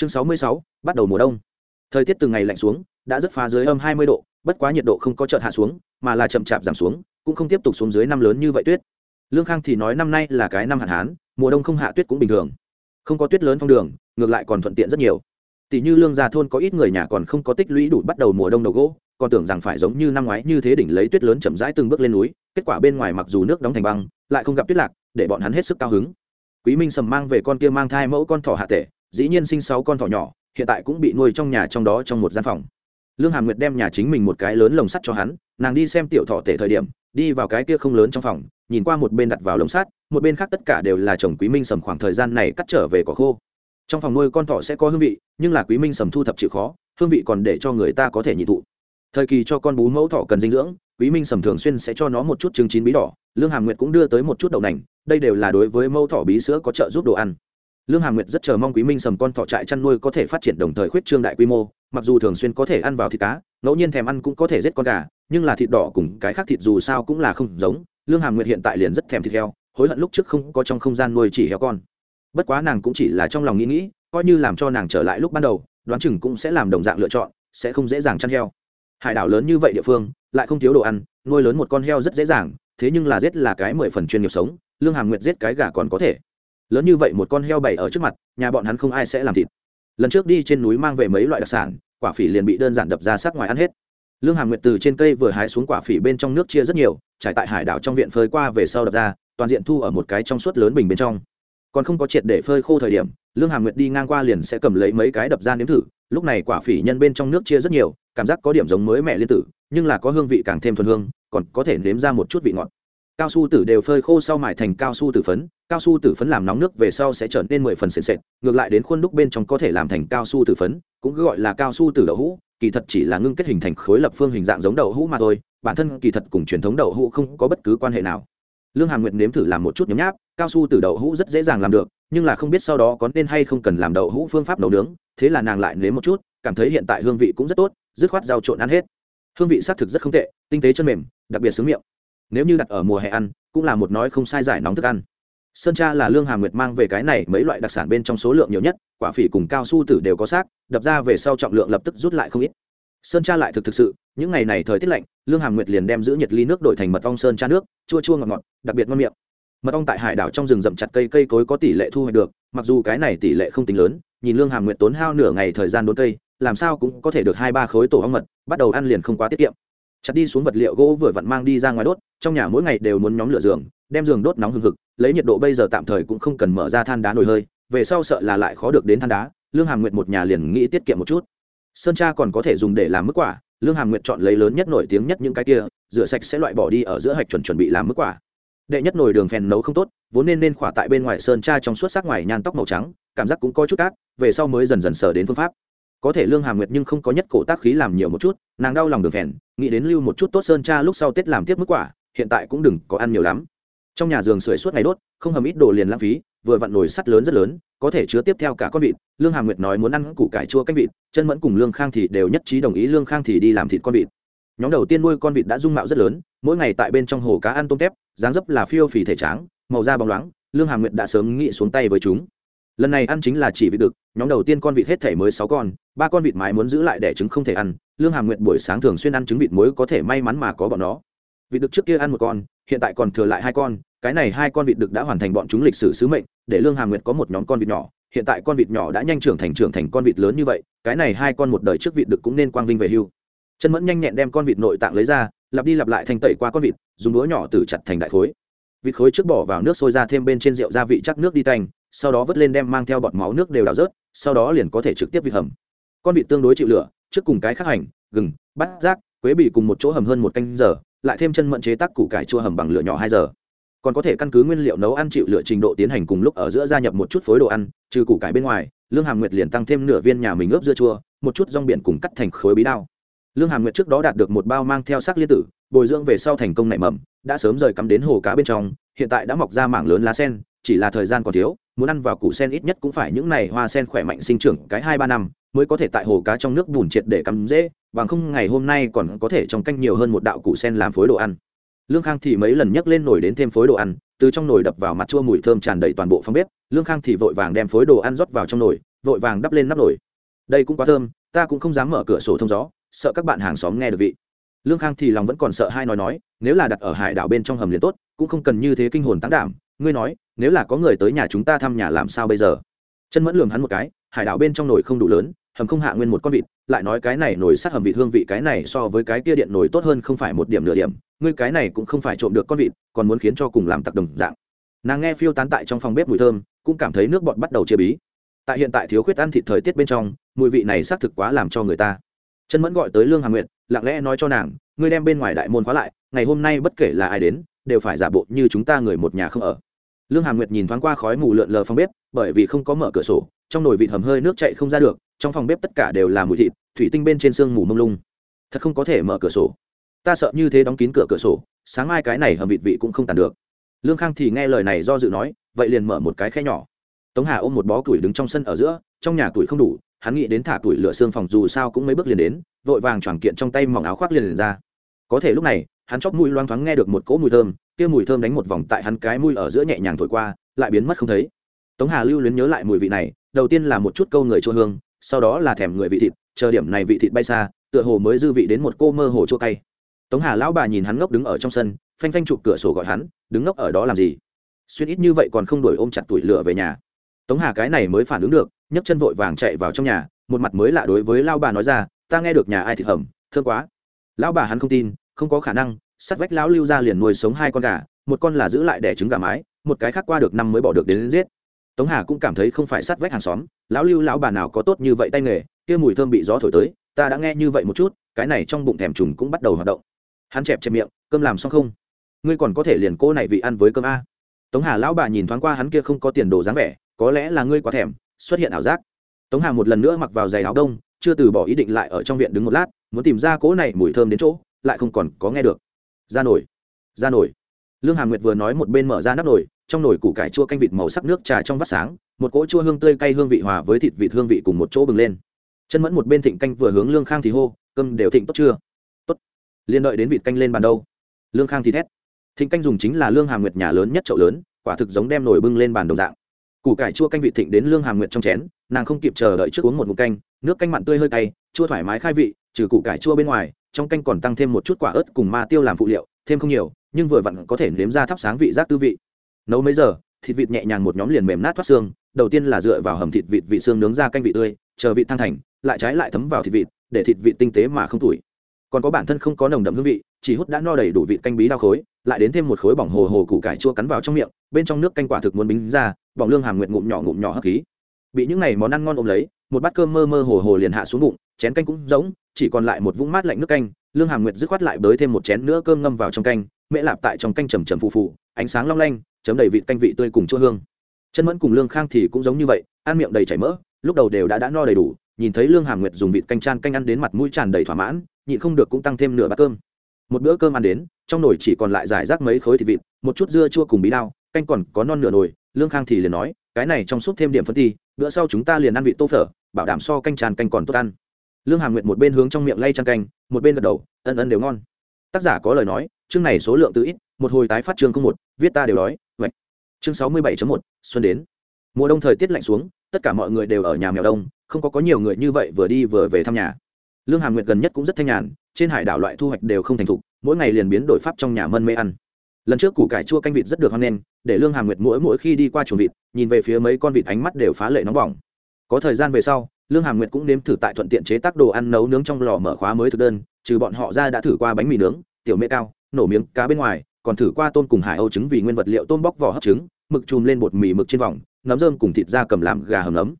chương sáu mươi sáu, bắt đầu mùa đông. Thời tiết từng ngày lạnh xuống, đã rất phá dưới âm hai mươi độ, bất quá nhiệt độ không có chợt hạ xuống, mà là chậm chạp giảm xuống, cũng không tiếp tục xuống dưới năm lớn như vậy tuyết. Lương khang thì nói năm nay là cái năm hạn hán, mùa đông không hạ tuyết cũng bình thường. Không có tuyết lớn phong đường, ngược lại còn thuận tiện rất nhiều. Tỷ như lương gia thôn có ít người nhà còn không có tích lũy đủ bắt đầu mùa đông đầu gỗ, còn tưởng rằng phải giống như năm ngoái như thế đỉnh lấy tuyết lớn chậm rãi từng bước lên núi, kết quả bên ngoài mặc dù nước đóng thành băng, lại không gặp tuyết lạc, để bọn hắn hết sức cao hứng. Quý minh sầm mang về con kia mang thai mẫu con thỏ hạ tể dĩ nhiên sinh sáu con thỏ nhỏ, hiện tại cũng bị nuôi trong nhà trong đó trong một gian phòng. Lương hàm nguyệt đem nhà chính mình một cái lớn lồng sắt cho hắn, nàng đi xem tiểu thọ tể thời điểm, đi vào cái kia không lớn trong phòng, nhìn qua một bên đặt vào lồng sắt, một bên khác tất cả đều là chồng quý minh sầm khoảng thời gian này cắt trở về cỏ khô. Trong phòng nuôi con thỏ sẽ có hương vị, nhưng là quý minh sầm thu thập chịu khó, hương vị còn để cho người ta có thể nhị thụ. Thời kỳ cho con bú mẫu thỏ cần dinh dưỡng, quý minh sầm thường xuyên sẽ cho nó một chút trứng chín bí đỏ, lương hàm nguyệt cũng đưa tới một chút đậu nành, đây đều là đối với mẫu thỏ bí sữa có trợ giúp đồ ăn lương hà nguyệt rất chờ mong quý minh sầm con thỏ trại chăn nuôi có thể phát triển đồng thời khuyết trương đại quy mô, mặc dù thường xuyên có thể ăn vào thịt cá, ngẫu nhiên thèm ăn cũng có thể giết con gà, nhưng là thịt đỏ cùng cái khác thịt dù sao cũng là không giống. Lương hà nguyệt hiện tại liền rất thèm thịt heo, hối hận lúc trước không có trong không gian nuôi chỉ heo con. Bất quá nàng cũng chỉ là trong lòng nghĩ nghĩ, coi như làm cho nàng trở lại lúc ban đầu, đoán chừng cũng sẽ làm đồng dạng lựa chọn, sẽ không dễ dàng chăn heo. Hải đảo lớn như vậy địa phương, lại không thiếu đồ ăn, nuôi lớn một con heo rất dễ dàng, thế nhưng là giết là cái mười phần chuyên nghiệp sống, lương hàm nguyệt giết cái gà còn có thể lớn như vậy một con heo bày ở trước mặt, nhà bọn hắn không ai sẽ làm thịt. Lần trước đi trên núi mang về mấy loại đặc sản, quả phỉ liền bị đơn giản đập ra sát ngoài ăn hết. Lương hàm nguyệt từ trên cây vừa hái xuống quả phỉ bên trong nước chia rất nhiều, trải tại hải đảo trong viện phơi qua về sau đập ra, toàn diện thu ở một cái trong suốt lớn bình bên trong. Còn không có triệt để phơi khô thời điểm, lương hàm nguyệt đi ngang qua liền sẽ cầm lấy mấy cái đập ra nếm thử, lúc này quả phỉ nhân bên trong nước chia rất nhiều, cảm giác có điểm giống mới mẹ liên tử, nhưng là có hương vị càng thêm thuần hương, còn có thể nếm ra một chút vị ngọt cao su tử đều phơi khô sau mài thành cao su tử phấn, cao su tử phấn làm nóng nước về sau sẽ trở nên mười phần sền sệt, ngược lại đến khuôn đúc bên trong có thể làm thành cao su tử phấn, cũng gọi là cao su tử đậu hũ, kỳ thật chỉ là ngưng kết hình thành khối lập phương hình dạng giống đậu hũ mà thôi, bản thân kỳ thật cùng truyền thống đậu hũ không có bất cứ quan hệ nào. Lương hàm nguyệt nếm thử làm một chút nhấm nháp, cao su tử đậu hũ rất dễ dàng làm được, nhưng là không biết sau đó có nên hay không cần làm đậu hũ phương pháp nấu nướng, thế là nàng lại nếm một chút, cảm thấy hiện tại hương vị cũng rất tốt, dứt khoát rau trộn ăn hết. Hương vị xác thực rất không tệ, tinh tế chân mềm, đặc biệt xứng miệng nếu như đặt ở mùa hè ăn, cũng là một nói không sai giải nóng thức ăn. Sơn cha là lương hàm nguyệt mang về cái này mấy loại đặc sản bên trong số lượng nhiều nhất, quả phỉ cùng cao su tử đều có xác, đập ra về sau trọng lượng lập tức rút lại không ít. Sơn cha lại thực thực sự, những ngày này thời tiết lạnh, lương hàm nguyệt liền đem giữ nhiệt ly nước đổi thành mật ong sơn cha nước, chua chua ngọt ngọt, đặc biệt ngon miệng. Mật ong tại hải đảo trong rừng rậm chặt cây cây cối có tỷ lệ thu hoạch được, mặc dù cái này tỷ lệ không tính lớn, nhìn lương hàm nguyệt tốn hao nửa ngày thời gian đốn cây, làm sao cũng có thể được hai ba khối tổ ong mật, bắt đầu ăn liền không quá tiết kiệm chặt đi xuống vật liệu gỗ vừa vặn mang đi ra ngoài đốt, trong nhà mỗi ngày đều muốn nhóm lửa giường, đem giường đốt nóng hừng hực, lấy nhiệt độ bây giờ tạm thời cũng không cần mở ra than đá nồi hơi, về sau sợ là lại khó được đến than đá, lương hàm nguyệt một nhà liền nghĩ tiết kiệm một chút. Sơn cha còn có thể dùng để làm mức quả, lương hàm nguyệt chọn lấy lớn nhất nổi tiếng nhất những cái kia, rửa sạch sẽ loại bỏ đi ở giữa hạch chuẩn chuẩn bị làm mức quả. Đệ nhất nồi đường phèn nấu không tốt, vốn nên nên khỏa tại bên ngoài sơn cha trong suốt sắc ngoài nhan tóc màu trắng, cảm giác cũng có chút cát về sau mới dần dần sở đến phương pháp có thể lương hàm nguyệt nhưng không có nhất cổ tác khí làm nhiều một chút, nàng đau lòng đường phèn, nghĩ đến lưu một chút tốt sơn cha lúc sau tết làm tiếp mức quả, hiện tại cũng đừng có ăn nhiều lắm. Trong nhà giường sưởi suốt ngày đốt, không hầm ít đồ liền lãng phí, vừa vặn nồi sắt lớn rất lớn, có thể chứa tiếp theo cả con vịt. Lương hàm nguyệt nói muốn ăn củ cải chua canh vịt, chân mẫn cùng lương khang thì đều nhất trí đồng ý lương khang thì đi làm thịt con vịt. Nhóm đầu tiên nuôi con vịt đã dung mạo rất lớn, mỗi ngày tại bên trong hồ cá ăn tôm tép, dáng dấp là phiêu phì thể tráng, màu da bóng loáng, lương hàm nguyệt đã sớm nghĩ xuống tay với chúng. Lần này ăn chính là chỉ vịt đực, nhóm đầu tiên con vịt hết thể mới sáu con ba con vịt mái muốn giữ lại đẻ trứng không thể ăn, lương hàm nguyệt buổi sáng thường xuyên ăn trứng vịt muối có thể may mắn mà có bọn nó. Vịt đực trước kia ăn một con, hiện tại còn thừa lại hai con, cái này hai con vịt đực đã hoàn thành bọn chúng lịch sử sứ mệnh, để lương hàm nguyệt có một nhóm con vịt nhỏ, hiện tại con vịt nhỏ đã nhanh trưởng thành trưởng thành con vịt lớn như vậy, cái này hai con một đời trước vịt đực cũng nên quang vinh về hưu. Chân mẫn nhanh nhẹn đem con vịt nội tạng lấy ra, lặp đi lặp lại thành tẩy qua con vịt, dùng đũa nhỏ từ chặt thành đại khối. Vịt khối trước bỏ vào nước sôi ra thêm bên trên rượu gia vị chắc nước đi tanh, sau đó vớt lên đem mang theo bọt máu nước đều đào rớt, sau đó liền có thể trực tiếp vịt hầm con vịt tương đối chịu lửa, trước cùng cái khắc hành, gừng, bát rác quế bị cùng một chỗ hầm hơn một canh giờ, lại thêm chân mận chế tác củ cải chua hầm bằng lửa nhỏ hai giờ. Còn có thể căn cứ nguyên liệu nấu ăn chịu lựa trình độ tiến hành cùng lúc ở giữa gia nhập một chút phối đồ ăn, trừ củ cải bên ngoài, lương hàm nguyệt liền tăng thêm nửa viên nhà mình ướp dưa chua, một chút rong biển cùng cắt thành khối bí đao. Lương hàm nguyệt trước đó đạt được một bao mang theo sắc liên tử, bồi dưỡng về sau thành công nảy mầm, đã sớm rời cắm đến hồ cá bên trong, hiện tại đã mọc ra mảng lớn lá sen, chỉ là thời gian còn thiếu, muốn ăn vào củ sen ít nhất cũng phải những này hoa sen khỏe mạnh sinh trưởng cái hai ba năm mới có thể tại hồ cá trong nước bùn triệt để cắm dễ bằng không ngày hôm nay còn có thể trong canh nhiều hơn một đạo củ sen làm phối đồ ăn. Lương khang thì mấy lần nhấc lên nồi đến thêm phối đồ ăn, từ trong nồi đập vào mặt chua mùi thơm tràn đầy toàn bộ phòng bếp, lương khang thì vội vàng đem phối đồ ăn rót vào trong nồi, vội vàng đắp lên nắp nồi. Đây cũng quá thơm, ta cũng không dám mở cửa sổ thông gió, sợ các bạn hàng xóm nghe được vị. Lương khang thì lòng vẫn còn sợ hai nói nói, nếu là đặt ở hải đảo bên trong hầm liền tốt, cũng không cần như thế kinh hồn tăng đảm, ngươi nói, nếu là có người tới nhà chúng ta thăm nhà làm sao bây giờ? Chân mẫn lường hắn một cái, hải đảo bên trong nồi không đủ lớn hầm không hạ nguyên một con vịt, lại nói cái này nổi sát hầm vịt hương vị cái này so với cái kia điện nổi tốt hơn không phải một điểm nửa điểm, ngươi cái này cũng không phải trộm được con vịt, còn muốn khiến cho cùng làm tặc đồng dạng. Nàng nghe phiêu tán tại trong phòng bếp mùi thơm, cũng cảm thấy nước bọt bắt đầu chia bí. Tại hiện tại thiếu khuyết ăn thịt thời tiết bên trong, mùi vị này xác thực quá làm cho người ta. Chân mẫn gọi tới lương hà nguyệt, lặng lẽ nói cho nàng, ngươi đem bên ngoài đại môn khóa lại, ngày hôm nay bất kể là ai đến, đều phải giả bộ như chúng ta người một nhà không ở. Lương hà nguyệt nhìn thoáng qua khói mù lượn lờ phòng bếp, bởi vì không có mở cửa sổ, trong nồi vịt hầm hơi nước chạy không ra được trong phòng bếp tất cả đều là mùi thịt thủy tinh bên trên sương mù mông lung. Thật không có thể mở cửa sổ. Ta sợ như thế đóng kín cửa cửa sổ sáng mai cái này hầm vịt vị cũng không tàn được. Lương khang thì nghe lời này do dự nói vậy liền mở một cái khe nhỏ. Tống hà ôm một bó củi đứng trong sân ở giữa trong nhà tuổi không đủ hắn nghĩ đến thả tuổi lửa xương phòng dù sao cũng mấy bước liền đến vội vàng choàng kiện trong tay mỏng áo khoác liền, liền ra. Có thể lúc này hắn chóp mũi loang thoáng nghe được một cỗ mùi thơm kia mùi thơm đánh một vòng tại hắn cái mũi ở giữa nhẹ nhàng thổi qua lại biến mất không thấy. Tống hà lưu luyến nhớ lại mùi vị này đầu tiên là một chút câu người chua hương sau đó là thèm người vị thịt chờ điểm này vị thịt bay xa tựa hồ mới dư vị đến một cô mơ hồ chua cay. Tống hà lão bà nhìn hắn ngốc đứng ở trong sân phanh phanh chụp cửa sổ gọi hắn đứng ngốc ở đó làm gì? Xuyên ít như vậy còn không đổi ôm chặt tuổi lửa về nhà. Tống hà cái này mới phản ứng được nhấc chân vội vàng chạy vào trong nhà một mặt mới lạ đối với lao bà nói ra ta nghe được nhà ai thịt hầm thương quá. Lão bà hắn không tin không có khả năng sắt vách lão lưu ra liền nuôi sống hai con gà một con là giữ lại đẻ trứng gà mái một cái khác qua được năm mới bỏ được đến, đến giết tống hà cũng cảm thấy không phải sát vách hàng xóm, lão lưu lão bà nào có tốt như vậy tay nghề, kia mùi thơm bị gió thổi tới, ta đã nghe như vậy một chút, cái này trong bụng thèm trùng cũng bắt đầu hoạt động. Hắn chẹp chẹp miệng, cơm làm xong không? Ngươi còn có thể liền cô này vị ăn với cơm a. Tống hà lão bà nhìn thoáng qua hắn kia không có tiền đồ dáng vẻ, có lẽ là ngươi quá thèm, xuất hiện ảo giác. Tống hà một lần nữa mặc vào giày áo đông, chưa từ bỏ ý định lại ở trong viện đứng một lát, muốn tìm ra cỗ này mùi thơm đến chỗ, lại không còn có nghe được. Ra nổi ra nổi lương hàm nguyệt vừa nói một bên mở ra nắp nồi, trong nồi củ cải chua canh vịt màu sắc nước trà trong vắt sáng, một cỗ chua hương tươi cay hương vị hòa với thịt vịt hương vị cùng một chỗ bừng lên. Chân mẫn một bên thịnh canh vừa hướng lương khang thì hô, cơm đều thịnh tốt chưa? Tốt. Liên đợi đến vịt canh lên bàn đâu? Lương khang thì thét. Thịnh canh dùng chính là lương hàm nguyệt nhà lớn nhất chậu lớn, quả thực giống đem nồi bưng lên bàn đồng dạng. Củ cải chua canh vị thịnh đến lương hàm nguyệt trong chén, nàng không kịp chờ đợi trước uống một ngụm canh, nước canh mặn tươi hơi cay, chua thoải mái khai vị, trừ củ cải chua bên ngoài, trong canh còn tăng thêm một chút quả ớt cùng ma tiêu làm phụ liệu, thêm không nhiều nhưng vừa vặn có thể nếm ra thắp sáng vị giác tư vị. Nấu mấy giờ, thịt vịt nhẹ nhàng một nhóm liền mềm nát thoát xương, đầu tiên là dựa vào hầm thịt vịt vị xương nướng ra canh vị tươi, chờ vị thăng thành, lại trái lại thấm vào thịt vịt, để thịt vịt tinh tế mà không tủi. Còn có bản thân không có nồng đậm hương vị, chỉ hút đã no đầy đủ vị canh bí đao khối, lại đến thêm một khối bỏng hồ hồ củ cải chua cắn vào trong miệng, bên trong nước canh quả thực muốn bính ra, bỏng lương hàm nguyện ngụm nhỏ ngụm nhỏ hấp khí. Bị những này món ăn ngon ôm lấy, một bát cơm mơ mơ hồ hồ liền hạ xuống bụng, chén canh cũng giống chỉ còn lại một vũng mát lạnh nước canh, lương hàm nguyệt dứt khoát lại bới thêm một chén nữa cơm ngâm vào trong canh mễ lạp tại trong canh trầm trầm phù phù, ánh sáng long lanh, chấm đầy vị canh vị tươi cùng chỗ hương. Chân mẫn cùng lương khang thì cũng giống như vậy, ăn miệng đầy chảy mỡ, lúc đầu đều đã đã no đầy đủ, nhìn thấy lương hàm nguyệt dùng vịt canh chan canh ăn đến mặt mũi tràn đầy thỏa mãn, nhịn không được cũng tăng thêm nửa bát cơm. Một bữa cơm ăn đến, trong nồi chỉ còn lại giải rác mấy khối thịt vịt, một chút dưa chua cùng bí đao, canh còn có non nửa nồi, lương khang thì liền nói, cái này trong suốt thêm điểm phân thi, bữa sau chúng ta liền ăn vị tô phở, bảo đảm so canh tràn canh còn tốt ăn. Lương hàm nguyệt một bên hướng trong miệng lay tràn canh, một bên gật đầu, ân ân đều ngon. Tác giả có lời nói chương này số lượng tự ít, một hồi tái phát chương không một, viết ta đều đói vậy chương sáu mươi bảy một, xuân đến. Mùa đông thời tiết lạnh xuống, tất cả mọi người đều ở nhà mèo đông, không có có nhiều người như vậy vừa đi vừa về thăm nhà. Lương hàm nguyệt gần nhất cũng rất thanh nhàn, trên hải đảo loại thu hoạch đều không thành thục, mỗi ngày liền biến đổi pháp trong nhà mân mê ăn. Lần trước củ cải chua canh vịt rất được hoan nghênh, để lương hàm nguyệt mỗi mỗi khi đi qua chuồng vịt, nhìn về phía mấy con vịt ánh mắt đều phá lệ nóng bỏng. Có thời gian về sau, lương hàm nguyệt cũng nếm thử tại thuận tiện chế tác đồ ăn nấu nướng trong lò mở khóa mới thực đơn, trừ bọn họ ra đã thử qua bánh mì nướng, tiểu mê cao nổ miếng cá bên ngoài, còn thử qua tôm cùng hải âu trứng vì nguyên vật liệu tôm bóc vỏ hấp trứng, mực chùm lên bột mì mực trên vòng, nấm rơm cùng thịt da cầm làm gà hầm nấm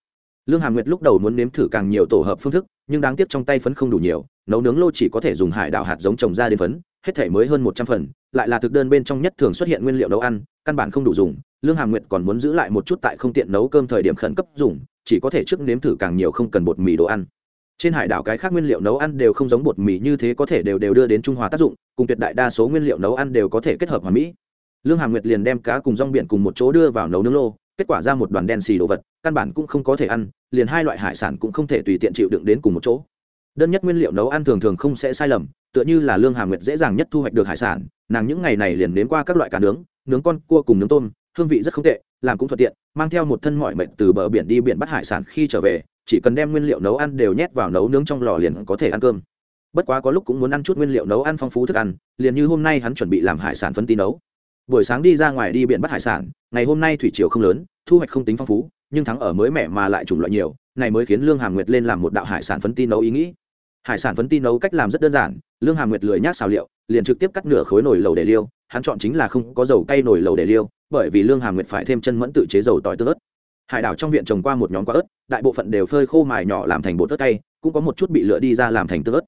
lương hàm nguyệt lúc đầu muốn nếm thử càng nhiều tổ hợp phương thức, nhưng đáng tiếc trong tay phấn không đủ nhiều, nấu nướng lô chỉ có thể dùng hải đảo hạt giống trồng ra đến phấn, hết thể mới hơn một trăm phần, lại là thực đơn bên trong nhất thường xuất hiện nguyên liệu nấu ăn, căn bản không đủ dùng. Lương hàm nguyệt còn muốn giữ lại một chút tại không tiện nấu cơm thời điểm khẩn cấp dùng, chỉ có thể trước nếm thử càng nhiều không cần bột mì đồ ăn trên hải đảo cái khác nguyên liệu nấu ăn đều không giống bột mì như thế có thể đều đều đưa đến trung hòa tác dụng, cùng tuyệt đại đa số nguyên liệu nấu ăn đều có thể kết hợp hòa mỹ. Lương hàm nguyệt liền đem cá cùng rong biển cùng một chỗ đưa vào nấu nướng lô, kết quả ra một đoàn đen xì đồ vật, căn bản cũng không có thể ăn, liền hai loại hải sản cũng không thể tùy tiện chịu đựng đến cùng một chỗ. Đơn nhất nguyên liệu nấu ăn thường thường không sẽ sai lầm, tựa như là lương hàm nguyệt dễ dàng nhất thu hoạch được hải sản, nàng những ngày này liền nếm qua các loại cá nướng nướng con, cua cùng nướng tôm, hương vị rất không tệ, làm cũng thuận tiện, mang theo một thân mọi mệnh từ bờ biển đi biển bắt hải sản khi trở về chỉ cần đem nguyên liệu nấu ăn đều nhét vào nấu nướng trong lò liền có thể ăn cơm. Bất quá có lúc cũng muốn ăn chút nguyên liệu nấu ăn phong phú thức ăn, liền như hôm nay hắn chuẩn bị làm hải sản phân tí nấu. Buổi sáng đi ra ngoài đi biển bắt hải sản, ngày hôm nay thủy chiều không lớn, thu hoạch không tính phong phú, nhưng thắng ở mới mẻ mà lại chủng loại nhiều, này mới khiến lương hàm nguyệt lên làm một đạo hải sản phân tí nấu ý nghĩ. Hải sản phân tí nấu cách làm rất đơn giản, lương hàm nguyệt lười nhác xào liệu, liền trực tiếp cắt nửa khối nồi lầu để liêu, hắn chọn chính là không có dầu cay nồi lầu để liêu, bởi vì lương hàm nguyệt phải thêm chân mẫn tự chế dầu tỏi tương ớt hải đảo trong viện trồng qua một nhóm quả ớt, đại bộ phận đều phơi khô mài nhỏ làm thành bột ớt tay cũng có một chút bị lựa đi ra làm thành tơ ớt.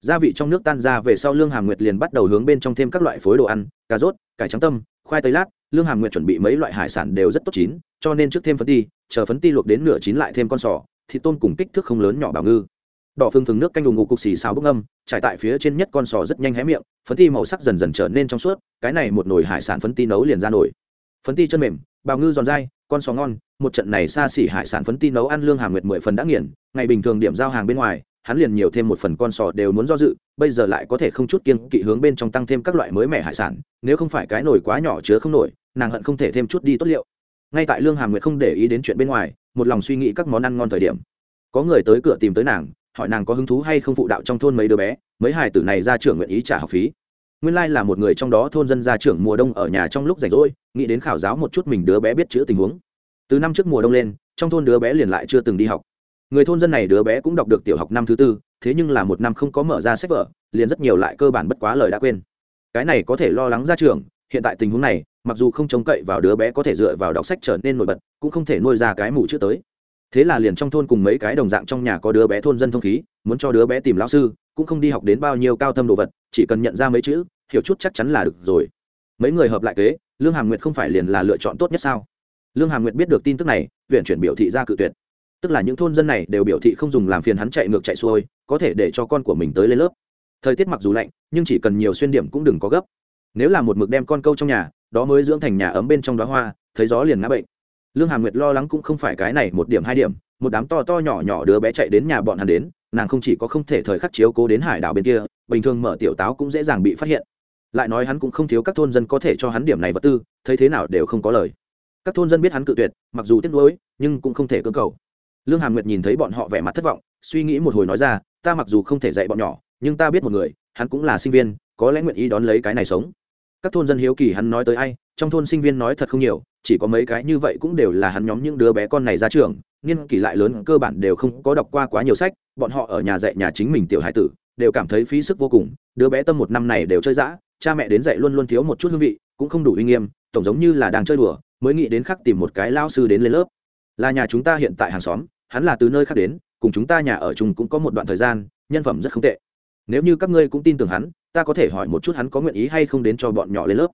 Gia vị trong nước tan ra về sau, lương hàm nguyệt liền bắt đầu hướng bên trong thêm các loại phối đồ ăn, cà rốt, cải trắng tâm, khoai tây lát. Lương hàm nguyệt chuẩn bị mấy loại hải sản đều rất tốt chín, cho nên trước thêm phấn ti, chờ phấn ti luộc đến nửa chín lại thêm con sò, thịt tôm cùng kích thước không lớn nhỏ bảo ngư. Đỏ phương phừng nước canh đùng ngục cục xì xào bốc âm trải tại phía trên nhất con sò rất nhanh hé miệng, phấn ti màu sắc dần dần trở nên trong suốt, cái này một nồi hải sản phấn ti nấu liền ra nổi. Phấn ti chân mềm bào ngư giòn dai con sò ngon, một trận này xa xỉ hải sản phấn ti nấu ăn lương hà nguyệt mười phần đã nghiền, ngày bình thường điểm giao hàng bên ngoài, hắn liền nhiều thêm một phần con sò đều muốn do dự, bây giờ lại có thể không chút kiên kỵ hướng bên trong tăng thêm các loại mới mẻ hải sản, nếu không phải cái nồi quá nhỏ chứa không nổi, nàng hận không thể thêm chút đi tốt liệu. Ngay tại lương hà nguyệt không để ý đến chuyện bên ngoài, một lòng suy nghĩ các món ăn ngon thời điểm, có người tới cửa tìm tới nàng, hỏi nàng có hứng thú hay không phụ đạo trong thôn mấy đứa bé, mấy hải tử này ra trưởng nguyện ý trả học phí. Nguyên lai là một người trong đó thôn dân gia trưởng mùa đông ở nhà trong lúc rảnh rỗi nghĩ đến khảo giáo một chút mình đứa bé biết chữ tình huống. Từ năm trước mùa đông lên, trong thôn đứa bé liền lại chưa từng đi học. Người thôn dân này đứa bé cũng đọc được tiểu học năm thứ tư, thế nhưng là một năm không có mở ra sách vở, liền rất nhiều lại cơ bản bất quá lời đã quên. Cái này có thể lo lắng ra trường, hiện tại tình huống này, mặc dù không trông cậy vào đứa bé có thể dựa vào đọc sách trở nên nổi bật, cũng không thể nuôi ra cái mù chữ tới. Thế là liền trong thôn cùng mấy cái đồng dạng trong nhà có đứa bé thôn dân thông khí, muốn cho đứa bé tìm lão sư, cũng không đi học đến bao nhiêu cao thâm đồ vật, chỉ cần nhận ra mấy chữ, hiểu chút chắc chắn là được rồi. Mấy người hợp lại kế lương hàm nguyệt không phải liền là lựa chọn tốt nhất sao? Lương hàm nguyệt biết được tin tức này huyện chuyển biểu thị ra cự tuyệt. Tức là những thôn dân này đều biểu thị không dùng làm phiền hắn chạy ngược chạy xuôi, có thể để cho con của mình tới lên lớp. Thời tiết mặc dù lạnh, nhưng chỉ cần nhiều xuyên điểm cũng đừng có gấp. Nếu là một mực đem con câu trong nhà, đó mới dưỡng thành nhà ấm bên trong đó hoa, thấy gió liền ngã bệnh. Lương hàm nguyệt lo lắng cũng không phải cái này một điểm hai điểm, một đám to to nhỏ nhỏ đứa bé chạy đến nhà bọn hắn đến, nàng không chỉ có không thể thời khắc chiếu cố đến hải đảo bên kia, bình thường mở tiểu táo cũng dễ dàng bị phát hiện lại nói hắn cũng không thiếu các thôn dân có thể cho hắn điểm này vật tư, thấy thế nào đều không có lời. Các thôn dân biết hắn cự tuyệt, mặc dù tiếc nuối, nhưng cũng không thể cưỡng cầu. Lương hàm nguyệt nhìn thấy bọn họ vẻ mặt thất vọng, suy nghĩ một hồi nói ra, ta mặc dù không thể dạy bọn nhỏ, nhưng ta biết một người, hắn cũng là sinh viên, có lẽ nguyện ý đón lấy cái này sống. Các thôn dân hiếu kỳ hắn nói tới ai, trong thôn sinh viên nói thật không nhiều, chỉ có mấy cái như vậy cũng đều là hắn nhóm những đứa bé con này ra trường, nghiên kỳ lại lớn cơ bản đều không có đọc qua quá nhiều sách, bọn họ ở nhà dạy nhà chính mình tiểu hải tử, đều cảm thấy phí sức vô cùng, đứa bé tâm một năm này đều chơi dã cha mẹ đến dạy luôn luôn thiếu một chút hương vị, cũng không đủ uy nghiêm, tổng giống như là đang chơi đùa, mới nghĩ đến khắc tìm một cái lao sư đến lên lớp. Là nhà chúng ta hiện tại hàng xóm, hắn là từ nơi khác đến, cùng chúng ta nhà ở chung cũng có một đoạn thời gian, nhân phẩm rất không tệ. Nếu như các ngươi cũng tin tưởng hắn, ta có thể hỏi một chút hắn có nguyện ý hay không đến cho bọn nhỏ lên lớp.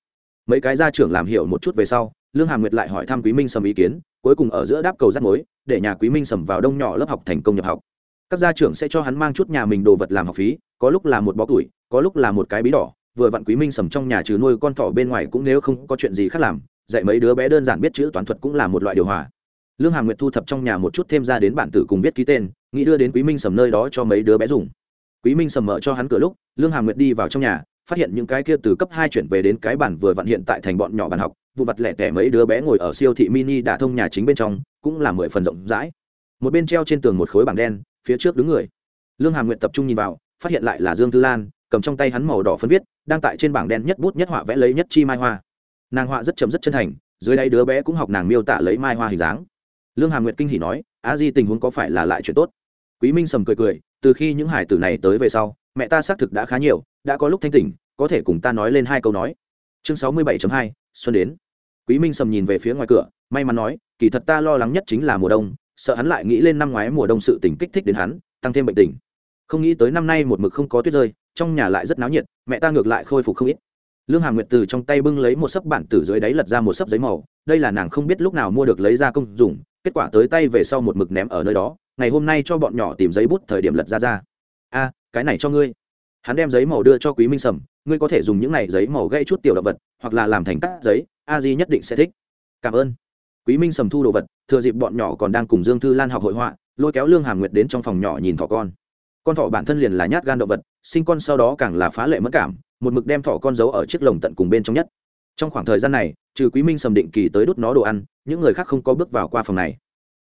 Mấy cái gia trưởng làm hiểu một chút về sau, lương hàm nguyệt lại hỏi thăm quý minh sầm ý kiến, cuối cùng ở giữa đáp cầu rắt mối, để nhà quý minh sầm vào đông nhỏ lớp học thành công nhập học. Các gia trưởng sẽ cho hắn mang chút nhà mình đồ vật làm học phí, có lúc là một bó tuổi có lúc là một cái bí đỏ vừa vặn quý minh sầm trong nhà trừ nuôi con thỏ bên ngoài cũng nếu không có chuyện gì khác làm, dạy mấy đứa bé đơn giản biết chữ toán thuật cũng là một loại điều hòa. Lương hà nguyệt thu thập trong nhà một chút thêm ra đến bản tử cùng viết ký tên, nghĩ đưa đến quý minh sầm nơi đó cho mấy đứa bé dùng. Quý minh sầm mở cho hắn cửa lúc, lương hà nguyệt đi vào trong nhà, phát hiện những cái kia từ cấp hai chuyển về đến cái bản vừa vặn hiện tại thành bọn nhỏ bàn học, vụ vặt lẻ tẻ mấy đứa bé ngồi ở siêu thị mini đã thông nhà chính bên trong, cũng là mười phần rộng rãi. Một bên treo trên tường một khối bảng đen, phía trước đứng người. Lương hà nguyệt tập trung nhìn vào, phát hiện lại là dương tư lan, cầm trong tay hắn màu đỏ phân viết đang tại trên bảng đen nhất bút nhất họa vẽ lấy nhất chi mai hoa. Nàng họa rất chấm rất chân thành, dưới đây đứa bé cũng học nàng miêu tả lấy mai hoa hình dáng. Lương hà nguyệt kinh hỉ nói, a di tình huống có phải là lại chuyện tốt? Quý minh sầm cười cười, từ khi những hải tử này tới về sau, mẹ ta xác thực đã khá nhiều, đã có lúc thanh tỉnh, có thể cùng ta nói lên hai câu nói. Chương sáu mươi 67 hai, xuân đến. Quý minh sầm nhìn về phía ngoài cửa, may mắn nói, kỳ thật ta lo lắng nhất chính là mùa đông, sợ hắn lại nghĩ lên năm ngoái mùa đông sự tình kích thích đến hắn, tăng thêm bệnh tình không nghĩ tới năm nay một mực không có tuyết rơi, trong nhà lại rất náo nhiệt, mẹ ta ngược lại khôi phục không ít. Lương hà nguyệt từ trong tay bưng lấy một sấp bản tử dưới đáy lật ra một sấp giấy màu, đây là nàng không biết lúc nào mua được lấy ra công dùng kết quả tới tay về sau một mực ném ở nơi đó, ngày hôm nay cho bọn nhỏ tìm giấy bút thời điểm lật ra ra. A, cái này cho ngươi. Hắn đem giấy màu đưa cho quý minh sầm, ngươi có thể dùng những này giấy màu gây chút tiểu động vật, hoặc là làm thành các giấy, a di nhất định sẽ thích. Cảm ơn. Quý minh sầm thu đồ vật, thừa dịp bọn nhỏ còn đang cùng dương thư lan học hội họa, lôi kéo lương hàm nguyệt đến trong phòng nhỏ nhìn thỏ con con thỏ bản thân liền là nhát gan động vật, sinh con sau đó càng là phá lệ mất cảm, một mực đem thỏ con giấu ở chiếc lồng tận cùng bên trong nhất. Trong khoảng thời gian này, trừ quý minh sầm định kỳ tới đút nó đồ ăn, những người khác không có bước vào qua phòng này.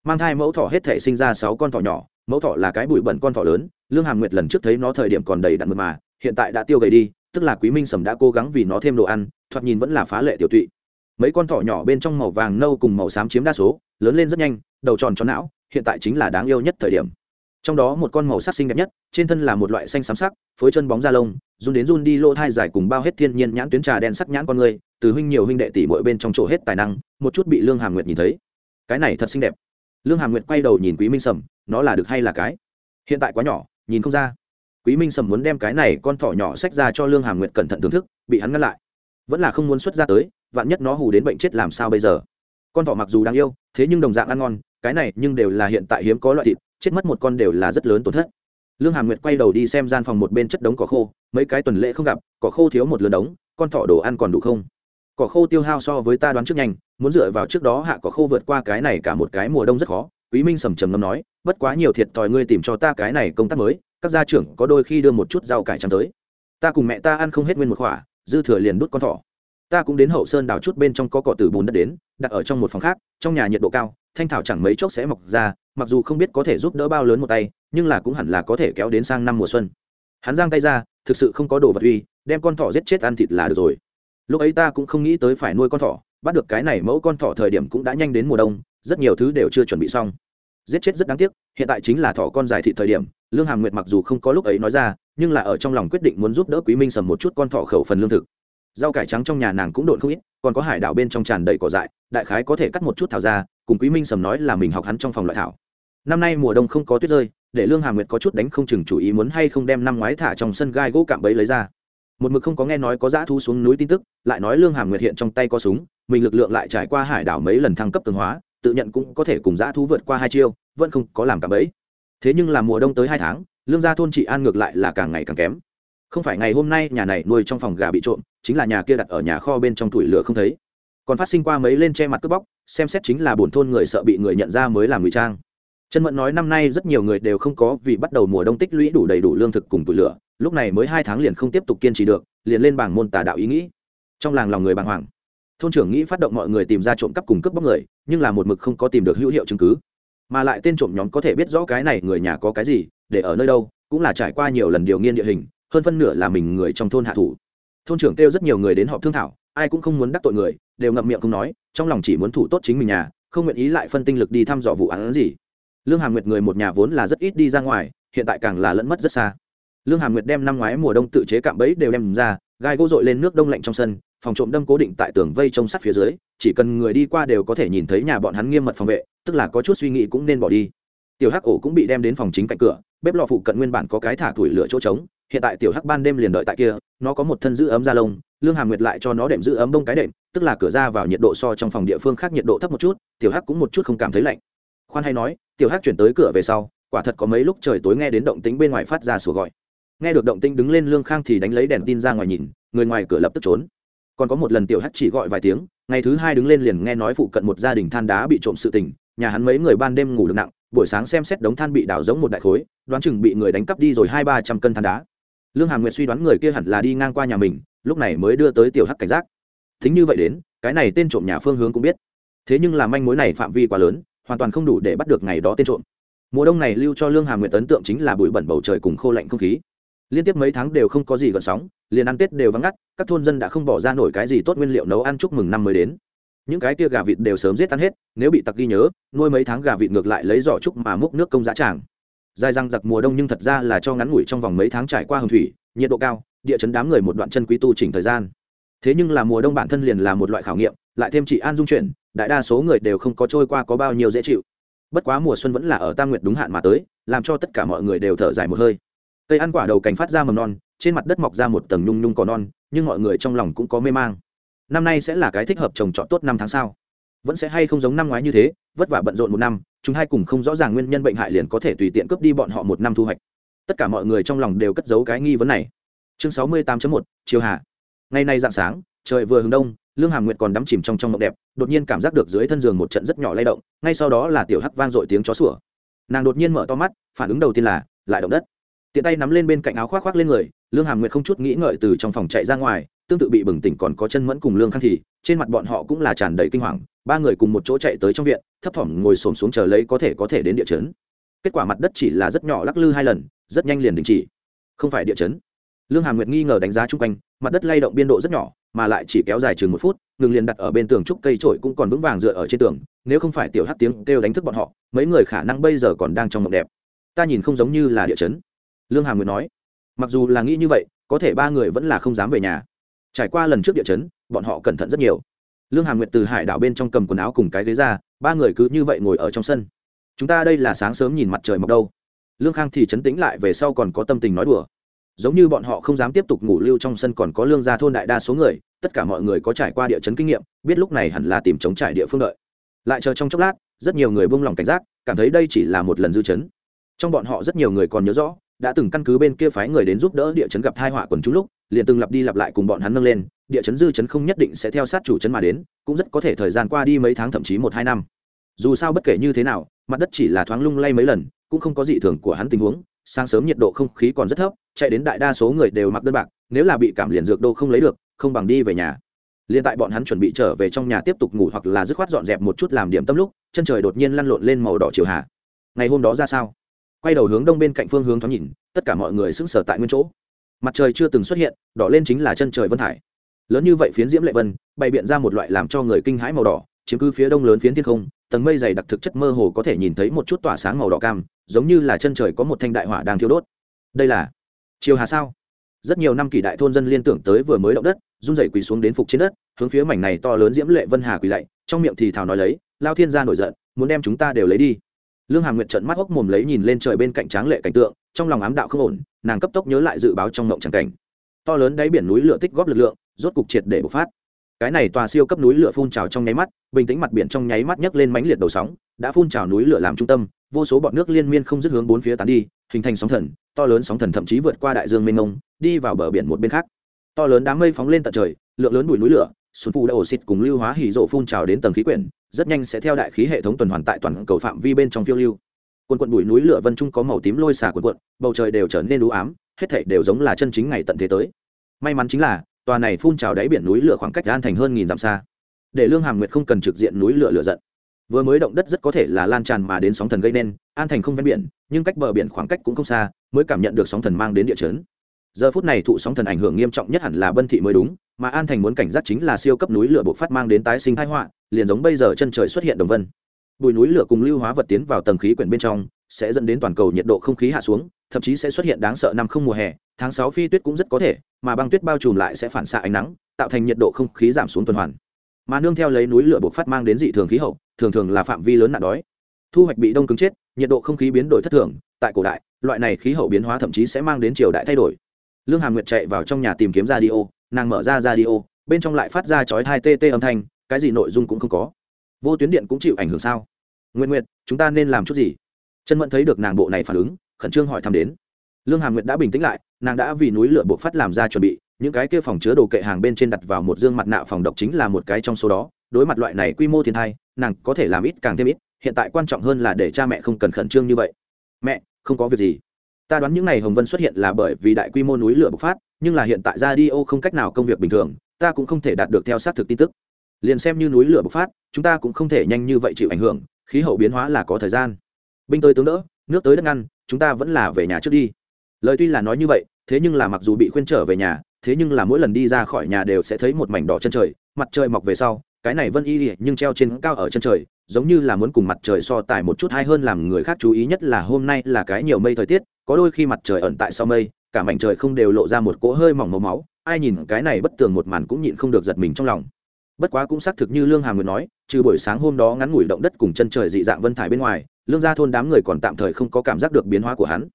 Mang thai mẫu thỏ hết thể sinh ra sáu con thỏ nhỏ, mẫu thỏ là cái bụi bẩn con thỏ lớn, lương hàm nguyệt lần trước thấy nó thời điểm còn đầy đặn mượt mà, hiện tại đã tiêu gầy đi, tức là quý minh sầm đã cố gắng vì nó thêm đồ ăn, thoạt nhìn vẫn là phá lệ tiểu tụy. Mấy con thỏ nhỏ bên trong màu vàng nâu cùng màu xám chiếm đa số, lớn lên rất nhanh, đầu tròn cho não, hiện tại chính là đáng yêu nhất thời điểm trong đó một con màu sắc xinh đẹp nhất, trên thân là một loại xanh xám sắc, phối chân bóng da lông, run đến run đi lỗ thai dài cùng bao hết thiên nhiên nhãn tuyến trà đen sắc nhãn con người, từ huynh nhiều huynh đệ tỷ mỗi bên trong chỗ hết tài năng, một chút bị lương hàm nguyệt nhìn thấy. Cái này thật xinh đẹp. Lương hàm nguyệt quay đầu nhìn quý minh sầm, nó là được hay là cái? Hiện tại quá nhỏ, nhìn không ra. Quý minh sầm muốn đem cái này con thỏ nhỏ sách ra cho lương hàm nguyệt cẩn thận thưởng thức, bị hắn ngăn lại. Vẫn là không muốn xuất ra tới, vạn nhất nó hù đến bệnh chết làm sao bây giờ? Con thỏ mặc dù đáng yêu, thế nhưng đồng dạng ăn ngon, cái này nhưng đều là hiện tại hiếm có loại thịt chết mất một con đều là rất lớn tổn thất. Lương hàm nguyệt quay đầu đi xem gian phòng một bên chất đống cỏ khô, mấy cái tuần lễ không gặp, cỏ khô thiếu một lớn đống, con thỏ đồ ăn còn đủ không? Cỏ khô tiêu hao so với ta đoán trước nhanh, muốn dựa vào trước đó hạ cỏ khô vượt qua cái này cả một cái mùa đông rất khó, quý minh sầm trầm ngâm nói, bất quá nhiều thiệt thòi ngươi tìm cho ta cái này công tác mới, các gia trưởng có đôi khi đưa một chút rau cải trắng tới. Ta cùng mẹ ta ăn không hết nguyên một khỏa dư thừa liền đút con thỏ. Ta cũng đến hậu sơn đào chút bên trong có cỏ tử bùn đất đến, đặt ở trong một phòng khác, trong nhà nhiệt độ cao, thanh thảo chẳng mấy chốc sẽ mọc ra mặc dù không biết có thể giúp đỡ bao lớn một tay, nhưng là cũng hẳn là có thể kéo đến sang năm mùa xuân. Hắn giang tay ra, thực sự không có đồ vật uy, đem con thỏ giết chết ăn thịt là được rồi. Lúc ấy ta cũng không nghĩ tới phải nuôi con thỏ, bắt được cái này mẫu con thỏ thời điểm cũng đã nhanh đến mùa đông, rất nhiều thứ đều chưa chuẩn bị xong. Giết chết rất đáng tiếc, hiện tại chính là thỏ con dài thị thời điểm, lương hàm nguyệt mặc dù không có lúc ấy nói ra, nhưng là ở trong lòng quyết định muốn giúp đỡ quý minh sầm một chút con thỏ khẩu phần lương thực. Rau cải trắng trong nhà nàng cũng độn không ít, còn có hải đảo bên trong tràn đầy cỏ dại, đại khái có thể cắt một chút thảo ra, cùng quý minh sầm nói là mình học hắn trong phòng loại thảo năm nay mùa đông không có tuyết rơi, để lương hà nguyệt có chút đánh không chừng chủ ý muốn hay không đem năm ngoái thả trong sân gai gỗ cạm bẫy lấy ra. Một mực không có nghe nói có dã thu xuống núi tin tức, lại nói lương hà nguyệt hiện trong tay có súng, mình lực lượng lại trải qua hải đảo mấy lần thăng cấp cường hóa, tự nhận cũng có thể cùng dã thú vượt qua hai chiêu, vẫn không có làm cạm bẫy. Thế nhưng là mùa đông tới hai tháng, lương gia thôn chị an ngược lại là càng ngày càng kém. Không phải ngày hôm nay nhà này nuôi trong phòng gà bị trộm, chính là nhà kia đặt ở nhà kho bên trong tủi lửa không thấy. Còn phát sinh qua mấy lên che mặt cướp bóc, xem xét chính là bổn thôn người sợ bị người nhận ra mới làm ngụy trang trần mẫn nói năm nay rất nhiều người đều không có vì bắt đầu mùa đông tích lũy đủ đầy đủ lương thực cùng tủi lửa, lúc này mới hai tháng liền không tiếp tục kiên trì được, liền lên bảng môn tà đạo ý nghĩ. Trong làng lòng người bàng hoàng, thôn trưởng nghĩ phát động mọi người tìm ra trộm cắp cùng cướp bóc người, nhưng là một mực không có tìm được hữu hiệu chứng cứ. Mà lại tên trộm nhóm có thể biết rõ cái này người nhà có cái gì, để ở nơi đâu, cũng là trải qua nhiều lần điều nghiên địa hình, hơn phân nửa là mình người trong thôn hạ thủ. Thôn trưởng kêu rất nhiều người đến họp thương thảo, ai cũng không muốn đắc tội người, đều ngậm miệng không nói, trong lòng chỉ muốn thủ tốt chính mình nhà, không nguyện ý lại phân tinh lực đi thăm dò vụ án gì lương hàm nguyệt người một nhà vốn là rất ít đi ra ngoài, hiện tại càng là lẫn mất rất xa. Lương hàm nguyệt đem năm ngoái mùa đông tự chế cạm bẫy đều đem ra, gai gỗ dội lên nước đông lạnh trong sân, phòng trộm đâm cố định tại tường vây trông sắt phía dưới, chỉ cần người đi qua đều có thể nhìn thấy nhà bọn hắn nghiêm mật phòng vệ, tức là có chút suy nghĩ cũng nên bỏ đi. Tiểu hắc ổ cũng bị đem đến phòng chính cạnh cửa, bếp lò phụ cận nguyên bản có cái thả tuổi lửa chỗ trống, hiện tại tiểu hắc ban đêm liền đợi tại kia, nó có một thân giữ ấm da lông, lương hàm nguyệt lại cho nó đệm giữ ấm bông cái đệm, tức là cửa ra vào nhiệt độ so trong phòng địa phương khác nhiệt độ thấp một chút, tiểu hắc cũng một chút không cảm thấy lạnh khoan hay nói, tiểu hắc chuyển tới cửa về sau, quả thật có mấy lúc trời tối nghe đến động tính bên ngoài phát ra sủa gọi. Nghe được động tĩnh đứng lên lương khang thì đánh lấy đèn tin ra ngoài nhìn, người ngoài cửa lập tức trốn. Còn có một lần tiểu hắc chỉ gọi vài tiếng, ngày thứ hai đứng lên liền nghe nói phụ cận một gia đình than đá bị trộm sự tình, nhà hắn mấy người ban đêm ngủ được nặng, buổi sáng xem xét đống than bị đào giống một đại khối, đoán chừng bị người đánh cắp đi rồi hai ba trăm cân than đá. Lương hàm nguyệt suy đoán người kia hẳn là đi ngang qua nhà mình, lúc này mới đưa tới tiểu hắc cảnh giác. Thính như vậy đến, cái này tên trộm nhà phương hướng cũng biết. Thế nhưng là manh mối này phạm vi quá lớn hoàn toàn không đủ để bắt được ngày đó tên trộm. Mùa đông này lưu cho lương hàm nguyệt ấn tượng chính là bụi bẩn bầu trời cùng khô lạnh không khí. Liên tiếp mấy tháng đều không có gì gợn sóng, liền ăn tết đều vắng ngắt, các thôn dân đã không bỏ ra nổi cái gì tốt nguyên liệu nấu ăn chúc mừng năm mới đến. Những cái kia gà vịt đều sớm giết tan hết, nếu bị tặc ghi nhớ, nuôi mấy tháng gà vịt ngược lại lấy giỏ trúc mà múc nước công giá tràng. Dài răng giặc mùa đông nhưng thật ra là cho ngắn ngủi trong vòng mấy tháng trải qua hồng thủy, nhiệt độ cao, địa chấn đám người một đoạn chân quý tu chỉnh thời gian. Thế nhưng là mùa đông bản thân liền là một loại khảo nghiệm, lại thêm chị an dung chuyển đại đa số người đều không có trôi qua có bao nhiêu dễ chịu. Bất quá mùa xuân vẫn là ở tam nguyệt đúng hạn mà tới, làm cho tất cả mọi người đều thở dài một hơi. Cây ăn quả đầu cành phát ra mầm non, trên mặt đất mọc ra một tầng nhung nhung cỏ non, nhưng mọi người trong lòng cũng có mê mang. Năm nay sẽ là cái thích hợp trồng trọt tốt năm tháng sau vẫn sẽ hay không giống năm ngoái như thế, vất vả bận rộn một năm, chúng hai cùng không rõ ràng nguyên nhân bệnh hại liền có thể tùy tiện cướp đi bọn họ một năm thu hoạch. Tất cả mọi người trong lòng đều cất giấu cái nghi vấn này. Chương sáu mươi 68 một chiều hạ ngày nay dạng sáng, trời vừa hướng đông lương hàm nguyệt còn đắm chìm trong trong mộng đẹp, đột nhiên cảm giác được dưới thân giường một trận rất nhỏ lay động, ngay sau đó là tiểu hắc vang dội tiếng chó sủa. Nàng đột nhiên mở to mắt, phản ứng đầu tiên là, lại động đất. Tiện tay nắm lên bên cạnh áo khoác khoác lên người, lương hàm nguyệt không chút nghĩ ngợi từ trong phòng chạy ra ngoài, tương tự bị bừng tỉnh còn có chân mẫn cùng lương khang thì, trên mặt bọn họ cũng là tràn đầy kinh hoàng, ba người cùng một chỗ chạy tới trong viện, thấp thỏm ngồi xổm xuống chờ lấy có thể có thể đến địa chấn. Kết quả mặt đất chỉ là rất nhỏ lắc lư hai lần, rất nhanh liền đình chỉ. Không phải địa chấn. Lương hàm nguyệt nghi ngờ đánh giá chung quanh, mặt đất lay động biên độ rất nhỏ mà lại chỉ kéo dài chừng một phút, ngừng liền đặt ở bên tường trúc cây trổi cũng còn vững vàng dựa ở trên tường, nếu không phải tiểu hát tiếng kêu đánh thức bọn họ, mấy người khả năng bây giờ còn đang trong mộng đẹp. Ta nhìn không giống như là địa chấn. Lương hà nguyệt nói, mặc dù là nghĩ như vậy, có thể ba người vẫn là không dám về nhà. Trải qua lần trước địa chấn, bọn họ cẩn thận rất nhiều. Lương hà nguyệt từ hải đảo bên trong cầm quần áo cùng cái ghế ra, ba người cứ như vậy ngồi ở trong sân. Chúng ta đây là sáng sớm nhìn mặt trời mọc đâu. Lương khang thì chấn tĩnh lại về sau còn có tâm tình nói đùa giống như bọn họ không dám tiếp tục ngủ lưu trong sân còn có lương gia thôn đại đa số người, tất cả mọi người có trải qua địa chấn kinh nghiệm, biết lúc này hẳn là tìm chống trải địa phương đợi. Lại chờ trong chốc lát, rất nhiều người buông lỏng cảnh giác, cảm thấy đây chỉ là một lần dư chấn. Trong bọn họ rất nhiều người còn nhớ rõ, đã từng căn cứ bên kia phái người đến giúp đỡ địa chấn gặp thai họa quần chúng lúc, liền từng lặp đi lặp lại cùng bọn hắn nâng lên, địa chấn dư chấn không nhất định sẽ theo sát chủ chấn mà đến, cũng rất có thể thời gian qua đi mấy tháng thậm chí một hai năm. Dù sao bất kể như thế nào, mặt đất chỉ là thoáng lung lay mấy lần, cũng không có dị thường của hắn tình huống, sáng sớm nhiệt độ không khí còn rất thấp chạy đến đại đa số người đều mặc đơn bạc, nếu là bị cảm liền dược đô không lấy được, không bằng đi về nhà. Liền tại bọn hắn chuẩn bị trở về trong nhà tiếp tục ngủ hoặc là dứt khoát dọn dẹp một chút làm điểm tâm lúc, chân trời đột nhiên lăn lộn lên màu đỏ chiều hạ. Ngày hôm đó ra sao? Quay đầu hướng đông bên cạnh phương hướng thoáng nhìn, tất cả mọi người sững sờ tại nguyên chỗ. Mặt trời chưa từng xuất hiện, đỏ lên chính là chân trời vân thải lớn như vậy phiến diễm lệ vân, bày biện ra một loại làm cho người kinh hãi màu đỏ, chiếm cứ phía đông lớn phiến thiên không, tầng mây dày đặc thực chất mơ hồ có thể nhìn thấy một chút tỏa sáng màu đỏ cam, giống như là chân trời có một thanh đại hỏa đang thiêu đốt. Đây là chiều hà sao? Rất nhiều năm kỷ đại thôn dân liên tưởng tới vừa mới động đất, run rẩy quỳ xuống đến phục trên đất, hướng phía mảnh này to lớn diễm lệ vân hà quỳ lạy, trong miệng thì thào nói lấy, lao thiên gia nổi giận, muốn đem chúng ta đều lấy đi. Lương hàm nguyệt trận mắt hốc mồm lấy nhìn lên trời bên cạnh tráng lệ cảnh tượng, trong lòng ám đạo không ổn, nàng cấp tốc nhớ lại dự báo trong mộng tràng cảnh. To lớn đáy biển núi lửa tích góp lực lượng, rốt cục triệt để bộc phát. Cái này tòa siêu cấp núi lửa phun trào trong nháy mắt, bình tĩnh mặt biển trong nháy mắt nhấc lên mãnh liệt đầu sóng, đã phun trào núi lửa làm trung tâm vô số bọt nước liên miên không dứt hướng bốn phía tán đi, hình thành sóng thần, to lớn sóng thần thậm chí vượt qua đại dương mênh mông, đi vào bờ biển một bên khác. To lớn đám mây phóng lên tận trời, lượng lớn bụi núi lửa, xuân phù đã ổ xịt cùng lưu hóa hỉ rộ phun trào đến tầng khí quyển, rất nhanh sẽ theo đại khí hệ thống tuần hoàn tại toàn cầu phạm vi bên trong phiêu lưu. Quần quận bụi núi lửa vân trung có màu tím lôi xả quần quận bầu trời đều trở nên u ám, hết thảy đều giống là chân chính ngày tận thế tới. May mắn chính là, tòa này phun trào đáy biển núi lửa khoảng cách an thành hơn nghìn dặm xa. Để lương hàm nguyệt không cần trực diện núi lửa lửa giận vừa mới động đất rất có thể là lan tràn mà đến sóng thần gây nên, an thành không ven biển, nhưng cách bờ biển khoảng cách cũng không xa, mới cảm nhận được sóng thần mang đến địa chấn. Giờ phút này thụ sóng thần ảnh hưởng nghiêm trọng nhất hẳn là bân thị mới đúng, mà an thành muốn cảnh giác chính là siêu cấp núi lửa bộc phát mang đến tái sinh thái họa, liền giống bây giờ chân trời xuất hiện đồng vân. Bụi núi lửa cùng lưu hóa vật tiến vào tầng khí quyển bên trong, sẽ dẫn đến toàn cầu nhiệt độ không khí hạ xuống, thậm chí sẽ xuất hiện đáng sợ năm không mùa hè, tháng sáu phi tuyết cũng rất có thể, mà băng tuyết bao trùm lại sẽ phản xạ ánh nắng, tạo thành nhiệt độ không khí giảm xuống tuần hoàn. Mà nương theo lấy núi lửa bộc phát mang đến dị thường khí hậu thường thường là phạm vi lớn nạn đói. Thu hoạch bị đông cứng chết, nhiệt độ không khí biến đổi thất thường, tại cổ đại, loại này khí hậu biến hóa thậm chí sẽ mang đến triều đại thay đổi. Lương hàm nguyệt chạy vào trong nhà tìm kiếm radio, nàng mở ra radio, bên trong lại phát ra chói hai tt âm thanh, cái gì nội dung cũng không có. Vô tuyến điện cũng chịu ảnh hưởng sao? Nguyện nguyệt, chúng ta nên làm chút gì? Chân mẫn thấy được nàng bộ này phản ứng, khẩn trương hỏi thăm đến. Lương hàm nguyệt đã bình tĩnh lại, nàng đã vì núi lửa buộc phát làm ra chuẩn bị, những cái kia phòng chứa đồ kệ hàng bên trên đặt vào một dương mặt nạ phòng độc chính là một cái trong số đó đối mặt loại này quy mô thiên thai, nàng có thể làm ít càng thêm ít, hiện tại quan trọng hơn là để cha mẹ không cần khẩn trương như vậy. Mẹ, không có việc gì. Ta đoán những n à y hồng vân xuất hiện là bởi vì đại quy mô núi lửa bộc phát, nhưng là hiện tại ra đi ô không cách nào công việc bình thường, ta cũng không thể đạt được theo xác thực tin tức. Liền xem như núi lửa bộc phát, chúng ta cũng không thể nhanh như vậy chịu ảnh hưởng, khí hậu biến hóa là có thời gian. Binh tới tướng đỡ, nước tới đất ngăn, chúng ta vẫn là về nhà trước đi. Lời tuy là nói như vậy, thế nhưng là mặc dù bị khuyên trở về nhà, thế nhưng là mỗi lần đi ra khỏi nhà đều sẽ thấy một mảnh đỏ chân trời, mặt trời mọc về sau cái này vân y nhưng treo trên cao ở chân trời, giống như là muốn cùng mặt trời so tài một chút hay hơn làm người khác chú ý nhất là hôm nay là cái nhiều mây thời tiết, có đôi khi mặt trời ẩn tại sau mây, cả mảnh trời không đều lộ ra một cỗ hơi mỏng màu máu, ai nhìn cái này bất tường một màn cũng nhịn không được giật mình trong lòng. Bất quá cũng xác thực như lương hà nguyệt nói, trừ buổi sáng hôm đó ngắn ngủi động đất cùng chân trời dị dạng vân thải bên ngoài, lương gia thôn đám người còn tạm thời không có cảm giác được biến hóa của hắn.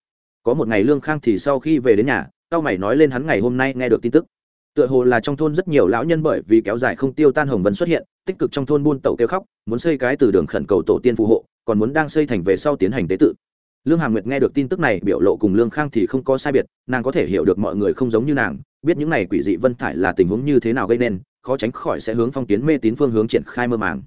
Có một ngày lương khang thì sau khi về đến nhà, cao mày nói lên hắn ngày hôm nay nghe được tin tức tựa hồ là trong thôn rất nhiều lão nhân bởi vì kéo dài không tiêu tan hồng vân xuất hiện, tích cực trong thôn buôn tẩu kêu khóc, muốn xây cái từ đường khẩn cầu tổ tiên phù hộ, còn muốn đang xây thành về sau tiến hành tế tự. Lương hà nguyệt nghe được tin tức này, biểu lộ cùng lương khang thì không có sai biệt, nàng có thể hiểu được mọi người không giống như nàng, biết những này quỷ dị vân thải là tình huống như thế nào gây nên, khó tránh khỏi sẽ hướng phong kiến mê tín phương hướng triển khai mơ màng.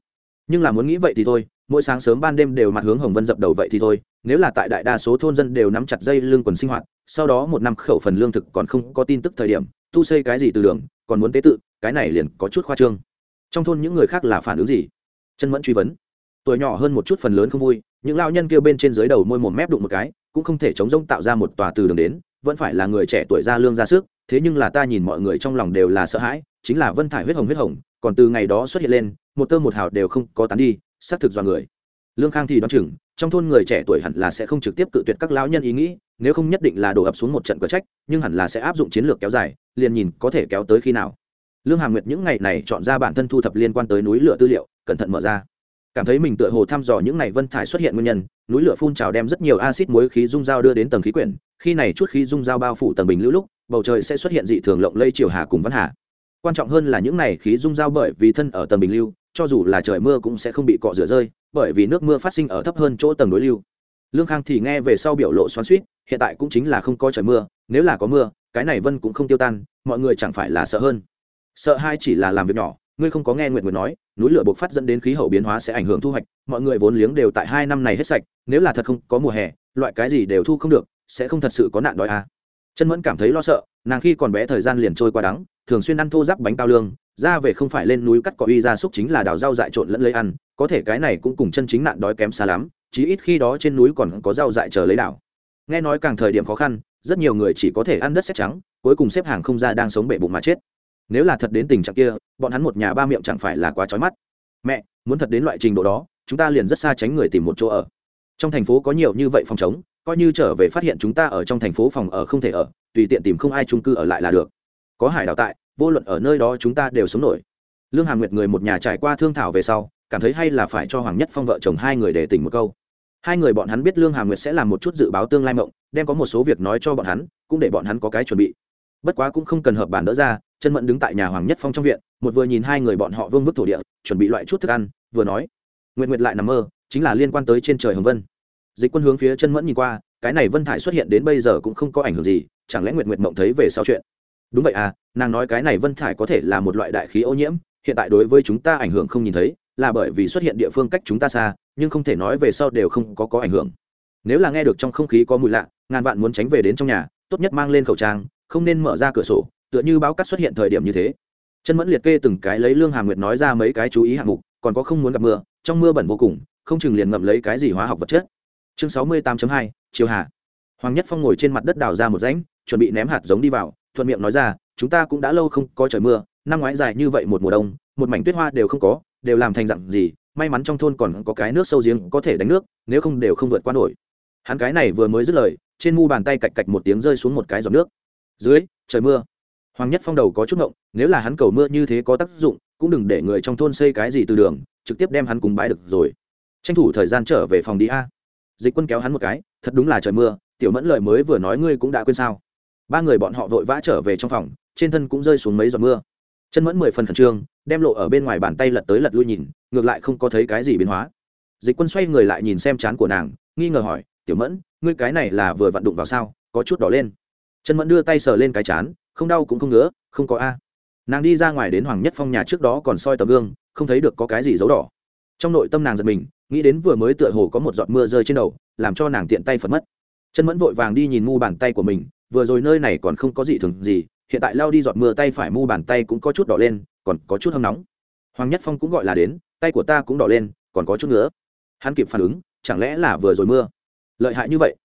Nhưng là muốn nghĩ vậy thì thôi, mỗi sáng sớm ban đêm đều mặt hướng hồng vân dập đầu vậy thì thôi, nếu là tại đại đa số thôn dân đều nắm chặt dây lương quần sinh hoạt, sau đó một năm khẩu phần lương thực còn không có tin tức thời điểm tu xây cái gì từ đường, còn muốn tế tự, cái này liền có chút khoa trương. Trong thôn những người khác là phản ứng gì? Chân mẫn truy vấn. Tuổi nhỏ hơn một chút phần lớn không vui, những lao nhân kêu bên trên dưới đầu môi một mép đụng một cái, cũng không thể chống rông tạo ra một tòa từ đường đến, vẫn phải là người trẻ tuổi ra lương ra sức, thế nhưng là ta nhìn mọi người trong lòng đều là sợ hãi, chính là vân thải huyết hồng huyết hồng, còn từ ngày đó xuất hiện lên, một tơ một hào đều không có tán đi, xác thực do người. Lương khang thì đoán chừng, trong thôn người trẻ tuổi hẳn là sẽ không trực tiếp cự tuyệt các lão nhân ý nghĩ nếu không nhất định là đổ ập xuống một trận cờ trách, nhưng hẳn là sẽ áp dụng chiến lược kéo dài, liền nhìn có thể kéo tới khi nào. Lương hà nguyệt những ngày này chọn ra bản thân thu thập liên quan tới núi lửa tư liệu, cẩn thận mở ra. Cảm thấy mình tựa hồ thăm dò những ngày vân thải xuất hiện nguyên nhân, núi lửa phun trào đem rất nhiều acid muối khí dung dao đưa đến tầng khí quyển, khi này chút khí dung dao bao phủ tầng bình lưu lúc, bầu trời sẽ xuất hiện dị thường lộng lây chiều hà cùng văn hà. Quan trọng hơn là những này khí dung dao bởi vì thân ở tầng bình lưu, cho dù là trời mưa cũng sẽ không bị cọ rửa rơi, bởi vì nước mưa phát sinh ở thấp hơn chỗ tầng đối lưu lương khang thì nghe về sau biểu lộ xoắn suýt hiện tại cũng chính là không có trời mưa, nếu là có mưa, cái này vân cũng không tiêu tan, mọi người chẳng phải là sợ hơn sợ hai chỉ là làm việc nhỏ, ngươi không có nghe nguyện nguyện nói, núi lửa bộc phát dẫn đến khí hậu biến hóa sẽ ảnh hưởng thu hoạch, mọi người vốn liếng đều tại hai năm này hết sạch, nếu là thật không có mùa hè, loại cái gì đều thu không được, sẽ không thật sự có nạn đói à. chân mẫn cảm thấy lo sợ, nàng khi còn bé thời gian liền trôi qua đắng, thường xuyên ăn thô giáp bánh cao lương ra về không phải lên núi cắt cỏ uy ra súc chính là đào rau dại trộn lẫn lấy ăn, có thể cái này cũng cùng chân chính nạn đói kém xa lắm, chí ít khi đó trên núi còn có rau dại chờ lấy đảo. Nghe nói càng thời điểm khó khăn, rất nhiều người chỉ có thể ăn đất xét trắng, cuối cùng xếp hàng không ra đang sống bể bụng mà chết. Nếu là thật đến tình trạng kia, bọn hắn một nhà ba miệng chẳng phải là quá trói mắt. Mẹ, muốn thật đến loại trình độ đó, chúng ta liền rất xa tránh người tìm một chỗ ở. Trong thành phố có nhiều như vậy phòng chống coi như trở về phát hiện chúng ta ở trong thành phố phòng ở không thể ở, tùy tiện tìm không ai trung cư ở lại là được. Có hải đào tại vô luận ở nơi đó chúng ta đều sống nổi. Lương hàm nguyệt người một nhà trải qua thương thảo về sau, cảm thấy hay là phải cho hoàng nhất phong vợ chồng hai người để tỉnh một câu. Hai người bọn hắn biết lương hàm nguyệt sẽ làm một chút dự báo tương lai mộng, đem có một số việc nói cho bọn hắn, cũng để bọn hắn có cái chuẩn bị. Bất quá cũng không cần hợp bản đỡ ra chân mẫn đứng tại nhà hoàng nhất phong trong viện, một vừa nhìn hai người bọn họ vương vức thổ địa, chuẩn bị loại chút thức ăn, vừa nói nguyện nguyệt lại nằm mơ, chính là liên quan tới trên trời hồng vân. Dịch quân hướng phía chân mẫn nhìn qua, cái này vân thải xuất hiện đến bây giờ cũng không có ảnh hưởng gì, chẳng lẽ nguyệt nguyệt mộng thấy về sau chuyện? Đúng vậy à nàng nói cái này vân thải có thể là một loại đại khí ô nhiễm, hiện tại đối với chúng ta ảnh hưởng không nhìn thấy, là bởi vì xuất hiện địa phương cách chúng ta xa, nhưng không thể nói về sau đều không có có ảnh hưởng. Nếu là nghe được trong không khí có mùi lạ, ngàn vạn muốn tránh về đến trong nhà, tốt nhất mang lên khẩu trang, không nên mở ra cửa sổ, tựa như báo cắt xuất hiện thời điểm như thế. Chân mẫn liệt kê từng cái lấy lương hà nguyệt nói ra mấy cái chú ý hạng mục, còn có không muốn gặp mưa, trong mưa bẩn vô cùng, không chừng liền ngậm lấy cái gì hóa học vật chất. Chương sáu mươi 68 hai, chiều hạ hoàng nhất phong ngồi trên mặt đất đào ra một rãnh, chuẩn bị ném hạt giống đi vào thuận miệng nói ra, chúng ta cũng đã lâu không có trời mưa, năm ngoái dài như vậy một mùa đông, một mảnh tuyết hoa đều không có, đều làm thành dặn gì, may mắn trong thôn còn có cái nước sâu giếng có thể đánh nước, nếu không đều không vượt qua nổi. Hắn cái này vừa mới dứt lời, trên mu bàn tay cạch cạch một tiếng rơi xuống một cái giọt nước. Dưới, trời mưa. Hoàng nhất phong đầu có chút ngộng, nếu là hắn cầu mưa như thế có tác dụng, cũng đừng để người trong thôn xây cái gì từ đường, trực tiếp đem hắn cùng bãi được rồi. Tranh thủ thời gian trở về phòng đi a. Dịch quân kéo hắn một cái, thật đúng là trời mưa, tiểu mẫn lời mới vừa nói ngươi cũng đã quên sao? Ba người bọn họ vội vã trở về trong phòng, trên thân cũng rơi xuống mấy giọt mưa. Chân mẫn mười phần khẩn trương, đem lộ ở bên ngoài bàn tay lật tới lật lui nhìn, ngược lại không có thấy cái gì biến hóa. Dịch quân xoay người lại nhìn xem chán của nàng, nghi ngờ hỏi, tiểu mẫn, ngươi cái này là vừa vặn đụng vào sao? Có chút đỏ lên. Chân mẫn đưa tay sờ lên cái chán, không đau cũng không ngứa, không có a. Nàng đi ra ngoài đến hoàng nhất phong nhà trước đó còn soi tấm gương, không thấy được có cái gì dấu đỏ. Trong nội tâm nàng giật mình, nghĩ đến vừa mới tựa hồ có một giọt mưa rơi trên đầu, làm cho nàng tiện tay phật mất chân mẫn vội vàng đi nhìn mu bàn tay của mình, vừa rồi nơi này còn không có gì thường gì, hiện tại lao đi giọt mưa tay phải mu bàn tay cũng có chút đỏ lên, còn có chút hâm nóng. Hoàng nhất phong cũng gọi là đến, tay của ta cũng đỏ lên, còn có chút nữa. Hắn kịp phản ứng, chẳng lẽ là vừa rồi mưa? Lợi hại như vậy.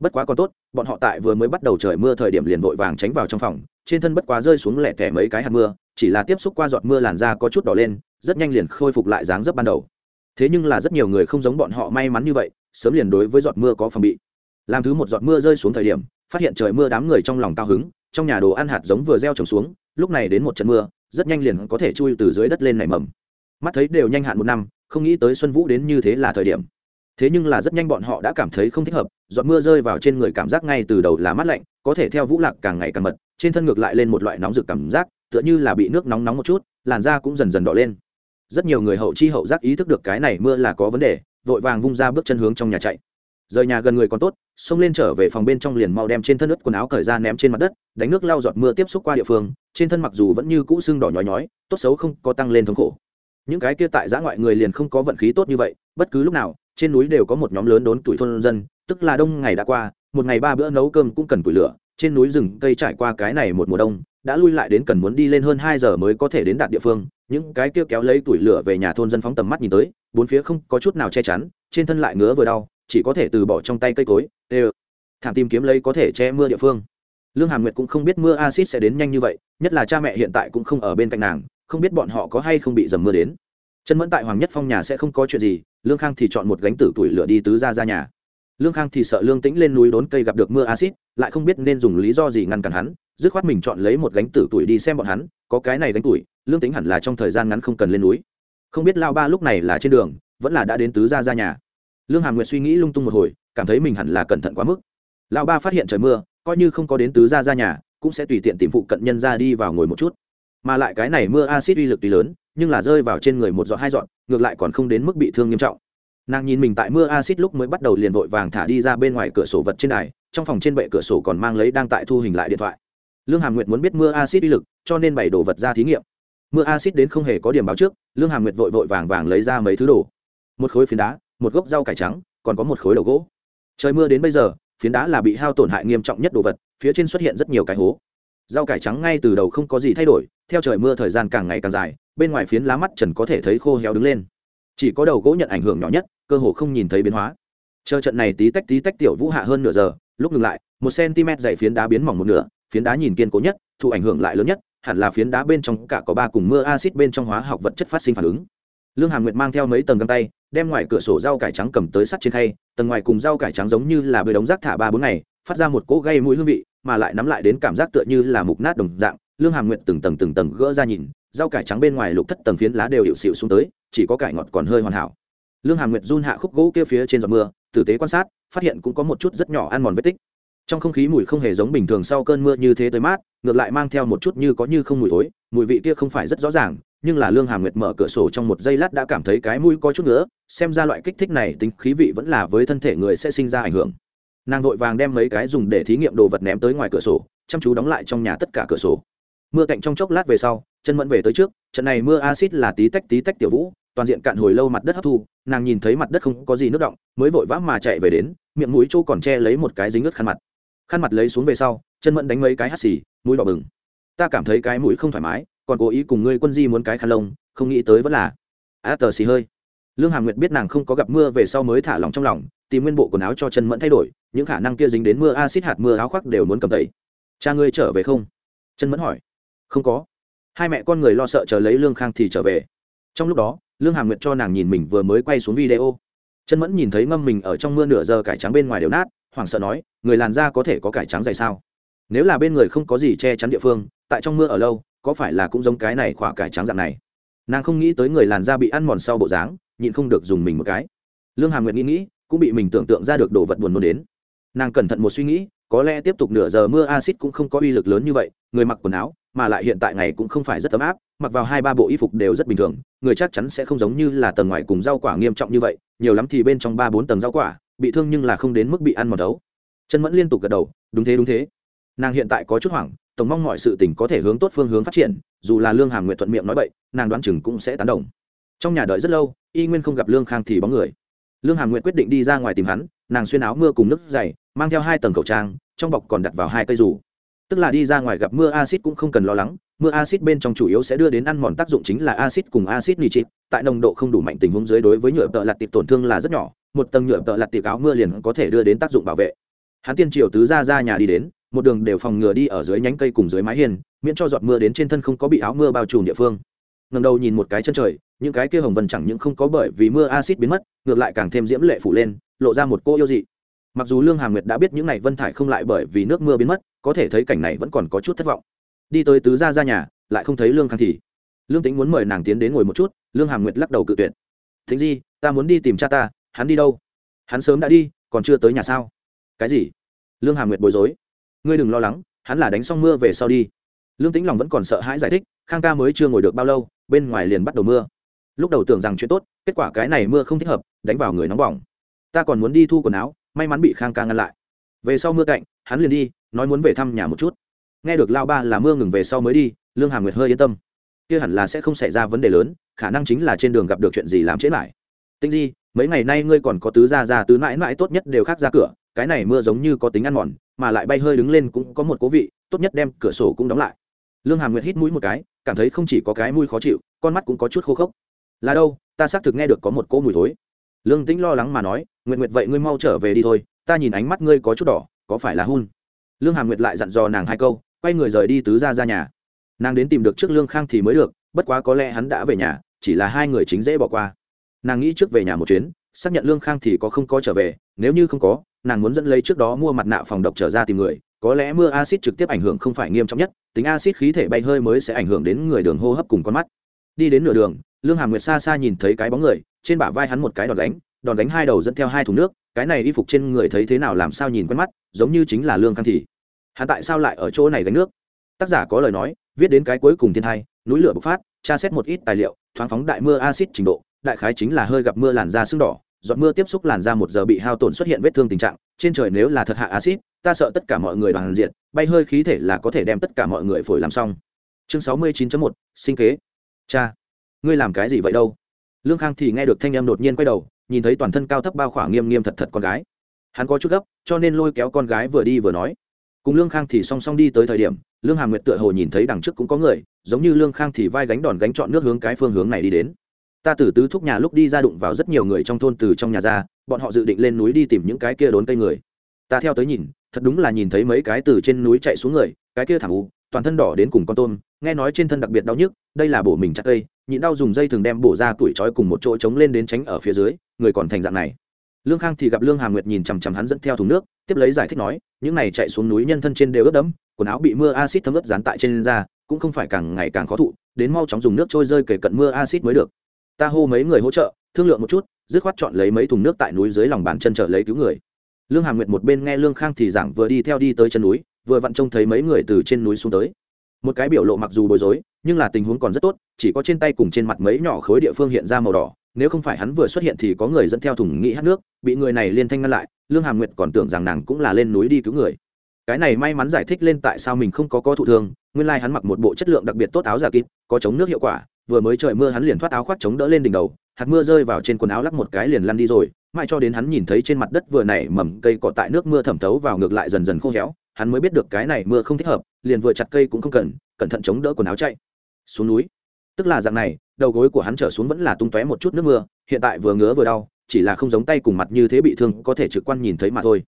Bất quá còn tốt, bọn họ tại vừa mới bắt đầu trời mưa thời điểm liền vội vàng tránh vào trong phòng, trên thân bất quá rơi xuống lẻ tẻ mấy cái hạt mưa, chỉ là tiếp xúc qua giọt mưa làn da có chút đỏ lên, rất nhanh liền khôi phục lại dáng dấp ban đầu. Thế nhưng là rất nhiều người không giống bọn họ may mắn như vậy, sớm liền đối với giọt mưa có phòng bị làm thứ một giọt mưa rơi xuống thời điểm, phát hiện trời mưa đám người trong lòng cao hứng, trong nhà đồ ăn hạt giống vừa gieo trồng xuống, lúc này đến một trận mưa, rất nhanh liền có thể chui từ dưới đất lên nảy mầm. Mắt thấy đều nhanh hạn một năm, không nghĩ tới xuân vũ đến như thế là thời điểm. Thế nhưng là rất nhanh bọn họ đã cảm thấy không thích hợp, giọt mưa rơi vào trên người cảm giác ngay từ đầu là mát lạnh, có thể theo vũ lạc càng ngày càng mật, trên thân ngược lại lên một loại nóng rực cảm giác, tựa như là bị nước nóng nóng một chút, làn da cũng dần dần đỏ lên. Rất nhiều người hậu chi hậu giác ý thức được cái này mưa là có vấn đề, vội vàng vung ra bước chân hướng trong nhà chạy rời nhà gần người còn tốt, xông lên trở về phòng bên trong liền mau đem trên thân ướt quần áo cởi ra ném trên mặt đất, đánh nước lau giọt mưa tiếp xúc qua địa phương, trên thân mặc dù vẫn như cũ sưng đỏ nhói nhói, tốt xấu không có tăng lên thống khổ. Những cái kia tại giã ngoại người liền không có vận khí tốt như vậy, bất cứ lúc nào, trên núi đều có một nhóm lớn đốn tuổi thôn dân, tức là đông ngày đã qua, một ngày ba bữa nấu cơm cũng cần củi lửa, trên núi rừng cây trải qua cái này một mùa đông, đã lui lại đến cần muốn đi lên hơn hai giờ mới có thể đến đạt địa phương. Những cái kia kéo lấy tuổi lửa về nhà thôn dân phóng tầm mắt nhìn tới, bốn phía không có chút nào che chắn, trên thân lại ngứa vừa đau chỉ có thể từ bỏ trong tay cây cối, tê thảm tìm kiếm lấy có thể che mưa địa phương. Lương hàm nguyệt cũng không biết mưa acid sẽ đến nhanh như vậy, nhất là cha mẹ hiện tại cũng không ở bên cạnh nàng, không biết bọn họ có hay không bị dầm mưa đến. Chân mẫn tại hoàng nhất phong nhà sẽ không có chuyện gì, lương khang thì chọn một gánh tử tuổi lửa đi tứ ra ra nhà. Lương khang thì sợ lương tĩnh lên núi đốn cây gặp được mưa acid lại không biết nên dùng lý do gì ngăn cản hắn, dứt khoát mình chọn lấy một gánh tử tuổi đi xem bọn hắn, có cái này gánh tuổi, lương tĩnh hẳn là trong thời gian ngắn không cần lên núi. Không biết lao ba lúc này là trên đường, vẫn là đã đến tứ ra ra nhà lương hàm nguyệt suy nghĩ lung tung một hồi, cảm thấy mình hẳn là cẩn thận quá mức. Lão ba phát hiện trời mưa, coi như không có đến tứ gia ra nhà, cũng sẽ tùy tiện tìm phụ cận nhân ra đi vào ngồi một chút. Mà lại cái này mưa acid uy lực tuy lớn, nhưng là rơi vào trên người một giọt hai giọt, ngược lại còn không đến mức bị thương nghiêm trọng. Nàng nhìn mình tại mưa acid lúc mới bắt đầu liền vội vàng thả đi ra bên ngoài cửa sổ vật trên đài, trong phòng trên bệ cửa sổ còn mang lấy đang tại thu hình lại điện thoại. Lương hàm nguyệt muốn biết mưa acid uy lực, cho nên bày đồ vật ra thí nghiệm. Mưa acid đến không hề có điểm báo trước, lương hàm nguyệt vội vội vàng vàng lấy ra mấy thứ đồ. Một khối phiến đá một gốc rau cải trắng, còn có một khối đầu gỗ. Trời mưa đến bây giờ, phiến đá là bị hao tổn hại nghiêm trọng nhất đồ vật, phía trên xuất hiện rất nhiều cái hố. Rau cải trắng ngay từ đầu không có gì thay đổi, theo trời mưa thời gian càng ngày càng dài, bên ngoài phiến lá mắt trần có thể thấy khô héo đứng lên. Chỉ có đầu gỗ nhận ảnh hưởng nhỏ nhất, cơ hồ không nhìn thấy biến hóa. Chờ trận này tí tách tí tách tiểu vũ hạ hơn nửa giờ, lúc ngừng lại, một cm dày phiến đá biến mỏng một nửa, phiến đá nhìn kiên cố nhất, thụ ảnh hưởng lại lớn nhất, hẳn là phiến đá bên trong cả có ba cùng mưa acid bên trong hóa học vật chất phát sinh phản ứng lương hàm nguyệt mang theo mấy tầng găng tay, đem ngoài cửa sổ rau cải trắng cầm tới sắt trên khay, tầng ngoài cùng rau cải trắng giống như là bơi đống rác thả ba bốn ngày, phát ra một cỗ gây mũi hương vị, mà lại nắm lại đến cảm giác tựa như là mục nát đồng dạng. Lương hàm nguyệt từng tầng từng tầng gỡ ra nhìn, rau cải trắng bên ngoài lục thất tầng phiến lá đều hiệu xịu xuống tới, chỉ có cải ngọt còn hơi hoàn hảo. Lương hàm nguyệt run hạ khúc gỗ kia phía trên giọt mưa, tử tế quan sát, phát hiện cũng có một chút rất nhỏ ăn mòn vết tích. Trong không khí mùi không hề giống bình thường sau cơn mưa như thế tới mát, ngược lại mang theo một chút như có như không mùi thối, mùi vị kia không phải rất rõ ràng nhưng là lương hàm nguyệt mở cửa sổ trong một giây lát đã cảm thấy cái mũi có chút nữa xem ra loại kích thích này tính khí vị vẫn là với thân thể người sẽ sinh ra ảnh hưởng. Nàng vội vàng đem mấy cái dùng để thí nghiệm đồ vật ném tới ngoài cửa sổ, chăm chú đóng lại trong nhà tất cả cửa sổ. Mưa cạnh trong chốc lát về sau, chân mẫn về tới trước, trận này mưa acid là tí tách tí tách tiểu vũ, toàn diện cạn hồi lâu mặt đất hấp thu, nàng nhìn thấy mặt đất không có gì nước động, mới vội vã mà chạy về đến, miệng mũi chỗ còn che lấy một cái dính ướt khăn mặt. Khăn mặt lấy xuống về sau, chân mẫn đánh mấy cái hắt xì, mũi đỏ bừng. Ta cảm thấy cái mũi không thoải mái còn cố ý cùng ngươi quân di muốn cái khăn lông, không nghĩ tới vẫn là. Á, tờ xì hơi. Lương hà nguyệt biết nàng không có gặp mưa về sau mới thả lòng trong lòng, tìm nguyên bộ quần áo cho chân mẫn thay đổi, những khả năng kia dính đến mưa acid hạt mưa áo khoác đều muốn cầm tẩy. Cha ngươi trở về không? Chân mẫn hỏi. Không có. Hai mẹ con người lo sợ chờ lấy lương khang thì trở về. Trong lúc đó, lương hà nguyệt cho nàng nhìn mình vừa mới quay xuống video. Chân mẫn nhìn thấy ngâm mình ở trong mưa nửa giờ cải trắng bên ngoài đều nát, hoảng sợ nói, người làn da có thể có cải trắng dày sao? Nếu là bên người không có gì che chắn địa phương, tại trong mưa ở lâu có phải là cũng giống cái này khỏa cải trắng dạng này? Nàng không nghĩ tới người làn da bị ăn mòn sau bộ dáng, nhịn không được dùng mình một cái. Lương hàm nguyệt nghĩ nghĩ, cũng bị mình tưởng tượng ra được đồ vật buồn nôn đến. Nàng cẩn thận một suy nghĩ, có lẽ tiếp tục nửa giờ mưa acid cũng không có uy lực lớn như vậy, người mặc quần áo, mà lại hiện tại ngày cũng không phải rất ấm áp, mặc vào hai ba bộ y phục đều rất bình thường, người chắc chắn sẽ không giống như là tầng ngoài cùng rau quả nghiêm trọng như vậy, nhiều lắm thì bên trong ba bốn tầng rau quả, bị thương nhưng là không đến mức bị ăn mòn đấu. Chân mẫn liên tục gật đầu, đúng thế đúng thế. Nàng hiện tại có chút hoảng tổng mong mọi sự tình có thể hướng tốt phương hướng phát triển, dù là lương hàm nguyện thuận miệng nói vậy nàng đoán chừng cũng sẽ tán đồng. Trong nhà đợi rất lâu, y nguyên không gặp lương khang thì bóng người. Lương hàm nguyện quyết định đi ra ngoài tìm hắn, nàng xuyên áo mưa cùng nước dày, mang theo hai tầng khẩu trang, trong bọc còn đặt vào hai cây dù. Tức là đi ra ngoài gặp mưa acid cũng không cần lo lắng, mưa acid bên trong chủ yếu sẽ đưa đến ăn mòn tác dụng chính là acid cùng acid nitric, tại nồng độ không đủ mạnh tình huống dưới đối với nhựa tợ lặt tiệp tổn thương là rất nhỏ, một tầng nhựa tợ lặt tiệp áo mưa liền có thể đưa đến tác dụng bảo vệ. Hắn tiên triều tứ ra ra nhà đi đến một đường đều phòng ngừa đi ở dưới nhánh cây cùng dưới mái hiên, miễn cho giọt mưa đến trên thân không có bị áo mưa bao trùm địa phương. Ngầm đầu nhìn một cái chân trời, những cái kia hồng vần chẳng những không có bởi vì mưa acid biến mất, ngược lại càng thêm diễm lệ phủ lên, lộ ra một cô yêu dị. Mặc dù lương hàm nguyệt đã biết những n à y vân thải không lại bởi vì nước mưa biến mất, có thể thấy cảnh này vẫn còn có chút thất vọng. Đi tới tứ gia ra nhà, lại không thấy lương khang thì lương tính muốn mời nàng tiến đến ngồi một chút, lương hàm nguyệt lắc đầu cự tuyệt. Thính di, ta muốn đi tìm cha ta, hắn đi đâu? Hắn sớm đã đi, còn chưa tới nhà sao? Cái gì? Lương hàm nguyệt bối rối ngươi đừng lo lắng, hắn là đánh xong mưa về sau đi. Lương tĩnh lòng vẫn còn sợ hãi giải thích, khang ca mới chưa ngồi được bao lâu, bên ngoài liền bắt đầu mưa. Lúc đầu tưởng rằng chuyện tốt, kết quả cái này mưa không thích hợp, đánh vào người nóng bỏng. Ta còn muốn đi thu quần áo, may mắn bị khang ca ngăn lại. Về sau mưa cạnh, hắn liền đi, nói muốn về thăm nhà một chút. Nghe được lao ba là mưa ngừng về sau mới đi, lương hàm nguyệt hơi yên tâm. Kia hẳn là sẽ không xảy ra vấn đề lớn, khả năng chính là trên đường gặp được chuyện gì làm chết lại. Tinh di, mấy ngày nay ngươi còn có tứ ra ra tứ mãi mãi tốt nhất đều khác ra cửa, cái này mưa giống như có tính ăn mòn mà lại bay hơi đứng lên cũng có một cố vị, tốt nhất đem cửa sổ cũng đóng lại. Lương hàm nguyệt hít mũi một cái, cảm thấy không chỉ có cái mũi khó chịu, con mắt cũng có chút khô khốc. Là đâu, ta xác thực nghe được có một cỗ mùi thối. Lương tĩnh lo lắng mà nói, nguyệt nguyệt vậy ngươi mau trở về đi thôi, ta nhìn ánh mắt ngươi có chút đỏ, có phải là hun? Lương hàm nguyệt lại dặn dò nàng hai câu, quay người rời đi tứ ra ra nhà. Nàng đến tìm được trước lương khang thì mới được, bất quá có lẽ hắn đã về nhà, chỉ là hai người chính dễ bỏ qua. Nàng nghĩ trước về nhà một chuyến, xác nhận lương khang thì có không có trở về, nếu như không có nàng muốn dẫn lấy trước đó mua mặt nạ phòng độc trở ra tìm người, có lẽ mưa acid trực tiếp ảnh hưởng không phải nghiêm trọng nhất, tính acid khí thể bay hơi mới sẽ ảnh hưởng đến người đường hô hấp cùng con mắt đi đến nửa đường, lương hàm nguyệt xa xa nhìn thấy cái bóng người, trên bả vai hắn một cái đòn đánh đòn đánh hai đầu dẫn theo hai thùng nước, cái này y phục trên người thấy thế nào làm sao nhìn quen mắt, giống như chính là lương khang thị. hắn tại sao lại ở chỗ này gánh nước tác giả có lời nói, viết đến cái cuối cùng thiên thai, núi lửa bộc phát, tra xét một ít tài liệu, thoáng phóng đại mưa acid trình độ, đại khái chính là hơi gặp mưa làn da sưng đỏ giọt mưa tiếp xúc làn da một giờ bị hao tổn xuất hiện vết thương tình trạng. Trên trời nếu là thật hạ acid ta sợ tất cả mọi người đoàn diện, bay hơi khí thể là có thể đem tất cả mọi người phổi làm xong. Chương sáu mươi 69 một, sinh kế. Cha, ngươi làm cái gì vậy đâu? Lương khang thì nghe được thanh em đột nhiên quay đầu, nhìn thấy toàn thân cao thấp bao khỏa nghiêm nghiêm thật thật con gái. Hắn có chút gấp, cho nên lôi kéo con gái vừa đi vừa nói. Cùng lương khang thì song song đi tới thời điểm, lương hàm nguyệt tựa hồ nhìn thấy đằng trước cũng có người, giống như lương khang thì vai gánh đòn gánh chọn nước hướng cái phương hướng này đi đến ta từ tứ thúc nhà lúc đi ra đụng vào rất nhiều người trong thôn từ trong nhà ra, bọn họ dự định lên núi đi tìm những cái kia đốn cây người. Ta theo tới nhìn, thật đúng là nhìn thấy mấy cái từ trên núi chạy xuống người, cái kia thẳng u, toàn thân đỏ đến cùng con tôm, nghe nói trên thân đặc biệt đau nhức, đây là bổ mình chặt cây, nhịn đau dùng dây thường đem bổ ra tuổi trói cùng một chỗ trống lên đến tránh ở phía dưới, người còn thành dạng này. Lương khang thì gặp lương Hà nguyệt nhìn chằm chằm hắn dẫn theo thùng nước, tiếp lấy giải thích nói, những này chạy xuống núi nhân thân trên đều ướt đẫm, quần áo bị mưa acid thấm ướt dán tại trên da, cũng không phải càng ngày càng khó thụ, đến mau chóng dùng nước trôi rơi kể cận mưa acid mới được ta hô mấy người hỗ trợ, thương lượng một chút, dứt khoát chọn lấy mấy thùng nước tại núi dưới lòng bàn chân trở lấy cứu người. Lương hà nguyệt một bên nghe lương khang thì giảng vừa đi theo đi tới chân núi, vừa vặn trông thấy mấy người từ trên núi xuống tới. Một cái biểu lộ mặc dù bối rối, nhưng là tình huống còn rất tốt, chỉ có trên tay cùng trên mặt mấy nhỏ khối địa phương hiện ra màu đỏ, nếu không phải hắn vừa xuất hiện thì có người dẫn theo thùng nghĩ hát nước, bị người này liên thanh ngăn lại, lương hàm nguyệt còn tưởng rằng nàng cũng là lên núi đi cứu người. Cái này may mắn giải thích lên tại sao mình không có có thụ thương, nguyên lai、like、hắn mặc một bộ chất lượng đặc biệt tốt áo giả kín có chống nước hiệu quả vừa mới trời mưa hắn liền thoát áo khoác chống đỡ lên đỉnh đầu, hạt mưa rơi vào trên quần áo lắc một cái liền lăn đi rồi, mãi cho đến hắn nhìn thấy trên mặt đất vừa nảy mầm cây cỏ tại nước mưa thẩm thấu vào ngược lại dần dần khô héo, hắn mới biết được cái này mưa không thích hợp, liền vừa chặt cây cũng không cần, cẩn thận chống đỡ quần áo chạy. Xuống núi. Tức là dạng này, đầu gối của hắn trở xuống vẫn là tung tóe một chút nước mưa, hiện tại vừa ngứa vừa đau, chỉ là không giống tay cùng mặt như thế bị thương, có thể trực quan nhìn thấy mà thôi.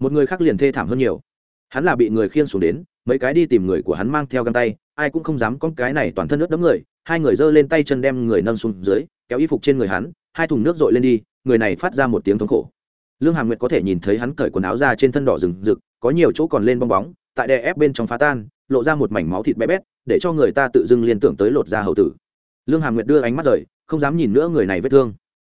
Một người khác liền thê thảm hơn nhiều. Hắn là bị người khiêng xuống đến, mấy cái đi tìm người của hắn mang theo găng tay, ai cũng không dám con cái này toàn thân nước đấm người hai người giơ lên tay chân đem người nâng xuống dưới, kéo y phục trên người hắn, hai thùng nước dội lên đi, người này phát ra một tiếng thống khổ. Lương hàm nguyệt có thể nhìn thấy hắn cởi quần áo ra trên thân đỏ rừng rực, có nhiều chỗ còn lên bong bóng, tại đè ép bên trong phá tan, lộ ra một mảnh máu thịt bé bét, để cho người ta tự dưng liên tưởng tới lột da hậu tử. Lương hàm nguyệt đưa ánh mắt rời, không dám nhìn nữa người này vết thương.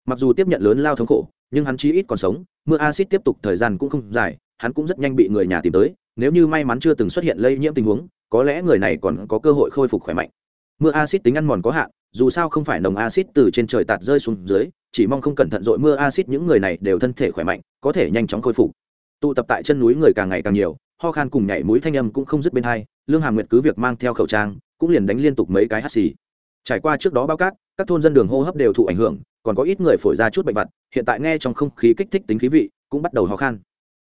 Mặc dù tiếp nhận lớn lao thống khổ, nhưng hắn chí ít còn sống, mưa acid tiếp tục thời gian cũng không dài, hắn cũng rất nhanh bị người nhà tìm tới, nếu như may mắn chưa từng xuất hiện lây nhiễm tình huống, có lẽ người này còn có cơ hội khôi phục khỏe mạnh mưa acid tính ăn mòn có hạn, dù sao không phải nồng acid từ trên trời tạt rơi xuống dưới, chỉ mong không cẩn thận dội mưa acid những người này đều thân thể khỏe mạnh, có thể nhanh chóng khôi phục. Tụ tập tại chân núi người càng ngày càng nhiều, ho khan cùng nhảy mũi thanh âm cũng không dứt bên hai, lương hàm nguyệt cứ việc mang theo khẩu trang, cũng liền đánh liên tục mấy cái hắt xì. Trải qua trước đó bao cát, các thôn dân đường hô hấp đều thụ ảnh hưởng, còn có ít người phổi ra chút bệnh vặt, hiện tại nghe trong không khí kích thích tính khí vị, cũng bắt đầu ho khan.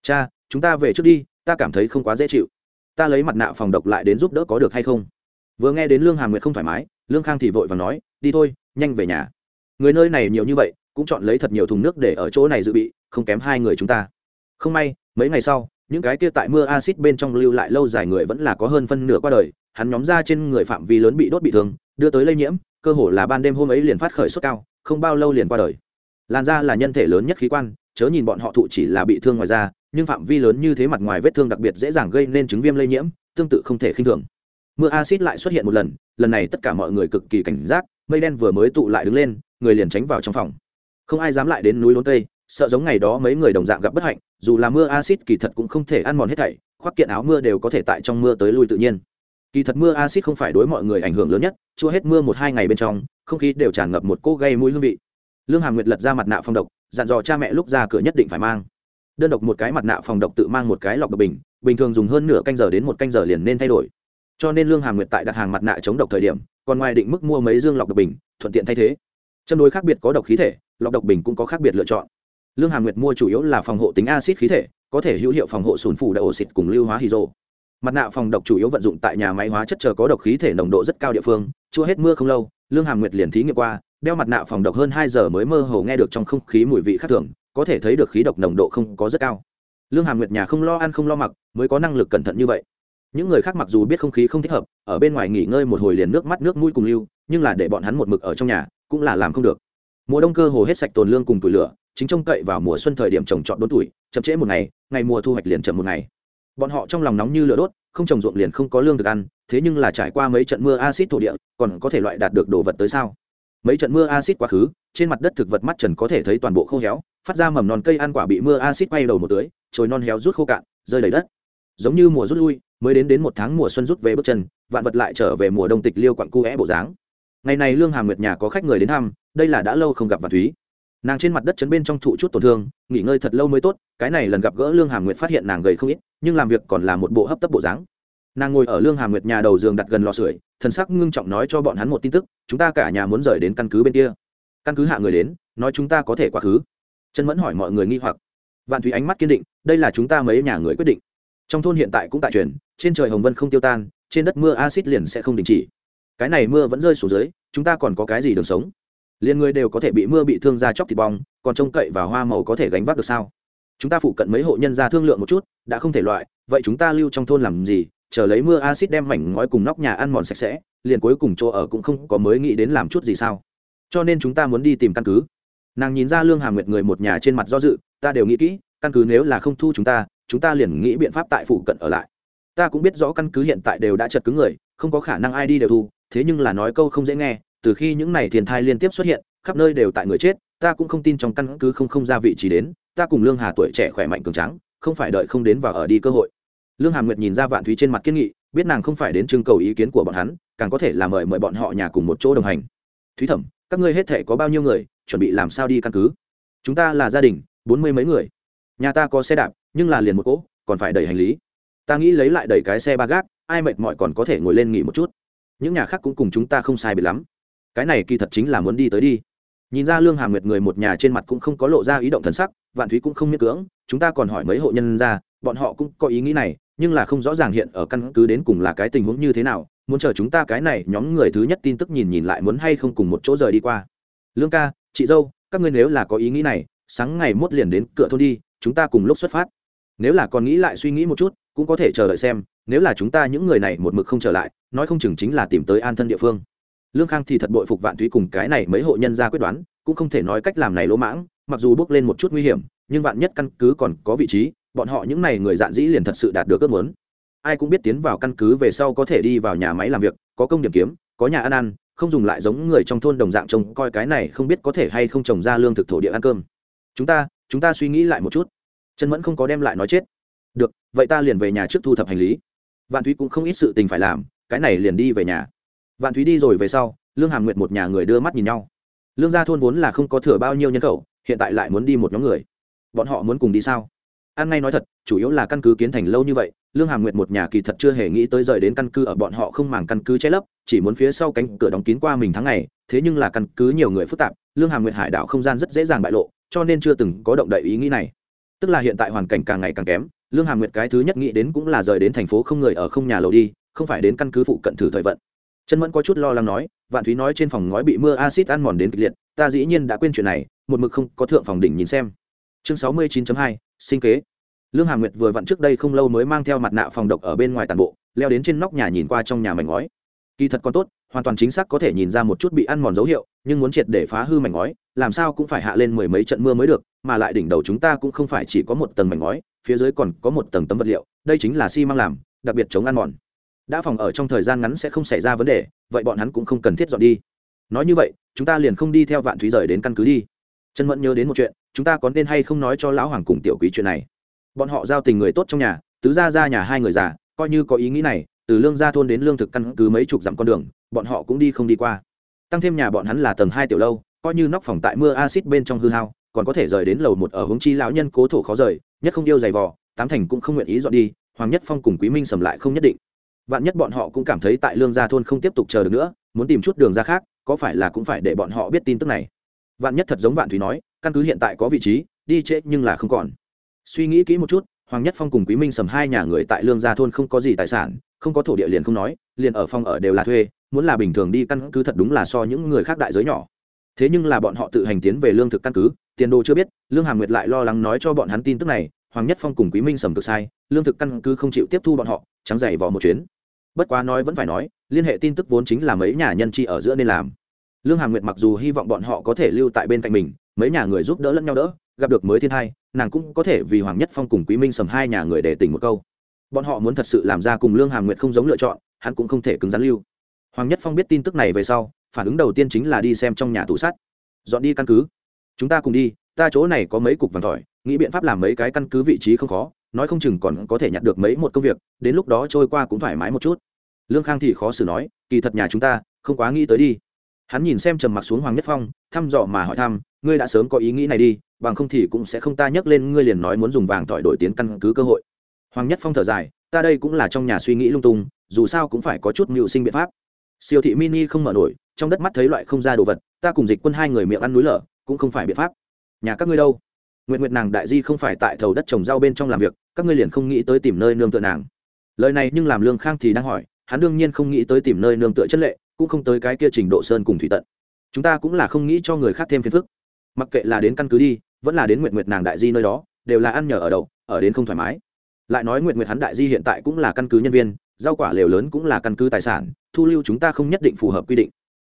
Cha, chúng ta về trước đi, ta cảm thấy không quá dễ chịu. Ta lấy mặt nạ phòng độc lại đến giúp đỡ có được hay không? Vừa nghe đến lương hàm nguyệt không thoải mái, lương khang thì vội và nói, đi thôi, nhanh về nhà. Người nơi này nhiều như vậy, cũng chọn lấy thật nhiều thùng nước để ở chỗ này dự bị, không kém hai người chúng ta. Không may, mấy ngày sau, những cái kia tại mưa acid bên trong lưu lại lâu dài người vẫn là có hơn phân nửa qua đời, hắn nhóm ra trên người phạm vi lớn bị đốt bị thương, đưa tới lây nhiễm, cơ hồ là ban đêm hôm ấy liền phát khởi sốt cao, không bao lâu liền qua đời. Làn da là nhân thể lớn nhất khí quan, chớ nhìn bọn họ thụ chỉ là bị thương ngoài da, nhưng phạm vi lớn như thế mặt ngoài vết thương đặc biệt dễ dàng gây nên chứng viêm lây nhiễm, tương tự không thể khinh thường mưa acid lại xuất hiện một lần lần này tất cả mọi người cực kỳ cảnh giác, mây đen vừa mới tụ lại đứng lên, người liền tránh vào trong phòng. Không ai dám lại đến núi lốn tây, sợ giống ngày đó mấy người đồng dạng gặp bất hạnh, dù là mưa acid kỳ thật cũng không thể ăn mòn hết thảy, khoác kiện áo mưa đều có thể tại trong mưa tới lui tự nhiên. Kỳ thật mưa acid không phải đối mọi người ảnh hưởng lớn nhất, chua hết mưa một hai ngày bên trong, không khí đều tràn ngập một cỗ gây mũi hương vị. Lương hàm nguyệt lật ra mặt nạ phòng độc, dặn dò cha mẹ lúc ra cửa nhất định phải mang. Đơn độc một cái mặt nạ phòng độc tự mang một cái lọc độc bình bình thường dùng hơn nửa canh giờ đến một canh giờ liền nên thay đổi cho nên lương hàm nguyệt tại đặt hàng mặt nạ chống độc thời điểm, còn ngoài định mức mua mấy dương lọc độc bình, thuận tiện thay thế. Châm đối khác biệt có độc khí thể, lọc độc bình cũng có khác biệt lựa chọn. Lương hàm nguyệt mua chủ yếu là phòng hộ tính acid khí thể, có thể hữu hiệu phòng hộ sùn phủ đã ổ xịt cùng lưu hóa hydro. Mặt nạ phòng độc chủ yếu vận dụng tại nhà máy hóa chất chờ có độc khí thể nồng độ rất cao địa phương, Chưa hết mưa không lâu, lương hàm nguyệt liền thí nghiệm qua, đeo mặt nạ phòng độc hơn hai giờ mới mơ hồ nghe được trong không khí mùi vị khác thường, có thể thấy được khí độc nồng độ không có rất cao. Lương hàm nguyệt nhà không lo ăn không lo mặc, mới có năng lực cẩn thận như vậy những người khác mặc dù biết không khí không thích hợp, ở bên ngoài nghỉ ngơi một hồi liền nước mắt nước mũi cùng lưu, nhưng là để bọn hắn một mực ở trong nhà, cũng là làm không được. Mùa đông cơ hồ hết sạch tồn lương cùng tuổi lửa, chính trông cậy vào mùa xuân thời điểm trồng trọt đốn tuổi, chậm trễ một ngày ngày mùa thu hoạch liền chậm một ngày. Bọn họ trong lòng nóng như lửa đốt, không trồng ruộng liền không có lương thực ăn, thế nhưng là trải qua mấy trận mưa acid thổ địa, còn có thể loại đạt được đồ vật tới sao? Mấy trận mưa acid quá khứ, trên mặt đất thực vật mắt trần có thể thấy toàn bộ khô héo, phát ra mầm non cây ăn quả bị mưa acid quay đầu một tưới, trồi non héo rút khô cạn, rơi đầy đất giống như mùa rút lui, mới đến đến một tháng mùa xuân rút về bước chân, vạn vật lại trở về mùa đông tịch liêu quặn cu é bộ dáng. Ngày này lương hàm nguyệt nhà có khách người đến thăm, đây là đã lâu không gặp vạn thúy. Nàng trên mặt đất chấn bên trong thụ chút tổn thương, nghỉ ngơi thật lâu mới tốt, cái này lần gặp gỡ lương hàm nguyệt phát hiện nàng gầy không ít, nhưng làm việc còn là một bộ hấp tấp bộ dáng. Nàng ngồi ở lương hàm nguyệt nhà đầu giường đặt gần lò sưởi, thần sắc ngưng trọng nói cho bọn hắn một tin tức, chúng ta cả nhà muốn rời đến căn cứ bên kia. Căn cứ hạ người đến, nói chúng ta có thể quá khứ. Chân mẫn hỏi mọi người nghi hoặc. Vạn thúy ánh mắt kiên định, đây là chúng ta mấy nhà người quyết định trong thôn hiện tại cũng tại truyền, trên trời hồng vân không tiêu tan, trên đất mưa acid liền sẽ không đình chỉ. Cái này mưa vẫn rơi xuống dưới, chúng ta còn có cái gì đường sống? Liền người đều có thể bị mưa bị thương ra chóc thịt bong, còn trông cậy và hoa màu có thể gánh vác được sao? Chúng ta phụ cận mấy hộ nhân ra thương lượng một chút, đã không thể loại, vậy chúng ta lưu trong thôn làm gì? Chờ lấy mưa acid đem mảnh ngói cùng nóc nhà ăn mòn sạch sẽ, liền cuối cùng chỗ ở cũng không có mới nghĩ đến làm chút gì sao? Cho nên chúng ta muốn đi tìm căn cứ. Nàng nhìn ra lương hà nguyệt người một nhà trên mặt do dự, ta đều nghĩ kỹ, căn cứ nếu là không thu chúng ta chúng ta liền nghĩ biện pháp tại phụ cận ở lại. Ta cũng biết rõ căn cứ hiện tại đều đã chật cứng người, không có khả năng ai đi đều thu, thế nhưng là nói câu không dễ nghe, từ khi những này thiên thai liên tiếp xuất hiện, khắp nơi đều tại người chết, ta cũng không tin trong căn cứ không không ra vị trí đến, ta cùng lương hà tuổi trẻ khỏe mạnh cường trắng không phải đợi không đến vào ở đi cơ hội. Lương hà nguyệt nhìn ra vạn thúy trên mặt kiên nghị, biết nàng không phải đến trưng cầu ý kiến của bọn hắn, càng có thể là mời mời bọn họ nhà cùng một chỗ đồng hành. Thúy thẩm, các ngươi hết thể có bao nhiêu người, chuẩn bị làm sao đi căn cứ? Chúng ta là gia đình, bốn mươi mấy người. Nhà ta có xe đạp nhưng là liền một cỗ, còn phải đẩy hành lý. Ta nghĩ lấy lại đẩy cái xe ba gác, ai mệt mỏi còn có thể ngồi lên nghỉ một chút. Những nhà khác cũng cùng chúng ta không sai biệt lắm. Cái này kỳ thật chính là muốn đi tới đi. Nhìn ra lương hàm nguyệt người một nhà trên mặt cũng không có lộ ra ý động thần sắc, vạn thúy cũng không miễn cưỡng, chúng ta còn hỏi mấy hộ nhân ra, bọn họ cũng có ý nghĩ này, nhưng là không rõ ràng hiện ở căn cứ đến cùng là cái tình huống như thế nào, muốn chờ chúng ta cái này nhóm người thứ nhất tin tức nhìn nhìn lại muốn hay không cùng một chỗ rời đi qua. Lương ca, chị dâu, các ngươi nếu là có ý nghĩ này, sáng ngày mốt liền đến cửa thôn đi, chúng ta cùng lúc xuất phát nếu là còn nghĩ lại suy nghĩ một chút, cũng có thể chờ đợi xem, nếu là chúng ta những người này một mực không trở lại, nói không chừng chính là tìm tới an thân địa phương. Lương khang thì thật bội phục vạn thúy cùng cái này mấy hộ nhân ra quyết đoán, cũng không thể nói cách làm này lỗ mãng, mặc dù bước lên một chút nguy hiểm, nhưng vạn nhất căn cứ còn có vị trí, bọn họ những n à y người dạn dĩ liền thật sự đạt được ước muốn. Ai cũng biết tiến vào căn cứ về sau có thể đi vào nhà máy làm việc, có công điểm kiếm, có nhà ăn ăn, không dùng lại giống người trong thôn đồng dạng trông coi cái này không biết có thể hay không trồng ra lương thực thổ địa ăn cơm. Chúng ta chúng ta suy nghĩ lại một chút trần mẫn không có đem lại nói chết. Được, vậy ta liền về nhà trước thu thập hành lý. Vạn thúy cũng không ít sự tình phải làm, cái này liền đi về nhà. Vạn thúy đi rồi về sau, lương hàm nguyệt một nhà người đưa mắt nhìn nhau. Lương gia thôn vốn là không có thừa bao nhiêu nhân khẩu, hiện tại lại muốn đi một nhóm người. Bọn họ muốn cùng đi sao? An ngay nói thật, chủ yếu là căn cứ kiến thành lâu như vậy, lương hàm nguyệt một nhà kỳ thật chưa hề nghĩ tới rời đến căn cứ ở bọn họ không màng căn cứ che lấp, chỉ muốn phía sau cánh cửa đóng kín qua mình tháng ngày, thế nhưng là căn cứ nhiều người phức tạp, lương hàm nguyệt hải đảo không gian rất dễ dàng bại lộ, cho nên chưa từng có động đậy ý nghĩ này tức là hiện tại hoàn cảnh càng ngày càng kém, lương hàm nguyệt cái thứ nhất nghĩ đến cũng là rời đến thành phố không người ở không nhà lầu đi, không phải đến căn cứ phụ cận thử thời vận. Chân mẫn có chút lo lắng nói, vạn thúy nói trên phòng ngói bị mưa acid ăn mòn đến kịch liệt, ta dĩ nhiên đã quên chuyện này, một mực không có thượng phòng đỉnh nhìn xem. Chương sáu mươi 69 hai, sinh kế. Lương hàm nguyệt vừa vặn trước đây không lâu mới mang theo mặt nạ phòng độc ở bên ngoài tàn bộ, leo đến trên nóc nhà nhìn qua trong nhà mảnh ngói. Kỳ thật còn tốt, hoàn toàn chính xác có thể nhìn ra một chút bị ăn mòn dấu hiệu, nhưng muốn triệt để phá hư mảnh ngói làm sao cũng phải hạ lên mười mấy trận mưa mới được, mà lại đỉnh đầu chúng ta cũng không phải chỉ có một tầng mảnh ngói, phía dưới còn có một tầng tấm vật liệu, đây chính là xi măng làm, đặc biệt chống ăn mòn. Đã phòng ở trong thời gian ngắn sẽ không xảy ra vấn đề, vậy bọn hắn cũng không cần thiết dọn đi. Nói như vậy, chúng ta liền không đi theo vạn thúy rời đến căn cứ đi. Trần mẫn nhớ đến một chuyện, chúng ta có nên hay không nói cho lão hoàng cùng tiểu quý chuyện này? Bọn họ giao tình người tốt trong nhà, tứ gia ra nhà hai người già, coi như có ý nghĩ này, từ lương gia thôn đến lương thực căn cứ mấy chục dặm con đường, bọn họ cũng đi không đi qua. Tăng thêm nhà bọn hắn là tầng hai tiểu lâu coi như nóc phòng tại mưa acid bên trong hư hao, còn có thể rời đến lầu một ở hướng chi lão nhân cố thổ khó rời, nhất không yêu giày vò, tám thành cũng không nguyện ý dọn đi, hoàng nhất phong cùng quý minh sầm lại không nhất định. Vạn nhất bọn họ cũng cảm thấy tại lương gia thôn không tiếp tục chờ được nữa, muốn tìm chút đường ra khác, có phải là cũng phải để bọn họ biết tin tức này. Vạn nhất thật giống vạn thúy nói, căn cứ hiện tại có vị trí, đi trễ nhưng là không còn. Suy nghĩ kỹ một chút, hoàng nhất phong cùng quý minh sầm hai nhà người tại lương gia thôn không có gì tài sản, không có thổ địa liền không nói, liền ở phòng ở đều là thuê, muốn là bình thường đi căn cứ thật đúng là so những người khác đại giới nhỏ thế nhưng là bọn họ tự hành tiến về lương thực căn cứ, tiền đồ chưa biết, lương hàm nguyệt lại lo lắng nói cho bọn hắn tin tức này, hoàng nhất phong cùng quý minh sầm cực sai, lương thực căn cứ không chịu tiếp thu bọn họ, trắng dày vò một chuyến. Bất quá nói vẫn phải nói, liên hệ tin tức vốn chính là mấy nhà nhân chi ở giữa nên làm. Lương hàm nguyệt mặc dù hy vọng bọn họ có thể lưu tại bên cạnh mình, mấy nhà người giúp đỡ lẫn nhau đỡ, gặp được mới thiên hai nàng cũng có thể vì hoàng nhất phong cùng quý minh sầm hai nhà người để tỉnh một câu. Bọn họ muốn thật sự làm ra cùng lương hàm nguyệt không giống lựa chọn, hắn cũng không thể cứng rắn lưu. Hoàng nhất phong biết tin tức này về sau phản ứng đầu tiên chính là đi xem trong nhà tủ sắt. Dọn đi căn cứ. Chúng ta cùng đi, ta chỗ này có mấy cục vàng tỏi, nghĩ biện pháp làm mấy cái căn cứ vị trí không khó, nói không chừng còn có thể nhặt được mấy một công việc, đến lúc đó trôi qua cũng thoải mái một chút. Lương khang thì khó xử nói, kỳ thật nhà chúng ta, không quá nghĩ tới đi. Hắn nhìn xem trầm mặc xuống hoàng nhất phong, thăm dò mà hỏi thăm, ngươi đã sớm có ý nghĩ này đi, bằng không thì cũng sẽ không ta nhắc lên ngươi liền nói muốn dùng vàng tỏi đổi tiến căn cứ cơ hội. Hoàng nhất phong thở dài, ta đây cũng là trong nhà suy nghĩ lung tung, dù sao cũng phải có chút mưu sinh biện pháp siêu thị mini không mở nổi, trong đất mắt thấy loại không ra đồ vật, ta cùng dịch quân hai người miệng ăn núi lở, cũng không phải biện pháp. Nhà các ngươi đâu? Nguyện nguyện nàng đại di không phải tại thầu đất trồng rau bên trong làm việc, các ngươi liền không nghĩ tới tìm nơi nương tựa nàng. Lời này nhưng làm lương khang thì đang hỏi, hắn đương nhiên không nghĩ tới tìm nơi nương tựa chất lệ, cũng không tới cái kia trình độ sơn cùng thủy tận. Chúng ta cũng là không nghĩ cho người khác thêm phiền phức. Mặc kệ là đến căn cứ đi, vẫn là đến nguyện nguyện nàng đại di nơi đó, đều là ăn nhờ ở đậu ở đến không thoải mái. Lại nói nguyện nguyện hắn đại di hiện tại cũng là căn cứ nhân viên rau quả lều lớn cũng là căn cứ tài sản, thu lưu chúng ta không nhất định phù hợp quy định.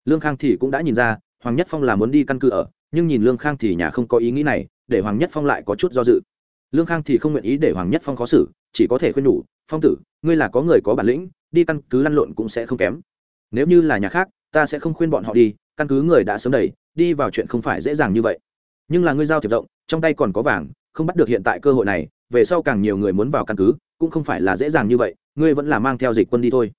Lương khang thì cũng đã nhìn ra, hoàng nhất phong là muốn đi căn cứ ở, nhưng nhìn lương khang thì nhà không có ý nghĩ này, để hoàng nhất phong lại có chút do dự. Lương khang thì không nguyện ý để hoàng nhất phong khó xử, chỉ có thể khuyên nhủ, phong tử, ngươi là có người có bản lĩnh, đi căn cứ lăn lộn cũng sẽ không kém. Nếu như là nhà khác, ta sẽ không khuyên bọn họ đi, căn cứ người đã sớm đầy, đi vào chuyện không phải dễ dàng như vậy. Nhưng là ngươi giao thiệp rộng, trong tay còn có vàng, không bắt được hiện tại cơ hội này, về sau càng nhiều người muốn vào căn cứ cũng không phải là dễ dàng như vậy, ngươi vẫn là mang theo dịch quân đi thôi.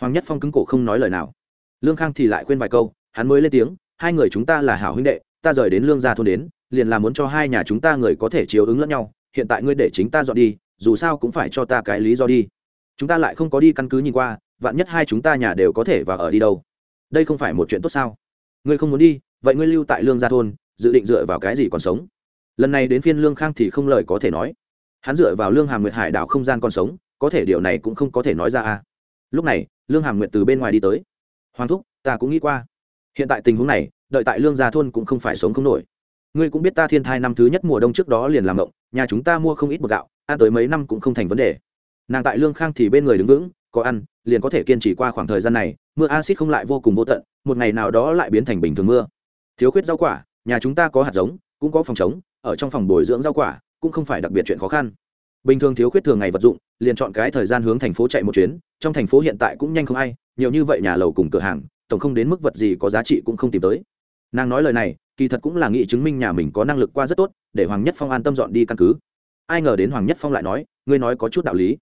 Hoàng nhất phong cứng cổ không nói lời nào. Lương khang thì lại khuyên vài câu, hắn mới lên tiếng, hai người chúng ta là hảo huynh đệ, ta rời đến lương gia thôn đến, liền là muốn cho hai nhà chúng ta người có thể chiếu ứng lẫn nhau, hiện tại ngươi để chính ta dọn đi, dù sao cũng phải cho ta cái lý do đi. Chúng ta lại không có đi căn cứ nhìn qua, vạn nhất hai chúng ta nhà đều có thể và ở đi đâu. Đây không phải một chuyện tốt sao? Ngươi không muốn đi, vậy ngươi lưu tại lương gia thôn, dự định dựa vào cái gì còn sống? Lần này đến phiên lương khang thì không lời có thể nói hắn dựa vào lương hàm nguyệt hải đảo không gian còn sống, có thể điều này cũng không có thể nói ra a. Lúc này, lương hàm nguyệt từ bên ngoài đi tới. Hoàng thúc, ta cũng nghĩ qua. Hiện tại tình huống này, đợi tại lương gia thôn cũng không phải sống không nổi. Ngươi cũng biết ta thiên thai năm thứ nhất mùa đông trước đó liền làm động nhà chúng ta mua không ít bột gạo, ăn tới mấy năm cũng không thành vấn đề. Nàng tại lương khang thì bên người đứng vững, có ăn, liền có thể kiên trì qua khoảng thời gian này, mưa acid không lại vô cùng vô tận, một ngày nào đó lại biến thành bình thường mưa. Thiếu khuyết rau quả, nhà chúng ta có hạt giống, cũng có phòng chống ở trong phòng bồi dưỡng rau quả cũng không phải đặc biệt chuyện khó khăn. Bình thường thiếu khuyết thường ngày vật dụng, liền chọn cái thời gian hướng thành phố chạy một chuyến, trong thành phố hiện tại cũng nhanh không ai, nhiều như vậy nhà lầu cùng cửa hàng, tổng không đến mức vật gì có giá trị cũng không tìm tới. Nàng nói lời này, kỳ thật cũng là nghĩ chứng minh nhà mình có năng lực qua rất tốt, để hoàng nhất phong an tâm dọn đi căn cứ. Ai ngờ đến hoàng nhất phong lại nói, ngươi nói có chút đạo lý.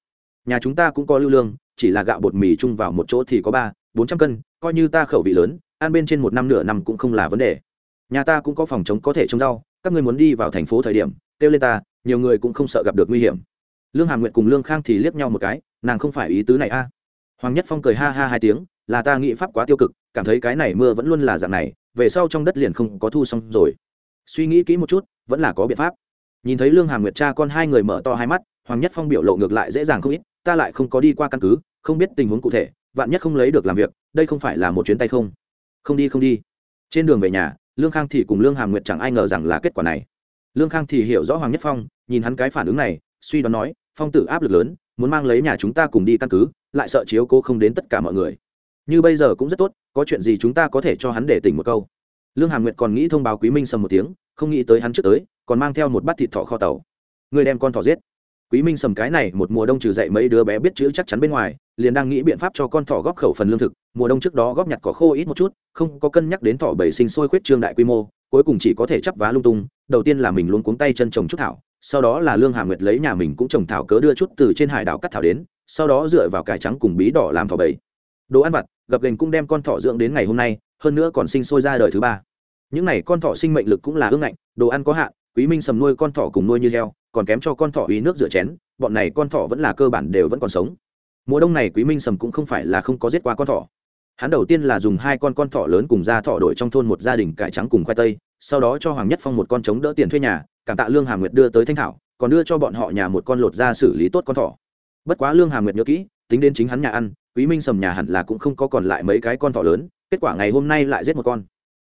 Nhà chúng ta cũng có lưu lương, chỉ là gạo bột mì chung vào một chỗ thì có ba, bốn trăm cân, coi như ta khẩu vị lớn, ăn bên trên một năm nửa năm cũng không là vấn đề. Nhà ta cũng có phòng chống có thể trông rau, các ngươi muốn đi vào thành phố thời điểm kêu lên ta, nhiều người cũng không sợ gặp được nguy hiểm. Lương hàm nguyện cùng lương khang thì liếc nhau một cái, nàng không phải ý tứ này a. Hoàng nhất phong cười ha ha hai tiếng, là ta nghĩ pháp quá tiêu cực, cảm thấy cái này mưa vẫn luôn là dạng này, về sau trong đất liền không có thu xong rồi. Suy nghĩ kỹ một chút, vẫn là có biện pháp. Nhìn thấy lương hàm nguyệt cha con hai người mở to hai mắt, hoàng nhất phong biểu lộ ngược lại dễ dàng không ít, ta lại không có đi qua căn cứ, không biết tình huống cụ thể, vạn nhất không lấy được làm việc, đây không phải là một chuyến tay không? Không đi không đi. Trên đường về nhà, lương khang thì cùng lương hàm nguyệt chẳng ai ngờ rằng là kết quả này lương khang thì hiểu rõ hoàng nhất phong, nhìn hắn cái phản ứng này, suy đoán nói, phong tử áp lực lớn, muốn mang lấy nhà chúng ta cùng đi căn cứ, lại sợ chiếu cố không đến tất cả mọi người. Như bây giờ cũng rất tốt, có chuyện gì chúng ta có thể cho hắn để tỉnh một câu. Lương hàm nguyệt còn nghĩ thông báo quý minh sầm một tiếng, không nghĩ tới hắn trước tới, còn mang theo một bát thịt thọ kho tàu. Người đem con thỏ giết. Quý minh sầm cái này một mùa đông trừ dậy mấy đứa bé biết chữ chắc chắn bên ngoài, liền đang nghĩ biện pháp cho con thỏ góp khẩu phần lương thực. Mùa đông trước đó góp nhặt cỏ khô ít một chút, không có cân nhắc đến thỏ bầy sinh sôi khuyết trương đại quy mô, cuối cùng chỉ có thể chắp vá lung tung đầu tiên là mình luôn cuống tay chân trồng chút thảo, sau đó là lương hà nguyệt lấy nhà mình cũng trồng thảo cớ đưa chút từ trên hải đảo cắt thảo đến, sau đó dựa vào cải trắng cùng bí đỏ làm thỏ bầy. Đồ ăn vặt, gập gành cũng đem con thỏ dưỡng đến ngày hôm nay, hơn nữa còn sinh sôi ra đời thứ ba. Những n à y con thỏ sinh mệnh lực cũng là ương ngạnh, đồ ăn có hạn, quý minh sầm nuôi con thỏ cùng nuôi như heo, còn kém cho con thỏ uy nước rửa chén, bọn này con thỏ vẫn là cơ bản đều vẫn còn sống. Mùa đông này quý minh sầm cũng không phải là không có giết qua con thỏ. Hắn đầu tiên là dùng hai con con thỏ lớn cùng da thỏ đổi trong thôn một gia đình cải trắng cùng khoai tây sau đó cho hoàng nhất phong một con trống đỡ tiền thuê nhà, cảm tạ lương hà nguyệt đưa tới thanh thảo, còn đưa cho bọn họ nhà một con lột ra xử lý tốt con thỏ. Bất quá lương hà nguyệt nhớ kỹ, tính đến chính hắn nhà ăn, quý minh sầm nhà hẳn là cũng không có còn lại mấy cái con thỏ lớn, kết quả ngày hôm nay lại giết một con.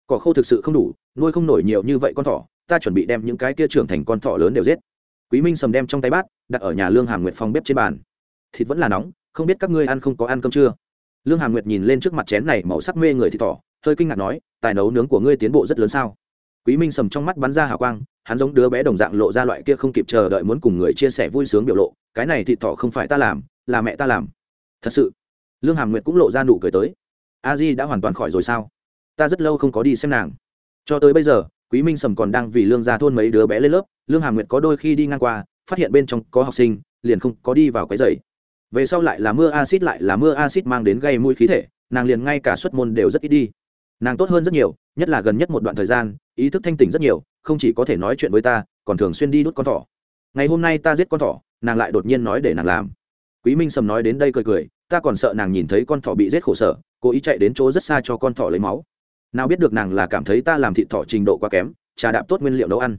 Cỏ khô thực sự không đủ, nuôi không nổi nhiều như vậy con thỏ, ta chuẩn bị đem những cái kia trưởng thành con thỏ lớn đều giết. Quý minh sầm đem trong tay bát, đặt ở nhà lương hàm nguyệt phòng bếp trên bàn. Thịt vẫn là nóng, không biết các ngươi ăn không có ăn cơm chưa? Lương hàm nguyệt nhìn lên trước mặt chén này màu sắc mê người thịt thỏ, hơi kinh ngạc nói, tài nấu nướng của ngươi tiến bộ rất lớn sao? Quý minh sầm trong mắt bắn ra hào quang, hắn giống đứa bé đồng dạng lộ ra loại kia không kịp chờ đợi muốn cùng người chia sẻ vui sướng biểu lộ, cái này thịt thỏ không phải ta làm, là mẹ ta làm. Thật sự, lương hàm nguyệt cũng lộ ra nụ cười tới. A di đã hoàn toàn khỏi rồi sao? Ta rất lâu không có đi xem nàng. Cho tới bây giờ, quý minh sầm còn đang vì lương gia thôn mấy đứa bé lên lớp, lương hàm nguyệt có đôi khi đi ngang qua, phát hiện bên trong có học sinh, liền không có đi vào cái giày. Về sau lại là mưa acid lại là mưa acid mang đến gây mũi khí thể, nàng liền ngay cả xuất môn đều rất ít đi nàng tốt hơn rất nhiều, nhất là gần nhất một đoạn thời gian, ý thức thanh tỉnh rất nhiều, không chỉ có thể nói chuyện với ta, còn thường xuyên đi đút con thỏ. Ngày hôm nay ta giết con thỏ, nàng lại đột nhiên nói để nàng làm. Quý minh sầm nói đến đây cười cười, ta còn sợ nàng nhìn thấy con thỏ bị giết khổ sở, cố ý chạy đến chỗ rất xa cho con thỏ lấy máu. Nào biết được nàng là cảm thấy ta làm thịt thỏ trình độ quá kém, trà đạp tốt nguyên liệu nấu ăn.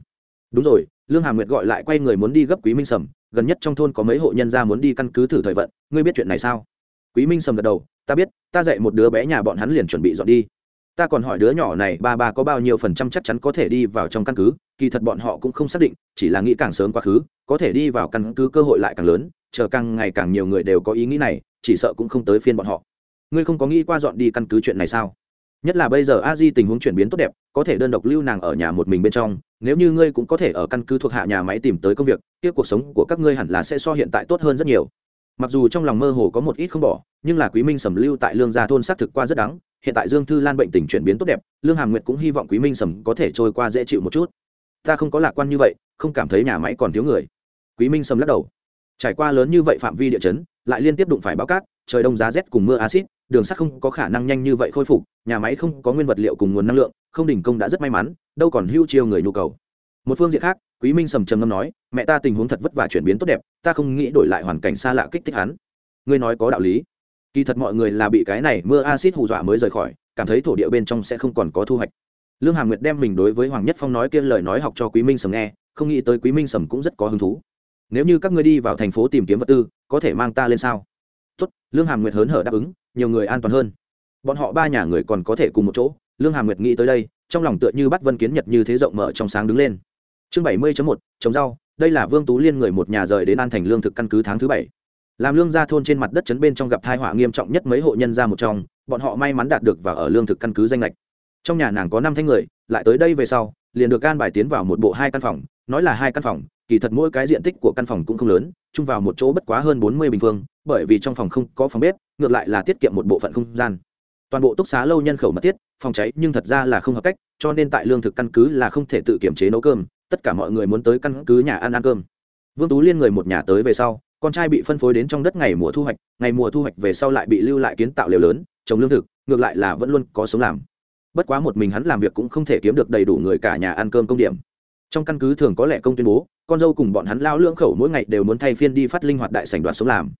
Đúng rồi, lương hà nguyệt gọi lại quay người muốn đi gấp quý minh sầm, gần nhất trong thôn có mấy hộ nhân gia muốn đi căn cứ thử thời vận, ngươi biết chuyện này sao? Quý minh sầm gật đầu, ta biết, ta dạy một đứa bé nhà bọn hắn liền chuẩn bị dọn đi ta còn hỏi đứa nhỏ này ba ba có bao nhiêu phần trăm chắc chắn có thể đi vào trong căn cứ, kỳ thật bọn họ cũng không xác định, chỉ là nghĩ càng sớm quá khứ, có thể đi vào căn cứ cơ hội lại càng lớn, chờ càng ngày càng nhiều người đều có ý nghĩ này, chỉ sợ cũng không tới phiên bọn họ. Ngươi không có nghĩ qua dọn đi căn cứ chuyện này sao? Nhất là bây giờ a di tình huống chuyển biến tốt đẹp, có thể đơn độc lưu nàng ở nhà một mình bên trong, nếu như ngươi cũng có thể ở căn cứ thuộc hạ nhà máy tìm tới công việc, kia cuộc sống của các ngươi hẳn là sẽ so hiện tại tốt hơn rất nhiều mặc dù trong lòng mơ hồ có một ít không bỏ, nhưng là quý minh sầm lưu tại lương gia thôn xác thực qua rất đáng hiện tại dương thư lan bệnh tình chuyển biến tốt đẹp, lương hàm nguyệt cũng hy vọng quý minh sầm có thể trôi qua dễ chịu một chút. Ta không có lạc quan như vậy, không cảm thấy nhà máy còn thiếu người. Quý minh sầm lắc đầu. Trải qua lớn như vậy phạm vi địa chấn, lại liên tiếp đụng phải báo cát, trời đông giá rét cùng mưa acid đường sắt không có khả năng nhanh như vậy khôi phục, nhà máy không có nguyên vật liệu cùng nguồn năng lượng, không đình công đã rất may mắn, đâu còn hưu chiêu người nhu cầu. Một phương diện khác quý minh sầm trầm ngâm nói, mẹ ta tình huống thật vất vả chuyển biến tốt đẹp, ta không nghĩ đổi lại hoàn cảnh xa lạ kích thích hắn. Ngươi nói có đạo lý. Kỳ thật mọi người là bị cái này mưa acid hù dọa mới rời khỏi, cảm thấy thổ địa bên trong sẽ không còn có thu hoạch. Lương hàm nguyệt đem mình đối với hoàng nhất phong nói kia lời nói học cho quý minh sầm nghe, không nghĩ tới quý minh sầm cũng rất có hứng thú. Nếu như các ngươi đi vào thành phố tìm kiếm vật tư, có thể mang ta lên sao? Tốt. Lương hàm nguyệt hớn hở đáp ứng, nhiều người an toàn hơn. Bọn họ ba nhà người còn có thể cùng một chỗ. Lương hàm nguyệt nghĩ tới đây, trong lòng tựa như bắt vân kiến nhật như thế rộng mở trong sáng đứng lên chương bảy mươi một, trồng rau, đây là vương tú liên người một nhà rời đến an thành lương thực căn cứ tháng thứ bảy. Làm lương gia thôn trên mặt đất chấn bên trong gặp thai họa nghiêm trọng nhất mấy hộ nhân ra một trong, bọn họ may mắn đạt được và ở lương thực căn cứ danh lệch trong nhà nàng có năm thanh người, lại tới đây về sau, liền được can bài tiến vào một bộ hai căn phòng, nói là hai căn phòng, kỳ thật mỗi cái diện tích của căn phòng cũng không lớn, chung vào một chỗ bất quá hơn bốn mươi bình phương, bởi vì trong phòng không có phòng bếp, ngược lại là tiết kiệm một bộ phận không gian. Toàn bộ túc xá lâu nhân khẩu mật thiết, phòng cháy nhưng thật ra là không hợp cách, cho nên tại lương thực căn cứ là không thể tự kiểm chế nấu cơm tất cả mọi người muốn tới căn cứ nhà ăn ăn cơm. Vương tú liên người một nhà tới về sau, con trai bị phân phối đến trong đất ngày mùa thu hoạch, ngày mùa thu hoạch về sau lại bị lưu lại kiến tạo liều lớn, trồng lương thực, ngược lại là vẫn luôn có sống làm. Bất quá một mình hắn làm việc cũng không thể kiếm được đầy đủ người cả nhà ăn cơm công điểm. Trong căn cứ thường có lẽ công tuyên bố, con dâu cùng bọn hắn lao lưỡng khẩu mỗi ngày đều muốn thay phiên đi phát linh hoạt đại sảnh đoạt sống làm.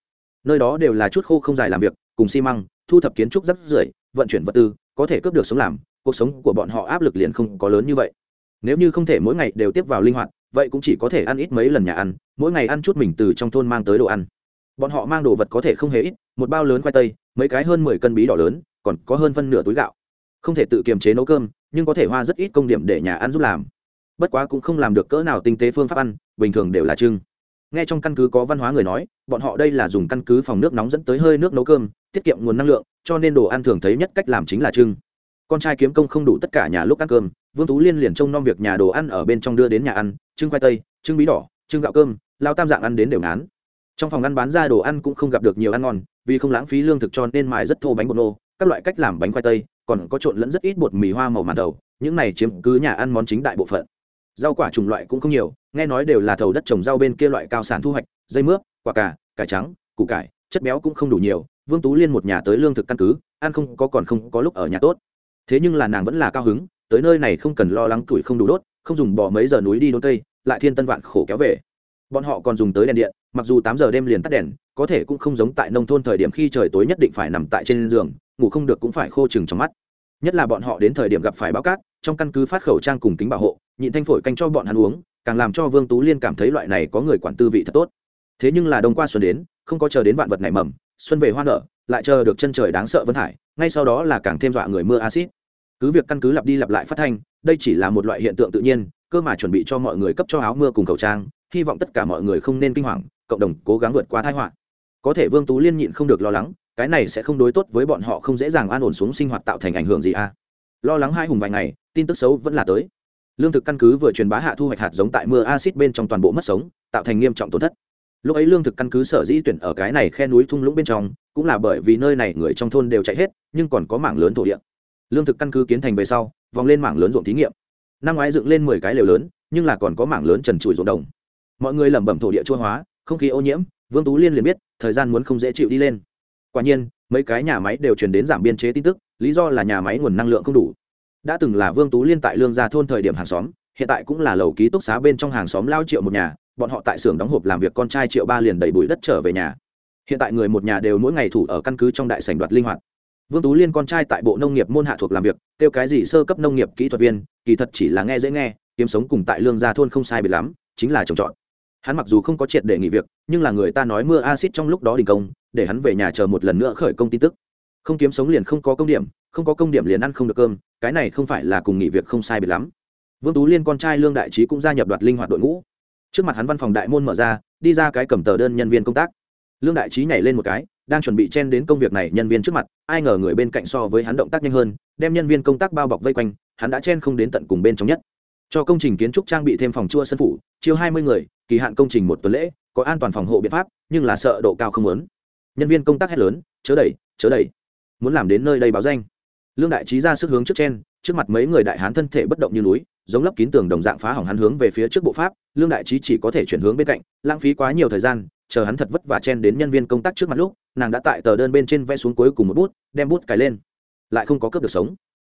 Nơi đó đều là chút khô không dài làm việc, cùng xi măng, thu thập kiến trúc rắc rưởi, vận chuyển vật tư, có thể cướp được sống làm, cuộc sống của bọn họ áp lực liền không có lớn như vậy nếu như không thể mỗi ngày đều tiếp vào linh hoạt, vậy cũng chỉ có thể ăn ít mấy lần nhà ăn, mỗi ngày ăn chút mình từ trong thôn mang tới đồ ăn. Bọn họ mang đồ vật có thể không hề ít, một bao lớn khoai tây, mấy cái hơn mười cân bí đỏ lớn, còn có hơn phân nửa túi gạo. Không thể tự kiềm chế nấu cơm, nhưng có thể hoa rất ít công điểm để nhà ăn giúp làm. Bất quá cũng không làm được cỡ nào tinh tế phương pháp ăn, bình thường đều là trưng. Nghe trong căn cứ có văn hóa người nói, bọn họ đây là dùng căn cứ phòng nước nóng dẫn tới hơi nước nấu cơm, tiết kiệm nguồn năng lượng, cho nên đồ ăn thường thấy nhất cách làm chính là trưng. Con trai kiếm công không đủ tất cả nhà lúc ăn cơm vương tú liên liền trông nom việc nhà đồ ăn ở bên trong đưa đến nhà ăn, trưng khoai tây, trưng bí đỏ, trưng gạo cơm, lao tam dạng ăn đến đều ngán. Trong phòng ăn bán ra đồ ăn cũng không gặp được nhiều ăn ngon, vì không lãng phí lương thực cho nên mài rất thô bánh bột nô, các loại cách làm bánh khoai tây, còn có trộn lẫn rất ít bột mì hoa màu màn đầu, những này chiếm cứ nhà ăn món chính đại bộ phận. Rau quả chủng loại cũng không nhiều, nghe nói đều là thầu đất trồng rau bên kia loại cao sản thu hoạch, dây mướp, quả cà, cải trắng, củ cải, chất béo cũng không đủ nhiều, vương tú liên một nhà tới lương thực căn cứ, ăn không có còn không có lúc ở nhà tốt. Thế nhưng là nàng vẫn là cao hứng tới nơi này không cần lo lắng tuổi không đủ đốt, không dùng bỏ mấy giờ núi đi đốn cây, lại thiên tân vạn khổ kéo về. Bọn họ còn dùng tới đèn điện, mặc dù tám giờ đêm liền tắt đèn, có thể cũng không giống tại nông thôn thời điểm khi trời tối nhất định phải nằm tại trên giường, ngủ không được cũng phải khô chừng trong mắt. Nhất là bọn họ đến thời điểm gặp phải báo cát, trong căn cứ phát khẩu trang cùng kính bảo hộ, nhịn thanh phổi canh cho bọn hắn uống, càng làm cho vương tú liên cảm thấy loại này có người quản tư vị thật tốt. Thế nhưng là đông qua xuân đến, không có chờ đến vạn vật này mầm, xuân về hoa nở, lại chờ được chân trời đáng sợ vân hải, ngay sau đó là càng thêm dọa người mưa acid cứ việc căn cứ lặp đi lặp lại phát thanh, đây chỉ là một loại hiện tượng tự nhiên, cơ mà chuẩn bị cho mọi người cấp cho áo mưa cùng khẩu trang, hy vọng tất cả mọi người không nên kinh hoàng, cộng đồng cố gắng vượt qua thái họa. Có thể vương tú liên nhịn không được lo lắng, cái này sẽ không đối tốt với bọn họ không dễ dàng an ổn xuống sinh hoạt tạo thành ảnh hưởng gì à? Lo lắng hai hùng vài ngày, tin tức xấu vẫn là tới. Lương thực căn cứ vừa truyền bá hạ thu hoạch hạt giống tại mưa acid bên trong toàn bộ mất sống, tạo thành nghiêm trọng tổn thất. Lúc ấy lương thực căn cứ sở dĩ tuyển ở cái này khe núi thung lũng bên trong, cũng là bởi vì nơi này người trong thôn đều chạy hết, nhưng còn có mảng lớn thổ địa lương thực căn cứ kiến thành về sau, vòng lên mảng lớn ruộng thí nghiệm. Năm ngoái dựng lên mười cái lều lớn, nhưng là còn có mảng lớn trần trụi ruộng đồng. Mọi người lẩm bẩm thổ địa chua hóa, không khí ô nhiễm, vương tú liên liền biết, thời gian muốn không dễ chịu đi lên. Quả nhiên, mấy cái nhà máy đều truyền đến giảm biên chế tin tức, lý do là nhà máy nguồn năng lượng không đủ. Đã từng là vương tú liên tại lương gia thôn thời điểm hàng xóm, hiện tại cũng là lầu ký túc xá bên trong hàng xóm lao triệu một nhà, bọn họ tại xưởng đóng hộp làm việc con trai triệu ba liền đầy bụi đất trở về nhà. Hiện tại người một nhà đều mỗi ngày thủ ở căn cứ trong đại sảnh đoạt linh hoạt vương tú liên con trai tại bộ nông nghiệp môn hạ thuộc làm việc, kêu cái gì sơ cấp nông nghiệp kỹ thuật viên, kỳ thật chỉ là nghe dễ nghe, kiếm sống cùng tại lương gia thôn không sai biệt lắm, chính là trồng trọt. Hắn mặc dù không có triệt để nghỉ việc, nhưng là người ta nói mưa acid trong lúc đó đình công, để hắn về nhà chờ một lần nữa khởi công tin tức. Không kiếm sống liền không có công điểm, không có công điểm liền ăn không được cơm, cái này không phải là cùng nghỉ việc không sai biệt lắm. Vương tú liên con trai lương đại trí cũng gia nhập đoạt linh hoạt đội ngũ. Trước mặt hắn văn phòng đại môn mở ra, đi ra cái cầm tờ đơn nhân viên công tác. Lương đại trí nhảy lên một cái đang chuẩn bị chen đến công việc này nhân viên trước mặt, ai ngờ người bên cạnh so với hắn động tác nhanh hơn, đem nhân viên công tác bao bọc vây quanh, hắn đã chen không đến tận cùng bên trong nhất. Cho công trình kiến trúc trang bị thêm phòng chua sân phủ, chiêu hai mươi người, kỳ hạn công trình một tuần lễ, có an toàn phòng hộ biện pháp, nhưng là sợ độ cao không lớn. Nhân viên công tác hét lớn, chớ đẩy chớ đẩy. Muốn làm đến nơi đây báo danh. Lương đại trí ra sức hướng trước chen, trước mặt mấy người đại hán thân thể bất động như núi, giống lấp kín tường đồng dạng phá hỏng hắn hướng về phía trước bộ pháp, lương đại trí chỉ có thể chuyển hướng bên cạnh, lãng phí quá nhiều thời gian, chờ hắn thật vất vả chen đến nhân viên công tác trước mặt lúc nàng đã tại tờ đơn bên trên vẽ xuống cuối cùng một bút, đem bút cài lên. Lại không có cướp được sống.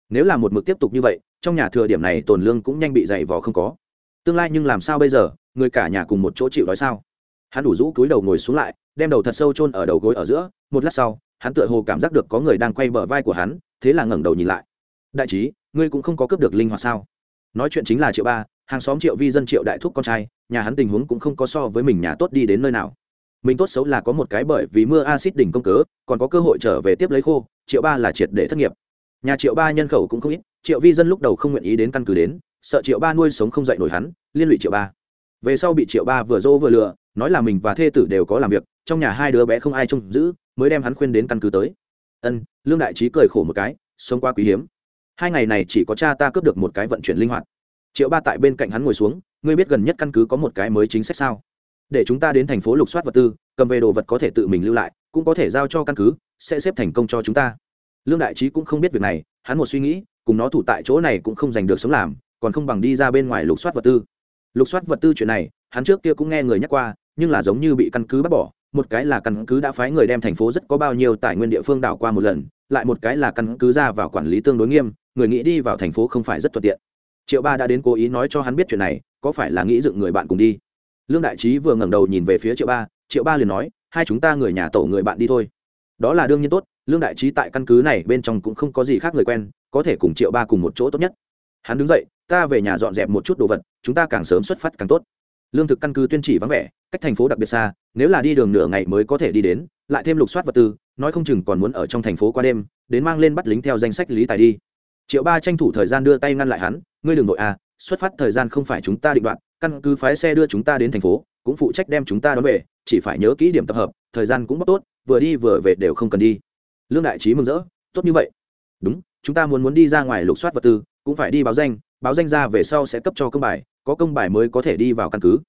Nếu là một mực tiếp tục như vậy, trong nhà thừa điểm này tồn lương cũng nhanh bị dày vò không có. Tương lai nhưng làm sao bây giờ, người cả nhà cùng một chỗ chịu đói sao? Hắn đủ rũ cúi đầu ngồi xuống lại, đem đầu thật sâu chôn ở đầu gối ở giữa, một lát sau, hắn tựa hồ cảm giác được có người đang quay bờ vai của hắn, thế là ngẩng đầu nhìn lại. Đại trí, ngươi cũng không có cướp được linh hoạt sao? Nói chuyện chính là triệu ba, hàng xóm triệu vi dân triệu đại thúc con trai, nhà hắn tình huống cũng không có so với mình nhà tốt đi đến nơi nào mình tốt xấu là có một cái bởi vì mưa acid đỉnh công cớ, còn có cơ hội trở về tiếp lấy khô, triệu ba là triệt để thất nghiệp. Nhà triệu ba nhân khẩu cũng không ít, triệu vi dân lúc đầu không nguyện ý đến căn cứ đến, sợ triệu ba nuôi sống không dạy nổi hắn, liên lụy triệu ba. Về sau bị triệu ba vừa dỗ vừa lừa, nói là mình và thê tử đều có làm việc, trong nhà hai đứa bé không ai trông giữ, mới đem hắn khuyên đến căn cứ tới. Ân, lương đại trí cười khổ một cái, sống qua quý hiếm. Hai ngày này chỉ có cha ta cướp được một cái vận chuyển linh hoạt. Triệu ba tại bên cạnh hắn ngồi xuống, ngươi biết gần nhất căn cứ có một cái mới chính sách sao? Để chúng ta đến thành phố lục soát vật tư, cầm về đồ vật có thể tự mình lưu lại, cũng có thể giao cho căn cứ, sẽ xếp thành công cho chúng ta. Lương đại trí cũng không biết việc này, hắn một suy nghĩ, cùng nó thủ tại chỗ này cũng không giành được sống làm, còn không bằng đi ra bên ngoài lục soát vật tư. Lục soát vật tư chuyện này, hắn trước kia cũng nghe người nhắc qua, nhưng là giống như bị căn cứ bắt bỏ. Một cái là căn cứ đã phái người đem thành phố rất có bao nhiêu tài nguyên địa phương đảo qua một lần, lại một cái là căn cứ ra vào quản lý tương đối nghiêm, người nghĩ đi vào thành phố không phải rất thuận tiện. Triệu ba đã đến cố ý nói cho hắn biết chuyện này, có phải là nghĩ dựng người bạn cùng đi? Lương đại trí vừa ngẩng đầu nhìn về phía triệu ba triệu ba liền nói, hai chúng ta người nhà tổ người bạn đi thôi. Đó là đương nhiên tốt, lương đại trí tại căn cứ này bên trong cũng không có gì khác người quen, có thể cùng triệu ba cùng một chỗ tốt nhất. Hắn đứng dậy, ta về nhà dọn dẹp một chút đồ vật, chúng ta càng sớm xuất phát càng tốt. Lương thực căn cứ tuyên chỉ vắng vẻ, cách thành phố đặc biệt xa, nếu là đi đường nửa ngày mới có thể đi đến, lại thêm lục soát vật tư, nói không chừng còn muốn ở trong thành phố qua đêm, đến mang lên bắt lính theo danh sách lý tài đi. Triệu ba tranh thủ thời gian đưa tay ngăn lại hắn, ngươi đừng nội à xuất phát thời gian không phải chúng ta định đoạn căn cứ phái xe đưa chúng ta đến thành phố, cũng phụ trách đem chúng ta đón về, chỉ phải nhớ kỹ điểm tập hợp, thời gian cũng bóc tốt, vừa đi vừa về đều không cần đi. Lương đại trí mừng rỡ, tốt như vậy. Đúng, chúng ta muốn muốn đi ra ngoài lục soát vật tư, cũng phải đi báo danh báo danh ra về sau sẽ cấp cho công bài, có công bài mới có thể đi vào căn cứ.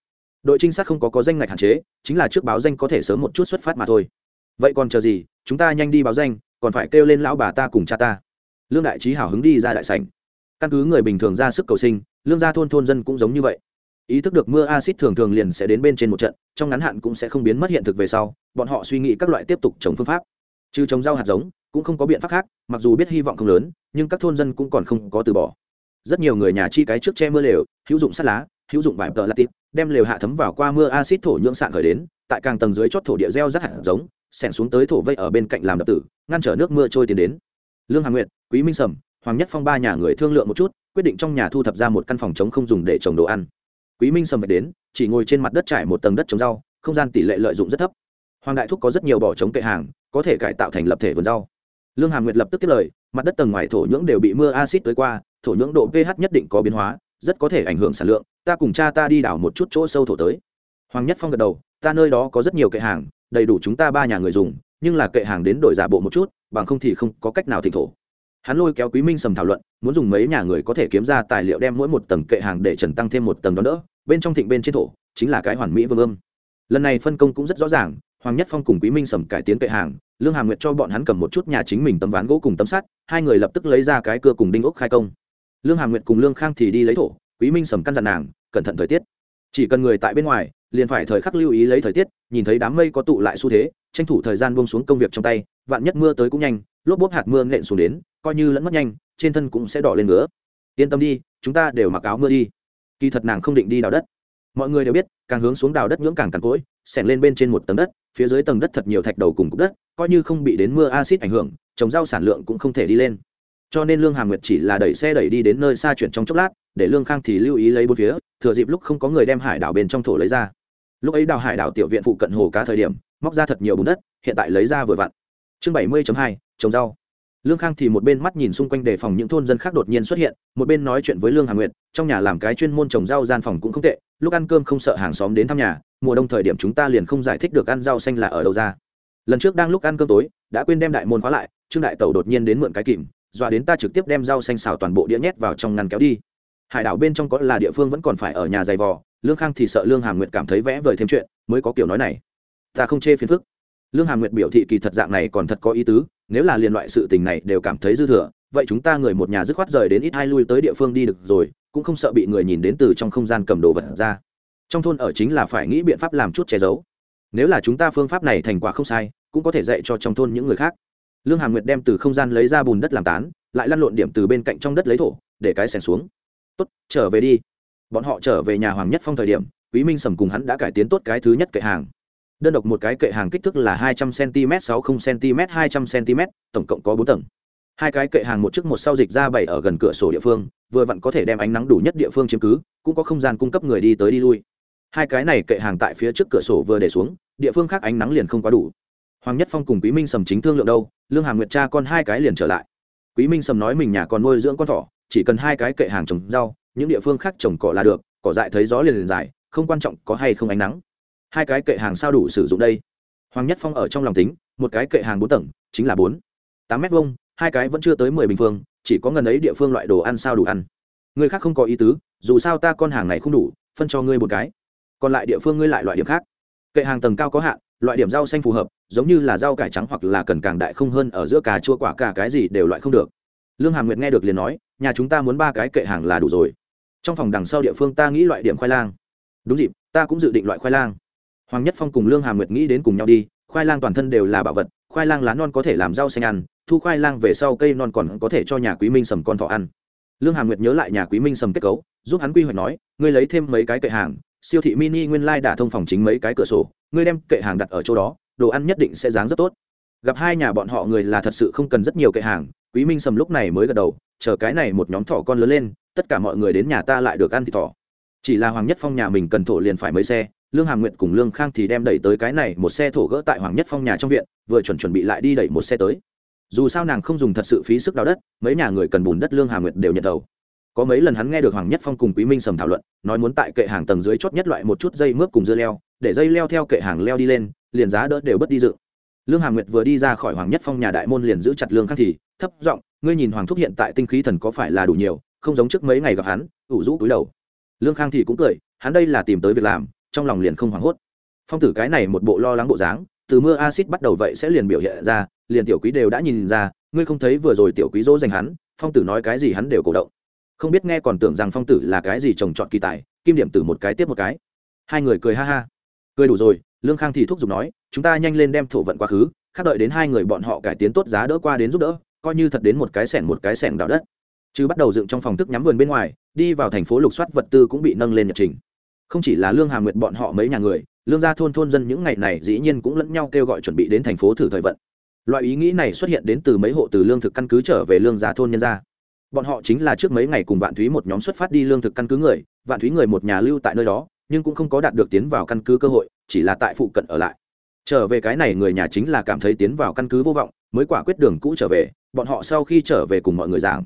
Đội trinh sát không có có danh ngạch hạn chế, chính là trước báo danh có thể sớm một chút xuất phát mà thôi. Vậy còn chờ gì, chúng ta nhanh đi báo danh, còn phải kêu lên lão bà ta cùng cha ta. Lương đại trí hào hứng đi ra đại sảnh. Căn cứ người bình thường ra sức cầu sinh, lương gia thôn thôn dân cũng giống như vậy ý thức được mưa acid thường thường liền sẽ đến bên trên một trận, trong ngắn hạn cũng sẽ không biến mất hiện thực về sau, bọn họ suy nghĩ các loại tiếp tục trồng phương pháp. Trừ trồng rau hạt giống, cũng không có biện pháp khác, mặc dù biết hy vọng không lớn, nhưng các thôn dân cũng còn không có từ bỏ. Rất nhiều người nhà chi cái trước che mưa lều, hữu dụng sắt lá, hữu dụng vải tờ latit đem lều hạ thấm vào qua mưa acid thổ nhưỡng sạn khởi đến, tại càng tầng dưới chót thổ địa gieo rắc hạt giống xẻn xuống tới thổ vây ở bên cạnh làm đập tử, ngăn trở nước mưa trôi tiến đến. Lương hà nguyệt, quý minh sầm, hoàng nhất phong ba nhà người thương lượng một chút, quyết định trong nhà thu thập ra một căn phòng chống không dùng để trồng đồ ăn quý minh sầm vạch đến, chỉ ngồi trên mặt đất trải một tầng đất trồng rau, không gian tỷ lệ lợi dụng rất thấp. Hoàng đại thúc có rất nhiều bỏ trống kệ hàng, có thể cải tạo thành lập thể vườn rau. Lương hàm nguyệt lập tức tiếp lời, mặt đất tầng ngoài thổ nhưỡng đều bị mưa acid tới qua, thổ nhưỡng độ ph nhất định có biến hóa, rất có thể ảnh hưởng sản lượng, ta cùng cha ta đi đảo một chút chỗ sâu thổ tới. Hoàng nhất phong gật đầu, ta nơi đó có rất nhiều kệ hàng, đầy đủ chúng ta ba nhà người dùng, nhưng là kệ hàng đến đổi giả bộ một chút, bằng không thì không có cách nào thịnh thổ hắn lôi kéo quý minh sầm thảo luận, muốn dùng mấy nhà người có thể kiếm ra tài liệu đem mỗi một tầng kệ hàng để trần tăng thêm một tầng đó nữa. bên trong thịnh bên trên thổ, chính là cái hoàn mỹ vương ương lần này phân công cũng rất rõ ràng, hoàng nhất phong cùng quý minh sầm cải tiến kệ hàng, lương hàm nguyệt cho bọn hắn cầm một chút nhà chính mình tấm ván gỗ cùng tấm sắt, hai người lập tức lấy ra cái cưa cùng đinh ốc khai công lương hàm nguyệt cùng lương khang thì đi lấy thổ, quý minh sầm căn dặn nàng, cẩn thận thời tiết chỉ cần người tại bên ngoài, liền phải thời khắc lưu ý lấy thời tiết, nhìn thấy đám mây có tụ lại xu thế, tranh thủ thời gian buông xuống công việc trong tay, vạn nhất mưa tới cũng nhanh lốp bốp hạt mưa nện xuống đến, coi như lẫn mất nhanh, trên thân cũng sẽ đỏ lên nữa yên tâm đi, chúng ta đều mặc áo mưa đi. Kỳ thật nàng không định đi đào đất. Mọi người đều biết, càng hướng xuống đào đất ngưỡng càng càng cỗi xẻn lên bên trên một tầng đất, phía dưới tầng đất thật nhiều thạch đầu cùng cục đất, coi như không bị đến mưa acid ảnh hưởng, trồng rau sản lượng cũng không thể đi lên. Cho nên lương hàm nguyệt chỉ là đẩy xe đẩy đi đến nơi xa chuyển trong chốc lát, để lương khang thì lưu ý lấy bốn phía, thừa dịp lúc không có người đem hải đảo bên trong thổ lấy ra. Lúc ấy đào hải đảo tiểu viện phụ cận hồ cá thời điểm, móc ra thật nhiều bùn đất, hiện tại lấy ra vừa vặn chương bảy mươi hai, trồng rau. Lương khang thì một bên mắt nhìn xung quanh đề phòng những thôn dân khác đột nhiên xuất hiện, một bên nói chuyện với lương hà nguyệt, trong nhà làm cái chuyên môn trồng rau gian phòng cũng không tệ, lúc ăn cơm không sợ hàng xóm đến thăm nhà, mùa đông thời điểm chúng ta liền không giải thích được ăn rau xanh là ở đâu ra. Lần trước đang lúc ăn cơm tối, đã quên đem đại môn khóa lại, trương đại tẩu đột nhiên đến mượn cái kìm, dọa đến ta trực tiếp đem rau xanh xào toàn bộ đĩa nhét vào trong ngăn kéo đi. Hải đảo bên trong có là địa phương vẫn còn phải ở nhà dày vò, lương khang thì sợ lương hà nguyệt cảm thấy vẽ vời thêm chuyện, mới có kiểu nói này. Ta không chê phiền phức lương hàm nguyệt biểu thị kỳ thật dạng này còn thật có ý tứ, nếu là liên loại sự tình này đều cảm thấy dư thừa, vậy chúng ta người một nhà dứt khoát rời đến ít hai lui tới địa phương đi được rồi, cũng không sợ bị người nhìn đến từ trong không gian cầm đồ vật ra. Trong thôn ở chính là phải nghĩ biện pháp làm chút che giấu. Nếu là chúng ta phương pháp này thành quả không sai, cũng có thể dạy cho trong thôn những người khác. Lương hàm nguyệt đem từ không gian lấy ra bùn đất làm tán, lại lăn lộn điểm từ bên cạnh trong đất lấy thổ, để cái xẻng xuống. Tốt, trở về đi. Bọn họ trở về nhà hoàng nhất phong thời điểm, quý minh sầm cùng hắn đã cải tiến tốt cái thứ nhất kệ hàng đơn độc một cái kệ hàng kích thước là hai trăm cm sáu mươi cm hai trăm cm tổng cộng có bốn tầng. Hai cái kệ hàng một trước một sau dịch ra bày ở gần cửa sổ địa phương, vừa vặn có thể đem ánh nắng đủ nhất địa phương chiếm cứ, cũng có không gian cung cấp người đi tới đi lui. Hai cái này kệ hàng tại phía trước cửa sổ vừa để xuống, địa phương khác ánh nắng liền không quá đủ. Hoàng nhất phong cùng quý minh sầm chính thương lượng đâu, lương hàm nguyệt cha con hai cái liền trở lại. Quý minh sầm nói mình nhà còn nuôi dưỡng con thỏ, chỉ cần hai cái kệ hàng trồng rau, những địa phương khác trồng cỏ là được, cỏ dại thấy gió liền liền dài, không quan trọng có hay không ánh nắng hai cái kệ hàng sao đủ sử dụng đây. Hoàng nhất phong ở trong lòng tính, một cái kệ hàng bốn tầng, chính là bốn. Tám mét vuông, hai cái vẫn chưa tới mười bình phương, chỉ có ngần ấy địa phương loại đồ ăn sao đủ ăn. Người khác không có ý tứ, dù sao ta con hàng này không đủ, phân cho ngươi một cái. Còn lại địa phương ngươi lại loại điểm khác. Kệ hàng tầng cao có hạn, loại điểm rau xanh phù hợp, giống như là rau cải trắng hoặc là cần càng đại không hơn ở giữa cà chua quả cả cái gì đều loại không được. Lương hàm nguyệt nghe được liền nói, nhà chúng ta muốn ba cái kệ hàng là đủ rồi. Trong phòng đằng sau địa phương ta nghĩ loại điểm khoai lang. Đúng dịp, ta cũng dự định loại khoai lang hoàng nhất phong cùng lương hàm nguyệt nghĩ đến cùng nhau đi, khoai lang toàn thân đều là bảo vật, khoai lang lá non có thể làm rau xanh ăn, thu khoai lang về sau cây non còn có thể cho nhà quý minh sầm con thọ ăn. Lương hàm nguyệt nhớ lại nhà quý minh sầm kết cấu, giúp hắn quy hoạch nói, ngươi lấy thêm mấy cái kệ hàng, siêu thị mini nguyên lai đả thông phòng chính mấy cái cửa sổ, ngươi đem kệ hàng đặt ở chỗ đó, đồ ăn nhất định sẽ dáng rất tốt. Gặp hai nhà bọn họ người là thật sự không cần rất nhiều kệ hàng, quý minh sầm lúc này mới gật đầu, chờ cái này một nhóm thỏ con lớn lên, tất cả mọi người đến nhà ta lại được ăn thịt thỏ. Chỉ là hoàng nhất phong nhà mình cần thổ liền phải mấy xe lương hàm Nguyệt cùng lương khang thì đem đẩy tới cái này một xe thổ gỡ tại hoàng nhất phong nhà trong viện, vừa chuẩn chuẩn bị lại đi đẩy một xe tới. Dù sao nàng không dùng thật sự phí sức đào đất, mấy nhà người cần bùn đất lương hàm Nguyệt đều nhận đầu. Có mấy lần hắn nghe được hoàng nhất phong cùng quý minh sầm thảo luận, nói muốn tại kệ hàng tầng dưới chót nhất loại một chút dây mướp cùng dưa leo, để dây leo theo kệ hàng leo đi lên, liền giá đỡ đều bất đi dự. Lương hàm nguyệt vừa đi ra khỏi hoàng nhất phong nhà đại môn liền giữ chặt lương khang thì, thấp giọng, ngươi nhìn hoàng thúc hiện tại tinh khí thần có phải là đủ nhiều, không giống trước mấy ngày gặp hắn, ủ rũ túi đầu. Lương khang thì cũng cười, hắn đây là tìm tới việc làm trong lòng liền không hoảng hốt. Phong tử cái này một bộ lo lắng bộ dáng, từ mưa acid bắt đầu vậy sẽ liền biểu hiện ra, liền tiểu quý đều đã nhìn ra, ngươi không thấy vừa rồi tiểu quý dỗ dành hắn, phong tử nói cái gì hắn đều cổ động. Không biết nghe còn tưởng rằng phong tử là cái gì trồng trọt kỳ tài, kim điểm tử một cái tiếp một cái. Hai người cười ha ha. Cười đủ rồi, lương khang thì thúc giục nói, chúng ta nhanh lên đem thổ vận quá khứ, khác đợi đến hai người bọn họ cải tiến tốt giá đỡ qua đến giúp đỡ, coi như thật đến một cái sẻng một cái sẻng đào đất. Chứ bắt đầu dựng trong phòng thức nhắm vườn bên ngoài, đi vào thành phố lục soát vật tư cũng bị nâng lên nhật trình không chỉ là lương hà nguyệt bọn họ mấy nhà người, lương gia thôn thôn dân những ngày này dĩ nhiên cũng lẫn nhau kêu gọi chuẩn bị đến thành phố thử thời vận. Loại ý nghĩ này xuất hiện đến từ mấy hộ từ lương thực căn cứ trở về lương gia thôn nhân gia. Bọn họ chính là trước mấy ngày cùng vạn thúy một nhóm xuất phát đi lương thực căn cứ người, vạn thúy người một nhà lưu tại nơi đó, nhưng cũng không có đạt được tiến vào căn cứ cơ hội, chỉ là tại phụ cận ở lại. Trở về cái này người nhà chính là cảm thấy tiến vào căn cứ vô vọng, mới quả quyết đường cũ trở về, bọn họ sau khi trở về cùng mọi người giảng.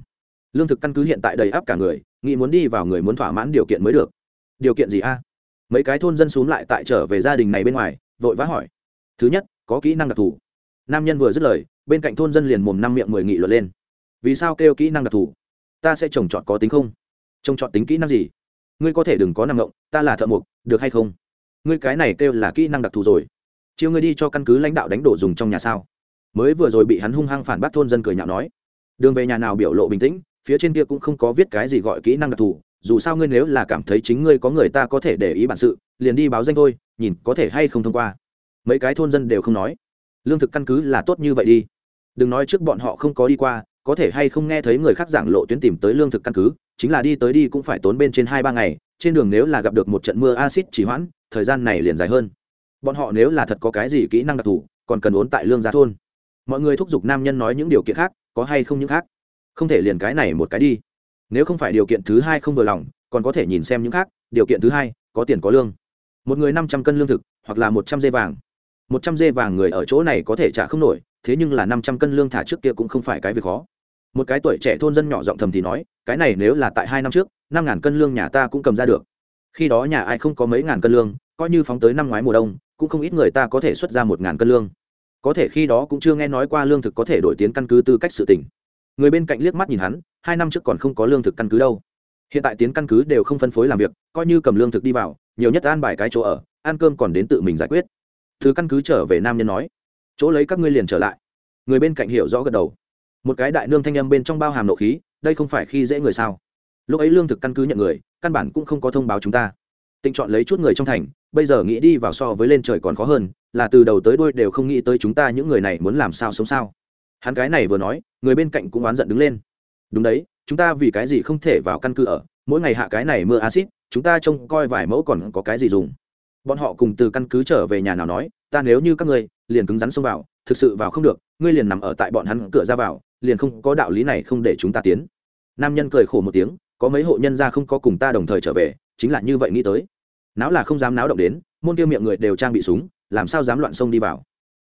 Lương thực căn cứ hiện tại đầy áp cả người, nghĩ muốn đi vào người muốn thỏa mãn điều kiện mới được điều kiện gì a? Mấy cái thôn dân xuống lại tại trở về gia đình này bên ngoài, vội vã hỏi. Thứ nhất, có kỹ năng đặc thù. Nam nhân vừa dứt lời, bên cạnh thôn dân liền mồm năm miệng mười nghị luật lên. Vì sao kêu kỹ năng đặc thù? Ta sẽ trồng trọt có tính không? Trồng trọt tính kỹ năng gì? Ngươi có thể đừng có năng động ta là thợ mộc, được hay không? Ngươi cái này kêu là kỹ năng đặc thù rồi. Chiều ngươi đi cho căn cứ lãnh đạo đánh đổ dùng trong nhà sao? Mới vừa rồi bị hắn hung hăng phản bác thôn dân cười nhạo nói. Đường về nhà nào biểu lộ bình tĩnh, phía trên kia cũng không có viết cái gì gọi kỹ năng đặc thù dù sao ngươi nếu là cảm thấy chính ngươi có người ta có thể để ý bản sự, liền đi báo danh thôi, nhìn có thể hay không thông qua. Mấy cái thôn dân đều không nói. Lương thực căn cứ là tốt như vậy đi. Đừng nói trước bọn họ không có đi qua, có thể hay không nghe thấy người khác giảng lộ tuyến tìm tới lương thực căn cứ, chính là đi tới đi cũng phải tốn bên trên hai ba ngày, trên đường nếu là gặp được một trận mưa acid chỉ hoãn, thời gian này liền dài hơn. Bọn họ nếu là thật có cái gì kỹ năng đặc thù, còn cần ốn tại lương gia thôn. Mọi người thúc giục nam nhân nói những điều kiện khác, có hay không những khác. Không thể liền cái này một cái đi nếu không phải điều kiện thứ hai không vừa lòng, còn có thể nhìn xem những khác, điều kiện thứ hai, có tiền có lương. Một người năm trăm cân lương thực, hoặc là một trăm dây vàng. Một trăm dê vàng người ở chỗ này có thể trả không nổi, thế nhưng là năm trăm cân lương thả trước kia cũng không phải cái việc khó. Một cái tuổi trẻ thôn dân nhỏ giọng thầm thì nói, cái này nếu là tại hai năm trước, năm ngàn cân lương nhà ta cũng cầm ra được. Khi đó nhà ai không có mấy ngàn cân lương, coi như phóng tới năm ngoái mùa đông, cũng không ít người ta có thể xuất ra một ngàn cân lương. Có thể khi đó cũng chưa nghe nói qua lương thực có thể đổi tiến căn cứ tư cách sự tỉnh người bên cạnh liếc mắt nhìn hắn, hai năm trước còn không có lương thực căn cứ đâu. Hiện tại tiến căn cứ đều không phân phối làm việc, coi như cầm lương thực đi vào, nhiều nhất an bài cái chỗ ở, ăn cơm còn đến tự mình giải quyết. Thứ căn cứ trở về nam nhân nói, chỗ lấy các ngươi liền trở lại. Người bên cạnh hiểu rõ gật đầu. Một cái đại nương thanh âm bên trong bao hàm nộ khí, đây không phải khi dễ người sao? Lúc ấy lương thực căn cứ nhận người, căn bản cũng không có thông báo chúng ta. Tình chọn lấy chút người trong thành, bây giờ nghĩ đi vào so với lên trời còn khó hơn, là từ đầu tới đuôi đều không nghĩ tới chúng ta những người này muốn làm sao sống sao hắn cái này vừa nói, người bên cạnh cũng oán giận đứng lên. Đúng đấy, chúng ta vì cái gì không thể vào căn cứ ở, mỗi ngày hạ cái này mưa acid chúng ta trông coi vài mẫu còn có cái gì dùng. Bọn họ cùng từ căn cứ trở về nhà nào nói, ta nếu như các ngươi, liền cứng rắn xông vào, thực sự vào không được, ngươi liền nằm ở tại bọn hắn cửa ra vào, liền không có đạo lý này không để chúng ta tiến. Nam nhân cười khổ một tiếng, có mấy hộ nhân ra không có cùng ta đồng thời trở về, chính là như vậy nghĩ tới. Náo là không dám náo động đến, môn kia miệng người đều trang bị súng, làm sao dám loạn sông đi vào.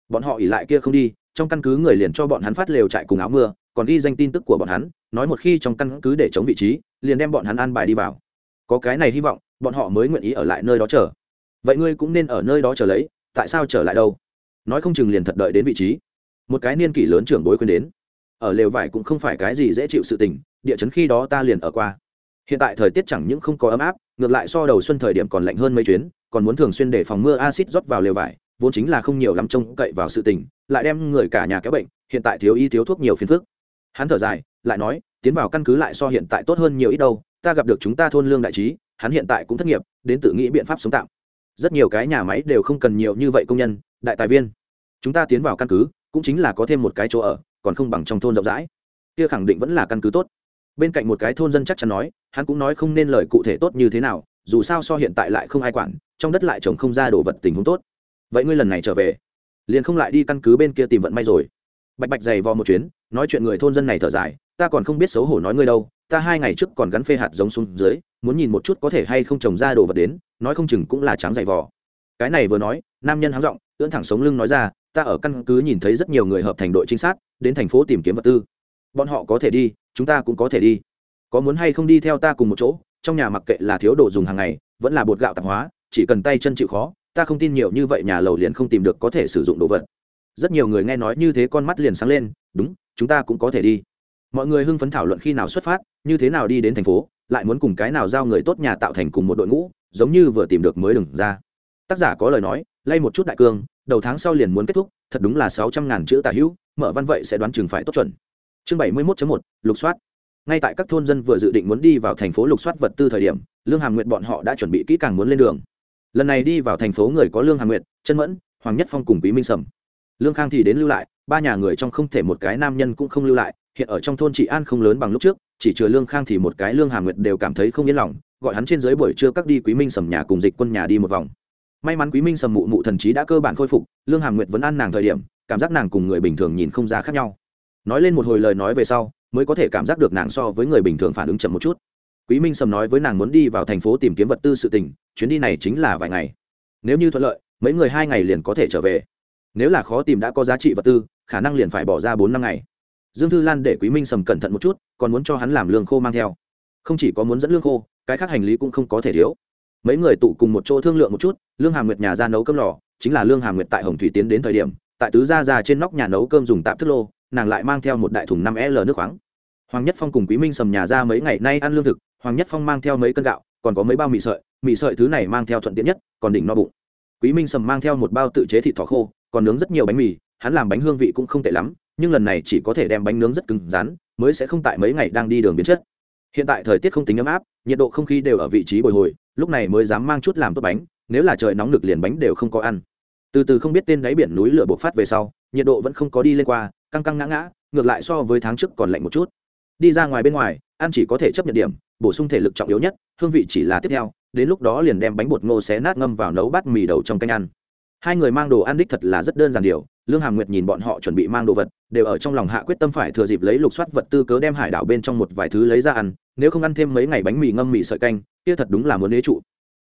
Bọn họ ỉ lại kia không đi trong căn cứ người liền cho bọn hắn phát lều trại cùng áo mưa, còn ghi danh tin tức của bọn hắn, nói một khi trong căn cứ để chống vị trí, liền đem bọn hắn an bài đi vào. Có cái này hy vọng, bọn họ mới nguyện ý ở lại nơi đó chờ. Vậy ngươi cũng nên ở nơi đó chờ lấy, tại sao trở lại đâu? Nói không chừng liền thật đợi đến vị trí. Một cái niên kỷ lớn trưởng bối khuyên đến. Ở lều vải cũng không phải cái gì dễ chịu sự tình, địa chấn khi đó ta liền ở qua. Hiện tại thời tiết chẳng những không có ấm áp, ngược lại so đầu xuân thời điểm còn lạnh hơn mấy chuyến, còn muốn thường xuyên để phòng mưa acid rót vào lều vải vốn chính là không nhiều lắm trông cậy vào sự tình, lại đem người cả nhà kéo bệnh, hiện tại thiếu y thiếu thuốc nhiều phiền phức. Hắn thở dài, lại nói, tiến vào căn cứ lại so hiện tại tốt hơn nhiều ít đâu, ta gặp được chúng ta thôn lương đại trí, hắn hiện tại cũng thất nghiệp, đến tự nghĩ biện pháp sống tạm. Rất nhiều cái nhà máy đều không cần nhiều như vậy công nhân, đại tài viên. Chúng ta tiến vào căn cứ, cũng chính là có thêm một cái chỗ ở, còn không bằng trong thôn rộng rãi. Kia khẳng định vẫn là căn cứ tốt. Bên cạnh một cái thôn dân chắc chắn nói, hắn cũng nói không nên lời cụ thể tốt như thế nào, dù sao so hiện tại lại không ai quản, trong đất lại trồng không ra đồ vật tình huống tốt vậy ngươi lần này trở về, liền không lại đi căn cứ bên kia tìm vận may rồi. Bạch bạch dày vò một chuyến, nói chuyện người thôn dân này thở dài, ta còn không biết xấu hổ nói ngươi đâu, ta hai ngày trước còn gắn phê hạt giống xuống dưới, muốn nhìn một chút có thể hay không trồng ra đồ vật đến, nói không chừng cũng là trắng dày vò. Cái này vừa nói, nam nhân háng r ộ n g ưỡn thẳng sống lưng nói ra, ta ở căn cứ nhìn thấy rất nhiều người hợp thành đội trinh sát, đến thành phố tìm kiếm vật tư. Bọn họ có thể đi, chúng ta cũng có thể đi. Có muốn hay không đi theo ta cùng một chỗ, trong nhà mặc kệ là thiếu đồ dùng hàng ngày, vẫn là bột gạo tạp hóa, chỉ cần tay chân chịu khó ta không tin nhiều như vậy nhà lầu liền không tìm được có thể sử dụng đồ vật. Rất nhiều người nghe nói như thế con mắt liền sáng lên, đúng, chúng ta cũng có thể đi. Mọi người hưng phấn thảo luận khi nào xuất phát, như thế nào đi đến thành phố, lại muốn cùng cái nào giao người tốt nhà tạo thành cùng một đội ngũ, giống như vừa tìm được mới đừng ra. Tác giả có lời nói, lay một chút đại cương, đầu tháng sau liền muốn kết thúc, thật đúng là sáu trăm ngàn chữ tả hữu, mở văn vậy sẽ đoán chừng phải tốt chuẩn. Chương bảy mươi mốt một, lục soát. Ngay tại các thôn dân vừa dự định muốn đi vào thành phố lục soát vật tư thời điểm, lương hàm nguyện bọn họ đã chuẩn bị kỹ càng muốn lên đường lần này đi vào thành phố người có lương Hà Nguyệt, chân mẫn hoàng nhất phong cùng quý minh sầm. Lương khang thì đến lưu lại ba nhà người trong không thể một cái nam nhân cũng không lưu lại hiện ở trong thôn chị an không lớn bằng lúc trước chỉ chừa lương khang thì một cái lương Hà nguyệt đều cảm thấy không yên lòng gọi hắn trên dưới buổi trưa các đi quý minh sầm nhà cùng dịch quân nhà đi một vòng. May mắn quý minh sầm mụ mụ thần trí đã cơ bản khôi phục lương Hà nguyệt vẫn ăn nàng thời điểm cảm giác nàng cùng người bình thường nhìn không ra khác nhau. Nói lên một hồi lời nói về sau mới có thể cảm giác được nàng so với người bình thường phản ứng chậm một chút quý minh sầm nói với nàng muốn đi vào thành phố tìm kiếm vật tư sự tình, chuyến đi này chính là vài ngày. Nếu như thuận lợi, mấy người hai ngày liền có thể trở về. Nếu là khó tìm đã có giá trị vật tư, khả năng liền phải bỏ ra bốn năm ngày. Dương thư lan để quý minh sầm cẩn thận một chút, còn muốn cho hắn làm lương khô mang theo. Không chỉ có muốn dẫn lương khô, cái khác hành lý cũng không có thể thiếu. Mấy người tụ cùng một chỗ thương lượng một chút, lương hàm nguyệt nhà ra nấu cơm lò, chính là lương hàm nguyệt tại hồng thủy tiến đến thời điểm, tại tứ gia ra trên nóc nhà nấu cơm dùng tạm thức lô, nàng lại mang theo một đại thùng năm l nước khoáng. Hoàng nhất phong cùng quý minh sầm nhà ra mấy ngày nay ăn lương thực hoàng nhất phong mang theo mấy cân gạo, còn có mấy bao mì sợi mì sợi thứ này mang theo thuận tiện nhất, còn đỉnh no bụng. Quý minh sầm mang theo một bao tự chế thịt thỏ khô, còn nướng rất nhiều bánh mì, hắn làm bánh hương vị cũng không tệ lắm, nhưng lần này chỉ có thể đem bánh nướng rất cứng rắn, mới sẽ không tại mấy ngày đang đi đường biến chất. Hiện tại thời tiết không tính ấm áp, nhiệt độ không khí đều ở vị trí bồi hồi, lúc này mới dám mang chút làm tốt bánh, nếu là trời nóng nực liền bánh đều không có ăn. Từ từ không biết tên đáy biển núi lửa bộc phát về sau, nhiệt độ vẫn không có đi lên qua, căng căng ngã ngã, ngược lại so với tháng trước còn lạnh một chút. Đi ra ngoài bên ngoài, ăn chỉ có thể chấp nhận điểm bổ sung thể lực trọng yếu nhất, hương vị chỉ là tiếp theo, đến lúc đó liền đem bánh bột ngô xé nát ngâm vào nấu bát mì đầu trong canh ăn. Hai người mang đồ ăn đích thật là rất đơn giản điều, lương hàm nguyệt nhìn bọn họ chuẩn bị mang đồ vật, đều ở trong lòng hạ quyết tâm phải thừa dịp lấy lục soát vật tư cớ đem hải đảo bên trong một vài thứ lấy ra ăn, nếu không ăn thêm mấy ngày bánh mì ngâm mì sợi canh, kia thật đúng là muốn ế trụ.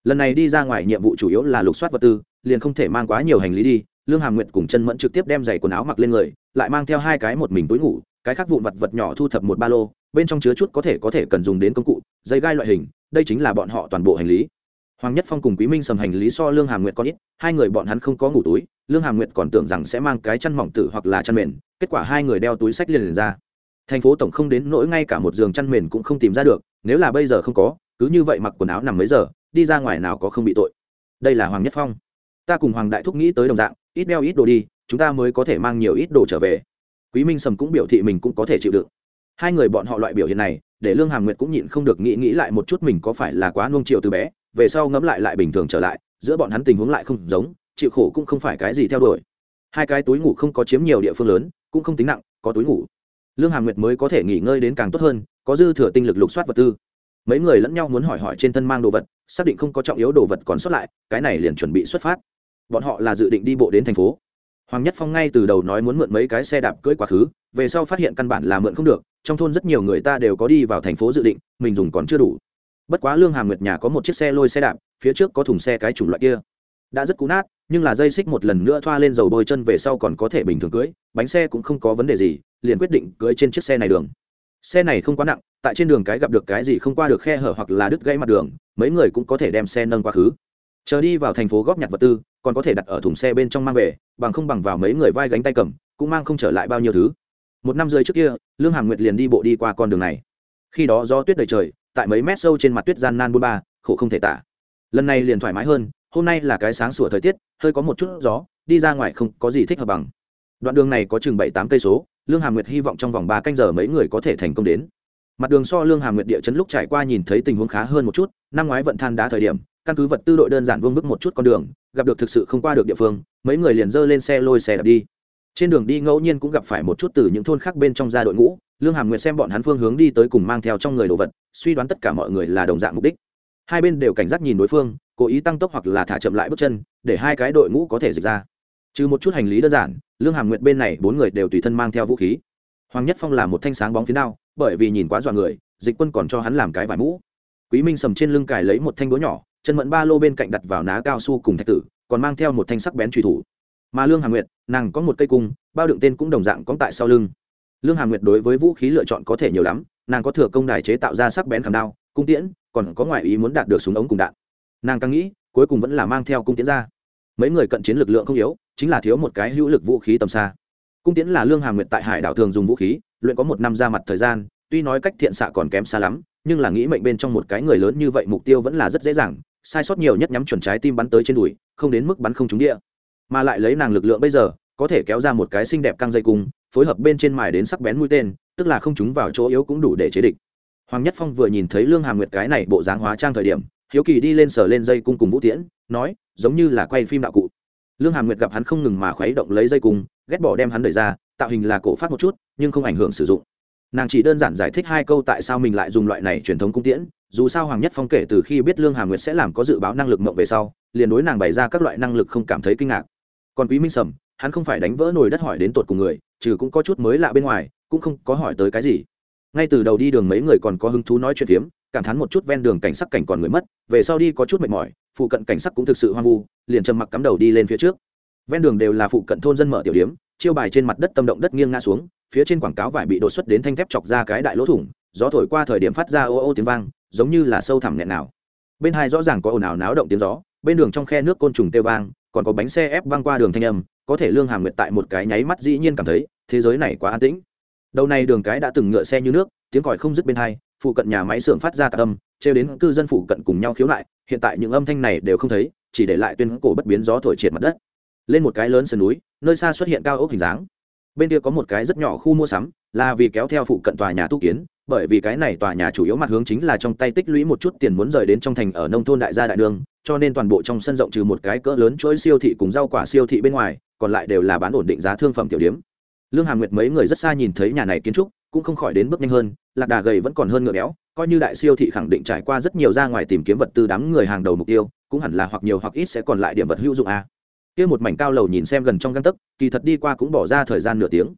Lần này đi ra ngoài nhiệm vụ chủ yếu là lục soát vật tư, liền không thể mang quá nhiều hành lý đi, lương hàm nguyệt cùng chân mẫn trực tiếp đem giày quần áo mặc lên người, lại mang theo hai cái một mình túi ngủ, cái khác vụn vật vật nhỏ thu thập một ba lô bên trong chứa chút có thể có thể cần dùng đến công cụ dây gai loại hình đây chính là bọn họ toàn bộ hành lý. Hoàng nhất phong cùng quý minh sầm hành lý so lương hàm nguyệt có ít hai người bọn hắn không có ngủ túi lương hàm nguyệt còn tưởng rằng sẽ mang cái chăn mỏng tử hoặc là chăn mền kết quả hai người đeo túi sách liền, liền ra. Thành phố tổng không đến nỗi ngay cả một giường chăn mền cũng không tìm ra được nếu là bây giờ không có cứ như vậy mặc quần áo nằm mấy giờ đi ra ngoài nào có không bị tội. Đây là hoàng nhất phong. Ta cùng hoàng đại thúc nghĩ tới đồng dạng ít đeo ít đồ đi chúng ta mới có thể mang nhiều ít đồ trở về. Quý minh sầm cũng biểu thị mình cũng có thể chịu đựng hai người bọn họ loại biểu hiện này, để lương hàm nguyệt cũng nhịn không được nghĩ nghĩ lại một chút mình có phải là quá nuông chiều từ bé, về sau ngẫm lại lại bình thường trở lại, giữa bọn hắn tình huống lại không giống, chịu khổ cũng không phải cái gì theo đuổi. Hai cái túi ngủ không có chiếm nhiều địa phương lớn, cũng không tính nặng, có túi ngủ. Lương hàm nguyệt mới có thể nghỉ ngơi đến càng tốt hơn, có dư thừa tinh lực lục soát vật tư. Mấy người lẫn nhau muốn hỏi hỏi trên thân mang đồ vật, xác định không có trọng yếu đồ vật còn sót lại, cái này liền chuẩn bị xuất phát. Bọn họ là dự định đi bộ đến thành phố. Hoàng nhất phong ngay từ đầu nói muốn mượn mấy cái xe đạp cưỡi quá khứ, về sau phát hiện căn bản là mượn không được trong thôn rất nhiều người ta đều có đi vào thành phố dự định, mình dùng còn chưa đủ. Bất quá lương hàm nguyệt nhà có một chiếc xe lôi xe đạp, phía trước có thùng xe cái chủng loại kia. Đã rất cũ nát, nhưng là dây xích một lần nữa thoa lên dầu bôi chân về sau còn có thể bình thường cưới, bánh xe cũng không có vấn đề gì, liền quyết định cưới trên chiếc xe này đường. Xe này không quá nặng, tại trên đường cái gặp được cái gì không qua được khe hở hoặc là đứt gãy mặt đường, mấy người cũng có thể đem xe nâng qua khứ. Chờ đi vào thành phố góp nhặt vật tư, còn có thể đặt ở thùng xe bên trong mang về, bằng không bằng vào mấy người vai gánh tay cầm, cũng mang không trở lại bao nhiêu thứ một năm rưỡi trước kia, lương hàm nguyệt liền đi bộ đi qua con đường này. Khi đó do tuyết đầy trời, tại mấy mét sâu trên mặt tuyết gian nan bôn ba, khổ không thể tả. Lần này liền thoải mái hơn, hôm nay là cái sáng sủa thời tiết, hơi có một chút gió, đi ra ngoài không có gì thích hợp bằng. Đoạn đường này có chừng bảy tám cây số, lương hàm nguyệt hy vọng trong vòng ba canh giờ mấy người có thể thành công đến. Mặt đường so lương hàm nguyệt địa chấn lúc trải qua nhìn thấy tình huống khá hơn một chút, năm ngoái vận than đá thời điểm, căn cứ vật tư đội đơn giản vương vức một chút con đường, gặp được thực sự không qua được địa phương, mấy người liền dơ lên xe lôi xe đạp đi trên đường đi ngẫu nhiên cũng gặp phải một chút từ những thôn khác bên trong ra đội ngũ, lương hàm nguyệt xem bọn hắn phương hướng đi tới cùng mang theo trong người đồ vật, suy đoán tất cả mọi người là đồng dạng mục đích. Hai bên đều cảnh giác nhìn đối phương, cố ý tăng tốc hoặc là thả chậm lại bước chân, để hai cái đội ngũ có thể dịch ra. Trừ một chút hành lý đơn giản, lương hàm nguyệt bên này bốn người đều tùy thân mang theo vũ khí. Hoàng nhất phong là một thanh sáng bóng phía nào, bởi vì nhìn quá dọa người, dịch quân còn cho hắn làm cái vải mũ. Quý minh sầm trên lưng cài lấy một thanh búa nhỏ, chân mẫn ba lô bên cạnh đặt vào ná cao su cùng thạch tử, còn mang theo một thanh sắc bén truy thủ. Mà lương hàm nguyệt nàng có một cây cung, bao đựng tên cũng đồng dạng có tại sau lưng. Lương hàm nguyệt đối với vũ khí lựa chọn có thể nhiều lắm, nàng có thừa công đài chế tạo ra sắc bén khảm đao, cung tiễn, còn có ngoại ý muốn đạt được súng ống cùng đạn. Nàng càng nghĩ, cuối cùng vẫn là mang theo cung tiễn ra. Mấy người cận chiến lực lượng không yếu, chính là thiếu một cái hữu lực vũ khí tầm xa. Cung tiễn là lương hàm nguyệt tại hải đảo thường dùng vũ khí, luyện có một năm ra mặt thời gian, tuy nói cách thiện xạ còn kém xa lắm, nhưng là nghĩ mệnh bên trong một cái người lớn như vậy mục tiêu vẫn là rất dễ dàng, sai sót nhiều nhất nhắm chuẩn trái tim bắn tới trên đùi, không đến mức bắn không trúng địa mà lại lấy nàng lực lượng bây giờ, có thể kéo ra một cái xinh đẹp căng dây cung, phối hợp bên trên mài đến sắc bén mũi tên, tức là không chúng vào chỗ yếu cũng đủ để chế địch. Hoàng nhất phong vừa nhìn thấy lương Hà nguyệt cái này bộ dáng hóa trang thời điểm, hiếu kỳ đi lên sờ lên dây cung cùng vũ tiễn, nói, giống như là quay phim đạo cụ. Lương Hà nguyệt gặp hắn không ngừng mà khuấy động lấy dây cung, ghét bỏ đem hắn đẩy ra, tạo hình là cổ phát một chút, nhưng không ảnh hưởng sử dụng. Nàng chỉ đơn giản giải thích hai câu tại sao mình lại dùng loại này truyền thống cung tiễn, dù sao hoàng nhất phong kể từ khi biết lương Hà nguyệt sẽ làm có dự báo năng lực mộng về sau, liền đối nàng bày ra các loại năng lực không cảm thấy kinh ngạc còn quý minh sầm, hắn không phải đánh vỡ nồi đất hỏi đến tột cùng người, trừ cũng có chút mới lạ bên ngoài, cũng không có hỏi tới cái gì. Ngay từ đầu đi đường mấy người còn có hứng thú nói chuyện phiếm, cảm thán một chút ven đường cảnh sắc cảnh còn người mất, về sau đi có chút mệt mỏi, phụ cận cảnh sắc cũng thực sự hoang vu, liền trầm mặc cắm đầu đi lên phía trước. Ven đường đều là phụ cận thôn dân mở tiểu điếm, chiêu bài trên mặt đất tâm động đất nghiêng ngã xuống, phía trên quảng cáo vải bị đột xuất đến thanh thép chọc ra cái đại lỗ thủng, gió thổi qua thời điểm phát ra ô ô tiếng vang, giống như là sâu thẳm nghẹn nào. Bên hai rõ ràng có ồn ào náo động tiếng gió, bên đường trong khe nước côn trùng tê vang còn có bánh xe ép băng qua đường thanh âm, có thể lương hàm nguyệt tại một cái nháy mắt dĩ nhiên cảm thấy, thế giới này quá an tĩnh. Đầu này đường cái đã từng ngựa xe như nước, tiếng còi không dứt bên hai, phụ cận nhà máy xưởng phát ra tạc âm, trêu đến cư dân phụ cận cùng nhau khiếu lại, hiện tại những âm thanh này đều không thấy, chỉ để lại tuyên cổ bất biến gió thổi triệt mặt đất. Lên một cái lớn sườn núi, nơi xa xuất hiện cao ốc hình dáng. Bên kia có một cái rất nhỏ khu mua sắm là vì kéo theo phụ cận tòa nhà tu kiến, bởi vì cái này tòa nhà chủ yếu mặt hướng chính là trong tay tích lũy một chút tiền muốn rời đến trong thành ở nông thôn đại gia đại đường cho nên toàn bộ trong sân rộng trừ một cái cỡ lớn chuỗi siêu thị cùng rau quả siêu thị bên ngoài, còn lại đều là bán ổn định giá thương phẩm tiểu điếm lương hàm nguyệt mấy người rất xa nhìn thấy nhà này kiến trúc, cũng không khỏi đến bước nhanh hơn, lạc đà gầy vẫn còn hơn ngựa béo, coi như đại siêu thị khẳng định trải qua rất nhiều ra ngoài tìm kiếm vật tư đám người hàng đầu mục tiêu, cũng hẳn là hoặc nhiều hoặc ít sẽ còn lại điểm vật hữu dụng a à. kia một mảnh cao lầu nhìn xem gần trong găng tấc, kỳ thật đi qua cũng bỏ ra thời gian nửa tiếng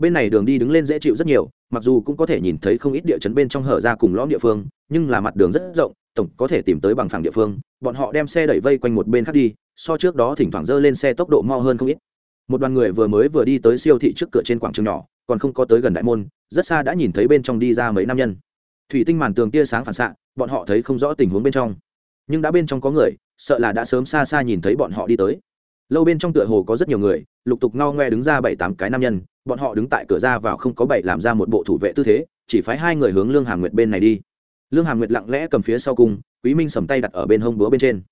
bên này đường đi đứng lên dễ chịu rất nhiều, mặc dù cũng có thể nhìn thấy không ít địa chấn bên trong hở ra cùng lõm địa phương, nhưng là mặt đường rất rộng, tổng có thể tìm tới bằng phẳng địa phương, bọn họ đem xe đẩy vây quanh một bên khác đi, so trước đó thỉnh thoảng dơ lên xe tốc độ mau hơn không ít. Một đoàn người vừa mới vừa đi tới siêu thị trước cửa trên quảng trường nhỏ, còn không có tới gần đại môn, rất xa đã nhìn thấy bên trong đi ra mấy nam nhân. Thủy tinh màn tường tia sáng phản xạ, bọn họ thấy không rõ tình huống bên trong. Nhưng đã bên trong có người, sợ là đã sớm xa xa nhìn thấy bọn họ đi tới lâu bên trong tựa hồ có rất nhiều người, lục tục ngao ngoe đứng ra bảy tám cái nam nhân, bọn họ đứng tại cửa ra vào không có bảy làm ra một bộ thủ vệ tư thế, chỉ phái hai người hướng lương hà nguyệt bên này đi. Lương hà nguyệt lặng lẽ cầm phía sau cung, quý minh sầm tay đặt ở bên hông búa bên trên.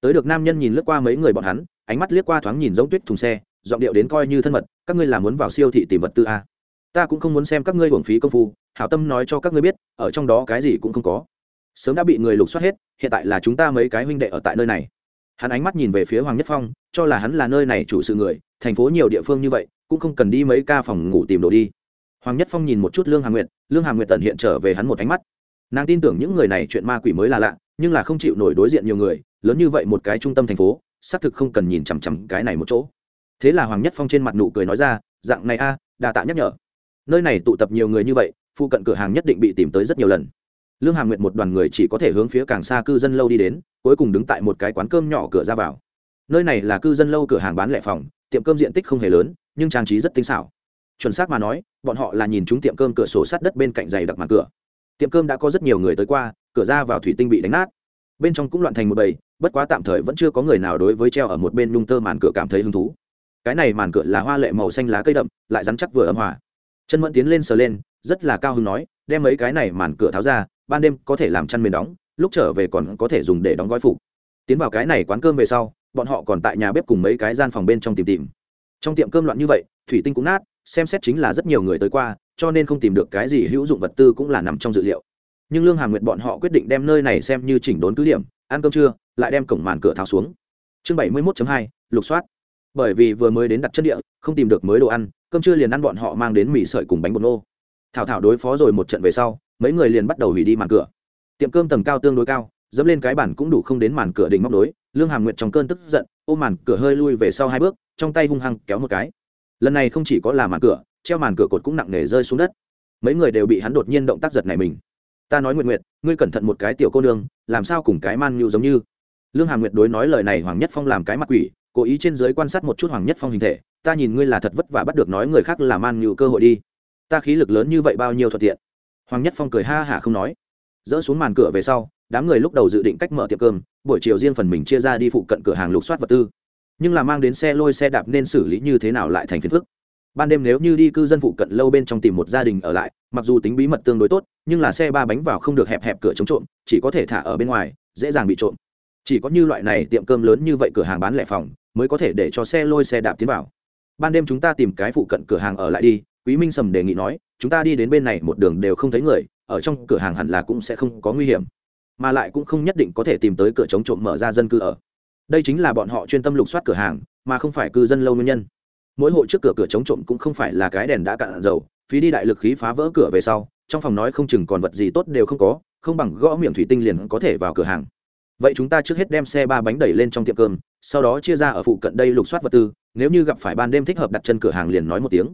Tới được nam nhân nhìn lướt qua mấy người bọn hắn, ánh mắt liếc qua thoáng nhìn giống tuyết thùng xe, giọng điệu đến coi như thân mật, các ngươi là muốn vào siêu thị tìm vật tư a ta cũng không muốn xem các ngươi hưởng phí công phu, hảo tâm nói cho các ngươi biết, ở trong đó cái gì cũng không có. Sớm đã bị người lục soát hết, hiện tại là chúng ta mấy cái huynh đệ ở tại nơi này hắn ánh mắt nhìn về phía hoàng nhất phong, cho là hắn là nơi này chủ sự người, thành phố nhiều địa phương như vậy, cũng không cần đi mấy ca phòng ngủ tìm đồ đi. Hoàng nhất phong nhìn một chút lương hà nguyệt, lương hà nguyệt tận hiện trở về hắn một ánh mắt. Nàng tin tưởng những người này chuyện ma quỷ mới là lạ, nhưng là không chịu nổi đối diện nhiều người, lớn như vậy một cái trung tâm thành phố, xác thực không cần nhìn chằm chằm cái này một chỗ. Thế là hoàng nhất phong trên mặt nụ cười nói ra, dạng này a đà tạ nhắc nhở. Nơi này tụ tập nhiều người như vậy, phụ cận cửa hàng nhất định bị tìm tới rất nhiều lần lương Hà nguyệt một đoàn người chỉ có thể hướng phía càng xa cư dân lâu đi đến, cuối cùng đứng tại một cái quán cơm nhỏ cửa ra vào. Nơi này là cư dân lâu cửa hàng bán lẻ phòng, tiệm cơm diện tích không hề lớn, nhưng trang trí rất tinh xảo. Chuẩn xác mà nói, bọn họ là nhìn chúng tiệm cơm cửa sổ sát đất bên cạnh dày đặc mặt cửa. Tiệm cơm đã có rất nhiều người tới qua, cửa ra vào thủy tinh bị đánh nát. Bên trong cũng loạn thành một bầy, bất quá tạm thời vẫn chưa có người nào đối với treo ở một bên nhung tơ màn cửa cảm thấy hứng thú. Cái này màn cửa là hoa lệ màu xanh lá cây đậm, lại rắn chắc vừa ấm hòa. Chân mẫn tiến lên sờ lên, rất là cao hứng nói, đem mấy cái này màn cửa tháo ra ban đêm có thể làm chăn mền đóng, lúc trở về còn có thể dùng để đóng gói phục. Tiến vào cái này quán cơm về sau, bọn họ còn tại nhà bếp cùng mấy cái gian phòng bên trong tìm tìm. Trong tiệm cơm loạn như vậy, thủy tinh cũng nát, xem xét chính là rất nhiều người tới qua, cho nên không tìm được cái gì hữu dụng vật tư cũng là nằm trong dự liệu. Nhưng lương hàm nguyệt bọn họ quyết định đem nơi này xem như chỉnh đốn cứ điểm, ăn cơm trưa, lại đem cổng màn cửa tháo xuống. Chương bảy mươi 71 hai, lục soát. Bởi vì vừa mới đến đặt chân địa, không tìm được mới đồ ăn, cơm trưa liền ăn bọn họ mang đến mì sợi cùng bánh bột nô. Thảo thảo đối phó rồi một trận về sau mấy người liền bắt đầu hủy đi màn cửa. Tiệm cơm tầng cao tương đối cao, dẫm lên cái bản cũng đủ không đến màn cửa đỉnh móc đối lương hàm nguyệt trong cơn tức giận, ôm màn cửa hơi lui về sau hai bước, trong tay hung hăng kéo một cái. Lần này không chỉ có là màn cửa, treo màn cửa cột cũng nặng nề rơi xuống đất. Mấy người đều bị hắn đột nhiên động tác giật này mình. Ta nói nguyện nguyện ngươi cẩn thận một cái tiểu cô nương, làm sao cùng cái man nhu giống như? Lương hàm nguyệt đối nói lời này hoàng nhất phong làm cái mặt quỷ, cố ý trên giới quan sát một chút hoàng nhất phong hình thể, ta nhìn ngươi là thật vất vả bắt được nói người khác là man nhu cơ hội đi. Ta khí lực lớn như vậy bao nhiêu thuận tiện? Hoàng nhất phong cười ha hả không nói. Dỡ xuống màn cửa về sau, đám người lúc đầu dự định cách mở tiệm cơm, buổi chiều riêng phần mình chia ra đi phụ cận cửa hàng lục soát vật tư. Nhưng là mang đến xe lôi xe đạp nên xử lý như thế nào lại thành phiền phức. Ban đêm nếu như đi cư dân phụ cận lâu bên trong tìm một gia đình ở lại, mặc dù tính bí mật tương đối tốt, nhưng là xe ba bánh vào không được hẹp hẹp cửa chống trộm, chỉ có thể thả ở bên ngoài, dễ dàng bị trộm. Chỉ có như loại này tiệm cơm lớn như vậy cửa hàng bán lẻ phòng, mới có thể để cho xe lôi xe đạp tiến vào. Ban đêm chúng ta tìm cái phụ cận cửa hàng ở lại đi quý minh sầm đề nghị nói, chúng ta đi đến bên này một đường đều không thấy người, ở trong cửa hàng hẳn là cũng sẽ không có nguy hiểm, mà lại cũng không nhất định có thể tìm tới cửa chống trộm mở ra dân cư ở. Đây chính là bọn họ chuyên tâm lục soát cửa hàng, mà không phải cư dân lâu nguyên nhân. Mỗi hộ trước cửa cửa chống trộm cũng không phải là cái đèn đã cạn dầu, phí đi đại lực khí phá vỡ cửa về sau, trong phòng nói không chừng còn vật gì tốt đều không có, không bằng gõ miệng thủy tinh liền có thể vào cửa hàng. Vậy chúng ta trước hết đem xe ba bánh đẩy lên trong tiệm cơm, sau đó chia ra ở phụ cận đây lục soát vật tư, nếu như gặp phải ban đêm thích hợp đặt chân cửa hàng liền nói một tiếng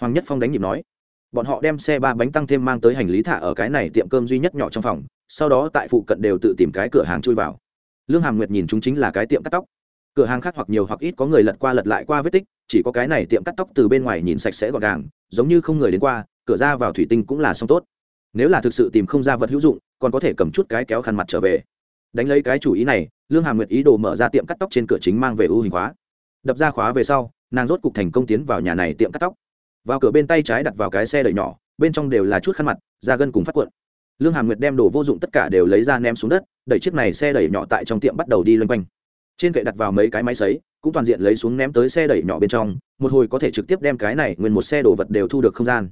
hoàng nhất phong đánh nhịp nói, bọn họ đem xe ba bánh tăng thêm mang tới hành lý thả ở cái này tiệm cơm duy nhất nhỏ trong phòng, sau đó tại phụ cận đều tự tìm cái cửa hàng chui vào. Lương hàm nguyệt nhìn chúng chính là cái tiệm cắt tóc. Cửa hàng khác hoặc nhiều hoặc ít có người lật qua lật lại qua vết tích, chỉ có cái này tiệm cắt tóc từ bên ngoài nhìn sạch sẽ gọn gàng, giống như không người đến qua, cửa ra vào thủy tinh cũng là xong tốt. Nếu là thực sự tìm không ra vật hữu dụng, còn có thể cầm chút cái kéo khăn mặt trở về. Đánh lấy cái chủ ý này, lương hàm nguyệt ý đồ mở ra tiệm cắt tóc trên cửa chính mang về ưu hình khóa. Đập ra khóa về sau, nàng rốt cục thành công tiến vào nhà này tiệm cắt tóc vào cửa bên tay trái đặt vào cái xe đẩy nhỏ, bên trong đều là chút khăn mặt, da gân cùng phát cuộn. Lương hàm nguyệt đem đồ vô dụng tất cả đều lấy ra ném xuống đất, đẩy chiếc này xe đẩy nhỏ tại trong tiệm bắt đầu đi loanh quanh. Trên kệ đặt vào mấy cái máy xấy cũng toàn diện lấy xuống ném tới xe đẩy nhỏ bên trong, một hồi có thể trực tiếp đem cái này nguyên một xe đồ vật đều thu được không gian.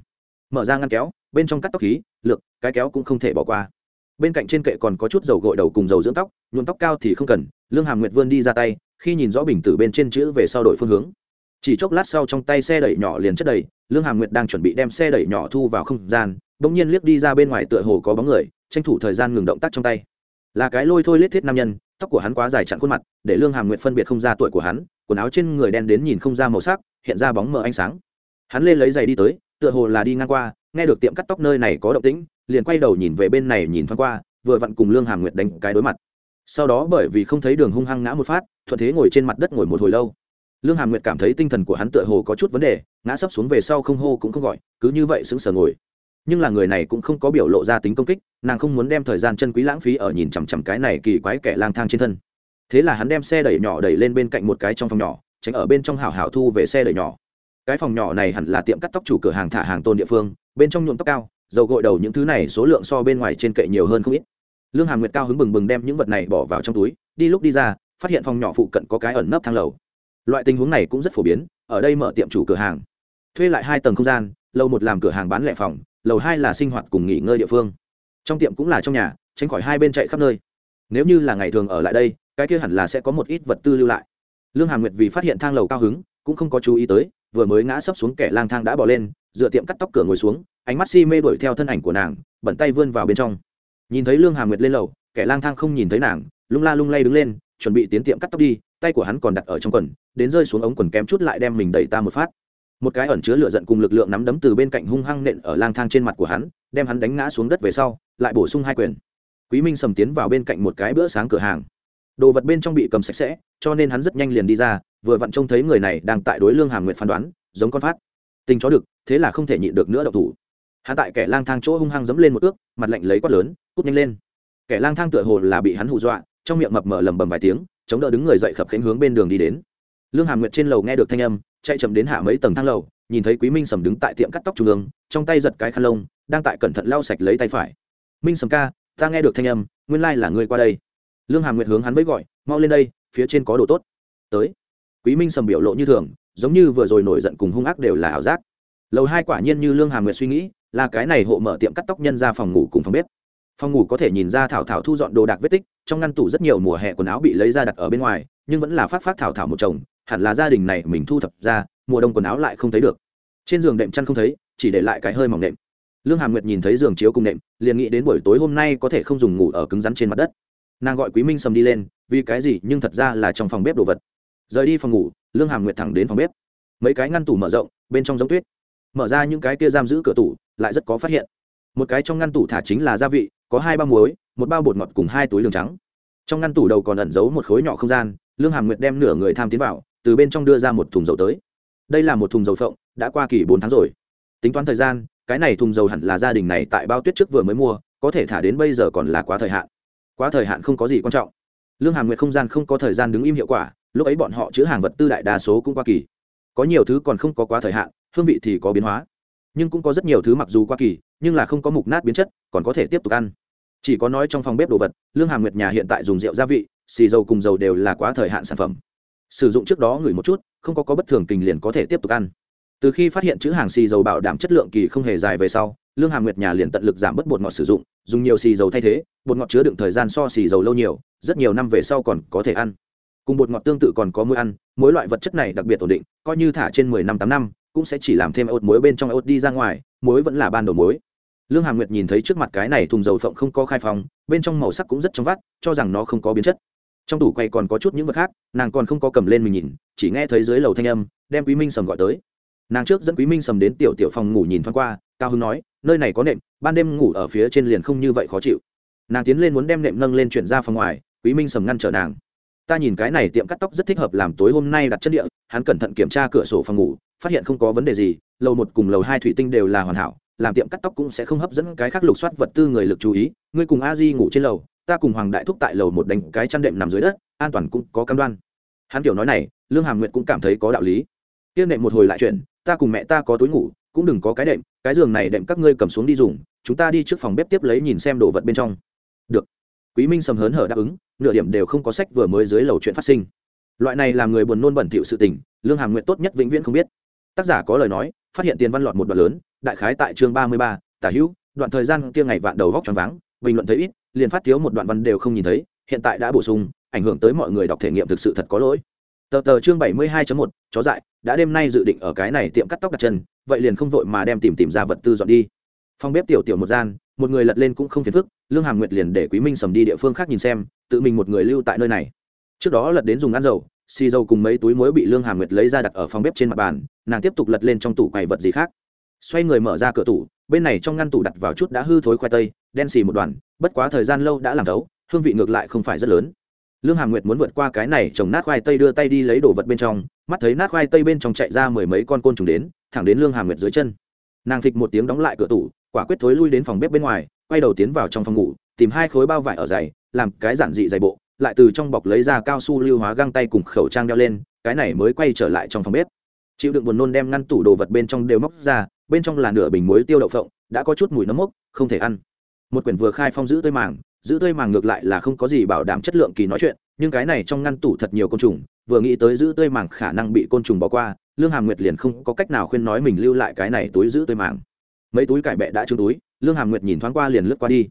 Mở ra ngăn kéo, bên trong cắt tóc khí, lược, cái kéo cũng không thể bỏ qua. Bên cạnh trên kệ còn có chút dầu gội đầu cùng dầu dưỡng tóc, nhuộm tóc cao thì không cần, lương hàm nguyệt vươn đi ra tay, khi nhìn rõ bình tử bên trên chữ về sau đổi phương hướng chỉ chốc lát sau trong tay xe đẩy nhỏ liền chất đầy, lương hàm nguyệt đang chuẩn bị đem xe đẩy nhỏ thu vào không gian đ ỗ n g nhiên liếc đi ra bên ngoài tựa hồ có bóng người, tranh thủ thời gian ngừng động tác trong tay. Là cái lôi thôi lết thiết nam nhân, tóc của hắn quá dài chặn khuôn mặt, để lương hàm nguyệt phân biệt không ra tuổi của hắn, quần áo trên người đen đến nhìn không ra màu sắc, hiện ra bóng mờ ánh sáng. Hắn lên lấy giày đi tới, tựa hồ là đi ngang qua, nghe được tiệm cắt tóc nơi này có động tĩnh, liền quay đầu nhìn về bên này nhìn thoáng qua, vừa vặn cùng lương hàm nguyệt đánh cái đối mặt. Sau đó bởi vì không thấy đường hung hăng ngã một phát, thuận thế ngồi trên mặt đất ngồi một hồi lâu lương hàm nguyệt cảm thấy tinh thần của hắn tựa hồ có chút vấn đề, ngã sấp xuống về sau không hô cũng không gọi, cứ như vậy sững sờ ngồi. Nhưng là người này cũng không có biểu lộ ra tính công kích, nàng không muốn đem thời gian chân quý lãng phí ở nhìn chằm chằm cái này kỳ quái kẻ lang thang trên thân. Thế là hắn đem xe đẩy nhỏ đẩy lên bên cạnh một cái trong phòng nhỏ, tránh ở bên trong hảo hảo thu về xe đẩy nhỏ. Cái phòng nhỏ này hẳn là tiệm cắt tóc chủ cửa hàng thả hàng tôn địa phương, bên trong nhuộm tóc cao, dầu gội đầu những thứ này số lượng so bên ngoài trên kệ nhiều hơn không ít. Lương hàm nguyệt cao hứng bừng bừng đem những vật này bỏ vào trong túi, đi lúc đi ra, phát hiện phòng nhỏ phụ cận có cái ẩn nấp thang lầu loại tình huống này cũng rất phổ biến, ở đây mở tiệm chủ cửa hàng, thuê lại hai tầng không gian, lầu một làm cửa hàng bán lẻ phòng, lầu hai là sinh hoạt cùng nghỉ ngơi địa phương. Trong tiệm cũng là trong nhà, tránh khỏi hai bên chạy khắp nơi. Nếu như là ngày thường ở lại đây, cái kia hẳn là sẽ có một ít vật tư lưu lại. Lương hàm nguyệt vì phát hiện thang lầu cao hứng, cũng không có chú ý tới, vừa mới ngã sấp xuống kẻ lang thang đã bỏ lên, dựa tiệm cắt tóc cửa ngồi xuống, ánh mắt si mê đuổi theo thân ảnh của nàng, bẩn tay vươn vào bên trong. Nhìn thấy lương hà nguyệt lên lầu, kẻ lang thang không nhìn thấy nàng, lung la lung lay đứng lên, chuẩn bị tiến tiệm cắt tóc đi, tay của hắn còn đặt ở trong quần đến rơi xuống ống quần kém chút lại đem mình đẩy ta một phát. Một cái ẩn chứa lửa giận cùng lực lượng nắm đấm từ bên cạnh hung hăng nện ở lang thang trên mặt của hắn, đem hắn đánh ngã xuống đất về sau, lại bổ sung hai quyền. Quý minh sầm tiến vào bên cạnh một cái bữa sáng cửa hàng. Đồ vật bên trong bị cầm sạch sẽ, cho nên hắn rất nhanh liền đi ra, vừa vặn trông thấy người này đang tại đối lương hàm nguyệt phán đoán, giống con phát. Tình chó được thế là không thể nhịn được nữa độc thủ. Hắn tại kẻ lang thang chỗ hung hăng dẫm lên một ước, mặt lạnh lấy quát lớn, cút nhanh lên. Kẻ lang thang tựa hồ là bị hắn hù dọa, trong miệng mập mờ lầm bầm vài tiếng, chống đỡ đứng người dậy khập khánh hướng bên đường đi đến lương hàm nguyệt trên lầu nghe được thanh âm, chạy chậm đến hạ mấy tầng thang lầu, nhìn thấy quý minh sầm đứng tại tiệm cắt tóc trung ương, trong tay giật cái khăn lông, đang tại cẩn thận lau sạch lấy tay phải. Minh sầm ca, ta nghe được thanh âm, nguyên lai là ngươi qua đây. Lương hàm nguyệt hướng hắn với gọi, mau lên đây, phía trên có đồ tốt. Tới. Quý minh sầm biểu lộ như thường, giống như vừa rồi nổi giận cùng hung ác đều là ảo giác. Lầu hai quả nhiên như lương hàm nguyệt suy nghĩ, là cái này hộ mở tiệm cắt tóc nhân ra phòng ngủ cùng phòng bếp. Phòng ngủ có thể nhìn ra thảo thảo thu dọn đồ đạc vết tích, trong ngăn tủ rất nhiều mùa hè quần áo bị lấy ra đặt ở bên ngoài, nhưng vẫn là phát phát thảo thảo một chồng hẳn là gia đình này mình thu thập ra, mùa đông quần áo lại không thấy được. Trên giường đệm chăn không thấy, chỉ để lại cái hơi mỏng đệm. Lương hàm nguyệt nhìn thấy giường chiếu cùng nệm liền nghĩ đến buổi tối hôm nay có thể không dùng ngủ ở cứng rắn trên mặt đất. Nàng gọi quý minh sầm đi lên, vì cái gì, nhưng thật ra là trong phòng bếp đồ vật. Rời đi phòng ngủ, lương hàm nguyệt thẳng đến phòng bếp. Mấy cái ngăn tủ mở rộng, bên trong giống tuyết. Mở ra những cái kia giam giữ cửa tủ, lại rất có phát hiện. Một cái trong ngăn tủ thả chính là gia vị, có hai bao muối, một bao bột ngọt cùng hai túi đường trắng. Trong ngăn tủ đầu còn ẩn giấu một khối nhỏ không gian, lương hàm nguyệt đem nửa người tham tiến vào từ bên trong đưa ra một thùng dầu tới. Đây là một thùng dầu phộng, đã qua kỳ bốn tháng rồi. Tính toán thời gian, cái này thùng dầu hẳn là gia đình này tại bao tuyết trước vừa mới mua, có thể thả đến bây giờ còn là quá thời hạn. Quá thời hạn không có gì quan trọng. Lương hàm nguyệt không gian không có thời gian đứng im hiệu quả, lúc ấy bọn họ chữ hàng vật tư đại đa số cũng qua kỳ. Có nhiều thứ còn không có quá thời hạn, hương vị thì có biến hóa. Nhưng cũng có rất nhiều thứ mặc dù qua kỳ, nhưng là không có mục nát biến chất, còn có thể tiếp tục ăn. Chỉ có nói trong phòng bếp đồ vật, lương hàm nguyệt nhà hiện tại dùng rượu gia vị, xì dầu cùng dầu đều là quá thời hạn sản phẩm sử dụng trước đó ngửi một chút, không có có bất thường tình liền có thể tiếp tục ăn. Từ khi phát hiện chữ hàng xì dầu bảo đảm chất lượng kỳ không hề dài về sau, lương hàm nguyệt nhà liền tận lực giảm bớt bột ngọt sử dụng, dùng nhiều xì dầu thay thế, bột ngọt chứa đựng thời gian so xì dầu lâu nhiều, rất nhiều năm về sau còn có thể ăn. Cùng bột ngọt tương tự còn có muối ăn mỗi loại vật chất này đặc biệt ổn định, coi như thả trên mười năm, tám năm, cũng sẽ chỉ làm thêm ớt muối bên trong ớt đi ra ngoài, muối vẫn là ban đầu muối. Lương hàm nguyệt nhìn thấy trước mặt cái này thùng dầu phộng không có khai phòng bên trong màu sắc cũng rất trong vắt, cho rằng nó không có biến chất trong tủ quay còn có chút những vật khác, nàng còn không có cầm lên mình nhìn, chỉ nghe thấy dưới lầu thanh âm, đem quý minh sầm gọi tới. Nàng trước dẫn quý minh sầm đến tiểu tiểu phòng ngủ nhìn thoáng qua, cao hưng nói, nơi này có nệm, ban đêm ngủ ở phía trên liền không như vậy khó chịu. Nàng tiến lên muốn đem nệm nâng lên chuyển ra phòng ngoài, quý minh sầm ngăn trở nàng. Ta nhìn cái này tiệm cắt tóc rất thích hợp làm tối hôm nay đặt chân địa, hắn cẩn thận kiểm tra cửa sổ phòng ngủ, phát hiện không có vấn đề gì, lầu một cùng lầu hai thủy tinh đều là hoàn hảo, làm tiệm cắt tóc cũng sẽ không hấp dẫn cái khác lục soát vật tư người lực chú ý, ngươi cùng a di ngủ trên lầu ta cùng hoàng đại thúc tại lầu một đánh cái chăn đệm nằm dưới đất, an toàn cũng có cam đoan. Hắn kiểu nói này, lương hàm nguyệt cũng cảm thấy có đạo lý. Tiên nệm một hồi lại chuyện ta cùng mẹ ta có túi ngủ, cũng đừng có cái đệm, cái giường này đệm các ngươi cầm xuống đi dùng, chúng ta đi trước phòng bếp tiếp lấy nhìn xem đồ vật bên trong. Được. Quý minh sầm hớn hở đáp ứng, nửa điểm đều không có sách vừa mới dưới lầu chuyện phát sinh. Loại này làm người buồn nôn bẩn thỉu sự tình, lương hàm nguyện tốt nhất vĩnh viễn không biết. Tác giả có lời nói, phát hiện tiền văn lọt một đoạn lớn, đại khái tại chương ba mươi ba, tả hữu, đoạn thời gian kia ngày vạn đầu vóc tròn váng bình luận thấy ít, liền phát thiếu một đoạn văn đều không nhìn thấy, hiện tại đã bổ sung, ảnh hưởng tới mọi người đọc thể nghiệm thực sự thật có lỗi. Tờ tờ chương bảy mươi hai một, chó dại, đã đêm nay dự định ở cái này tiệm cắt tóc đặt chân, vậy liền không vội mà đem tìm tìm ra vật tư dọn đi. Phòng bếp tiểu tiểu một gian, một người lật lên cũng không phiền phức, lương hàm nguyệt liền để quý minh sầm đi địa phương khác nhìn xem, tự mình một người lưu tại nơi này. Trước đó lật đến dùng ăn dầu, xì dầu cùng mấy túi muối bị lương hàm nguyệt lấy ra đặt ở phòng bếp trên mặt bàn, nàng tiếp tục lật lên trong tủ quầy vật gì khác. Xoay người mở ra cửa tủ bên này trong ngăn tủ đặt vào chút đã hư thối khoai tây, đen xì một đoàn, bất quá thời gian lâu đã làm thấu, hương vị ngược lại không phải rất lớn. Lương hàm nguyệt muốn vượt qua cái này trồng nát khoai tây đưa tay đi lấy đồ vật bên trong, mắt thấy nát khoai tây bên trong chạy ra mười mấy con côn trùng đến, thẳng đến lương hàm nguyệt dưới chân. Nàng phịch một tiếng đóng lại cửa tủ, quả quyết thối lui đến phòng bếp bên ngoài, quay đầu tiến vào trong phòng ngủ, tìm hai khối bao vải ở giày, làm cái giản dị giày bộ, lại từ trong bọc lấy ra cao su lưu hóa găng tay cùng khẩu trang đeo lên, cái này mới quay trở lại trong phòng bếp chịu đựng buồn nôn đem ngăn tủ đồ vật bên trong đều móc ra, bên trong là nửa bình muối tiêu đậu phộng, đã có chút mùi nấm mốc, không thể ăn. Một quyển vừa khai phong giữ tươi màng, giữ tươi màng ngược lại là không có gì bảo đảm chất lượng kỳ nói chuyện, nhưng cái này trong ngăn tủ thật nhiều côn trùng, vừa nghĩ tới giữ tươi màng khả năng bị côn trùng bỏ qua, lương hàm nguyệt liền không có cách nào khuyên nói mình lưu lại cái này túi giữ tươi màng. Mấy túi cải bẹ đã trứng túi, lương hàm nguyệt nhìn thoáng qua liền lướt qua đi.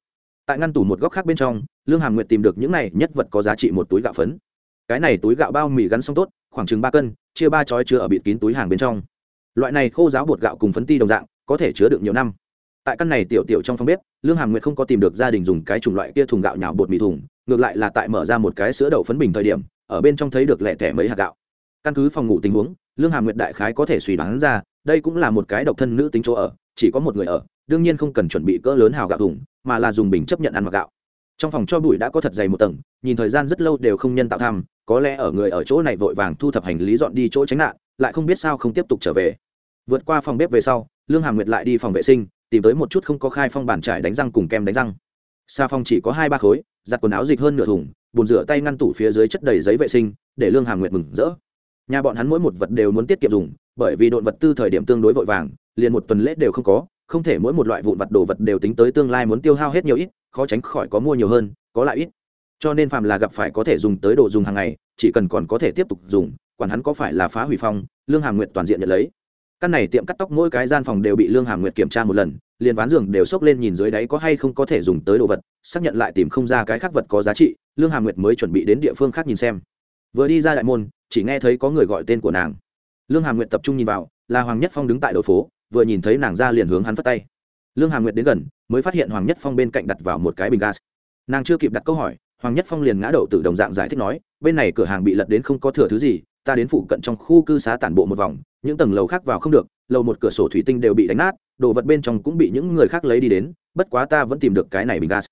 Tại ngăn tủ một góc khác bên trong, lương hàm nguyệt tìm được những này nhất vật có giá trị một túi gạo phấn. Cái này túi gạo bao mì gắn xong tốt khoảng chừng ba cân, chia ba chói chứa ở bịt kín túi hàng bên trong. Loại này khô giáo bột gạo cùng phấn ti đồng dạng, có thể chứa được nhiều năm. Tại căn này tiểu tiểu trong phòng bếp, lương hàm nguyệt không có tìm được gia đình dùng cái chủng loại kia thùng gạo nhào bột mì thùng, ngược lại là tại mở ra một cái sữa đậu phấn bình thời điểm, ở bên trong thấy được lẻ tẻ mấy hạt gạo. Căn cứ phòng ngủ tình huống, lương hàm nguyệt đại khái có thể suy đoán ra, đây cũng là một cái độc thân nữ tính chỗ ở, chỉ có một người ở, đương nhiên không cần chuẩn bị cỡ lớn hào gạo thùng, mà là dùng bình chấp nhận ăn mặc gạo trong phòng cho bụi đã có thật dày một tầng, nhìn thời gian rất lâu đều không nhân tạo thăm có lẽ ở người ở chỗ này vội vàng thu thập hành lý dọn đi chỗ tránh nạn, lại không biết sao không tiếp tục trở về. Vượt qua phòng bếp về sau, lương hàm nguyệt lại đi phòng vệ sinh, tìm tới một chút không có khai phong bản trải đánh răng cùng kem đánh răng. Xa phòng chỉ có hai ba khối, giặt quần áo dịch hơn nửa thùng, bồn rửa tay ngăn tủ phía dưới chất đầy giấy vệ sinh, để lương hàm nguyệt mừng rỡ. Nhà bọn hắn mỗi một vật đều muốn tiết kiệm dùng, bởi vì độn vật tư thời điểm tương đối vội vàng, liền một tuần lễ đều không có không thể mỗi một loại vụn vật đồ vật đều tính tới tương lai muốn tiêu hao hết nhiều ít, khó tránh khỏi có mua nhiều hơn, có lại ít. Cho nên phàm là gặp phải có thể dùng tới đồ dùng hàng ngày, chỉ cần còn có thể tiếp tục dùng, quản hắn có phải là phá hủy phong, lương hàm nguyệt toàn diện nhận lấy. Căn này tiệm cắt tóc mỗi cái gian phòng đều bị lương hàm nguyệt kiểm tra một lần, liền ván giường đều xốc lên nhìn dưới đáy có hay không có thể dùng tới đồ vật, xác nhận lại tìm không ra cái khác vật có giá trị, lương hàm nguyệt mới chuẩn bị đến địa phương khác nhìn xem. Vừa đi ra đại môn, chỉ nghe thấy có người gọi tên của nàng. Lương hàm nguyệt tập trung nhìn vào, là hoàng nhất phong đứng tại đầu phố vừa nhìn thấy nàng ra liền hướng hắn phất tay. Lương hà nguyệt đến gần, mới phát hiện hoàng nhất phong bên cạnh đặt vào một cái bình gas. Nàng chưa kịp đặt câu hỏi, hoàng nhất phong liền ngã đầu từ đồng dạng giải thích nói, bên này cửa hàng bị lật đến không có thừa thứ gì, ta đến phụ cận trong khu cư xá tản bộ một vòng, những tầng lầu khác vào không được, lầu một cửa sổ thủy tinh đều bị đánh nát, đồ vật bên trong cũng bị những người khác lấy đi đến, bất quá ta vẫn tìm được cái này bình gas.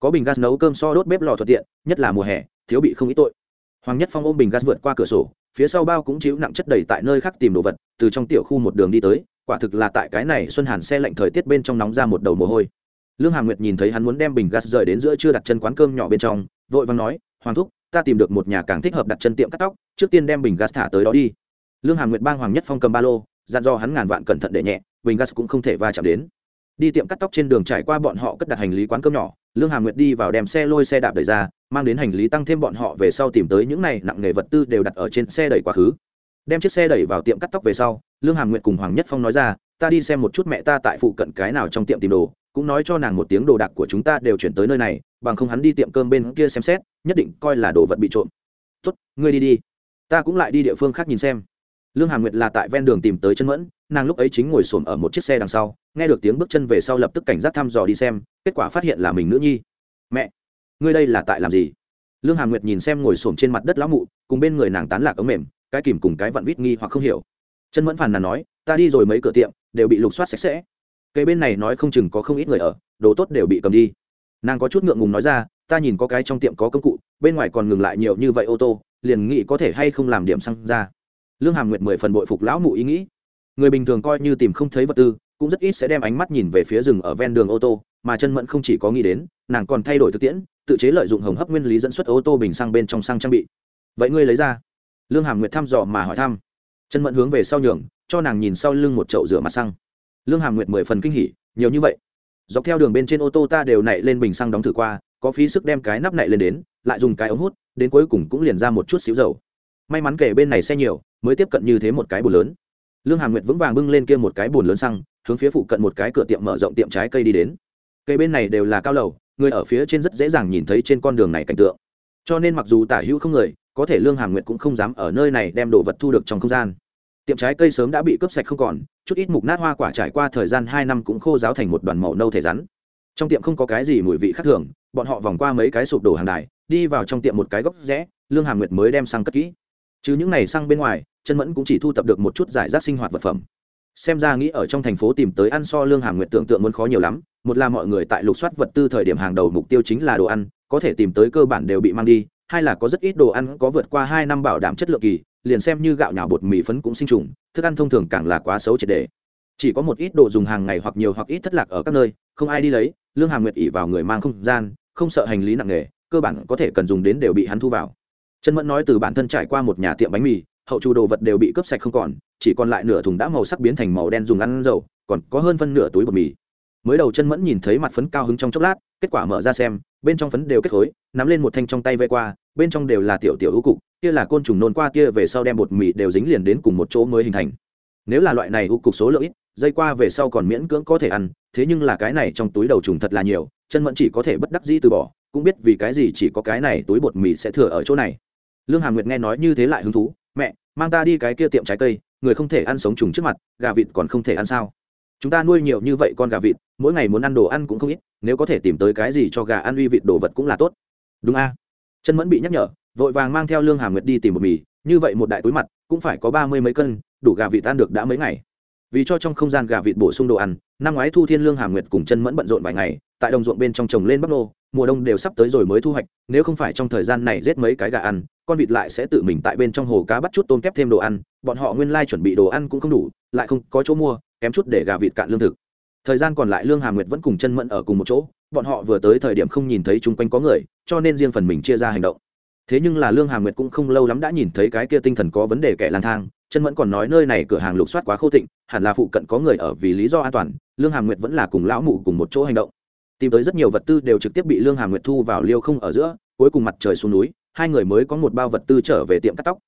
Có bình gas nấu cơm so đốt bếp lò thuận tiện, nhất là mùa hè, thiếu bị không ít tội. Hoàng nhất phong ôm bình gas vượt qua cửa sổ, phía sau bao cũng chịu nặng chất đầy tại nơi khác tìm đồ vật, từ trong tiểu khu một đường đi tới quả thực là tại cái này xuân hàn xe lạnh thời tiết bên trong nóng ra một đầu mồ hôi. Lương hàm nguyệt nhìn thấy hắn muốn đem bình gas rời đến giữa chưa đặt chân quán cơm nhỏ bên trong, vội vàng nói, hoàng thúc, ta tìm được một nhà càng thích hợp đặt chân tiệm cắt tóc, trước tiên đem bình gas thả tới đó đi. Lương hàm nguyệt bang hoàng nhất phong cầm ba lô, dặn do hắn ngàn vạn cẩn thận để nhẹ, bình gas cũng không thể va chạm đến. Đi tiệm cắt tóc trên đường trải qua bọn họ cất đặt hành lý quán cơm nhỏ, lương hàm nguyệt đi vào đem xe lôi xe đạp đẩy ra, mang đến hành lý tăng thêm bọn họ về sau tìm tới những này nặng nghề vật tư đều đặt ở trên xe đẩy quá khứ. Đem chiếc xe đẩy vào tiệm cắt tóc về sau lương hàm nguyệt cùng hoàng nhất phong nói ra, ta đi xem một chút mẹ ta tại phụ cận cái nào trong tiệm tìm đồ, cũng nói cho nàng một tiếng đồ đạc của chúng ta đều chuyển tới nơi này, bằng không hắn đi tiệm cơm bên kia xem xét, nhất định coi là đồ vật bị trộm. Tốt, ngươi đi đi, ta cũng lại đi địa phương khác nhìn xem. Lương hàm nguyệt là tại ven đường tìm tới chân mẫn, nàng lúc ấy chính ngồi xổm ở một chiếc xe đằng sau, nghe được tiếng bước chân về sau lập tức cảnh giác thăm dò đi xem, kết quả phát hiện là mình nữ nhi. Mẹ, ngươi đây là tại làm gì? Lương hàm nguyệt nhìn xem ngồi xổm trên mặt đất lão mụ, cùng bên người nàng tán lạc ống mềm, cái kìm cùng cái vặn vít nghi hoặc không hiểu chân mẫn phàn nàn nói, ta đi rồi mấy cửa tiệm, đều bị lục soát sạch sẽ. Cây bên này nói không chừng có không ít người ở, đồ tốt đều bị cầm đi. Nàng có chút ngượng ngùng nói ra, ta nhìn có cái trong tiệm có công cụ, bên ngoài còn ngừng lại nhiều như vậy ô tô, liền nghĩ có thể hay không làm điểm xăng ra. Lương hàm nguyệt mười phần bội phục lão mụ ý nghĩ. Người bình thường coi như tìm không thấy vật tư, cũng rất ít sẽ đem ánh mắt nhìn về phía rừng ở ven đường ô tô, mà chân mẫn không chỉ có nghĩ đến, nàng còn thay đổi thực tiễn, tự chế lợi dụng hồng hấp nguyên lý dẫn xuất ô tô bình xăng bên trong xăng trang bị. Vậy ngươi lấy ra. Lương hàm nguyệt thăm dò mà hỏi thăm chân mẫn hướng về sau nhường, cho nàng nhìn sau lưng một chậu rửa mặt xăng. Lương hàm nguyệt mười phần kinh hỉ, nhiều như vậy. Dọc theo đường bên trên ô tô ta đều nảy lên bình xăng đóng thử qua, có phí sức đem cái nắp nảy lên đến, lại dùng cái ống hút, đến cuối cùng cũng liền ra một chút xíu dầu. May mắn kể bên này xe nhiều, mới tiếp cận như thế một cái bồn lớn. Lương hàm nguyệt vững vàng bưng lên kia một cái bồn lớn xăng, hướng phía phụ cận một cái cửa tiệm mở rộng tiệm trái cây đi đến. Cây bên này đều là cao lầu, người ở phía trên rất dễ dàng nhìn thấy trên con đường này cảnh tượng. Cho nên mặc dù tả hữu không người, có thể lương hàm nguyệt cũng không dám ở nơi này đem đồ vật thu được trong không gian tiệm trái cây sớm đã bị cướp sạch không còn, chút ít mục nát hoa quả trải qua thời gian hai năm cũng khô giáo thành một đoàn màu nâu thể rắn. Trong tiệm không có cái gì mùi vị khác thường, bọn họ vòng qua mấy cái sụp đổ hàng đài, đi vào trong tiệm một cái góc rẽ, lương hàm nguyệt mới đem sang cất kỹ. Chứ những này sang bên ngoài chân mẫn cũng chỉ thu tập được một chút giải rác sinh hoạt vật phẩm. Xem ra nghĩ ở trong thành phố tìm tới ăn so lương hàm nguyệt tưởng tượng muốn khó nhiều lắm, một là mọi người tại lục soát vật tư thời điểm hàng đầu mục tiêu chính là đồ ăn, có thể tìm tới cơ bản đều bị mang đi, hai là có rất ít đồ ăn có vượt qua hai năm bảo đảm chất lượng kỳ liền xem như gạo nhào bột mì phấn cũng sinh trùng, thức ăn thông thường càng là quá xấu triệt đề chỉ có một ít đồ dùng hàng ngày hoặc nhiều hoặc ít thất lạc ở các nơi, không ai đi lấy, lương hàm nguyệt ỉ vào người mang không gian, không sợ hành lý nặng nghề cơ bản có thể cần dùng đến đều bị hắn thu vào. Trần mẫn nói từ bản thân trải qua một nhà tiệm bánh mì, hậu trù đồ vật đều bị cướp sạch không còn, chỉ còn lại nửa thùng đã màu sắc biến thành màu đen dùng ăn dầu, còn có hơn phân nửa túi bột mì. Mới đầu chân mẫn nhìn thấy mặt phấn cao hứng trong chốc lát, kết quả mở ra xem, bên trong phấn đều kết khối nắm lên một thanh trong tay vây qua, bên trong đều là tiểu tiểu ưu cục kia là côn trùng nôn qua kia về sau đem bột mì đều dính liền đến cùng một chỗ mới hình thành. Nếu là loại này u cục số lượng ít, dây qua về sau còn miễn cưỡng có thể ăn, thế nhưng là cái này trong túi đầu trùng thật là nhiều, chân mẫn chỉ có thể bất đắc dĩ từ bỏ, cũng biết vì cái gì chỉ có cái này túi bột mì sẽ thừa ở chỗ này. Lương hàm nguyệt nghe nói như thế lại hứng thú, mẹ, mang ta đi cái kia tiệm trái cây, người không thể ăn sống trùng trước mặt, gà vịt còn không thể ăn sao? Chúng ta nuôi nhiều như vậy con gà vịt, mỗi ngày muốn ăn đồ ăn cũng không ít, nếu có thể tìm tới cái gì cho gà ăn uy vịt đồ vật cũng là tốt. Đúng a. Chân mẫn bị nhắc nhở vội vàng mang theo lương hàm nguyệt đi tìm một mì, như vậy một đại túi mặt, cũng phải có ba mươi mấy cân, đủ gà vịt ăn được đã mấy ngày. Vì cho trong không gian gà vịt bổ sung đồ ăn, năm ngoái thu thiên lương hàm nguyệt cùng chân mẫn bận rộn vài ngày, tại đồng ruộng bên trong trồng lên bắp nô, mùa đông đều sắp tới rồi mới thu hoạch, nếu không phải trong thời gian này giết mấy cái gà ăn, con vịt lại sẽ tự mình tại bên trong hồ cá bắt chút tôm kép thêm đồ ăn, bọn họ nguyên lai chuẩn bị đồ ăn cũng không đủ, lại không có chỗ mua, kém chút để gà vịt cạn lương thực. Thời gian còn lại lương hàm nguyệt vẫn cùng chân mẫn ở cùng một chỗ, bọn họ vừa tới thời điểm không nhìn thấy chung quanh có người, cho nên riêng phần mình chia ra hành động thế nhưng là lương hà nguyệt cũng không lâu lắm đã nhìn thấy cái kia tinh thần có vấn đề kẻ lang thang, chân vẫn còn nói nơi này cửa hàng lục soát quá khô thịnh, hẳn là phụ cận có người ở vì lý do an toàn, lương hà nguyệt vẫn là cùng lão mụ cùng một chỗ hành động. Tìm tới rất nhiều vật tư đều trực tiếp bị lương hà nguyệt thu vào liêu không ở giữa, cuối cùng mặt trời xuống núi, hai người mới có một bao vật tư trở về tiệm cắt tóc.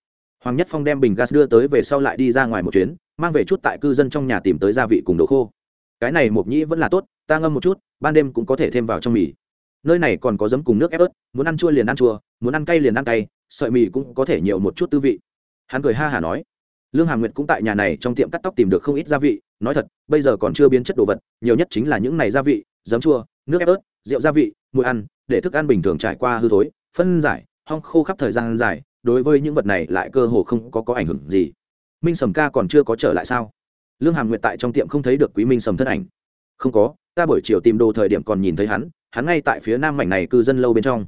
Hoàng nhất phong đem bình gas đưa tới về sau lại đi ra ngoài một chuyến, mang về chút tại cư dân trong nhà tìm tới gia vị cùng đồ khô. Cái này mộc nhĩ vẫn là tốt, ta ngâm một chút, ban đêm cũng có thể thêm vào trong mì nơi này còn có giấm cùng nước ép ớt muốn ăn chua liền ăn chua muốn ăn cay liền ăn cay sợi mì cũng có thể nhiều một chút tư vị. Hắn cười ha hả nói lương hà nguyệt cũng tại nhà này trong tiệm cắt tóc tìm được không ít gia vị nói thật bây giờ còn chưa biến chất đồ vật nhiều nhất chính là những này gia vị giấm chua nước ép ớt rượu gia vị mùi ăn để thức ăn bình thường trải qua hư thối phân giải hong khô khắp thời gian dài đối với những vật này lại cơ hồ không có, có ảnh hưởng gì. Minh sầm ca còn chưa có trở lại sao? Lương hàm nguyệt tại trong tiệm không thấy được quý minh sầm thân ảnh. Không có ta buổi chiều tìm đồ thời điểm còn nhìn thấy hắn hắn ngay tại phía nam mảnh này cư dân lâu bên trong.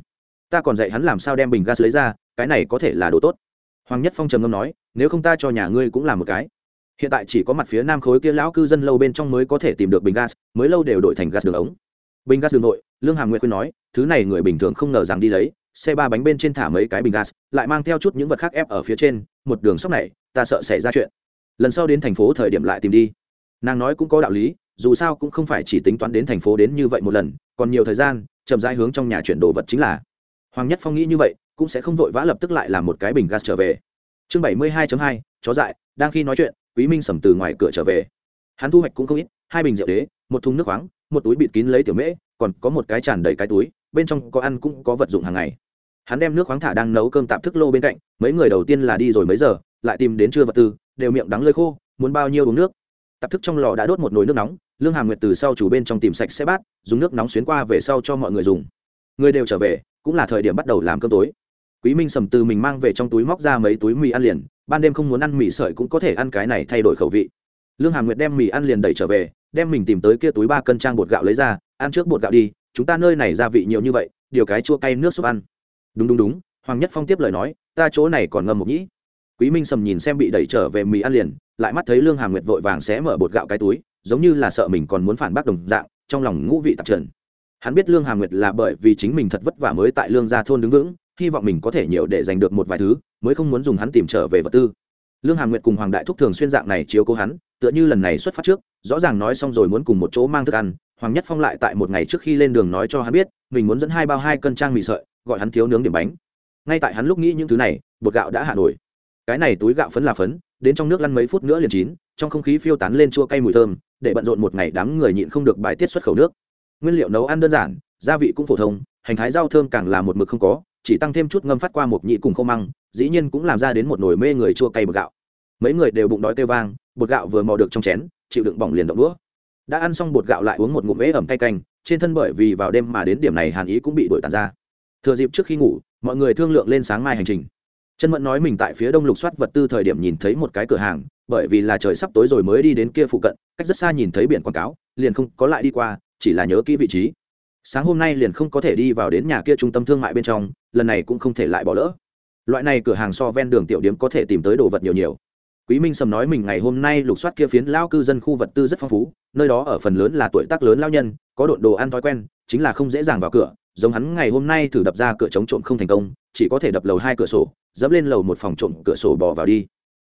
Ta còn dạy hắn làm sao đem bình gas lấy ra, cái này có thể là đồ tốt. Hoàng nhất phong trầm ngâm nói, nếu không ta cho nhà ngươi cũng làm một cái. Hiện tại chỉ có mặt phía nam khối kia lão cư dân lâu bên trong mới có thể tìm được bình gas, mới lâu đều đổi thành gas đường ống. Bình gas đường nội, lương hàm nguyệt khuyên nói, thứ này người bình thường không ngờ rằng đi lấy, xe ba bánh bên trên thả mấy cái bình gas, lại mang theo chút những vật khác ép ở phía trên, một đường sóc này, ta sợ xảy ra chuyện. Lần sau đến thành phố thời điểm lại tìm đi nàng nói cũng có đạo lý, dù sao cũng không phải chỉ tính toán đến thành phố đến như vậy một lần, còn nhiều thời gian, chậm rãi hướng trong nhà chuyển đồ vật chính là. Hoàng nhất phong nghĩ như vậy, cũng sẽ không vội vã lập tức lại làm một cái bình gas trở về. Chương bảy mươi hai hai, chó dại, đang khi nói chuyện, quý minh sầm từ ngoài cửa trở về. Hắn thu hoạch cũng không ít, hai bình rượu đế, một thùng nước khoáng, một túi bịt kín lấy tiểu mễ, còn có một cái tràn đầy cái túi, bên trong có ăn cũng có vật dụng hàng ngày. Hắn đem nước khoáng thả đang nấu cơm tạm thức lô bên cạnh, mấy người đầu tiên là đi rồi mấy giờ, lại tìm đến chưa vật tư, đều miệng đắng lơi khô, muốn bao nhiêu uống nước tạp thức trong lò đã đốt một nồi nước nóng, lương hàm nguyệt từ sau chủ bên trong tìm sạch xe bát, dùng nước nóng xuyến qua về sau cho mọi người dùng. Người đều trở về, cũng là thời điểm bắt đầu làm cơm tối. Quý minh sầm từ mình mang về trong túi móc ra mấy túi mì ăn liền, ban đêm không muốn ăn mì sợi cũng có thể ăn cái này thay đổi khẩu vị. Lương hàm nguyệt đem mì ăn liền đẩy trở về, đem mình tìm tới kia túi ba cân trang bột gạo lấy ra, ăn trước bột gạo đi, chúng ta nơi này gia vị nhiều như vậy, điều cái chua cay nước súp ăn. Đúng đúng đúng, hoàng nhất phong tiếp lời nói, ta chỗ này còn ngâm một nhĩ. Quý minh sầm nhìn xem bị đẩy trở về mì ăn liền lại mắt thấy lương hàm nguyệt vội vàng sẽ mở bột gạo cái túi, giống như là sợ mình còn muốn phản bác đồng dạng, trong lòng ngũ vị tạp trần. Hắn biết lương hàm nguyệt là bởi vì chính mình thật vất vả mới tại lương gia thôn đứng vững, hy vọng mình có thể nhiều để giành được một vài thứ, mới không muốn dùng hắn tìm trở về vật tư. Lương hàm nguyệt cùng hoàng đại thúc thường xuyên dạng này chiếu cố hắn, tựa như lần này xuất phát trước, rõ ràng nói xong rồi muốn cùng một chỗ mang thức ăn, hoàng nhất phong lại tại một ngày trước khi lên đường nói cho hắn biết, mình muốn dẫn hai bao hai cân trang mì sợi, gọi hắn thiếu nướng điểm bánh. Ngay tại hắn lúc nghĩ những thứ này, bột gạo đã hạ nổi. Cái này túi gạo phấn là phấn đến trong nước lăn mấy phút nữa liền chín, trong không khí phiêu tán lên chua cay mùi thơm, để bận rộn một ngày đám người nhịn không được bài tiết xuất khẩu nước. Nguyên liệu nấu ăn đơn giản, gia vị cũng phổ thông, hành thái rau thơm càng là một mực không có, chỉ tăng thêm chút ngâm phát qua một nhị cùng khô măng, dĩ nhiên cũng làm ra đến một nồi mê người chua cay bột gạo. Mấy người đều bụng đói kêu vang, bột gạo vừa mò được trong chén, chịu đựng bỏng liền động đũa. Đã ăn xong bột gạo lại uống một ngụm ế ẩm cay canh, trên thân bởi vì vào đêm mà đến điểm này hàn ý cũng bị đổi tàn ra. Thừa dịp trước khi ngủ, mọi người thương lượng lên sáng mai hành trình chân mẫn nói mình tại phía đông lục soát vật tư thời điểm nhìn thấy một cái cửa hàng, bởi vì là trời sắp tối rồi mới đi đến kia phụ cận, cách rất xa nhìn thấy biển quảng cáo, liền không có lại đi qua, chỉ là nhớ kỹ vị trí. Sáng hôm nay liền không có thể đi vào đến nhà kia trung tâm thương mại bên trong, lần này cũng không thể lại bỏ lỡ. Loại này cửa hàng so ven đường tiểu điếm có thể tìm tới đồ vật nhiều nhiều. Quý minh sầm nói mình ngày hôm nay lục soát kia phiến lao cư dân khu vật tư rất phong phú, nơi đó ở phần lớn là tuổi tác lớn lao nhân, có độn đồ ăn thói quen, chính là không dễ dàng vào cửa giống hắn ngày hôm nay thử đập ra cửa chống trộm không thành công, chỉ có thể đập lầu hai cửa sổ, dẫm lên lầu một phòng trộm cửa sổ bỏ vào đi.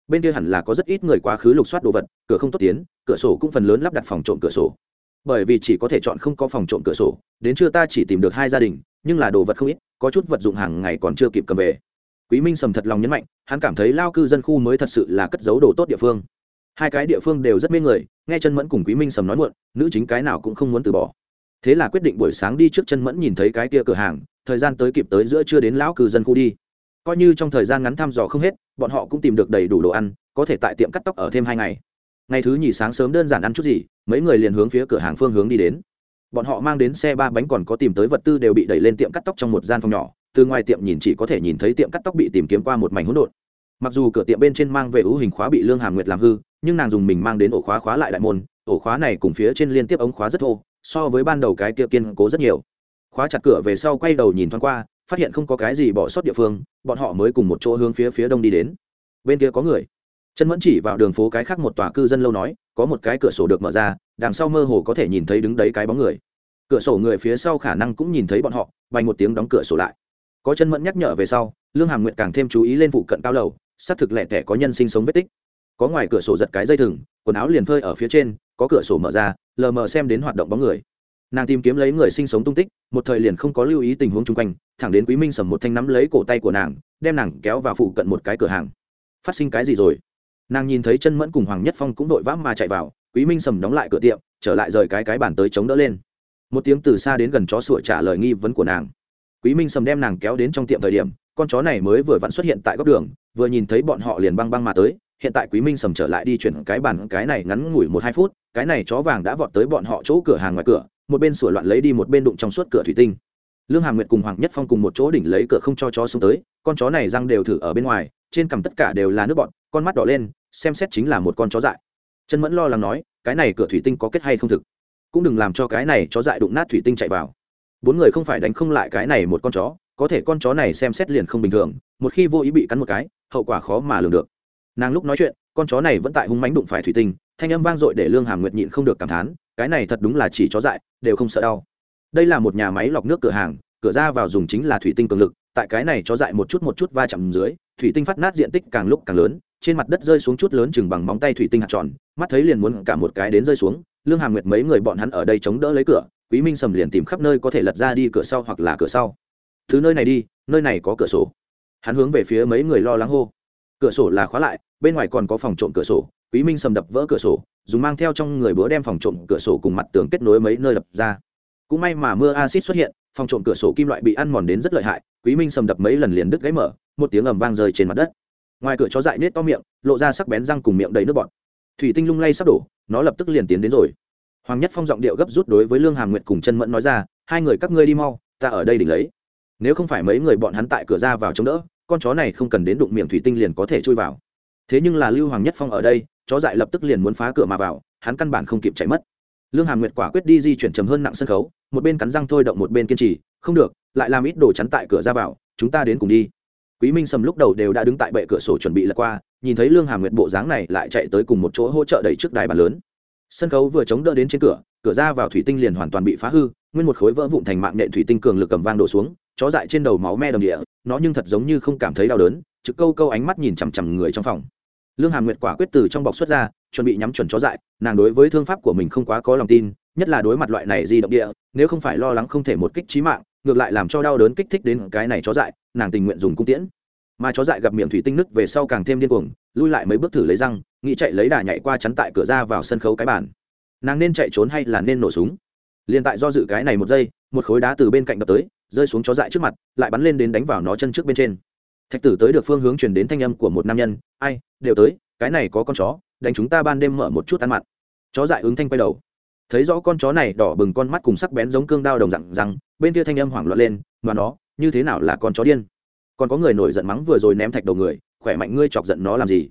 Bên kia hẳn là có rất ít người quá khứ lục soát đồ vật, cửa không tốt tiến, cửa sổ cũng phần lớn lắp đặt phòng trộm cửa sổ. Bởi vì chỉ có thể chọn không có phòng trộm cửa sổ, đến trưa ta chỉ tìm được hai gia đình, nhưng là đồ vật không ít, có chút vật dụng hàng ngày còn chưa kịp cầm về. Quý minh sầm thật lòng nhấn mạnh, hắn cảm thấy lao cư dân khu mới thật sự là cất giấu đồ tốt địa phương. Hai cái địa phương đều rất mê người, nghe chân mẫn cùng quý minh sầm nói muộn, nữ chính cái nào cũng không muốn từ bỏ thế là quyết định buổi sáng đi trước chân mẫn nhìn thấy cái kia cửa hàng, thời gian tới kịp tới giữa chưa đến lão cư dân khu đi. Coi như trong thời gian ngắn thăm dò không hết, bọn họ cũng tìm được đầy đủ đồ ăn, có thể tại tiệm cắt tóc ở thêm hai ngày. Ngày thứ nhì sáng sớm đơn giản ăn chút gì, mấy người liền hướng phía cửa hàng phương hướng đi đến. Bọn họ mang đến xe ba bánh còn có tìm tới vật tư đều bị đẩy lên tiệm cắt tóc trong một gian phòng nhỏ, từ ngoài tiệm nhìn chỉ có thể nhìn thấy tiệm cắt tóc bị tìm kiếm qua một mảnh hỗn độn. Mặc dù cửa tiệm bên trên mang về ưu hình khóa bị lương hàm nguyệt làm hư, nhưng nàng dùng mình mang đến ổ khóa khóa lại đại môn, ổ khóa này cùng phía trên liên tiếp ống khóa rất thô so với ban đầu cái kia kiên cố rất nhiều. Khóa chặt cửa về sau quay đầu nhìn thoáng qua, phát hiện không có cái gì bỏ sót địa phương, bọn họ mới cùng một chỗ hướng phía phía đông đi đến. Bên kia có người. Chân vẫn chỉ vào đường phố cái khác một tòa cư dân lâu nói, có một cái cửa sổ được mở ra, đằng sau mơ hồ có thể nhìn thấy đứng đấy cái bóng người. Cửa sổ người phía sau khả năng cũng nhìn thấy bọn họ bay một tiếng đóng cửa sổ lại. Có chân mẫn nhắc nhở về sau, lương hàm nguyện càng thêm chú ý lên phụ cận cao lầu, xác thực lẻ tẻ có nhân sinh sống vết tích. Có ngoài cửa sổ giật cái dây thừng, quần áo liền phơi ở phía trên có cửa sổ mở ra, lờ mờ xem đến hoạt động bóng người. Nàng tìm kiếm lấy người sinh sống tung tích, một thời liền không có lưu ý tình huống chung quanh, thẳng đến quý minh sầm một thanh nắm lấy cổ tay của nàng, đem nàng kéo vào phụ cận một cái cửa hàng. Phát sinh cái gì rồi? Nàng nhìn thấy chân mẫn cùng hoàng nhất phong cũng vội vã mà chạy vào, quý minh sầm đóng lại cửa tiệm, trở lại rời cái cái bàn tới chống đỡ lên. Một tiếng từ xa đến gần chó sủa trả lời nghi vấn của nàng. Quý minh sầm đem nàng kéo đến trong tiệm thời điểm, con chó này mới vừa vặn xuất hiện tại góc đường, vừa nhìn thấy bọn họ liền băng băng mà tới hiện tại quý minh sầm trở lại đi chuyển cái bàn, cái này ngắn ngủi một hai phút, cái này chó vàng đã vọt tới bọn họ chỗ cửa hàng ngoài cửa, một bên sửa loạn lấy đi một bên đụng trong suốt cửa thủy tinh. Lương hàm nguyệt cùng hoàng nhất phong cùng một chỗ đỉnh lấy cửa không cho chó xuống tới, con chó này răng đều thử ở bên ngoài, trên cằm tất cả đều là nước bọn con mắt đỏ lên, xem xét chính là một con chó dại. Chân mẫn lo lắng nói, cái này cửa thủy tinh có kết hay không thực? Cũng đừng làm cho cái này chó dại đụng nát thủy tinh chạy vào. Bốn người không phải đánh không lại cái này một con chó, có thể con chó này xem xét liền không bình thường, một khi vô ý bị cắn một cái, hậu quả khó mà lường được nàng lúc nói chuyện, con chó này vẫn tại hung mánh đụng phải thủy tinh, thanh âm vang dội để lương hàm nguyệt nhịn không được cảm thán, cái này thật đúng là chỉ chó dại, đều không sợ đau. Đây là một nhà máy lọc nước cửa hàng, cửa ra vào dùng chính là thủy tinh cường lực, tại cái này chó dại một chút một chút va chạm dưới, thủy tinh phát nát diện tích càng lúc càng lớn, trên mặt đất rơi xuống chút lớn chừng bằng móng tay thủy tinh hạt tròn, mắt thấy liền muốn cả một cái đến rơi xuống, lương hàm nguyệt mấy người bọn hắn ở đây chống đỡ lấy cửa, quý minh sầm liền tìm khắp nơi có thể lật ra đi cửa sau hoặc là cửa sau. Thứ nơi này đi, nơi này có cửa sổ. Hắn hướng về phía mấy người lo lắng hô. Cửa sổ là khóa lại bên ngoài còn có phòng trộm cửa sổ, quý minh sầm đập vỡ cửa sổ, dùng mang theo trong người bữa đem phòng trộm cửa sổ cùng mặt tường kết nối mấy nơi đập ra. Cũng may mà mưa acid xuất hiện, phòng trộm cửa sổ kim loại bị ăn mòn đến rất lợi hại, quý minh sầm đập mấy lần liền đứt gãy mở, một tiếng ầm vang rơi trên mặt đất. Ngoài cửa chó dại nết to miệng, lộ ra sắc bén răng cùng miệng đầy nước bọt. Thủy tinh lung lay sắp đổ, nó lập tức liền tiến đến rồi. Hoàng nhất phong giọng điệu gấp rút đối với lương hàm nguyệt cùng chân mẫn nói ra, hai người các ngươi đi mau, ta ở đây đỉnh lấy. Nếu không phải mấy người bọn hắn tại cửa ra vào chống đỡ, con chó này không cần đến đụng miệng thủy tinh liền có thể chui vào thế nhưng là lưu hoàng nhất phong ở đây, chó dại lập tức liền muốn phá cửa mà vào, hắn căn bản không kịp chạy mất. Lương hàm nguyệt quả quyết đi di chuyển chấm hơn nặng sân khấu, một bên cắn răng thôi động một bên kiên trì, không được, lại làm ít đồ chắn tại cửa ra vào, chúng ta đến cùng đi. Quý minh sầm lúc đầu đều đã đứng tại bệ cửa sổ chuẩn bị lật qua, nhìn thấy lương hàm nguyệt bộ dáng này lại chạy tới cùng một chỗ hỗ trợ đẩy trước đài bàn lớn. Sân khấu vừa chống đỡ đến trên cửa cửa ra vào thủy tinh liền hoàn toàn bị phá hư, nguyên một khối vỡ vụn thành mạng nện thủy tinh cường lực cầm vang đổ xuống, chó dại trên đầu máu me đồng địa, nó nhưng thật giống như không cảm thấy đau đớn, trực câu câu ánh mắt nhìn chằm chằm người trong phòng lương hàm nguyệt quả quyết từ trong bọc xuất ra, chuẩn bị nhắm chuẩn chó dại, nàng đối với thương pháp của mình không quá có lòng tin, nhất là đối mặt loại này di động địa, nếu không phải lo lắng không thể một kích trí mạng, ngược lại làm cho đau đớn kích thích đến cái này chó dại, nàng tình nguyện dùng cung tiễn. Mà chó dại gặp miệng thủy tinh nứt về sau càng thêm điên cuồng, lui lại mấy bước thử lấy răng, nghĩ chạy lấy đà nhảy qua chắn tại cửa ra vào sân khấu cái bản nàng nên chạy trốn hay là nên nổ súng? Liền tại do dự cái này một giây, một khối đá từ bên cạnh đập tới, rơi xuống chó dại trước mặt, lại bắn lên đến đánh vào nó chân trước bên trên thạch tử tới được phương hướng chuyển đến thanh âm của một nam nhân, ai, đều tới, cái này có con chó, đánh chúng ta ban đêm mở một chút ăn mặn. Chó dại ứng thanh quay đầu. Thấy rõ con chó này đỏ bừng con mắt cùng sắc bén giống cương đao đồng dặn rằng bên kia thanh âm hoảng loạn lên, mà nó, như thế nào là con chó điên? Còn có người nổi giận mắng vừa rồi ném thạch đầu người, khỏe mạnh ngươi chọc giận nó làm gì?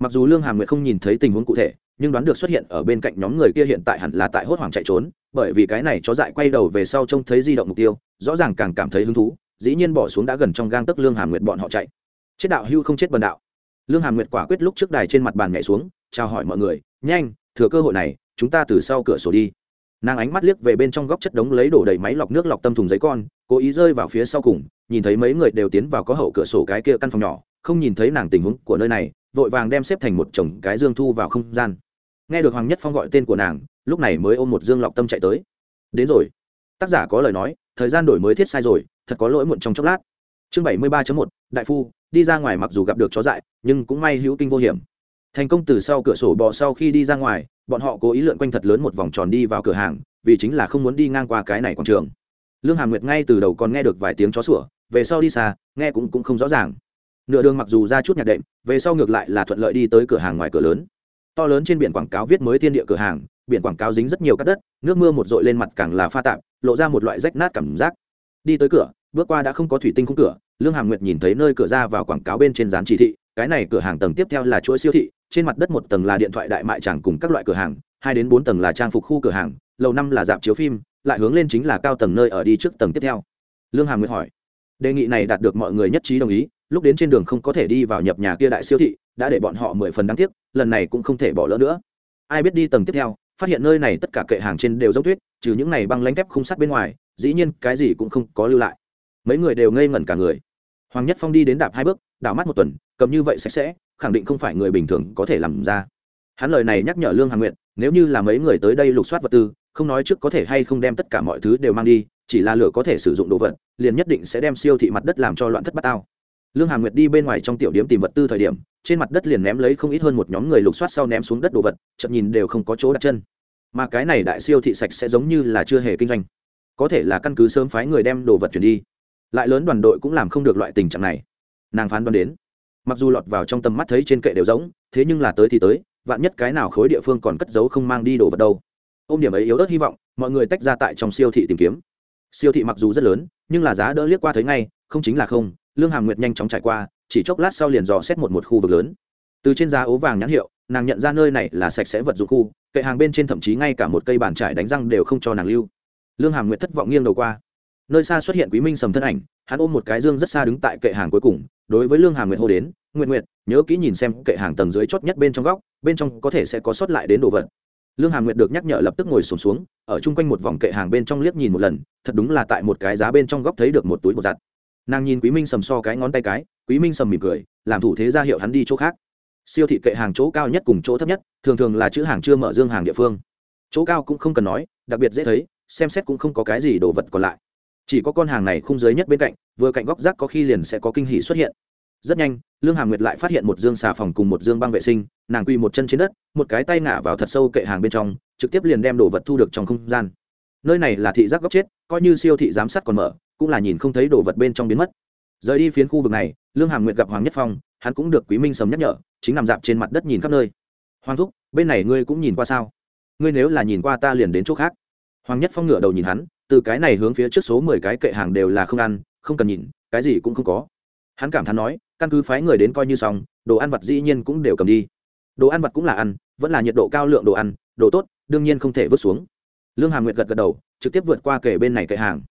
Mặc dù lương hàm nguyệt không nhìn thấy tình huống cụ thể, nhưng đoán được xuất hiện ở bên cạnh nhóm người kia hiện tại hẳn là tại hốt hoảng chạy trốn, bởi vì cái này chó dại quay đầu về sau trông thấy di động mục tiêu, rõ ràng càng cảm thấy hứng thú dĩ nhiên bỏ xuống đã gần trong gang tấc lương hàm nguyệt bọn họ chạy. Chết đạo hưu không chết bần đạo. Lương hàm nguyệt quả quyết lúc trước đài trên mặt bàn nhảy xuống, chào hỏi mọi người, nhanh, thừa cơ hội này, chúng ta từ sau cửa sổ đi. Nàng ánh mắt liếc về bên trong góc chất đống lấy đổ đầy máy lọc nước lọc tâm thùng giấy con, cố ý rơi vào phía sau cùng, nhìn thấy mấy người đều tiến vào có hậu cửa sổ cái kia căn phòng nhỏ, không nhìn thấy nàng tình huống của nơi này, vội vàng đem xếp thành một chồng cái dương thu vào không gian. Nghe được hoàng nhất phong gọi tên của nàng, lúc này mới ôm một dương lọc tâm chạy tới. Đến rồi. Tác giả có lời nói, thời gian đổi mới thiết sai rồi thật có lỗi muộn trong chốc lát. Chương bảy mươi ba một đại phu đi ra ngoài mặc dù gặp được chó dại nhưng cũng may hữu kinh vô hiểm. Thành công từ sau cửa sổ bò sau khi đi ra ngoài bọn họ cố ý lượn quanh thật lớn một vòng tròn đi vào cửa hàng vì chính là không muốn đi ngang qua cái này quảng trường. Lương hàm nguyệt ngay từ đầu còn nghe được vài tiếng chó sủa về sau đi xa nghe cũng, cũng không rõ ràng. Nửa đường mặc dù ra chút nhạc đệm về sau ngược lại là thuận lợi đi tới cửa hàng ngoài cửa lớn. To lớn trên biển quảng cáo viết mới thiên địa cửa hàng biển quảng cáo dính rất nhiều cát đất nước mưa một dội lên mặt càng là pha tạp lộ ra một loại rách nát cảm giác. Đi tới cửa bước qua đã không có thủy tinh khung cửa, lương hàm nguyệt nhìn thấy nơi cửa ra vào quảng cáo bên trên dán chỉ thị, cái này cửa hàng tầng tiếp theo là chuỗi siêu thị, trên mặt đất một tầng là điện thoại đại mại tràng cùng các loại cửa hàng, hai đến bốn tầng là trang phục khu cửa hàng, lầu năm là dạp chiếu phim, lại hướng lên chính là cao tầng nơi ở đi trước tầng tiếp theo. Lương hàm nguyệt hỏi, đề nghị này đạt được mọi người nhất trí đồng ý, lúc đến trên đường không có thể đi vào nhập nhà kia đại siêu thị, đã để bọn họ mười phần đáng tiếc, lần này cũng không thể bỏ lỡ nữa. Ai biết đi tầng tiếp theo, phát hiện nơi này tất cả kệ hàng trên đều giống tuyết, trừ những này băng lánh thép không sắt bên ngoài, dĩ nhiên cái gì cũng không có lưu lại mấy người đều ngây ngẩn cả người. Hoàng nhất phong đi đến đạp hai bước, đảo mắt một tuần, cầm như vậy sạch sẽ, khẳng định không phải người bình thường có thể làm ra. Hắn lời này nhắc nhở lương hàm nguyện nếu như là mấy người tới đây lục soát vật tư, không nói trước có thể hay không đem tất cả mọi thứ đều mang đi, chỉ là lửa có thể sử dụng đồ vật, liền nhất định sẽ đem siêu thị mặt đất làm cho loạn thất bát tao. Lương hàm nguyệt đi bên ngoài trong tiểu điểm tìm vật tư thời điểm, trên mặt đất liền ném lấy không ít hơn một nhóm người lục soát sau ném xuống đất đồ vật chậm nhìn đều không có chỗ đặt chân. Mà cái này đại siêu thị sạch sẽ giống như là chưa hề kinh doanh. Có thể là căn cứ sớm phái người đem đồ vật chuyển đi lại lớn đoàn đội cũng làm không được loại tình trạng này. Nàng phán đoán đến, mặc dù lọt vào trong tầm mắt thấy trên kệ đều giống, thế nhưng là tới thì tới, vạn nhất cái nào khối địa phương còn cất giấu không mang đi đồ vật đâu. Ôm điểm ấy yếu ớt hy vọng, mọi người tách ra tại trong siêu thị tìm kiếm. Siêu thị mặc dù rất lớn, nhưng là giá đỡ liếc qua thấy ngay, không chính là không, lương hàm nguyệt nhanh chóng trải qua, chỉ chốc lát sau liền dò xét một một khu vực lớn. Từ trên giá ố vàng nhãn hiệu, nàng nhận ra nơi này là sạch sẽ vật dụng khu, kệ hàng bên trên thậm chí ngay cả một cây bàn trải đánh răng đều không cho nàng lưu. Lương hàm nguyệt thất vọng nghiêng đầu qua nơi xa xuất hiện quý minh sầm thân ảnh hắn ôm một cái dương rất xa đứng tại kệ hàng cuối cùng đối với lương hà nguyệt hô đến nguyện nguyệt nhớ kỹ nhìn xem kệ hàng tầng dưới chót nhất bên trong góc bên trong có thể sẽ có sót lại đến đồ vật. Lương hà nguyệt được nhắc nhở lập tức ngồi sùng xuống, xuống ở chung quanh một vòng kệ hàng bên trong liếc nhìn một lần thật đúng là tại một cái giá bên trong góc thấy được một túi bột giặt. Nàng nhìn quý minh sầm so cái ngón tay cái quý minh sầm mỉm cười làm thủ thế ra hiệu hắn đi chỗ khác. Siêu thị kệ hàng chỗ cao nhất cùng chỗ thấp nhất thường thường là chữ hàng chưa mở dương hàng địa phương. Chỗ cao cũng không cần nói đặc biệt dễ thấy xem xét cũng không có cái gì đồ vật còn lại chỉ có con hàng này khung dưới nhất bên cạnh, vừa cạnh góc rác có khi liền sẽ có kinh hỉ xuất hiện. Rất nhanh, lương hàm nguyệt lại phát hiện một dương xà phòng cùng một dương băng vệ sinh, nàng quy một chân trên đất, một cái tay ngả vào thật sâu kệ hàng bên trong, trực tiếp liền đem đồ vật thu được trong không gian. Nơi này là thị giác góc chết, coi như siêu thị giám sát còn mở, cũng là nhìn không thấy đồ vật bên trong biến mất. Rời đi phiến khu vực này, lương hàm nguyệt gặp hoàng nhất phong, hắn cũng được quý minh sớm nhắc nhở, chính nằm dạp trên mặt đất nhìn khắp nơi. Hoàng thúc, bên này ngươi cũng nhìn qua sao? Ngươi nếu là nhìn qua ta liền đến chỗ khác. Hoàng nhất phong ngửa đầu nhìn hắn từ cái này hướng phía trước số mười cái kệ hàng đều là không ăn, không cần nhìn, cái gì cũng không có. Hắn cảm thán nói, căn cứ phái người đến coi như xong, đồ ăn vặt dĩ nhiên cũng đều cầm đi. Đồ ăn vặt cũng là ăn, vẫn là nhiệt độ cao lượng đồ ăn, đồ tốt, đương nhiên không thể vứt xuống. Lương hàm nguyệt gật gật đầu, trực tiếp vượt qua kệ bên này kệ hàng.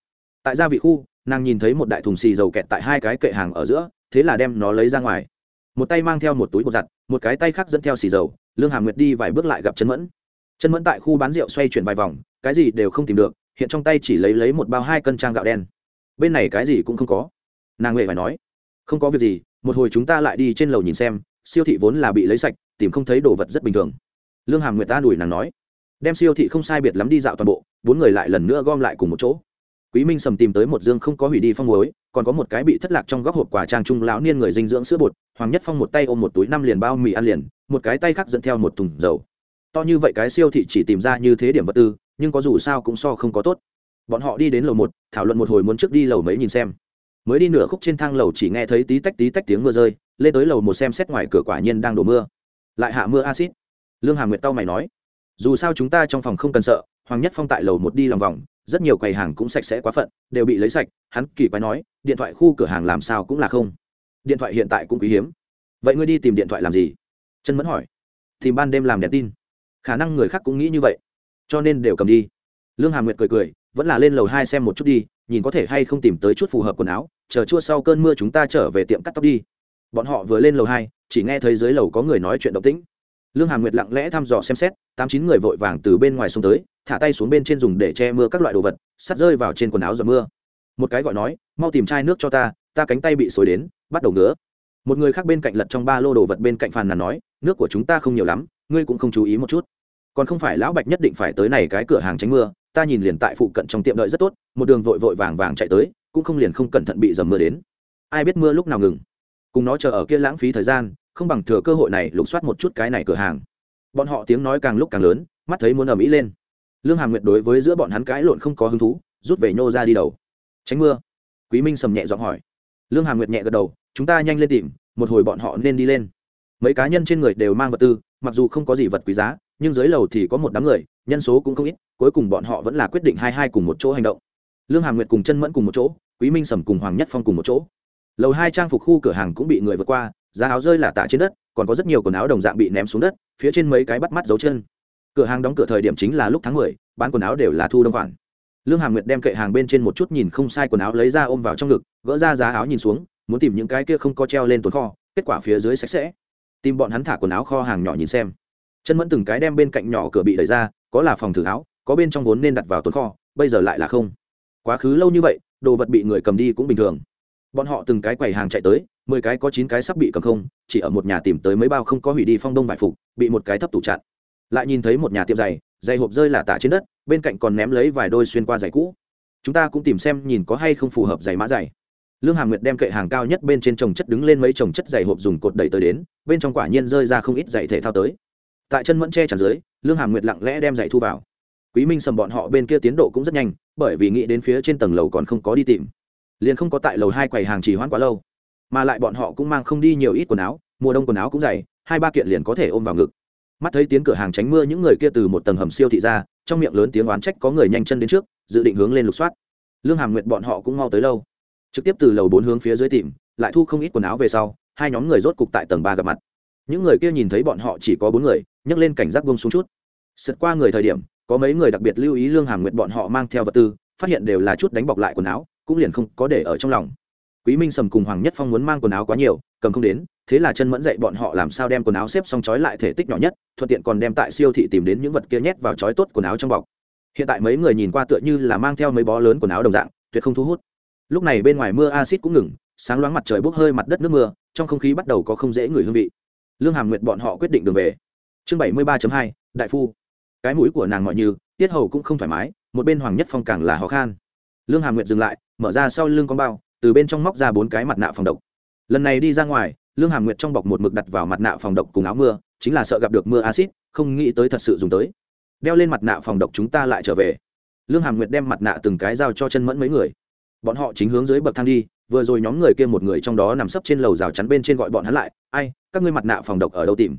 Tại gia vị khu, nàng nhìn thấy một đại thùng xì dầu kẹt tại hai cái kệ hàng ở giữa, thế là đem nó lấy ra ngoài. Một tay mang theo một túi bột giặt, một cái tay khác dẫn theo xì dầu, lương hàm nguyệt đi vài bước lại gặp chân mẫn. Chân mẫn tại khu bán rượu xoay chuyển vài vòng, cái gì đều không tìm được hiện trong tay chỉ lấy lấy một bao hai cân trang gạo đen. Bên này cái gì cũng không có. Nàng huệ phải nói, không có việc gì, một hồi chúng ta lại đi trên lầu nhìn xem, siêu thị vốn là bị lấy sạch, tìm không thấy đồ vật rất bình thường. Lương hàm nguyệt ta đùi nàng nói, đem siêu thị không sai biệt lắm đi dạo toàn bộ, bốn người lại lần nữa gom lại cùng một chỗ. Quý minh sầm tìm tới một dương không có hủy đi phong muối, còn có một cái bị thất lạc trong góc hộp quà trang trung lão niên người dinh dưỡng sữa bột, hoàng nhất phong một tay ôm một túi năm liền bao mì ăn liền, một cái tay khác dẫn theo một thùng dầu. To như vậy cái siêu thị chỉ tìm ra như thế điểm vật tư nhưng có dù sao cũng so không có tốt. Bọn họ đi đến lầu một, thảo luận một hồi muốn trước đi lầu mấy nhìn xem. Mới đi nửa khúc trên thang lầu chỉ nghe thấy tí tách tí tách tiếng mưa rơi, lên tới lầu một xem xét ngoài cửa quả nhiên đang đổ mưa. Lại hạ mưa acid lương hàm nguyệt tao mày nói, dù sao chúng ta trong phòng không cần sợ, hoàng nhất phong tại lầu một đi lòng vòng, rất nhiều quầy hàng cũng sạch sẽ quá phận, đều bị lấy sạch, hắn kỳ quái nói, điện thoại khu cửa hàng làm sao cũng là không. Điện thoại hiện tại cũng quý hiếm. Vậy ngươi đi tìm điện thoại làm gì? Chân mẫn hỏi. Tìm ban đêm làm đèn tin. Khả năng người khác cũng nghĩ như vậy cho nên đều cầm đi. Lương Hà nguyệt cười cười, vẫn là lên lầu hai xem một chút đi, nhìn có thể hay không tìm tới chút phù hợp quần áo, chờ chua sau cơn mưa chúng ta trở về tiệm cắt tóc đi. Bọn họ vừa lên lầu hai, chỉ nghe thấy dưới lầu có người nói chuyện động tĩnh. Lương hàm nguyệt lặng lẽ thăm dò xem xét, tám chín người vội vàng từ bên ngoài xuống tới, thả tay xuống bên trên dùng để che mưa các loại đồ vật, sắt rơi vào trên quần áo giọt mưa. Một cái gọi nói, mau tìm chai nước cho ta ta cánh tay bị xối đến, bắt đầu ngứa. Một người khác bên cạnh lật trong ba lô đồ vật bên cạnh phàn nàn nói, nước của chúng ta không nhiều lắm, ngươi cũng không chú ý một chút còn không phải lão bạch nhất định phải tới này cái cửa hàng tránh mưa, ta nhìn liền tại phụ cận trong tiệm đợi rất tốt, một đường vội vội vàng vàng chạy tới, cũng không liền không cẩn thận bị dầm mưa đến. Ai biết mưa lúc nào ngừng. Cùng nó chờ ở kia lãng phí thời gian, không bằng thừa cơ hội này lục soát một chút cái này cửa hàng. Bọn họ tiếng nói càng lúc càng lớn, mắt thấy muốn ầm ĩ lên. Lương hàm nguyệt đối với giữa bọn hắn cãi lộn không có hứng thú, rút về nhô ra đi đầu. Tránh mưa. Quý minh sầm nhẹ giọng hỏi. Lương hàm nguyệt nhẹ gật đầu, chúng ta nhanh lên tìm, một hồi bọn họ nên đi lên mấy cá nhân trên người đều mang vật tư, mặc dù không có gì vật quý giá, nhưng dưới lầu thì có một đám người, nhân số cũng không ít, cuối cùng bọn họ vẫn là quyết định hai hai cùng một chỗ hành động. Lương hà nguyệt cùng chân mẫn cùng một chỗ, quý minh sầm cùng hoàng nhất phong cùng một chỗ. Lầu hai trang phục khu cửa hàng cũng bị người vượt qua, giá áo rơi là tả trên đất, còn có rất nhiều quần áo đồng dạng bị ném xuống đất, phía trên mấy cái bắt mắt dấu chân. Cửa hàng đóng cửa thời điểm chính là lúc tháng mười, bán quần áo đều là thu đông khoản. Lương hà nguyệt đem kệ hàng bên trên một chút nhìn không sai quần áo lấy ra ôm vào trong ngực, gỡ ra giá áo nhìn xuống, muốn tìm những cái kia không có treo lên tồn kho, kết quả phía dưới sạch sẽ tìm bọn hắn thả quần áo kho hàng nhỏ nhìn xem. Chân mẫn từng cái đem bên cạnh nhỏ cửa bị đẩy ra, có là phòng thử áo, có bên trong vốn nên đặt vào tồn kho, bây giờ lại là không. Quá khứ lâu như vậy, đồ vật bị người cầm đi cũng bình thường. Bọn họ từng cái quầy hàng chạy tới, mười cái có chín cái sắp bị cầm không, chỉ ở một nhà tìm tới mấy bao không có hủy đi phong đông vải phục, bị một cái thấp tủ chặn. Lại nhìn thấy một nhà tiệm giày giày hộp rơi là tả trên đất, bên cạnh còn ném lấy vài đôi xuyên qua giày cũ. Chúng ta cũng tìm xem nhìn có hay không phù hợp giày mã giày lương hàm nguyệt đem kệ hàng cao nhất bên trên trồng chất đứng lên mấy trồng chất giày hộp dùng cột đẩy tới đến, bên trong quả nhiên rơi ra không ít giày thể thao tới. Tại chân mẫn che chắn dưới, lương hàm nguyệt lặng lẽ đem giày thu vào. Quý minh sầm bọn họ bên kia tiến độ cũng rất nhanh, bởi vì nghĩ đến phía trên tầng lầu còn không có đi tìm. Liền không có tại lầu hai quầy hàng trì hoãn quá lâu. Mà lại bọn họ cũng mang không đi nhiều ít quần áo, mùa đông quần áo cũng dày, hai ba kiện liền có thể ôm vào ngực. Mắt thấy tiếng cửa hàng tránh mưa những người kia từ một tầng hầm siêu thị ra, trong miệng lớn tiếng oán trách có người nhanh chân đến trước, dự định hướng lên lục soát. Lương hàm nguyệt bọn họ cũng mau tới lâu trực tiếp từ lầu bốn hướng phía dưới tìm, lại thu không ít quần áo về sau, hai nhóm người rốt cục tại tầng ba gặp mặt. Những người kia nhìn thấy bọn họ chỉ có bốn người, nhấc lên cảnh giác bông xuống chút. Sượt qua người thời điểm, có mấy người đặc biệt lưu ý lương hàm nguyệt bọn họ mang theo vật tư, phát hiện đều là chút đánh bọc lại quần áo, cũng liền không có để ở trong lòng. Quý minh sầm cùng hoàng nhất phong muốn mang quần áo quá nhiều, cầm không đến, thế là chân mẫn dạy bọn họ làm sao đem quần áo xếp xong trói lại thể tích nhỏ nhất, thuận tiện còn đem tại siêu thị tìm đến những vật kia nhét vào trói tốt quần áo trong bọc. Hiện tại mấy người nhìn qua tựa như là mang theo mấy bó lớn quần áo đồng dạng, tuyệt không thu hút lúc này bên ngoài mưa acid cũng ngừng, sáng loáng mặt trời bốc hơi mặt đất nước mưa, trong không khí bắt đầu có không dễ người hương vị. Lương hàm nguyệt bọn họ quyết định đường về. Chương bảy mươi ba hai, đại phu. Cái mũi của nàng mọi như, tiết hầu cũng không thoải mái, một bên hoàng nhất phong càng là khó khăn. Lương hàm nguyệt dừng lại, mở ra sau lưng con bao, từ bên trong móc ra bốn cái mặt nạ phòng độc. Lần này đi ra ngoài, lương hàm nguyệt trong bọc một mực đặt vào mặt nạ phòng độc cùng áo mưa, chính là sợ gặp được mưa acid không nghĩ tới thật sự dùng tới. Đeo lên mặt nạ phòng độc chúng ta lại trở về. Lương hàm nguyệt đem mặt nạ từng cái giao cho chân mẫn mấy người bọn họ chính hướng dưới bậc thang đi, vừa rồi nhóm người kia một người trong đó nằm sấp trên lầu rào chắn bên trên gọi bọn hắn lại, ai, các ngươi mặt nạ phòng độc ở đâu tìm?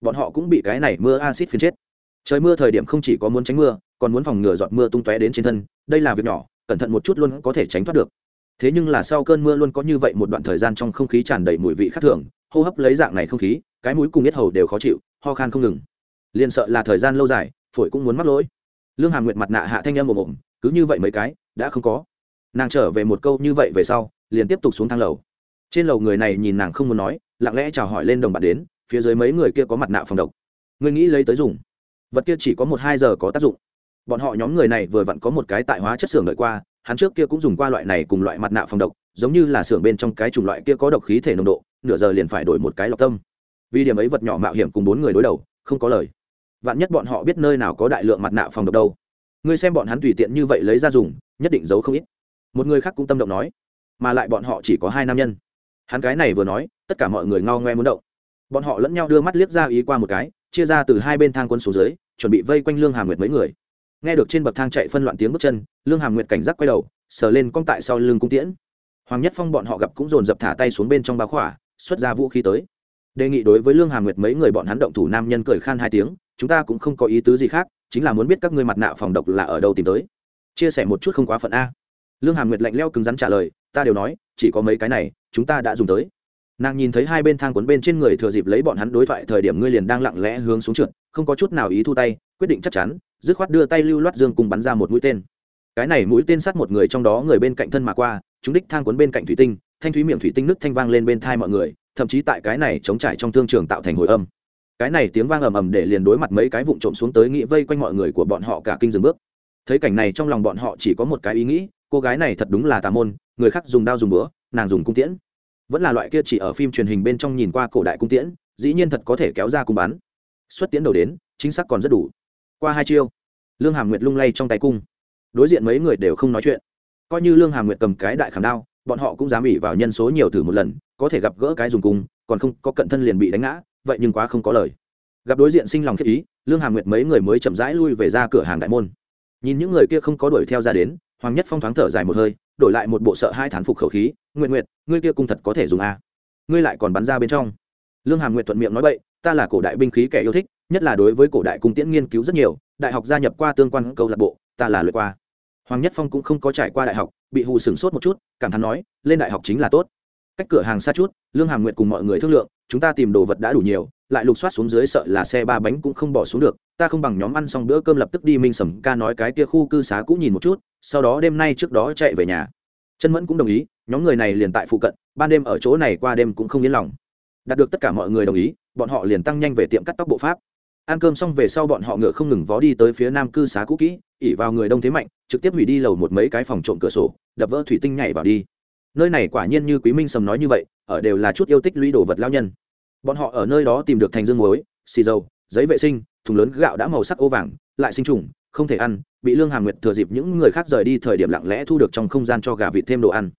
Bọn họ cũng bị cái này mưa acid phiến chết. Trời mưa thời điểm không chỉ có muốn tránh mưa, còn muốn phòng ngừa giọt mưa tung tóe đến trên thân, đây là việc nhỏ, cẩn thận một chút luôn có thể tránh thoát được. Thế nhưng là sau cơn mưa luôn có như vậy một đoạn thời gian trong không khí tràn đầy mùi vị khác thường, hô hấp lấy dạng này không khí, cái mũi cùng nhất hầu đều khó chịu, ho khan không ngừng. Liền sợ là thời gian lâu dài, phổi cũng muốn mắc lỗi. Lương hàm nguyệt mặt nạ hạ thanh em ồm ồm, cứ như vậy mấy cái, đã không có nàng trở về một câu như vậy về sau, liền tiếp tục xuống thang lầu. Trên lầu người này nhìn nàng không muốn nói, lặng lẽ chào hỏi lên đồng bạn đến, phía dưới mấy người kia có mặt nạ phòng độc. Người nghĩ lấy tới dùng. Vật kia chỉ có một hai giờ có tác dụng. Bọn họ nhóm người này vừa vặn có một cái tại hóa chất xưởng đợi qua, hắn trước kia cũng dùng qua loại này cùng loại mặt nạ phòng độc, giống như là xưởng bên trong cái chủng loại kia có độc khí thể nồng độ, nửa giờ liền phải đổi một cái lọc tâm. Vì điểm ấy vật nhỏ mạo hiểm cùng bốn người đối đầu, không có lời. Vạn nhất bọn họ biết nơi nào có đại lượng mặt nạ phòng độc đâu. Ngươi xem bọn hắn tùy tiện như vậy lấy ra dùng, nhất định giấu không ít một người khác cũng tâm động nói, mà lại bọn họ chỉ có hai nam nhân. Hắn cái này vừa nói, tất cả mọi người ngao ngoe muốn động. Bọn họ lẫn nhau đưa mắt liếc ra ý qua một cái, chia ra từ hai bên thang quân xuống dưới, chuẩn bị vây quanh lương hà nguyệt mấy người. Nghe được trên bậc thang chạy phân loạn tiếng bước chân, lương hà nguyệt cảnh giác quay đầu, sờ lên cong tại sau lưng cung tiễn. Hoàng nhất phong bọn họ gặp cũng dồn dập thả tay xuống bên trong báo khỏa, xuất ra vũ khí tới. Đề nghị đối với lương hà nguyệt mấy người bọn hắn động thủ nam nhân cười khan hai tiếng, chúng ta cũng không có ý tứ gì khác, chính là muốn biết các ngươi mặt nạ phòng độc là ở đâu tìm tới. Chia sẻ một chút không quá phận a lương hàm nguyệt lạnh leo cứng rắn trả lời, ta đều nói, chỉ có mấy cái này, chúng ta đã dùng tới. Nàng nhìn thấy hai bên thang cuốn bên trên người thừa dịp lấy bọn hắn đối thoại thời điểm ngươi liền đang lặng lẽ hướng xuống trượt, không có chút nào ý thu tay, quyết định chắc chắn, dứt khoát đưa tay lưu loát dương cùng bắn ra một mũi tên. Cái này mũi tên sát một người trong đó người bên cạnh thân mà qua, chúng đích thang cuốn bên cạnh thủy tinh, thanh thúy miệng thủy tinh nứt thanh vang lên bên thai mọi người, thậm chí tại cái này chống trải trong thương trường tạo thành hồi âm. Cái này tiếng vang ầm ầm để liền đối mặt mấy cái vụn trộm xuống tới nghĩ vây quanh mọi người của bọn họ cả kinh dừng bước. Thấy cảnh này trong lòng bọn họ chỉ có một cái ý nghĩ cô gái này thật đúng là tà môn, người khác dùng đao dùng bữa nàng dùng cung tiễn. Vẫn là loại kia chỉ ở phim truyền hình bên trong nhìn qua cổ đại cung tiễn, dĩ nhiên thật có thể kéo ra cung bắn. Xuất tiễn đầu đến, chính xác còn rất đủ. Qua hai chiêu, lương hàm nguyệt lung lay trong tay cung. Đối diện mấy người đều không nói chuyện. Coi như lương hàm nguyệt cầm cái đại khảm đao, bọn họ cũng dám ỉ vào nhân số nhiều thử một lần, có thể gặp gỡ cái dùng cung, còn không có cận thân liền bị đánh ngã, vậy nhưng quá không có lời. Gặp đối diện sinh lòng thiết ý, lương hàm nguyệt mấy người mới chậm rãi lui về ra cửa hàng đại môn. Nhìn những người kia không có đuổi theo ra đến hoàng nhất phong thoáng thở dài một hơi đổi lại một bộ sợ hai thán phục khẩu khí nguyện nguyện ngươi kia cung thật có thể dùng a ngươi lại còn bắn ra bên trong. Lương hàm nguyện thuận miệng nói vậy, ta là cổ đại binh khí kẻ yêu thích nhất là đối với cổ đại cung tiễn nghiên cứu rất nhiều đại học gia nhập qua tương quan câu lạc bộ ta là lượt qua. Hoàng nhất phong cũng không có trải qua đại học bị hù sửng sốt một chút cảm thán nói lên đại học chính là tốt. Cách cửa hàng xa chút lương hàm nguyện cùng mọi người thương lượng chúng ta tìm đồ vật đã đủ nhiều lại lục soát xuống dưới sợ là xe ba bánh cũng không bỏ xuống được ta không bằng nhóm ăn xong bữa cơm lập tức đi minh sầm ca nói cái kia khu cư xá cũ nhìn một chút sau đó đêm nay trước đó chạy về nhà. Chân mẫn cũng đồng ý, nhóm người này liền tại phụ cận, ban đêm ở chỗ này qua đêm cũng không yên lòng. Đạt được tất cả mọi người đồng ý, bọn họ liền tăng nhanh về tiệm cắt tóc bộ pháp. Ăn cơm xong về sau bọn họ ngựa không ngừng vó đi tới phía nam cư xá cũ kỹ, ỉ vào người đông thế mạnh, trực tiếp hủy đi lầu một mấy cái phòng trộm cửa sổ, đập vỡ thủy tinh nhảy vào đi. Nơi này quả nhiên như quý minh sầm nói như vậy, ở đều là chút yêu tích lũy đồ vật lao nhân. Bọn họ ở nơi đó tìm được thành dương muối, xì dầu, giấy vệ sinh, thùng lớn gạo đã màu sắc ô vàng, lại sinh trùng không thể ăn, bị lương hàm nguyệt thừa dịp những người khác rời đi thời điểm lặng lẽ thu được trong không gian cho gà vịt thêm đồ ăn.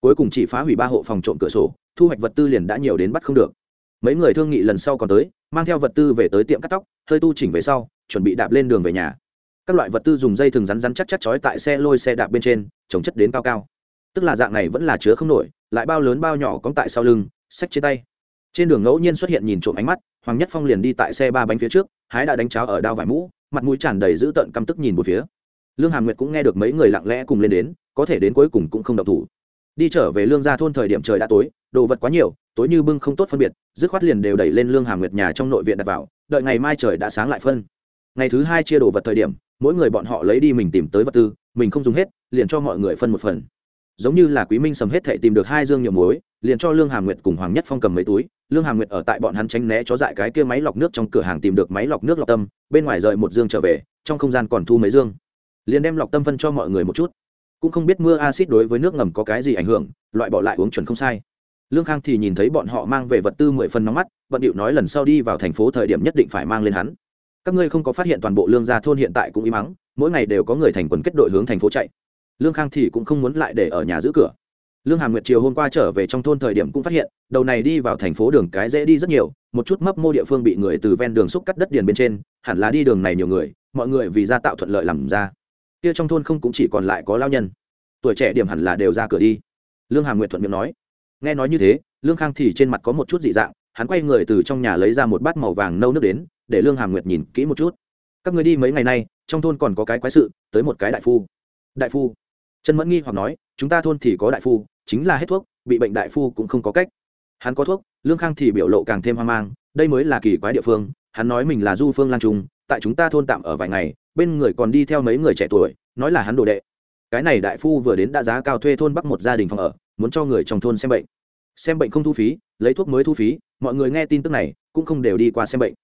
Cuối cùng chỉ phá hủy ba hộ phòng trộm cửa sổ, thu hoạch vật tư liền đã nhiều đến bắt không được. Mấy người thương nghị lần sau còn tới, mang theo vật tư về tới tiệm cắt tóc, hơi tu chỉnh về sau, chuẩn bị đạp lên đường về nhà. Các loại vật tư dùng dây thường rắn rắn chắc chắc chói tại xe lôi xe đạp bên trên chống chất đến cao cao. Tức là dạng này vẫn là chứa không nổi, lại bao lớn bao nhỏ cóng tại sau lưng, xách trên tay. Trên đường ngẫu nhiên xuất hiện nhìn trộm ánh mắt, hoàng nhất phong liền đi tại xe ba bánh phía trước, hái đã đánh cháo ở đao vải mũ mặt mũi tràn đầy dữ tợn căm tức nhìn một phía. Lương hàm nguyệt cũng nghe được mấy người lặng lẽ cùng lên đến, có thể đến cuối cùng cũng không độc thủ. Đi trở về lương gia thôn thời điểm trời đã tối, đồ vật quá nhiều, tối như bưng không tốt phân biệt, dứt khoát liền đều đẩy lên lương hàm nguyệt nhà trong nội viện đặt vào, đợi ngày mai trời đã sáng lại phân. Ngày thứ hai chia đồ vật thời điểm, mỗi người bọn họ lấy đi mình tìm tới vật tư, mình không dùng hết, liền cho mọi người phân một phần giống như là quý minh sầm hết thệ tìm được hai dương nhiều muối, liền cho lương hà nguyệt cùng hoàng nhất phong cầm mấy túi. Lương hà nguyệt ở tại bọn hắn tránh né chó dại cái kia máy lọc nước trong cửa hàng tìm được máy lọc nước lọc tâm, bên ngoài rời một dương trở về, trong không gian còn thu mấy dương. Liền đem lọc tâm phân cho mọi người một chút. Cũng không biết mưa acid đối với nước ngầm có cái gì ảnh hưởng, loại bỏ lại uống chuẩn không sai. Lương khang thì nhìn thấy bọn họ mang về vật tư mười phần nóng mắt, bận điệu nói lần sau đi vào thành phố thời điểm nhất định phải mang lên hắn. Các ngươi không có phát hiện toàn bộ lương gia thôn hiện tại cũng im mắng mỗi ngày đều có người thành quần kết đội hướng thành phố chạy lương khang thì cũng không muốn lại để ở nhà giữ cửa. Lương hàm nguyệt chiều hôm qua trở về trong thôn thời điểm cũng phát hiện, đầu này đi vào thành phố đường cái dễ đi rất nhiều, một chút mấp mô địa phương bị người từ ven đường xúc cắt đất điền bên trên, hẳn là đi đường này nhiều người, mọi người vì ra tạo thuận lợi làm ra. Kia trong thôn không cũng chỉ còn lại có lao nhân. Tuổi trẻ điểm hẳn là đều ra cửa đi. Lương hàm nguyệt thuận miệng nói. Nghe nói như thế, lương khang thì trên mặt có một chút dị dạng, hắn quay người từ trong nhà lấy ra một bát màu vàng nâu nước đến, để lương hàm nguyệt nhìn kỹ một chút. Các người đi mấy ngày nay, trong thôn còn có cái quái sự, tới một cái đại phu. Đại phu trần mẫn nghi hoặc nói, chúng ta thôn thì có đại phu, chính là hết thuốc, bị bệnh đại phu cũng không có cách. Hắn có thuốc, lương khang thì biểu lộ càng thêm hoang mang, đây mới là kỳ quái địa phương, hắn nói mình là du phương lan trung, tại chúng ta thôn tạm ở vài ngày, bên người còn đi theo mấy người trẻ tuổi, nói là hắn đồ đệ. Cái này đại phu vừa đến đã giá cao thuê thôn bắc một gia đình phòng ở, muốn cho người trong thôn xem bệnh. Xem bệnh không thu phí, lấy thuốc mới thu phí, mọi người nghe tin tức này, cũng không đều đi qua xem bệnh.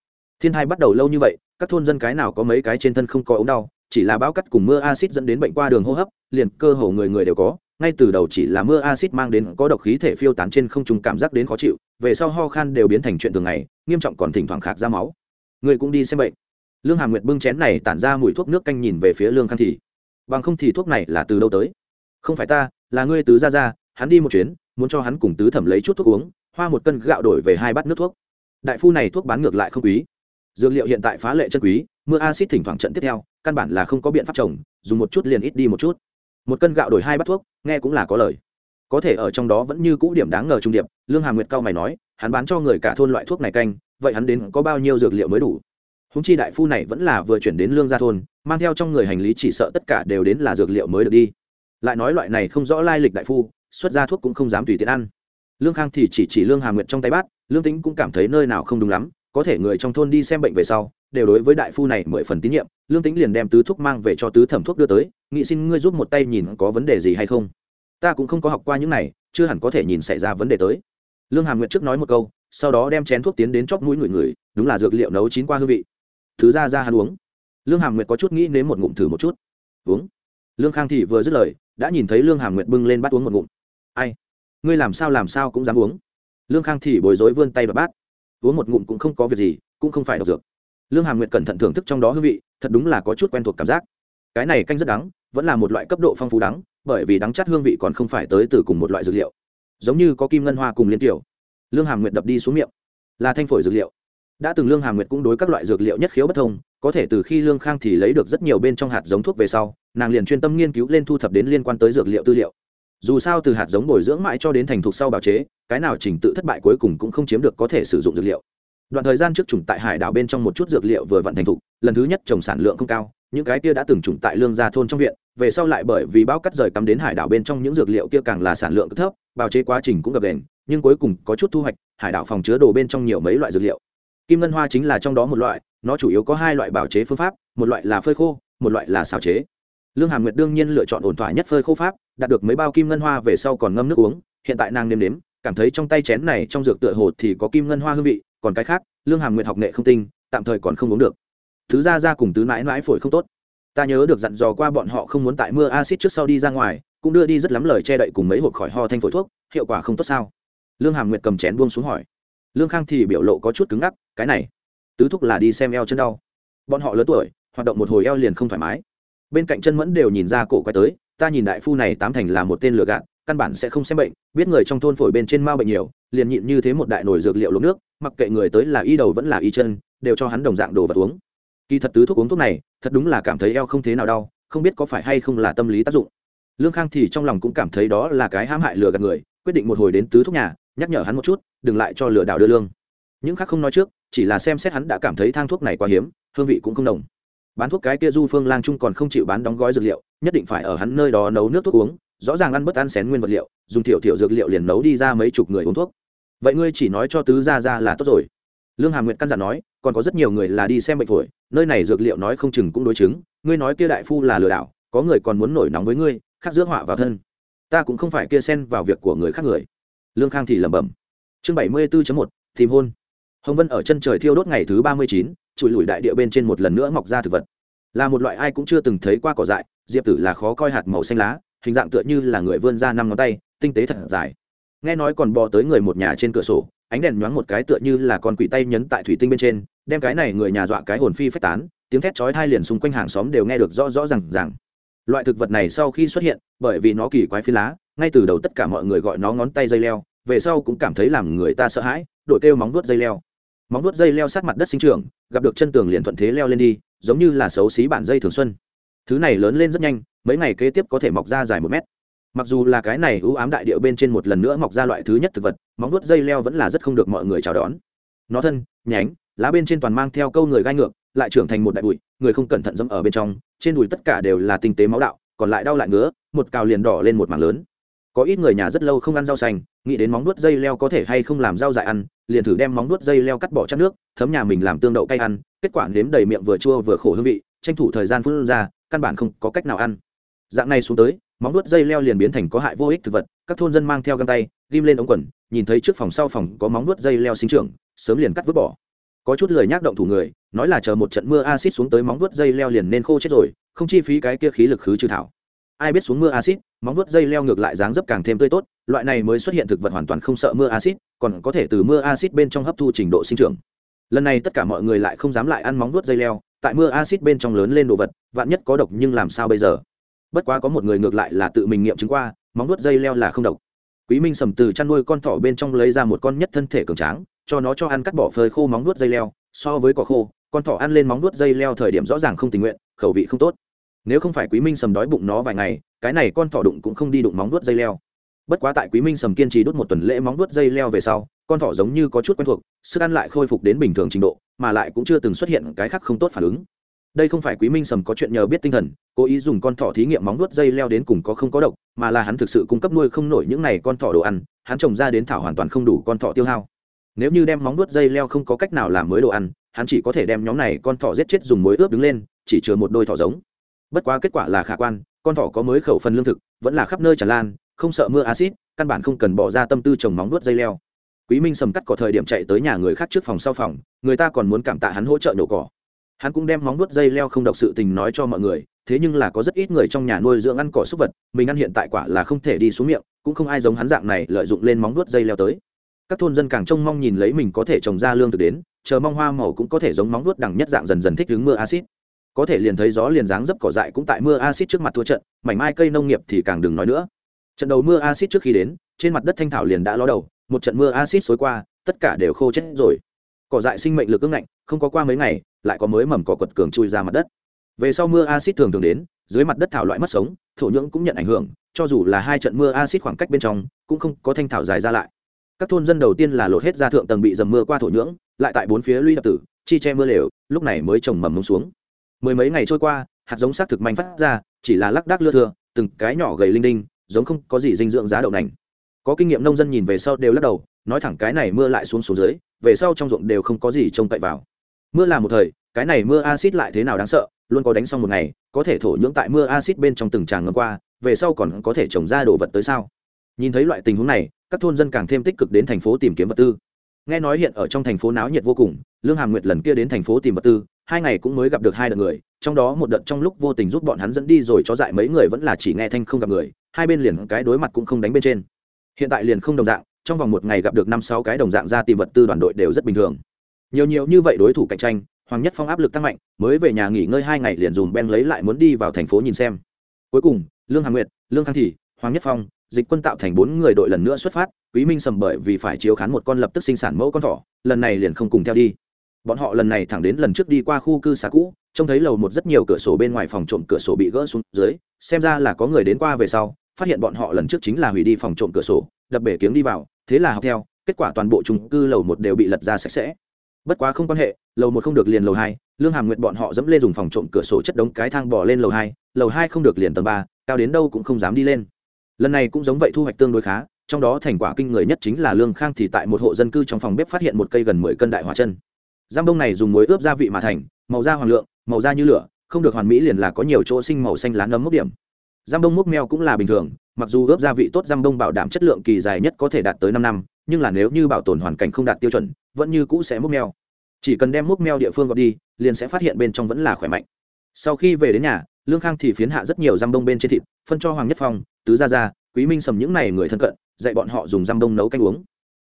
Thiên hai bắt đầu lâu như vậy, các thôn dân cái nào có mấy cái trên thân không có ống đau chỉ là bão cắt cùng mưa acid dẫn đến bệnh qua đường hô hấp, liền cơ hồ người người đều có. Ngay từ đầu chỉ là mưa acid mang đến có độc khí thể phiêu tán trên không trung cảm giác đến khó chịu, về sau ho khan đều biến thành chuyện thường ngày, nghiêm trọng còn thỉnh thoảng khạc ra máu. Người cũng đi xem bệnh. Lương hà nguyệt bưng chén này tản ra mùi thuốc nước canh nhìn về phía lương khang thì bằng không thì thuốc này là từ đâu tới? Không phải ta, là ngươi tứ ra ra hắn đi một chuyến, muốn cho hắn cùng tứ thẩm lấy chút thuốc uống, hoa một cân gạo đổi về hai bát nước thuốc. Đại phu này thuốc bán ngược lại không quý dược liệu hiện tại phá lệ chân quý, mưa acid thỉnh thoảng trận tiếp theo, căn bản là không có biện pháp trồng, dùng một chút liền ít đi một chút. Một cân gạo đổi hai bát thuốc, nghe cũng là có lời. Có thể ở trong đó vẫn như cũ điểm đáng ngờ trung điệp, lương hà nguyệt cao mày nói, hắn bán cho người cả thôn loại thuốc này canh, vậy hắn đến có bao nhiêu dược liệu mới đủ? Húng chi đại phu này vẫn là vừa chuyển đến lương gia thôn, mang theo trong người hành lý chỉ sợ tất cả đều đến là dược liệu mới được đi. Lại nói loại này không rõ lai lịch đại phu, xuất ra thuốc cũng không dám tùy tiện ăn. Lương khang thì chỉ chỉ lương hà nguyệt trong tay bát, lương tính cũng cảm thấy nơi nào không đúng lắm có thể người trong thôn đi xem bệnh về sau, đều đối với đại phu này mười phần tín nhiệm, lương tính liền đem tứ thuốc mang về cho tứ thẩm thuốc đưa tới, nghị xin ngươi giúp một tay nhìn có vấn đề gì hay không. Ta cũng không có học qua những này, chưa hẳn có thể nhìn xảy ra vấn đề tới. Lương hàm nguyệt trước nói một câu, sau đó đem chén thuốc tiến đến chóp mũi người người, đúng là dược liệu nấu chín qua hương vị. Thứ ra ra hắn uống. Lương hàm nguyệt có chút nghĩ nếm một ngụm thử một chút. Uống. Lương khang thị vừa dứt lời, đã nhìn thấy lương hàm nguyệt bưng lên bắt uống một ngụm. Ai? Ngươi làm sao làm sao cũng dám uống. Lương khang thị bối rối vươn tay và bát uống một ngụm cũng không có việc gì, cũng không phải độc dược. Lương hàm nguyệt cẩn thận thưởng thức trong đó hương vị, thật đúng là có chút quen thuộc cảm giác. Cái này canh rất đắng, vẫn là một loại cấp độ phong phú đắng, bởi vì đắng chắt hương vị còn không phải tới từ cùng một loại dược liệu. Giống như có kim ngân hoa cùng liên tiểu. Lương hàm nguyệt đập đi xuống miệng. Là thanh phổi dược liệu. Đã từng lương hàm nguyệt cũng đối các loại dược liệu nhất khiếu bất thông, có thể từ khi lương khang thì lấy được rất nhiều bên trong hạt giống thuốc về sau, nàng liền chuyên tâm nghiên cứu lên thu thập đến liên quan tới dược liệu tư liệu dù sao từ hạt giống bồi dưỡng mãi cho đến thành thục sau bào chế, cái nào trình tự thất bại cuối cùng cũng không chiếm được có thể sử dụng dược liệu. Đoạn thời gian trước trùng tại hải đảo bên trong một chút dược liệu vừa vận thành thục, lần thứ nhất trồng sản lượng không cao, những cái kia đã từng trùng tại lương gia thôn trong viện, về sau lại bởi vì bão cắt rời cắm đến hải đảo bên trong những dược liệu kia càng là sản lượng thấp, bào chế quá trình cũng gập đền nhưng cuối cùng có chút thu hoạch, hải đảo phòng chứa đồ bên trong nhiều mấy loại dược liệu. Kim ngân hoa chính là trong đó một loại, nó chủ yếu có hai loại bào chế phương pháp, một loại là phơi khô, một loại là xào chế lương hàm nguyệt đương nhiên lựa chọn ổn thỏa nhất phơi khô pháp, đạt được mấy bao kim ngân hoa về sau còn ngâm nước uống, hiện tại nàng nếm nếm, cảm thấy trong tay chén này trong dược tựa hồ thì có kim ngân hoa hương vị, còn cái khác, lương hàm nguyệt học nghệ không tinh, tạm thời còn không uống được. Thứ ra ra cùng tứ mãi mãi phổi không tốt. Ta nhớ được dặn dò qua bọn họ không muốn tại mưa acid trước sau đi ra ngoài, cũng đưa đi rất lắm lời che đậy cùng mấy hộp khỏi ho thanh phổi thuốc, hiệu quả không tốt sao? Lương hàm nguyệt cầm chén buông xuống hỏi. Lương khang thì biểu lộ có chút cứng ngắc, cái này, tứ thúc là đi xem eo chân đau. Bọn họ lớn tuổi, hoạt động một hồi eo liền không thoải mái bên cạnh chân mẫn đều nhìn ra cổ quay tới, ta nhìn đại phu này tám thành là một tên lừa gạt, căn bản sẽ không xem bệnh, biết người trong thôn phổi bên trên mau bệnh nhiều, liền nhịn như thế một đại nồi dược liệu lốm nước, mặc kệ người tới là y đầu vẫn là y chân, đều cho hắn đồng dạng đồ vật uống. Kỳ thật tứ thuốc uống thuốc này, thật đúng là cảm thấy eo không thế nào đau, không biết có phải hay không là tâm lý tác dụng. Lương khang thì trong lòng cũng cảm thấy đó là cái hãm hại lừa gạt người, quyết định một hồi đến tứ thuốc nhà, nhắc nhở hắn một chút, đừng lại cho lừa đảo đưa lương. Những khác không nói trước, chỉ là xem xét hắn đã cảm thấy thang thuốc này quá hiếm, hương vị cũng không đồng bán thuốc cái kia du phương lang trung còn không chịu bán đóng gói dược liệu, nhất định phải ở hắn nơi đó nấu nước thuốc uống, rõ ràng ăn bất ăn xén nguyên vật liệu, dùng tiểu tiểu dược liệu liền nấu đi ra mấy chục người uống thuốc. Vậy ngươi chỉ nói cho tứ gia ra là tốt rồi. Lương hàm nguyệt căn dặn nói, còn có rất nhiều người là đi xem bệnh phổi, nơi này dược liệu nói không chừng cũng đối chứng, ngươi nói kia đại phu là lừa đảo, có người còn muốn nổi nóng với ngươi khắc giữa họa vào thân. Ta cũng không phải kia xen vào việc của người khác người. Lương khang thì lẩm bẩm. Chương bảy mươi 74 một, tìm hôn. Hồng vân ở chân trời thiêu đốt ngày thứ ba mươi chín Chùi lùi đại địa bên trên một lần nữa mọc ra thực vật. Là một loại ai cũng chưa từng thấy qua cỏ dại, diệp tử là khó coi hạt màu xanh lá, hình dạng tựa như là người vươn ra năm ngón tay, tinh tế thật dài. Nghe nói còn bò tới người một nhà trên cửa sổ, ánh đèn nhoáng một cái tựa như là con quỷ tay nhấn tại thủy tinh bên trên, đem cái này người nhà dọa cái hồn phi phách tán, tiếng thét chói thai liền xung quanh hàng xóm đều nghe được rõ rõ rằng rằng loại thực vật này sau khi xuất hiện, bởi vì nó kỳ quái phi lá, ngay từ đầu tất cả mọi người gọi nó ngón tay dây leo, về sau cũng cảm thấy làm người ta sợ hãi, đội kêu móng vuốt dây leo móng vuốt dây leo sát mặt đất sinh trưởng, gặp được chân tường liền thuận thế leo lên đi, giống như là xấu xí bản dây thường xuân. Thứ này lớn lên rất nhanh, mấy ngày kế tiếp có thể mọc ra dài một mét. Mặc dù là cái này ưu ám đại điệu bên trên một lần nữa mọc ra loại thứ nhất thực vật, móng vuốt dây leo vẫn là rất không được mọi người chào đón. Nó thân, nhánh, lá bên trên toàn mang theo câu người gai ngược, lại trưởng thành một đại bụi, người không cẩn thận dẫm ở bên trong, trên đùi tất cả đều là tinh tế máu đạo, còn lại đau lại ngứa, một cào liền đỏ lên một mảng lớn có ít người nhà rất lâu không ăn rau xanh, nghĩ đến móng nuốt dây leo có thể hay không làm rau dại ăn, liền thử đem móng nuốt dây leo cắt bỏ chắc nước, thấm nhà mình làm tương đậu cay ăn, kết quả nếm đầy miệng vừa chua vừa khổ hương vị, tranh thủ thời gian phun ra, căn bản không có cách nào ăn. Dạng này xuống tới, móng nuốt dây leo liền biến thành có hại vô ích thực vật, các thôn dân mang theo găng tay, ghim lên ống quần, nhìn thấy trước phòng sau phòng có móng nuốt dây leo sinh trưởng, sớm liền cắt vứt bỏ. Có chút lời nhác động thủ người, nói là chờ một trận mưa acid xuống tới móng nuốt dây leo liền nên khô chết rồi, không chi phí cái kia khí lực khứ trừ thảo ai biết xuống mưa acid móng vuốt dây leo ngược lại dáng dấp càng thêm tươi tốt, loại này mới xuất hiện thực vật hoàn toàn không sợ mưa acid còn có thể từ mưa acid bên trong hấp thu trình độ sinh trưởng. Lần này tất cả mọi người lại không dám lại ăn móng vuốt dây leo, tại mưa acid bên trong lớn lên đồ vật, vạn nhất có độc nhưng làm sao bây giờ? Bất quá có một người ngược lại là tự mình nghiệm chứng qua, móng vuốt dây leo là không độc. Quý minh sầm từ chăn nuôi con thỏ bên trong lấy ra một con nhất thân thể cường tráng, cho nó cho ăn cắt bỏ phơi khô móng vuốt dây leo, so với cỏ khô, con thỏ ăn lên móng vuốt dây leo thời điểm rõ ràng không tình nguyện, khẩu vị không tốt nếu không phải quý minh sầm đói bụng nó vài ngày, cái này con thỏ đụng cũng không đi đụng móng nuốt dây leo. Bất quá tại quý minh sầm kiên trì đốt một tuần lễ móng nuốt dây leo về sau, con thỏ giống như có chút quen thuộc, sức ăn lại khôi phục đến bình thường trình độ, mà lại cũng chưa từng xuất hiện cái khác không tốt phản ứng. Đây không phải quý minh sầm có chuyện nhờ biết tinh thần, cố ý dùng con thỏ thí nghiệm móng nuốt dây leo đến cùng có không có độc, mà là hắn thực sự cung cấp nuôi không nổi những này con thỏ đồ ăn, hắn trồng ra đến thảo hoàn toàn không đủ con thỏ tiêu hao. Nếu như đem móng nuốt dây leo không có cách nào làm mới đồ ăn, hắn chỉ có thể đem nhóm này con thỏ giết chết dùng muối ướp đứng lên, chỉ chứa một đôi thỏ giống bất quá kết quả là khả quan, con thỏ có mới khẩu phần lương thực, vẫn là khắp nơi tràn lan, không sợ mưa acid căn bản không cần bỏ ra tâm tư trồng móng nuốt dây leo. Quý minh sầm cắt cỏ thời điểm chạy tới nhà người khác trước phòng sau phòng, người ta còn muốn cảm tạ hắn hỗ trợ nhổ cỏ. Hắn cũng đem móng nuốt dây leo không độc sự tình nói cho mọi người, thế nhưng là có rất ít người trong nhà nuôi dưỡng ăn cỏ súc vật, mình ăn hiện tại quả là không thể đi xuống miệng, cũng không ai giống hắn dạng này lợi dụng lên móng nuốt dây leo tới. Các thôn dân càng trông mong nhìn lấy mình có thể trồng ra lương thực đến, chờ mong hoa màu cũng có thể giống móng nuốt đằng nhất dạng dần dần thích ứng mưa acid có thể liền thấy gió liền dáng dấp cỏ dại cũng tại mưa acid trước mặt thua trận, mảnh mai cây nông nghiệp thì càng đừng nói nữa. Trận đầu mưa acid trước khi đến, trên mặt đất thanh thảo liền đã ló đầu, một trận mưa acid xối qua, tất cả đều khô chết rồi. Cỏ dại sinh mệnh lực ưng ngạnh, không có qua mấy ngày, lại có mới mầm cỏ quật cường chui ra mặt đất. Về sau mưa acid thường thường đến, dưới mặt đất thảo loại mất sống, thổ nhưỡng cũng nhận ảnh hưởng, cho dù là hai trận mưa acid khoảng cách bên trong, cũng không có thanh thảo dài ra lại. Các thôn dân đầu tiên là lột hết ra thượng tầng bị dầm mưa qua thổ nhưỡng, lại tại bốn phía lũy đập tử, chi che mưa lều, lúc này mới trồng mầm mông xuống mười mấy ngày trôi qua, hạt giống xác thực manh phát ra, chỉ là lác đác lưa thưa, từng cái nhỏ gầy linh đinh, giống không có gì dinh dưỡng giá đậu nành. Có kinh nghiệm nông dân nhìn về sau đều lắc đầu, nói thẳng cái này mưa lại xuống xuống dưới, về sau trong ruộng đều không có gì trông cậy vào. Mưa là một thời, cái này mưa acid lại thế nào đáng sợ, luôn có đánh xong một ngày, có thể thổ nhưỡng tại mưa acid bên trong từng tràng ngâm qua, về sau còn có thể trồng ra đồ vật tới sao? Nhìn thấy loại tình huống này, các thôn dân càng thêm tích cực đến thành phố tìm kiếm vật tư. Nghe nói hiện ở trong thành phố náo nhiệt vô cùng, lương hàm nguyệt lần kia đến thành phố tìm vật tư hai ngày cũng mới gặp được hai đợt người, trong đó một đợt trong lúc vô tình giúp bọn hắn dẫn đi rồi cho dại mấy người vẫn là chỉ nghe thanh không gặp người, hai bên liền cái đối mặt cũng không đánh bên trên. Hiện tại liền không đồng dạng, trong vòng một ngày gặp được năm sáu cái đồng dạng ra tìm vật tư đoàn đội đều rất bình thường. Nhiều nhiều như vậy đối thủ cạnh tranh, hoàng nhất phong áp lực tăng mạnh, mới về nhà nghỉ ngơi hai ngày liền dùm ben lấy lại muốn đi vào thành phố nhìn xem. Cuối cùng, lương hà nguyệt, lương khang thị hoàng nhất phong, dịch quân tạo thành bốn người đội lần nữa xuất phát, quý minh sầm bởi vì phải chiếu khán một con lập tức sinh sản mẫu con thỏ, lần này liền không cùng theo đi bọn họ lần này thẳng đến lần trước đi qua khu cư xá cũ, trông thấy lầu một rất nhiều cửa sổ bên ngoài phòng trộm cửa sổ bị gỡ xuống dưới, xem ra là có người đến qua về sau, phát hiện bọn họ lần trước chính là hủy đi phòng trộm cửa sổ, đập bể kiếng đi vào, thế là học theo, kết quả toàn bộ trung cư lầu một đều bị lật ra sạch sẽ. Bất quá không quan hệ, lầu một không được liền lầu hai, lương hàm nguyện bọn họ dẫm lên dùng phòng trộm cửa sổ chất đống cái thang bỏ lên lầu hai lầu hai không được liền tầng ba, cao đến đâu cũng không dám đi lên. Lần này cũng giống vậy thu hoạch tương đối khá, trong đó thành quả kinh người nhất chính là lương khang thì tại một hộ dân cư trong phòng bếp phát hiện một cây gần mười cân đại hóa chân giam bông này dùng muối ướp gia vị mà thành, màu da hoàng lượng, màu da như lửa, không được hoàn mỹ liền là có nhiều chỗ sinh màu xanh lá nấm mốc điểm. Giam bông mốc meo cũng là bình thường, mặc dù ướp gia vị tốt giam bông bảo đảm chất lượng kỳ dài nhất có thể đạt tới năm năm, nhưng là nếu như bảo tồn hoàn cảnh không đạt tiêu chuẩn, vẫn như cũ sẽ mốc meo. Chỉ cần đem mốc meo địa phương gọt đi, liền sẽ phát hiện bên trong vẫn là khỏe mạnh. Sau khi về đến nhà, lương khang thì phiến hạ rất nhiều giam bông bên trên thịt, phân cho hoàng nhất phong, tứ gia gia, quý minh sầm những n à y người thân cận, dạy bọn họ dùng giam bông nấu canh uống.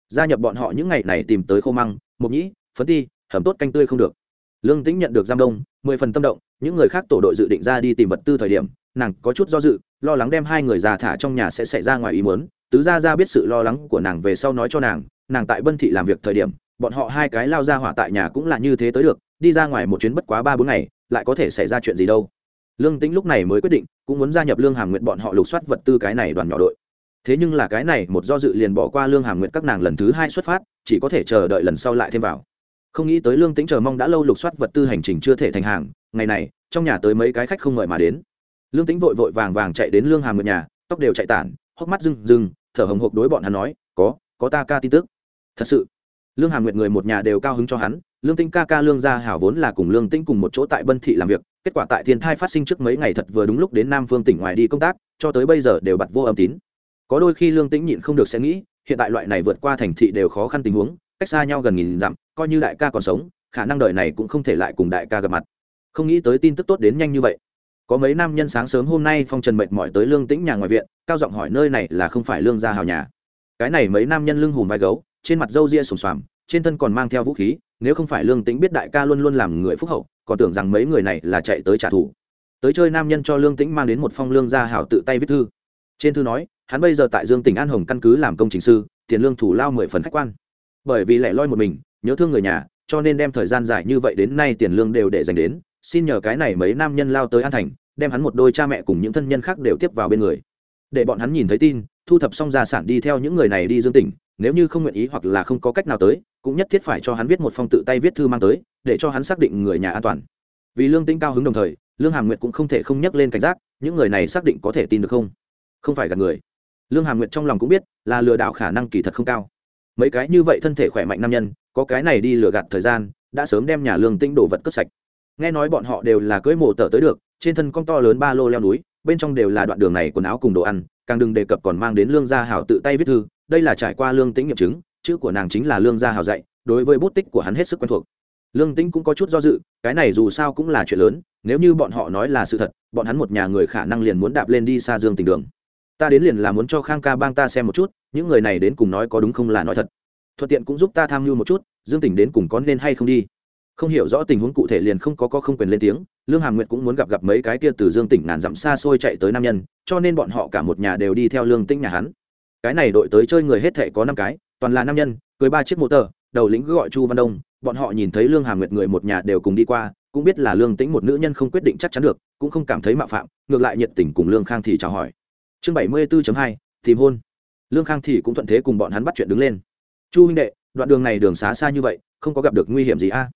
Gia nhập bọn họ những ngày này tìm tới khô măng, mộc nhĩ, phấn ti hầm tốt canh tươi không được. Lương tĩnh nhận được giam đông, mười phần tâm động, những người khác tổ đội dự định ra đi tìm vật tư thời điểm, nàng có chút do dự, lo lắng đem hai người già thả trong nhà sẽ xảy ra ngoài ý muốn, tứ gia ra biết sự lo lắng của nàng về sau nói cho nàng nàng tại bân thị làm việc thời điểm, bọn họ hai cái lao ra hỏa tại nhà cũng là như thế tới được, đi ra ngoài một chuyến bất quá ba bốn ngày, lại có thể xảy ra chuyện gì đâu. Lương tĩnh lúc này mới quyết định, cũng muốn gia nhập lương hàm nguyện bọn họ lục soát vật tư cái này đoàn nhỏ đội. Thế nhưng là cái này một do dự liền bỏ qua lương hàm nguyện các nàng lần thứ hai xuất phát, chỉ có thể chờ đợi lần sau lại thêm vào không nghĩ tới lương tĩnh chờ mong đã lâu lục soát vật tư hành trình chưa thể thành hàng, ngày này, trong nhà tới mấy cái khách không mời mà đến. Lương tĩnh vội vội vàng vàng chạy đến lương hàm ngựa nhà, tóc đều chạy tản, hốc mắt rừng rừng thở hồng hộc đối bọn hắn nói, có có ta ca tin tức. Thật sự? Lương hàm nguyệt người một nhà đều cao hứng cho hắn, lương tĩnh ca ca lương gia hảo vốn là cùng lương tĩnh cùng một chỗ tại bân thị làm việc, kết quả tại thiên thai phát sinh trước mấy ngày thật vừa đúng lúc đến nam phương tỉnh ngoài đi công tác, cho tới bây giờ đều bật vô âm tín. Có đôi khi lương tĩnh nhịn không được sẽ nghĩ, hiện tại loại này vượt qua thành thị đều khó khăn tình huống cách xa nhau gần nghìn dặm, coi như đại ca còn sống, khả năng đời này cũng không thể lại cùng đại ca gặp mặt. Không nghĩ tới tin tức tốt đến nhanh như vậy. Có mấy nam nhân sáng sớm hôm nay phong trần mệt mỏi tới lương tĩnh nhà ngoài viện, cao giọng hỏi nơi này là không phải lương gia hào nhà. Cái này mấy nam nhân lưng hùm vai gấu, trên mặt râu ria sùng xoàm, trên thân còn mang theo vũ khí, nếu không phải lương tĩnh biết đại ca luôn luôn làm người phúc hậu, còn tưởng rằng mấy người này là chạy tới trả thù. Tới chơi nam nhân cho lương tĩnh mang đến một phong lương gia hảo tự tay viết thư. Trên thư nói, hắn bây giờ tại dương tỉnh an hồng căn cứ làm công trình sư, tiền lương thủ lao mười phần khách quan bởi vì lẻ loi một mình, nhớ thương người nhà, cho nên đem thời gian dài như vậy đến nay tiền lương đều để dành đến, xin nhờ cái này mấy nam nhân lao tới an thành, đem hắn một đôi cha mẹ cùng những thân nhân khác đều tiếp vào bên người. Để bọn hắn nhìn thấy tin, thu thập xong gia sản đi theo những người này đi dương tỉnh, nếu như không nguyện ý hoặc là không có cách nào tới, cũng nhất thiết phải cho hắn viết một phong tự tay viết thư mang tới, để cho hắn xác định người nhà an toàn. Vì lương tĩnh cao hứng đồng thời, lương hàm nguyệt cũng không thể không nhắc lên cảnh giác, những người này xác định có thể tin được không? Không phải gạt người. Lương hàm nguyệt trong lòng cũng biết, là lừa đảo khả năng kỳ thật không cao mấy cái như vậy thân thể khỏe mạnh nam nhân, có cái này đi lừa gạt thời gian, đã sớm đem nhà lương tĩnh đổ vật cất sạch. Nghe nói bọn họ đều là cưỡi mộ tở tới được, trên thân con to lớn ba lô leo núi, bên trong đều là đoạn đường này quần áo cùng đồ ăn, càng đừng đề cập còn mang đến lương gia hảo tự tay viết thư, đây là trải qua lương tĩnh nghiệm chứng, chữ của nàng chính là lương gia hảo dạy, đối với bút tích của hắn hết sức quen thuộc. Lương tĩnh cũng có chút do dự, cái này dù sao cũng là chuyện lớn, nếu như bọn họ nói là sự thật, bọn hắn một nhà người khả năng liền muốn đạp lên đi xa dương tình đường ta đến liền là muốn cho khang ca bang ta xem một chút, những người này đến cùng nói có đúng không là nói thật. Thuận tiện cũng giúp ta tham mưu một chút, dương tỉnh đến cùng có nên hay không đi. Không hiểu rõ tình huống cụ thể liền không có có không quyền lên tiếng, lương hàm nguyệt cũng muốn gặp gặp mấy cái kia từ dương tỉnh ngàn dặm xa xôi chạy tới nam nhân, cho nên bọn họ cả một nhà đều đi theo lương tĩnh nhà hắn. Cái này đội tới chơi người hết thể có năm cái, toàn là nam nhân, cưới ba chiếc motor, đầu lĩnh gọi chu văn đông, bọn họ nhìn thấy lương hàm nguyệt người một nhà đều cùng đi qua, cũng biết là lương tĩnh một nữ nhân không quyết định chắc chắn được, cũng không cảm thấy mạo phạm, ngược lại nhiệt tình cùng lương khang thì chào hỏi chương bảy mươi 74.2 tìm hôn. Lương khang thì cũng thuận thế cùng bọn hắn bắt chuyện đứng lên. Chu huynh đệ, đoạn đường này đường xá xa như vậy, không có gặp được nguy hiểm gì a?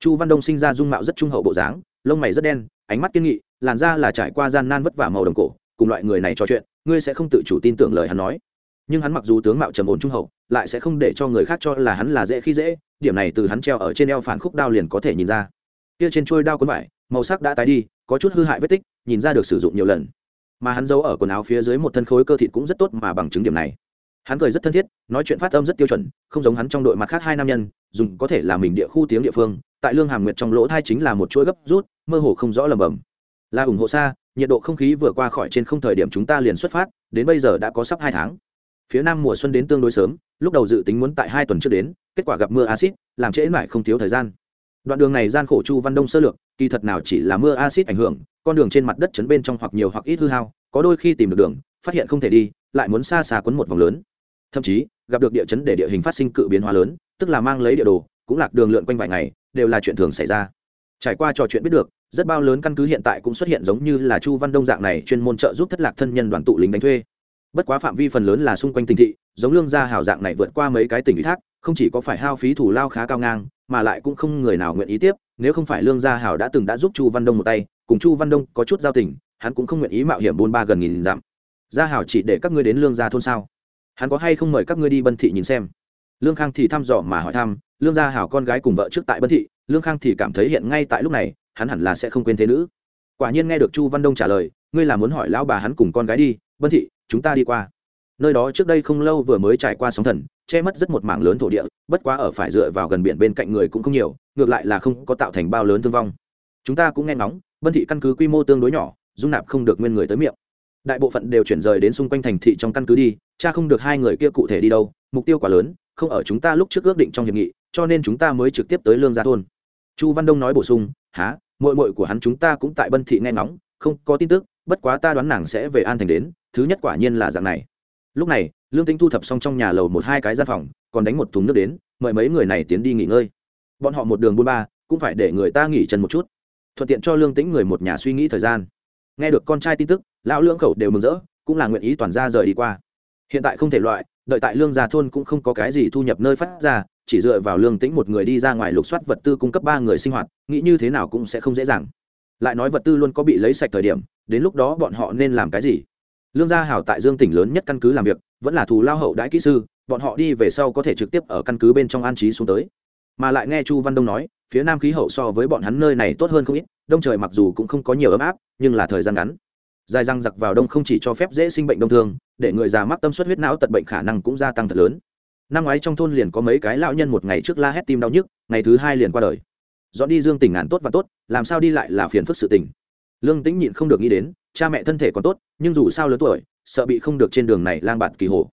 Chu văn đông sinh ra dung mạo rất trung hậu bộ dáng, lông mày rất đen, ánh mắt kiên nghị, làn da là trải qua gian nan vất vả màu đồng cổ, cùng loại người này trò chuyện, ngươi sẽ không tự chủ tin tưởng lời hắn nói. Nhưng hắn mặc dù tướng mạo trầm ổn trung hậu, lại sẽ không để cho người khác cho là hắn là dễ khi dễ, điểm này từ hắn treo ở trên eo phản khúc đao liền có thể nhìn ra. Kia trên trôi đao cuốn vải, màu sắc đã tái đi, có chút hư hại vết tích, nhìn ra được sử dụng nhiều lần mà hắn giấu ở quần áo phía dưới một thân khối cơ thịt cũng rất tốt mà bằng chứng điểm này. Hắn cười rất thân thiết, nói chuyện phát âm rất tiêu chuẩn, không giống hắn trong đội mặt khác hai nam nhân, dùng có thể là mình địa khu tiếng địa phương, tại lương hàm nguyệt trong lỗ thai chính là một chuỗi gấp rút, mơ hồ không rõ lầm bầm là ủng hộ xa, nhiệt độ không khí vừa qua khỏi trên không thời điểm chúng ta liền xuất phát, đến bây giờ đã có sắp hai tháng. Phía nam mùa xuân đến tương đối sớm, lúc đầu dự tính muốn tại hai tuần trước đến, kết quả gặp mưa acid làm trễ mãi không thiếu thời gian. Đoạn đường này gian khổ chu văn đông sơ lược, kỳ thật nào chỉ là mưa acid ảnh hưởng con đường trên mặt đất chấn bên trong hoặc nhiều hoặc ít hư hao, có đôi khi tìm được đường, phát hiện không thể đi, lại muốn xa xa quấn một vòng lớn. Thậm chí, gặp được địa chấn để địa hình phát sinh cự biến hóa lớn, tức là mang lấy địa đồ, cũng lạc đường lượn quanh vài ngày, đều là chuyện thường xảy ra. Trải qua trò chuyện biết được, rất bao lớn căn cứ hiện tại cũng xuất hiện giống như là chu văn đông dạng này chuyên môn trợ giúp thất lạc thân nhân đoàn tụ lính đánh thuê. Bất quá phạm vi phần lớn là xung quanh tỉnh thị, giống lương gia hảo dạng này vượt qua mấy cái tỉnh ủy thác, không chỉ có phải hao phí thủ lao khá cao ngang, mà lại cũng không người nào nguyện ý tiếp, nếu không phải lương gia hảo đã từng đã giúp chu văn đông một tay cùng chu văn đông có chút giao tình, hắn cũng không nguyện ý mạo hiểm buôn ba gần nghìn dặm. Gia hảo chỉ để các ngươi đến lương gia thôn sao? Hắn có hay không mời các ngươi đi bân thị nhìn xem? Lương khang thì thăm dò mà hỏi thăm, lương gia hảo con gái cùng vợ trước tại bân thị, lương khang thì cảm thấy hiện ngay tại lúc này, hắn hẳn là sẽ không quên thế nữ. Quả nhiên nghe được chu văn đông trả lời, ngươi là muốn hỏi lão bà hắn cùng con gái đi, bân thị, chúng ta đi qua. Nơi đó trước đây không lâu vừa mới trải qua sóng thần, che mất rất một mảng lớn thổ địa, bất quá ở phải dựa vào gần biển bên cạnh người cũng không nhiều, ngược lại là không có tạo thành bao lớn thương vong. Chúng ta cũng nghe ngóng bân thị căn cứ quy mô tương đối nhỏ, dung nạp không được nguyên người tới miệng. Đại bộ phận đều chuyển rời đến xung quanh thành thị trong căn cứ đi, cha không được hai người kia cụ thể đi đâu, mục tiêu quá lớn, không ở chúng ta lúc trước ước định trong hiệp nghị, cho nên chúng ta mới trực tiếp tới lương gia thôn. Chu văn đông nói bổ sung há mội mội của hắn chúng ta cũng tại bân thị nghe ngóng, không có tin tức, bất quá ta đoán nàng sẽ về an thành đến, thứ nhất quả nhiên là dạng này. Lúc này, lương tính thu thập xong trong nhà lầu một hai cái gian phòng, còn đánh một thùng nước đến, mời mấy người này tiến đi nghỉ ngơi. Bọn họ một đường buôn ba, cũng phải để người ta nghỉ chân một chút thuận tiện cho lương tĩnh người một nhà suy nghĩ thời gian. Nghe được con trai tin tức, lão lưỡng khẩu đều mừng rỡ, cũng là nguyện ý toàn ra rời đi qua. Hiện tại không thể loại, đợi tại lương gia thôn cũng không có cái gì thu nhập nơi phát ra, chỉ dựa vào lương tĩnh một người đi ra ngoài lục soát vật tư cung cấp ba người sinh hoạt, nghĩ như thế nào cũng sẽ không dễ dàng. Lại nói vật tư luôn có bị lấy sạch thời điểm, đến lúc đó bọn họ nên làm cái gì? Lương gia hảo tại dương tỉnh lớn nhất căn cứ làm việc, vẫn là thù lao hậu đãi kỹ sư, bọn họ đi về sau có thể trực tiếp ở căn cứ bên trong an trí xuống tới mà lại nghe chu văn đông nói, phía nam khí hậu so với bọn hắn nơi này tốt hơn không ít, đông trời mặc dù cũng không có nhiều ấm áp, nhưng là thời gian ngắn. Dài răng giặc vào đông không chỉ cho phép dễ sinh bệnh đông thương, để người già mắc tâm suất huyết não tật bệnh khả năng cũng gia tăng thật lớn. Năm ngoái trong thôn liền có mấy cái lão nhân một ngày trước la hét tim đau nhức, ngày thứ hai liền qua đời. Dọn đi dương tỉnh ngàn tốt và tốt, làm sao đi lại là phiền phức sự tình. Lương tĩnh nhịn không được nghĩ đến, cha mẹ thân thể còn tốt, nhưng dù sao lớn tuổi, sợ bị không được trên đường này lang bạt kỳ hồ.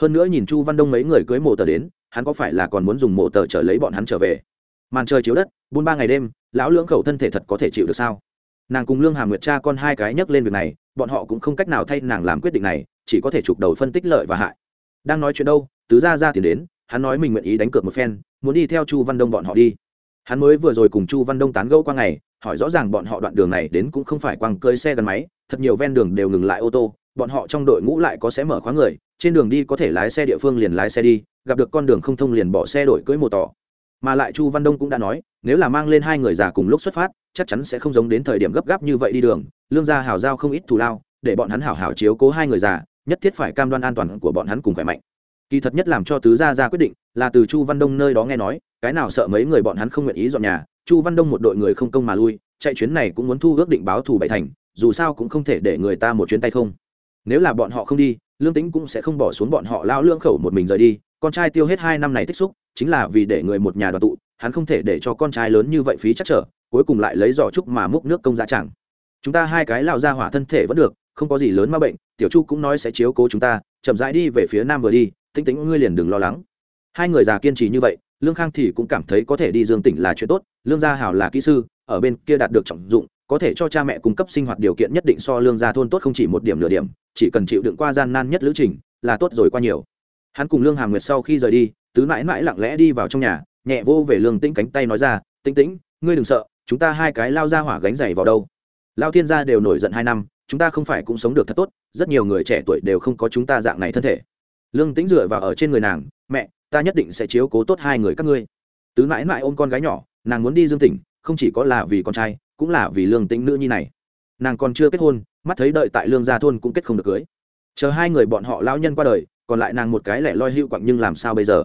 Hơn nữa nhìn chu văn đông mấy người cưới mộ tờ đến hắn có phải là còn muốn dùng mộ tờ trở lấy bọn hắn trở về? Màn trời chiếu đất, buôn ba ngày đêm, lão lưỡng khẩu thân thể thật có thể chịu được sao? Nàng cùng lương hàm nguyệt cha con hai cái nhắc lên việc này, bọn họ cũng không cách nào thay nàng làm quyết định này, chỉ có thể chụp đầu phân tích lợi và hại. Đang nói chuyện đâu, tứ gia ra tiền đến, hắn nói mình nguyện ý đánh cược một phen, muốn đi theo chu văn đông bọn họ đi. Hắn mới vừa rồi cùng chu văn đông tán gẫu qua ngày, hỏi rõ ràng bọn họ đoạn đường này đến cũng không phải quăng cơi xe gắn máy, thật nhiều ven đường đều ngừng lại ô tô, bọn họ trong đội ngũ lại có sẽ mở khóa người trên đường đi có thể lái xe địa phương liền lái xe đi, gặp được con đường không thông liền bỏ xe đổi cưỡi mô tỏ. Mà lại chu văn đông cũng đã nói, nếu là mang lên hai người già cùng lúc xuất phát, chắc chắn sẽ không giống đến thời điểm gấp gáp như vậy đi đường, lương gia hảo giao không ít thù lao, để bọn hắn hảo hảo chiếu cố hai người già, nhất thiết phải cam đoan an toàn của bọn hắn cùng khỏe mạnh. Kỳ thật nhất làm cho tứ gia ra quyết định, là từ chu văn đông nơi đó nghe nói, cái nào sợ mấy người bọn hắn không nguyện ý dọn nhà, chu văn đông một đội người không công mà lui, chạy chuyến này cũng muốn thu ước định báo thù bảy thành, dù sao cũng không thể để người ta một chuyến tay không nếu là bọn họ không đi, lương tính cũng sẽ không bỏ xuống bọn họ lao lương khẩu một mình rời đi, con trai tiêu hết hai năm này tích xúc, chính là vì để người một nhà đoàn tụ, hắn không thể để cho con trai lớn như vậy phí chắc trở, cuối cùng lại lấy giỏ trúc mà múc nước công dạ chẳng. Chúng ta hai cái lao ra hỏa thân thể vẫn được, không có gì lớn ma bệnh, tiểu chu cũng nói sẽ chiếu cố chúng ta, chậm rãi đi về phía nam vừa đi tính tĩnh ngươi liền đừng lo lắng. Hai người già kiên trì như vậy, lương khang thì cũng cảm thấy có thể đi dương tỉnh là chuyện tốt, lương gia hảo là kỹ sư, ở bên kia đạt được trọng dụng có thể cho cha mẹ cung cấp sinh hoạt điều kiện nhất định so lương gia thôn tốt không chỉ một điểm nửa điểm, chỉ cần chịu đựng qua gian nan nhất lữ trình là tốt rồi qua nhiều. Hắn cùng lương hàm nguyệt sau khi rời đi, tứ mãi mãi lặng lẽ đi vào trong nhà, nhẹ vô về lương tĩnh cánh tay nói ra, tĩnh tĩnh, ngươi đừng sợ, chúng ta hai cái lao ra hỏa gánh dày vào đâu. Lao thiên gia đều nổi giận hai năm, chúng ta không phải cũng sống được thật tốt, rất nhiều người trẻ tuổi đều không có chúng ta dạng này thân thể. Lương tĩnh dựa vào ở trên người nàng, mẹ, ta nhất định sẽ chiếu cố tốt hai người các ngươi. Tứ mãi mãi ôm con gái nhỏ, nàng muốn đi dương tỉnh không chỉ có là vì con trai cũng là vì lương tĩnh nữ nhi này. Nàng còn chưa kết hôn, mắt thấy đợi tại lương gia thôn cũng kết không được cưới. Chờ hai người bọn họ lao nhân qua đời, còn lại nàng một cái lẻ loi hữu quặng nhưng làm sao bây giờ?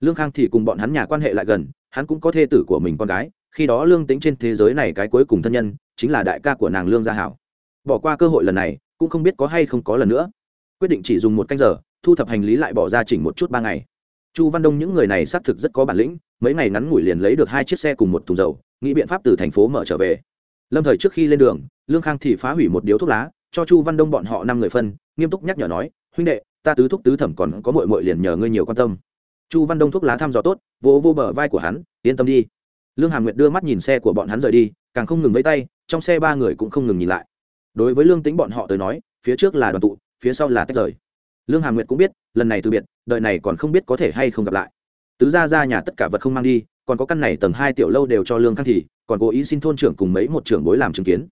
Lương khang thì cùng bọn hắn nhà quan hệ lại gần, hắn cũng có thê tử của mình con gái, khi đó lương tính trên thế giới này cái cuối cùng thân nhân, chính là đại ca của nàng lương gia hảo. Bỏ qua cơ hội lần này, cũng không biết có hay không có lần nữa. Quyết định chỉ dùng một canh giờ, thu thập hành lý lại bỏ ra chỉnh một chút ba ngày chu văn đông những người này xác thực rất có bản lĩnh, mấy ngày ngắn ngủi liền lấy được hai chiếc xe cùng một thùng dầu, nghĩ biện pháp từ thành phố mở trở về. Lâm thời trước khi lên đường, lương khang thì phá hủy một điếu thuốc lá, cho chu văn đông bọn họ năm người phân, nghiêm túc nhắc nhở nói, huynh đệ, ta tứ thúc tứ thẩm còn có mội mội liền nhờ ngươi nhiều quan tâm. Chu văn đông thuốc lá thăm dò tốt, vỗ vô bờ vai của hắn, yên tâm đi. Lương hàm nguyệt đưa mắt nhìn xe của bọn hắn rời đi, càng không ngừng vẫy tay, trong xe ba người cũng không ngừng nhìn lại. Đối với lương tính bọn họ tới nói, phía trước là đoàn tụ, phía sau là tách rời lương hà nguyệt cũng biết, lần này từ biệt, đợi này còn không biết có thể hay không gặp lại. Tứ gia ra nhà tất cả vật không mang đi, còn có căn này tầng hai tiểu lâu đều cho lương khang thì, còn cố ý xin thôn trưởng cùng mấy một trưởng bối làm chứng kiến.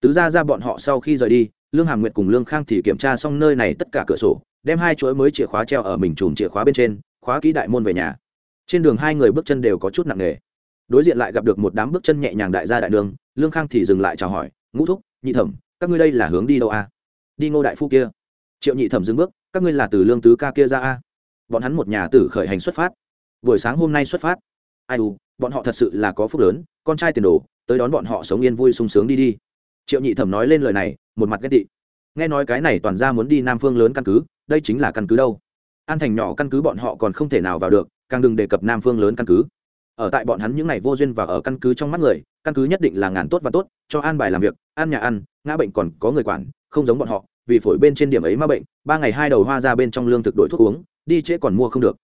Tứ gia ra bọn họ sau khi rời đi, lương hà nguyệt cùng lương khang thì kiểm tra xong nơi này tất cả cửa sổ, đem hai chuỗi mới chìa khóa treo ở mình chùm chìa khóa bên trên, khóa kỹ đại môn về nhà. Trên đường hai người bước chân đều có chút nặng nề. Đối diện lại gặp được một đám bước chân nhẹ nhàng đại gia đại đường lương khang thì dừng lại chào hỏi, ngũ thúc, nhị thẩm, các ngươi đây là hướng đi đâu a đi ngô đại phu kia. Triệu nhị thẩm dừng bước các ngươi là từ lương tứ ca kia ra a? Bọn hắn một nhà tử khởi hành xuất phát. Buổi sáng hôm nay xuất phát. Ai u, bọn họ thật sự là có phúc lớn, con trai tiền đồ, tới đón bọn họ sống yên vui sung sướng đi đi. Triệu nhị thẩm nói lên lời này, một mặt ghét tị. Nghe nói cái này toàn ra muốn đi nam phương lớn căn cứ, đây chính là căn cứ đâu? An thành nhỏ căn cứ bọn họ còn không thể nào vào được, càng đừng đề cập nam phương lớn căn cứ. Ở tại bọn hắn những ngày vô duyên và ở căn cứ trong mắt người, căn cứ nhất định là ngàn tốt và tốt, cho an bài làm việc ăn nhà ăn, ngã bệnh còn có người quản, không giống bọn họ vì phổi bên trên điểm ấy ma bệnh, ba ngày hai đầu hoa ra bên trong lương thực đổi thuốc uống, đi trễ còn mua không được.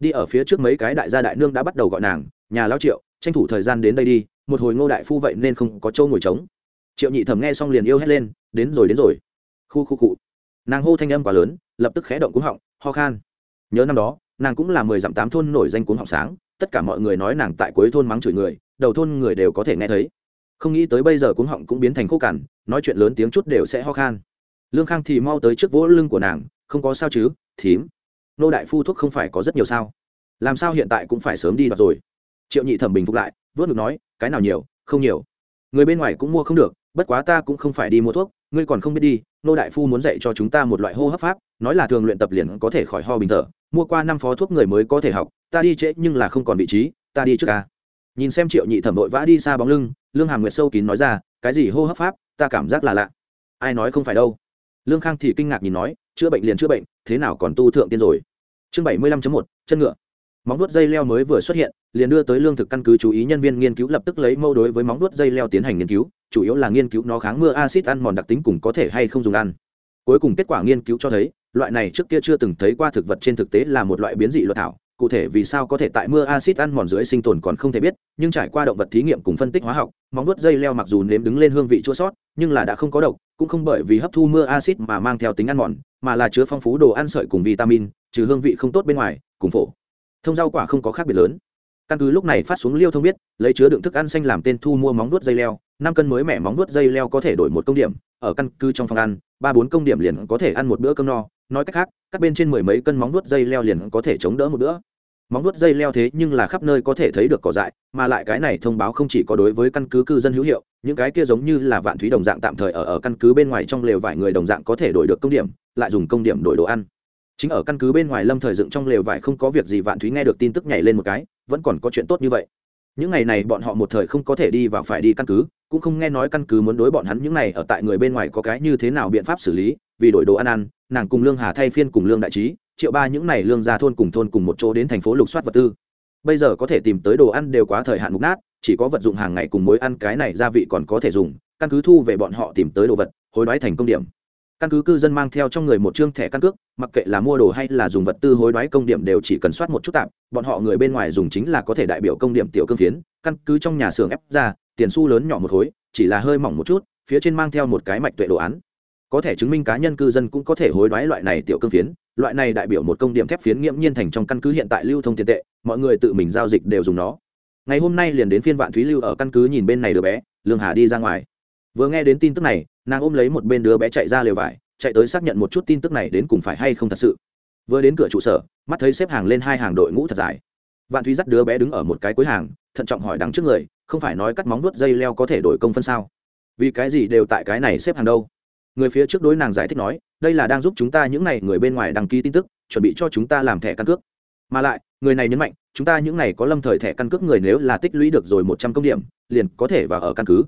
Đi ở phía trước mấy cái đại gia đại nương đã bắt đầu gọi nàng, nhà lao triệu, tranh thủ thời gian đến đây đi, một hồi ngô đại phu vậy nên không có châu ngồi trống. Triệu nhị thẩm nghe xong liền yêu hét lên, đến rồi đến rồi. Khu khu cụ nàng hô thanh âm quá lớn, lập tức khẽ động cúng họng, ho khan. Nhớ năm đó, nàng cũng là mười dặm tám thôn nổi danh cuống họng sáng, tất cả mọi người nói nàng tại cuối thôn mắng chửi người, đầu thôn người đều có thể nghe thấy. Không nghĩ tới bây giờ cuống họng cũng biến thành khô cằn, nói chuyện lớn tiếng chút đều sẽ ho khan lương khang thì mau tới trước vỗ lưng của nàng, không có sao chứ, thím. Nô đại phu thuốc không phải có rất nhiều sao? Làm sao hiện tại cũng phải sớm đi đoạt rồi? Triệu nhị thẩm bình phục lại, vớt ngực nói, cái nào nhiều, không nhiều. Người bên ngoài cũng mua không được, bất quá ta cũng không phải đi mua thuốc, ngươi còn không biết đi, nô đại phu muốn dạy cho chúng ta một loại hô hấp pháp, nói là thường luyện tập liền có thể khỏi ho bình thở, mua qua năm phó thuốc người mới có thể học, ta đi trễ nhưng là không còn vị trí, ta đi trước ca. Nhìn xem triệu nhị thẩm vội vã đi xa bóng lưng, lương hàm nguyệt sâu kín nói ra, cái gì hô hấp pháp, ta cảm giác là lạ. Ai nói không phải đâu lương khang thì kinh ngạc nhìn nói, chữa bệnh liền chữa bệnh, thế nào còn tu thượng tiên rồi? Chương bảy mươi lăm một, chân ngựa. Móng đuốt dây leo mới vừa xuất hiện, liền đưa tới lương thực căn cứ chú ý nhân viên nghiên cứu lập tức lấy mẫu đối với móng đuốt dây leo tiến hành nghiên cứu, chủ yếu là nghiên cứu nó kháng mưa acid ăn mòn đặc tính cùng có thể hay không dùng ăn. Cuối cùng kết quả nghiên cứu cho thấy, loại này trước kia chưa từng thấy qua thực vật trên thực tế là một loại biến dị luật thảo cụ thể vì sao có thể tại mưa axit ăn mòn dưới sinh tồn còn không thể biết, nhưng trải qua động vật thí nghiệm cùng phân tích hóa học, móng nuốt dây leo mặc dù nếm đứng lên hương vị chua sót, nhưng là đã không có độc, cũng không bởi vì hấp thu mưa axit mà mang theo tính ăn mòn, mà là chứa phong phú đồ ăn sợi cùng vitamin, trừ hương vị không tốt bên ngoài, cùng phổ. Thông rau quả không có khác biệt lớn. Căn cứ lúc này phát xuống liêu thông biết, lấy chứa đựng thức ăn xanh làm tên thu mua móng nuốt dây leo, năm cân mới mẻ móng nuốt dây leo có thể đổi một công điểm, ở căn cứ trong phòng ăn, ba bốn công điểm liền có thể ăn một bữa cơm no nói cách khác, các bên trên mười mấy cân móng nuốt dây leo liền có thể chống đỡ một bữa. Móng nuốt dây leo thế nhưng là khắp nơi có thể thấy được cỏ dại, mà lại cái này thông báo không chỉ có đối với căn cứ cư dân hữu hiệu, những cái kia giống như là vạn thúy đồng dạng tạm thời ở ở căn cứ bên ngoài trong lều vải người đồng dạng có thể đổi được công điểm, lại dùng công điểm đổi đồ ăn. Chính ở căn cứ bên ngoài lâm thời dựng trong lều vải không có việc gì vạn thúy nghe được tin tức nhảy lên một cái, vẫn còn có chuyện tốt như vậy. Những ngày này bọn họ một thời không có thể đi và phải đi căn cứ, cũng không nghe nói căn cứ muốn đối bọn hắn những này ở tại người bên ngoài có cái như thế nào biện pháp xử lý vì đổi đồ ăn ăn, nàng cùng lương hà thay phiên cùng lương đại trí, triệu ba những này lương ra thôn cùng thôn cùng một chỗ đến thành phố lục soát vật tư. Bây giờ có thể tìm tới đồ ăn đều quá thời hạn mục nát, chỉ có vật dụng hàng ngày cùng mối ăn cái này gia vị còn có thể dùng, căn cứ thu về bọn họ tìm tới đồ vật, hối đoái thành công điểm. Căn cứ cư dân mang theo trong người một chương thẻ căn cước, mặc kệ là mua đồ hay là dùng vật tư hối đoái công điểm đều chỉ cần soát một chút tạm, bọn họ người bên ngoài dùng chính là có thể đại biểu công điểm tiểu cương phiến, căn cứ trong nhà xưởng ép ra, tiền xu lớn nhỏ một khối, chỉ là hơi mỏng một chút, phía trên mang theo một cái mạch tuệ đồ án có thể chứng minh cá nhân cư dân cũng có thể hối đoái loại này tiểu cương phiến, loại này đại biểu một công điểm thép phiến nghiễm nhiên thành trong căn cứ hiện tại lưu thông tiền tệ, mọi người tự mình giao dịch đều dùng nó. Ngày hôm nay liền đến phiên vạn thúy lưu ở căn cứ nhìn bên này đứa bé, lương hà đi ra ngoài. Vừa nghe đến tin tức này, nàng ôm lấy một bên đứa bé chạy ra lều vải, chạy tới xác nhận một chút tin tức này đến cùng phải hay không thật sự. Vừa đến cửa trụ sở, mắt thấy xếp hàng lên hai hàng đội ngũ thật dài. Vạn thúy dắt đứa bé đứng ở một cái cuối hàng, thận trọng hỏi đằng trước người, không phải nói cắt móng nuốt dây leo có thể đổi công phân sao? Vì cái gì đều tại cái này xếp hàng đâu? Người phía trước đối nàng giải thích nói đây là đang giúp chúng ta những n à y người bên ngoài đăng ký tin tức chuẩn bị cho chúng ta làm thẻ căn cước. Mà lại người này nhấn mạnh chúng ta những n à y có lâm thời thẻ căn cước người nếu là tích lũy được rồi một trăm công điểm liền có thể vào ở căn cứ.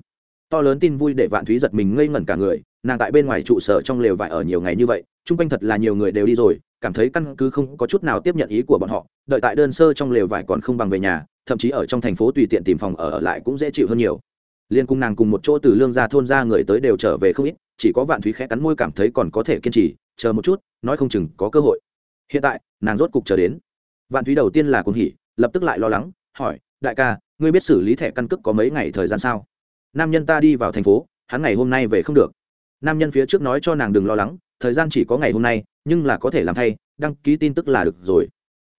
To lớn tin vui để vạn thúy giật mình ngây ngẩn cả người nàng tại bên ngoài trụ sở trong lều vải ở nhiều ngày như vậy chung quanh thật là nhiều người đều đi rồi cảm thấy căn cứ không có chút nào tiếp nhận ý của bọn họ đợi tại đơn sơ trong lều vải còn không bằng về nhà thậm chí ở trong thành phố tùy tiện tìm phòng ở, ở lại cũng dễ chịu hơn nhiều. Liên cung nàng cùng một chỗ từ lương ra thôn ra người tới đều trở về không ít chỉ có vạn thúy khẽ cắn môi cảm thấy còn có thể kiên trì, chờ một chút, nói không chừng có cơ hội. Hiện tại, nàng rốt cục chờ đến. Vạn thúy đầu tiên là cuồng hỉ, lập tức lại lo lắng, hỏi, đại ca, ngươi biết xử lý thẻ căn cước có mấy ngày thời gian sao? Nam nhân ta đi vào thành phố, hắn ngày hôm nay về không được. Nam nhân phía trước nói cho nàng đừng lo lắng, thời gian chỉ có ngày hôm nay, nhưng là có thể làm thay, đăng ký tin tức là được rồi.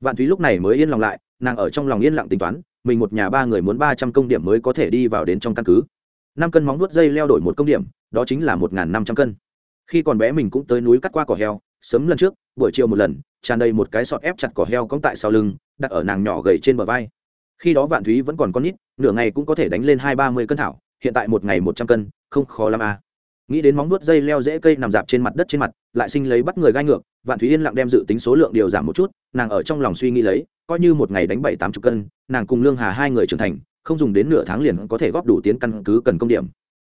Vạn thúy lúc này mới yên lòng lại, nàng ở trong lòng yên lặng tính toán, mình một nhà ba người muốn ba trăm công điểm mới có thể đi vào đến trong căn cứ năm cân móng vuốt dây leo đổi một công điểm, đó chính là một năm trăm cân khi còn bé mình cũng tới núi cắt qua cỏ heo, sớm lần trước, buổi chiều một lần, tràn đầy một cái sọt ép chặt cỏ heo cong tại sau lưng, đặt ở nàng nhỏ gầy trên bờ vai khi đó vạn thúy vẫn còn con nít, nửa ngày cũng có thể đánh lên hai ba mươi cân thảo, hiện tại một ngày một trăm cân, không khó lắm à. nghĩ đến móng vuốt dây leo dễ cây nằm dạp trên mặt đất trên mặt, lại sinh lấy bắt người gai ngược, vạn thúy yên lặng đem dự tính số lượng điều giảm một chút, nàng ở trong lòng suy nghĩ lấy, coi như một ngày đánh bảy tám chục cân, nàng cùng lương hà hai người trưởng thành không dùng đến nửa tháng liền có thể góp đủ tiến căn cứ cần công điểm.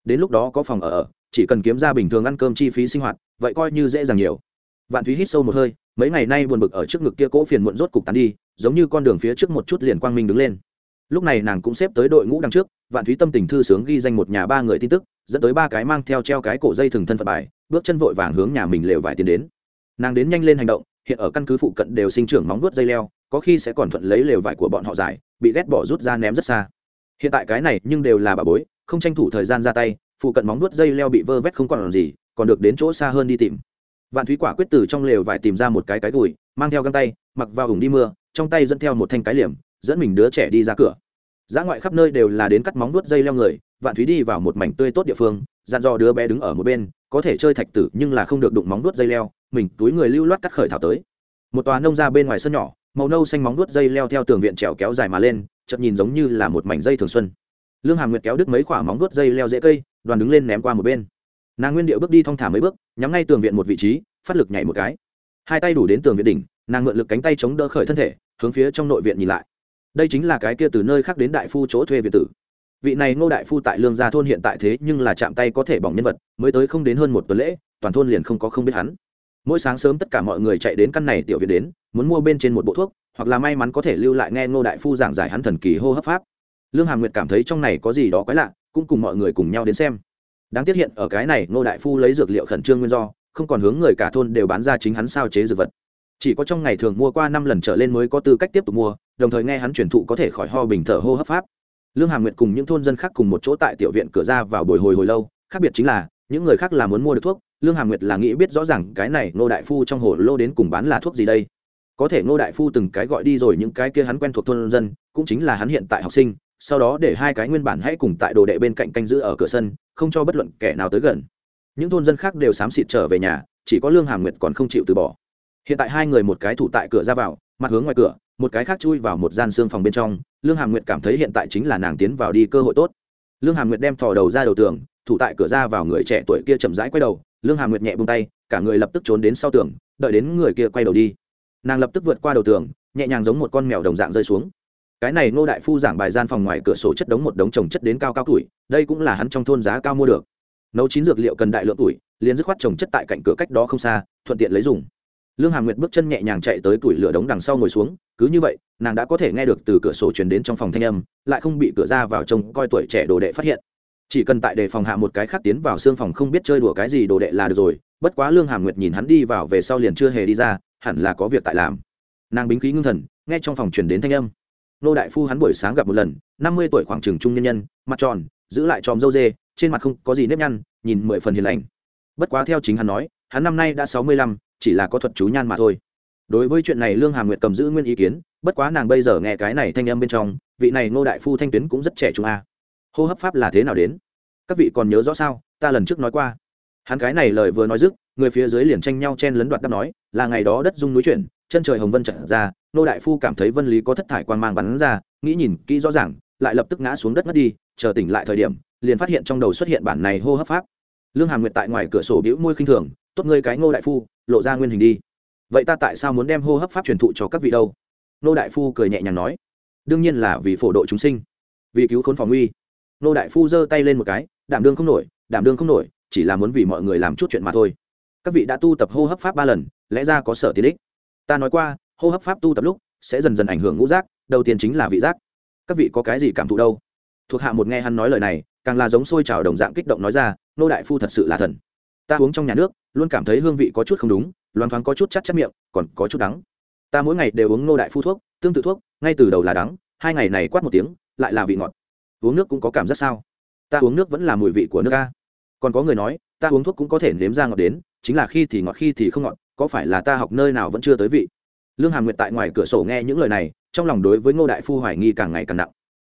Đến lúc đó có phòng ở chỉ cần kiếm ra bình thường ăn cơm chi phí sinh hoạt, vậy coi như dễ dàng nhiều. Vạn thúy hít sâu một hơi, mấy ngày nay buồn bực ở trước ngực kia cỗ phiền muộn rốt cục tán đi, giống như con đường phía trước một chút liền quang minh đứng lên. Lúc này nàng cũng xếp tới đội ngũ đằng trước, vạn thúy tâm tình thư sướng ghi danh một nhà ba người tin tức, dẫn tới ba cái mang theo treo cái cổ dây thừng thân phận bài, bước chân vội vàng hướng nhà mình lều vải tiến đến. Nàng đến nhanh lên hành động, hiện ở căn cứ phụ cận đều sinh trưởng móng vuốt dây leo, có khi sẽ còn thuận lấy lều vải của bọn họ giải bị ghét bỏ rút ra ném rất xa hiện tại cái này nhưng đều là bà bối không tranh thủ thời gian ra tay phụ cận móng nuốt dây leo bị vơ vét không còn làm gì còn được đến chỗ xa hơn đi tìm vạn thúy quả quyết từ trong lều vải tìm ra một cái cái gùi mang theo găng tay mặc vào ủng đi mưa trong tay dẫn theo một thanh cái liềm dẫn mình đứa trẻ đi ra cửa Giá ngoại khắp nơi đều là đến cắt móng nuốt dây leo người, Vạn Thúy đi vào một mảnh tươi tốt địa phương, dặn dò đứa bé đứng ở một bên, có thể chơi thạch tử nhưng là không được đụng móng nuốt dây leo, mình túi người lưu loát cắt khởi thảo tới. Một tòa nông ra bên ngoài sân nhỏ, màu nâu xanh móng nuốt dây leo theo tường viện trèo kéo dài mà lên, chợt nhìn giống như là một mảnh dây thường xuân. Lương Hàm Nguyệt kéo đứt mấy quả móng vuốt dây leo dễ cây, đoàn đứng lên ném qua một bên. Nàng nguyên điệu bước đi thong thả mấy bước, nhắm ngay tường viện một vị trí, phát lực nhảy một cái. Hai tay đủ đến tường viện đỉnh, nàng mượn lực cánh tay chống đỡ khởi thân thể, hướng phía trong nội viện nhìn lại đây chính là cái kia từ nơi khác đến đại phu chỗ thuê viện tử vị này ngô đại phu tại lương gia thôn hiện tại thế nhưng là chạm tay có thể bỏng nhân vật mới tới không đến hơn một tuần lễ toàn thôn liền không có không biết hắn mỗi sáng sớm tất cả mọi người chạy đến căn này tiểu viện đến, muốn mua bên trên một bộ thuốc, hoặc là may mắn có thể lưu lại nghe ngô đại phu giảng giải hắn thần kỳ hô hấp pháp. Lương hàm nguyệt cảm thấy trong này có gì đó quái lạ, cũng cùng mọi người cùng nhau đến xem. Đáng tiếc hiện ở cái này, ngô đại phu lấy dược liệu khẩn trương nguyên do, không còn hướng người cả thôn đều bán ra chính hắn sao chế dược vật. Chỉ có trong ngày thường mua qua năm lần trở lên mới có tư cách tiếp tục mua, đồng thời nghe hắn truyền thụ có thể khỏi ho bình thở hô hấp pháp. Lương hàm nguyệt cùng những thôn dân khác cùng một chỗ tại tiểu viện cửa ra vào bồi hồi hồi lâu, khác biệt chính là, những người khác là muốn mua được thuốc lương hàm nguyệt là nghĩ biết rõ ràng cái này ngô đại phu trong hồ lô đến cùng bán là thuốc gì đây. Có thể ngô đại phu từng cái gọi đi rồi những cái kia hắn quen thuộc thôn dân, cũng chính là hắn hiện tại học sinh, sau đó để hai cái nguyên bản hãy cùng tại đồ đệ bên cạnh canh giữ ở cửa sân, không cho bất luận kẻ nào tới gần. Những thôn dân khác đều xám xịt trở về nhà, chỉ có lương hàm nguyệt còn không chịu từ bỏ. Hiện tại hai người một cái thủ tại cửa ra vào, mặt hướng ngoài cửa, một cái khác chui vào một gian xương phòng bên trong, lương hàm nguyệt cảm thấy hiện tại chính là nàng tiến vào đi cơ hội tốt. Lương hàm nguyệt đem thò đầu ra đầu tường thủ tại cửa ra vào người trẻ tuổi kia chậm rãi quay đầu, lương hà nguyệt nhẹ bông tay, cả người lập tức trốn đến sau tường, đợi đến người kia quay đầu đi. Nàng lập tức vượt qua đầu tường, nhẹ nhàng giống một con mèo đồng dạng rơi xuống. Cái này ngô đại phu giảng bài gian phòng ngoài cửa sổ chất đống một đống trồng chất đến cao cao tuổi, đây cũng là hắn trong thôn giá cao mua được. Nấu chín dược liệu cần đại lượng tuổi, liền dứt khoát trồng chất tại cạnh cửa cách đó không xa, thuận tiện lấy dùng. Lương hàm nguyệt bước chân nhẹ nhàng chạy tới tuổi lửa đống đằng sau ngồi xuống, cứ như vậy, nàng đã có thể nghe được từ cửa sổ truyền đến trong phòng thanh âm, lại không bị cửa ra vào trông coi tuổi trẻ đồ đệ phát hiện chỉ cần tại đề phòng hạ một cái khác tiến vào xương phòng không biết chơi đùa cái gì đồ đệ là được rồi, bất quá lương hàm nguyệt nhìn hắn đi vào về sau liền chưa hề đi ra, hẳn là có việc tại làm. Nàng bính khí ngưng thần, nghe trong phòng truyền đến thanh âm. Nô đại phu hắn buổi sáng gặp một lần, năm mươi tuổi khoảng trường trung nhân nhân, mặt tròn, giữ lại tròm dâu dê, trên mặt không có gì nếp nhăn, nhìn mười phần hiền lành. Bất quá theo chính hắn nói, hắn năm nay đã sáu mươi lăm, chỉ là có thuật chú nhan mà thôi. Đối với chuyện này lương hàm nguyệt cầm giữ nguyên ý kiến, bất quá nàng bây giờ nghe cái này thanh âm bên trong, vị này ngô đại phu thanh tuyến cũng rất trẻ trung a hô hấp pháp là thế nào đến? Các vị còn nhớ rõ sao? Ta lần trước nói qua. Hắn cái này lời vừa nói dứt, người phía dưới liền tranh nhau chen lấn đoạt đáp nói, là ngày đó đất dung núi chuyển, chân trời hồng vân trận ra, nô đại phu cảm thấy vân lý có thất thải quan mang bắn ra, nghĩ nhìn kỹ rõ ràng, lại lập tức ngã xuống đất mất đi, chờ tỉnh lại thời điểm, liền phát hiện trong đầu xuất hiện bản này hô hấp pháp. Lương hàm nguyệt tại ngoài cửa sổ bĩu môi khinh thường, tốt ngươi cái ngô đại phu, lộ ra nguyên hình đi. Vậy ta tại sao muốn đem hô hấp pháp truyền thụ cho các vị đâu? Nô đại phu cười nhẹ nhàng nói, đương nhiên là vì phổ độ chúng sinh, vì cứu khốn phòng uy nô đại phu giơ tay lên một cái, đảm đương không nổi, đảm đương không nổi, chỉ là muốn vì mọi người làm chút chuyện mà thôi. Các vị đã tu tập hô hấp pháp ba lần, lẽ ra có sở tiện ích ta nói qua, hô hấp pháp tu tập lúc sẽ dần dần ảnh hưởng ngũ giác, đầu tiên chính là vị giác. Các vị có cái gì cảm thụ đâu? Thuộc hạ một nghe hắn nói lời này, càng là giống sôi trào đồng dạng kích động nói ra, nô đại phu thật sự là thần. Ta uống trong nhà nước, luôn cảm thấy hương vị có chút không đúng loan thoáng có chút chắc chắc miệng, còn có chút đắng. Ta mỗi ngày đều uống nô đại phu thuốc, tương tự thuốc, ngay từ đầu là đắng, hai ngày này quát một tiếng, lại là vị ngọt uống nước cũng có cảm giác sao? Ta uống nước vẫn là mùi vị của nước a. Còn có người nói, ta uống thuốc cũng có thể nếm ra ngọt đến, chính là khi thì ngọt, khi thì không ngọt, có phải là ta học nơi nào vẫn chưa tới vị? Lương hàm nguyệt tại ngoài cửa sổ nghe những lời này, trong lòng đối với ngô đại phu hoài nghi càng ngày càng nặng.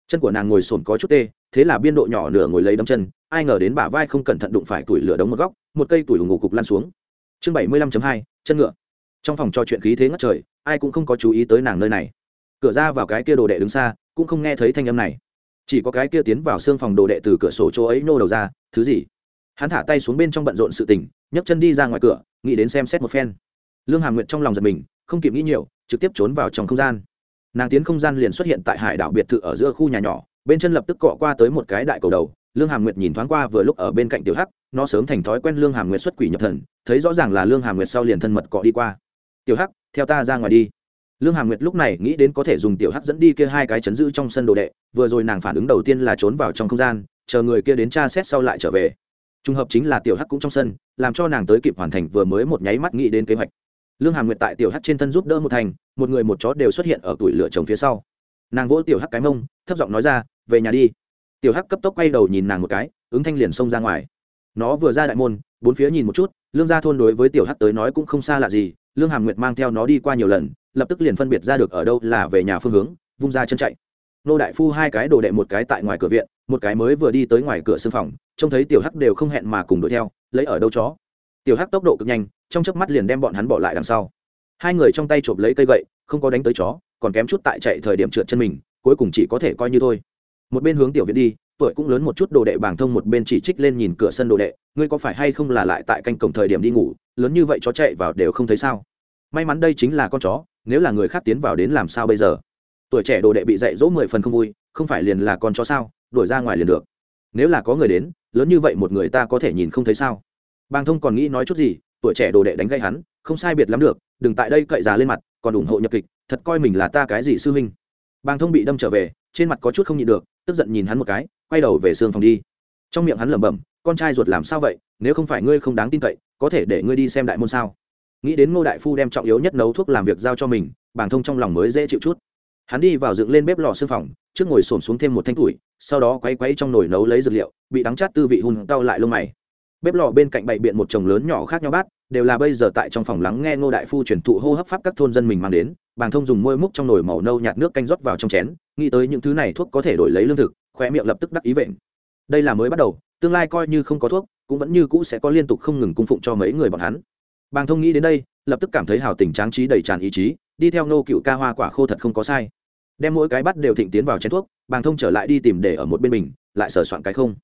Chân của nàng ngồi sồn có chút tê, thế là biên độ nhỏ nửa ngồi lấy đấm chân, ai ngờ đến bả vai không cẩn thận đụng phải tuổi lửa đống một góc, một cây tuổi ngủ cục lan xuống. Chương bảy mươi lăm hai, chân ngựa. Trong phòng trò chuyện khí thế ngất trời, ai cũng không có chú ý tới nàng nơi này. Cửa ra vào cái kia đồ đệ đứng xa, cũng không nghe thấy thanh âm này chỉ có cái kia tiến vào xương phòng đồ đệ từ cửa sổ chỗ ấy nô đầu ra, thứ gì? Hắn thả tay xuống bên trong bận rộn sự tình, nhấc chân đi ra ngoài cửa, nghĩ đến xem xét một phen. Lương hàm nguyệt trong lòng giật mình, không kịp nghĩ nhiều, trực tiếp trốn vào trong không gian. Nàng tiến không gian liền xuất hiện tại hải đảo biệt thự ở giữa khu nhà nhỏ, bên chân lập tức cọ qua tới một cái đại cầu đầu. Lương hàm nguyệt nhìn thoáng qua vừa lúc ở bên cạnh tiểu hắc, nó sớm thành thói quen lương hàm nguyệt xuất quỷ nhập thần, thấy rõ ràng là lương hàm nguyệt sau liền thân mật cọ đi qua. Tiểu hắc, theo ta ra ngoài đi lương hàm nguyệt lúc này nghĩ đến có thể dùng tiểu hắc dẫn đi kia hai cái chấn giữ trong sân đồ đệ, vừa rồi nàng phản ứng đầu tiên là trốn vào trong không gian, chờ người kia đến tra xét sau lại trở về. Trùng hợp chính là tiểu hắc cũng trong sân, làm cho nàng tới kịp hoàn thành vừa mới một nháy mắt nghĩ đến kế hoạch. Lương hàm nguyệt tại tiểu hắc trên thân giúp đỡ một thành, một người một chó đều xuất hiện ở tuổi lửa chồng phía sau. Nàng vỗ tiểu hắc cái mông, thấp giọng nói ra, về nhà đi. Tiểu hắc cấp tốc quay đầu nhìn nàng một cái, ứng thanh liền xông ra ngoài. Nó vừa ra đại môn, bốn phía nhìn một chút, lương gia thôn đối với tiểu hắc tới nói cũng không xa lạ gì, lương hàm nguyệt mang theo nó đi qua nhiều lần lập tức liền phân biệt ra được ở đâu là về nhà phương hướng, vung ra chân chạy. Nô đại phu hai cái đồ đệ một cái tại ngoài cửa viện, một cái mới vừa đi tới ngoài cửa sưng phòng, trông thấy tiểu hắc đều không hẹn mà cùng đuổi theo, lấy ở đâu chó. Tiểu hắc tốc độ cực nhanh, trong chớp mắt liền đem bọn hắn bỏ lại đằng sau. Hai người trong tay chộp lấy cây gậy, không có đánh tới chó, còn kém chút tại chạy thời điểm trượt chân mình, cuối cùng chỉ có thể coi như thôi. Một bên hướng tiểu viện đi, tuổi cũng lớn một chút, đồ đệ bảng thông một bên chỉ trích lên nhìn cửa sân đồ đệ, ngươi có phải hay không là lại tại canh cổng thời điểm đi ngủ, lớn như vậy chó chạy vào đều không thấy sao? May mắn đây chính là con chó, nếu là người khác tiến vào đến làm sao bây giờ? Tuổi trẻ đồ đệ bị dạy dỗ mười phần không vui, không phải liền là con chó sao? Đuổi ra ngoài liền được. Nếu là có người đến, lớn như vậy một người ta có thể nhìn không thấy sao? Bàng thông còn nghĩ nói chút gì, tuổi trẻ đồ đệ đánh gây hắn, không sai biệt lắm được, đừng tại đây cậy già lên mặt, còn ủng hộ nhập kịch, thật coi mình là ta cái gì sư huynh? Bàng thông bị đâm trở về, trên mặt có chút không nhịn được, tức giận nhìn hắn một cái, quay đầu về xương phòng đi. Trong miệng hắn lẩm bẩm, con trai ruột làm sao vậy? Nếu không phải ngươi không đáng tin cậy, có thể để ngươi đi xem đại môn sao? Nghĩ đến ngô đại phu đem trọng yếu nhất nấu thuốc làm việc giao cho mình, bàng thông trong lòng mới dễ chịu chút. Hắn đi vào dựng lên bếp lò xương phòng, trước ngồi xổm xuống thêm một thanh tuổi sau đó quay quay trong nồi nấu lấy dược liệu, bị đắng chát tư vị hùn cau lại lông mày. Bếp lò bên cạnh bậy biện một chồng lớn nhỏ khác nhau bát, đều là bây giờ tại trong phòng lắng nghe ngô đại phu truyền thụ hô hấp pháp các thôn dân mình mang đến, bàng thông dùng môi múc trong nồi màu nâu nhạt nước canh rót vào trong chén, nghĩ tới những thứ này thuốc có thể đổi lấy lương thực khoe miệng lập tức đắc ý vện. Đây là mới bắt đầu, tương lai coi như không có thuốc, cũng vẫn như cũ sẽ có liên tục không ngừng cung phụng cho mấy người bọn hắn bàng thông nghĩ đến đây, lập tức cảm thấy hào tình tráng trí đầy tràn ý chí, đi theo nô cựu ca hoa quả khô thật không có sai. Đem mỗi cái bắt đều thịnh tiến vào chén thuốc, bàng thông trở lại đi tìm để ở một bên mình, lại sờ soạn cái không.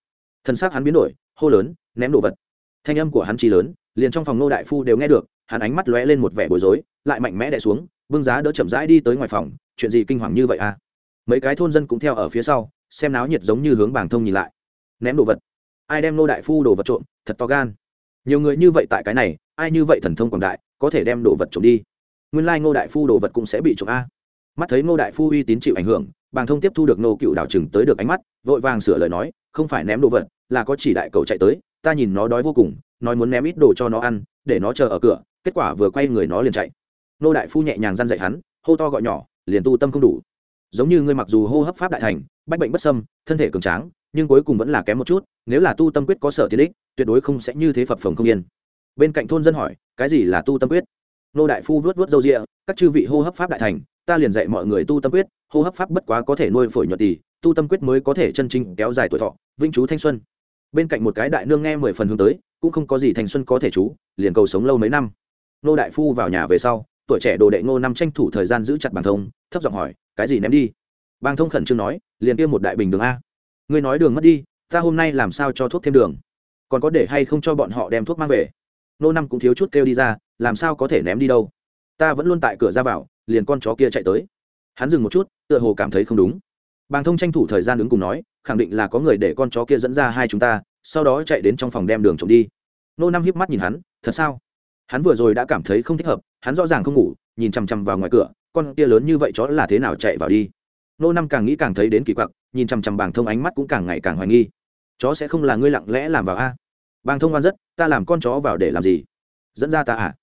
Thân xác hắn biến đổi, hô lớn, ném đồ vật. Thanh âm của hắn chi lớn, liền trong phòng nô đại phu đều nghe được, hắn ánh mắt lóe lên một vẻ bối rối, lại mạnh mẽ đè xuống vương giá đỡ chậm rãi đi tới ngoài phòng, chuyện gì kinh hoàng như vậy à? Mấy cái thôn dân cũng theo ở phía sau, xem náo nhiệt giống như hướng bàng thông nhìn lại. Ném đồ vật. Ai đem nô đại phu đồ vật trộm, thật to gan nhiều người như vậy tại cái này, ai như vậy thần thông quảng đại, có thể đem đồ vật trộm đi. Nguyên lai ngô đại phu đồ vật cũng sẽ bị trộm a. Mắt thấy ngô đại phu uy tín chịu ảnh hưởng, bàng thông tiếp thu được nô cựu đảo chừng tới được ánh mắt, vội vàng sửa lời nói, không phải ném đồ vật, là có chỉ đại cầu chạy tới, ta nhìn nó đói vô cùng, nói muốn ném ít đồ cho nó ăn, để nó chờ ở cửa, kết quả vừa quay người nó liền chạy. Nô đại phu nhẹ nhàng dăn dạy hắn, hô to gọi nhỏ, liền tu tâm không đủ. Giống như ngươi mặc dù hô hấp pháp đại thành, bách bệnh bất sâm thân thể cường tráng nhưng cuối cùng vẫn là kém một chút nếu là tu tâm quyết có sở tiện ích tuyệt đối không sẽ như thế phập phồng không yên. Bên cạnh thôn dân hỏi cái gì là tu tâm quyết? Nô đại phu vớt vớt râu rịa các chư vị hô hấp pháp đại thành ta liền dạy mọi người tu tâm quyết hô hấp pháp bất quá có thể nuôi phổi nhuận tỳ, tu tâm quyết mới có thể chân chính kéo dài tuổi thọ vinh chú thanh xuân. Bên cạnh một cái đại nương nghe mười phần hướng tới cũng không có gì thanh xuân có thể chú liền cầu sống lâu mấy năm. Nô đại phu vào nhà về sau tuổi trẻ đồ đệ ngô năm tranh thủ thời gian giữ chặt bàn thông thấp giọng hỏi cái gì ném đi? Bàn thông khẩn trương nói liền kia một đại bình đường a ngươi nói đường mất đi, ta hôm nay làm sao cho thuốc thêm đường? Còn có để hay không cho bọn họ đem thuốc mang về? Nô năm cũng thiếu chút kêu đi ra, làm sao có thể ném đi đâu? Ta vẫn luôn tại cửa ra vào, liền con chó kia chạy tới. Hắn dừng một chút, tựa hồ cảm thấy không đúng. Bàng thông tranh thủ thời gian ứng cùng nói, khẳng định là có người để con chó kia dẫn ra hai chúng ta, sau đó chạy đến trong phòng đem đường trộm đi. Nô năm hiếp mắt nhìn hắn, thật sao? Hắn vừa rồi đã cảm thấy không thích hợp, hắn rõ ràng không ngủ, nhìn chằm chằm vào ngoài cửa, con kia lớn như vậy chó là thế nào chạy vào đi? Nô năm càng nghĩ càng thấy đến kỳ quặc, nhìn chằm chằm bàng thông ánh mắt cũng càng ngày càng hoài nghi. Chó sẽ không là ngươi lặng lẽ làm vào a? Bàng thông oan rất, ta làm con chó vào để làm gì? Dẫn ra ta à?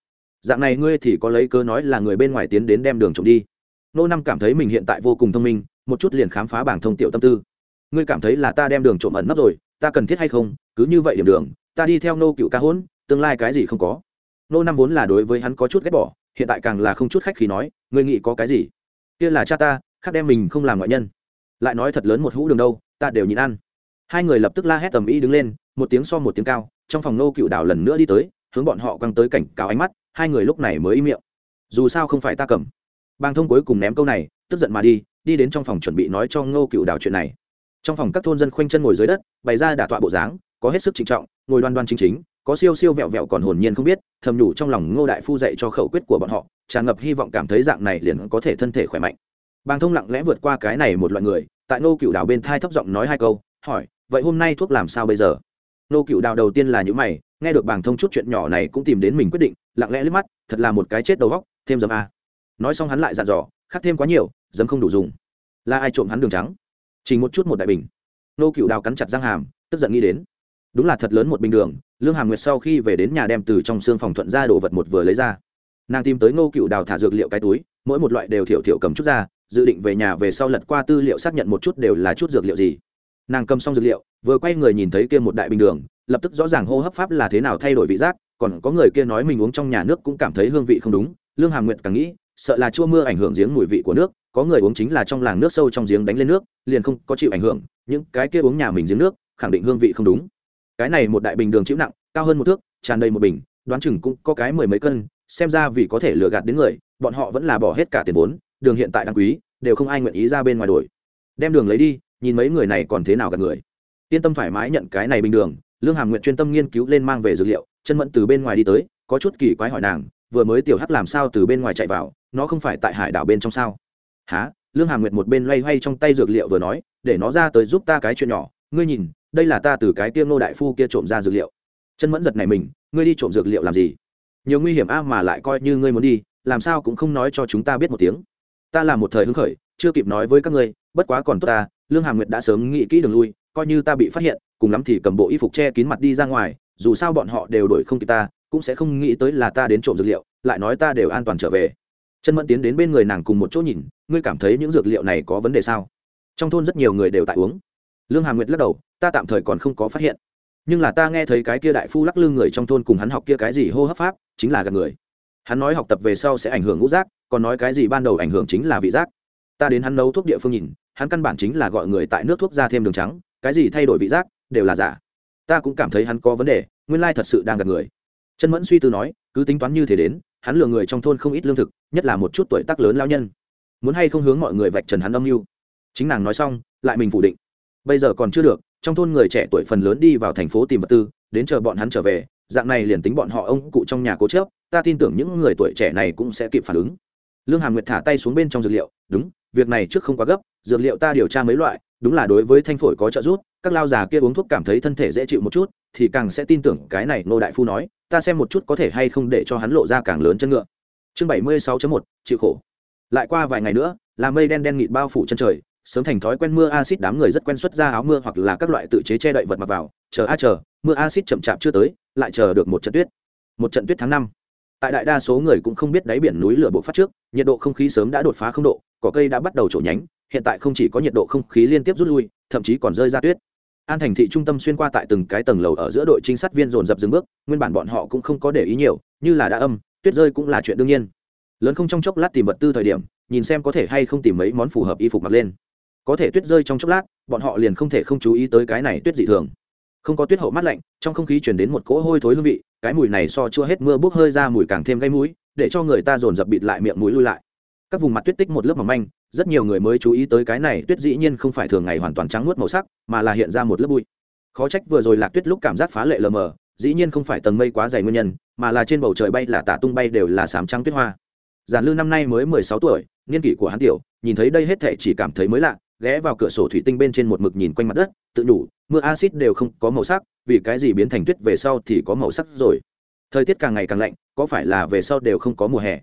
Dạng này ngươi thì có lấy cớ nói là người bên ngoài tiến đến đem đường trộm đi. Nô năm cảm thấy mình hiện tại vô cùng thông minh, một chút liền khám phá bảng thông tiểu tâm tư. Ngươi cảm thấy là ta đem đường trộm ẩn nấp rồi, ta cần thiết hay không? Cứ như vậy điểm đường, ta đi theo nô cựu ca hỗn, tương lai cái gì không có. Nô năm vốn là đối với hắn có chút ghét bỏ, hiện tại càng là không chút khách khi nói, ngươi nghĩ có cái gì? Kia là cha ta khác đem mình không làm ngoại nhân. Lại nói thật lớn một hũ đường đâu, ta đều nhịn ăn. Hai người lập tức la hét tầm ý đứng lên, một tiếng so một tiếng cao, trong phòng nô cựu đảo lần nữa đi tới, hướng bọn họ quăng tới cảnh cáo ánh mắt, hai người lúc này mới im miệng. Dù sao không phải ta cầm. Bang thông cuối cùng ném câu này, tức giận mà đi đi đến trong phòng chuẩn bị nói cho ngô cựu đảo chuyện này. Trong phòng các thôn dân khoanh chân ngồi dưới đất, bày ra đả tọa bộ dáng, có hết sức trịnh trọng, ngồi đoan đoan chính chính, có siêu siêu vẹo vẹo còn hồn nhiên không biết, thầm nhủ trong lòng ngô đại phu dạy cho khẩu quyết của bọn họ, tràn ngập hy vọng cảm thấy dạng này liền có thể thân thể khỏe mạnh bàng thông lặng lẽ vượt qua cái này một loại người, tại nô cựu đào bên thai thấp giọng nói hai câu, hỏi, vậy hôm nay thuốc làm sao bây giờ? Nô cựu đào đầu tiên là những mày, nghe được bàng thông chút chuyện nhỏ này cũng tìm đến mình quyết định, lặng lẽ liếc mắt, thật là một cái chết đầu góc, thêm dấm a. Nói xong hắn lại dặn dò khắc thêm quá nhiều, dấm không đủ dùng. Là ai trộm hắn đường trắng? Chỉ một chút một đại bình. Nô cựu đào cắn chặt răng hàm, tức giận nghĩ đến, đúng là thật lớn một bình đường, lương hàm nguyệt sau khi về đến nhà đem từ trong xương phòng thuận ra đồ vật một vừa lấy ra. Nàng tìm tới ngô cựu đào thả dược liệu cái túi, mỗi một loại đều thiểu thiểu cầm chút ra dự định về nhà về sau lật qua tư liệu xác nhận một chút đều là chút dược liệu gì. Nàng cầm xong dược liệu, vừa quay người nhìn thấy kia một đại bình đường, lập tức rõ ràng hô hấp pháp là thế nào thay đổi vị giác, còn có người kia nói mình uống trong nhà nước cũng cảm thấy hương vị không đúng, lương hàm nguyệt càng nghĩ, sợ là chua mưa ảnh hưởng giếng mùi vị của nước, có người uống chính là trong làng nước sâu trong giếng đánh lên nước, liền không có chịu ảnh hưởng, những cái kia uống nhà mình giếng nước, khẳng định hương vị không đúng. Cái này một đại bình đường chịu nặng, cao hơn một thước, tràn đầy một bình, đoán chừng cũng có cái mười mấy cân, xem ra vì có thể lừa gạt đến người, bọn họ vẫn là bỏ hết cả tiền vốn đường hiện tại đáng quý, đều không ai nguyện ý ra bên ngoài đổi. Đem đường lấy đi, nhìn mấy người này còn thế nào gặp người. Yên tâm thoải mái nhận cái này bình đường, lương hàm nguyện chuyên tâm nghiên cứu lên mang về dược liệu, chân mẫn từ bên ngoài đi tới, có chút kỳ quái hỏi nàng, vừa mới tiểu hắc làm sao từ bên ngoài chạy vào, nó không phải tại hải đảo bên trong sao? Há lương hàm nguyện một bên loay hoay trong tay dược liệu vừa nói, để nó ra tới giúp ta cái chuyện nhỏ, ngươi nhìn, đây là ta từ cái tiêm nô đại phu kia trộm ra dược liệu. Chân mẫn giật này mình, ngươi đi trộm dược liệu làm gì? Nhiều nguy hiểm a mà lại coi như ngươi muốn đi, làm sao cũng không nói cho chúng ta biết một tiếng ta là một thời hứng khởi, chưa kịp nói với các ngươi, bất quá còn tốt ta, lương hàm nguyệt đã sớm nghĩ kỹ đường lui, coi như ta bị phát hiện, cùng lắm thì cầm bộ y phục che kín mặt đi ra ngoài, dù sao bọn họ đều đổi không kịp ta, cũng sẽ không nghĩ tới là ta đến trộm dược liệu, lại nói ta đều an toàn trở về. Chân mẫn tiến đến bên người nàng cùng một chỗ nhìn, ngươi cảm thấy những dược liệu này có vấn đề sao? Trong thôn rất nhiều người đều tại uống. Lương hàm nguyệt lắc đầu, ta tạm thời còn không có phát hiện. Nhưng là ta nghe thấy cái kia đại phu lắc lư người trong thôn cùng hắn học kia cái gì hô hấp pháp, chính là gặp người hắn nói học tập về sau sẽ ảnh hưởng ngũ giác, còn nói cái gì ban đầu ảnh hưởng chính là vị giác. Ta đến hắn nấu thuốc địa phương nhìn, hắn căn bản chính là gọi người tại nước thuốc ra thêm đường trắng, cái gì thay đổi vị giác, đều là giả. Ta cũng cảm thấy hắn có vấn đề, nguyên lai thật sự đang gặp người. Chân mẫn suy tư nói, cứ tính toán như thế đến, hắn lừa người trong thôn không ít lương thực, nhất là một chút tuổi tác lớn lao nhân. Muốn hay không hướng mọi người vạch trần hắn âm mưu. Chính nàng nói xong, lại mình phủ định. Bây giờ còn chưa được, trong thôn người trẻ tuổi phần lớn đi vào thành phố tìm vật tư, đến chờ bọn hắn trở về, dạng này liền tính bọn họ ông cụ trong nhà cố chớp ta tin tưởng những người tuổi trẻ này cũng sẽ kịp phản ứng. Lương hàm nguyệt thả tay xuống bên trong dược liệu, đúng, việc này trước không quá gấp, dược liệu ta điều tra mấy loại, đúng là đối với thanh phổi có trợ giúp, các lao già kia uống thuốc cảm thấy thân thể dễ chịu một chút, thì càng sẽ tin tưởng cái này nô đại phu nói, ta xem một chút có thể hay không để cho hắn lộ ra càng lớn chân ngựa. Chương bảy mươi sáu một, chịu khổ. Lại qua vài ngày nữa, là mây đen đen nghịt bao phủ chân trời, sớm thành thói quen mưa acid đám người rất quen xuất ra áo mưa hoặc là các loại tự chế che đậy vật mặc vào, chờ a chờ, mưa acid chậm chạp chưa tới, lại chờ được một trận tuyết. Một trận tuyết tháng năm tại đại đa số người cũng không biết đáy biển núi lửa bộc phát trước, nhiệt độ không khí sớm đã đột phá không độ, cỏ cây đã bắt đầu trổ nhánh, hiện tại không chỉ có nhiệt độ không khí liên tiếp rút lui, thậm chí còn rơi ra tuyết. An thành thị trung tâm xuyên qua tại từng cái tầng lầu ở giữa đội trinh sát viên dồn dập dừng bước, nguyên bản bọn họ cũng không có để ý nhiều, như là đã âm, tuyết rơi cũng là chuyện đương nhiên. Lớn không trong chốc lát tìm vật tư thời điểm, nhìn xem có thể hay không tìm mấy món phù hợp y phục mặc lên. Có thể tuyết rơi trong chốc lát, bọn họ liền không thể không chú ý tới cái này tuyết dị thường. Không có tuyết hậu mát lạnh, trong không khí chuyển đến một cỗ hôi thối hương vị cái mùi này so chua hết mưa bốc hơi ra mùi càng thêm gây mũi, để cho người ta dồn dập bịt lại miệng mũi lui lại. Các vùng mặt tuyết tích một lớp mỏng manh, rất nhiều người mới chú ý tới cái này tuyết dĩ nhiên không phải thường ngày hoàn toàn trắng nuốt màu sắc, mà là hiện ra một lớp bụi. Khó trách vừa rồi lạc tuyết lúc cảm giác phá lệ lờ mờ, dĩ nhiên không phải tầng mây quá dày nguyên nhân, mà là trên bầu trời bay là tả tung bay đều là sám trắng tuyết hoa. Giản lư năm nay mới mười sáu tuổi, niên kỷ của hắn tiểu, nhìn thấy đây hết thệ chỉ cảm thấy mới lạ ghé vào cửa sổ thủy tinh bên trên một mực nhìn quanh mặt đất, tự nhủ, mưa acid đều không có màu sắc, vì cái gì biến thành tuyết về sau thì có màu sắc rồi. Thời tiết càng ngày càng lạnh, có phải là về sau đều không có mùa hè?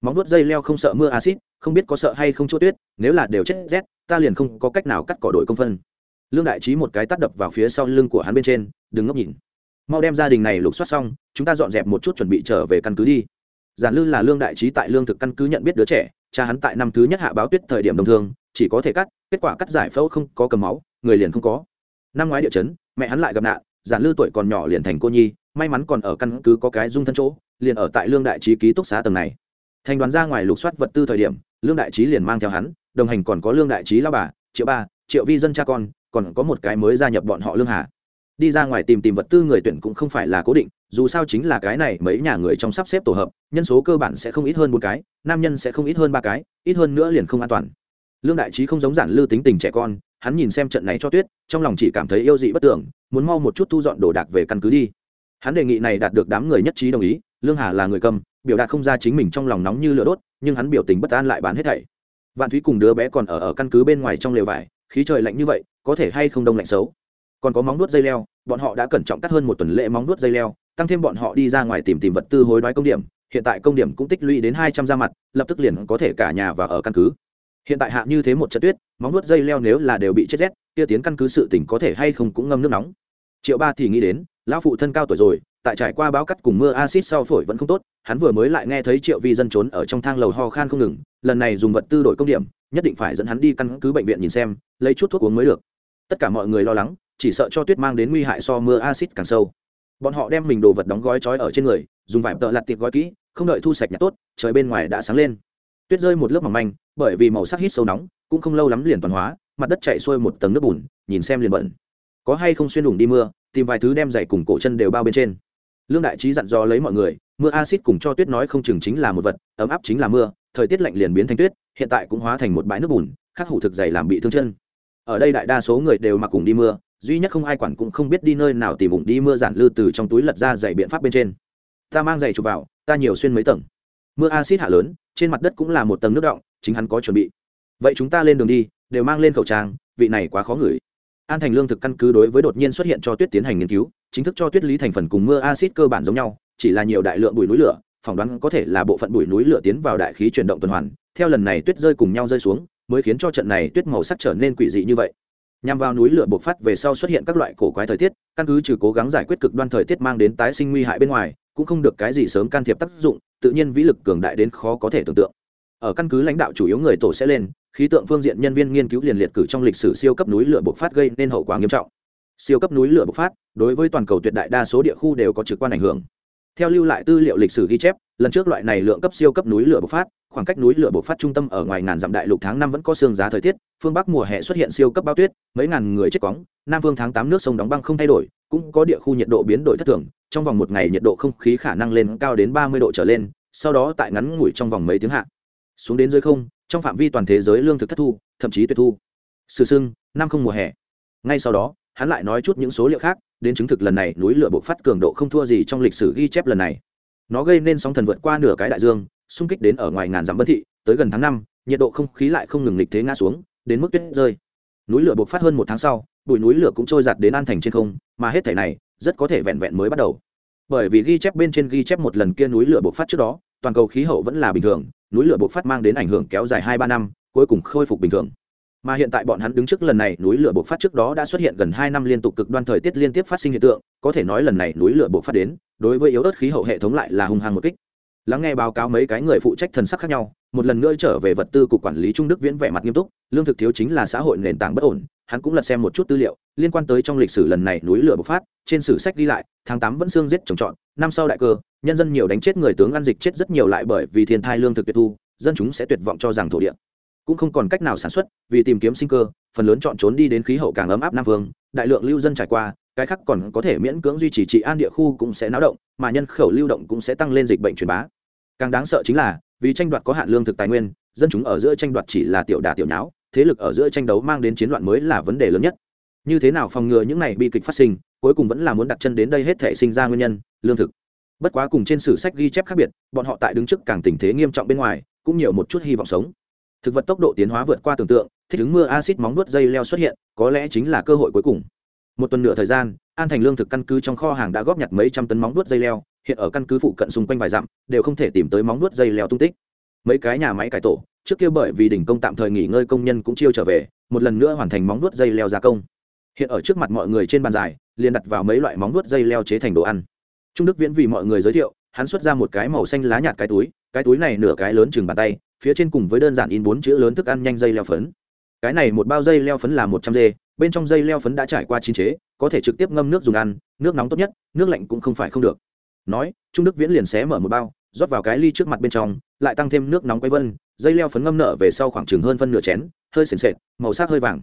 Móng vuốt dây leo không sợ mưa acid không biết có sợ hay không chỗ tuyết, nếu là đều chết rét, ta liền không có cách nào cắt cỏ đổi công phân. Lương đại trí một cái tắt đập vào phía sau lưng của hắn bên trên, đừng ngốc nhìn. Mau đem gia đình này lục soát xong, chúng ta dọn dẹp một chút chuẩn bị trở về căn cứ đi. Giản lương là lương đại trí tại lương thực căn cứ nhận biết đứa trẻ, cha hắn tại năm thứ nhất hạ báo tuyết thời điểm đồng thường, chỉ có thể cắt kết quả cắt giải phẫu không có cầm máu, người liền không có. Năm ngoái địa chấn, mẹ hắn lại gặp nạn, giản lư tuổi còn nhỏ liền thành cô nhi, may mắn còn ở căn cứ có cái dung thân chỗ, liền ở tại lương đại trí ký túc xá tầng này. Thành đoàn ra ngoài lục soát vật tư thời điểm, lương đại trí liền mang theo hắn, đồng hành còn có lương đại trí lao bà, triệu ba, triệu vi dân cha con, còn có một cái mới gia nhập bọn họ lương hà. Đi ra ngoài tìm tìm vật tư người tuyển cũng không phải là cố định, dù sao chính là cái này mấy nhà người trong sắp xếp tổ hợp, nhân số cơ bản sẽ không ít hơn một cái, nam nhân sẽ không ít hơn ba cái, ít hơn nữa liền không an toàn lương đại trí không giống giản lư tính tình trẻ con, hắn nhìn xem trận này cho tuyết, trong lòng chỉ cảm thấy yêu dị bất tưởng, muốn mau một chút thu dọn đồ đạc về căn cứ đi. Hắn đề nghị này đạt được đám người nhất trí đồng ý, lương hà là người cầm, biểu đạt không ra chính mình trong lòng nóng như lửa đốt, nhưng hắn biểu tình bất an lại bán hết thảy. Vạn thúy cùng đứa bé còn ở ở căn cứ bên ngoài trong lều vải, khí trời lạnh như vậy, có thể hay không đông lạnh xấu? Còn có móng nuốt dây leo, bọn họ đã cẩn trọng cắt hơn một tuần lễ móng nuốt dây leo, tăng thêm bọn họ đi ra ngoài tìm tìm vật tư hối đoái công điểm, hiện tại công điểm cũng tích lũy đến hai trăm ra mặt, lập tức liền có thể cả nhà và ở căn cứ hiện tại hạ như thế một trận tuyết, móng nuốt dây leo nếu là đều bị chết rét, kia tiến căn cứ sự tỉnh có thể hay không cũng ngâm nước nóng. Triệu ba thì nghĩ đến, lão phụ thân cao tuổi rồi, tại trải qua báo cắt cùng mưa acid sau phổi vẫn không tốt, hắn vừa mới lại nghe thấy triệu vi dân trốn ở trong thang lầu ho khan không ngừng, lần này dùng vật tư đổi công điểm, nhất định phải dẫn hắn đi căn cứ bệnh viện nhìn xem, lấy chút thuốc uống mới được. Tất cả mọi người lo lắng, chỉ sợ cho tuyết mang đến nguy hại so mưa acid càng sâu. Bọn họ đem mình đồ vật đóng gói trói ở trên người, dùng vải tợ lặt tiệc gói kỹ, không đợi thu sạch nhặt tốt, trời bên ngoài đã sáng lên tuyết rơi một lớp mỏng manh, bởi vì màu sắc hít sâu nóng, cũng không lâu lắm liền toàn hóa, mặt đất chạy xuôi một tầng nước bùn, nhìn xem liền bẩn có hay không xuyên đủng đi mưa, tìm vài thứ đem giày cùng cổ chân đều bao bên trên. Lương đại trí dặn dò lấy mọi người, mưa acid cùng cho tuyết nói không chừng chính là một vật, ấm áp chính là mưa, thời tiết lạnh liền biến thành tuyết, hiện tại cũng hóa thành một bãi nước bùn, khắc hủ thực dày làm bị thương chân. Ở đây đại đa số người đều mặc cùng đi mưa, duy nhất không ai quản cũng không biết đi nơi nào tìm ủng đi mưa giản lư từ trong túi lật ra giày biện pháp bên trên. Ta mang giày chụp vào, ta nhiều xuyên mấy tầng mưa acid hạ lớn, trên mặt đất cũng là một tầng nước động chính hắn có chuẩn bị. Vậy chúng ta lên đường đi, đều mang lên khẩu trang, vị này quá khó ngửi. An thành lương thực căn cứ đối với đột nhiên xuất hiện cho tuyết tiến hành nghiên cứu, chính thức cho tuyết lý thành phần cùng mưa acid cơ bản giống nhau, chỉ là nhiều đại lượng bụi núi lửa, phỏng đoán có thể là bộ phận bụi núi lửa tiến vào đại khí chuyển động tuần hoàn. Theo lần này tuyết rơi cùng nhau rơi xuống, mới khiến cho trận này tuyết màu sắc trở nên quỷ dị như vậy. Nhằm vào núi lửa bộc phát về sau xuất hiện các loại cổ quái thời tiết, căn cứ trừ cố gắng giải quyết cực đoan thời tiết mang đến tái sinh nguy hại bên ngoài cũng không được cái gì sớm can thiệp tác dụng, tự nhiên vĩ lực cường đại đến khó có thể tưởng tượng. Ở căn cứ lãnh đạo chủ yếu người tổ sẽ lên, khí tượng phương diện nhân viên nghiên cứu liền liệt cử trong lịch sử siêu cấp núi lửa bộc phát gây nên hậu quả nghiêm trọng. Siêu cấp núi lửa bộc phát, đối với toàn cầu tuyệt đại đa số địa khu đều có trực quan ảnh hưởng. Theo lưu lại tư liệu lịch sử ghi chép, lần trước loại này lượng cấp siêu cấp núi lửa bộc phát, khoảng cách núi lửa bộc phát trung tâm ở ngoài ngàn dặm đại lục tháng năm vẫn có sương giá thời tiết, phương bắc mùa hè xuất hiện siêu cấp bao tuyết, mấy ngàn người chết cóng, nam phương tháng tám nước sông đóng băng không thay đổi, cũng có địa khu nhiệt độ biến đổi thất thường trong vòng một ngày nhiệt độ không khí khả năng lên cao đến ba mươi độ trở lên, sau đó tại ngắn ngủi trong vòng mấy tiếng hạ. Xuống đến dưới không, trong phạm vi toàn thế giới lương thực thất thu, thậm chí tuyệt thu. Sử sưng, năm không mùa hè. Ngay sau đó, hắn lại nói chút những số liệu khác, đến chứng thực lần này núi lửa bộc phát cường độ không thua gì trong lịch sử ghi chép lần này. Nó gây nên sóng thần vượt qua nửa cái đại dương, xung kích đến ở ngoài ngàn dặm bất thị, tới gần tháng năm, nhiệt độ không khí lại không ngừng lịch thế ngã xuống, đến mức tuyết rơi. Núi lửa bộc phát hơn một tháng sau, bụi núi lửa cũng trôi giạt đến an thành trên không, mà hết thể này, rất có thể vẹn vẹn mới bắt đầu bởi vì ghi chép bên trên ghi chép một lần kia núi lửa bộc phát trước đó, toàn cầu khí hậu vẫn là bình thường, núi lửa bộc phát mang đến ảnh hưởng kéo dài hai ba năm, cuối cùng khôi phục bình thường. Mà hiện tại bọn hắn đứng trước lần này, núi lửa bộc phát trước đó đã xuất hiện gần hai năm liên tục cực đoan thời tiết liên tiếp phát sinh hiện tượng, có thể nói lần này núi lửa bộc phát đến, đối với yếu ớt khí hậu hệ thống lại là hung hăng một kích. Lắng nghe báo cáo mấy cái người phụ trách thần sắc khác nhau một lần nữa trở về vật tư cục quản lý trung đức viễn vẻ mặt nghiêm túc, lương thực thiếu chính là xã hội nền tảng bất ổn, hắn cũng lật xem một chút tư liệu, liên quan tới trong lịch sử lần này núi lửa bộc phát, trên sử sách ghi lại, tháng tám vẫn xương giết trồng trọt, năm sau đại cơ, nhân dân nhiều đánh chết người tướng ăn dịch chết rất nhiều lại bởi vì thiên thai lương thực tuyệt thu, dân chúng sẽ tuyệt vọng cho rằng thổ địa. Cũng không còn cách nào sản xuất, vì tìm kiếm sinh cơ, phần lớn chọn trốn đi đến khí hậu càng ấm áp nam vương, đại lượng lưu dân trải qua, cái khác còn có thể miễn cưỡng duy trì trị an địa khu cũng sẽ náo động, mà nhân khẩu lưu động cũng sẽ tăng lên dịch bệnh truyền bá. Càng đáng sợ chính là vì tranh đoạt có hạn lương thực tài nguyên, dân chúng ở giữa tranh đoạt chỉ là tiểu đà tiểu nháo, thế lực ở giữa tranh đấu mang đến chiến loạn mới là vấn đề lớn nhất. Như thế nào phòng ngừa những này bi kịch phát sinh, cuối cùng vẫn là muốn đặt chân đến đây hết thể sinh ra nguyên nhân, lương thực. Bất quá cùng trên sử sách ghi chép khác biệt, bọn họ tại đứng trước càng tình thế nghiêm trọng bên ngoài, cũng nhiều một chút hy vọng sống. Thực vật tốc độ tiến hóa vượt qua tưởng tượng, thích ứng mưa acid móng nuốt dây leo xuất hiện, có lẽ chính là cơ hội cuối cùng. Một tuần nửa thời gian, an thành lương thực căn cứ trong kho hàng đã góp nhặt mấy trăm tấn móng nuốt dây leo hiện ở căn cứ phụ cận xung quanh vài dặm, đều không thể tìm tới móng nuốt dây leo tung tích. Mấy cái nhà máy cải tổ, trước kia bởi vì đình công tạm thời nghỉ ngơi công nhân cũng chiêu trở về, một lần nữa hoàn thành móng nuốt dây leo gia công. Hiện ở trước mặt mọi người trên bàn dài, liền đặt vào mấy loại móng nuốt dây leo chế thành đồ ăn. Trung đức viễn vì mọi người giới thiệu, hắn xuất ra một cái màu xanh lá nhạt cái túi cái túi này nửa cái lớn chừng bàn tay, phía trên cùng với đơn giản in bốn chữ lớn thức ăn nhanh dây leo phấn. Cái này một bao dây leo phấn là một trăm dê, bên trong dây leo phấn đã trải qua chín chế, có thể trực tiếp ngâm nước dùng ăn, nước nóng tốt nhất, nước lạnh cũng không phải không được nói, trung đức viễn liền xé mở một bao, rót vào cái ly trước mặt bên trong, lại tăng thêm nước nóng quay vân, dây leo phấn ngâm nở về sau khoảng chừng hơn phân nửa chén, hơi sền sệt, màu sắc hơi vàng.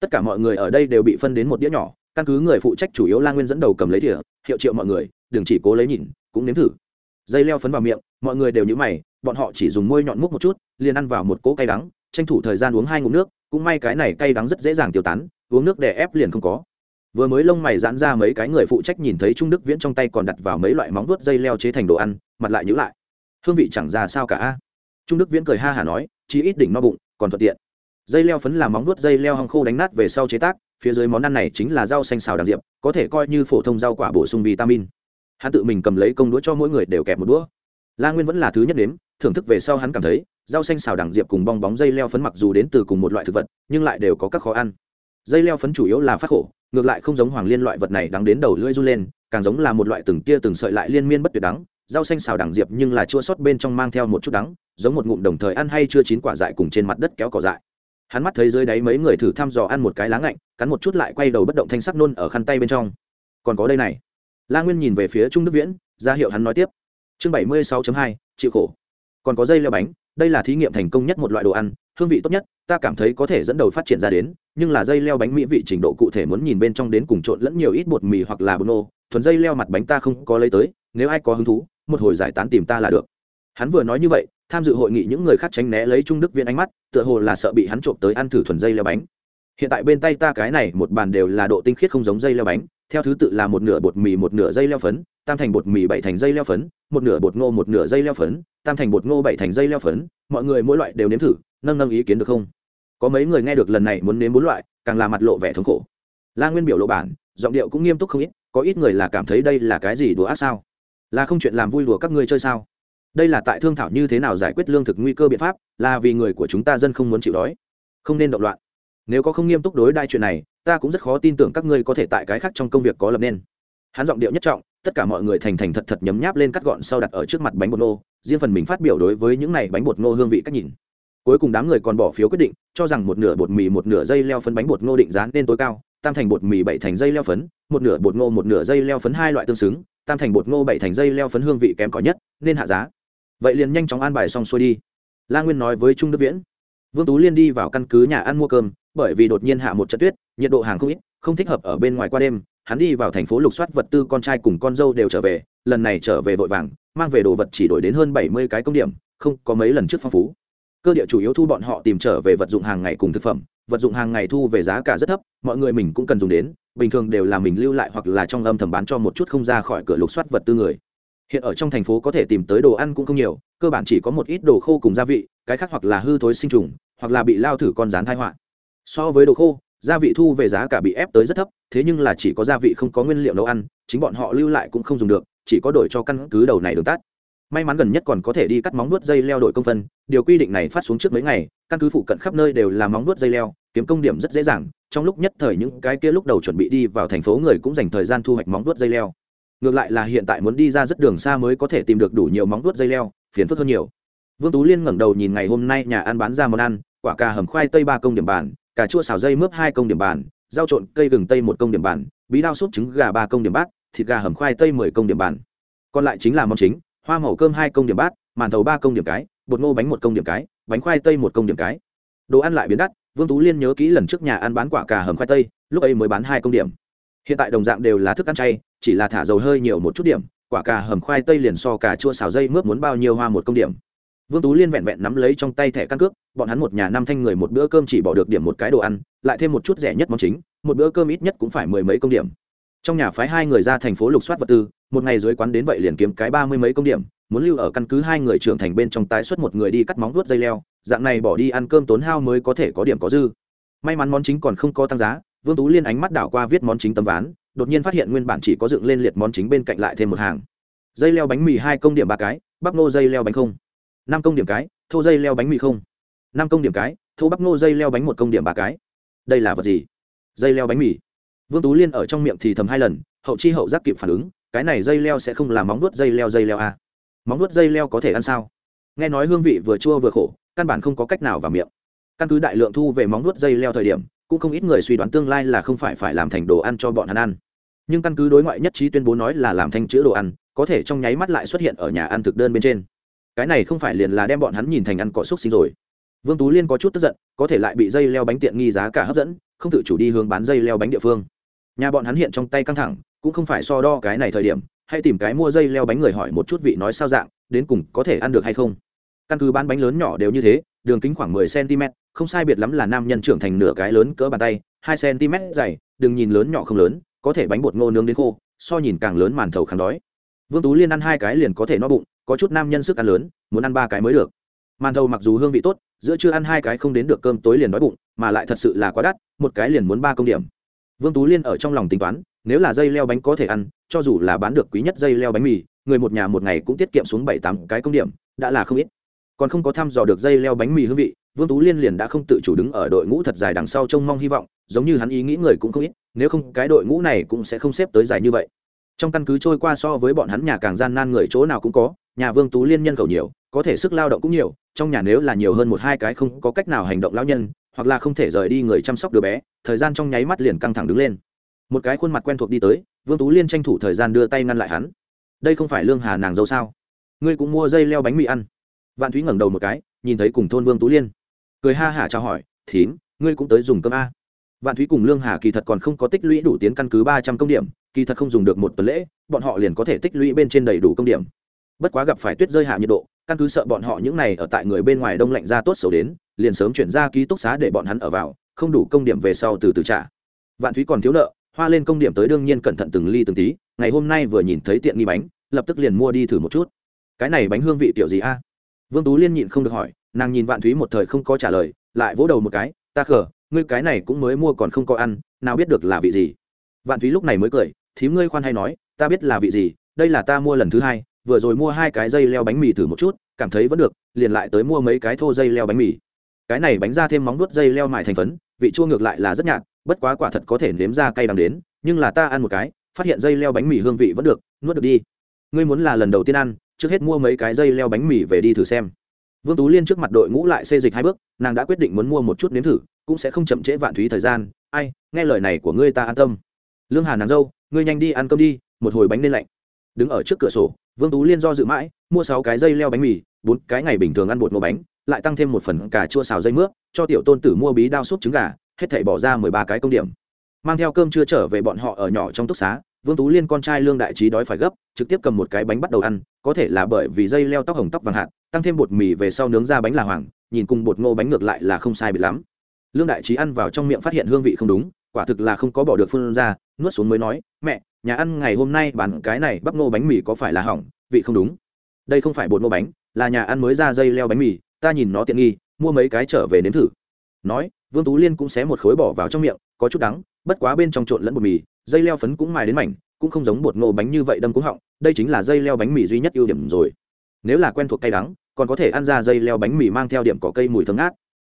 Tất cả mọi người ở đây đều bị phân đến một đĩa nhỏ, căn cứ người phụ trách chủ yếu la nguyên dẫn đầu cầm lấy thìa, hiệu triệu mọi người, đừng chỉ cố lấy nhìn, cũng nếm thử. Dây leo phấn vào miệng, mọi người đều nhữ mày, bọn họ chỉ dùng môi nhọn múc một chút, liền ăn vào một cỗ cay đắng, tranh thủ thời gian uống hai ngụm nước, cũng may cái này cay đắng rất dễ dàng tiêu tán, uống nước để ép liền không có vừa mới lông mày giãn ra mấy cái người phụ trách nhìn thấy trung đức viễn trong tay còn đặt vào mấy loại móng vuốt dây leo chế thành đồ ăn, mặt lại nhữ lại. Hương vị chẳng ra sao cả a. Trung đức viễn cười ha hả nói chỉ ít đỉnh no bụng, còn thuận tiện. Dây leo phấn là móng vuốt dây leo hong khô đánh nát về sau chế tác, phía dưới món ăn này chính là rau xanh xào đặc diệp, có thể coi như phổ thông rau quả bổ sung vitamin. Hắn tự mình cầm lấy công đũa cho mỗi người đều kẹp một đũa. La nguyên vẫn là thứ nhất đếm, thưởng thức về sau hắn cảm thấy, rau xanh xào đằng diệp cùng bong bóng dây leo phấn mặc dù đến từ cùng một loại thực vật, nhưng lại đều có các khó ăn dây leo phấn chủ yếu là phát khổ, ngược lại không giống hoàng liên loại vật này đắng đến đầu lưỡi run lên, càng giống là một loại từng tia từng sợi lại liên miên bất tuyệt đắng, rau xanh xào đẳng diệp nhưng là chua sót bên trong mang theo một chút đắng, giống một ngụm đồng thời ăn hay chưa chín quả dại cùng trên mặt đất kéo cỏ dại. Hắn mắt thấy dưới đáy mấy người thử thăm dò ăn một cái lá ngạnh, cắn một chút lại quay đầu bất động thanh sắc nôn ở khăn tay bên trong. Còn có đây này. La nguyên nhìn về phía trung đức viễn, ra hiệu hắn nói tiếp. Chương bảy mươi sáu hai, chịu khổ. Còn có dây leo bánh đây là thí nghiệm thành công nhất một loại đồ ăn, hương vị tốt nhất, ta cảm thấy có thể dẫn đầu phát triển ra đến, nhưng là dây leo bánh mỹ vị trình độ cụ thể muốn nhìn bên trong đến cùng trộn lẫn nhiều ít bột mì hoặc là bột nô, thuần dây leo mặt bánh ta không có lấy tới, nếu ai có hứng thú, một hồi giải tán tìm ta là được. Hắn vừa nói như vậy, tham dự hội nghị những người khác tránh né lấy trung đức viên ánh mắt, tựa hồ là sợ bị hắn trộm tới ăn thử thuần dây leo bánh. Hiện tại bên tay ta cái này một bàn đều là độ tinh khiết không giống dây leo bánh theo thứ tự là một nửa bột mì, một nửa dây leo phấn, tam thành bột mì, bảy thành dây leo phấn, một nửa bột ngô, một nửa dây leo phấn, tam thành bột ngô, bảy thành dây leo phấn. Mọi người mỗi loại đều nếm thử, nâng nâng ý kiến được không? Có mấy người nghe được lần này muốn nếm bốn loại, càng là mặt lộ vẻ thống khổ. La nguyên biểu lộ bản, giọng điệu cũng nghiêm túc không ít, có ít người là cảm thấy đây là cái gì đùa ác sao? Là không chuyện làm vui đùa các ngươi chơi sao? Đây là tại thương thảo như thế nào giải quyết lương thực nguy cơ biện pháp, là vì người của chúng ta dân không muốn chịu đói. Không nên động loạn. Nếu có không nghiêm túc đối đai chuyện này ta cũng rất khó tin tưởng các ngươi có thể tại cái khác trong công việc có lập nên. Hắn giọng điệu nhất trọng, tất cả mọi người thành thành thật thật nhấm nháp lên cắt gọn sau đặt ở trước mặt bánh bột nô riêng phần mình phát biểu đối với những này bánh bột nô hương vị cách nhìn. Cuối cùng đám người còn bỏ phiếu quyết định, cho rằng một nửa bột mì, một nửa dây leo phấn bánh bột ngô định giá nên tối cao, tam thành bột mì, bảy thành dây leo phấn, một nửa bột ngô, một nửa dây leo phấn hai loại tương xứng, tam thành bột ngô, bảy thành dây leo phấn hương vị kém cỏi nhất, nên hạ giá. Vậy liền nhanh chóng an bài xong xuôi đi. La nguyên nói với trung đức viễn. Vương tú liên đi vào căn cứ nhà ăn mua cơm bởi vì đột nhiên hạ một trận tuyết, nhiệt độ hàng không ít, không thích hợp ở bên ngoài qua đêm, hắn đi vào thành phố lục soát vật tư con trai cùng con dâu đều trở về, lần này trở về vội vàng, mang về đồ vật chỉ đổi đến hơn bảy mươi cái công điểm, không có mấy lần trước phong phú. Cơ địa chủ yếu thu bọn họ tìm trở về vật dụng hàng ngày cùng thực phẩm, vật dụng hàng ngày thu về giá cả rất thấp, mọi người mình cũng cần dùng đến, bình thường đều là mình lưu lại hoặc là trong âm thầm bán cho một chút không ra khỏi cửa lục soát vật tư người. Hiện ở trong thành phố có thể tìm tới đồ ăn cũng không nhiều, cơ bản chỉ có một ít đồ khô cùng gia vị, cái khác hoặc là hư thối sinh trùng, hoặc là bị lao thử con rán thai họa so với đồ khô, gia vị thu về giá cả bị ép tới rất thấp, thế nhưng là chỉ có gia vị không có nguyên liệu nấu ăn, chính bọn họ lưu lại cũng không dùng được, chỉ có đổi cho căn cứ đầu này đường tắt. May mắn gần nhất còn có thể đi cắt móng nuốt dây leo đổi công phân, điều quy định này phát xuống trước mấy ngày, căn cứ phụ cận khắp nơi đều là móng nuốt dây leo, kiếm công điểm rất dễ dàng, trong lúc nhất thời những cái kia lúc đầu chuẩn bị đi vào thành phố người cũng dành thời gian thu hoạch móng nuốt dây leo. Ngược lại là hiện tại muốn đi ra rất đường xa mới có thể tìm được đủ nhiều móng nuốt dây leo, phiền phức hơn nhiều. Vương tú liên ngẩng đầu nhìn ngày hôm nay nhà ăn bán ra món ăn, quả cà hầm khoai tây ba công điểm bàn cà chua xào dây mướp hai công điểm bàn, rau trộn cây gừng tây một công điểm bàn, bí đao súp trứng gà ba công điểm bát, thịt gà hầm khoai tây mười công điểm bàn. Còn lại chính là món chính, hoa màu cơm hai công điểm bát, màn thầu ba công điểm cái, bột ngô bánh một công điểm cái, bánh khoai tây một công điểm cái. Đồ ăn lại biến đắt, vương tú liên nhớ kỹ lần trước nhà ăn bán quả cà hầm khoai tây, lúc ấy mới bán hai công điểm. Hiện tại đồng dạng đều là thức ăn chay, chỉ là thả dầu hơi nhiều một chút điểm, quả cà hầm khoai tây liền so cà chua xào dây mướp muốn bao nhiêu hoa một công điểm vương tú liên vẹn vẹn nắm lấy trong tay thẻ căn cước, bọn hắn một nhà năm thanh người một bữa cơm chỉ bỏ được điểm một cái đồ ăn, lại thêm một chút rẻ nhất món chính, một bữa cơm ít nhất cũng phải mười mấy công điểm. Trong nhà phái hai người ra thành phố lục soát vật tư, một ngày dưới quán đến vậy liền kiếm cái ba mươi mấy công điểm, muốn lưu ở căn cứ hai người trưởng thành bên trong tái xuất một người đi cắt móng vuốt dây leo, dạng này bỏ đi ăn cơm tốn hao mới có thể có điểm có dư. May mắn món chính còn không có tăng giá, vương tú liên ánh mắt đảo qua viết món chính tấm ván, đột nhiên phát hiện nguyên bản chỉ có dựng lên liệt món chính bên cạnh lại thêm một hàng. Dây leo bánh mì hai công điểm ba cái, bắp nô dây leo bánh không năm công điểm cái, thô dây leo bánh mì không? Năm công điểm cái, thô bắp nô dây leo bánh một công điểm ba cái. Đây là vật gì? Dây leo bánh mì. Vương tú liên ở trong miệng thì thầm hai lần, hậu chi hậu giác kịp phản ứng, cái này dây leo sẽ không làm móng nuốt dây leo dây leo à. móng nuốt dây leo có thể ăn sao? Nghe nói hương vị vừa chua vừa khổ, căn bản không có cách nào vào miệng. Căn cứ đại lượng thu về móng nuốt dây leo thời điểm, cũng không ít người suy đoán tương lai là không phải phải làm thành đồ ăn cho bọn hắn ăn. Nhưng căn cứ đối ngoại nhất trí tuyên bố nói là làm thanh chữ đồ ăn, có thể trong nháy mắt lại xuất hiện ở nhà ăn thực đơn bên trên cái này không phải liền là đem bọn hắn nhìn thành ăn cỏ xúc sinh rồi. Vương tú liên có chút tức giận, có thể lại bị dây leo bánh tiện nghi giá cả hấp dẫn, không tự chủ đi hướng bán dây leo bánh địa phương. Nhà bọn hắn hiện trong tay căng thẳng, cũng không phải so đo cái này thời điểm hay tìm cái mua dây leo bánh người hỏi một chút vị nói sao dạng, đến cùng có thể ăn được hay không. Căn cứ bán bánh lớn nhỏ đều như thế, đường kính khoảng mười cm không sai biệt lắm là nam nhân trưởng thành nửa cái lớn cỡ bàn tay, hai cm dày, đừng nhìn lớn nhỏ không lớn, có thể bánh bột ngô nướng đến khô, so nhìn càng lớn màn thầu kháng đói vương tú liên ăn hai cái liền có thể no bụng, có chút nam nhân sức ăn lớn, muốn ăn ba cái mới được. Màn thầu mặc dù hương vị tốt, giữa chưa ăn hai cái không đến được cơm tối liền đói bụng, mà lại thật sự là quá đắt, một cái liền muốn ba công điểm. Vương tú liên ở trong lòng tính toán, nếu là dây leo bánh có thể ăn, cho dù là bán được quý nhất dây leo bánh mì, người một nhà một ngày cũng tiết kiệm xuống bảy tám cái công điểm, đã là không ít. Còn không có thăm dò được dây leo bánh mì hương vị, vương tú liên liền đã không tự chủ đứng ở đội ngũ thật dài đằng sau trông mong hy vọng, giống như hắn ý nghĩ người cũng không ít, nếu không cái đội ngũ này cũng sẽ không xếp tới dài như vậy trong căn cứ trôi qua so với bọn hắn nhà càng gian nan người chỗ nào cũng có, nhà vương tú liên nhân khẩu nhiều, có thể sức lao động cũng nhiều, trong nhà nếu là nhiều hơn một hai cái không có cách nào hành động lão nhân, hoặc là không thể rời đi người chăm sóc đứa bé, thời gian trong nháy mắt liền căng thẳng đứng lên. Một cái khuôn mặt quen thuộc đi tới, vương tú liên tranh thủ thời gian đưa tay ngăn lại hắn. Đây không phải lương hà nàng dâu sao? Ngươi cũng mua dây leo bánh mì ăn. Vạn thúy ngẩng đầu một cái, nhìn thấy cùng thôn vương tú liên. Cười ha hả chào hỏi, thím, ngươi cũng tới dùng cơm a. Vạn thúy cùng lương hà kỳ thật còn không có tích lũy đủ tiến căn cứ ba trăm công điểm kỳ thật không dùng được một tuần lễ, bọn họ liền có thể tích lũy bên trên đầy đủ công điểm. Bất quá gặp phải tuyết rơi hạ nhiệt độ, căn cứ sợ bọn họ những này ở tại người bên ngoài đông lạnh ra tốt xấu đến, liền sớm chuyển ra ký túc xá để bọn hắn ở vào, không đủ công điểm về sau từ từ trả. Vạn thúy còn thiếu nợ, hoa lên công điểm tới đương nhiên cẩn thận từng ly từng tí, ngày hôm nay vừa nhìn thấy tiện nghi bánh, lập tức liền mua đi thử một chút. Cái này bánh hương vị tiểu gì a? Vương tú liên nhịn không được hỏi, nàng nhìn vạn thúy một thời không có trả lời, lại vỗ đầu một cái, ta khờ, ngươi cái này cũng mới mua còn không có ăn, nào biết được là vị gì? Vạn thúy lúc này mới cười thím ngươi khoan hay nói, ta biết là vị gì, đây là ta mua lần thứ hai, vừa rồi mua hai cái dây leo bánh mì thử một chút, cảm thấy vẫn được, liền lại tới mua mấy cái thô dây leo bánh mì. Cái này bánh ra thêm móng nuốt dây leo mại thành phấn, vị chua ngược lại là rất nhạt, bất quá quả thật có thể nếm ra cay đắng đến, nhưng là ta ăn một cái, phát hiện dây leo bánh mì hương vị vẫn được, nuốt được đi. Ngươi muốn là lần đầu tiên ăn, trước hết mua mấy cái dây leo bánh mì về đi thử xem. Vương tú liên trước mặt đội ngũ lại xê dịch hai bước, nàng đã quyết định muốn mua một chút nếm thử, cũng sẽ không chậm trễ vạn thúy thời gian. Ai, nghe lời này của ngươi ta an tâm. Lương hà nàng dâu ngươi nhanh đi ăn cơm đi, một hồi bánh nên lạnh. Đứng ở trước cửa sổ, vương tú liên do dự mãi, mua sáu cái dây leo bánh mì, bốn cái ngày bình thường ăn bột mua bánh, lại tăng thêm một phần cà chua xào dây mướp, cho tiểu tôn tử mua bí đao súp trứng gà, hết thảy bỏ ra mười ba cái công điểm. Mang theo cơm chưa trở về bọn họ ở nhỏ trong túc xá, vương tú liên con trai lương đại trí đói phải gấp, trực tiếp cầm một cái bánh bắt đầu ăn, có thể là bởi vì dây leo tóc hồng tóc vàng hạt, tăng thêm bột mì về sau nướng ra bánh là hoàng, nhìn cùng bột ngô bánh ngược lại là không sai bị lắm. Lương đại trí ăn vào trong miệng phát hiện hương vị không đúng quả thực là không có bỏ được phun ra, nuốt xuống mới nói, mẹ, nhà ăn ngày hôm nay bán cái này bắp ngô bánh mì có phải là hỏng? Vị không đúng. Đây không phải bột ngô bánh, là nhà ăn mới ra dây leo bánh mì, ta nhìn nó tiện nghi, mua mấy cái trở về nếm thử. Nói, vương tú liên cũng xé một khối bỏ vào trong miệng, có chút đắng, bất quá bên trong trộn lẫn bột mì, dây leo phấn cũng mài đến mảnh, cũng không giống bột ngô bánh như vậy đâm cũng họng, đây chính là dây leo bánh mì duy nhất ưu điểm rồi. Nếu là quen thuộc cay đắng, còn có thể ăn ra dây leo bánh mì mang theo điểm cỏ cây mùi thơm ngát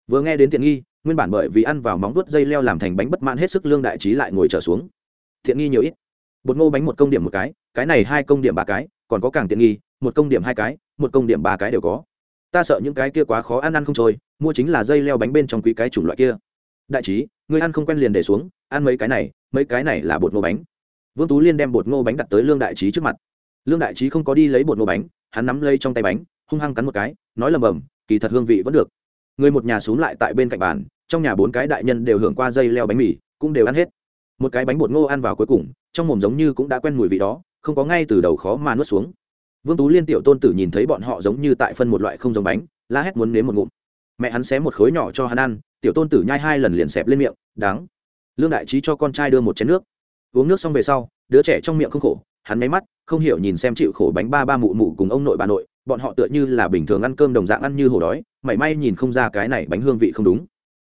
vừa nghe đến tiện nghi, nguyên bản bởi vì ăn vào móng vuốt dây leo làm thành bánh bất mãn hết sức lương đại trí lại ngồi trở xuống. Thiện nghi nhiều ít. Bột ngô bánh một công điểm một cái cái này hai công điểm ba cái, còn có càng tiện nghi, một công điểm hai cái, một công điểm ba cái đều có. Ta sợ những cái kia quá khó ăn ăn không trôi, mua chính là dây leo bánh bên trong quý cái chủng loại kia. Đại trí, người ăn không quen liền để xuống, ăn mấy cái này, mấy cái này là bột ngô bánh. Vương tú liên đem bột ngô bánh đặt tới lương đại trí trước mặt. Lương đại trí không có đi lấy bột ngô bánh, hắn nắm lấy trong tay bánh, hung hăng cắn một cái, nói lầm bầm, kỳ thật hương vị vẫn được người một nhà xuống lại tại bên cạnh bàn, trong nhà bốn cái đại nhân đều hưởng qua dây leo bánh mì, cũng đều ăn hết. Một cái bánh bột ngô ăn vào cuối cùng, trong mồm giống như cũng đã quen mùi vị đó, không có ngay từ đầu khó mà nuốt xuống. Vương tú liên tiểu tôn tử nhìn thấy bọn họ giống như tại phân một loại không giống bánh, la hét muốn nếm một ngụm. Mẹ hắn xé một khối nhỏ cho hắn ăn, tiểu tôn tử nhai hai lần liền xẹp lên miệng, đáng. Lương đại trí cho con trai đưa một chén nước. Uống nước xong về sau, đứa trẻ trong miệng không khổ, hắn máy mắt, không hiểu nhìn xem chịu khổ bánh ba ba mụ mụ cùng ông nội bà nội bọn họ tựa như là bình thường ăn cơm đồng dạng ăn như hổ đói, mảy may nhìn không ra cái này bánh hương vị không đúng.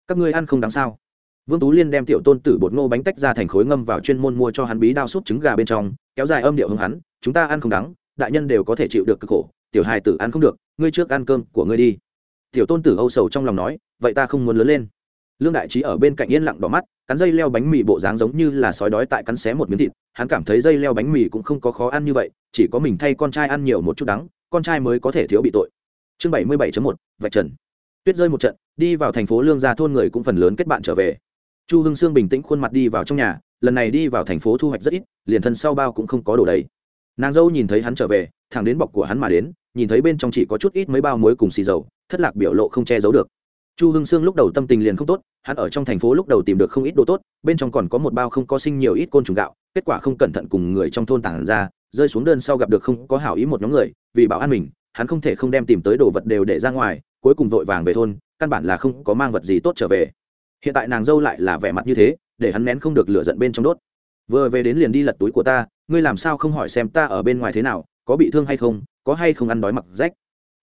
Các ngươi ăn không đáng sao? Vương tú liên đem tiểu tôn tử bột ngô bánh tách ra thành khối ngâm vào chuyên môn mua cho hắn bí đao súp trứng gà bên trong, kéo dài âm điệu hướng hắn, chúng ta ăn không đắng đại nhân đều có thể chịu được cực khổ, tiểu hài tử ăn không được, ngươi trước ăn cơm của ngươi đi. Tiểu tôn tử âu sầu trong lòng nói, vậy ta không muốn lớn lên. Lương đại trí ở bên cạnh yên lặng đỏ mắt, cắn dây leo bánh mì bộ dáng giống như là sói đói tại cắn xé một miếng thịt, hắn cảm thấy dây leo bánh mì cũng không có khó ăn như vậy, chỉ có mình thay con trai ăn nhiều một chút đắng con trai mới có thể thiếu bị tội. Chương bảy mươi bảy một, vạch trần. Tuyết rơi một trận, đi vào thành phố lương gia thôn người cũng phần lớn kết bạn trở về. Chu hưng sương bình tĩnh khuôn mặt đi vào trong nhà, lần này đi vào thành phố thu hoạch rất ít, liền thân sau bao cũng không có đồ đầy. Nàng dâu nhìn thấy hắn trở về, thẳng đến bọc của hắn mà đến, nhìn thấy bên trong chỉ có chút ít mấy bao muối cùng xì dầu, thất lạc biểu lộ không che giấu được. Chu hưng sương lúc đầu tâm tình liền không tốt, hắn ở trong thành phố lúc đầu tìm được không ít đồ tốt, bên trong còn có một bao không có sinh nhiều ít côn trùng gạo, kết quả không cẩn thận cùng người trong thôn tản ra rơi xuống đơn sau gặp được không có hảo ý một nhóm người, vì bảo an mình, hắn không thể không đem tìm tới đồ vật đều để ra ngoài, cuối cùng vội vàng về thôn, căn bản là không có mang vật gì tốt trở về. Hiện tại nàng dâu lại là vẻ mặt như thế, để hắn nén không được lửa giận bên trong đốt. Vừa về đến liền đi lật túi của ta, ngươi làm sao không hỏi xem ta ở bên ngoài thế nào, có bị thương hay không, có hay không ăn đói mặc rách.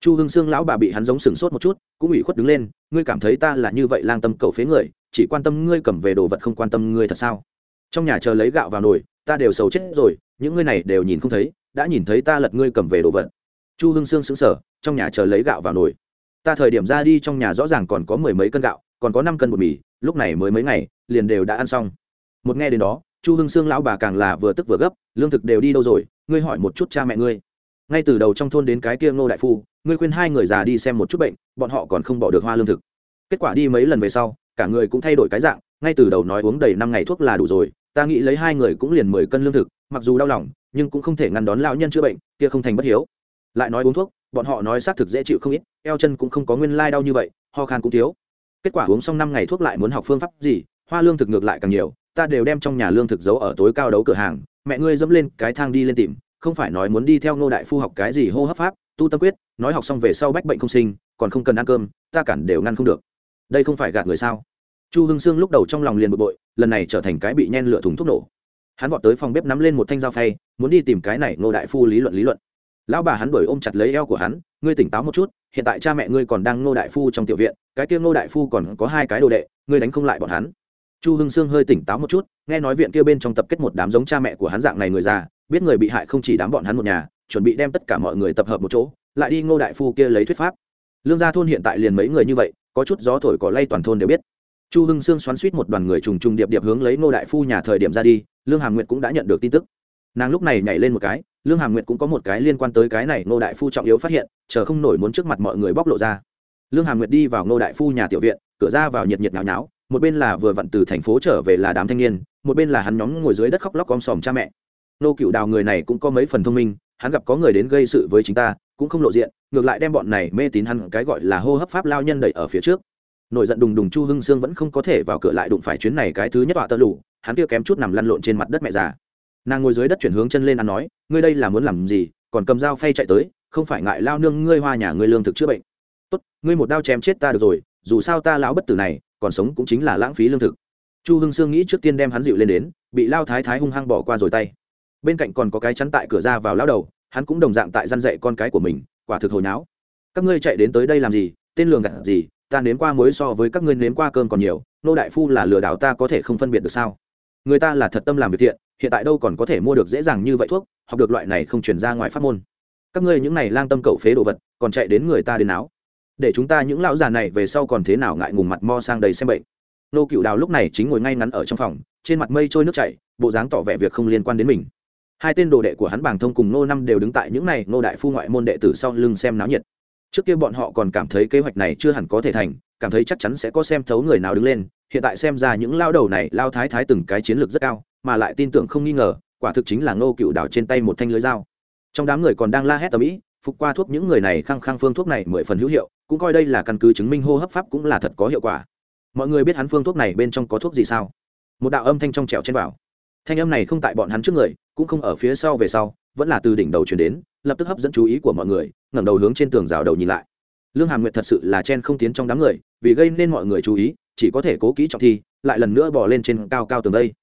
Chu hưng sương lão bà bị hắn giống sừng sốt một chút, cũng ủy khuất đứng lên, ngươi cảm thấy ta là như vậy lang tâm cầu phế người, chỉ quan tâm ngươi cầm về đồ vật không quan tâm ngươi thật sao? Trong nhà chờ lấy gạo vào nồi ta đều xấu chết rồi những ngươi này đều nhìn không thấy đã nhìn thấy ta lật ngươi cầm về đồ vật. Chu hưng sương sững sờ, trong nhà chờ lấy gạo vào nồi. Ta thời điểm ra đi trong nhà rõ ràng còn có mười mấy cân gạo còn có năm cân bột mì lúc này mới mấy ngày liền đều đã ăn xong. Một nghe đến đó chu hưng sương lão bà càng là vừa tức vừa gấp lương thực đều đi đâu rồi ngươi hỏi một chút cha mẹ ngươi. Ngay từ đầu trong thôn đến cái kia ngô đại phu ngươi khuyên hai người già đi xem một chút bệnh bọn họ còn không bỏ được hoa lương thực. Kết quả đi mấy lần về sau cả người cũng thay đổi cái dạng ngay từ đầu nói uống đầy năm ngày thuốc là đủ rồi ta nghĩ lấy hai người cũng liền mười cân lương thực, mặc dù đau lòng, nhưng cũng không thể ngăn đón lão nhân chữa bệnh, kia không thành bất hiếu. Lại nói uống thuốc, bọn họ nói xác thực dễ chịu không ít, eo chân cũng không có nguyên lai đau như vậy, ho khan cũng thiếu. Kết quả uống xong năm ngày thuốc lại muốn học phương pháp gì, hoa lương thực ngược lại càng nhiều, ta đều đem trong nhà lương thực giấu ở tối cao đấu cửa hàng, mẹ ngươi dẫm lên cái thang đi lên tìm, không phải nói muốn đi theo ngô đại phu học cái gì hô hấp pháp, tu tâm quyết, nói học xong về sau bách bệnh không sinh, còn không cần ăn cơm, ta cản đều ngăn không được. Đây không phải gạt người sao? Chu hưng sương lúc đầu trong lòng liền bực bội lần này trở thành cái bị nhen lửa thùng thuốc nổ. Hắn vọt tới phòng bếp nắm lên một thanh dao phay, muốn đi tìm cái này ngô đại phu lý luận lý luận. Lão bà hắn đuổi ôm chặt lấy eo của hắn, ngươi tỉnh táo một chút, hiện tại cha mẹ ngươi còn đang ngô đại phu trong tiểu viện, cái kia ngô đại phu còn có hai cái đồ đệ, ngươi đánh không lại bọn hắn. Chu hưng sương hơi tỉnh táo một chút, nghe nói viện kia bên trong tập kết một đám giống cha mẹ của hắn dạng này người già, biết người bị hại không chỉ đám bọn hắn một nhà, chuẩn bị đem tất cả mọi người tập hợp một chỗ, lại đi ngô đại phu kia lấy thuyết pháp. Lương gia thôn hiện tại liền mấy người như vậy, có chút gió thổi cỏ lay toàn thôn đều biết chu hưng sương xoắn suýt một đoàn người trùng trùng điệp điệp hướng lấy ngô đại phu nhà thời điểm ra đi, lương hàm nguyệt cũng đã nhận được tin tức. Nàng lúc này nhảy lên một cái, lương hàm nguyệt cũng có một cái liên quan tới cái này ngô đại phu trọng yếu phát hiện, chờ không nổi muốn trước mặt mọi người bóc lộ ra. Lương hàm nguyệt đi vào ngô đại phu nhà tiểu viện, cửa ra vào nhiệt nhiệt nháo nháo, một bên là vừa vặn từ thành phố trở về là đám thanh niên, một bên là hắn nhóm ngồi dưới đất khóc lóc om sòm cha mẹ. Nô cựu đào người này cũng có mấy phần thông minh, hắn gặp có người đến gây sự với chính ta, cũng không lộ diện, ngược lại đem bọn này mê tín hắn cái gọi là hô hấp pháp lao nhân đẩy ở phía trước nổi giận đùng đùng chu hưng sương vẫn không có thể vào cửa lại đụng phải chuyến này cái thứ nhất họa tơ lụ hắn kia kém chút nằm lăn lộn trên mặt đất mẹ già. Nàng ngồi dưới đất chuyển hướng chân lên ăn nói, ngươi đây là muốn làm gì, còn cầm dao phay chạy tới, không phải ngại lao nương ngươi hoa nhà ngươi lương thực chữa bệnh. Tốt, ngươi một đao chém chết ta được rồi, dù sao ta lão bất tử này, còn sống cũng chính là lãng phí lương thực. Chu hưng sương nghĩ trước tiên đem hắn dịu lên đến, bị lao thái thái hung hăng bỏ qua rồi tay. Bên cạnh còn có cái chắn tại cửa ra vào lao đầu, hắn cũng đồng dạng tại gian dạy con cái của mình, quả thực hồi náo. Các ngươi chạy đến tới đây làm gì, tên lường gạt gì ta nếm qua muối so với các ngươi nếm qua cơm còn nhiều, nô đại phu là lừa đảo ta có thể không phân biệt được sao? Người ta là thật tâm làm việc thiện, hiện tại đâu còn có thể mua được dễ dàng như vậy thuốc, học được loại này không chuyển ra ngoài pháp môn. Các ngươi những này lang tâm cậu phế đồ vật, còn chạy đến người ta đến áo để chúng ta những lão già này về sau còn thế nào ngại ngùng mặt mo sang đầy xem bệnh. Nô cựu đào lúc này chính ngồi ngay ngắn ở trong phòng, trên mặt mây trôi nước chảy, bộ dáng tỏ vẻ việc không liên quan đến mình. Hai tên đồ đệ của hắn bàng thông cùng nô năm đều đứng tại những này nô đại phu ngoại môn đệ tử sau lưng xem náo nhiệt trước kia bọn họ còn cảm thấy kế hoạch này chưa hẳn có thể thành, cảm thấy chắc chắn sẽ có xem thấu người nào đứng lên. Hiện tại xem ra những lao đầu này, lao thái thái từng cái chiến lược rất cao, mà lại tin tưởng không nghi ngờ, quả thực chính là nô cựu đào trên tay một thanh lưới dao. Trong đám người còn đang la hét tầm ĩ, phục qua thuốc những người này khăng khăng phương thuốc này mười phần hữu hiệu, cũng coi đây là căn cứ chứng minh hô hấp pháp cũng là thật có hiệu quả. Mọi người biết hắn phương thuốc này bên trong có thuốc gì sao? Một đạo âm thanh trong trẻo trên bảo thanh âm này không tại bọn hắn trước người, cũng không ở phía sau về sau, vẫn là từ đỉnh đầu chuyển đến, lập tức hấp dẫn chú ý của mọi người ngẩng đầu hướng trên tường rào đầu nhìn lại. Lương hàm nguyệt thật sự là chen không tiến trong đám người, vì gây nên mọi người chú ý, chỉ có thể cố kỹ trọng thi, lại lần nữa bỏ lên trên cao cao tường đây.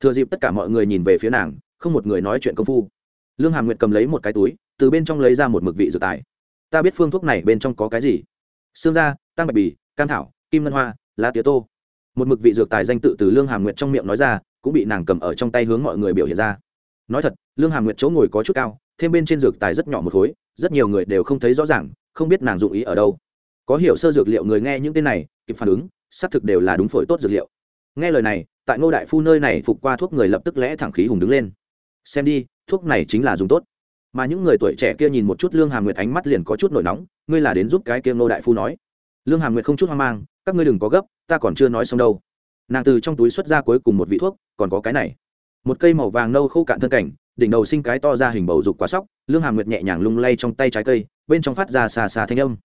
Thừa dịp tất cả mọi người nhìn về phía nàng, không một người nói chuyện công phu. Lương hàm nguyệt cầm lấy một cái túi, từ bên trong lấy ra một mực vị dược tài. Ta biết phương thuốc này bên trong có cái gì? Xương da tăng bạch bì, cam thảo, kim ngân hoa, lá tía tô. Một mực vị dược tài danh tự từ lương hàm nguyệt trong miệng nói ra, cũng bị nàng cầm ở trong tay hướng mọi người biểu hiện ra. Nói thật, lương hàm nguyệt chỗ ngồi có chút cao thêm bên trên dược tài rất nhỏ một khối, rất nhiều người đều không thấy rõ ràng, không biết nàng dụng ý ở đâu. Có hiểu sơ dược liệu người nghe những tên này, kịp phản ứng, xác thực đều là đúng phổi tốt dược liệu. Nghe lời này, tại ngô đại phu nơi này phục qua thuốc người lập tức lẽ thẳng khí hùng đứng lên. Xem đi, thuốc này chính là dùng tốt. Mà những người tuổi trẻ kia nhìn một chút lương hàm nguyệt ánh mắt liền có chút nổi nóng, ngươi là đến giúp cái kia ngô đại phu nói. Lương hàm nguyệt không chút hoang mang, các ngươi đừng có gấp, ta còn chưa nói xong đâu. Nàng từ trong túi xuất ra cuối cùng một vị thuốc, còn có cái này. Một cây màu vàng nâu khô cạn thân cảnh đỉnh đầu sinh cái to ra hình bầu dục quá sóc, lương hàm nguyệt nhẹ nhàng lung lay trong tay trái cây, bên trong phát ra xà xà thanh âm.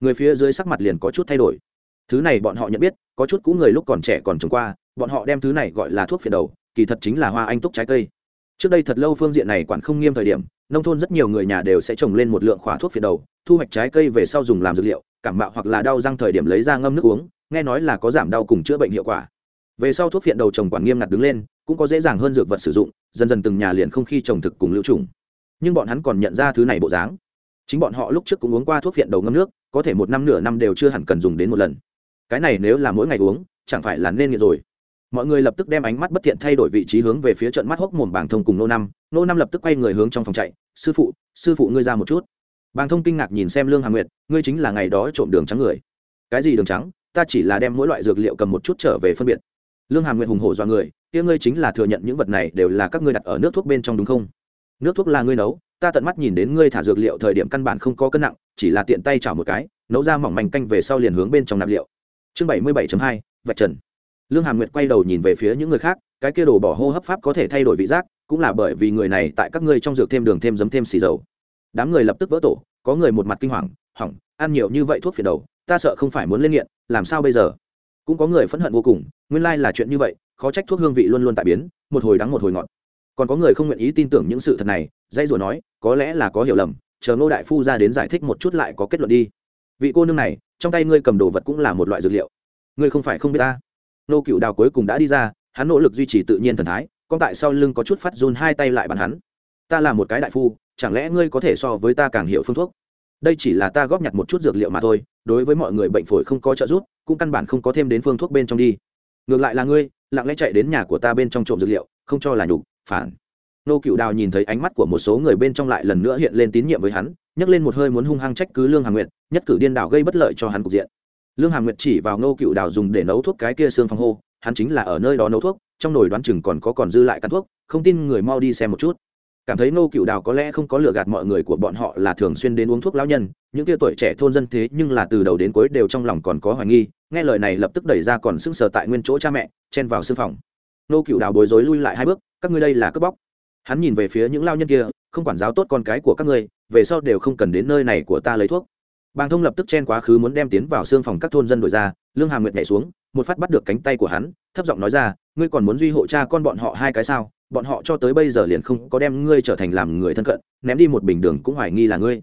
Người phía dưới sắc mặt liền có chút thay đổi. Thứ này bọn họ nhận biết, có chút cũ người lúc còn trẻ còn trồng qua, bọn họ đem thứ này gọi là thuốc phiền đầu, kỳ thật chính là hoa anh túc trái cây. Trước đây thật lâu phương diện này quản không nghiêm thời điểm, nông thôn rất nhiều người nhà đều sẽ trồng lên một lượng khóa thuốc phiền đầu, thu hoạch trái cây về sau dùng làm dược liệu, cảm mạo hoặc là đau răng thời điểm lấy ra ngâm nước uống, nghe nói là có giảm đau cùng chữa bệnh hiệu quả. Về sau thuốc phiện đầu trồng quản nghiêm ngặt đứng lên cũng có dễ dàng hơn dược vật sử dụng, dần dần từng nhà liền không khi trồng thực cùng lưu trùng. Nhưng bọn hắn còn nhận ra thứ này bộ dáng. Chính bọn họ lúc trước cũng uống qua thuốc phiện đầu ngâm nước, có thể một năm nửa năm đều chưa hẳn cần dùng đến một lần. Cái này nếu là mỗi ngày uống, chẳng phải là nên nghiện rồi. Mọi người lập tức đem ánh mắt bất thiện thay đổi vị trí hướng về phía trận mắt hốc mồm bảng thông cùng nô năm. Nô năm lập tức quay người hướng trong phòng chạy. Sư phụ sư phụ ngươi ra một chút. Bàng thông kinh ngạc nhìn xem lương hà nguyệt, ngươi chính là ngày đó trộm đường trắng người. Cái gì đường trắng? Ta chỉ là đem mỗi loại dược liệu cầm một chút trở về phân biệt lương hàm nguyệt hùng hổ do người, kia ngươi chính là thừa nhận những vật này đều là các ngươi đặt ở nước thuốc bên trong đúng không? Nước thuốc là ngươi nấu, ta tận mắt nhìn đến ngươi thả dược liệu thời điểm căn bản không có cân nặng, chỉ là tiện tay chảo một cái, nấu ra mỏng manh canh về sau liền hướng bên trong nạp liệu. Chương bảy mươi bảy hai, vạch trần. Lương hàm nguyệt quay đầu nhìn về phía những người khác, cái kia đồ bỏ hô hấp pháp có thể thay đổi vị giác, cũng là bởi vì người này tại các ngươi trong dược thêm đường thêm giấm thêm xì dầu. Đám người lập tức vỡ tổ, có người một mặt kinh hoàng, hỏng, ăn nhiều như vậy thuốc phiền đầu, ta sợ không phải muốn lên nghiện, làm sao bây giờ? Cũng có người phẫn hận vô cùng nguyên lai là chuyện như vậy, khó trách thuốc hương vị luôn luôn tại biến, một hồi đắng một hồi ngọt. Còn có người không nguyện ý tin tưởng những sự thật này dây rồi nói, có lẽ là có hiểu lầm, chờ ngô đại phu ra đến giải thích một chút lại có kết luận đi. Vị cô nương này, trong tay ngươi cầm đồ vật cũng là một loại dược liệu. Ngươi không phải không biết ta. Nô cựu đào cuối cùng đã đi ra, hắn nỗ lực duy trì tự nhiên thần thái, con tại sau lưng có chút phát run hai tay lại bàn hắn. Ta là một cái đại phu, chẳng lẽ ngươi có thể so với ta càng hiểu phương thuốc? Đây chỉ là ta góp nhặt một chút dược liệu mà thôi, đối với mọi người bệnh phổi không có trợ giúp, cũng căn bản không có thêm đến phương thuốc bên trong đi ngược lại là ngươi, lặng lẽ chạy đến nhà của ta bên trong trộm dược liệu, không cho là nhục, phản. Nô cựu đào nhìn thấy ánh mắt của một số người bên trong lại lần nữa hiện lên tín nhiệm với hắn, nhấc lên một hơi muốn hung hăng trách cứ lương hà nguyệt, nhất cử điên đảo gây bất lợi cho hắn cục diện. Lương hà nguyệt chỉ vào nô cựu đào dùng để nấu thuốc cái kia xương phong hô, hắn chính là ở nơi đó nấu thuốc, trong nồi đoán chừng còn có còn dư lại căn thuốc, không tin người mau đi xem một chút cảm thấy nô cựu đào có lẽ không có lừa gạt mọi người của bọn họ là thường xuyên đến uống thuốc lão nhân, những tia tuổi trẻ thôn dân thế nhưng là từ đầu đến cuối đều trong lòng còn có hoài nghi, nghe lời này lập tức đẩy ra còn sững sờ tại nguyên chỗ cha mẹ, chen vào sư phòng. Nô cựu đào bối rối lui lại hai bước, các ngươi đây là cướp bóc. Hắn nhìn về phía những lao nhân kia, không quản giáo tốt con cái của các ngươi, về sau đều không cần đến nơi này của ta lấy thuốc. Bàng thông lập tức chen quá khứ muốn đem tiến vào xương phòng các thôn dân đổi ra, lương hàm nguyệt nhảy xuống, một phát bắt được cánh tay của hắn, thấp giọng nói ra, ngươi còn muốn duy hộ cha con bọn họ hai cái sao? Bọn họ cho tới bây giờ liền không có đem ngươi trở thành làm người thân cận, ném đi một bình đường cũng hoài nghi là ngươi.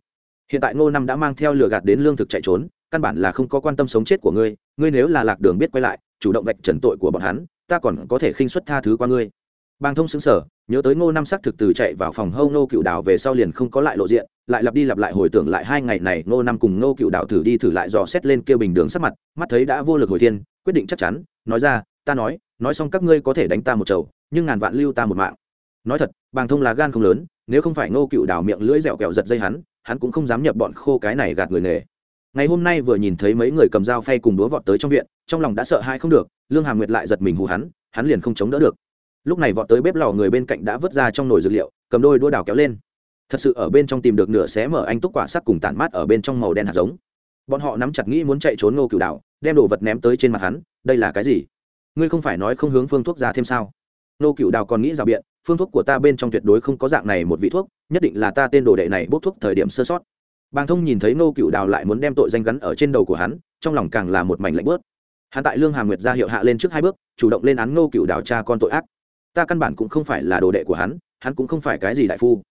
Hiện tại ngô năm đã mang theo lừa gạt đến lương thực chạy trốn, căn bản là không có quan tâm sống chết của ngươi ngươi nếu là lạc đường biết quay lại, chủ động vạch trần tội của bọn hắn, ta còn có thể khinh xuất tha thứ qua ngươi. Bàng thông xứng sở nhớ tới ngô năm sắc thực từ chạy vào phòng hâu ngô cựu đào về sau liền không có lại lộ diện, lại lặp đi lặp lại hồi tưởng lại hai ngày này ngô năm cùng ngô cựu đào thử đi thử lại dò xét lên kêu bình đường sắc mặt, mắt thấy đã vô lực hồi thiên, quyết định chắc chắn, nói ra, ta nói nói xong các ngươi có thể đánh ta một chầu nhưng ngàn vạn lưu ta một mạng. Nói thật, bàng thông là gan không lớn, nếu không phải ngô cựu đào miệng lưỡi dẻo kẹo giật dây hắn hắn cũng không dám nhập bọn khô cái này gạt người nghề. Ngày hôm nay vừa nhìn thấy mấy người cầm dao phay cùng đúa vọt tới trong viện, trong lòng đã sợ hai không được, lương hàm nguyệt lại giật mình hù hắn hắn liền không chống đỡ được. Lúc này vọt tới bếp lò người bên cạnh đã vớt ra trong nồi dược liệu, cầm đôi đũa đào kéo lên. Thật sự ở bên trong tìm được nửa xé mở anh túc quả sắc cùng tản mát ở bên trong màu đen hạt giống. Bọn họ nắm chặt nghĩ muốn chạy trốn ngô cựu đào đem đồ vật ném tới trên mặt hắn, đây là cái gì? Ngươi không phải nói không hướng phương thuốc ra thêm sao? Nô cựu đào còn nghĩ rào biện, phương thuốc của ta bên trong tuyệt đối không có dạng này một vị thuốc, nhất định là ta tên đồ đệ này bốc thuốc thời điểm sơ sót. Bàng thông nhìn thấy Nô cựu đào lại muốn đem tội danh gắn ở trên đầu của hắn, trong lòng càng là một mảnh lạnh bớt hắn tại lương hà nguyệt ra hiệu hạ lên trước hai bước, chủ động lên án Nô cựu đào cha con tội ác. Ta căn bản cũng không phải là đồ đệ của hắn hắn cũng không phải cái gì đại phu.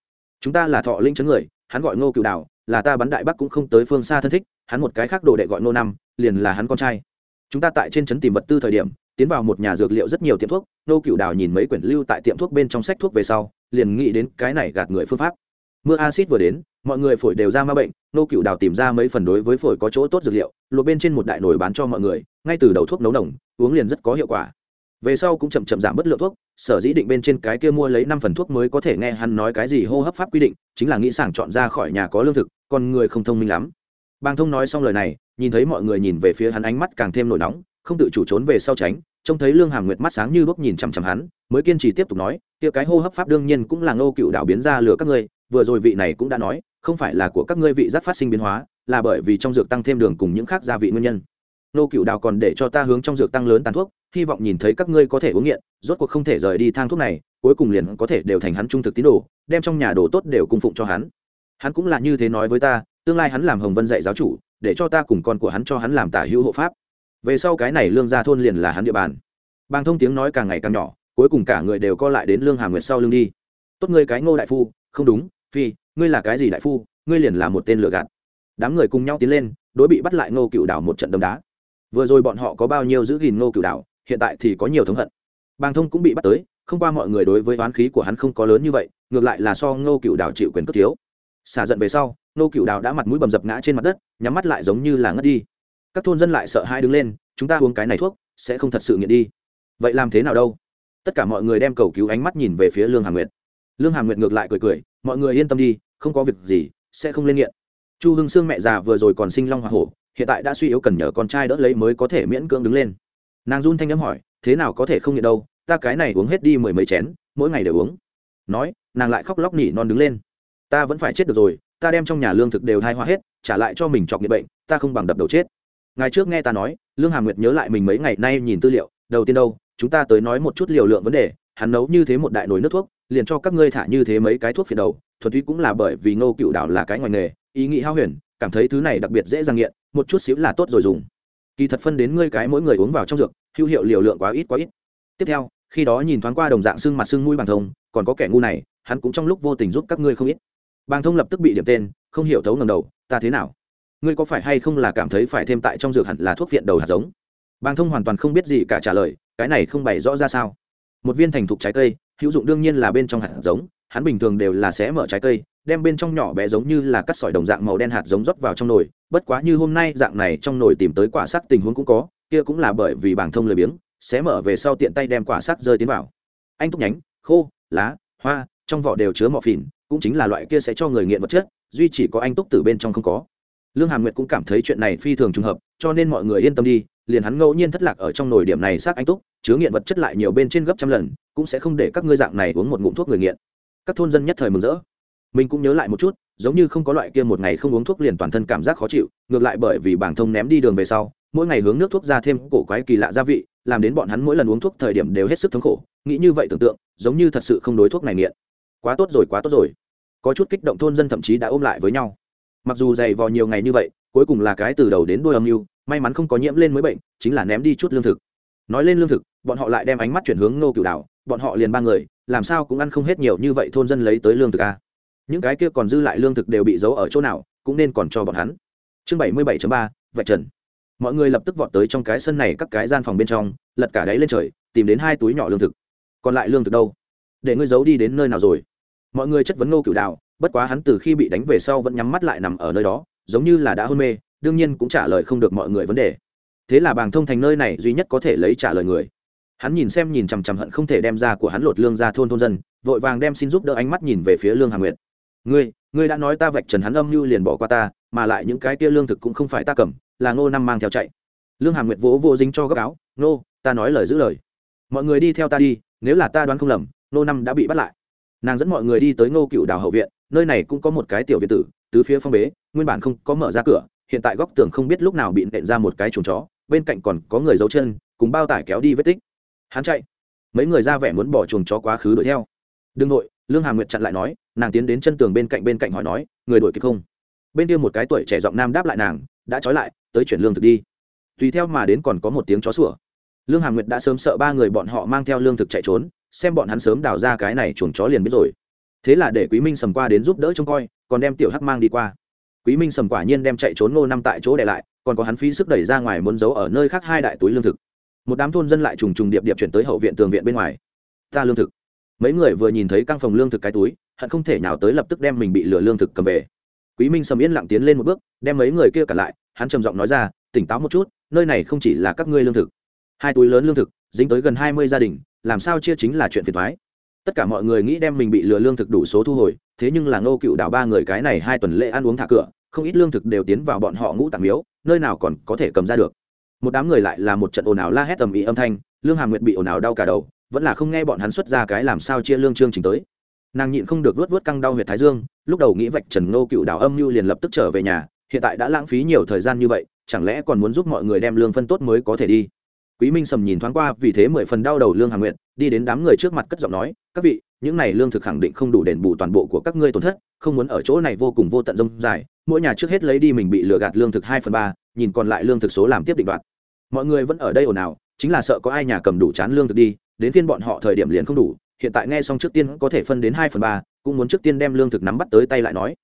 Chúng ta là thọ linh chấn người, hắn gọi Nô cựu đào, là ta bắn đại bắc cũng không tới phương xa thân thích, hắn một cái khác đồ đệ gọi Nô năm, liền là hắn con trai. Chúng ta tại trên trấn tìm vật tư thời điểm tiến vào một nhà dược liệu rất nhiều tiệm thuốc, nô cựu đào nhìn mấy quyển lưu tại tiệm thuốc bên trong sách thuốc về sau, liền nghĩ đến cái này gạt người phương pháp. Mưa acid vừa đến, mọi người phổi đều ra ma bệnh, nô cựu đào tìm ra mấy phần đối với phổi có chỗ tốt dược liệu, luộc bên trên một đại nồi bán cho mọi người, ngay từ đầu thuốc nấu nồng, uống liền rất có hiệu quả. Về sau cũng chậm chậm giảm bất lượng thuốc, sở dĩ định bên trên cái kia mua lấy năm phần thuốc mới có thể nghe hắn nói cái gì hô hấp pháp quy định, chính là nghĩ sảng chọn ra khỏi nhà có lương thực, còn người không thông minh lắm. Bàng thông nói xong lời này, nhìn thấy mọi người nhìn về phía hắn ánh mắt càng thêm nổi nóng không tự chủ trốn về sau tránh, trông thấy lương hàm nguyệt mắt sáng như bốc nhìn chằm chằm hắn, mới kiên trì tiếp tục nói tia cái hô hấp pháp đương nhiên cũng là ngô cựu đảo biến ra lừa các ngươi, vừa rồi vị này cũng đã nói, không phải là của các ngươi vị giác phát sinh biến hóa, là bởi vì trong dược tăng thêm đường cùng những khác gia vị nguyên nhân. Nô cựu đào còn để cho ta hướng trong dược tăng lớn tàn thuốc, hy vọng nhìn thấy các ngươi có thể uống nghiện, rốt cuộc không thể rời đi thang thuốc này, cuối cùng liền có thể đều thành hắn trung thực tín đồ, đem trong nhà đồ tốt đều cung phụng cho hắn. Hắn cũng là như thế nói với ta, tương lai hắn làm hồng vân dạy giáo chủ, để cho ta cùng con của hắn cho hắn làm tả hữu hộ pháp về sau cái này lương gia thôn liền là hắn địa bàn. Bàng thông tiếng nói càng ngày càng nhỏ, cuối cùng cả người đều co lại đến lương hà nguyệt sau lưng đi. Tốt ngươi cái ngô đại phu, không đúng, phi, ngươi là cái gì đại phu, ngươi liền là một tên lừa gạt. Đám người cùng nhau tiến lên, đối bị bắt lại ngô cựu đảo một trận đấm đá. Vừa rồi bọn họ có bao nhiêu giữ gìn ngô cựu đảo, hiện tại thì có nhiều thống hận. Bàng thông cũng bị bắt tới, không qua mọi người đối với oán khí của hắn không có lớn như vậy, ngược lại là so ngô cựu đảo chịu quyền cất thiếu. Xả giận về sau, ngô cựu đảo đã mặt mũi bầm dập ngã trên mặt đất, nhắm mắt lại giống như là ngất đi các thôn dân lại sợ hai đứng lên, chúng ta uống cái này thuốc, sẽ không thật sự nghiện đi. Vậy làm thế nào đâu? Tất cả mọi người đem cầu cứu ánh mắt nhìn về phía lương hà nguyệt. Lương hà nguyệt ngược lại cười cười, mọi người yên tâm đi, không có việc gì, sẽ không lên nghiện. Chu hưng sương mẹ già vừa rồi còn sinh long hoa hổ, hiện tại đã suy yếu cần nhờ con trai đỡ lấy mới có thể miễn cưỡng đứng lên. Nàng run thanh n m hỏi, thế nào có thể không nghiện đâu, ta cái này uống hết đi mười mấy chén, mỗi ngày đều uống. Nói, nàng lại khóc lóc nỉ non đứng lên. Ta vẫn phải chết được rồi, ta đem trong nhà lương thực đều thai hoa hết, trả lại cho mình chọc nghiện bệnh, ta không bằng đập đầu chết ngày trước nghe ta nói, lương hà nguyệt nhớ lại mình mấy ngày nay nhìn tư liệu, đầu tiên đâu, chúng ta tới nói một chút liều lượng vấn đề, hắn nấu như thế một đại nồi nước thuốc, liền cho các ngươi thả như thế mấy cái thuốc phiền đầu, thuần túy cũng là bởi vì ngô cựu đảo là cái ngoài nghề, ý nghĩ hao huyền, cảm thấy thứ này đặc biệt dễ dàng nghiện, một chút xíu là tốt rồi dùng. Kỳ thật phân đến ngươi cái mỗi người uống vào trong dược, hữu hiệu liều lượng quá ít quá ít. Tiếp theo, khi đó nhìn thoáng qua đồng dạng xương mặt xương mũi bằng thông, còn có kẻ ngu này, hắn cũng trong lúc vô tình giúp các ngươi không ít. Bằng thông lập tức bị điểm tên, không hiểu thấu ngầm đầu, ta thế nào? Ngươi có phải hay không là cảm thấy phải thêm tại trong dược hẳn là thuốc viện đầu hạt giống? Bàng thông hoàn toàn không biết gì cả trả lời, cái này không bày rõ ra sao. Một viên thành thục trái cây, hữu dụng đương nhiên là bên trong hạt giống, hắn bình thường đều là sẽ mở trái cây, đem bên trong nhỏ bé giống như là cắt sỏi đồng dạng màu đen hạt giống rót vào trong nồi, bất quá như hôm nay dạng này trong nồi tìm tới quả sắc tình huống cũng có, kia cũng là bởi vì bảng thông lười biếng, xé mở về sau tiện tay đem quả sắc rơi tiến vào. Anh túc nhánh, khô, lá, hoa, trong vỏ đều chứa mỏ phìn, cũng chính là loại kia sẽ cho người nghiện vật chất, duy chỉ có anh túc từ bên trong không có lương hàm nguyệt cũng cảm thấy chuyện này phi thường trùng hợp, cho nên mọi người yên tâm đi, liền hắn ngẫu nhiên thất lạc ở trong nồi điểm này xác anh túc, chứa nghiện vật chất lại nhiều bên trên gấp trăm lần, cũng sẽ không để các ngươi dạng này uống một ngụm thuốc người nghiện. Các thôn dân nhất thời mừng rỡ. Mình cũng nhớ lại một chút, giống như không có loại kia một ngày không uống thuốc liền toàn thân cảm giác khó chịu, ngược lại bởi vì bảng thông ném đi đường về sau, mỗi ngày hướng nước thuốc ra thêm cổ quái kỳ lạ gia vị, làm đến bọn hắn mỗi lần uống thuốc thời điểm đều hết sức thống khổ, nghĩ như vậy tưởng tượng, giống như thật sự không đối thuốc này nghiện. Quá tốt rồi, quá tốt rồi. Có chút kích động thôn dân thậm chí đã ôm lại với nhau mặc dù dày vò nhiều ngày như vậy, cuối cùng là cái từ đầu đến đôi âm mưu, may mắn không có nhiễm lên mới bệnh, chính là ném đi chút lương thực. Nói lên lương thực, bọn họ lại đem ánh mắt chuyển hướng nô cựu đảo, bọn họ liền ba người, làm sao cũng ăn không hết nhiều như vậy thôn dân lấy tới lương thực a những cái kia còn dư lại lương thực đều bị giấu ở chỗ nào, cũng nên còn cho bọn hắn. Chương bảy mươi bảy ba, vạch trần. Mọi người lập tức vọt tới trong cái sân này các cái gian phòng bên trong, lật cả đáy lên trời, tìm đến hai túi nhỏ lương thực. Còn lại lương thực đâu? Để ngươi giấu đi đến nơi nào rồi? Mọi người chất vấn nô cựu đào bất quá hắn từ khi bị đánh về sau vẫn nhắm mắt lại nằm ở nơi đó, giống như là đã hôn mê, đương nhiên cũng trả lời không được mọi người vấn đề. Thế là bàng thông thành nơi này duy nhất có thể lấy trả lời người. Hắn nhìn xem nhìn chằm chằm hận không thể đem ra của hắn lột lương ra thôn thôn dân, vội vàng đem xin giúp đỡ ánh mắt nhìn về phía lương hà nguyệt. Ngươi ngươi đã nói ta vạch trần hắn âm mưu liền bỏ qua ta, mà lại những cái kia lương thực cũng không phải ta cầm, là ngô năm mang theo chạy. Lương hà nguyệt vỗ vô dính cho gấp áo nô ta nói lời giữ lời. Mọi người đi theo ta đi, nếu là ta đoán không lầm nô năm đã bị bắt lại. Nàng dẫn mọi người đi tới ngô cựu đào hậu viện nơi này cũng có một cái tiểu viện tử, tứ phía phong bế, nguyên bản không có mở ra cửa, hiện tại góc tường không biết lúc nào bị nện ra một cái chuồng chó, bên cạnh còn có người giấu chân, cùng bao tải kéo đi vết tích. Hắn chạy. Mấy người ra vẻ muốn bỏ chuồng chó quá khứ đuổi theo. Đương nội lương hà nguyệt chặn lại nói, nàng tiến đến chân tường bên cạnh bên cạnh hỏi nói, người đuổi kịp không? Bên kia một cái tuổi trẻ giọng nam đáp lại nàng, đã trói lại, tới chuyển lương thực đi. Tùy theo mà đến còn có một tiếng chó sủa. Lương hà nguyệt đã sớm sợ ba người bọn họ mang theo lương thực chạy trốn, xem bọn hắn sớm đào ra cái này chuồng chó liền biết rồi thế là để quý minh sầm qua đến giúp đỡ trông coi, còn đem tiểu hắc mang đi qua. Quý minh sầm quả nhiên đem chạy trốn ngô năm tại chỗ để lại, còn có hắn phí sức đẩy ra ngoài muốn giấu ở nơi khác hai đại túi lương thực. Một đám thôn dân lại trùng trùng điệp điệp chuyển tới hậu viện tường viện bên ngoài. Ta lương thực. Mấy người vừa nhìn thấy căng phòng lương thực cái túi, hận không thể nào tới lập tức đem mình bị lừa lương thực cầm về. Quý minh sầm yên lặng tiến lên một bước, đem mấy người kia cả lại, hắn trầm giọng nói ra, tỉnh táo một chút, nơi này không chỉ là các ngươi lương thực, hai túi lớn lương thực, dính tới gần hai mươi gia đình, làm sao chia chính là chuyện phiền thoái tất cả mọi người nghĩ đem mình bị lừa lương thực đủ số thu hồi, thế nhưng là ngô cựu đảo ba người cái này hai tuần lễ ăn uống thả cửa, không ít lương thực đều tiến vào bọn họ ngũ tạm miếu, nơi nào còn có thể cầm ra được một đám người lại là một trận ồn ào la hét tầm ý âm thanh, lương hàm nguyệt bị ồn ào đau cả đầu, vẫn là không nghe bọn hắn xuất ra cái làm sao chia lương chương trình tới nàng nhịn không được vớt vớt căng đau huyệt thái dương, lúc đầu nghĩ vạch trần ngô cựu đảo âm mưu liền lập tức trở về nhà, hiện tại đã lãng phí nhiều thời gian như vậy, chẳng lẽ còn muốn giúp mọi người đem lương phân tốt mới có thể đi quý minh sầm nhìn thoáng qua, vì thế mười phần đau đầu lương hàm Nguyệt đi đến đám người trước mặt cất giọng nói, các vị, những này lương thực khẳng định không đủ đền bù toàn bộ của các ngươi tổn thất, không muốn ở chỗ này vô cùng vô tận rông dài, mỗi nhà trước hết lấy đi mình bị lừa gạt lương thực hai phần ba, nhìn còn lại lương thực số làm tiếp định đoạt. Mọi người vẫn ở đây ồn ào, chính là sợ có ai nhà cầm đủ chán lương thực đi, đến phiên bọn họ thời điểm liền không đủ, hiện tại nghe xong trước tiên có thể phân đến hai phần ba, cũng muốn trước tiên đem lương thực nắm bắt tới tay lại nói.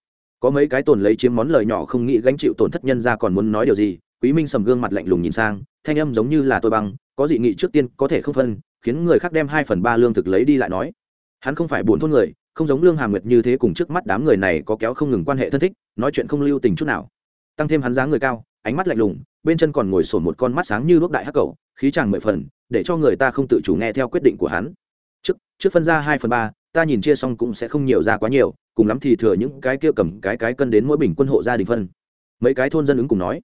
Có mấy cái tồn lấy chiếm món lời nhỏ không nghĩ gánh chịu tổn thất nhân ra còn muốn nói điều gì quý minh sầm gương mặt lạnh lùng nhìn sang, thanh âm giống như là tôi băng, có dị nghị trước tiên có thể không phân, khiến người khác đem hai phần ba lương thực lấy đi lại nói. Hắn không phải buồn thôn người, không giống lương hà nguyệt như thế cùng trước mắt đám người này có kéo không ngừng quan hệ thân thích, nói chuyện không lưu tình chút nào. Tăng thêm hắn dáng người cao, ánh mắt lạnh lùng, bên chân còn ngồi sổn một con mắt sáng như lúc đại hắc cầu khí chàng mười phần, để cho người ta không tự chủ nghe theo quyết định của hắn. Trước trước phân ra hai phần ba, ta nhìn chia xong cũng sẽ không nhiều ra quá nhiều, cùng lắm thì thừa những cái kia cầm cái cái cân đến mỗi bình quân hộ gia đình phân. Mấy cái thôn dân ứng cùng nói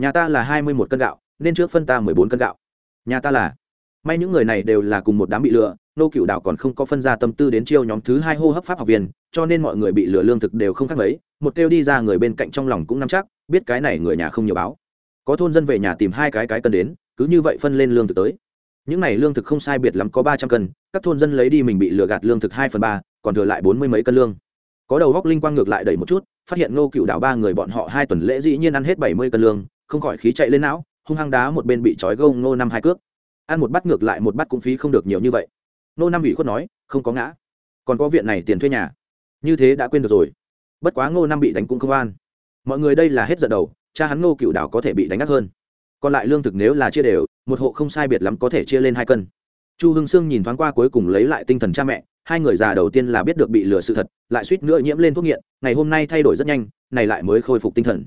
nhà ta là hai mươi một cân gạo, nên trước phân ta mười bốn cân gạo. Nhà ta là. May những người này đều là cùng một đám bị lừa, nô cựu đảo còn không có phân ra tâm tư đến chiêu nhóm thứ hai hô hấp pháp học viên, cho nên mọi người bị lừa lương thực đều không khác mấy, một kêu đi ra người bên cạnh trong lòng cũng nắm chắc, biết cái này người nhà không nhiều báo. Có thôn dân về nhà tìm hai cái cái cân đến, cứ như vậy phân lên lương thực tới. Những này lương thực không sai biệt lắm có ba trăm cân, các thôn dân lấy đi mình bị lừa gạt lương thực hai phần ba, còn thừa lại bốn mươi mấy cân lương. Có đầu góc linh quang ngược lại đẩy một chút, phát hiện nô cựu đảo ba người bọn họ hai tuần lễ dĩ nhiên ăn hết bảy mươi cân lương không khỏi khí chạy lên não, hung hăng đá một bên bị trói gông ngô năm hai cước. Ăn một bát ngược lại một bát cũng phí không được nhiều như vậy. Nô năm ủy khuất nói, không có ngã. Còn có viện này tiền thuê nhà. Như thế đã quên được rồi. Bất quá ngô năm bị đánh cũng không an. Mọi người đây là hết giận đầu, cha hắn ngô cựu đảo có thể bị đánh ngắt hơn. Còn lại lương thực nếu là chia đều, một hộ không sai biệt lắm có thể chia lên hai cân. Chu hưng sương nhìn thoáng qua cuối cùng lấy lại tinh thần cha mẹ, hai người già đầu tiên là biết được bị lừa sự thật, lại suýt nữa nhiễm lên thuốc nghiện, ngày hôm nay thay đổi rất nhanh, này lại mới khôi phục tinh thần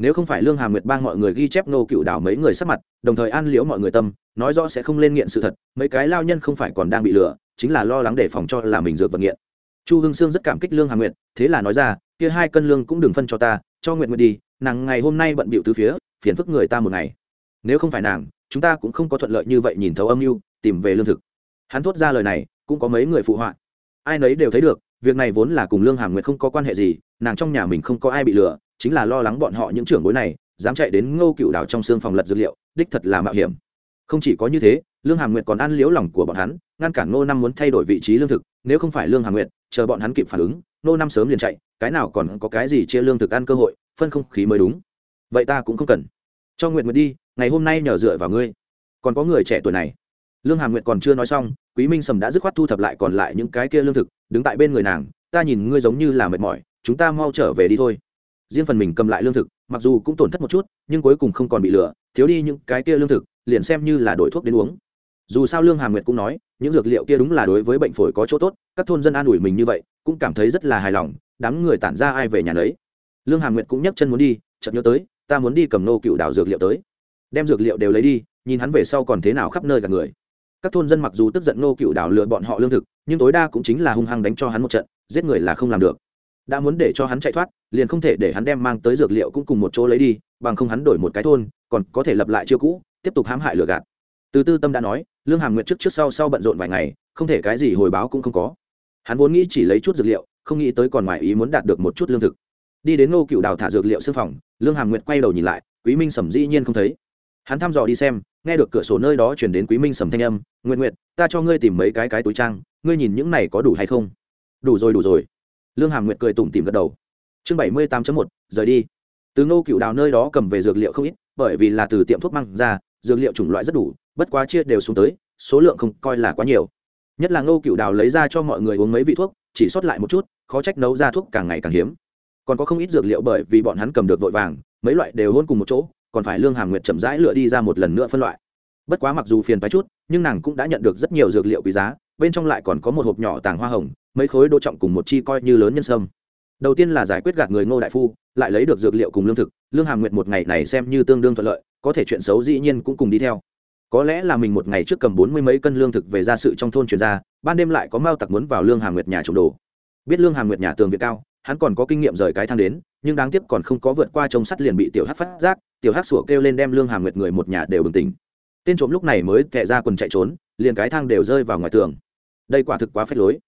nếu không phải lương hà nguyệt bang mọi người ghi chép nô cựu đảo mấy người sắp mặt, đồng thời an liễu mọi người tâm, nói rõ sẽ không lên nghiện sự thật, mấy cái lao nhân không phải còn đang bị lừa, chính là lo lắng để phòng cho là mình dược vật nghiện. Chu hương sương rất cảm kích lương hà nguyệt, thế là nói ra, kia hai cân lương cũng đừng phân cho ta, cho nguyện nguyện đi, nàng ngày hôm nay bận bịu từ phía, phiền phức người ta một ngày. Nếu không phải nàng, chúng ta cũng không có thuận lợi như vậy nhìn thấu âm mưu, tìm về lương thực. Hắn thốt ra lời này, cũng có mấy người phụ họa. Ai nấy đều thấy được, việc này vốn là cùng lương hàm nguyệt không có quan hệ gì, nàng trong nhà mình không có ai bị lừa chính là lo lắng bọn họ những trưởng bối này, dám chạy đến ngô cựu đảo trong xương phòng lật dược liệu, đích thật là mạo hiểm. Không chỉ có như thế, lương hàm nguyệt còn ăn liếu lòng của bọn hắn, ngăn cản ngô năm muốn thay đổi vị trí lương thực, nếu không phải lương hàm nguyệt, chờ bọn hắn kịp phản ứng, ngô năm sớm liền chạy, cái nào còn có cái gì chia lương thực ăn cơ hội, phân không khí mới đúng. Vậy ta cũng không cần. Cho nguyệt nguyệt đi, ngày hôm nay nhờ dựa vào ngươi. Còn có người trẻ tuổi này. Lương hàm nguyệt còn chưa nói xong, quý minh sầm đã dứt khoát thu thập lại còn lại những cái kia lương thực, đứng tại bên người nàng, ta nhìn ngươi giống như là mệt mỏi, chúng ta mau trở về đi thôi riêng phần mình cầm lại lương thực, mặc dù cũng tổn thất một chút, nhưng cuối cùng không còn bị lừa, thiếu đi những cái kia lương thực, liền xem như là đổi thuốc đến uống. Dù sao lương hàm nguyệt cũng nói, những dược liệu kia đúng là đối với bệnh phổi có chỗ tốt, các thôn dân an ủi mình như vậy, cũng cảm thấy rất là hài lòng, đám người tản ra ai về nhà đấy lương hàm nguyệt cũng nhấc chân muốn đi, chợt nhớ tới, ta muốn đi cầm nô cựu đào dược liệu tới. Đem dược liệu đều lấy đi, nhìn hắn về sau còn thế nào khắp nơi cả người. Các thôn dân mặc dù tức giận nô cựu đào lựa bọn họ lương thực, nhưng tối đa cũng chính là hung hăng đánh cho hắn một trận, giết người là không làm được đã muốn để cho hắn chạy thoát, liền không thể để hắn đem mang tới dược liệu cũng cùng một chỗ lấy đi, bằng không hắn đổi một cái thôn, còn có thể lập lại chiêu cũ, tiếp tục hãm hại lừa gạt. Từ tư tâm đã nói, lương hàm nguyệt trước trước sau sau bận rộn vài ngày, không thể cái gì hồi báo cũng không có. Hắn vốn nghĩ chỉ lấy chút dược liệu, không nghĩ tới còn ngoài ý muốn đạt được một chút lương thực. Đi đến ngô cựu đào thả dược liệu xương phòng, lương hàm nguyệt quay đầu nhìn lại, quý minh sầm dĩ nhiên không thấy. Hắn thăm dò đi xem, nghe được cửa sổ nơi đó chuyển đến quý minh sầm thanh âm nguyện nguyện ta cho ngươi tìm mấy cái cái túi trang, ngươi nhìn những này có đủ hay không? Đủ rồi đủ rồi lương hàm nguyệt cười tủm tìm gật đầu. Chương bảy mươi tám một, rời đi. Từ ngô cựu đào nơi đó cầm về dược liệu không ít, bởi vì là từ tiệm thuốc mang ra, dược liệu chủng loại rất đủ, bất quá chia đều xuống tới, số lượng không coi là quá nhiều. Nhất là ngô cựu đào lấy ra cho mọi người uống mấy vị thuốc, chỉ sót lại một chút, khó trách nấu ra thuốc càng ngày càng hiếm. Còn có không ít dược liệu bởi vì bọn hắn cầm được vội vàng, mấy loại đều hôn cùng một chỗ, còn phải lương hàm nguyệt chậm rãi lựa đi ra một lần nữa phân loại. Bất quá mặc dù phiền phái chút, nhưng nàng cũng đã nhận được rất nhiều dược liệu quý giá bên trong lại còn có một hộp nhỏ tàng hoa hồng, mấy khối đô trọng cùng một chi coi như lớn nhân sâm. Đầu tiên là giải quyết gạt người ngô đại phu, lại lấy được dược liệu cùng lương thực, lương hàm nguyệt một ngày này xem như tương đương thuận lợi, có thể chuyện xấu dĩ nhiên cũng cùng đi theo. Có lẽ là mình một ngày trước cầm bốn mươi mấy cân lương thực về ra sự trong thôn chuyển ra, ban đêm lại có mao tặc muốn vào lương hàm nguyệt nhà trộm đồ. Biết lương hàm nguyệt nhà tường việt cao, hắn còn có kinh nghiệm rời cái thang đến, nhưng đáng tiếc còn không có vượt qua trông sắt liền bị tiểu hát phát giác, tiểu hát sủa kêu lên đem lương hàm nguyệt người một nhà đều bừng tỉnh. Tên trộm lúc này mới tệ ra quần chạy trốn, liền cái thang đều rơi vào ngoài tường đây quả thực quá phép lối.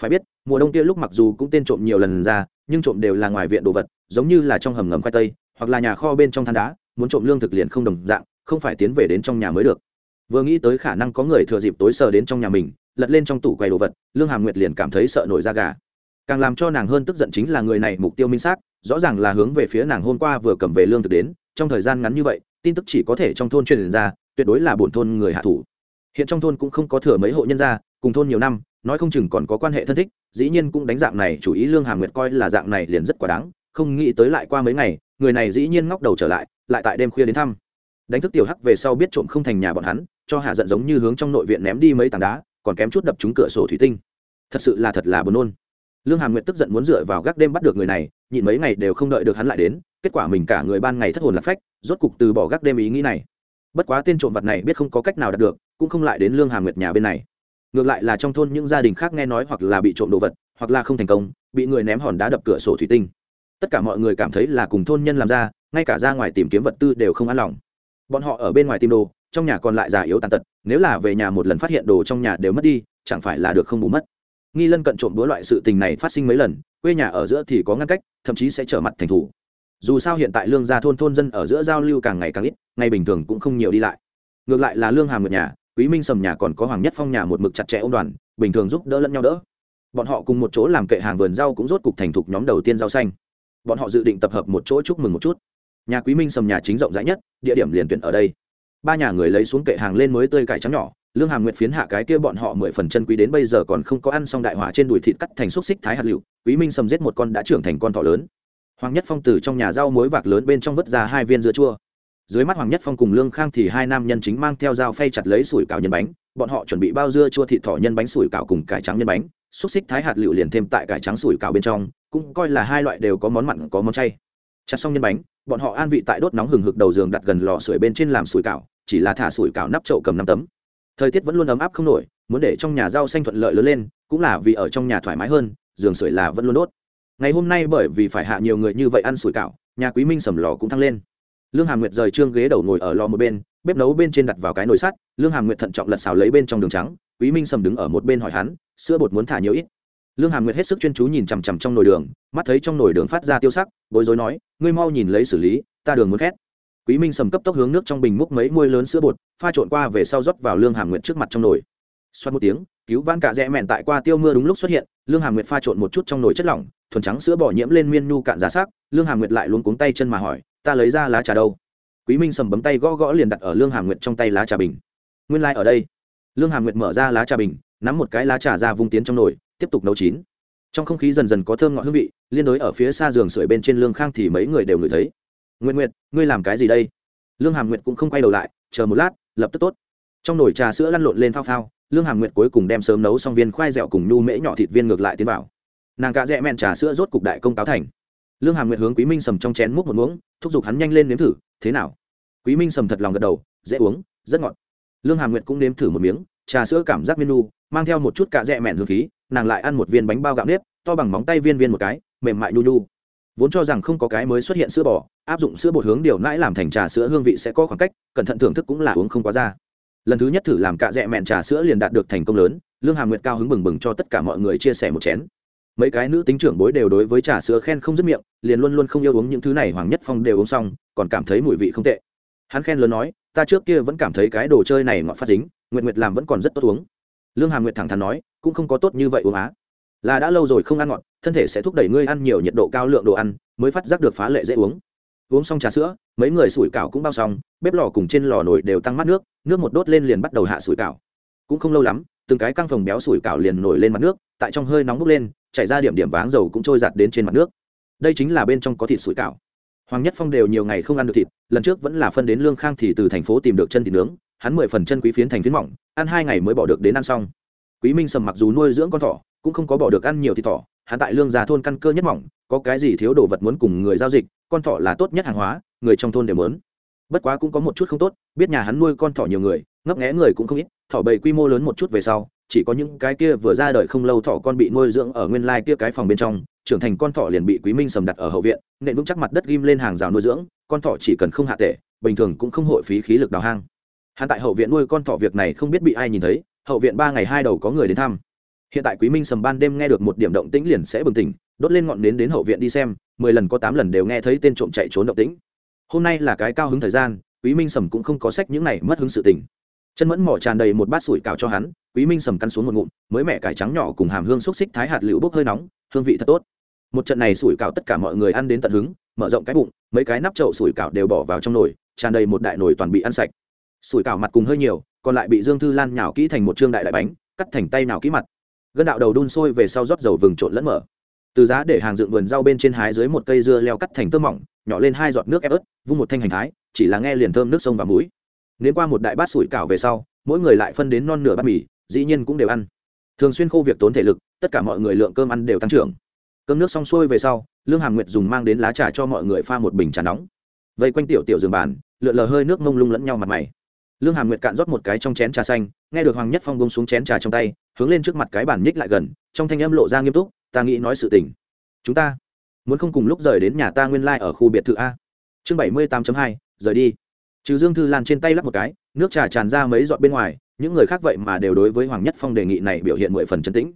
Phải biết, mùa đông kia lúc mặc dù cũng tên trộm nhiều lần ra, nhưng trộm đều là ngoài viện đồ vật, giống như là trong hầm ngầm khoai tây, hoặc là nhà kho bên trong than đá, muốn trộm lương thực liền không đồng dạng, không phải tiến về đến trong nhà mới được. Vừa nghĩ tới khả năng có người thừa dịp tối sờ đến trong nhà mình, lật lên trong tủ quầy đồ vật, lương hàm nguyệt liền cảm thấy sợ nổi da gà. Càng làm cho nàng hơn tức giận chính là người này mục tiêu minh xác, rõ ràng là hướng về phía nàng hôm qua vừa cầm về lương thực đến, trong thời gian ngắn như vậy, tin tức chỉ có thể trong thôn truyền ra, tuyệt đối là bổn thôn người hạ thủ. Hiện trong thôn cũng không có thừa mấy hộ nhân gia cùng thôn nhiều năm, nói không chừng còn có quan hệ thân thích, dĩ nhiên cũng đánh dạng này, chủ ý lương hà nguyệt coi là dạng này liền rất quá đáng, không nghĩ tới lại qua mấy ngày, người này dĩ nhiên ngóc đầu trở lại lại tại đêm khuya đến thăm. Đánh thức tiểu hắc về sau biết trộm không thành nhà bọn hắn, cho hạ giận giống như hướng trong nội viện ném đi mấy tảng đá, còn kém chút đập trúng cửa sổ thủy tinh. Thật sự là thật là buồn nôn. Lương hàm nguyệt tức giận muốn dựa vào gác đêm bắt được người này, nhịn mấy ngày đều không đợi được hắn lại đến, kết quả mình cả người ban ngày thất hồn lạc phách, rốt cục từ bỏ gác đêm ý nghĩ này. Bất quá tên trộm vật này biết không có cách nào đạt được, cũng không lại đến lương hàm nguyệt nhà bên này ngược lại là trong thôn những gia đình khác nghe nói hoặc là bị trộm đồ vật, hoặc là không thành công, bị người ném hòn đá đập cửa sổ thủy tinh. Tất cả mọi người cảm thấy là cùng thôn nhân làm ra, ngay cả ra ngoài tìm kiếm vật tư đều không an lòng. Bọn họ ở bên ngoài tìm đồ, trong nhà còn lại già yếu tàn tật, nếu là về nhà một lần phát hiện đồ trong nhà đều mất đi, chẳng phải là được không bù mất. Nghi lân cận trộm búa loại sự tình này phát sinh mấy lần, quê nhà ở giữa thì có ngăn cách, thậm chí sẽ trở mặt thành thủ. Dù sao hiện tại lương gia thôn thôn dân ở giữa giao lưu càng ngày càng ít ngày bình thường cũng không nhiều đi lại. Ngược lại là lương hàm ngược nhà quý minh sầm nhà còn có hoàng nhất phong nhà một mực chặt chẽ ô đoàn, bình thường giúp đỡ lẫn nhau đỡ. Bọn họ cùng một chỗ làm kệ hàng vườn rau cũng rốt cục thành thục nhóm đầu tiên rau xanh. Bọn họ dự định tập hợp một chỗ chúc mừng một chút. Nhà quý minh sầm nhà chính rộng rãi nhất, địa điểm liền tuyển ở đây. Ba nhà người lấy xuống kệ hàng lên mới tươi cải trắng nhỏ, lương hàm nguyệt phiến hạ cái kia bọn họ mười phần chân quý đến bây giờ còn không có ăn xong đại hỏa trên đùi thịt cắt thành xúc xích thái hạt lựu, quý minh sầm giết một con đã trưởng thành con thỏ lớn. Hoàng nhất phong từ trong nhà rau muối vạc lớn bên trong vứt ra hai viên dưa chua dưới mắt hoàng nhất phong cùng lương khang thì hai nam nhân chính mang theo dao phay chặt lấy sủi cảo nhân bánh. Bọn họ chuẩn bị bao dưa chua thịt thỏ nhân bánh sủi cảo cùng cải trắng nhân bánh. Xúc xích thái hạt lựu liền thêm tại cải trắng sủi cảo bên trong, cũng coi là hai loại đều có món mặn, có món chay. Chặt xong nhân bánh, bọn họ an vị tại đốt nóng hừng hực đầu giường đặt gần lò sưởi bên trên làm sủi cảo, chỉ là thả sủi cảo nắp chậu cầm năm tấm. Thời tiết vẫn luôn ấm áp không nổi, muốn để trong nhà rau xanh thuận lợi lớn lên, cũng là vì ở trong nhà thoải mái hơn, giường sưởi là vẫn luôn đốt. Ngày hôm nay bởi vì phải hạ nhiều người như vậy ăn sủi cảo, nhà quý minh sầm lò cũng thăng lên lương hàm nguyệt rời trương ghế đầu ngồi ở lò một bên, bếp nấu bên trên đặt vào cái nồi sắt. Lương hàm nguyệt thận trọng lật xào lấy bên trong đường trắng. Quý minh sầm đứng ở một bên hỏi hắn, sữa bột muốn thả nhiều ít? Lương hàm nguyệt hết sức chuyên chú nhìn chằm chằm trong nồi đường, mắt thấy trong nồi đường phát ra tiêu sắc, bối rối nói, ngươi mau nhìn lấy xử lý, ta đường muốn khét. Quý minh sầm cấp tốc hướng nước trong bình múc mấy muôi lớn sữa bột, pha trộn qua về sau rót vào lương hàm nguyệt trước mặt trong nồi. Xoát một tiếng, cứu vãn cả rẽ mẹn tại qua tiêu mưa đúng lúc xuất hiện, lương hàm nguyệt pha trộn một chút trong nồi chất lỏng, thuần trắng sữa bỏ nhiễm lên miên nhu cạn giá sắc. Lương hàm nguyệt lại luôn cuống tay chân mà hỏi ta lấy ra lá trà đâu? Quý minh sầm bấm tay gõ gõ liền đặt ở lương Hà nguyệt trong tay lá trà bình. Nguyên lai、like、ở đây. Lương Hà nguyệt mở ra lá trà bình, nắm một cái lá trà ra vung tiến trong nồi, tiếp tục nấu chín. Trong không khí dần dần có thơm ngọt hương vị, liên đối ở phía xa giường sưởi bên trên lương khang thì mấy người đều ngửi thấy. Nguyệt nguyệt, ngươi làm cái gì đây? Lương hàm nguyệt cũng không quay đầu lại, chờ một lát, lập tức tốt. Trong nồi trà sữa lăn lộn lên phao phao, lương hàm nguyệt cuối cùng đem sớm nấu xong viên khoai dẻo cùng nhu mễ nhỏ thịt viên ngược lại tiến vào. Nàng cạ rẽ men trà sữa rốt cục đại công cáo thành lương hàm nguyệt hướng quý minh sầm trong chén múc một muỗng, thúc giục hắn nhanh lên nếm thử, thế nào? Quý minh sầm thật lòng gật đầu, dễ uống, rất ngọt. Lương hàm nguyệt cũng nếm thử một miếng, trà sữa cảm giác menu mang theo một chút cạ rẽ mẹn hương khí, nàng lại ăn một viên bánh bao gạo nếp, to bằng móng tay viên viên một cái, mềm mại nhu nhu. Vốn cho rằng không có cái mới xuất hiện sữa bò, áp dụng sữa bột hướng điều nãi làm thành trà sữa hương vị sẽ có khoảng cách, cẩn thận thưởng thức cũng là uống không quá ra. Lần thứ nhất thử làm cạ rẽ mẹn trà sữa liền đạt được thành công lớn, lương hàm nguyệt cao hứng bừng bừng cho tất cả mọi người chia sẻ một chén mấy cái nữ tính trưởng bối đều đối với trà sữa khen không dứt miệng, liền luôn luôn không yêu uống những thứ này, hoàng nhất phong đều uống xong, còn cảm thấy mùi vị không tệ. Hắn khen lớn nói, ta trước kia vẫn cảm thấy cái đồ chơi này ngọt phát dính, nguyệt nguyệt làm vẫn còn rất tốt uống. Lương hàm nguyệt thẳng thắn nói, cũng không có tốt như vậy uống á. Là đã lâu rồi không ăn ngọt, thân thể sẽ thúc đẩy ngươi ăn nhiều nhiệt độ cao lượng đồ ăn, mới phát giác được phá lệ dễ uống. Uống xong trà sữa, mấy người sủi cảo cũng bao xong, bếp lò cùng trên lò nồi đều tăng mát nước nước một đốt lên liền bắt đầu hạ sủi cảo. Cũng không lâu lắm, từng cái căng phòng béo sủi cảo liền nổi lên mặt nước, tại trong hơi nóng bốc lên chảy ra điểm điểm váng dầu cũng trôi giặt đến trên mặt nước. Đây chính là bên trong có thịt sủi cảo. Hoàng nhất phong đều nhiều ngày không ăn được thịt, lần trước vẫn là phân đến lương khang thì từ thành phố tìm được chân thịt nướng, hắn mười phần chân quý phiến thành phiến mỏng, ăn hai ngày mới bỏ được đến ăn xong. Quý minh sầm mặc dù nuôi dưỡng con thỏ, cũng không có bỏ được ăn nhiều thịt thỏ, hắn tại lương già thôn căn cơ nhất mỏng, có cái gì thiếu đồ vật muốn cùng người giao dịch, con thỏ là tốt nhất hàng hóa, người trong thôn đều muốn. Bất quá cũng có một chút không tốt, biết nhà hắn nuôi con thỏ nhiều người, ngấp nghé người cũng không ít, thỏ bầy quy mô lớn một chút về sau chỉ có những cái kia vừa ra đời không lâu thỏ con bị nuôi dưỡng ở nguyên lai kia cái phòng bên trong, trưởng thành con thỏ liền bị quý minh sầm đặt ở hậu viện, nện vững chắc mặt đất ghim lên hàng rào nuôi dưỡng, con thỏ chỉ cần không hạ tệ, bình thường cũng không hội phí khí lực đào hang. Hắn tại hậu viện nuôi con thỏ việc này không biết bị ai nhìn thấy, hậu viện ba ngày hai đầu có người đến thăm. Hiện tại quý minh sầm ban đêm nghe được một điểm động tĩnh liền sẽ bừng tỉnh, đốt lên ngọn nến đến hậu viện đi xem, mười lần có tám lần đều nghe thấy tên trộm chạy trốn động tĩnh. Hôm nay là cái cao hứng thời gian, quý minh sầm cũng không có sách những này mất hứng sự tình chân mẫn mỏ tràn đầy một bát sủi cảo cho hắn, quý minh sầm căn xuống một ngụm, mới mẹ cải trắng nhỏ cùng hàm hương xúc xích thái hạt liễu bốc hơi nóng, hương vị thật tốt. Một trận này sủi cảo tất cả mọi người ăn đến tận hứng, mở rộng cái bụng, mấy cái nắp chậu sủi cảo đều bỏ vào trong nồi, tràn đầy một đại nồi toàn bị ăn sạch. Sủi cảo mặt cùng hơi nhiều, còn lại bị dương thư lan nhào kỹ thành một trương đại đại bánh, cắt thành tay nào kỹ mặt. Gân đạo đầu đun sôi về sau rót dầu vừng trộn lẫn mở. Từ giá để hàng dựng vườn rau bên trên hái dưới một cây dưa leo cắt thành tơ mỏng, nhỏ lên hai giọt nước ép ớt, vung một thanh hành thái, chỉ là nghe liền thơm nước sông và mũi nếu qua một đại bát sủi cảo về sau, mỗi người lại phân đến non nửa bát mì, dĩ nhiên cũng đều ăn. Thường xuyên khô việc tốn thể lực, tất cả mọi người lượng cơm ăn đều tăng trưởng. Cơm nước xong xuôi về sau, lương hàm nguyệt dùng mang đến lá trà cho mọi người pha một bình trà nóng. Vây quanh tiểu tiểu giường bàn, lượn lờ hơi nước mông lung lẫn nhau mặt mày. Lương hàm nguyệt cạn rót một cái trong chén trà xanh, nghe được hoàng nhất phong buông xuống chén trà trong tay, hướng lên trước mặt cái bàn nhích lại gần, trong thanh âm lộ ra nghiêm túc, ta nghĩ nói sự tình. Chúng ta muốn không cùng lúc rời đến nhà ta nguyên lai ở khu biệt thự a. Chương bảy mươi tám hai, rời đi trừ dương thư lan trên tay lắp một cái, nước trà tràn ra mấy giọt bên ngoài, những người khác vậy mà đều đối với hoàng nhất phong đề nghị này biểu hiện mười phần chân tĩnh.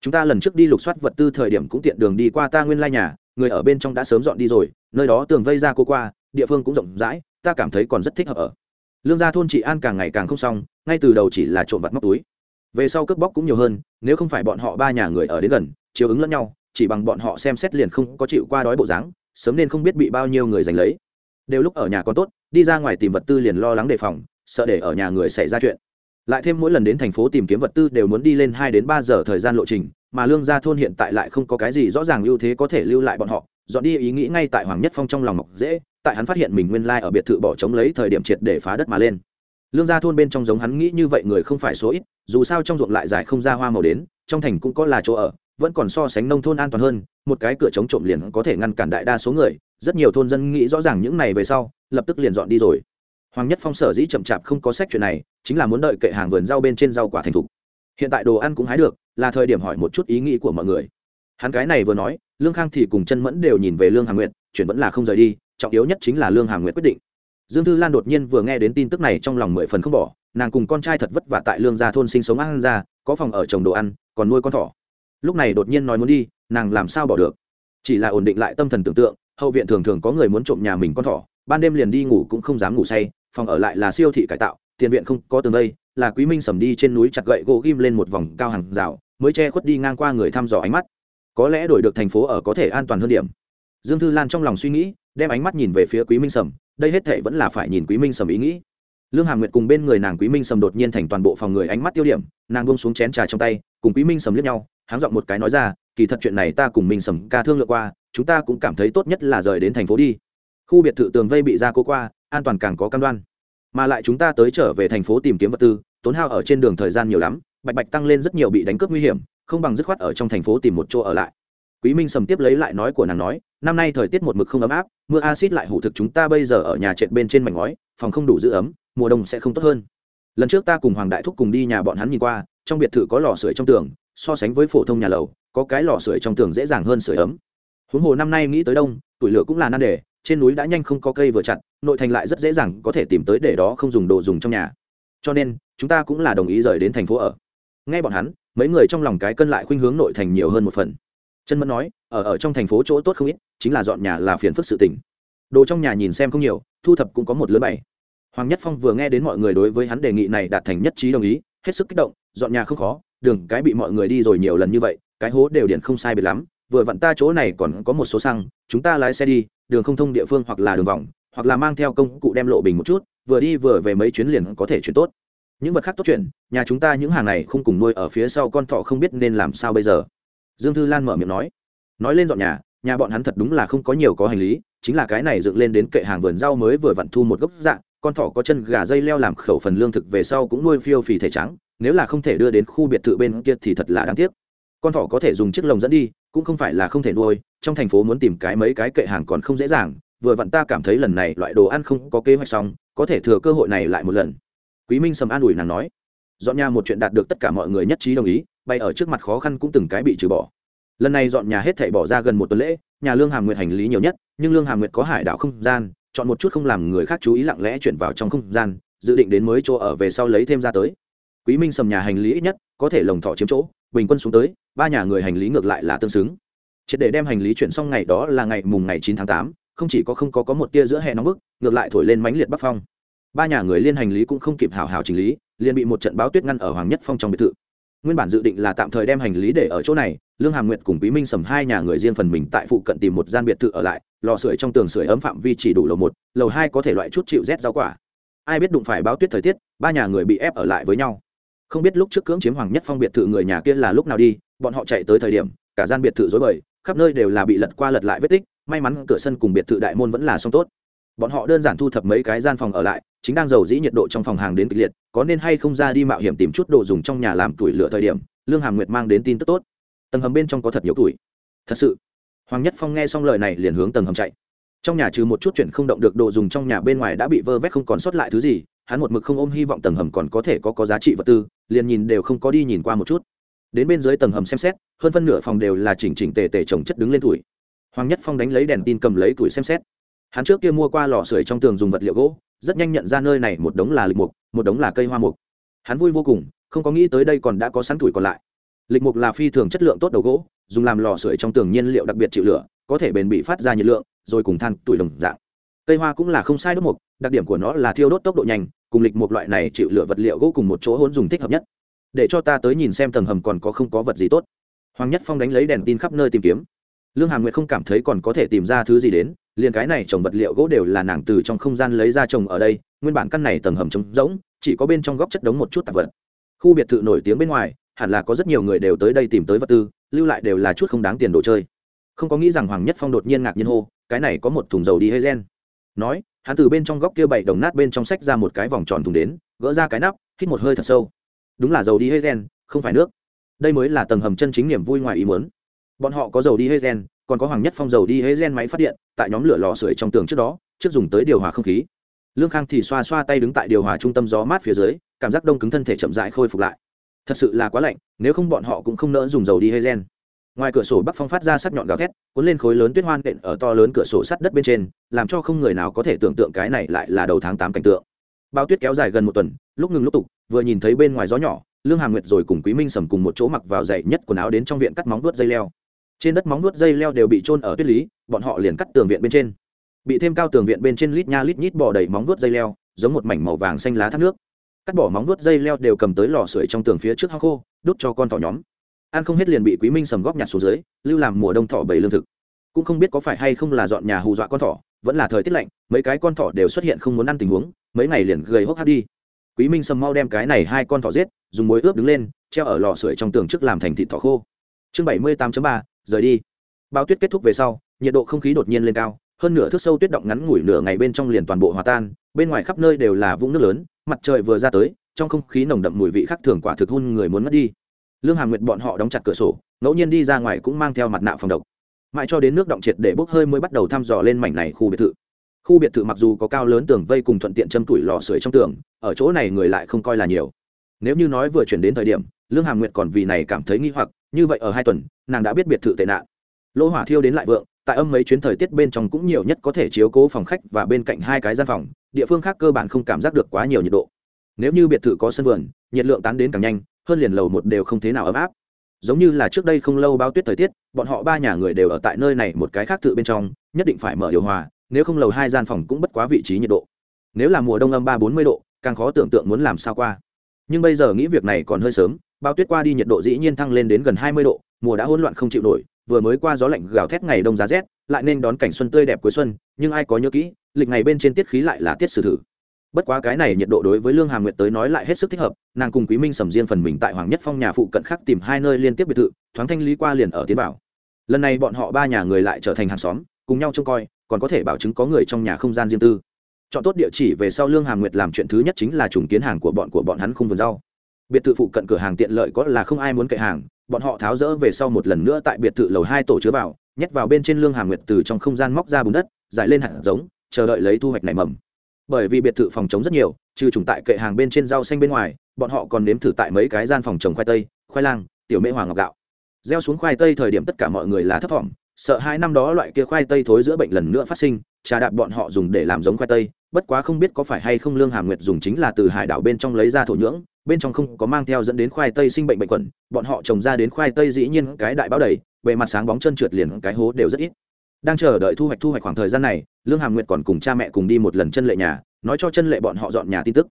Chúng ta lần trước đi lục soát vật tư thời điểm cũng tiện đường đi qua ta nguyên lai nhà, người ở bên trong đã sớm dọn đi rồi, nơi đó tường vây ra cô qua, địa phương cũng rộng rãi, ta cảm thấy còn rất thích hợp ở. Lương gia thôn chị an càng ngày càng không xong, ngay từ đầu chỉ là trộm vặt móc túi. Về sau cướp bóc cũng nhiều hơn, nếu không phải bọn họ ba nhà người ở đến gần, chiếu ứng lẫn nhau, chỉ bằng bọn họ xem xét liền không có chịu qua đói bộ dáng, sớm nên không biết bị bao nhiêu người giành lấy đều lúc ở nhà còn tốt, đi ra ngoài tìm vật tư liền lo lắng đề phòng, sợ để ở nhà người xảy ra chuyện. Lại thêm mỗi lần đến thành phố tìm kiếm vật tư đều muốn đi lên hai đến ba giờ thời gian lộ trình, mà lương gia thôn hiện tại lại không có cái gì rõ ràng ưu thế có thể lưu lại bọn họ, dọn đi ý nghĩ ngay tại hoàng nhất phong trong lòng mọc dễ, tại hắn phát hiện mình nguyên lai ở biệt thự bỏ trống lấy thời điểm triệt để phá đất mà lên. Lương gia thôn bên trong giống hắn nghĩ như vậy người không phải số ít, dù sao trong ruộng lại dài không ra hoa màu đến, trong thành cũng có là chỗ ở, vẫn còn so sánh nông thôn an toàn hơn, một cái cửa chống trộm liền có thể ngăn cản đại đa số người rất nhiều thôn dân nghĩ rõ ràng những này về sau, lập tức liền dọn đi rồi. Hoàng nhất phong sở dĩ chậm chạp không có sách chuyện này, chính là muốn đợi kệ hàng vườn rau bên trên rau quả thành thục. Hiện tại đồ ăn cũng hái được, là thời điểm hỏi một chút ý nghĩ của mọi người. Hắn cái này vừa nói, lương khang thì cùng chân mẫn đều nhìn về lương hà nguyệt, chuyện vẫn là không rời đi, trọng yếu nhất chính là lương hà nguyệt quyết định. Dương thư lan đột nhiên vừa nghe đến tin tức này trong lòng mười phần không bỏ, nàng cùng con trai thật vất vả tại lương gia thôn sinh sống ăn ra, có phòng ở trồng đồ ăn, còn nuôi con thỏ. Lúc này đột nhiên nói muốn đi, nàng làm sao bỏ được? Chỉ là ổn định lại tâm thần tưởng tượng hậu viện thường thường có người muốn trộm nhà mình con thỏ, ban đêm liền đi ngủ cũng không dám ngủ say, phòng ở lại là siêu thị cải tạo, tiền viện không có tường vây, là quý minh sầm đi trên núi chặt gậy gỗ ghim lên một vòng cao hàng rào, mới che khuất đi ngang qua người thăm dò ánh mắt. Có lẽ đổi được thành phố ở có thể an toàn hơn điểm. Dương thư lan trong lòng suy nghĩ, đem ánh mắt nhìn về phía quý minh sầm, đây hết thệ vẫn là phải nhìn quý minh sầm ý nghĩ. Lương hàm nguyệt cùng bên người nàng quý minh sầm đột nhiên thành toàn bộ phòng người ánh mắt tiêu điểm, nàng bông xuống chén trà trong tay, cùng quý minh sầm liếc nhau, háng giọng một cái nói ra, kỳ thật chuyện này ta cùng minh sầm ca thương lượng qua chúng ta cũng cảm thấy tốt nhất là rời đến thành phố đi. Khu biệt thự tường vây bị ra cố qua, an toàn càng có cam đoan. Mà lại chúng ta tới trở về thành phố tìm kiếm vật tư, tốn hao ở trên đường thời gian nhiều lắm, bạch bạch tăng lên rất nhiều bị đánh cướp nguy hiểm, không bằng dứt khoát ở trong thành phố tìm một chỗ ở lại. Quý minh sầm tiếp lấy lại nói của nàng nói, năm nay thời tiết một mực không ấm áp, mưa acid lại hủ thực chúng ta bây giờ ở nhà trệt bên trên mảnh ngói, phòng không đủ giữ ấm, mùa đông sẽ không tốt hơn. Lần trước ta cùng hoàng đại thúc cùng đi nhà bọn hắn nhìn qua, trong biệt thự có lò sưởi trong tường, so sánh với phổ thông nhà lầu, có cái lò sưởi trong tường dễ dàng hơn sưởi ấm huống hồ năm nay nghĩ tới đông, tuổi lửa cũng là nan đề, trên núi đã nhanh không có cây vừa chặt, nội thành lại rất dễ dàng có thể tìm tới để đó không dùng đồ dùng trong nhà. Cho nên, chúng ta cũng là đồng ý rời đến thành phố ở. Nghe bọn hắn, mấy người trong lòng cái cân lại khuynh hướng nội thành nhiều hơn một phần. Chân mẫn nói, ở ở trong thành phố chỗ tốt không ít, chính là dọn nhà là phiền phức sự tỉnh đồ trong nhà nhìn xem không nhiều, thu thập cũng có một lớn bảy. Hoàng nhất phong vừa nghe đến mọi người đối với hắn đề nghị này đạt thành nhất trí đồng ý, hết sức kích động, dọn nhà không khó, đường cái bị mọi người đi rồi nhiều lần như vậy, cái hố đều điện không sai biệt lắm vừa vặn ta chỗ này còn có một số xăng, chúng ta lái xe đi, đường không thông địa phương hoặc là đường vòng, hoặc là mang theo công cụ đem lộ bình một chút, vừa đi vừa về mấy chuyến liền có thể chuyển tốt. Những vật khác tốt chuyện, nhà chúng ta những hàng này không cùng nuôi ở phía sau con thọ không biết nên làm sao bây giờ. Dương thư lan mở miệng nói. Nói lên dọn nhà nhà bọn hắn thật đúng là không có nhiều có hành lý, chính là cái này dựng lên đến kệ hàng vườn rau mới vừa vặn thu một gốc dạng con thỏ có chân gà dây leo làm khẩu phần lương thực về sau cũng nuôi phiêu phì thể trắng, nếu là không thể đưa đến khu biệt thự bên kia thì thật là đáng tiếc. Con thỏ có thể dùng chiếc lồng dẫn đi cũng không phải là không thể nuôi, trong thành phố muốn tìm cái mấy cái kệ hàng còn không dễ dàng, vừa vặn ta cảm thấy lần này loại đồ ăn không có kế hoạch xong, có thể thừa cơ hội này lại một lần. Quý minh sầm an ủi nàng nói. Dọn nhà một chuyện đạt được tất cả mọi người nhất trí đồng ý bay ở trước mặt khó khăn cũng từng cái bị trừ bỏ. Lần này dọn nhà hết thảy bỏ ra gần một tuần lễ, nhà lương hàm nguyệt hành lý nhiều nhất, nhưng lương hàm nguyệt có hải đảo không gian, chọn một chút không làm người khác chú ý lặng lẽ chuyển vào trong không gian, dự định đến mới chỗ ở về sau lấy thêm ra tới. Quý minh sầm nhà hành lý ít nhất có thể lồng thọ chiếm chỗ bình quân xuống tới, ba nhà người hành lý ngược lại là tương xứng. Triệt để đem hành lý chuyển xong ngày đó là ngày mùng ngày chín tháng tám, không chỉ có không có có một tia giữa hè nóng bức, ngược lại thổi lên mánh liệt bắc phong. Ba nhà người liên hành lý cũng không kịp hào hào chỉnh lý, liền bị một trận báo tuyết ngăn ở hoàng nhất phong trong biệt thự. Nguyên bản dự định là tạm thời đem hành lý để ở chỗ này, lương hàm nguyệt cùng quý minh sầm hai nhà người riêng phần mình tại phụ cận tìm một gian biệt thự ở lại, lò sưởi trong tường sưởi ấm phạm vi chỉ đủ lầu một, lầu hai có thể loại chút chịu rét rau quả. Ai biết đụng phải báo tuyết thời tiết, ba nhà người bị ép ở lại với nhau không biết lúc trước cưỡng chiếm hoàng nhất phong biệt thự người nhà kia là lúc nào đi, bọn họ chạy tới thời điểm, cả gian biệt thự dối bời, khắp nơi đều là bị lật qua lật lại vết tích, may mắn cửa sân cùng biệt thự đại môn vẫn là xong tốt. Bọn họ đơn giản thu thập mấy cái gian phòng ở lại, chính đang giàu dĩ nhiệt độ trong phòng hàng đến kịch liệt, có nên hay không ra đi mạo hiểm tìm chút đồ dùng trong nhà làm tuổi lửa thời điểm, lương hàm nguyệt mang đến tin tức tốt. Tầng hầm bên trong có thật nhiều tuổi. Thật sự, hoàng nhất phong nghe xong lời này liền hướng tầng hầm chạy. Trong nhà trừ một chút chuyện không động được đồ dùng trong nhà bên ngoài đã bị vơ vét không còn sót lại thứ gì hắn một mực không ôm hy vọng tầng hầm còn có thể có có giá trị vật tư, liền nhìn đều không có đi nhìn qua một chút. Đến bên dưới tầng hầm xem xét, hơn phân nửa phòng đều là chỉnh chỉnh tề tề trồng chất đứng lên tuổi. Hoàng nhất phong đánh lấy đèn tin cầm lấy tuổi xem xét. Hắn trước kia mua qua lò sưởi trong tường dùng vật liệu gỗ, rất nhanh nhận ra nơi này một đống là lịch mục, một đống là cây hoa mục. Hắn vui vô cùng, không có nghĩ tới đây còn đã có sẵn tuổi còn lại. Lịch mục là phi thường chất lượng tốt đầu gỗ, dùng làm lò sưởi trong tường nhiên liệu đặc biệt chịu lửa, có thể bền bị phát ra nhiệt lượng, rồi cùng than tuổi đồng dạng cây hoa cũng là không sai đốt mục đặc điểm của nó là thiêu đốt tốc độ nhanh, cùng lịch một loại này chịu lửa vật liệu gỗ cùng một chỗ hỗn dùng thích hợp nhất. Để cho ta tới nhìn xem tầng hầm còn có không có vật gì tốt. Hoàng nhất phong đánh lấy đèn tin khắp nơi tìm kiếm. Lương hà nguyệt không cảm thấy còn có thể tìm ra thứ gì đến, liền cái này trồng vật liệu gỗ đều là nàng từ trong không gian lấy ra trồng ở đây, nguyên bản căn này tầng hầm trống rỗng, chỉ có bên trong góc chất đống một chút tạp vật. Khu biệt thự nổi tiếng bên ngoài, hẳn là có rất nhiều người đều tới đây tìm tới vật tư, lưu lại đều là chút không đáng tiền đồ chơi. Không có nghĩ rằng hoàng nhất phong đột nhiên ngạc nhiên hô, cái này có một thùng dầu đi hay gen nói, hắn từ bên trong góc kia bảy đồng nát bên trong sách ra một cái vòng tròn thùng đến, gỡ ra cái nắp, hít một hơi thật sâu. Đúng là dầu đi hơi gen không phải nước. Đây mới là tầng hầm chân chính niềm vui ngoài ý muốn. Bọn họ có dầu đi hơi gen còn có hoàng nhất phong dầu đi hơi gen máy phát điện, tại nhóm lửa lò sưởi trong tường trước đó, trước dùng tới điều hòa không khí. Lương khang thì xoa xoa tay đứng tại điều hòa trung tâm gió mát phía dưới, cảm giác đông cứng thân thể chậm rãi khôi phục lại. Thật sự là quá lạnh, nếu không bọn họ cũng không nỡ dùng dầu đi hay gen ngoài cửa sổ bắc phong phát ra sắc nhọn gào thét, cuốn lên khối lớn tuyết hoan đện ở to lớn cửa sổ sắt đất bên trên, làm cho không người nào có thể tưởng tượng cái này lại là đầu tháng tám cảnh tượng. Bao tuyết kéo dài gần một tuần, lúc ngừng lúc tục vừa nhìn thấy bên ngoài gió nhỏ, lương hà nguyệt rồi cùng quý minh sầm cùng một chỗ mặc vào dậy nhất quần áo đến trong viện cắt móng vuốt dây leo. Trên đất móng vuốt dây leo đều bị trôn ở tuyết lý, bọn họ liền cắt tường viện bên trên. Bị thêm cao tường viện bên trên lít nha lít nhít bỏ đầy móng vuốt dây leo, giống một mảnh màu vàng xanh lá thác nước. Cắt bỏ móng vuốt dây leo đều cầm tới lò sưởi trong tường phía trước hang khô đốt cho con thỏ nhóm ăn không hết liền bị quý minh sầm góp nhặt xuống dưới, lưu làm mùa đông thỏ bầy lương thực. Cũng không biết có phải hay không là dọn nhà hù dọa con thỏ, vẫn là thời tiết lạnh, mấy cái con thỏ đều xuất hiện không muốn ăn tình huống, mấy ngày liền gầy hốc hác đi. Quý minh sầm mau đem cái này hai con thỏ giết, dùng muối ướp đứng lên, treo ở lò sưởi trong tường trước làm thành thịt thỏ khô. Chương bảy mươi tám ba, rời đi. Bao tuyết kết thúc về sau, nhiệt độ không khí đột nhiên lên cao, hơn nửa thước sâu tuyết động ngắn ngủi nửa ngày bên trong liền toàn bộ hòa tan, bên ngoài khắp nơi đều là vũng nước lớn, mặt trời vừa ra tới, trong không khí nồng đậm mùi vị khác thường quả thực hun người muốn mất đi lương hà nguyệt bọn họ đóng chặt cửa sổ, ngẫu nhiên đi ra ngoài cũng mang theo mặt nạ phòng độc. Mãi cho đến nước động triệt để bốc hơi mới bắt đầu thăm dò lên mảnh này khu biệt thự. Khu biệt thự mặc dù có cao lớn tường vây cùng thuận tiện châm tuổi lò sưởi trong tường, ở chỗ này người lại không coi là nhiều. Nếu như nói vừa chuyển đến thời điểm, lương hàm nguyệt còn vì này cảm thấy nghi hoặc, như vậy ở hai tuần, nàng đã biết biệt thự tệ nạn. Lỗ hỏa thiêu đến lại vượng, tại âm mấy chuyến thời tiết bên trong cũng nhiều nhất có thể chiếu cố phòng khách và bên cạnh hai cái gian phòng, địa phương khác cơ bản không cảm giác được quá nhiều nhiệt độ. Nếu như biệt thự có sân vườn, nhiệt lượng tán đến càng nhanh hơn liền lầu một đều không thế nào ấm áp. Giống như là trước đây không lâu bao tuyết thời tiết, bọn họ ba nhà người đều ở tại nơi này một cái khác tự bên trong, nhất định phải mở điều hòa, nếu không lầu hai gian phòng cũng bất quá vị trí nhiệt độ. Nếu là mùa đông âm ba bốn mươi độ, càng khó tưởng tượng muốn làm sao qua. Nhưng bây giờ nghĩ việc này còn hơi sớm bao tuyết qua đi nhiệt độ dĩ nhiên thăng lên đến gần hai mươi độ, mùa đã hỗn loạn không chịu nổi, vừa mới qua gió lạnh gào thét ngày đông giá rét, lại nên đón cảnh xuân tươi đẹp cuối xuân, nhưng ai có nhớ kỹ, lịch ngày bên trên tiết khí lại là tiết sử thử bất quá cái này nhiệt độ đối với lương hà nguyệt tới nói lại hết sức thích hợp, nàng cùng quý minh sầm riêng phần mình tại hoàng nhất phong nhà phụ cận khác tìm hai nơi liên tiếp biệt thự, thoáng thanh lý qua liền ở tiến bảo lần này bọn họ ba nhà người lại trở thành hàng xóm, cùng nhau trông coi, còn có thể bảo chứng có người trong nhà không gian riêng tư. Chọn tốt địa chỉ về sau lương hà nguyệt làm chuyện thứ nhất chính là trùng kiến hàng của bọn của bọn hắn không vườn rau. Biệt thự phụ cận cửa hàng tiện lợi có là không ai muốn kệ hàng, bọn họ tháo rỡ về sau một lần nữa tại biệt thự lầu hai tổ chứa vào, nhét vào bên trên lương hà nguyệt từ trong không gian móc ra bùn đất, giải lên hạt giống, chờ đợi lấy thu hoạch nảy mầm bởi vì biệt thự phòng chống rất nhiều, trừ trùng tại kệ hàng bên trên rau xanh bên ngoài, bọn họ còn nếm thử tại mấy cái gian phòng trồng khoai tây, khoai lang, tiểu mễ hoàng ngọc gạo. Gieo xuống khoai tây thời điểm tất cả mọi người là thấp thỏm, sợ hai năm đó loại kia khoai tây thối giữa bệnh lần nữa phát sinh, trà đạp bọn họ dùng để làm giống khoai tây, bất quá không biết có phải hay không lương hàm nguyệt dùng chính là từ hải đảo bên trong lấy ra thổ nhưỡng, bên trong không có mang theo dẫn đến khoai tây sinh bệnh bệnh quẩn bọn họ trồng ra đến khoai tây dĩ nhiên cái đại báo đầy, bề mặt sáng bóng chân trượt liền cái hố đều rất ít đang chờ đợi thu hoạch thu hoạch khoảng thời gian này, lương hàm nguyệt còn cùng cha mẹ cùng đi một lần chân lệ nhà, nói cho chân lệ bọn họ dọn nhà tin tức.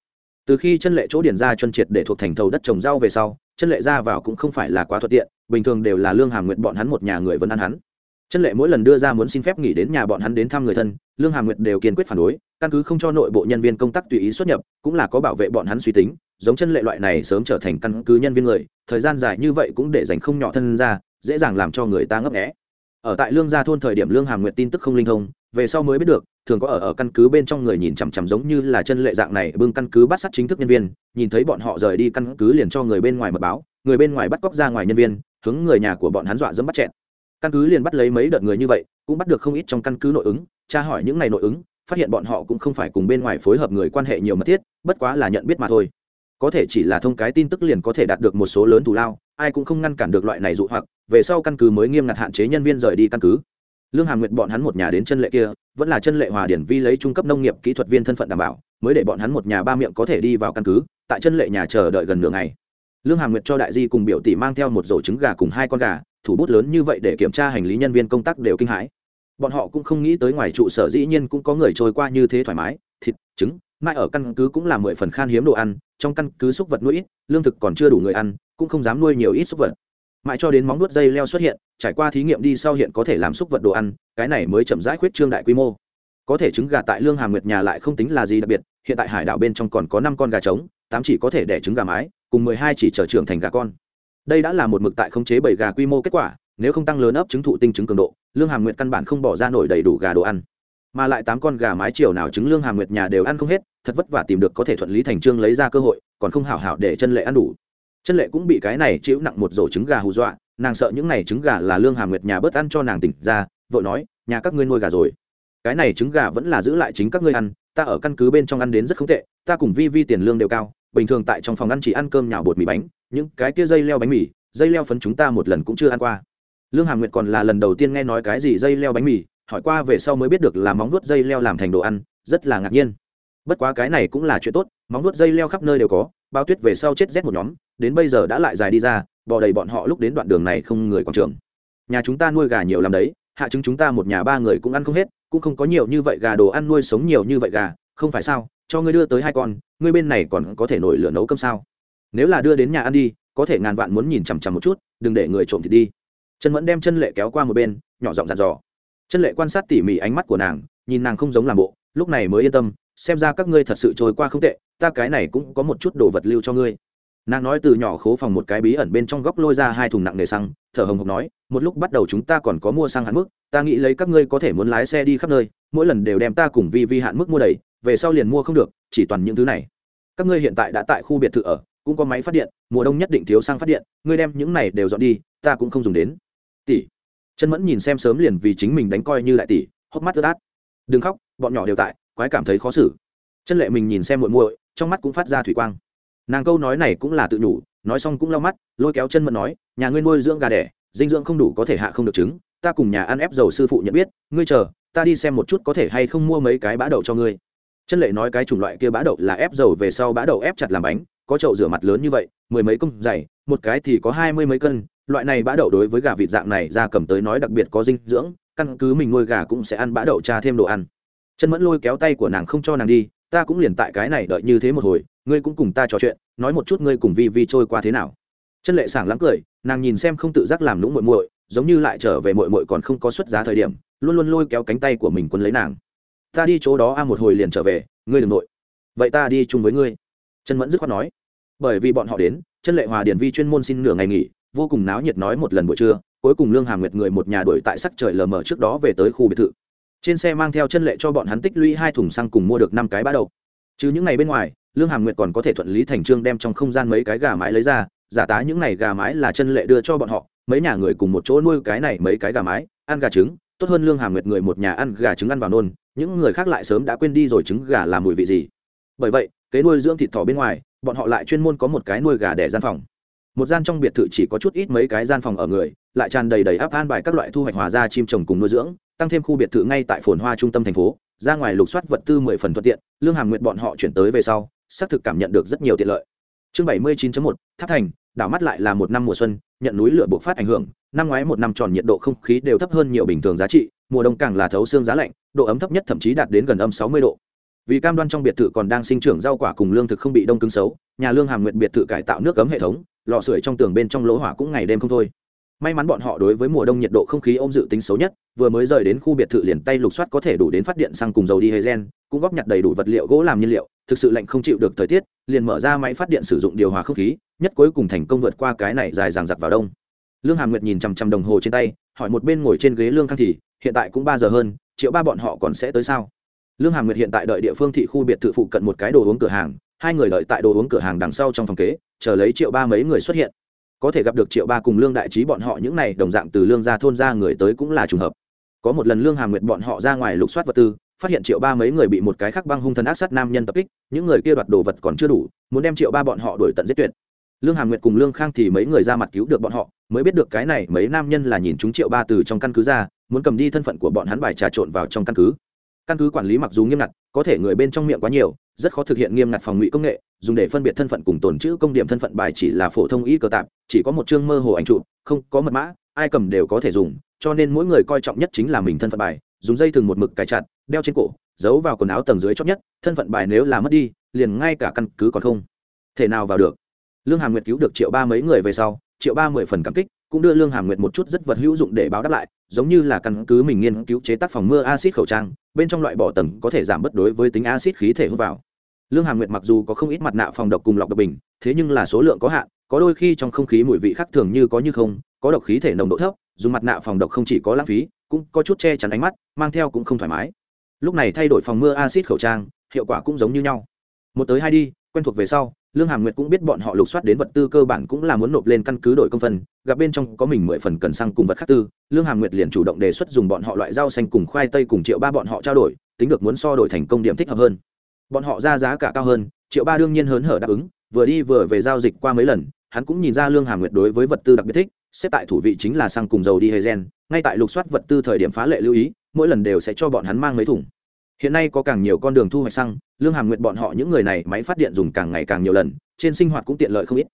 Từ khi chân lệ chỗ điển ra chân triệt để thuộc thành thầu đất trồng rau về sau, chân lệ ra vào cũng không phải là quá thuận tiện, bình thường đều là lương hàm nguyệt bọn hắn một nhà người vẫn ăn hắn. Chân lệ mỗi lần đưa ra muốn xin phép nghỉ đến nhà bọn hắn đến thăm người thân, lương hàm nguyệt đều kiên quyết phản đối, căn cứ không cho nội bộ nhân viên công tác tùy ý xuất nhập, cũng là có bảo vệ bọn hắn suy tính, giống chân lệ loại này sớm trở thành căn cứ nhân viên người, thời gian dài như vậy cũng để dành không nhỏ thân ra, dễ dàng làm cho người ta ngấp nghẽ ở tại lương gia thôn thời điểm lương hàm nguyệt tin tức không linh thông, về sau mới biết được, thường có ở ở căn cứ bên trong người nhìn chằm chằm giống như là chân lệ dạng này, bưng căn cứ bắt sát chính thức nhân viên, nhìn thấy bọn họ rời đi căn cứ liền cho người bên ngoài mật báo, người bên ngoài bắt cóc ra ngoài nhân viên, hướng người nhà của bọn hắn dọa dẫm bắt chẹn căn cứ liền bắt lấy mấy đợt người như vậy, cũng bắt được không ít trong căn cứ nội ứng, tra hỏi những này nội ứng, phát hiện bọn họ cũng không phải cùng bên ngoài phối hợp người quan hệ nhiều mật thiết, bất quá là nhận biết mà thôi có thể chỉ là thông cái tin tức liền có thể đạt được một số lớn thù lao, ai cũng không ngăn cản được loại này dụ hoặc, về sau căn cứ mới nghiêm ngặt hạn chế nhân viên rời đi căn cứ. Lương hàm nguyệt bọn hắn một nhà đến chân lệ kia, vẫn là chân lệ hòa điển vi lấy trung cấp nông nghiệp kỹ thuật viên thân phận đảm bảo, mới để bọn hắn một nhà ba miệng có thể đi vào căn cứ, tại chân lệ nhà chờ đợi gần nửa ngày. Lương hàm nguyệt cho đại di cùng biểu tỷ mang theo một rổ trứng gà cùng hai con gà, thủ bút lớn như vậy để kiểm tra hành lý nhân viên công tác đều kinh hãi. Bọn họ cũng không nghĩ tới ngoài trụ sở dĩ nhiên cũng có người trôi qua như thế thoải mái, thịt, trứng mai ở căn cứ cũng là mười phần khan hiếm đồ ăn, trong căn cứ súc vật nuôi ít, lương thực còn chưa đủ người ăn, cũng không dám nuôi nhiều ít súc vật. Mãi cho đến móng nuốt dây leo xuất hiện, trải qua thí nghiệm đi sau hiện có thể làm súc vật đồ ăn, cái này mới chậm rãi khuyết trương đại quy mô. Có thể trứng gà tại lương hà nguyệt nhà lại không tính là gì đặc biệt, hiện tại hải đảo bên trong còn có năm con gà trống, tám chỉ có thể đẻ trứng gà mái, cùng mười hai chỉ trở trưởng thành gà con. Đây đã là một mực tại khống chế bảy gà quy mô kết quả, nếu không tăng lớn ấp trứng thụ tinh trứng cường độ, lương hà nguyệt căn bản không bỏ ra nổi đầy đủ gà đồ ăn mà lại tám con gà mái chiều nào trứng lương hàm nguyệt nhà đều ăn không hết, thật vất vả tìm được có thể thuận lý thành trương lấy ra cơ hội, còn không hảo hảo để chân lệ ăn đủ. Chân lệ cũng bị cái này chịu nặng một rổ trứng gà hù dọa, nàng sợ những này trứng gà là lương hàm nguyệt nhà bớt ăn cho nàng tỉnh ra vợ nói, nhà các ngươi nuôi gà rồi. Cái này trứng gà vẫn là giữ lại chính các ngươi ăn, ta ở căn cứ bên trong ăn đến rất không tệ, ta cùng vi vi tiền lương đều cao, bình thường tại trong phòng ăn chỉ ăn cơm nhào bột mì bánh, những cái kia dây leo bánh mì, dây leo phấn chúng ta một lần cũng chưa ăn qua. Lương hàm nguyệt còn là lần đầu tiên nghe nói cái gì dây leo bánh mì hỏi qua về sau mới biết được là móng nuốt dây leo làm thành đồ ăn, rất là ngạc nhiên. Bất quá cái này cũng là chuyện tốt, móng nuốt dây leo khắp nơi đều có, bao tuyết về sau chết rét một nhóm, đến bây giờ đã lại dài đi ra, bò đầy bọn họ lúc đến đoạn đường này không người quảng trường. Nhà chúng ta nuôi gà nhiều làm đấy, hạ chứng chúng ta một nhà ba người cũng ăn không hết, cũng không có nhiều như vậy gà, đồ ăn nuôi sống nhiều như vậy gà, không phải sao, cho ngươi đưa tới hai con, ngươi bên này còn có thể nổi lửa nấu cơm sao? Nếu là đưa đến nhà ăn đi, có thể ngàn vạn muốn nhìn chằm chằm một chút, đừng để người trộm thịt đi. Chân mẫn đem chân lệ kéo qua một bên, nhỏ giọng dặn dò chân lệ quan sát tỉ mỉ ánh mắt của nàng, nhìn nàng không giống làm bộ, lúc này mới yên tâm, xem ra các ngươi thật sự trôi qua không tệ, ta cái này cũng có một chút đồ vật lưu cho ngươi. Nàng nói từ nhỏ khố phòng một cái bí ẩn bên trong góc lôi ra hai thùng nặng nề xăng, thở hồng hộc nói, một lúc bắt đầu chúng ta còn có mua xăng hạn mức, ta nghĩ lấy các ngươi có thể muốn lái xe đi khắp nơi, mỗi lần đều đem ta cùng vi vi hạn mức mua đầy, về sau liền mua không được, chỉ toàn những thứ này. Các ngươi hiện tại đã tại khu biệt thự ở, cũng có máy phát điện, mùa đông nhất định thiếu xăng phát điện, ngươi đem những này đều dọn đi, ta cũng không dùng đến. Tỷ chân mẫn nhìn xem sớm liền vì chính mình đánh coi như lại tỷ hốc mắt ướt át. Đừng khóc, bọn nhỏ đều tại, quái cảm thấy khó xử. Chân lệ mình nhìn xem muội muội, trong mắt cũng phát ra thủy quang. Nàng câu nói này cũng là tự nhủ, nói xong cũng lau mắt, lôi kéo chân mẫn nói, nhà ngươi nuôi dưỡng gà đẻ, dinh dưỡng không đủ có thể hạ không được trứng, ta cùng nhà ăn ép dầu sư phụ nhận biết, ngươi chờ, ta đi xem một chút có thể hay không mua mấy cái bã đậu cho ngươi. Chân lệ nói cái chủng loại kia bã đậu là ép dầu về sau bã đậu ép chặt làm bánh, có chậu rửa mặt lớn như vậy, mười mấy công dày, một cái thì có hai mươi mấy cân loại này bã đậu đối với gà vịt dạng này ra cầm tới nói đặc biệt có dinh dưỡng, căn cứ mình nuôi gà cũng sẽ ăn bã đậu trà thêm đồ ăn. Chân mẫn lôi kéo tay của nàng không cho nàng đi, ta cũng liền tại cái này đợi như thế một hồi, ngươi cũng cùng ta trò chuyện, nói một chút ngươi cùng vi vi trôi qua thế nào. Chân lệ sảng lắng cười, nàng nhìn xem không tự giác làm lũng muội muội, giống như lại trở về muội muội còn không có xuất giá thời điểm, luôn luôn lôi kéo cánh tay của mình quấn lấy nàng. Ta đi chỗ đó a, một hồi liền trở về, ngươi đừng nội. Vậy ta đi chung với ngươi. Chân mẫn dứt khoát nói. Bởi vì bọn họ đến, chân lệ hòa điển vi chuyên môn xin nửa ngày nghỉ vô cùng náo nhiệt nói một lần buổi trưa, cuối cùng lương hà nguyệt người một nhà đuổi tại sắc trời lờ mờ trước đó về tới khu biệt thự. Trên xe mang theo chân lệ cho bọn hắn tích lũy hai thùng xăng cùng mua được năm cái bã đậu. Chứ những ngày bên ngoài, lương hà nguyệt còn có thể thuận lý thành trương đem trong không gian mấy cái gà mái lấy ra, giả tá những ngày gà mái là chân lệ đưa cho bọn họ, mấy nhà người cùng một chỗ nuôi cái này mấy cái gà mái, ăn gà trứng, tốt hơn lương hà nguyệt người một nhà ăn gà trứng ăn vào nôn, những người khác lại sớm đã quên đi rồi trứng gà làm mùi vị gì. Bởi vậy, kế nuôi dưỡng thịt thỏ bên ngoài, bọn họ lại chuyên môn có một cái nuôi gà để gian phòng một gian trong biệt thự chỉ có chút ít mấy cái gian phòng ở người, lại tràn đầy đầy áp an bài các loại thu hoạch hòa ra chim trồng cùng nuôi dưỡng, tăng thêm khu biệt thự ngay tại phồn hoa trung tâm thành phố, ra ngoài lục soát vật tư mười phần thuận tiện, lương hàm nguyện bọn họ chuyển tới về sau, xác thực cảm nhận được rất nhiều tiện lợi. Chương bảy mươi 79 một, tháp thành, đảo mắt lại là một năm mùa xuân, nhận núi lửa bộc phát ảnh hưởng, năm ngoái một năm tròn nhiệt độ không khí đều thấp hơn nhiều bình thường giá trị, mùa đông càng là thấu xương giá lạnh, độ ấm thấp nhất thậm chí đạt đến gần âm sáu mươi độ. Vì cam đoan trong biệt thự còn đang sinh trưởng rau quả cùng lương thực không bị đông cứng xấu, nhà lương hàm nguyện biệt thự cải tạo nước cấm hệ thống lò sưởi trong tường bên trong lỗ hỏa cũng ngày đêm không thôi. May mắn bọn họ đối với mùa đông nhiệt độ không khí ôm dự tính xấu nhất, vừa mới rời đến khu biệt thự liền tay lục soát có thể đủ đến phát điện xăng cùng dầu đi hay gen cũng góp nhặt đầy đủ vật liệu gỗ làm nhiên liệu, thực sự lạnh không chịu được thời tiết, liền mở ra máy phát điện sử dụng điều hòa không khí, nhất cuối cùng thành công vượt qua cái này dài dằng dặc vào đông. Lương hàm nguyệt nhìn chằm chằm đồng hồ trên tay, hỏi một bên ngồi trên ghế lương khang thì, hiện tại cũng ba giờ hơn, triệu ba bọn họ còn sẽ tới sao? Lương hàm nguyệt hiện tại đợi địa phương thị khu biệt thự phụ cận một cái đồ uống cửa hàng hai người đợi tại đồ uống cửa hàng đằng sau trong phòng kế, chờ lấy triệu ba mấy người xuất hiện. Có thể gặp được triệu ba cùng lương đại trí bọn họ những n à y đồng dạng từ lương ra thôn ra người tới cũng là trùng hợp. Có một lần lương hàm nguyệt bọn họ ra ngoài lục soát vật tư, phát hiện triệu ba mấy người bị một cái khắc băng hung thần ác sát nam nhân tập kích, những người kia đoạt đồ vật còn chưa đủ, muốn đem triệu ba bọn họ đuổi tận giết tuyệt. Lương hàm nguyệt cùng lương khang thì mấy người ra mặt cứu được bọn họ, mới biết được cái này mấy nam nhân là nhìn chúng triệu ba từ trong căn cứ ra, muốn cầm đi thân phận của bọn hắn bài trà trộn vào trong căn cứ. Căn cứ quản lý mặc dù nghiêm ngặt có thể người bên trong miệng quá nhiều, rất khó thực hiện nghiêm ngặt phòng ngụy công nghệ, dùng để phân biệt thân phận cùng tồn chữ công điểm thân phận bài chỉ là phổ thông y cờ tạp, chỉ có một chương mơ hồ ảnh trụ không có mật mã, ai cầm đều có thể dùng, cho nên mỗi người coi trọng nhất chính là mình thân phận bài, dùng dây thừng một mực cài chặt, đeo trên cổ, giấu vào quần áo tầng dưới chót nhất, thân phận bài nếu là mất đi, liền ngay cả căn cứ còn không thể nào vào được. Lương hà nguyệt cứu được triệu ba mấy người về sau, triệu ba mười phần cảm kích cũng đưa lương hàm nguyệt một chút rất vật hữu dụng để báo đáp lại, giống như là căn cứ mình nghiên cứu chế tác phòng mưa acid khẩu trang, bên trong loại bỏ tầng có thể giảm bất đối với tính acid khí thể hút vào. Lương hàm nguyệt mặc dù có không ít mặt nạ phòng độc cùng lọc độc bình, thế nhưng là số lượng có hạn, có đôi khi trong không khí mùi vị khác thường như có như không, có độc khí thể nồng độ thấp dùng mặt nạ phòng độc không chỉ có lãng phí, cũng có chút che chắn ánh mắt, mang theo cũng không thoải mái. Lúc này thay đổi phòng mưa acid khẩu trang, hiệu quả cũng giống như nhau một tới hai đi, quen thuộc về sau, lương hàm nguyệt cũng biết bọn họ lục soát đến vật tư cơ bản cũng là muốn nộp lên căn cứ đổi công phân gặp bên trong có mình mười phần cần xăng cùng vật khác tư, lương hàm nguyệt liền chủ động đề xuất dùng bọn họ loại rau xanh cùng khoai tây cùng triệu ba bọn họ trao đổi, tính được muốn so đổi thành công điểm thích hợp hơn. Bọn họ ra giá cả cao hơn, triệu ba đương nhiên hớn hở đáp ứng, vừa đi vừa về giao dịch qua mấy lần, hắn cũng nhìn ra lương hàm nguyệt đối với vật tư đặc biệt thích, xếp tại thủ vị chính là xăng cùng dầu đi hay gen ngay tại lục soát vật tư thời điểm phá lệ lưu ý, mỗi lần đều sẽ cho bọn hắn mang mấy thùng hiện nay có càng nhiều con đường thu hoạch xăng, lương hàm nguyệt bọn họ những người này máy phát điện dùng càng ngày càng nhiều lần, trên sinh hoạt cũng tiện lợi không ít.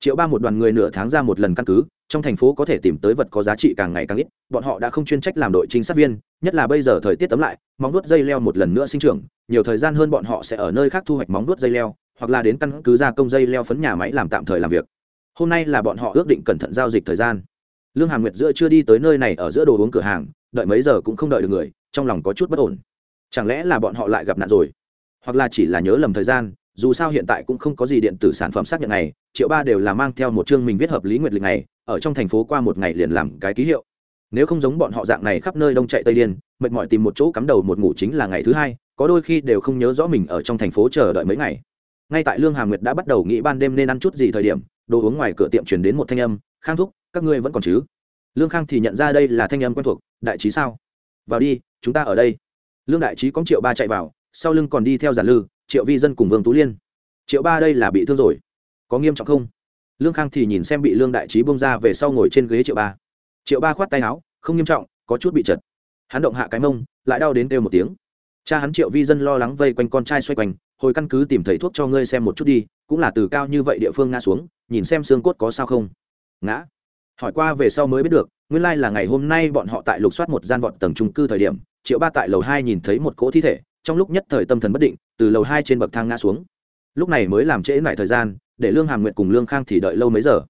Triệu ba một đoàn người nửa tháng ra một lần căn cứ, trong thành phố có thể tìm tới vật có giá trị càng ngày càng ít, bọn họ đã không chuyên trách làm đội trinh sát viên, nhất là bây giờ thời tiết tấm lại, móng vuốt dây leo một lần nữa sinh trưởng, nhiều thời gian hơn bọn họ sẽ ở nơi khác thu hoạch móng vuốt dây leo, hoặc là đến căn cứ gia công dây leo phấn nhà máy làm tạm thời làm việc. Hôm nay là bọn họ ước định cẩn thận giao dịch thời gian. Lương hàm nguyệt giữa chưa đi tới nơi này ở giữa đồ uống cửa hàng, đợi mấy giờ cũng không đợi được người, trong lòng có chút bất ổn chẳng lẽ là bọn họ lại gặp nạn rồi? Hoặc là chỉ là nhớ lầm thời gian, dù sao hiện tại cũng không có gì điện tử sản phẩm xác nhận này, triệu ba đều là mang theo một chương mình viết hợp lý nguyệt lịch này, ở trong thành phố qua một ngày liền làm cái ký hiệu. Nếu không giống bọn họ dạng này khắp nơi đông chạy tây điên, mệt mỏi tìm một chỗ cắm đầu một ngủ chính là ngày thứ hai, có đôi khi đều không nhớ rõ mình ở trong thành phố chờ đợi mấy ngày. Ngay tại lương hàm nguyệt đã bắt đầu nghĩ ban đêm nên ăn chút gì thời điểm, đồ uống ngoài cửa tiệm chuyển đến một thanh âm, khang thúc, các ngươi vẫn còn chứ? Lương khang thì nhận ra đây là thanh âm quen thuộc, đại trí sao? Vào đi, chúng ta ở đây lương đại trí cóng triệu ba chạy vào, sau lưng còn đi theo giản lư, triệu vi dân cùng vương tú liên. Triệu ba đây là bị thương rồi. Có nghiêm trọng không? Lương khang thì nhìn xem bị lương đại trí bông ra về sau ngồi trên ghế triệu ba. Triệu ba khoát tay áo, không nghiêm trọng, có chút bị chật. Hắn động hạ cái mông, lại đau đến kêu một tiếng. Cha hắn triệu vi dân lo lắng vây quanh con trai xoay quanh, hồi căn cứ tìm thấy thuốc cho ngươi xem một chút đi, cũng là từ cao như vậy địa phương ngã xuống, nhìn xem xương cốt có sao không. Ngã. Hỏi qua về sau mới biết được, nguyên lai là ngày hôm nay bọn họ tại lục soát một gian vọt tầng trung cư thời điểm triệu ba tại lầu hai nhìn thấy một cỗ thi thể, trong lúc nhất thời tâm thần bất định, từ lầu hai trên bậc thang ngã xuống. Lúc này mới làm trễ lại thời gian, để lương hàm nguyện cùng lương khang thì đợi lâu mấy giờ.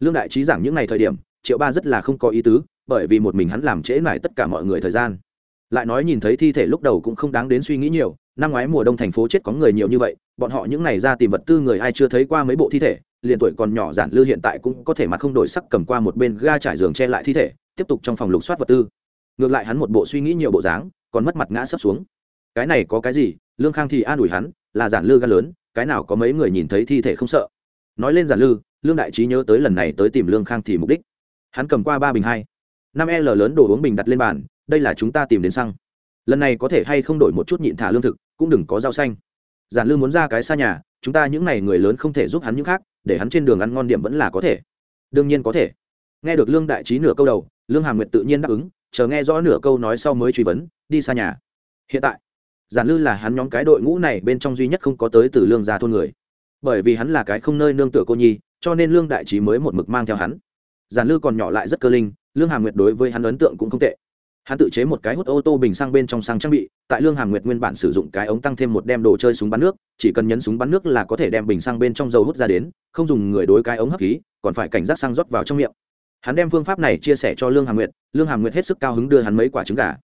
Lương đại trí giảng những ngày thời điểm, triệu ba rất là không có ý tứ, bởi vì một mình hắn làm trễ lại tất cả mọi người thời gian. Lại nói nhìn thấy thi thể lúc đầu cũng không đáng đến suy nghĩ nhiều, năm ngoái mùa đông thành phố chết có người nhiều như vậy, bọn họ những ngày ra tìm vật tư người ai chưa thấy qua mấy bộ thi thể, liền tuổi còn nhỏ giản lư hiện tại cũng có thể mặt không đổi sắc cầm qua một bên ga trải giường che lại thi thể, tiếp tục trong phòng lục soát vật tư ngược lại hắn một bộ suy nghĩ nhiều bộ dáng, còn mất mặt ngã sấp xuống. Cái này có cái gì? Lương khang thì an ủi hắn, là giản lư ga lớn, cái nào có mấy người nhìn thấy thi thể không sợ. Nói lên giản lư, lương đại trí nhớ tới lần này tới tìm lương khang thì mục đích. Hắn cầm qua ba bình hai, năm l lớn đồ uống bình đặt lên bàn, đây là chúng ta tìm đến xăng. Lần này có thể hay không đổi một chút nhịn thả lương thực, cũng đừng có rau xanh. Giản lư muốn ra cái xa nhà, chúng ta những n à y người lớn không thể giúp hắn những khác, để hắn trên đường ăn ngon điểm vẫn là có thể. Đương nhiên có thể. Nghe được lương đại trí nửa câu đầu, lương hà nguyệt tự nhiên đáp ứng chờ nghe rõ nửa câu nói sau mới truy vấn, đi xa nhà. Hiện tại, giản lư là hắn nhóm cái đội ngũ này bên trong duy nhất không có tới từ lương gia thôn người. Bởi vì hắn là cái không nơi nương tựa cô nhi, cho nên lương đại trí mới một mực mang theo hắn. Giản lư còn nhỏ lại rất cơ linh, lương hàm nguyệt đối với hắn ấn tượng cũng không tệ. Hắn tự chế một cái hút ô tô bình xăng bên trong sang trang bị, tại lương hàm nguyệt nguyên bản sử dụng cái ống tăng thêm một đem đồ chơi súng bắn nước, chỉ cần nhấn súng bắn nước là có thể đem bình xăng bên trong dầu hút ra đến, không dùng người đối cái ống hấp khí, còn phải cảnh giác sang rót vào trong miệng hắn đem phương pháp này chia sẻ cho lương Hà nguyệt, lương Hà nguyệt hết sức cao hứng đưa hắn mấy quả trứng gà.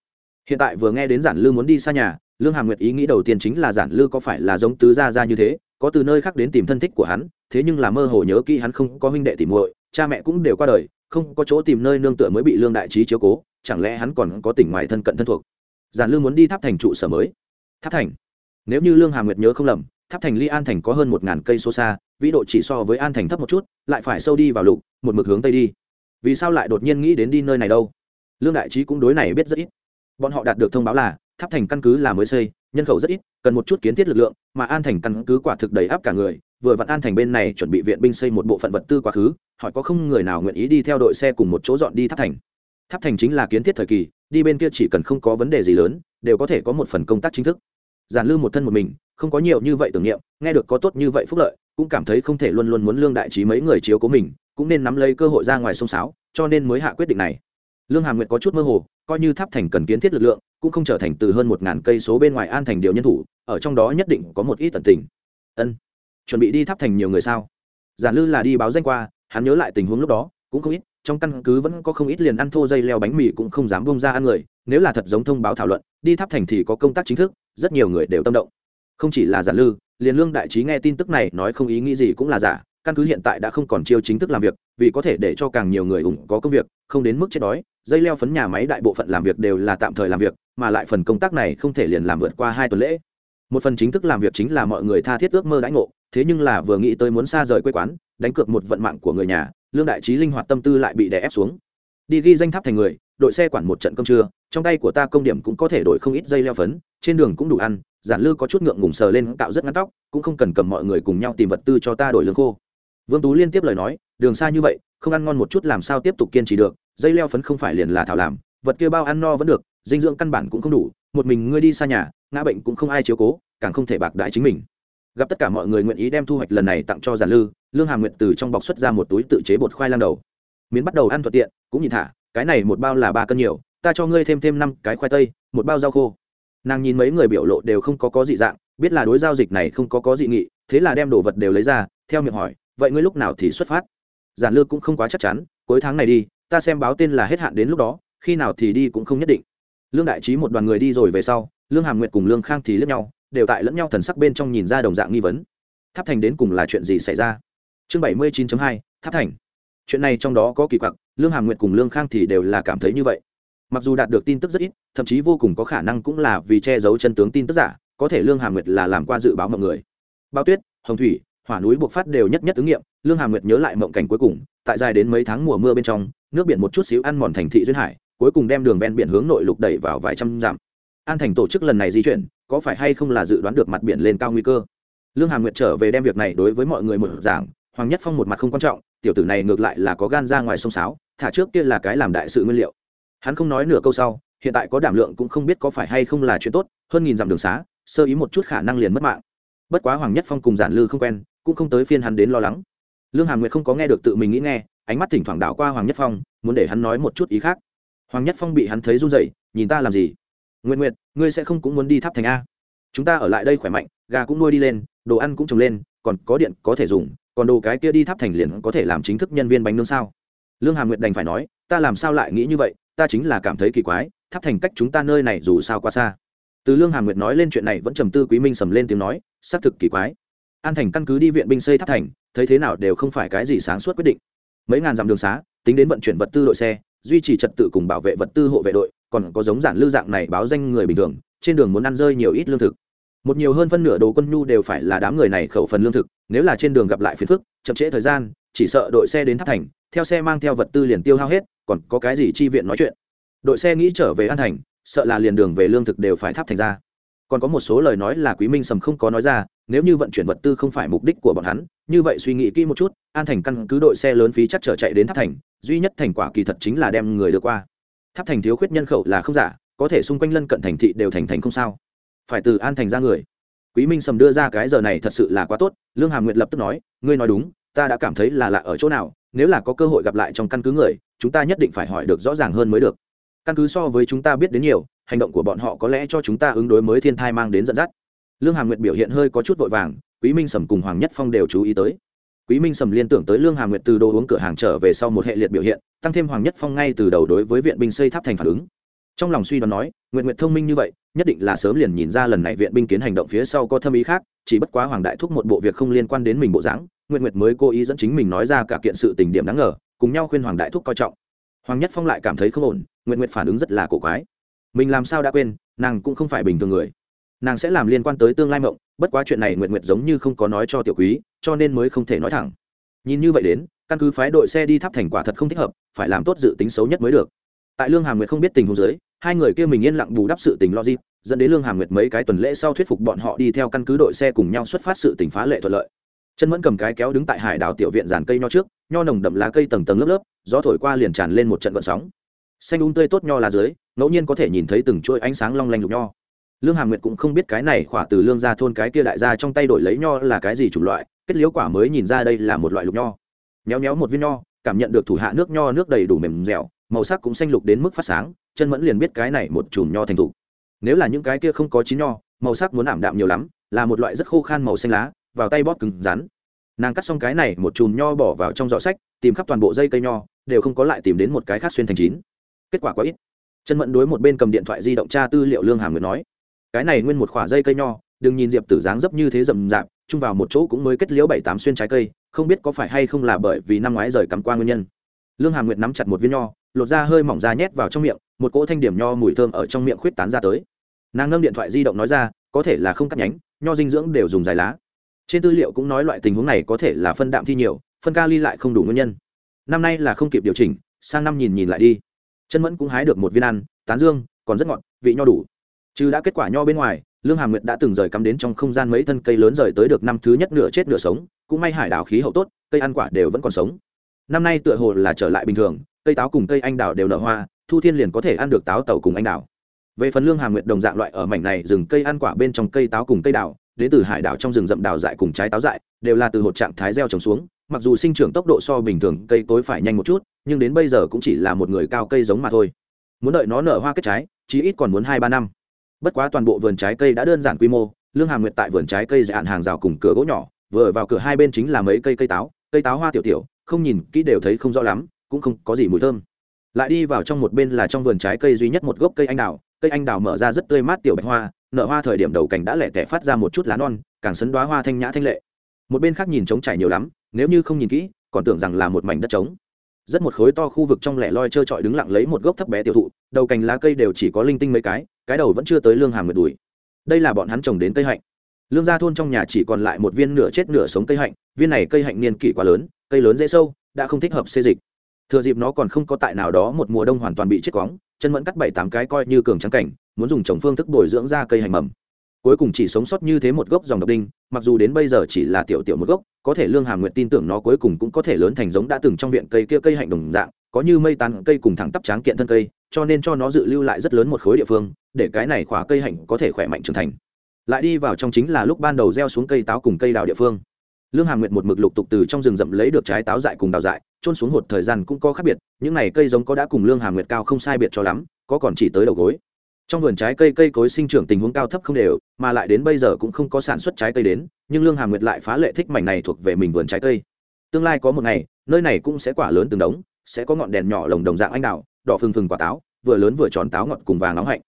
Hiện tại vừa nghe đến giản lư muốn đi xa nhà, lương Hà nguyệt ý nghĩ đầu tiên chính là giản lư có phải là giống tứ gia ra như thế, có từ nơi khác đến tìm thân thích của hắn, thế nhưng là mơ hồ nhớ kỹ hắn không có huynh đệ tìm muội, cha mẹ cũng đều qua đời, không có chỗ tìm nơi nương tựa mới bị lương đại trí chiếu cố, chẳng lẽ hắn còn có tỉnh ngoài thân cận thân thuộc? Giản lư muốn đi tháp thành trụ sở mới. Tháp thành? Nếu như lương hà nguyệt nhớ không lầm, tháp thành ly an thành có hơn một ngàn cây số xa, vĩ độ chỉ so với an thành thấp một chút, lại phải sâu đi vào lục, một mực hướng tây đi vì sao lại đột nhiên nghĩ đến đi nơi này đâu? Lương đại trí cũng đối này biết rất ít. Bọn họ đạt được thông báo là, tháp thành căn cứ là mới xây, nhân khẩu rất ít, cần một chút kiến thiết lực lượng, mà an thành căn cứ quả thực đầy áp cả người. Vừa vặn an thành bên này chuẩn bị viện binh xây một bộ phận vật tư quá khứ, hỏi có không người nào nguyện ý đi theo đội xe cùng một chỗ dọn đi tháp thành. Tháp thành chính là kiến thiết thời kỳ, đi bên kia chỉ cần không có vấn đề gì lớn, đều có thể có một phần công tác chính thức. Giản lư một thân một mình, không có nhiều như vậy tưởng niệm, nghe được có tốt như vậy phúc lợi, cũng cảm thấy không thể luôn luôn muốn lương đại trí mấy người chiếu cố mình cũng nên nắm lấy cơ hội ra ngoài sông sáo, cho nên mới hạ quyết định này. Lương hà nguyệt có chút mơ hồ, coi như tháp thành cần kiến thiết lực lượng, cũng không trở thành từ hơn một ngàn cây số bên ngoài an thành điều nhân thủ, ở trong đó nhất định có một ít tận tình. Ân, chuẩn bị đi tháp thành nhiều người sao? Giản lư là đi báo danh qua, hắn nhớ lại tình huống lúc đó, cũng không ít, trong căn cứ vẫn có không ít liền ăn thô dây leo bánh mì cũng không dám bông ra ăn người, nếu là thật giống thông báo thảo luận, đi tháp thành thì có công tác chính thức, rất nhiều người đều tâm động. Không chỉ là giả lư, liền lương đại trí nghe tin tức này nói không ý nghĩ gì cũng là giả căn cứ hiện tại đã không còn chiêu chính thức làm việc, vì có thể để cho càng nhiều người ủng có công việc, không đến mức chết đói, dây leo phấn nhà máy đại bộ phận làm việc đều là tạm thời làm việc, mà lại phần công tác này không thể liền làm vượt qua hai tuần lễ. Một phần chính thức làm việc chính là mọi người tha thiết ước mơ đãi ngộ, thế nhưng là vừa nghĩ tới muốn xa rời quê quán, đánh cược một vận mạng của người nhà, lương đại trí linh hoạt tâm tư lại bị đè ép xuống. Đi ghi danh tháp thành người, đội xe quản một trận công trưa, trong tay của ta công điểm cũng có thể đổi không ít dây leo phấn, trên đường cũng đủ ăn, giản lư có chút ngượng ngùng sờ lên tạo rất ngắn tóc, cũng không cần cầm mọi người cùng nhau tìm vật tư cho ta đổi lương khô vương tú liên tiếp lời nói, đường xa như vậy, không ăn ngon một chút làm sao tiếp tục kiên trì được, dây leo phấn không phải liền là thảo làm, vật kia bao ăn no vẫn được, dinh dưỡng căn bản cũng không đủ, một mình ngươi đi xa nhà, ngã bệnh cũng không ai chiếu cố, càng không thể bạc đãi chính mình. Gặp tất cả mọi người nguyện ý đem thu hoạch lần này tặng cho giản lư, lương hàm nguyện từ trong bọc xuất ra một túi tự chế bột khoai lang đầu. Miến bắt đầu ăn thuận tiện, cũng nhìn thả, cái này một bao là ba cân nhiều, ta cho ngươi thêm thêm năm cái khoai tây, một bao rau khô. Nàng nhìn mấy người biểu lộ đều không có có dị dạng, biết là đối giao dịch này không có có dị nghị, thế là đem đồ vật đều lấy ra, theo miệng hỏi vậy ngươi lúc nào thì xuất phát? Giản lư cũng không quá chắc chắn, cuối tháng này đi, ta xem báo tên là hết hạn đến lúc đó, khi nào thì đi cũng không nhất định. Lương đại trí một đoàn người đi rồi về sau, lương hàm nguyệt cùng lương khang thì lẫn nhau, đều tại lẫn nhau thần sắc bên trong nhìn ra đồng dạng nghi vấn. Tháp thành đến cùng là chuyện gì xảy ra? Chương bảy mươi chín hai, tháp thành. Chuyện này trong đó có kỳ quặc, lương hàm nguyệt cùng lương khang thì đều là cảm thấy như vậy. Mặc dù đạt được tin tức rất ít, thậm chí vô cùng có khả năng cũng là vì che giấu chân tướng tin tức giả, có thể lương hàm nguyệt là làm qua dự báo mọi người. Bao tuyết, hồng thủy hỏa núi buộc phát đều nhất nhất ứng nghiệm, lương hàm nguyệt nhớ lại mộng cảnh cuối cùng, tại dài đến mấy tháng mùa mưa bên trong, nước biển một chút xíu ăn mòn thành thị duyên hải, cuối cùng đem đường ven biển hướng nội lục đẩy vào vài trăm dặm. An thành tổ chức lần này di chuyển, có phải hay không là dự đoán được mặt biển lên cao nguy cơ? Lương hàm nguyệt trở về đem việc này đối với mọi người một giảng, hoàng nhất phong một mặt không quan trọng, tiểu tử này ngược lại là có gan ra ngoài sông sáo, thả trước kia là cái làm đại sự nguyên liệu. Hắn không nói nửa câu sau, hiện tại có đảm lượng cũng không biết có phải hay không là chuyện tốt, hơn nghìn dặm đường xá, sơ ý một chút khả năng liền mất mạng. Bất quá hoàng nhất phong cùng giản lư không quen cũng không tới phiên hắn đến lo lắng. Lương hàm nguyệt không có nghe được tự mình nghĩ nghe, ánh mắt thỉnh thoảng đảo qua hoàng nhất phong, muốn để hắn nói một chút ý khác. Hoàng nhất phong bị hắn thấy run rẩy, nhìn ta làm gì? Nguyện nguyện ngươi sẽ không cũng muốn đi tháp thành a. Chúng ta ở lại đây khỏe mạnh, gà cũng nuôi đi lên, đồ ăn cũng trồng lên, còn có điện có thể dùng, còn đồ cái kia đi tháp thành liền có thể làm chính thức nhân viên bánh nướng sao? Lương hàm nguyệt đành phải nói, ta làm sao lại nghĩ như vậy? Ta chính là cảm thấy kỳ quái, tháp thành cách chúng ta nơi này dù sao quá xa. Từ lương hàm nguyệt nói lên chuyện này vẫn trầm tư quý minh sầm lên tiếng nói, xác thực kỳ quái an thành căn cứ đi viện binh xây tháp thành, thấy thế nào đều không phải cái gì sáng suốt quyết định. Mấy ngàn dặm đường xá, tính đến vận chuyển vật tư đội xe, duy trì trật tự cùng bảo vệ vật tư hộ vệ đội, còn có giống giản lưu dạng này báo danh người bình thường, trên đường muốn ăn rơi nhiều ít lương thực. Một nhiều hơn phân nửa đồ quân nhu đều phải là đám người này khẩu phần lương thực, nếu là trên đường gặp lại phiền phức, chậm trễ thời gian, chỉ sợ đội xe đến tháp thành, theo xe mang theo vật tư liền tiêu hao hết, còn có cái gì chi viện nói chuyện. Đội xe nghĩ trở về an thành, sợ là liền đường về lương thực đều phải tháp thành ra còn có một số lời nói là quý minh sầm không có nói ra, nếu như vận chuyển vật tư không phải mục đích của bọn hắn, như vậy suy nghĩ kỹ một chút, an thành căn cứ đội xe lớn phí chắc trở chạy đến tháp thành, duy nhất thành quả kỳ thật chính là đem người đưa qua. Tháp thành thiếu khuyết nhân khẩu là không giả, có thể xung quanh lân cận thành thị đều thành thành không sao. Phải từ an thành ra người. Quý minh sầm đưa ra cái giờ này thật sự là quá tốt, lương hàm nguyệt lập tức nói, ngươi nói đúng, ta đã cảm thấy là lạ ở chỗ nào, nếu là có cơ hội gặp lại trong căn cứ người, chúng ta nhất định phải hỏi được rõ ràng hơn mới được. Căn cứ so với chúng ta biết đến nhiều hành động của bọn họ có lẽ cho chúng ta ứng đối mới thiên thai mang đến dẫn dắt. Lương hàm nguyệt biểu hiện hơi có chút vội vàng, quý minh sầm cùng hoàng nhất phong đều chú ý tới. Quý minh sầm liên tưởng tới lương hàm nguyệt từ đồ uống cửa hàng trở về sau một hệ liệt biểu hiện, tăng thêm hoàng nhất phong ngay từ đầu đối với viện binh xây tháp thành phản ứng. Trong lòng suy đoán nói nguyện nguyện thông minh như vậy, nhất định là sớm liền nhìn ra lần này viện binh kiến hành động phía sau có thâm ý khác, chỉ bất quá hoàng đại thúc một bộ việc không liên quan đến mình bộ dáng nguyện nguyệt mới cố ý dẫn chính mình nói ra cả kiện sự tình điểm đáng ngờ, cùng nhau khuyên hoàng đại thúc coi trọng. Hoàng nhất phong lại cảm thấy không ổn nguyện nguyện phản ứng rất là cổ quái mình làm sao đã quên, nàng cũng không phải bình thường người. Nàng sẽ làm liên quan tới tương lai mộng, bất quá chuyện này nguyện nguyện giống như không có nói cho tiểu quý, cho nên mới không thể nói thẳng. Nhìn như vậy đến, căn cứ phái đội xe đi tháp thành quả thật không thích hợp, phải làm tốt dự tính xấu nhất mới được. Tại lương hàm nguyệt không biết tình huống dưới, hai người kia mình yên lặng bù đắp sự tình logic, dẫn đến lương hàm nguyệt mấy cái tuần lễ sau thuyết phục bọn họ đi theo căn cứ đội xe cùng nhau xuất phát sự tình phá lệ thuận lợi. Chân mẫn cầm cái kéo đứng tại hải đảo tiểu viện giàn cây nho trước, nho nồng đậm lá cây tầng tầng lớp lớp, gió thổi qua liền tràn lên một trận vận sóng xanh ung tươi tốt nho là dưới, ngẫu nhiên có thể nhìn thấy từng chuỗi ánh sáng long lanh lục nho. Lương hàm nguyệt cũng không biết cái này khỏa từ lương ra thôn cái kia đại gia trong tay đổi lấy nho là cái gì chủng loại, kết liễu quả mới nhìn ra đây là một loại lục nho. Nhéo nhéo một viên nho, cảm nhận được thủ hạ nước nho nước đầy đủ mềm dẻo, màu sắc cũng xanh lục đến mức phát sáng, chân mẫn liền biết cái này một chùm nho thành thục. Nếu là những cái kia không có chín nho, màu sắc muốn ảm đạm nhiều lắm, là một loại rất khô khan màu xanh lá, vào tay bóp cứng rắn. Nàng cắt xong cái này một chùm nho bỏ vào trong giỏ sách, tìm khắp toàn bộ dây cây nho, đều không có lại tìm đến một cái khác xuyên thành chín kết quả quá ít. Chân mẫn đối một bên cầm điện thoại di động tra tư liệu lương hàm người nói, cái này nguyên một khoả dây cây nho, đừng nhìn diệp tử dáng dấp như thế rậm rạp, chung vào một chỗ cũng mới kết liễu bảy tám xuyên trái cây, không biết có phải hay không là bởi vì năm ngoái rời cắm qua nguyên nhân. Lương hàm nguyệt nắm chặt một viên nho, lột ra hơi mỏng ra nhét vào trong miệng, một cỗ thanh điểm nho mùi thơm ở trong miệng khuyết tán ra tới. Nàng nâng điện thoại di động nói ra, có thể là không cắt nhánh, nho dinh dưỡng đều dùng dài lá. Trên tư liệu cũng nói loại tình huống này có thể là phân đạm thi nhiều, phân ca ly lại không đủ nguyên nhân. Năm nay là không kịp điều chỉnh, sang năm nhìn nhìn lại đi chân mẫn cũng hái được một viên ăn, tán dương, còn rất ngọt, vị nho đủ. Chứ đã kết quả nho bên ngoài, lương hàm nguyệt đã từng rời cắm đến trong không gian mấy thân cây lớn rời tới được năm thứ nhất nửa chết nửa sống, cũng may hải đảo khí hậu tốt, cây ăn quả đều vẫn còn sống. Năm nay tựa hồ là trở lại bình thường, cây táo cùng cây anh đào đều nở hoa, thu thiên liền có thể ăn được táo tàu cùng anh đào. Về phần lương hàm nguyệt đồng dạng loại ở mảnh này rừng cây ăn quả bên trong cây táo cùng cây đào, đến từ hải đảo trong rừng rậm đào dại cùng trái táo dại, đều là từ hột trạng thái gieo trồng xuống mặc dù sinh trưởng tốc độ so bình thường cây cối phải nhanh một chút, nhưng đến bây giờ cũng chỉ là một người cao cây giống mà thôi. Muốn đợi nó nở hoa kết trái, chí ít còn muốn hai ba năm. Bất quá toàn bộ vườn trái cây đã đơn giản quy mô, lương hàm nguyệt tại vườn trái cây dạn hàng rào cùng cửa gỗ nhỏ, vừa vào cửa hai bên chính là mấy cây cây táo cây táo hoa tiểu tiểu, không nhìn kỹ đều thấy không rõ lắm, cũng không có gì mùi thơm. Lại đi vào trong một bên là trong vườn trái cây duy nhất một gốc cây anh đào, cây anh đào mở ra rất tươi mát tiểu bạch hoa, nở hoa thời điểm đầu cành đã lẻ tẻ phát ra một chút lá non, càng sấn đoá hoa thanh nhã thanh lệ. Một bên khác nhìn trống trải nhiều lắm nếu như không nhìn kỹ, còn tưởng rằng là một mảnh đất trống. Rất một khối to khu vực trong lẻ loi trơ trọi đứng lặng lấy một gốc thấp bé tiểu thụ, đầu cành lá cây đều chỉ có linh tinh mấy cái cái đầu vẫn chưa tới lương hàm ngược đùi. Đây là bọn hắn trồng đến cây hạnh. Lương gia thôn trong nhà chỉ còn lại một viên nửa chết nửa sống cây hạnh, viên này cây hạnh niên kỷ quá lớn, cây lớn dễ sâu, đã không thích hợp xê dịch. Thừa dịp nó còn không có tại nào đó một mùa đông hoàn toàn bị chết cóng chân mẫn cắt bảy tám cái coi như cường trắng cảnh, muốn dùng trồng phương thức bồi dưỡng ra cây hành mầm cuối cùng chỉ sống sót như thế một gốc dòng độc đinh, mặc dù đến bây giờ chỉ là tiểu tiểu một gốc, có thể lương hàm nguyện tin tưởng nó cuối cùng cũng có thể lớn thành giống đã từng trong viện cây kia cây hạnh đồng dạng, có như mây tán cây cùng thẳng tắp tráng kiện thân cây, cho nên cho nó dự lưu lại rất lớn một khối địa phương, để cái này khỏa cây hạnh có thể khỏe mạnh trưởng thành. Lại đi vào trong chính là lúc ban đầu gieo xuống cây táo cùng cây đào địa phương. Lương hàm nguyệt một mực lục tục từ trong rừng rậm lấy được trái táo dại cùng đào dại trôn xuống hột thời gian cũng có khác biệt, những này cây giống có đã cùng lương hàm nguyệt cao không sai biệt cho lắm, có còn chỉ tới đầu gối. Trong vườn trái cây cây cối sinh trưởng tình huống cao thấp không đều mà lại đến bây giờ cũng không có sản xuất trái cây đến, nhưng lương hàm nguyệt lại phá lệ thích mảnh này thuộc về mình vườn trái cây. Tương lai có một ngày, nơi này cũng sẽ quả lớn từng đống, sẽ có ngọn đèn nhỏ lồng đồng dạng anh đào, đỏ phừng phừng quả táo, vừa lớn vừa tròn táo ngọt cùng vàng nóng hạnh.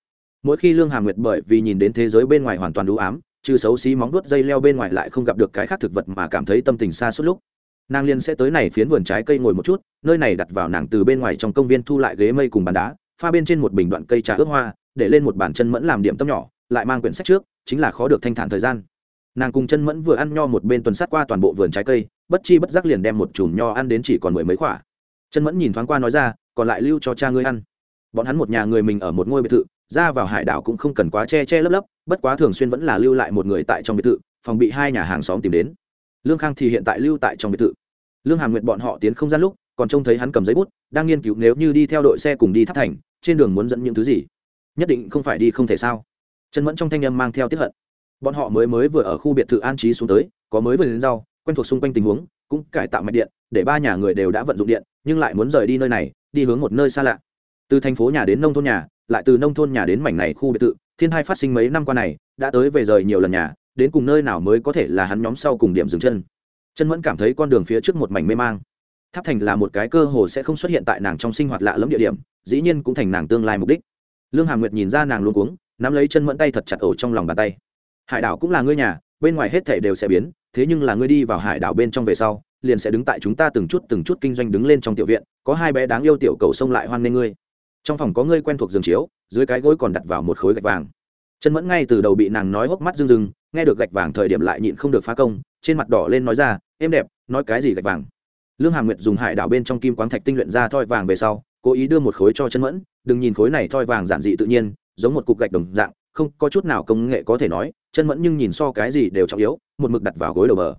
Mỗi khi lương hàm nguyệt bởi vì nhìn đến thế giới bên ngoài hoàn toàn đủ ám, trừ xấu xí móng vuốt dây leo bên ngoài lại không gặp được cái khác thực vật mà cảm thấy tâm tình xa suốt lúc, nàng liên sẽ tới này phiến vườn trái cây ngồi một chút, nơi này đặt vào nàng từ bên ngoài trong công viên thu lại ghế mây cùng bàn đá, pha bên trên một bình đoạn cây trà ướp hoa, để lên một bàn chân mẫn làm điểm tâm nhỏ lại mang quyển sách trước, chính là khó được thanh thản thời gian. Nàng cùng chân mẫn vừa ăn nho một bên tuần sát qua toàn bộ vườn trái cây, bất chi bất giác liền đem một chùm nho ăn đến chỉ còn mười mấy quả. Chân mẫn nhìn thoáng qua nói ra, còn lại lưu cho cha ngươi ăn. Bọn hắn một nhà người mình ở một ngôi biệt thự, ra vào hải đảo cũng không cần quá che che lấp lấp, bất quá thường xuyên vẫn là lưu lại một người tại trong biệt thự, phòng bị hai nhà hàng xóm tìm đến. Lương khang thì hiện tại lưu tại trong biệt thự. Lương hàm nguyện bọn họ tiến không gian lúc, còn trông thấy hắn cầm giấy bút, đang nghiên cứu nếu như đi theo đội xe cùng đi tháp thành, trên đường muốn dẫn những thứ gì. Nhất định không phải đi không thể sao trần mẫn trong thanh âm mang theo tiếp hận. Bọn họ mới mới vừa ở khu biệt thự an trí xuống tới, có mới vừa đến rau, quen thuộc xung quanh tình huống, cũng cải tạo mạch điện, để ba nhà người đều đã vận dụng điện, nhưng lại muốn rời đi nơi này, đi hướng một nơi xa lạ. Từ thành phố nhà đến nông thôn nhà, lại từ nông thôn nhà đến mảnh này khu biệt thự, thiên hai phát sinh mấy năm qua này, đã tới về rời nhiều lần nhà, đến cùng nơi nào mới có thể là hắn nhóm sau cùng điểm dừng chân. Chân mẫn cảm thấy con đường phía trước một mảnh mê mang. Tháp thành là một cái cơ hồ sẽ không xuất hiện tại nàng trong sinh hoạt lạ lẫm địa điểm, dĩ nhiên cũng thành nàng tương lai mục đích. Lương hàm nguyệt nhìn ra nàng luôn cuống nắm lấy chân mẫn tay thật chặt ổ trong lòng bàn tay. Hải đảo cũng là ngươi nhà, bên ngoài hết thể đều sẽ biến, thế nhưng là ngươi đi vào hải đảo bên trong về sau, liền sẽ đứng tại chúng ta từng chút từng chút kinh doanh đứng lên trong tiểu viện, có hai bé đáng yêu tiểu cầu xông lại hoan nghênh ngươi. Trong phòng có ngươi quen thuộc giường chiếu, dưới cái gối còn đặt vào một khối gạch vàng. Chân mẫn ngay từ đầu bị nàng nói hốc mắt rưng rưng, nghe được gạch vàng thời điểm lại nhịn không được phá công, trên mặt đỏ lên nói ra êm đẹp, nói cái gì gạch vàng? Lương hà nguyệt dùng hải đảo bên trong kim quáng thạch tinh luyện ra thoi vàng về sau, cố ý đưa một khối cho chân mẫn, đừng nhìn khối này thoi vàng giản dị tự nhiên giống một cục gạch đồng dạng, không có chút nào công nghệ có thể nói, chân mẫn nhưng nhìn so cái gì đều trọng yếu, một mực đặt vào gối đầu bờ.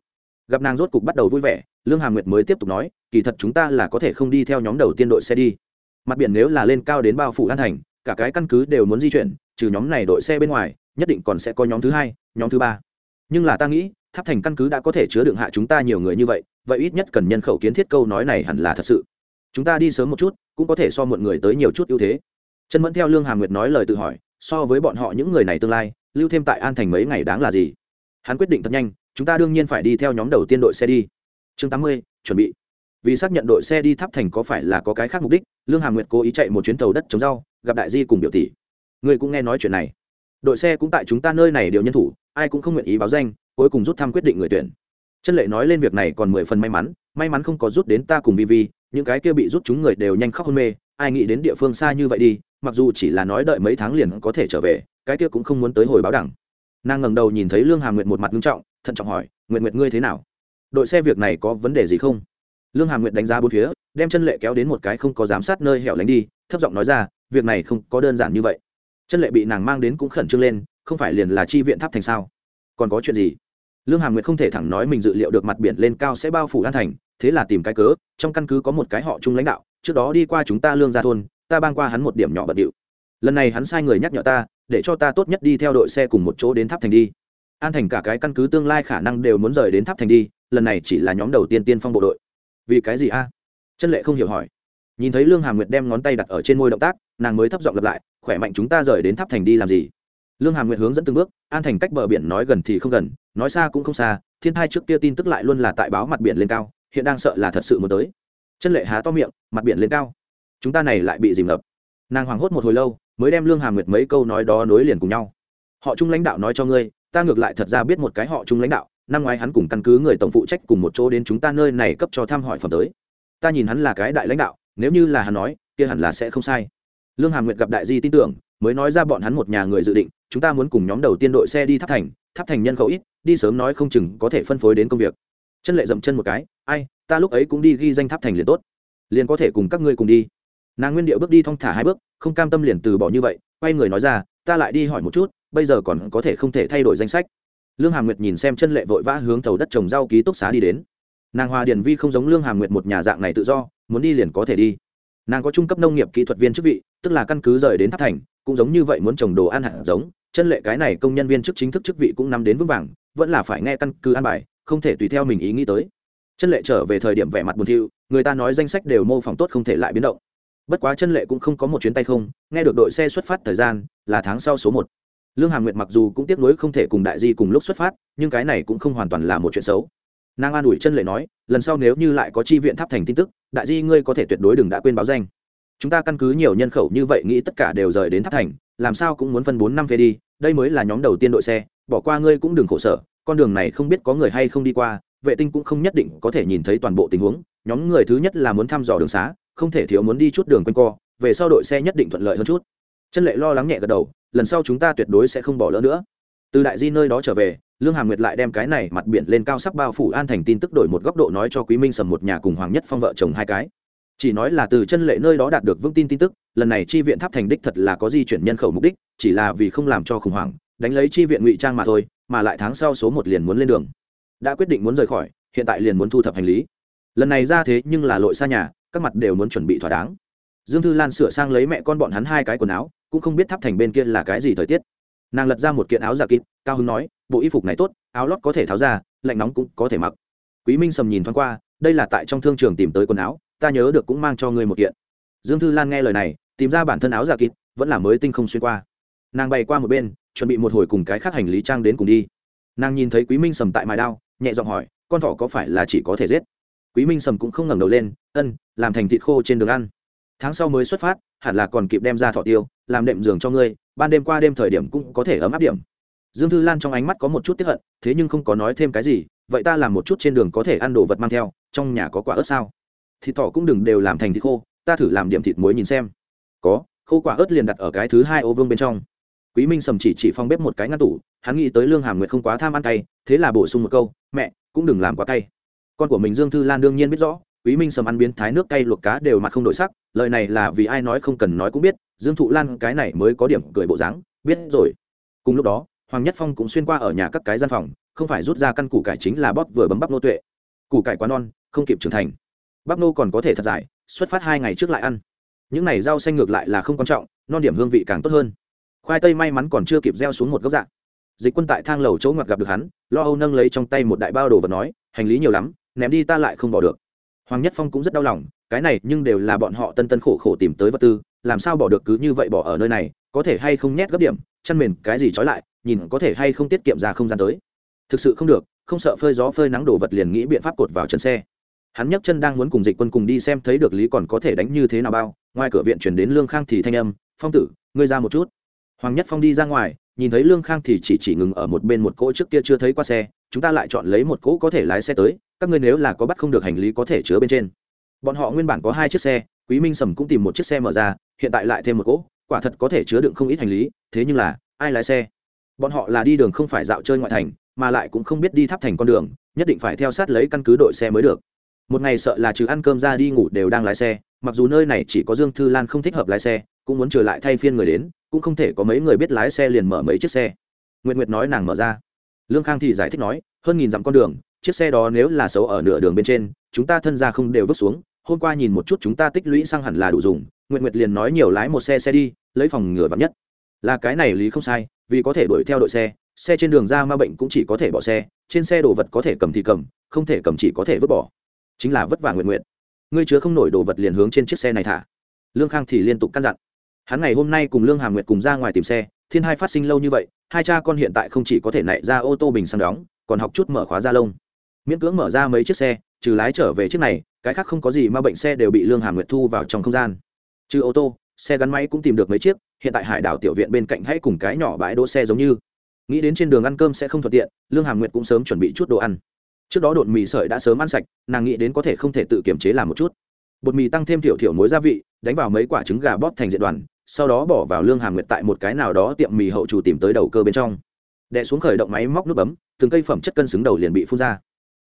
Gặp nàng rốt cục bắt đầu vui vẻ, lương hàm nguyệt mới tiếp tục nói, kỳ thật chúng ta là có thể không đi theo nhóm đầu tiên đội xe đi. Mặt biển nếu là lên cao đến bao phủ an thành, cả cái căn cứ đều muốn di chuyển, trừ nhóm này đội xe bên ngoài, nhất định còn sẽ có nhóm thứ hai, nhóm thứ ba. Nhưng là ta nghĩ, tháp thành căn cứ đã có thể chứa đựng hạ chúng ta nhiều người như vậy vậy ít nhất cần nhân khẩu kiến thiết câu nói này hẳn là thật sự. Chúng ta đi sớm một chút, cũng có thể so một người tới nhiều chút ưu thế chân mẫn theo lương hà nguyệt nói lời tự hỏi, so với bọn họ những người này tương lai, lưu thêm tại an thành mấy ngày đáng là gì? Hắn quyết định thật nhanh, chúng ta đương nhiên phải đi theo nhóm đầu tiên đội xe đi. Chương tám mươi, chuẩn bị. Vì xác nhận đội xe đi tháp thành có phải là có cái khác mục đích, lương hàm nguyệt cố ý chạy một chuyến tàu đất trồng rau, gặp đại di cùng biểu tỷ. Người cũng nghe nói chuyện này. Đội xe cũng tại chúng ta nơi này đều nhân thủ, ai cũng không nguyện ý báo danh, cuối cùng rút thăm quyết định người tuyển. Chân lệ nói lên việc này còn mười phần may mắn may mắn không có rút đến ta cùng vi vi những cái kia bị rút chúng người đều nhanh khóc hôn mê ai nghĩ đến địa phương xa như vậy đi, mặc dù chỉ là nói đợi mấy tháng liền có thể trở về, cái kia cũng không muốn tới hồi báo đẳng. Nàng ngẩng đầu nhìn thấy lương hàm nguyệt một mặt nghiêm trọng, thận trọng hỏi, Nguyệt nguyệt ngươi thế nào? Đội xe việc này có vấn đề gì không? Lương hàm nguyệt đánh giá bốn phía, đem chân lệ kéo đến một cái không có giám sát nơi hẻo lánh đi, thấp giọng nói ra, việc này không có đơn giản như vậy. Chân lệ bị nàng mang đến cũng khẩn trương lên, không phải liền là chi viện tháp thành sao? Còn có chuyện gì? Lương hàm nguyệt không thể thẳng nói mình dự liệu được mặt biển lên cao sẽ bao phủ an thành, thế là tìm cái cớ, trong căn cứ có một cái họ chung lãnh đạo trước đó đi qua chúng ta lương ra thôn, ta ban qua hắn một điểm nhỏ bận điệu. Lần này hắn sai người nhắc nhở ta, để cho ta tốt nhất đi theo đội xe cùng một chỗ đến tháp thành đi. An thành cả cái căn cứ tương lai khả năng đều muốn rời đến tháp thành đi, lần này chỉ là nhóm đầu tiên tiên phong bộ đội. Vì cái gì a? Chân lệ không hiểu hỏi. Nhìn thấy lương hà nguyệt đem ngón tay đặt ở trên môi động tác, nàng mới thấp giọng lặp lại, khỏe mạnh chúng ta rời đến tháp thành đi làm gì? Lương hà nguyệt hướng dẫn từng bước, an thành cách bờ biển nói gần thì không gần, nói xa cũng không xa, thiên thai trước kia tin tức lại luôn là tại báo mặt biển lên cao, hiện đang sợ là thật sự muốn tới chân lệ há to miệng, mặt biển lên cao. Chúng ta này lại bị dìm ngập. Nàng hoảng hốt một hồi lâu, mới đem lương hàm nguyệt mấy câu nói đó nối liền cùng nhau. Họ chung lãnh đạo nói cho ngươi, ta ngược lại thật ra biết một cái họ chung lãnh đạo, năm ngoái hắn cùng căn cứ người tổng phụ trách cùng một chỗ đến chúng ta nơi này cấp cho thăm hỏi phẩm tới. Ta nhìn hắn là cái đại lãnh đạo, nếu như là hắn nói, kia hẳn là sẽ không sai. Lương hàm nguyệt gặp đại di tin tưởng, mới nói ra bọn hắn một nhà người dự định, chúng ta muốn cùng nhóm đầu tiên đội xe đi tháp thành tháp thành nhân khẩu ít, đi sớm nói không chừng có thể phân phối đến công việc. Chân lệ dậm chân một cái, ai ta lúc ấy cũng đi ghi danh tháp thành liền tốt. Liền có thể cùng các ngươi cùng đi. Nàng nguyên điệu bước đi thong thả hai bước, không cam tâm liền từ bỏ như vậy, quay người nói ra, ta lại đi hỏi một chút, bây giờ còn có thể không thể thay đổi danh sách. Lương hà nguyệt nhìn xem chân lệ vội vã hướng tàu đất trồng rau ký túc xá đi đến. Nàng hòa điền vi không giống lương hà nguyệt một nhà dạng này tự do, muốn đi liền có thể đi. Nàng có trung cấp nông nghiệp kỹ thuật viên chức vị, tức là căn cứ rời đến tháp thành, cũng giống như vậy muốn trồng đồ ăn hạt giống. Chân lệ cái này công nhân viên chức chính thức chức vị cũng nắm đến vững vàng, vẫn là phải nghe căn cứ an bài, không thể tùy theo mình ý nghĩ tới chân lệ trở về thời điểm vẻ mặt buồn thiu, người ta nói danh sách đều mô phỏng tốt không thể lại biến động. Bất quá chân lệ cũng không có một chuyến tay không, nghe được đội xe xuất phát thời gian là tháng sau số một. Lương hàm nguyệt mặc dù cũng tiếc nuối không thể cùng đại di cùng lúc xuất phát, nhưng cái này cũng không hoàn toàn là một chuyện xấu. Nàng an ủi chân lệ nói, lần sau nếu như lại có chi viện tháp thành tin tức, đại di ngươi có thể tuyệt đối đừng đã quên báo danh. Chúng ta căn cứ nhiều nhân khẩu như vậy nghĩ tất cả đều rời đến tháp thành, làm sao cũng muốn phân bốn năm phê đi, đây mới là nhóm đầu tiên đội xe, bỏ qua ngươi cũng đừng khổ sở, con đường này không biết có người hay không đi qua vệ tinh cũng không nhất định có thể nhìn thấy toàn bộ tình huống, nhóm người thứ nhất là muốn thăm dò đường xá, không thể thiếu muốn đi chút đường quanh co, về sau đội xe nhất định thuận lợi hơn chút. Chân lệ lo lắng nhẹ gật đầu, lần sau chúng ta tuyệt đối sẽ không bỏ lỡ nữa. Từ đại di nơi đó trở về, lương hà nguyệt lại đem cái này mặt biển lên cao sắp bao phủ an thành tin tức đổi một góc độ nói cho quý minh sầm một nhà cùng hoàng nhất phong vợ chồng hai cái. Chỉ nói là từ chân lệ nơi đó đạt được vững tin tin tức, lần này chi viện tháp thành đích thật là có di chuyển nhân khẩu mục đích, chỉ là vì không làm cho khủng hoảng, đánh lấy chi viện ngụy trang mà thôi, mà lại tháng sau số một liền muốn lên đường đã quyết định muốn rời khỏi, hiện tại liền muốn thu thập hành lý. Lần này ra thế nhưng là lội xa nhà, các mặt đều muốn chuẩn bị thỏa đáng. Dương thư lan sửa sang lấy mẹ con bọn hắn hai cái quần áo, cũng không biết tháp thành bên kia là cái gì thời tiết. Nàng lật ra một kiện áo giả kịp, cao hưng nói, bộ y phục này tốt, áo lót có thể tháo ra, lạnh nóng cũng có thể mặc. Quý minh sầm nhìn thoáng qua, đây là tại trong thương trường tìm tới quần áo, ta nhớ được cũng mang cho ngươi một kiện. Dương thư lan nghe lời này, tìm ra bản thân áo giả kịp, vẫn là mới tinh không xuyên qua. Nàng bày qua một bên, chuẩn bị một hồi cùng cái khác hành lý trang đến cùng đi. Nàng nhìn thấy quý minh sầm tại mài đao nhẹ giọng hỏi, con thỏ có phải là chỉ có thể giết? Quý minh sầm cũng không ngẩng đầu lên, ân, làm thành thịt khô trên đường ăn. Tháng sau mới xuất phát, hẳn là còn kịp đem ra thỏ tiêu, làm đệm giường cho ngươi, ban đêm qua đêm thời điểm cũng có thể ấm áp điểm. Dương thư lan trong ánh mắt có một chút tiếp hận, thế nhưng không có nói thêm cái gì, vậy ta làm một chút trên đường có thể ăn đồ vật mang theo, trong nhà có quả ớt sao? Thịt thỏ cũng đừng đều làm thành thịt khô, ta thử làm điểm thịt muối nhìn xem. Có, khô quả ớt liền đặt ở cái thứ hai ô vương bên trong. Quý minh sầm chỉ chỉ phong bếp một cái ngăn tủ, hắn nghĩ tới lương hàm nguyệt không quá tham ăn cay thế là bổ sung một câu, mẹ, cũng đừng làm quá cay. Con của mình dương thư lan đương nhiên biết rõ, quý minh sầm ăn biến thái nước cay luộc cá đều mặt không đổi sắc, lời này là vì ai nói không cần nói cũng biết, dương thụ lan cái này mới có điểm cười bộ dáng, biết rồi. Cùng lúc đó, hoàng nhất phong cũng xuyên qua ở nhà các cái gian phòng, không phải rút ra căn củ cải chính là bóp vừa bấm bắp nô tuệ. Củ cải quá non, không kịp trưởng thành. Bắp nô còn có thể thật dài, xuất phát hai ngày trước lại ăn. Những này rau xanh ngược lại là không quan trọng, non điểm hương vị càng tốt hơn. Khoai tây may mắn còn chưa kịp gieo xuống một gốc dạng dịch quân tại thang lầu chỗ ngoặt gặp được hắn, lo âu nâng lấy trong tay một đại bao đồ vật nói, hành lý nhiều lắm, ném đi ta lại không bỏ được. Hoàng nhất phong cũng rất đau lòng, cái này nhưng đều là bọn họ tân tân khổ khổ tìm tới vật tư, làm sao bỏ được cứ như vậy bỏ ở nơi này, có thể hay không nhét gấp điểm, chăn mền cái gì trói lại, nhìn có thể hay không tiết kiệm ra không gian tới. Thực sự không được, không sợ phơi gió phơi nắng đổ vật liền nghĩ biện pháp cột vào chân xe. Hắn nhấc chân đang muốn cùng dịch quân cùng đi xem thấy được lý còn có thể đánh như thế nào bao, ngoài cửa viện chuyển đến lương khang thì thanh âm, phong tử, ngươi ra một chút. Hoàng nhất phong đi ra ngoài nhìn thấy lương khang thì chỉ chỉ ngừng ở một bên một cỗ trước kia chưa thấy qua xe, chúng ta lại chọn lấy một cỗ có thể lái xe tới, các ngươi nếu là có bắt không được hành lý có thể chứa bên trên. Bọn họ nguyên bản có hai chiếc xe, quý minh sầm cũng tìm một chiếc xe mở ra, hiện tại lại thêm một cỗ, quả thật có thể chứa đựng không ít hành lý, thế nhưng là, ai lái xe? Bọn họ là đi đường không phải dạo chơi ngoại thành, mà lại cũng không biết đi tháp thành con đường, nhất định phải theo sát lấy căn cứ đội xe mới được. Một ngày sợ là trừ ăn cơm ra đi ngủ đều đang lái xe, mặc dù nơi này chỉ có dương thư lan không thích hợp lái xe, cũng muốn trở lại thay phiên người đến cũng không thể có mấy người biết lái xe liền mở mấy chiếc xe. Nguyệt nguyệt nói nàng mở ra. Lương khang thì giải thích nói, hơn nghìn dặm con đường, chiếc xe đó nếu là xấu ở nửa đường bên trên, chúng ta thân ra không đều vứt xuống, hôm qua nhìn một chút chúng ta tích lũy xăng hẳn là đủ dùng, nguyệt nguyệt liền nói nhiều lái một xe xe đi, lấy phòng ngừa vắng nhất. Là cái này lý không sai, vì có thể đuổi theo đội xe xe trên đường ra ma bệnh cũng chỉ có thể bỏ xe, trên xe đồ vật có thể cầm thì cầm, không thể cầm chỉ có thể vứt bỏ. Chính là vất vả nguyện nguyện ngươi chứa không nổi đồ vật liền hướng trên chiếc xe này thả. Lương khang thì liên tục căn dặn hắn ngày hôm nay cùng lương hàm nguyệt cùng ra ngoài tìm xe, thiên hai phát sinh lâu như vậy, hai cha con hiện tại không chỉ có thể nảy ra ô tô bình xăng đóng, còn học chút mở khóa ra lông. Miễn cưỡng mở ra mấy chiếc xe, trừ lái trở về chiếc này, cái khác không có gì mà bệnh xe đều bị lương hàm nguyệt thu vào trong không gian. Trừ ô tô, xe gắn máy cũng tìm được mấy chiếc, hiện tại hải đảo tiểu viện bên cạnh hãy cùng cái nhỏ bãi đỗ xe giống như. Nghĩ đến trên đường ăn cơm sẽ không thuận tiện, lương hàm nguyệt cũng sớm chuẩn bị chút đồ ăn. Trước đó đột mì sợi đã sớm ăn sạch, nàng nghĩ đến có thể không thể tự kiểm chế làm một chút. Bột mì tăng thêm thiểu thiểu muối gia vị, đánh vào mấy quả trứng gà bóp thành diện đoàn sau đó bỏ vào lương hàm nguyệt tại một cái nào đó tiệm mì hậu chủ tìm tới đầu cơ bên trong. Đè xuống khởi động máy móc nút bấm, từng cây phẩm chất cân xứng đầu liền bị phun ra.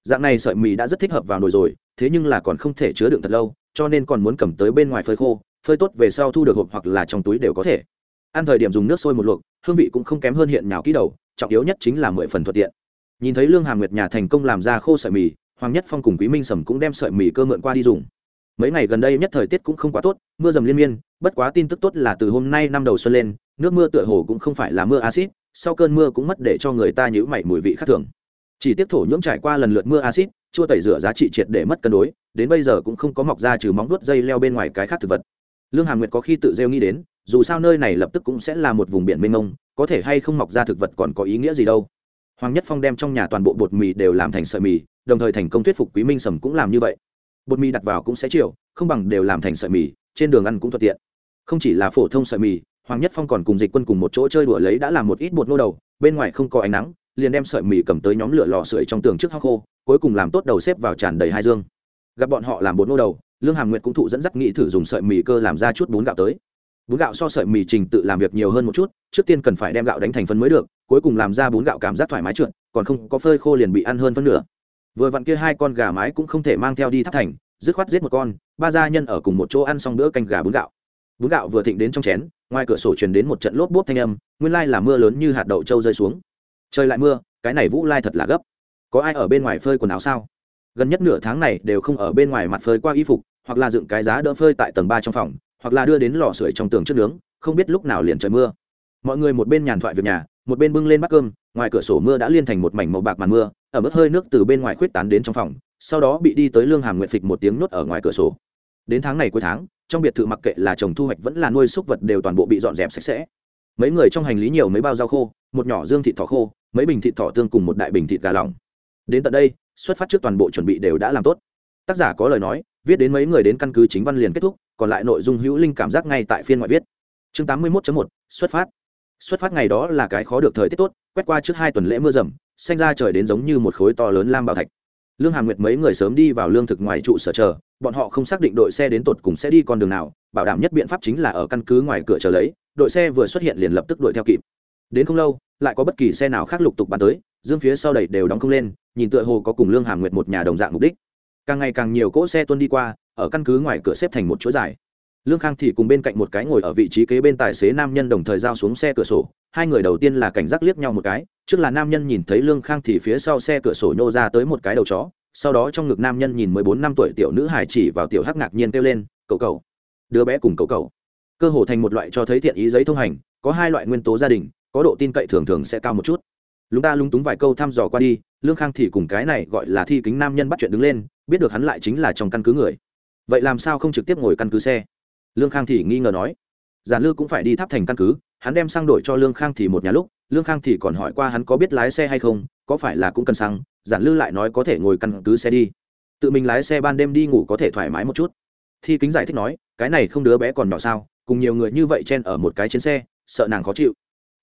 Dạng này sợi mì đã rất thích hợp vào nồi rồi, thế nhưng là còn không thể chứa đựng thật lâu, cho nên còn muốn cầm tới bên ngoài phơi khô, phơi tốt về sau thu được hộp hoặc là trong túi đều có thể. Ăn thời điểm dùng nước sôi một luộc, hương vị cũng không kém hơn hiện nhào ký đầu, trọng yếu nhất chính là mười phần thuận tiện. Nhìn thấy lương hàm nguyệt nhà thành công làm ra khô sợi mì, hoàng nhất phong cùng quý minh sầm cũng đem sợi mì cơ mượn qua đi dùng mấy ngày gần đây nhất thời tiết cũng không quá tốt, mưa dầm liên miên, bất quá tin tức tốt là từ hôm nay năm đầu xuân lên, nước mưa tựa hồ cũng không phải là mưa acid sau cơn mưa cũng mất để cho người ta nhữ mảy mùi vị khác thường. Chỉ tiếp thổ nhưỡng trải qua lần lượt mưa acid chua tẩy rửa giá trị triệt để mất cân đối, đến bây giờ cũng không có mọc ra trừ móng đuốt dây leo bên ngoài cái khác thực vật. Lương hàm nguyệt có khi tự rêu nghĩ đến, dù sao nơi này lập tức cũng sẽ là một vùng biển mênh mông, có thể hay không mọc ra thực vật còn có ý nghĩa gì đâu. Hoàng nhất phong đem trong nhà toàn bộ bột mì đều làm thành sợi mì, đồng thời thành công thuyết phục quý minh sầm cũng làm như vậy bột mì đặt vào cũng sẽ chịu không bằng đều làm thành sợi mì, trên đường ăn cũng thuận tiện. Không chỉ là phổ thông sợi mì, hoàng nhất phong còn cùng dịch quân cùng một chỗ chơi đùa lấy đã làm một ít bột nô đầu, bên ngoài không có ánh nắng, liền đem sợi mì cầm tới nhóm lửa lò sưởi trong tường trước hóc khô, cuối cùng làm tốt đầu xếp vào tràn đầy hai dương. Gặp bọn họ làm bột nô đầu, lương hàm nguyệt cũng thụ dẫn dắt nghĩ thử dùng sợi mì cơ làm ra chút bún gạo tới. Bún gạo so sợi mì trình tự làm việc nhiều hơn một chút, trước tiên cần phải đem gạo đánh thành phân mới được, cuối cùng làm ra bún gạo cảm giác thoải mái trượt, còn không có phơi khô liền bị ăn hơn phân nửa vừa vặn kia hai con gà mái cũng không thể mang theo đi tháp thành, dứt khoát giết một con, ba gia nhân ở cùng một chỗ ăn xong bữa canh gà bún gạo. Bún gạo vừa thịnh đến trong chén, ngoài cửa sổ truyền đến một trận lốp bốp thanh âm, nguyên lai là mưa lớn như hạt đậu trâu rơi xuống. Trời lại mưa, cái này vũ lai thật là gấp. Có ai ở bên ngoài phơi quần áo sao? Gần nhất nửa tháng này đều không ở bên ngoài mặt phơi qua y phục, hoặc là dựng cái giá đỡ phơi tại tầng ba trong phòng, hoặc là đưa đến lò sưởi trong tường trước nướng, không biết lúc nào liền trời mưa. Mọi người một bên nhàn thoại việc nhà, một bên bưng lên bát cơm ngoài cửa sổ mưa đã liên thành một mảnh màu bạc màn mưa, ở mức hơi nước từ bên ngoài khuyết tán đến trong phòng, sau đó bị đi tới lương hàm nguyện phịch một tiếng nhốt ở ngoài cửa sổ. Đến tháng này cuối tháng, trong biệt thự mặc kệ là trồng thu hoạch vẫn là nuôi súc vật đều toàn bộ bị dọn dẹp sạch sẽ. Mấy người trong hành lý nhiều mấy bao rau khô, một nhỏ dương thịt thỏ khô, mấy bình thịt thỏ tương cùng một đại bình thịt gà lỏng. Đến tận đây, xuất phát trước toàn bộ chuẩn bị đều đã làm tốt. Tác giả có lời nói, viết đến mấy người đến căn cứ chính văn liền kết thúc, còn lại nội dung hữu linh cảm giác ngay tại phiên ngoại viết. Chương tám mươi 81 một, xuất phát xuất phát ngày đó là cái khó được thời tiết tốt, quét qua trước hai tuần lễ mưa rầm, xanh ra trời đến giống như một khối to lớn lam bảo thạch. Lương hàm nguyệt mấy người sớm đi vào lương thực ngoài trụ sở chờ, bọn họ không xác định đội xe đến tột cùng sẽ đi con đường nào, bảo đảm nhất biện pháp chính là ở căn cứ ngoài cửa chờ lấy, đội xe vừa xuất hiện liền lập tức đuổi theo kịp. Đến không lâu, lại có bất kỳ xe nào khác lục tục bắn tới, dương phía sau đẩy đều đóng không lên, nhìn tựa hồ có cùng lương hàm nguyệt một nhà đồng dạng mục đích. Càng ngày càng nhiều cỗ xe tuân đi qua, ở căn cứ ngoài cửa xếp thành một chuỗi dài lương khang thì cùng bên cạnh một cái ngồi ở vị trí kế bên tài xế nam nhân đồng thời giao xuống xe cửa sổ. Hai người đầu tiên là cảnh giác liếc nhau một cái, trước là nam nhân nhìn thấy lương khang thì phía sau xe cửa sổ nhô ra tới một cái đầu chó, sau đó trong ngực nam nhân nhìn mười bốn năm tuổi tiểu nữ hải chỉ vào tiểu hắc ngạc nhiên kêu lên, cậu cậu. Đứa bé cùng cậu cậu. Cơ hồ thành một loại cho thấy thiện ý giấy thông hành, có hai loại nguyên tố gia đình, có độ tin cậy thường thường sẽ cao một chút. Lúng ta lúng túng vài câu thăm dò qua đi, lương khang thì cùng cái này gọi là thi kính nam nhân bắt chuyện đứng lên, biết được hắn lại chính là trong căn cứ người. Vậy làm sao không trực tiếp ngồi căn cứ xe? Lương khang thì nghi ngờ nói giản lư cũng phải đi tháp thành căn cứ hắn đem xăng đổi cho lương khang thì một nhà lúc lương khang thì còn hỏi qua hắn có biết lái xe hay không có phải là cũng cần xăng giản lư lại nói có thể ngồi căn cứ xe đi. Tự mình lái xe ban đêm đi ngủ có thể thoải mái một chút. Thi kính giải thích nói cái này không đứa bé còn nhỏ sao cùng nhiều người như vậy chen ở một cái trên xe sợ nàng khó chịu.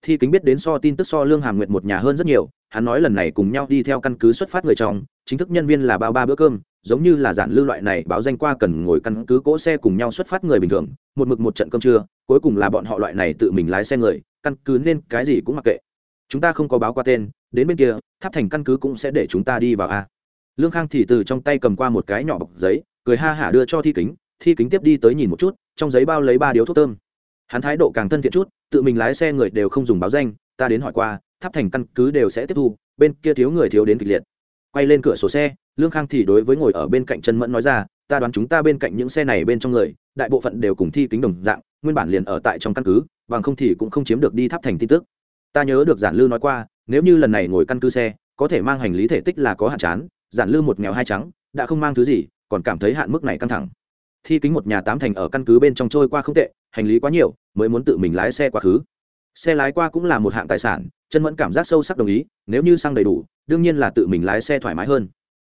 Thi kính biết đến so tin tức so lương hàm nguyệt một nhà hơn rất nhiều hắn nói lần này cùng nhau đi theo căn cứ xuất phát người chồng, chính thức nhân viên là bao ba bữa cơm giống như là giản lưu loại này báo danh qua cần ngồi căn cứ cỗ xe cùng nhau xuất phát người bình thường, một mực một trận cơm trưa, cuối cùng là bọn họ loại này tự mình lái xe người, căn cứ nên cái gì cũng mặc kệ. Chúng ta không có báo qua tên, đến bên kia, tháp thành căn cứ cũng sẽ để chúng ta đi vào a. Lương khang thì từ trong tay cầm qua một cái nhỏ bọc giấy, cười ha hả đưa cho thi kính thi kính tiếp đi tới nhìn một chút, trong giấy bao lấy ba điếu thuốc thơm. Hắn thái độ càng thân thiện chút, tự mình lái xe người đều không dùng báo danh, ta đến hỏi qua, tháp thành căn cứ đều sẽ tiếp thu, bên kia thiếu người thiếu đến kịch liệt. Quay lên cửa sổ xe lương khang thì đối với ngồi ở bên cạnh chân mẫn nói ra, ta đoán chúng ta bên cạnh những xe này bên trong người, đại bộ phận đều cùng thi kính đồng dạng, nguyên bản liền ở tại trong căn cứ, bằng không thì cũng không chiếm được đi tháp thành tin tức. Ta nhớ được giản lư nói qua, nếu như lần này ngồi căn cứ xe, có thể mang hành lý thể tích là có hạn chán, giản lư một nghèo hai trắng, đã không mang thứ gì, còn cảm thấy hạn mức này căng thẳng. Thi kính một nhà tám thành ở căn cứ bên trong trôi qua không tệ, hành lý quá nhiều, mới muốn tự mình lái xe quá khứ. Xe lái qua cũng là một hạng tài sản chân mẫn cảm giác sâu sắc đồng ý, nếu như xăng đầy đủ, đương nhiên là tự mình lái xe thoải mái hơn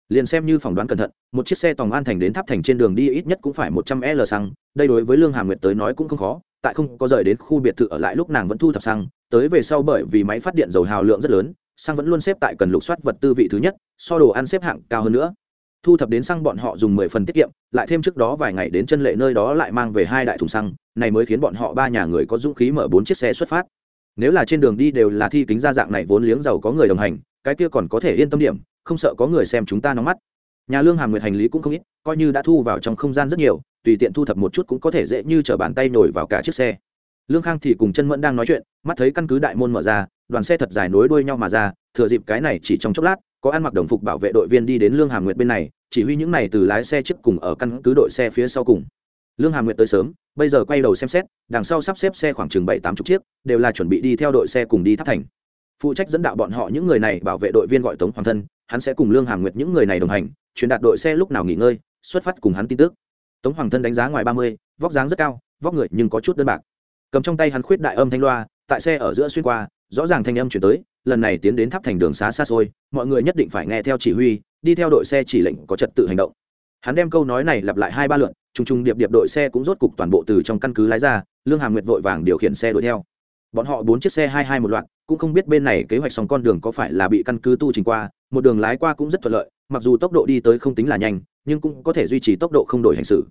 liền xem như phỏng đoán cẩn thận, một chiếc xe tòng an thành đến tháp thành trên đường đi ít nhất cũng phải một trăm l xăng, đây đối với lương hà nguyệt tới nói cũng không khó, tại không có rời đến khu biệt thự ở lại lúc nàng vẫn thu thập xăng, tới về sau bởi vì máy phát điện dầu hào lượng rất lớn, xăng vẫn luôn xếp tại cần lục soát vật tư vị thứ nhất, so đồ ăn xếp hạng cao hơn nữa. Thu thập đến xăng bọn họ dùng mười phần tiết kiệm, lại thêm trước đó vài ngày đến chân lệ nơi đó lại mang về hai đại thùng xăng, này mới khiến bọn họ ba nhà người có dũng khí mở bốn chiếc xe xuất phát. Nếu là trên đường đi đều là thi kính gia dạng này vốn liếng giàu có người đồng hành, cái kia còn có thể yên tâm điểm không sợ có người xem chúng ta nóng mắt. Nhà lương hàm nguyệt hành lý cũng không ít, coi như đã thu vào trong không gian rất nhiều, tùy tiện thu thập một chút cũng có thể dễ như t r ở bàn tay nổi vào cả chiếc xe. Lương khang thì cùng chân mẫn đang nói chuyện, mắt thấy căn cứ đại môn mở ra, đoàn xe thật dài nối đuôi nhau mà ra, thừa dịp cái này chỉ trong chốc lát, có ăn mặc đồng phục bảo vệ đội viên đi đến lương hàm nguyệt bên này, chỉ huy những này từ lái xe trước cùng ở căn cứ đội xe phía sau cùng. Lương hàm nguyệt tới sớm, bây giờ quay đầu xem xét, đằng sau sắp xếp xe khoảng chừng bảy tám chục chiếc, đều là chuẩn bị đi theo đội xe cùng đi tháp thành. Phụ trách dẫn đạo bọn họ những người này bảo vệ đội viên gọi tống hoàng thân hắn sẽ cùng lương hàm nguyệt những người này đồng hành, truyền đạt đội xe lúc nào nghỉ ngơi, xuất phát cùng hắn tin tức. Tống hoàng thân đánh giá ngoài ba mươi, vóc dáng rất cao, vóc người nhưng có chút đơn bạc. Cầm trong tay hắn khuyết đại âm thanh loa, tại xe ở giữa xuyên qua, rõ ràng thanh âm chuyển tới, lần này tiến đến tháp thành đường xá xa xôi, mọi người nhất định phải nghe theo chỉ huy, đi theo đội xe chỉ lệnh có trật tự hành động. Hắn đem câu nói này lặp lại hai ba lượn t r ù n g t r ù n g điệp điệp đội xe cũng rốt cục toàn bộ từ trong căn cứ lái ra, lương hàm nguyệt vội vàng điều khiển xe đuổi theo bọn họ bốn chiếc xe hai hai một loạt, cũng không biết bên này kế hoạch xong con đường có phải là bị căn cứ tu trình qua, một đường lái qua cũng rất thuận lợi, mặc dù tốc độ đi tới không tính là nhanh, nhưng cũng có thể duy trì tốc độ không đổi hành xử.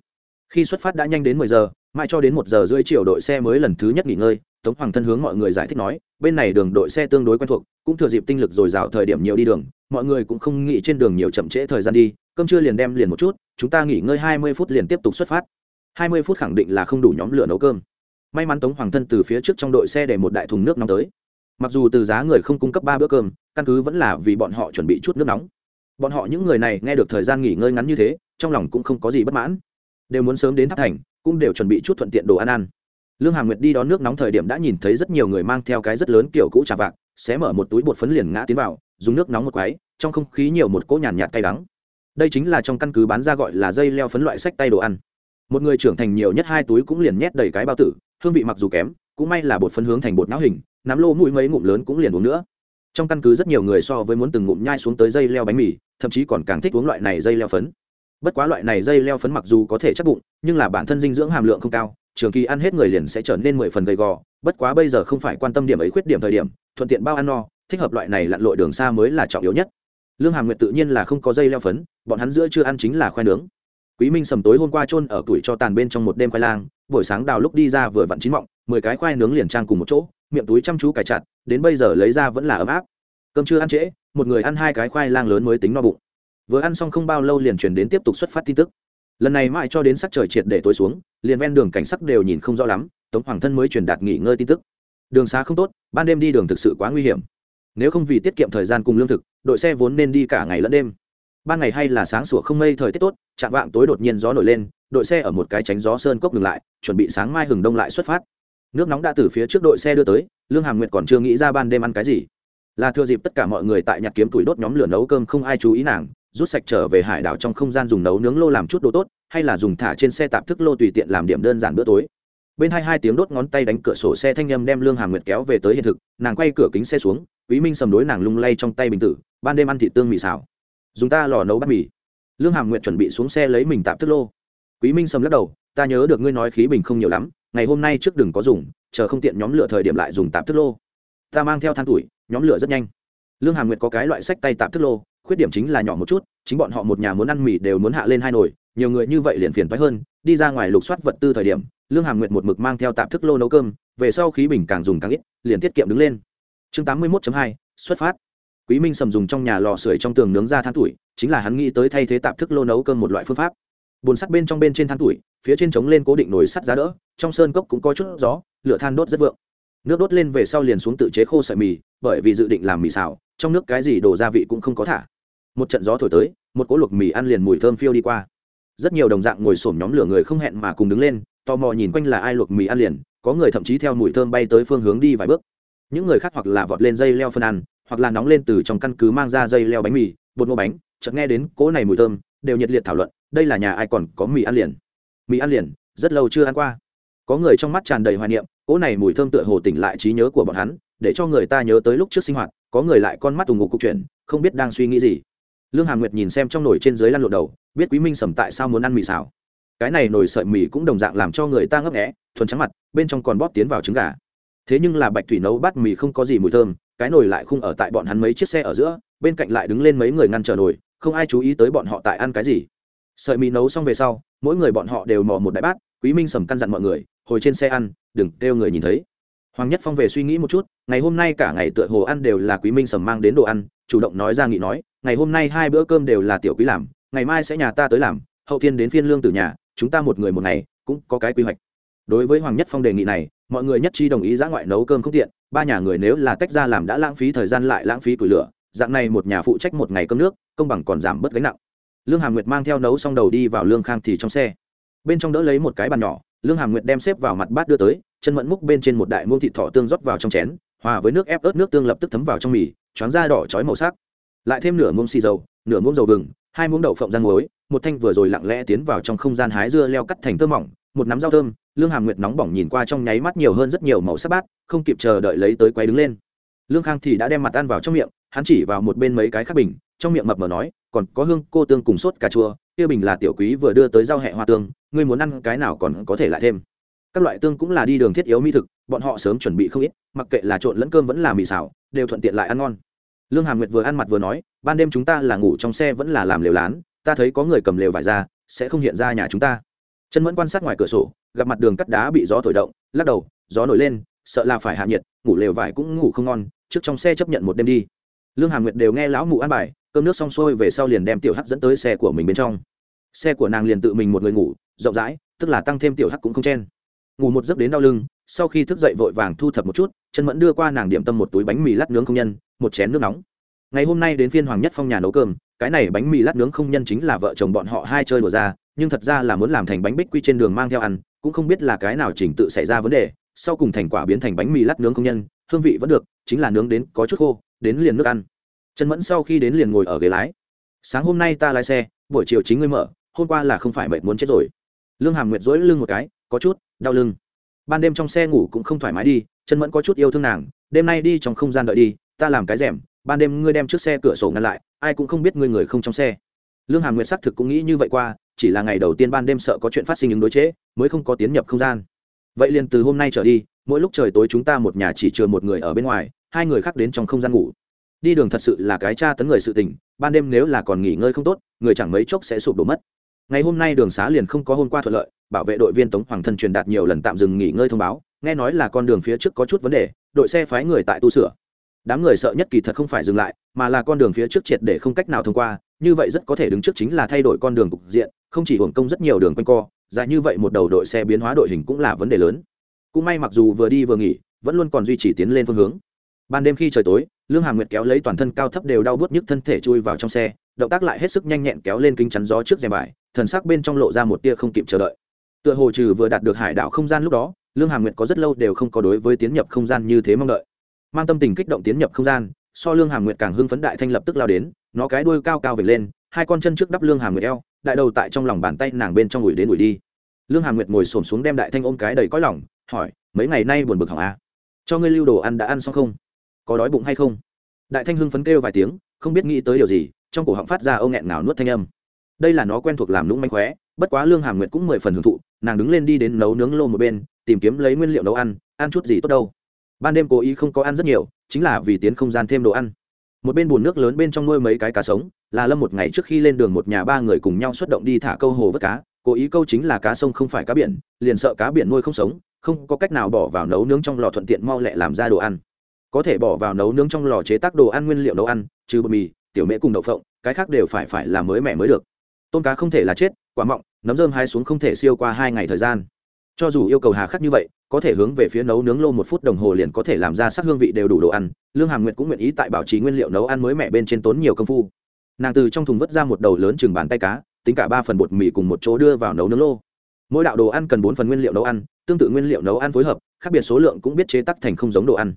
Khi xuất phát đã nhanh đến mười giờ, mãi cho đến một giờ rưỡi chiều đội xe mới lần thứ nhất nghỉ ngơi, tống hoàng thân hướng mọi người giải thích nói, bên này đường đội xe tương đối quen thuộc, cũng thừa dịp tinh lực dồi dào thời điểm nhiều đi đường, mọi người cũng không nghĩ trên đường nhiều chậm trễ thời gian đi, cơm trưa liền đem liền một chút, chúng ta nghỉ ngơi hai mươi phút liền tiếp tục xuất phát. Hai mươi phút khẳng định là không đủ nhóm lửa nấu cơm may mắn tống hoàng thân từ phía trước trong đội xe để một đại thùng nước nóng tới. Mặc dù từ giá người không cung cấp ba bữa cơm căn cứ vẫn là vì bọn họ chuẩn bị chút nước nóng. Bọn họ những người này nghe được thời gian nghỉ ngơi ngắn như thế trong lòng cũng không có gì bất mãn. Đều muốn sớm đến tháp thành cũng đều chuẩn bị chút thuận tiện đồ ăn ăn. Lương hà nguyệt đi đón nước nóng thời điểm đã nhìn thấy rất nhiều người mang theo cái rất lớn kiểu cũ trà vạc xé mở một túi bột phấn liền ngã tiến vào dùng nước nóng một quái trong không khí nhiều một cỗ nhàn nhạt, nhạt cay đắng. Đây chính là trong căn cứ bán ra gọi là dây leo phấn loại sách tay đồ ăn. Một người trưởng thành nhiều nhất hai túi cũng liền nhét đầy cái bao tử hương vị mặc dù kém, cũng may là bột phân hướng thành bột não hình, nắm lô mũi mấy ngụm lớn cũng liền uống nữa. Trong căn cứ rất nhiều người so với muốn từng ngụm nhai xuống tới dây leo bánh mì, thậm chí còn càng thích uống loại này dây leo phấn. Bất quá loại này dây leo phấn mặc dù có thể chắc bụng, nhưng là bản thân dinh dưỡng hàm lượng không cao, trường kỳ ăn hết người liền sẽ trở nên mười phần gầy gò. Bất quá bây giờ không phải quan tâm điểm ấy khuyết điểm thời điểm, thuận tiện bao ăn no, thích hợp loại này lặn lội đường xa mới là trọng yếu nhất. Lương hàm nguyệt tự nhiên là không có dây leo phấn, bọn hắn giữa chưa ăn chính là khoai nướng. Quý minh sầm tối hôm qua trôn ở tuổi cho tàn bên trong một đêm khoai lang buổi sáng đào lúc đi ra vừa vặn chín mọng, mười cái khoai nướng liền trang cùng một chỗ, miệng túi chăm chú cài chặt, đến bây giờ lấy ra vẫn là ấm áp. Cơm chưa ăn trễ, một người ăn hai cái khoai lang lớn mới tính no bụng. Vừa ăn xong không bao lâu liền chuyển đến tiếp tục xuất phát tin tức. Lần này mãi cho đến sắc trời triệt để tối xuống, liền ven đường cảnh sắc đều nhìn không rõ lắm, tống hoàng thân mới truyền đạt nghỉ ngơi tin tức. Đường xá không tốt, ban đêm đi đường thực sự quá nguy hiểm. Nếu không vì tiết kiệm thời gian cùng lương thực, đội xe vốn nên đi cả ngày lẫn đêm. Ban ngày hay là sáng sủa không mây thời tiết tốt, chạm vạng tối đột nhiên gió nổi lên đội xe ở một cái tránh gió sơn cốc ngừng lại, chuẩn bị sáng mai hừng đông lại xuất phát. Nước nóng đã từ phía trước đội xe đưa tới, lương hàm nguyệt còn chưa nghĩ ra ban đêm ăn cái gì. Là thừa dịp tất cả mọi người tại nhặt kiếm tuổi đốt nhóm lửa nấu cơm không ai chú ý nàng, rút sạch trở về hải đảo trong không gian dùng nấu nướng lô làm chút đồ tốt, hay là dùng thả trên xe tạp thức lô tùy tiện làm điểm đơn giản bữa tối. Bên hai hai tiếng đốt ngón tay đánh cửa sổ xe thanh â m đem lương hàm nguyệt kéo về tới hiện thực, nàng quay cửa kính xe xuống, quý minh sầm đối nàng lung lay trong tay bình tử, ban đêm ăn thịt tương mì xào. Dùng ta lò nấu bát mì. Lương hàm nguyệt chuẩn bị xuống xe lấy mình tạp thức lô quý minh sầm lắc đầu, ta nhớ được ngươi nói khí bình không nhiều lắm, ngày hôm nay trước đừng có dùng, chờ không tiện nhóm lửa thời điểm lại dùng tạp thức lô. Ta mang theo than tuổi, nhóm lửa rất nhanh. Lương hàm nguyệt có cái loại sách tay tạp thức lô, khuyết điểm chính là nhỏ một chút, chính bọn họ một nhà muốn ăn mì đều muốn hạ lên hai nồi, nhiều người như vậy liền phiền phái hơn, đi ra ngoài lục soát vật tư thời điểm, lương hàm nguyệt một mực mang theo tạp thức lô nấu cơm, về sau khí bình càng dùng càng ít, liền tiết kiệm đứng lên. Chương tám mươi 81 hai, xuất phát. Quý minh sầm dùng trong nhà lò sưởi trong tường nướng ra than tuổi, chính là hắn nghĩ tới thay thế tạp thức lô nấu cơm một loại phương pháp bồn sắt bên trong bên trên than tuổi, phía trên trống lên cố định nồi sắt giá đỡ, trong sơn cốc cũng có chút gió, lửa than đốt rất vượng. Nước đốt lên về sau liền xuống tự chế khô sợi mì, bởi vì dự định làm mì xào, trong nước cái gì đổ gia vị cũng không có thả. Một trận gió thổi tới, một cỗ luộc mì ăn liền mùi thơm phiêu đi qua. Rất nhiều đồng dạng ngồi xổm nhóm lửa người không hẹn mà cùng đứng lên, tò mò nhìn quanh là ai luộc mì ăn liền, có người thậm chí theo mùi thơm bay tới phương hướng đi vài bước. Những người khác hoặc là vọt lên dây leo phân ăn, hoặc là nóng lên từ trong căn cứ mang ra dây leo bánh mì, bột ngô bánh, chợt nghe đến cỗ này mùi thơm đều nhiệt liệt thảo luận, đây là nhà ai còn có mì ăn liền. Mì ăn liền, rất lâu chưa ăn qua. Có người trong mắt tràn đầy hoài niệm, cỗ này mùi thơm tựa hồ tỉnh lại trí nhớ của bọn hắn, để cho người ta nhớ tới lúc trước sinh hoạt, có người lại con mắt tùng ngục cục chuyển, không biết đang suy nghĩ gì. Lương hàm nguyệt nhìn xem trong nồi trên dưới lăn lộn đầu, biết quý minh sầm tại sao muốn ăn mì xào. Cái này nồi sợi mì cũng đồng dạng làm cho người ta ngấp nghẽ thuần trắng mặt, bên trong còn bóp tiến vào trứng gà. Thế nhưng là bạch thủy nấu bát mì không có gì mùi thơm, cái nồi lại không ở tại bọn hắn mấy chiếc xe ở giữa, bên cạnh lại đứng lên mấy người ngăn chờ nồi không ai chú ý tới bọn họ tại ăn cái gì. Sợi mì nấu xong về sau, mỗi người bọn họ đều mò một đại bát, quý minh sầm căn dặn mọi người, hồi trên xe ăn, đừng kêu người nhìn thấy. Hoàng nhất phong về suy nghĩ một chút, ngày hôm nay cả ngày tựa hồ ăn đều là quý minh sầm mang đến đồ ăn, chủ động nói ra nghị nói, ngày hôm nay hai bữa cơm đều là tiểu quý làm, ngày mai sẽ nhà ta tới làm, hậu thiên đến phiên lương từ nhà, chúng ta một người một ngày, cũng có cái quy hoạch. Đối với hoàng nhất phong đề nghị này, mọi người nhất trí đồng ý giã ngoại nấu cơm không tiện, ba nhà người nếu là tách ra làm đã lãng phí thời gian lại lãng phí củi lửa dạng này một nhà phụ trách một ngày cơm nước, công bằng còn giảm bớt gánh nặng. Lương hàm nguyệt mang theo nấu xong đầu đi vào lương khang thì trong xe. Bên trong đỡ lấy một cái bàn nhỏ, lương hàm nguyệt đem xếp vào mặt bát đưa tới, chân mẫn múc bên trên một đại muông thịt thỏ tương rót vào trong chén, hòa với nước ép ớt nước tương lập tức thấm vào trong mì, choáng da đỏ chói màu sắc. Lại thêm nửa muông xì dầu, nửa muông dầu vừng, hai muỗng đậu phộng rang muối, một thanh vừa rồi lặng lẽ tiến vào trong không gian hái dưa leo cắt thành thơm mỏng, một nắm rau thơm, lương hàm nguyệt nóng bỏng nhìn qua trong nháy mắt nhiều hơn rất nhiều màu sắc bát, không kịp chờ đợi lấy tới quay đứng lên. Lương khang thì đã đem mặt ăn vào trong miệng hắn chỉ vào một bên mấy cái khác bình, trong miệng mập mờ nói, còn có hương, cô tương cùng sốt cà chua, kia bình là tiểu quý vừa đưa tới rau hẹ hoa tương, ngươi muốn ăn cái nào còn có thể lại thêm. Các loại tương cũng là đi đường thiết yếu mỹ thực, bọn họ sớm chuẩn bị không ít, mặc kệ là trộn lẫn cơm vẫn là mì xào, đều thuận tiện lại ăn ngon. Lương hàm nguyệt vừa ăn mặt vừa nói, ban đêm chúng ta là ngủ trong xe vẫn là làm lều lán, ta thấy có người cầm lều vải ra, sẽ không hiện ra nhà chúng ta. Chân mẫn quan sát ngoài cửa sổ, gặp mặt đường cắt đá bị gió thổi động, lắc đầu, gió nổi lên, sợ là phải hạ nhiệt, ngủ lều vải cũng ngủ không ngon, trước trong xe chấp nhận một đêm đi lương hà nguyệt đều nghe lão mụ ăn bài, cơm nước xong xuôi về sau liền đem tiểu hắc dẫn tới xe của mình bên trong. Xe của nàng liền tự mình một người ngủ, rộng rãi, tức là tăng thêm tiểu hắc cũng không chen. Ngủ một giấc đến đau lưng, sau khi thức dậy vội vàng thu thập một chút, chân mẫn đưa qua nàng điểm tâm một túi bánh mì lát nướng không nhân, một chén nước nóng. Ngày hôm nay đến phiên hoàng nhất phong nhà nấu cơm, cái này bánh mì lát nướng không nhân chính là vợ chồng bọn họ hai chơi đùa ra, nhưng thật ra là muốn làm thành bánh bích quy trên đường mang theo ăn, cũng không biết là cái nào chỉnh tự xảy ra vấn đề, sau cùng thành quả biến thành bánh mì lát nướng không nhân, hương vị vẫn được, chính là nướng đến có chút khô đến liền nước ăn. Trần mẫn sau khi đến liền ngồi ở ghế lái. Sáng hôm nay ta lái xe buổi chiều chính ngươi mở hôm qua là không phải mệt muốn chết rồi. Lương hàm nguyệt dỗi lưng một cái có chút đau lưng. Ban đêm trong xe ngủ cũng không thoải mái đi chân mẫn có chút yêu thương nàng đêm nay đi trong không gian đợi đi ta làm cái rèm ban đêm ngươi đem trước xe cửa sổ ngăn lại ai cũng không biết ngươi người không trong xe. Lương hàm nguyệt xác thực cũng nghĩ như vậy qua chỉ là ngày đầu tiên ban đêm sợ có chuyện phát sinh ứng đối chế, mới không có tiến nhập không gian. Vậy liền từ hôm nay trở đi mỗi lúc trời tối chúng ta một nhà chỉ chừa một người ở bên ngoài hai người khác đến trong không gian ngủ. Đi đường thật sự là cái tra tấn người sự tình, ban đêm nếu là còn nghỉ ngơi không tốt, người chẳng mấy chốc sẽ sụp đổ mất. Ngày hôm nay đường xá liền không có hôm qua thuận lợi, bảo vệ đội viên tống hoàng thân truyền đạt nhiều lần tạm dừng nghỉ ngơi thông báo, nghe nói là con đường phía trước có chút vấn đề, đội xe phái người tại tu sửa. Đám người sợ nhất kỳ thật không phải dừng lại, mà là con đường phía trước triệt để không cách nào thông qua, như vậy rất có thể đứng trước chính là thay đổi con đường cục diện, không chỉ hưởng công rất nhiều đường quanh co, dài như vậy một đầu đội xe biến hóa đội hình cũng là vấn đề lớn. Cũng may mặc dù vừa đi vừa nghỉ, vẫn luôn còn duy trì tiến lên phương hướng ban đêm khi trời tối, lương hà nguyệt kéo lấy toàn thân cao thấp đều đau bớt nhức thân thể chui vào trong xe, động tác lại hết sức nhanh nhẹn kéo lên kính chắn gió trước rèm bài, thần sắc bên trong lộ ra một tia không kịp chờ đợi. Tựa hồ trừ vừa đạt được hải đảo không gian lúc đó, lương hà nguyệt có rất lâu đều không có đối với tiến nhập không gian như thế mong đợi. Mang tâm tình kích động tiến nhập không gian, so lương hà nguyệt càng hưng phấn đại thanh lập tức lao đến, nó cái đuôi cao cao về lên, hai con chân trước đắp lương hà nguyệt eo, đại đầu tại trong lòng bàn tay nàng bên trong ủi đến ủi đi. Lương hà nguyệt ngồi xổm xuống đem đại thanh ôm cái đầy cõi lòng, hỏi, mấy ngày nay buồn bực hỏng à? cho ngươi lưu đồ ăn đã ăn xong không? Có đói bụng hay không? Đại thanh hưng phấn kêu vài tiếng, không biết nghĩ tới điều gì, trong cổ họng phát ra âu nghẹn nào nuốt thanh âm. Đây là nó quen thuộc làm lũng manh khóe, bất quá lương hàm nguyệt cũng mười phần hưởng thụ, nàng đứng lên đi đến nấu nướng lô một bên, tìm kiếm lấy nguyên liệu nấu ăn ăn chút gì tốt đâu. Ban đêm cố ý không có ăn rất nhiều, chính là vì tiến không gian thêm đồ ăn. Một bên bùn nước lớn bên trong nuôi mấy cái cá sống, là lâm một ngày trước khi lên đường một nhà ba người cùng nhau xuất động đi thả câu hồ vớt cá, cố ý câu chính là cá sông không phải cá biển, liền sợ cá biển nuôi không sống, không có cách nào bỏ vào nấu nướng trong lò thuận tiện mau lẹ làm ra đồ ăn có thể bỏ vào nấu nướng trong lò chế tác đồ ăn nguyên liệu nấu ăn, trừ bột mì, tiểu mễ cùng đậu phộng, cái khác đều phải phải là mới mẻ mới được. Tôm cá không thể là chết, quả mọng, nấm rơm hai xuống không thể siêu qua hai ngày thời gian. Cho dù yêu cầu hà khắc như vậy, có thể hướng về phía nấu nướng lô một phút đồng hồ liền có thể làm ra sắc hương vị đều đủ đồ ăn, lương hàm nguyệt cũng nguyện ý tại bảo trì nguyên liệu nấu ăn mới mẹ bên trên tốn nhiều công phu. Nàng từ trong thùng vứt ra một đầu lớn chừng bàn tay cá, tính cả ba phần bột mì cùng một chỗ đưa vào nấu nướng lô. Mỗi đạo đồ ăn cần bốn phần nguyên liệu nấu ăn, tương tự nguyên liệu nấu ăn phối hợp, khác biệt số lượng cũng biết chế tác thành không giống đồ ăn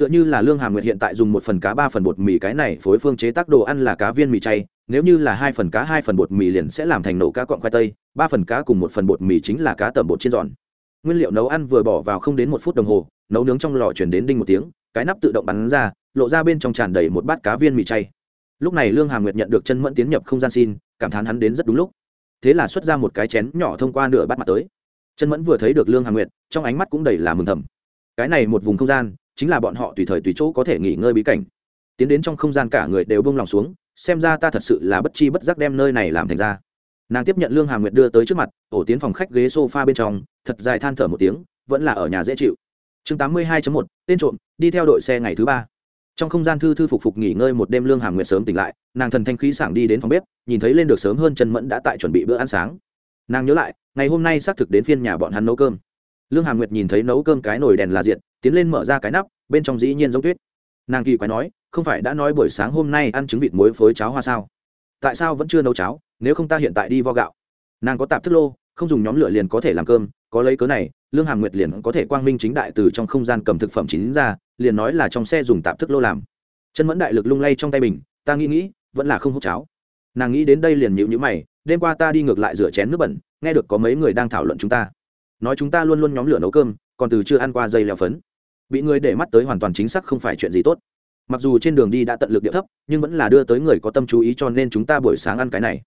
tựa như là lương hàm nguyệt hiện tại dùng một phần cá, ba phần bột mì, cái này phối phương chế tác đồ ăn là cá viên mì chay. Nếu như là hai phần cá, hai phần bột mì liền sẽ làm thành nổ cá cọn khoai tây, ba phần cá cùng một phần bột mì chính là cá tẩm bột chiên giòn. Nguyên liệu nấu ăn vừa bỏ vào không đến một phút đồng hồ, nấu nướng trong lò chuyển đến đinh một tiếng, cái nắp tự động bắn ra, lộ ra bên trong tràn đầy một bát cá viên mì chay. Lúc này lương hàm nguyệt nhận được chân mẫn tiến nhập không gian xin, cảm thán hắn đến rất đúng lúc. Thế là xuất ra một cái chén nhỏ thông qua nửa bát mặt tới. Chân mẫn vừa thấy được lương hàm nguyệt, trong ánh mắt cũng đầy là mừng thầm. Cái này một vùng không gian chính là bọn họ tùy thời tùy chỗ có thể nghỉ ngơi bí cảnh. Tiến đến trong không gian cả người đều bông lòng xuống, xem ra ta thật sự là bất chi bất giác đem nơi này làm thành ra. Nàng tiếp nhận lương hà nguyệt đưa tới trước mặt ổ tiến phòng khách ghế s o f a bên trong, thật dài than thở một tiếng, vẫn là ở nhà dễ chịu. Chương tám mươi hai một, tên trộm, đi theo đội xe ngày thứ ba. Trong không gian thư thư phục phục nghỉ ngơi một đêm lương hàm nguyệt sớm tỉnh lại, nàng thần thanh khí sảng đi đến phòng bếp, nhìn thấy lên được sớm hơn trần mẫn đã tại chuẩn bị bữa ăn sáng. Nàng nhớ lại, ngày hôm nay xác thực đến phiên nhà bọn hắn nấu cơm lương hà nguyệt nhìn thấy nấu cơm cái nồi đèn là diện tiến lên mở ra cái nắp, bên trong dĩ nhiên giống tuyết. Nàng kỳ quái nói, không phải đã nói buổi sáng hôm nay ăn trứng vịt muối phối cháo hoa sao? Tại sao vẫn chưa nấu cháo, nếu không ta hiện tại đi vo gạo? Nàng có tạp thức lô, không dùng nhóm lửa liền có thể làm cơm, có lấy cớ này, lương hàm nguyệt liền có thể quang minh chính đại từ trong không gian cầm thực phẩm chín ra, liền nói là trong xe dùng tạp thức lô làm. Chân mẫn đại lực lung lay trong tay mình, ta nghĩ nghĩ, vẫn là không hút cháo. Nàng nghĩ đến đây liền nhịu nhữ mày, đêm qua ta đi ngược lại rửa chén nước bẩn, nghe được có mấy người đang thảo luận chúng ta nói chúng ta luôn luôn nhóm lửa nấu cơm, còn từ chưa ăn qua dây leo phấn. Bị người để mắt tới hoàn toàn chính xác không phải chuyện gì tốt. Mặc dù trên đường đi đã tận lực địa thấp, nhưng vẫn là đưa tới người có tâm chú ý cho nên chúng ta buổi sáng ăn cái này.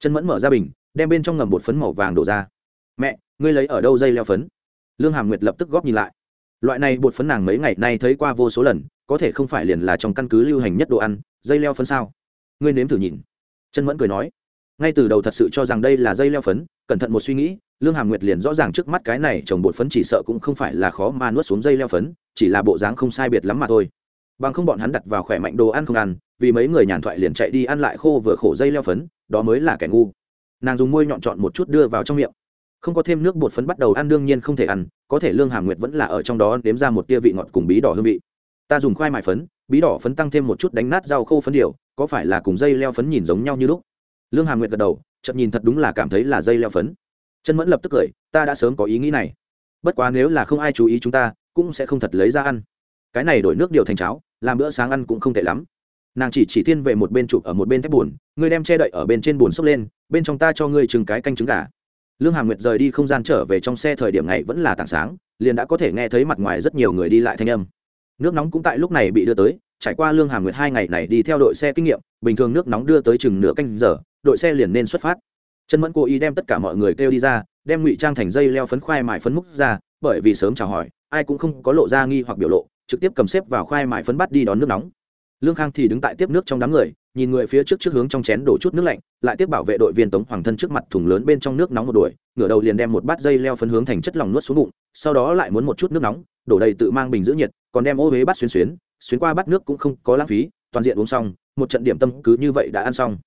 Chân mẫn mở ra bình, đem bên trong ngầm bột phấn màu vàng đổ ra. Mẹ, ngươi lấy ở đâu dây leo phấn? Lương hàm nguyệt lập tức góp nhìn lại. Loại này bột phấn nàng mấy ngày nay thấy qua vô số lần, có thể không phải liền là trong căn cứ lưu hành nhất đồ ăn, dây leo phấn sao? Ngươi nếm thử nhìn. Chân mẫn cười nói. Ngay từ đầu thật sự cho rằng đây là dây leo phấn, cẩn thận một suy nghĩ lương hàm nguyệt liền rõ ràng trước mắt cái này trồng bột phấn chỉ sợ cũng không phải là khó mà nuốt xuống dây leo phấn, chỉ là bộ dáng không sai biệt lắm mà thôi. Bằng không bọn hắn đặt vào khỏe mạnh đồ ăn không ăn, vì mấy người nhàn thoại liền chạy đi ăn lại khô vừa khổ dây leo phấn, đó mới là kẻ ngu. Nàng dùng môi nhọn chọn một chút đưa vào trong miệng. Không có thêm nước bột phấn bắt đầu ăn đương nhiên không thể ăn, có thể lương hàm nguyệt vẫn là ở trong đó nếm ra một tia vị ngọt cùng bí đỏ hương vị. Ta dùng khoai mại phấn, bí đỏ phấn tăng thêm một chút đánh nát rau khô phấn điều, có phải là cùng dây leo phấn nhìn giống nhau như lúc? Lương hàm nguyệt gật đầu chậm nhìn thật đúng là cảm thấy là dây leo phấn chân mẫn lập tức cười, ta đã sớm có ý nghĩ này. Bất quá nếu là không ai chú ý chúng ta, cũng sẽ không thật lấy ra ăn. Cái này đổi nước điều thành cháo, làm bữa sáng ăn cũng không tệ lắm. Nàng chỉ chỉ thiên về một bên chụp ở một bên thép bùn ngươi đem che đậy ở bên trên bùn xốc lên, bên trong ta cho ngươi trừng cái canh trứng gà. Lương hà nguyệt rời đi không gian trở về trong xe thời điểm này vẫn là tảng sáng, liền đã có thể nghe thấy mặt ngoài rất nhiều người đi lại thanh âm. Nước nóng cũng tại lúc này bị đưa tới, trải qua lương hà nguyệt hai ngày này đi theo đội xe kinh nghiệm, bình thường nước nóng đưa tới chừng nửa canh giờ, đội xe liền nên xuất phát chân mẫn cố ý đem tất cả mọi người kêu đi ra, đem ngụy trang thành dây leo phấn khoai mại phấn múc ra, bởi vì sớm chào hỏi, ai cũng không có lộ ra nghi hoặc biểu lộ, trực tiếp cầm xếp vào khoai mại phấn bắt đi đón nước nóng. Lương khang thì đứng tại tiếp nước trong đám người, nhìn người phía trước trước hướng trong chén đổ chút nước lạnh, lại tiếp bảo vệ đội viên tống hoàng thân trước mặt thùng lớn bên trong nước nóng một đuổi, ngửa đầu liền đem một bát dây leo phấn hướng thành chất lỏng nuốt xuống bụng, sau đó lại muốn một chút nước nóng, đổ đầy tự mang bình giữ nhiệt, còn đem ô huế bát xuyến xuyến xuyến qua bát nước cũng không có lãng phí, toàn diện uống xong, một trận điểm tâm cứ như vậy đã ăn xong.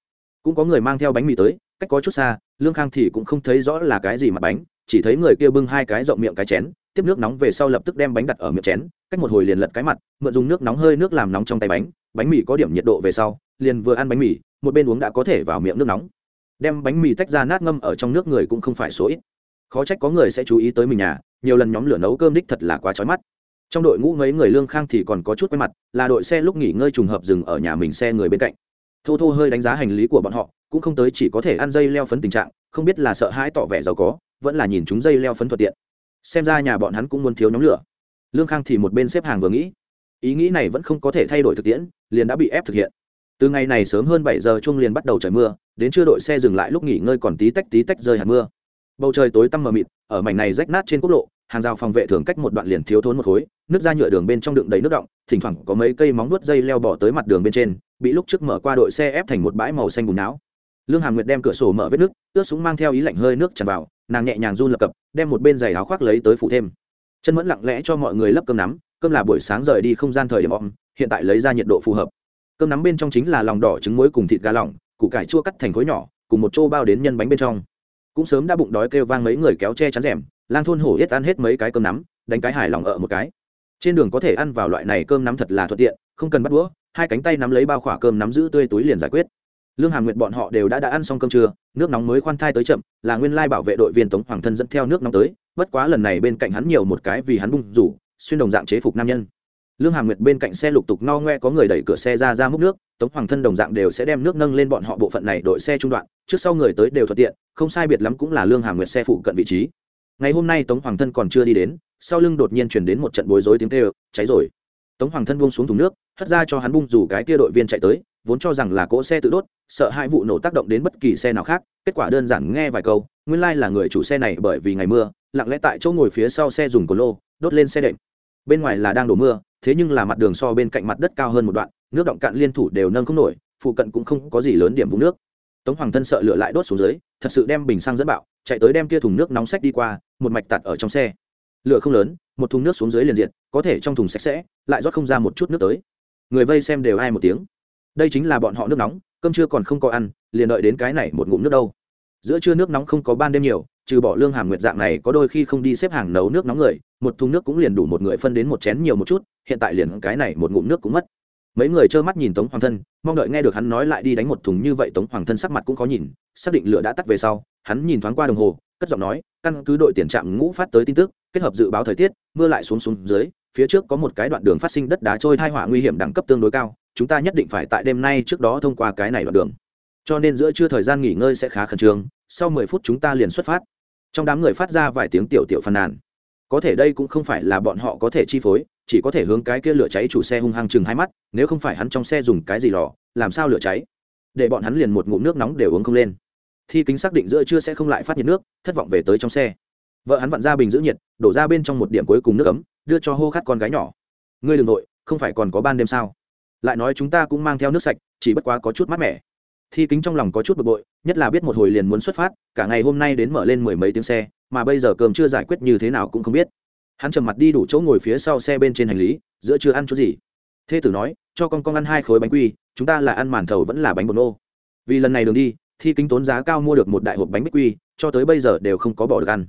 Cũng có người mang theo bánh mì tới cách có chút xa, lương khang thì cũng không thấy rõ là cái gì mà bánh, chỉ thấy người kia bưng hai cái rộng miệng cái chén, tiếp nước nóng về sau lập tức đem bánh đặt ở miệng chén, cách một hồi liền lật cái mặt, mượn dùng nước nóng hơi nước làm nóng trong tay bánh bánh mì có điểm nhiệt độ về sau, liền vừa ăn bánh mì, một bên uống đã có thể vào miệng nước nóng. Đem bánh mì tách ra nát ngâm ở trong nước người cũng không phải số ít. Khó trách có người sẽ chú ý tới mình nhà, nhiều lần nhóm lửa nấu cơm đích thật là quá trói mắt. Trong đội ngũ mấy người lương khang thì còn có chút quen mặt, là đội xe lúc nghỉ ngơi trùng hợp dừng ở nhà mình xe người bên cạnh. Thô thô hơi đánh giá hành lý của bọn họ cũng không tới chỉ có thể ăn dây leo phấn tình trạng, không biết là sợ hãi tỏ vẻ giàu có, vẫn là nhìn chúng dây leo phấn thuận tiện. Xem ra nhà bọn hắn cũng muốn thiếu nhóm lửa. Lương khang thì một bên xếp hàng vừa nghĩ. Ý nghĩ này vẫn không có thể thay đổi thực tiễn, liền đã bị ép thực hiện. Từ ngày này sớm hơn bảy giờ chung liền bắt đầu trời mưa, đến trưa đội xe dừng lại lúc nghỉ ngơi còn tí tách tí tách rơi hạt mưa. Bầu trời tối tăm mờ mịt, ở mảnh này rách nát trên quốc lộ, hàng rào phòng vệ thường cách một đoạn liền thiếu thốn một khối, nước ra nhựa đường bên trong đựng đầy nước động, thỉnh thoảng có mấy cây móng nuốt dây leo bỏ tới mặt đường bên trên, bị lúc trước mở qua đội xe ép thành một bãi màu xanh bùn não lương hàm nguyệt đem cửa sổ mở vết nước, ướt súng mang theo ý lạnh hơi nước tràn vào, nàng nhẹ nhàng run lập cập, đem một bên giày áo khoác lấy tới phụ thêm. Chân mẫn lặng lẽ cho mọi người lấp cơm nắm, cơm là buổi sáng rời đi không gian thời điểm om hiện tại lấy ra nhiệt độ phù hợp. Cơm nắm bên trong chính là lòng đỏ trứng muối cùng thịt gà lỏng, củ cải chua cắt thành khối nhỏ, cùng một chỗ bao đến nhân bánh bên trong. Cũng sớm đã bụng đói kêu vang mấy người kéo che chắn rèm, lang thôn hổ hết ăn hết mấy cái cơm nắm, đánh cái hài lòng ở một cái. Trên đường có thể ăn vào loại này cơm nắm thật là thuận tiện, không cần bắt đũa, hai cánh tay nắm lấy bao khỏa cơm nắm giữ tươi túi liền giải quyết lương hàm nguyệt bọn họ đều đã đã ăn xong cơm trưa, nước nóng mới khoan thai tới chậm, là nguyên lai bảo vệ đội viên tống hoàng thân dẫn theo nước nóng tới, bất quá lần này bên cạnh hắn nhiều một cái vì hắn bung rủ, xuyên đồng dạng chế phục nam nhân. Lương hàm nguyệt bên cạnh xe lục tục no ngoe có người đẩy cửa xe ra ra múc nước, tống hoàng thân đồng dạng đều sẽ đem nước nâng lên bọn họ bộ phận này đội xe trung đoạn, trước sau người tới đều thuận tiện, không sai biệt lắm cũng là lương hàm nguyệt xe phụ cận vị trí. Ngày hôm nay tống hoàng thân còn chưa đi đến, sau lưng đột nhiên chuyển đến một trận bối rối tiếng kêu, cháy rồi. Tống hoàng thân buông xuống thùng nước, hất ra cho hắn bung rủ cái kia đội viên chạy tới vốn cho rằng là cỗ xe tự đốt, sợ hai vụ nổ tác động đến bất kỳ xe nào khác, kết quả đơn giản nghe vài câu, nguyên lai là người chủ xe này bởi vì ngày mưa, lặng lẽ tại chỗ ngồi phía sau xe dùng cồn lô, đốt lên xe đệm. Bên ngoài là đang đổ mưa, thế nhưng là mặt đường so bên cạnh mặt đất cao hơn một đoạn, nước động cạn liên thủ đều nâng không nổi, phụ cận cũng không có gì lớn điểm vũng nước. Tống hoàng thân sợ lửa lại đốt xuống dưới, thật sự đem bình xăng dẫn bạo, chạy tới đem kia thùng nước nóng sách đi qua, một mạch tạt ở trong xe. Lửa không lớn, một thùng nước xuống dưới liền diện có thể trong thùng sạch sẽ, lại rót không ra một chút nước tới. Người vây xem đều ai một tiếng đây chính là bọn họ nước nóng, cơm trưa còn không có ăn, liền đợi đến cái này một ngụm nước đâu. Giữa trưa nước nóng không có ban đêm nhiều, trừ bỏ lương hàm nguyệt dạng này có đôi khi không đi xếp hàng nấu nước nóng người, một thùng nước cũng liền đủ một người phân đến một chén nhiều một chút, hiện tại liền cái này một ngụm nước cũng mất. Mấy người trơ mắt nhìn tống hoàng thân, mong đợi nghe được hắn nói lại đi đánh một thùng như vậy tống hoàng thân sắc mặt cũng khó nhìn, xác định lửa đã tắt về sau, hắn nhìn thoáng qua đồng hồ, cất giọng nói, căn cứ đội tiền trạm ngũ phát tới tin tức, kết hợp dự báo thời tiết, mưa lại xuống xuống dưới, phía trước có một cái đoạn đường phát sinh đất đá trôi thai họa nguy hiểm đẳng cấp tương đối cao chúng ta nhất định phải tại đêm nay trước đó thông qua cái này đoạn đường. Cho nên giữa trưa thời gian nghỉ ngơi sẽ khá khẩn trương, sau mười phút chúng ta liền xuất phát. Trong đám người phát ra vài tiếng tiểu tiểu phàn nàn. Có thể đây cũng không phải là bọn họ có thể chi phối, chỉ có thể hướng cái kia lửa cháy chủ xe hung hăng chừng hai mắt, nếu không phải hắn trong xe dùng cái gì lò, làm sao lửa cháy? Để bọn hắn liền một ngụm nước nóng đều uống không lên. Thi kính xác định giữa trưa sẽ không lại phát nhiệt nước, thất vọng về tới trong xe. Vợ hắn vặn ra bình giữ nhiệt, đổ ra bên trong một điểm cuối cùng nước ấm, đưa cho hô khát con gái nhỏ. Ngươi đ ừ n g nội không phải còn có ban đêm sao? Lại nói chúng ta cũng mang theo nước sạch, chỉ bất quá có chút mát mẻ. Thi kính trong lòng có chút bực bội, nhất là biết một hồi liền muốn xuất phát, cả ngày hôm nay đến mở lên mười mấy tiếng xe, mà bây giờ cơm chưa giải quyết như thế nào cũng không biết. Hắn trầm mặt đi đủ chỗ ngồi phía sau xe bên trên hành lý, giữa chưa ăn chút gì. Thê tử nói, cho con con ăn hai khối bánh quy, chúng ta là ăn màn thầu vẫn là bánh bột nô. Vì lần này đường đi, thi kính tốn giá cao mua được một đại hộp bánh bích quy, cho tới bây giờ đều không có bỏ được ăn.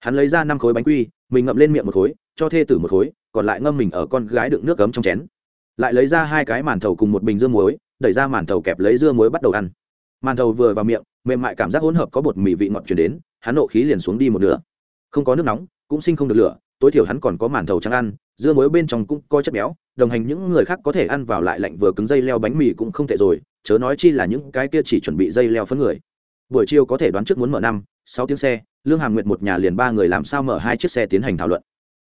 Hắn lấy ra năm khối bánh quy, mình ngậm lên miệng một khối, cho thê tử một khối, còn lại ngâm mình ở con gái đựng nước cấm trong chén lại lấy ra hai cái màn thầu cùng một bình dưa muối, đẩy ra màn thầu kẹp lấy dưa muối bắt đầu ăn. Màn thầu vừa vào miệng, mềm mại cảm giác hỗn hợp có bột mì vị ngọt chuyển đến, hắn nộ khí liền xuống đi một nửa. Không có nước nóng, cũng sinh không được lửa, tối thiểu hắn còn có màn thầu trắng ăn, dưa muối bên trong cũng có chất béo, đồng hành những người khác có thể ăn vào lại lạnh vừa cứng dây leo bánh mì cũng không thể rồi, chớ nói chi là những cái kia chỉ chuẩn bị dây leo phấn người. Buổi chiều có thể đoán trước muốn mở năm, sáu tiếng xe, lương hàm nguyệt một nhà liền ba người làm sao mở hai chiếc xe tiến hành thảo luận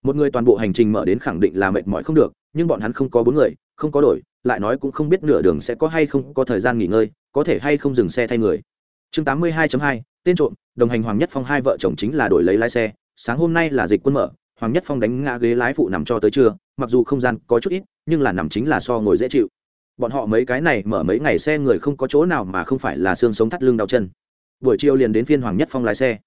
một người toàn bộ hành trình mở đến khẳng định là mệt mỏi không được, nhưng bọn hắn không có bốn người, không có đổi, lại nói cũng không biết nửa đường sẽ có hay không có thời gian nghỉ ngơi, có thể hay không dừng xe thay người. Chương tám mươi 82 hai, tên trộm, đồng hành hoàng nhất phong hai vợ chồng chính là đổi lấy lái xe. Sáng hôm nay là dịch quân mở, hoàng nhất phong đánh ngã ghế lái phụ nằm cho tới trưa, mặc dù không gian có chút ít, nhưng là nằm chính là so ngồi dễ chịu. Bọn họ mấy cái này mở mấy ngày xe người không có chỗ nào mà không phải là xương sống thắt lưng đau chân. Buổi chiều liền đến phiên hoàng nhất phong lái xe.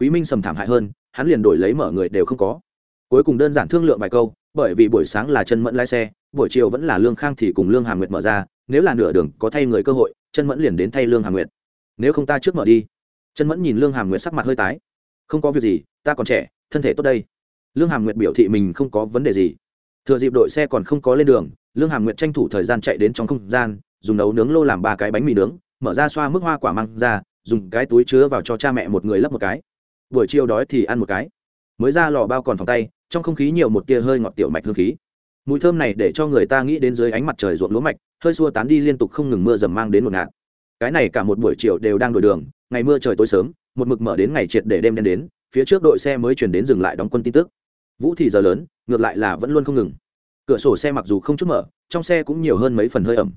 Quý minh sầm thảm hại hơn, hắn liền đổi lấy mở người đều không có cuối cùng đơn giản thương lượng vài câu, bởi vì buổi sáng là chân mẫn lái xe, buổi chiều vẫn là lương khang thì cùng lương Hà nguyệt mở ra, nếu là nửa đường có thay người cơ hội chân mẫn liền đến thay lương Hà nguyệt. Nếu không ta trước mở đi. Chân mẫn nhìn lương Hà nguyệt sắc mặt hơi tái. Không có việc gì, ta còn trẻ, thân thể tốt đây. Lương Hà nguyệt biểu thị mình không có vấn đề gì. Thừa dịp đội xe còn không có lên đường, lương Hà nguyệt tranh thủ thời gian chạy đến trong không gian, dùng nấu nướng lô làm ba cái bánh mì nướng, mở ra xoa mức hoa quả măng ra, dùng cái túi chứa vào cho cha mẹ một người lấp một cái. Buổi chiều đói thì ăn một cái mới ra lò bao còn phòng tay, trong không khí nhiều một tia hơi ngọt tiểu mạch hương khí. Mùi thơm này để cho người ta nghĩ đến dưới ánh mặt trời ruộng lúa mạch, hơi xua tán đi liên tục không ngừng mưa dầm mang đến một ngạt. Cái này cả một buổi chiều đều đang đổi đường, ngày mưa trời tối sớm, một mực mở đến ngày triệt để đêm đen đến, phía trước đội xe mới chuyển đến dừng lại đóng quân tin tức. Vũ thì giờ lớn, ngược lại là vẫn luôn không ngừng. Cửa sổ xe mặc dù không chút mở, trong xe cũng nhiều hơn mấy phần hơi ẩm.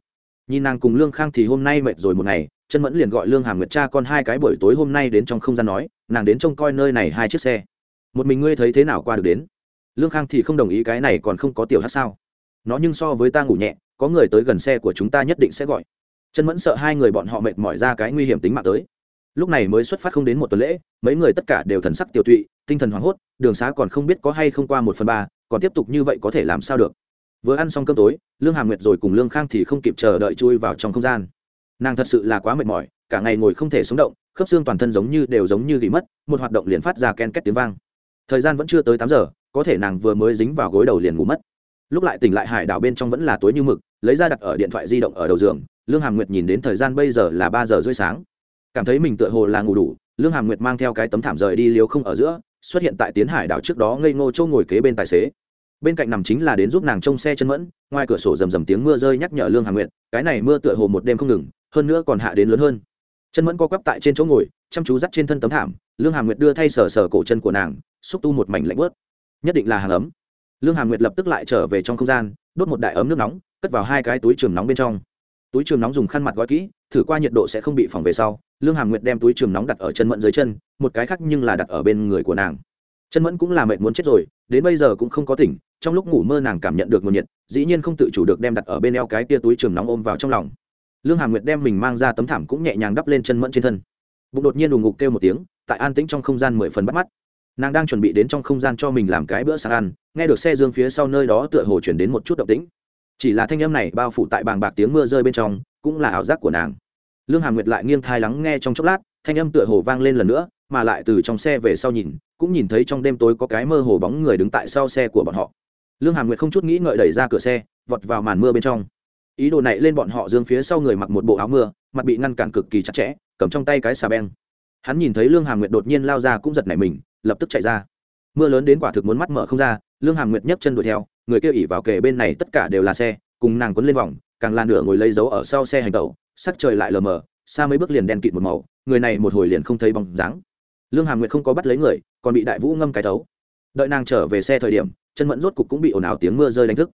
Nhìn nàng cùng lương khang thì hôm nay mệt rồi một ngày, chân mẫn liền gọi lương hàm nguyệt cha con hai cái buổi tối hôm nay đến trong không gian nói, nàng đến trông coi nơi này hai chiếc xe một mình ngươi thấy thế nào qua được đến? Lương khang thì không đồng ý cái này còn không có tiểu hát sao? Nó nhưng so với ta ngủ nhẹ, có người tới gần xe của chúng ta nhất định sẽ gọi. Chân mẫn sợ hai người bọn họ mệt mỏi ra cái nguy hiểm tính mạng tới. Lúc này mới xuất phát không đến một tuần lễ, mấy người tất cả đều thần sắc tiêu tụy, tinh thần hoảng hốt, đường xá còn không biết có hay không qua một phần ba, còn tiếp tục như vậy có thể làm sao được? Vừa ăn xong cơm tối, lương hà nguyệt rồi cùng lương khang thì không kịp chờ đợi chui vào trong không gian. Nàng thật sự là quá mệt mỏi, cả ngày ngồi không thể sống động, khớp xương toàn thân giống như đều giống như gỉ mất, một hoạt động liền phát ra ken két tiếng vang thời gian vẫn chưa tới tám giờ, có thể nàng vừa mới dính vào gối đầu liền ngủ mất. Lúc lại tỉnh lại hải đảo bên trong vẫn là tối như mực, lấy ra đặt ở điện thoại di động ở đầu giường, lương hàm nguyệt nhìn đến thời gian bây giờ là ba giờ rưỡi sáng. Cảm thấy mình tựa hồ là ngủ đủ, lương hàm nguyệt mang theo cái tấm thảm rời đi liều không ở giữa, xuất hiện tại tiến hải đảo trước đó ngây ngô châu ngồi kế bên tài xế. Bên cạnh nằm chính là đến giúp nàng trông xe chân mẫn, ngoài cửa sổ rầm rầm tiếng mưa rơi nhắc nhở lương hàm nguyệt, cái này mưa tựa hồ một đêm không ngừng, hơn nữa còn hạ đến lớn hơn. Chân mẫn co quắp tại trên chỗ ngồi, chăm chú dắt trên thân tấm thảm lương Hà nguyệt đưa thay sờ sờ cổ chân của nàng, xúc tu một mảnh lạnh bớt nhất định là hàng ấm. Lương Hà nguyệt lập tức lại trở về trong không gian, đốt một đại ấm nước nóng, cất vào hai cái túi trường nóng bên trong. Túi trường nóng dùng khăn mặt gói kỹ, thử qua nhiệt độ sẽ không bị phỏng về sau, lương Hà nguyệt đem túi trường nóng đặt ở chân mẫn dưới chân, một cái khác nhưng là đặt ở bên người của nàng. Chân mẫn cũng là mệt muốn chết rồi, đến bây giờ cũng không có tỉnh, trong lúc ngủ mơ nàng cảm nhận được nguồn nhiệt, dĩ nhiên không tự chủ được đem đặt ở bên eo cái tia túi trường nóng ôm vào trong lòng. Lương Hà nguyệt đem mình mang ra tấm thảm cũng nhẹ nhàng đắp lên chân mẫn trên thân bụng đột nhiên đùng ngục kêu một tiếng, tại an tĩnh trong không gian mười phần bắt mắt. Nàng đang chuẩn bị đến trong không gian cho mình làm cái bữa sáng ăn, nghe được xe dương phía sau nơi đó tựa hồ chuyển đến một chút động tĩnh. Chỉ là thanh âm này bao phủ tại bàng bạc tiếng mưa rơi bên trong, cũng là ảo giác của nàng. Lương hà nguyệt lại nghiêng thai lắng nghe trong chốc lát, thanh âm tựa hồ vang lên lần nữa, mà lại từ trong xe về sau nhìn, cũng nhìn thấy trong đêm tối có cái mơ hồ bóng người đứng tại sau xe của bọn họ. Lương hà nguyệt không chút nghĩ ngợi đẩy ra cửa xe, vọt vào màn mưa bên trong. Ý đồ này lên bọn họ dương phía sau người mặc một bộ áo mưa, mặt bị ngăn cản cực kỳ chặt chẽ cầm trong tay cái xà beng. Hắn nhìn thấy lương hàm nguyệt đột nhiên lao ra cũng giật nảy mình, lập tức chạy ra. Mưa lớn đến quả thực muốn mắt mở không ra, lương hàm nguyệt nhấc chân đuổi theo, người kia ỉ vào kề bên này tất cả đều là xe, cùng nàng quấn lên vòng, càng là nửa ngồi lấy dấu ở sau xe hành tẩu, sắc trời lại lờ mờ, xa mấy bước liền đen kịt một màu, người này một hồi liền không thấy bóng dáng. Lương hàm nguyệt không có bắt lấy người, còn bị đại vũ ngâm cái thấu. Đợi nàng trở về xe thời điểm, chân mẫn rốt cục cũng bị ồn ào tiếng mưa rơi đánh thức.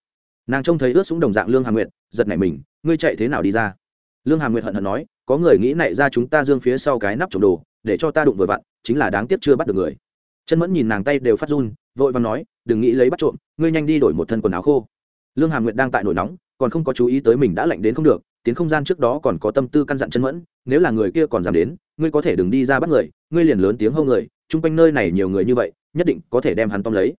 Nàng trông thấy ướt xuống đồng dạng lương hàm nguyệt, giật nảy mình, ngươi chạy thế nào đi ra? Lương hàm nguyệt hận hận nói, có người nghĩ nảy ra chúng ta dương phía sau cái nắp trộm đồ, để cho ta đụng vừa vặn, chính là đáng tiếc chưa bắt được người. Chân mẫn nhìn nàng tay đều phát run, vội và nói, đừng nghĩ lấy bắt trộm, ngươi nhanh đi đổi một thân quần áo khô. Lương hàm nguyệt đang tại nổi nóng, còn không có chú ý tới mình đã lạnh đến không được, tiến không gian trước đó còn có tâm tư căn dặn chân mẫn, nếu là người kia còn dám đến, ngươi có thể đừng đi ra bắt người, ngươi liền lớn tiếng hâu người, chung quanh nơi này nhiều người như vậy, nhất định có thể đem hắn tóm lấy.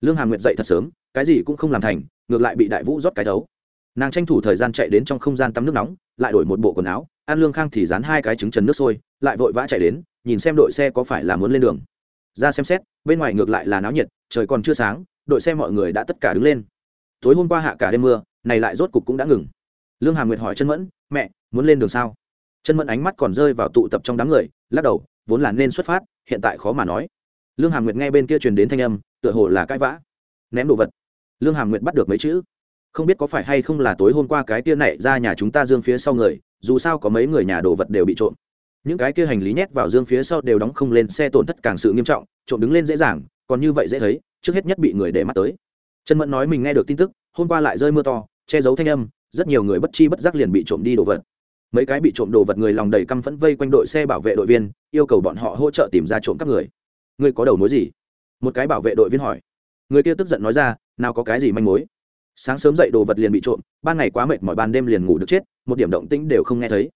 Lương hàm nguyệt dậy thật sớm, cái gì cũng không làm thành, ngược lại bị đại vũ rót cái thấu nàng tranh thủ thời gian chạy đến trong không gian tắm nước nóng, lại đổi một bộ quần áo an lương khang thì dán hai cái trứng trần nước sôi, lại vội vã chạy đến, nhìn xem đội xe có phải là muốn lên đường. Ra xem xét, bên ngoài ngược lại là náo nhiệt, trời còn chưa sáng, đội xe mọi người đã tất cả đứng lên. Tối hôm qua hạ cả đêm mưa, này lại rốt cục cũng đã ngừng. Lương Hà nguyệt hỏi chân mẫn, mẹ, muốn lên đường sao? Chân mẫn ánh mắt còn rơi vào tụ tập trong đám người, lắc đầu, vốn là nên xuất phát, hiện tại khó mà nói. Lương Hà nguyệt nghe bên kia truyền đến thanh âm, tựa hồ là cãi vã. Ném đồ vật. Lương Hà nguyệt bắt được mấy chữ không biết có phải hay không là tối hôm qua cái kia này ra nhà chúng ta dương phía sau người, dù sao có mấy người nhà đồ vật đều bị trộm. Những cái kia hành lý nhét vào dương phía sau đều đóng không lên, xe tổn thất càng sự nghiêm trọng, trộm đứng lên dễ dàng, còn như vậy dễ thấy, trước hết nhất bị người để mắt tới. Trần mẫn nói mình nghe được tin tức, hôm qua lại rơi mưa to, che giấu thanh âm, rất nhiều người bất chi bất giác liền bị trộm đi đồ vật. Mấy cái bị trộm đồ vật người lòng đầy căm phẫn vây quanh đội xe bảo vệ đội viên, yêu cầu bọn họ hỗ trợ tìm ra trộm các người. Ngươi có đầu mối gì? Một cái bảo vệ đội viên hỏi. Người kia tức giận nói ra, nào có cái gì manh mối? Sáng sớm dậy đồ vật liền bị trộm, ban ngày quá mệt mỏi, ban đêm liền ngủ được chết, một điểm động tĩnh đều không nghe thấy.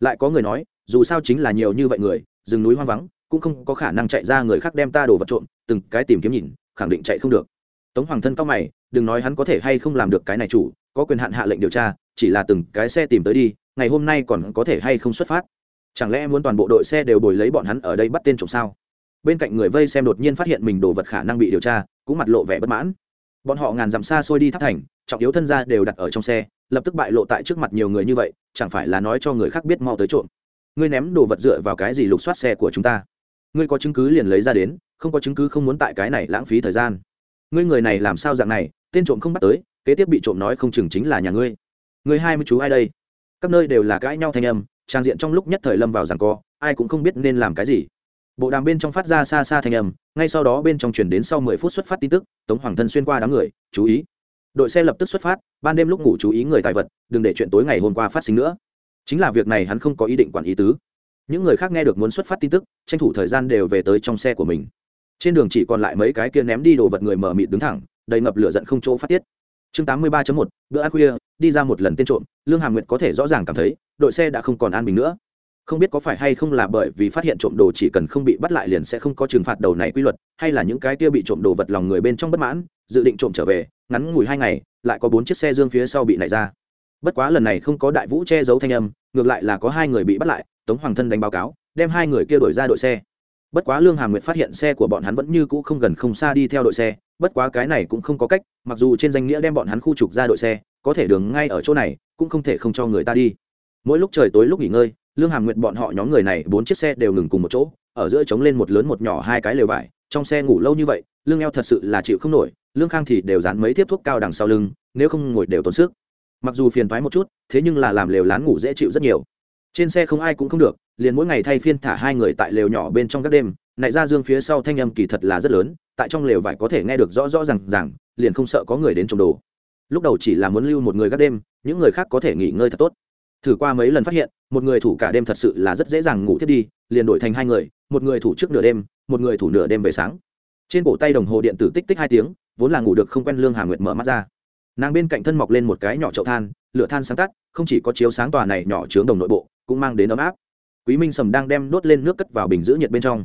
Lại có người nói, dù sao chính là nhiều như vậy người, rừng núi hoang vắng, cũng không có khả năng chạy ra người khác đem ta đồ vật trộm, từng cái tìm kiếm nhìn, khẳng định chạy không được. Tống hoàng thân cao mày, đừng nói hắn có thể hay không làm được cái này chủ, có quyền hạn hạ lệnh điều tra, chỉ là từng cái xe tìm tới đi, ngày hôm nay còn có thể hay không xuất phát? Chẳng lẽ muốn toàn bộ đội xe đều bồi lấy bọn hắn ở đây bắt tên trộm sao? Bên cạnh người vây xem đột nhiên phát hiện mình đồ vật khả năng bị điều tra, cũng mặt lộ vẻ bất mãn bọn họ ngàn dặm xa xôi đi tháp thành, trọng yếu thân gia đều đặt ở trong xe, lập tức bại lộ tại trước mặt nhiều người như vậy, chẳng phải là nói cho người khác biết mau tới trộm. Ngươi ném đồ vật dựa vào cái gì lục soát xe của chúng ta? Ngươi có chứng cứ liền lấy ra đến, không có chứng cứ không muốn tại cái này lãng phí thời gian. Ngươi người này làm sao dạng này, tên trộm không bắt tới, kế tiếp bị trộm nói không chừng chính là nhà ngươi. Ngươi hai mươi chú ai đây? Các nơi đều là cãi nhau thanh âm, trang diện trong lúc nhất thời lâm vào rằng co, ai cũng không biết nên làm cái gì. Bộ đàm bên trong phát ra xa xa thanh âm ngay sau đó bên trong chuyển đến sau mười phút xuất phát tin tức, tống hoàng thân xuyên qua đám người, chú ý. Đội xe lập tức xuất phát, ban đêm lúc ngủ chú ý người tài vật, đừng để chuyện tối ngày hôm qua phát sinh nữa. Chính là việc này hắn không có ý định quản ý tứ. Những người khác nghe được muốn xuất phát tin tức, tranh thủ thời gian đều về tới trong xe của mình. Trên đường chỉ còn lại mấy cái kia ném đi đồ vật người mở mịt đứng thẳng, đầy ngập lửa giận không chỗ phát tiết. Chương tám mươi ba một, bữa ăn khuya, đi ra một lần tên trộm, lương hàm nguyệt có thể rõ ràng cảm thấy, đội xe đã không còn an bình nữa không biết có phải hay không là bởi vì phát hiện trộm đồ chỉ cần không bị bắt lại liền sẽ không có trừng phạt đầu này quy luật, hay là những cái kia bị trộm đồ vật lòng người bên trong bất mãn, dự định trộm trở về, ngắn ngủi hai ngày, lại có bốn chiếc xe dương phía sau bị nảy ra. Bất quá lần này không có đại vũ che giấu thanh âm, ngược lại là có hai người bị bắt lại, tống hoàng thân đánh báo cáo, đem hai người kia đổi ra đội xe. Bất quá lương hà nguyệt phát hiện xe của bọn hắn vẫn như cũ không gần không xa đi theo đội xe, bất quá cái này cũng không có cách, mặc dù trên danh nghĩa đem bọn hắn khu trục ra đội xe, có thể đường ngay ở chỗ này, cũng không thể không cho người ta đi. Mỗi lúc trời tối lúc nghỉ ngơi lương hàm nguyện bọn họ nhóm người này bốn chiếc xe đều ngừng cùng một chỗ, ở giữa trống lên một lớn một nhỏ hai cái lều vải, trong xe ngủ lâu như vậy, lương eo thật sự là chịu không nổi, lương khang thì đều dán mấy tiếp thuốc cao đằng sau lưng, nếu không ngồi đều tốn sức. Mặc dù phiền thoái một chút, thế nhưng là làm lều lán ngủ dễ chịu rất nhiều. Trên xe không ai cũng không được, liền mỗi ngày thay phiên thả hai người tại lều nhỏ bên trong các đêm, nại ra dương phía sau thanh âm kỳ thật là rất lớn, tại trong lều vải có thể nghe được rõ rõ r à n g rằng liền không sợ có người đến trồng đồ. Lúc đầu chỉ là muốn lưu một người các đêm, những người khác có thể nghỉ ngơi thật tốt. Thử qua mấy lần phát hiện một người thủ cả đêm thật sự là rất dễ dàng ngủ thiết đi, liền đổi thành hai người, một người thủ trước nửa đêm, một người thủ nửa đêm về sáng. Trên cổ tay đồng hồ điện tử tích tích hai tiếng, vốn là ngủ được không quen lương hà nguyệt mở mắt ra. Nàng bên cạnh thân mọc lên một cái nhỏ chậu than, lửa than sáng tắt, không chỉ có chiếu sáng tòa này nhỏ trướng đồng nội bộ, cũng mang đến ấm áp. Quý minh sầm đang đem đốt lên nước cất vào bình giữ nhiệt bên trong.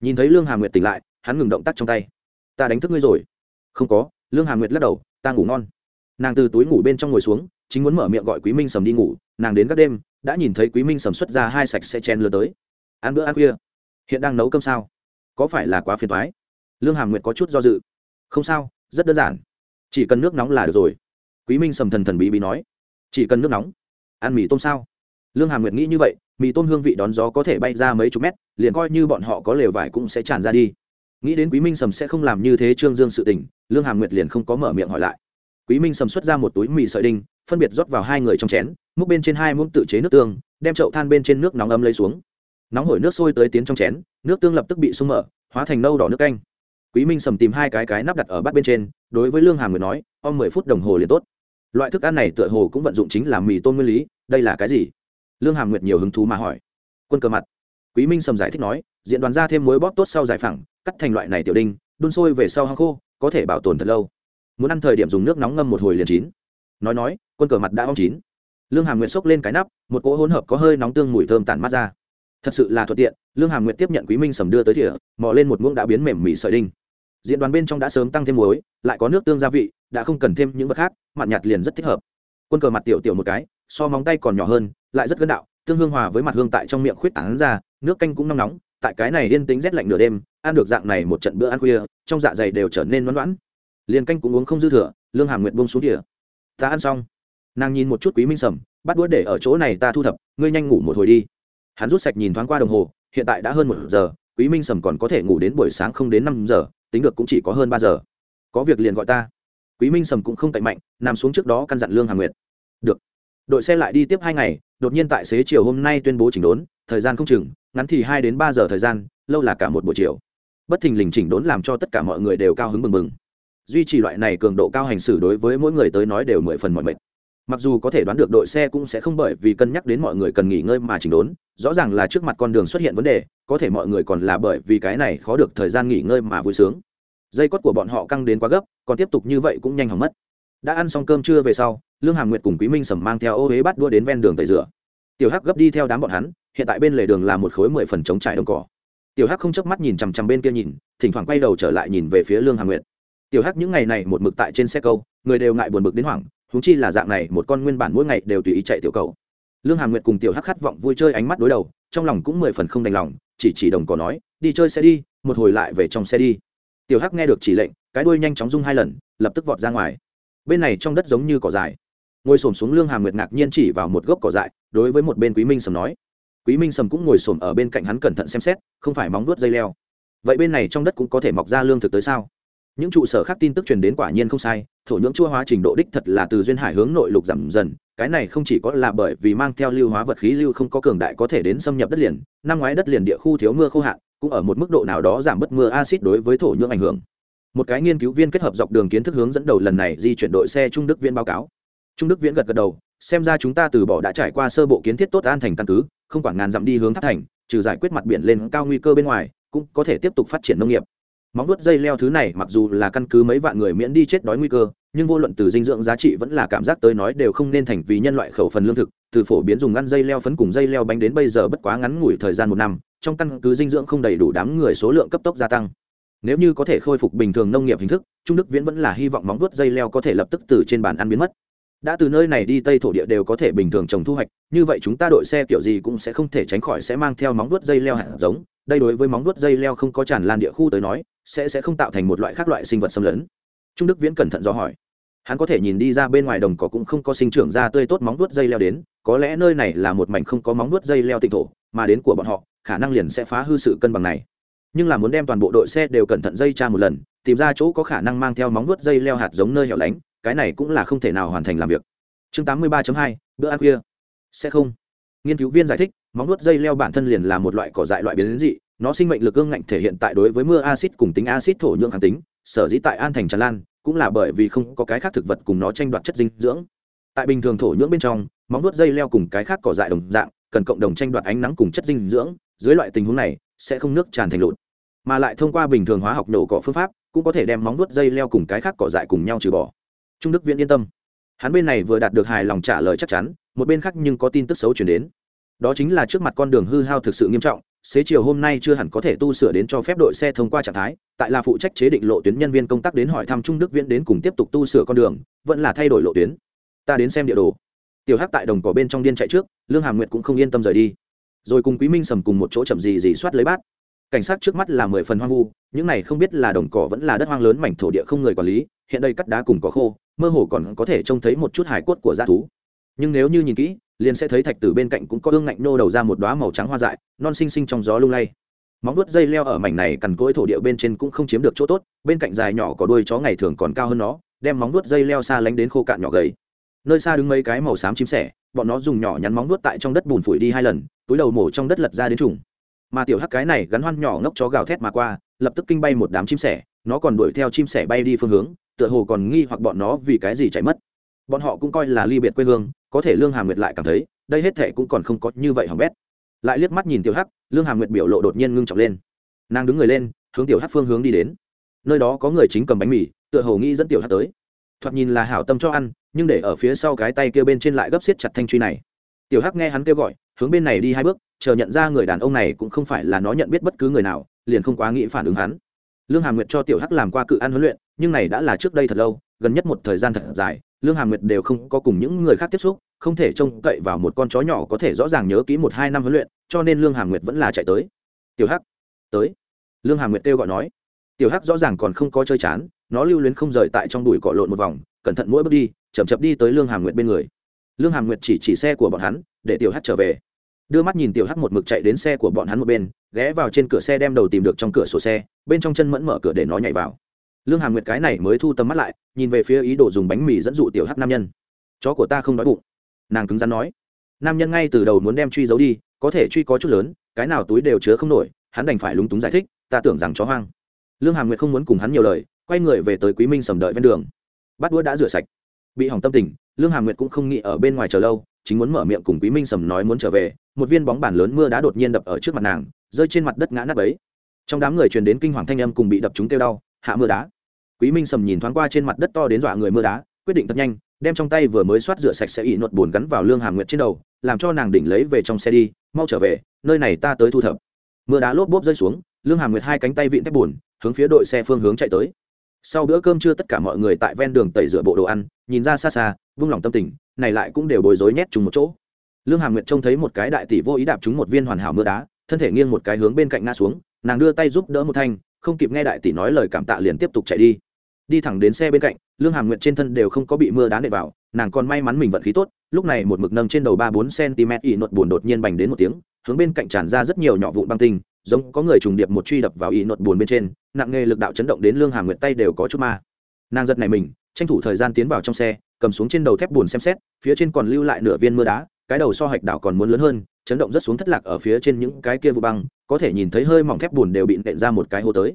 Nhìn thấy lương hà nguyệt tỉnh lại, hắn ngừng động tác trong tay. Ta đánh thức ngươi rồi. Không có. Lương hà nguyệt lắc đầu. Ta ngủ ngon. Nàng từ túi ngủ bên trong ngồi xuống, chính muốn mở miệng gọi quý minh sầm đi ngủ, nàng đến các đêm đã nhìn thấy quý minh sầm xuất ra hai sạch sẽ chen lừa tới. Ăn bữa ăn khuya. Hiện đang nấu cơm sao? Có phải là quá phiền toái? Lương hàm nguyệt có chút do dự. Không sao, rất đơn giản. Chỉ cần nước nóng là được rồi. Quý minh sầm thần thần bí bí nói. Chỉ cần nước nóng. Ăn mì tôm sao? Lương hàm nguyệt nghĩ như vậy, mì tôm hương vị đón gió có thể bay ra mấy chục mét, liền coi như bọn họ có lều vải cũng sẽ tràn ra đi. Nghĩ đến quý minh sầm sẽ không làm như thế trương dương sự tình, lương hàm nguyệt liền không có mở miệng hỏi lại. Quý minh sầm xuất ra một túi mì sợi đinh, phân biệt rót vào hai người trong chén múc bên trên hai muỗng tự chế nước tương, đem chậu than bên trên nước nóng ấm lấy xuống. Nóng hổi nước sôi tới tiến trong chén, nước tương lập tức bị sung mở, hóa thành nâu đỏ nước canh. Quý minh sầm tìm hai cái cái nắp đặt ở bát bên trên, đối với lương hàm người nói om mười phút đồng hồ liền tốt. Loại thức ăn này tựa hồ cũng vận dụng chính là mì tôm nguyên lý, đây là cái gì? Lương hàm nguyệt nhiều hứng thú mà hỏi. Quân cờ mặt. Quý minh sầm giải thích nói, diện đoàn ra thêm muối bóp tốt sau giải phẳng, cắt thành loại này tiểu đinh, đun sôi về sau hang khô, có thể bảo tồn thật lâu. Muốn ăn thời điểm dùng nước nóng ngâm một hồi liền chín. Nói nói, quân cờ mặt đã ong chín lương hàm nguyệt xốc lên cái nắp, một cỗ hỗn hợp có hơi nóng tương mùi thơm tản mát ra. Thật sự là thuận tiện, lương hàm nguyệt tiếp nhận quý minh sầm đưa tới thỉa mò lên một muỗng đã biến mềm mì sợi đinh. Diện đoàn bên trong đã sớm tăng thêm muối, lại có nước tương gia vị, đã không cần thêm những vật khác, mặn nhạt liền rất thích hợp. Quân cờ mặt tiểu tiểu một cái, so móng tay còn nhỏ hơn, lại rất gân đạo, tương hương hòa với mặt hương tại trong miệng khuyết tán ra, nước canh cũng nóng nóng, tại cái này yên tính rét lạnh nửa đêm, ăn được dạng này một trận bữa ăn khuya, trong dạ dày đều trở nên loãn loãn liền canh cũng uống không dư thừa, lương hàm Nguyệt bông xuống thìa. Ta ăn xong nàng nhìn một chút quý minh sầm, bắt đũa để ở chỗ này ta thu thập, ngươi nhanh ngủ một hồi đi. Hắn rút sạch nhìn thoáng qua đồng hồ, hiện tại đã hơn một giờ, quý minh sầm còn có thể ngủ đến buổi sáng không đến năm giờ, tính được cũng chỉ có hơn ba giờ. Có việc liền gọi ta. Quý minh sầm cũng không cậy mạnh, nằm xuống trước đó căn dặn lương hà nguyệt. Được. Đội xe lại đi tiếp hai ngày, đột nhiên tại xế chiều hôm nay tuyên bố chỉnh đốn, thời gian không chừng, ngắn thì hai đến ba giờ thời gian, lâu là cả một buổi chiều. Bất thình lình chỉnh đốn làm cho tất cả mọi người đều cao hứng mừng mừng duy trì loại này cường độ cao hành xử đối với mỗi người tới nói đều mười phần mọi mệt mặc dù có thể đoán được đội xe cũng sẽ không bởi vì cân nhắc đến mọi người cần nghỉ ngơi mà chỉnh đốn, rõ ràng là trước mặt con đường xuất hiện vấn đề, có thể mọi người còn là bởi vì cái này khó được thời gian nghỉ ngơi mà vui sướng. Dây cót của bọn họ căng đến quá gấp, còn tiếp tục như vậy cũng nhanh hỏng mất. Đã ăn xong cơm trưa về sau, lương hàm nguyệt cùng quý minh sầm mang theo ô huế bắt đua đến ven đường tẩy rửa. Tiểu hắc gấp đi theo đám bọn hắn, hiện tại bên lề đường là một khối mười phần chống trải đồng cỏ. Tiểu hắc không chớp mắt nhìn chằm chằm bên kia nhìn, thỉnh thoảng quay đầu trở lại nhìn về phía lương hàm nguyệt. Tiểu hắc những ngày này một mực tại trên xe câu, người đều ngại buồn bực đến hoảng húng chi là dạng này, một con nguyên bản mỗi ngày đều tùy ý chạy tiểu cầu. Lương hàm nguyệt cùng tiểu hắc khát vọng vui chơi ánh mắt đối đầu, trong lòng cũng mười phần không đành lòng, chỉ chỉ đồng cỏ nói, đi chơi xe đi, một hồi lại về trong xe đi. Tiểu hắc nghe được chỉ lệnh, cái đuôi nhanh chóng rung hai lần, lập tức vọt ra ngoài. Bên này trong đất giống như cỏ dài ngồi xổm xuống lương hàm nguyệt ngạc nhiên chỉ vào một gốc cỏ dại, đối với một bên quý minh sầm nói. Quý minh sầm cũng ngồi xổm ở bên cạnh hắn cẩn thận xem xét, không phải móng vuốt dây leo. Vậy bên này trong đất cũng có thể mọc ra lương thực tới sao? Những trụ sở khác tin tức truyền đến quả nhiên không sai, thổ nhưỡng chua hóa trình độ đích thật là từ duyên hải hướng nội lục giảm dần, cái này không chỉ có là bởi vì mang theo lưu hóa vật khí lưu không có cường đại có thể đến xâm nhập đất liền, năm ngoái đất liền địa khu thiếu mưa khô hạn, cũng ở một mức độ nào đó giảm bớt mưa acid đối với thổ nhưỡng ảnh hưởng. Một cái nghiên cứu viên kết hợp dọc đường kiến thức hướng dẫn đầu lần này di chuyển đội xe trung đức viễn báo cáo. Trung đức viễn gật gật đầu, xem ra chúng ta từ bỏ đã trải qua sơ bộ kiến thiết tốt an thành căn cứ, không quản ngàn dặm đi hướng tháp thành, trừ giải quyết mặt biển lên cao nguy cơ bên ngoài, cũng có thể tiếp tục phát triển nông nghiệp móng vuốt dây leo thứ này mặc dù là căn cứ mấy vạn người miễn đi chết đói nguy cơ, nhưng vô luận từ dinh dưỡng giá trị vẫn là cảm giác tới nói đều không nên thành vì nhân loại khẩu phần lương thực. Từ phổ biến dùng ngăn dây leo phấn cùng dây leo bánh đến bây giờ bất quá ngắn ngủi thời gian một năm, trong căn cứ dinh dưỡng không đầy đủ đám người số lượng cấp tốc gia tăng. Nếu như có thể khôi phục bình thường nông nghiệp hình thức, trung đức viễn vẫn là hy vọng móng vuốt dây leo có thể lập tức từ trên bàn ăn biến mất. Đã từ nơi này đi tây thổ địa đều có thể bình thường trồng thu hoạch, như vậy chúng ta đội xe kiểu gì cũng sẽ không thể tránh khỏi sẽ mang theo móng vuốt dây leo hạt giống. Đây đối với móng vuốt dây leo không có tràn lan địa khu tới nói sẽ sẽ không tạo thành một loại khác loại sinh vật xâm lấn. Trung đức viễn cẩn thận do hỏi. Hắn có thể nhìn đi ra bên ngoài đồng cỏ cũng không có sinh trưởng ra tươi tốt móng vuốt dây leo đến có lẽ nơi này là một mảnh không có móng vuốt dây leo tịnh thổ mà đến của bọn họ khả năng liền sẽ phá hư sự cân bằng này. Nhưng là muốn đem toàn bộ đội xe đều cẩn thận dây tra một lần tìm ra chỗ có khả năng mang theo móng vuốt dây leo hạt giống nơi hẻo lánh cái này cũng là không thể nào hoàn thành làm việc. Chương 83.2, bữa ăn khuya. Sẽ không. Nghiên cứu viên giải thích móng vuốt dây leo bản thân liền là một loại cỏ dại loại biến dị nó sinh mệnh lực ương ngạnh thể hiện tại đối với mưa acid cùng tính acid thổ nhưỡng kháng tính, sở dĩ tại an thành tràn lan, cũng là bởi vì không có cái khác thực vật cùng nó tranh đoạt chất dinh dưỡng. Tại bình thường thổ nhưỡng bên trong, móng nuốt dây leo cùng cái khác cỏ dại đồng dạng, cần cộng đồng tranh đoạt ánh nắng cùng chất dinh dưỡng, dưới loại tình huống này, sẽ không nước tràn thành lụt. Mà lại thông qua bình thường hóa học nổ cỏ phương pháp, cũng có thể đem móng nuốt dây leo cùng cái khác cỏ dại cùng nhau trừ bỏ. Trung đức viễn yên tâm. Hắn bên này vừa đạt được hài lòng trả lời chắc chắn, một bên khác nhưng có tin tức xấu chuyển đến. Đó chính là trước mặt con đường hư hao thực sự nghiêm trọng xế chiều hôm nay chưa hẳn có thể tu sửa đến cho phép đội xe thông qua trạng thái, tại là phụ trách chế định lộ tuyến nhân viên công tác đến hỏi thăm trung đức viễn đến cùng tiếp tục tu sửa con đường, vẫn là thay đổi lộ tuyến. Ta đến xem địa đồ. Tiểu hắc tại đồng cỏ bên trong điên chạy trước, lương hàm nguyệt cũng không yên tâm rời đi. Rồi cùng quý minh sầm cùng một chỗ chậm gì gì soát lấy bát. Cảnh sát trước mắt là mười phần hoang vu, những này không biết là đồng cỏ vẫn là đất hoang lớn mảnh thổ địa không người quản lý, hiện đây cắt đá cùng có khô, mơ hồ còn có thể trông thấy một chút hải cốt của g thú. Nhưng nếu như nhìn kỹ liền sẽ thấy thạch từ bên cạnh cũng có ương ngạnh nô đầu ra một đoá màu trắng hoa dại, non xinh xinh trong gió lung lay. Móng vuốt dây leo ở mảnh này cằn cỗi thổ địa bên trên cũng không chiếm được chỗ tốt, bên cạnh dài nhỏ có đuôi chó ngày thường còn cao hơn nó, đem móng vuốt dây leo xa lánh đến khô cạn nhỏ gầy. Nơi xa đứng mấy cái màu xám chim sẻ, bọn nó dùng nhỏ nhắn móng vuốt tại trong đất bùn phủi đi hai lần, túi đầu mổ trong đất lật ra đến trùng. Mà tiểu hắc cái này gắn hoan nhỏ ngốc chó gào thét mà qua, lập tức kinh bay một đám chim sẻ, nó còn đuổi theo chim sẻ bay đi phương hướng, tựa hồ còn nghi hoặc bọn nó vì cái gì chạy mất bọn họ cũng coi là ly biệt quê hương, có thể lương hàm nguyệt lại cảm thấy, đây hết thệ cũng còn không có như vậy hỏng bét. Lại liếc mắt nhìn tiểu hắc, lương hàm nguyệt biểu lộ đột nhiên ngưng trọng lên. Nàng đứng người lên, hướng tiểu hắc phương hướng đi đến. Nơi đó có người chính cầm bánh mì, tựa hồ nghĩ dẫn tiểu hắc tới. Thoạt nhìn là hảo tâm cho ăn, nhưng để ở phía sau cái tay kia bên trên lại gấp xiết chặt thanh truy này. Tiểu hắc nghe hắn kêu gọi, hướng bên này đi hai bước, chờ nhận ra người đàn ông này cũng không phải là nó nhận biết bất cứ người nào, liền không quá nghĩ phản ứng hắn. Lương hàm nguyệt cho tiểu hắc làm qua cự ăn huấn luyện, nhưng này đã là trước đây thật lâu, gần nhất một thời gian thật dài lương hàm nguyệt đều không có cùng những người khác tiếp xúc, không thể trông cậy vào một con chó nhỏ có thể rõ ràng nhớ kỹ một hai năm huấn luyện, cho nên lương hàm nguyệt vẫn là chạy tới. Tiểu hắc, tới. Lương hàm nguyệt kêu gọi nói. Tiểu hắc rõ ràng còn không có chơi chán, nó lưu luyến không rời tại trong đùi cọ lộn một vòng, cẩn thận mỗi bước đi, chậm chậm đi tới lương hàm nguyệt bên người. Lương hàm nguyệt chỉ chỉ xe của bọn hắn, để tiểu hắc trở về. Đưa mắt nhìn tiểu hắc một mực chạy đến xe của bọn hắn một bên, ghé vào trên cửa xe đem đầu tìm được trong cửa sổ xe, bên trong chân mẫn mở cửa để nó nhảy vào lương hà nguyệt cái này mới thu tầm mắt lại, nhìn về phía ý đồ dùng bánh mì dẫn dụ tiểu hắc nam nhân. Chó của ta không đói bụng. Nàng cứng rắn nói. Nam nhân ngay từ đầu muốn đem truy giấu đi, có thể truy có chút lớn, cái nào túi đều chứa không nổi, hắn đành phải lúng túng giải thích, ta tưởng rằng chó hoang. Lương hàm nguyệt không muốn cùng hắn nhiều lời, quay người về tới quý minh sầm đợi ven đường. Bắt đũa đã rửa sạch. Bị hỏng tâm tình, lương hàm nguyệt cũng không nghĩ ở bên ngoài chờ lâu, chính muốn mở miệng cùng quý minh sầm nói muốn trở về, một viên bóng bàn lớn mưa đá đột nhiên đập ở trước mặt nàng, rơi trên mặt đất ngã nắp ấy trong đám người truyền đến kinh hoàng thanh âm cùng bị đập chúng kêu đau, hạ mưa đá quý minh sầm nhìn thoáng qua trên mặt đất to đến dọa người mưa đá, quyết định thật nhanh, đem trong tay vừa mới soát rửa sạch sẽ ỉ nột bùn gắn vào lương hàm nguyệt trên đầu, làm cho nàng đỉnh lấy về trong xe đi, mau trở về, nơi này ta tới thu thập. Mưa đá lốp bốp rơi xuống, lương hàm nguyệt hai cánh tay vịn thép bùn hướng phía đội xe phương hướng chạy tới. Sau bữa cơm trưa tất cả mọi người tại ven đường tẩy rửa bộ đồ ăn, nhìn ra xa xa, vung lòng tâm tình, này lại cũng đều bối rối nhét chung một chỗ. Lương hàm nguyệt trông thấy một cái đại tỷ vô ý đạp trúng một viên hoàn hảo mưa đá, thân thể nghiêng một cái hướng bên cạnh ngã xuống, nàng đưa tay giúp đỡ một thanh, không kịp nghe đại tỷ nói lời cảm tạ liền tiếp tục chạy đi đi thẳng đến xe bên cạnh, lương hàm nguyện trên thân đều không có bị mưa đá nệ vào, nàng còn may mắn mình vận khí tốt, lúc này một mực nâng trên đầu ba bốn cm ỉ nột buồn đột nhiên bành đến một tiếng, hướng bên cạnh tràn ra rất nhiều nhỏ vụn băng tinh, giống có người trùng điệp một truy đập vào ỉ nột buồn bên trên, nặng nghề lực đạo chấn động đến lương hàm nguyện tay đều có chút ma. Nàng giật này mình, tranh thủ thời gian tiến vào trong xe, cầm xuống trên đầu thép buồn xem xét, phía trên còn lưu lại nửa viên mưa đá, cái đầu so hạch đảo còn muốn lớn hơn, chấn động rất xuống thất lạc ở phía trên những cái kia vụ băng, có thể nhìn thấy hơi mỏng thép buồn đều bị nện ra một cái hô tới.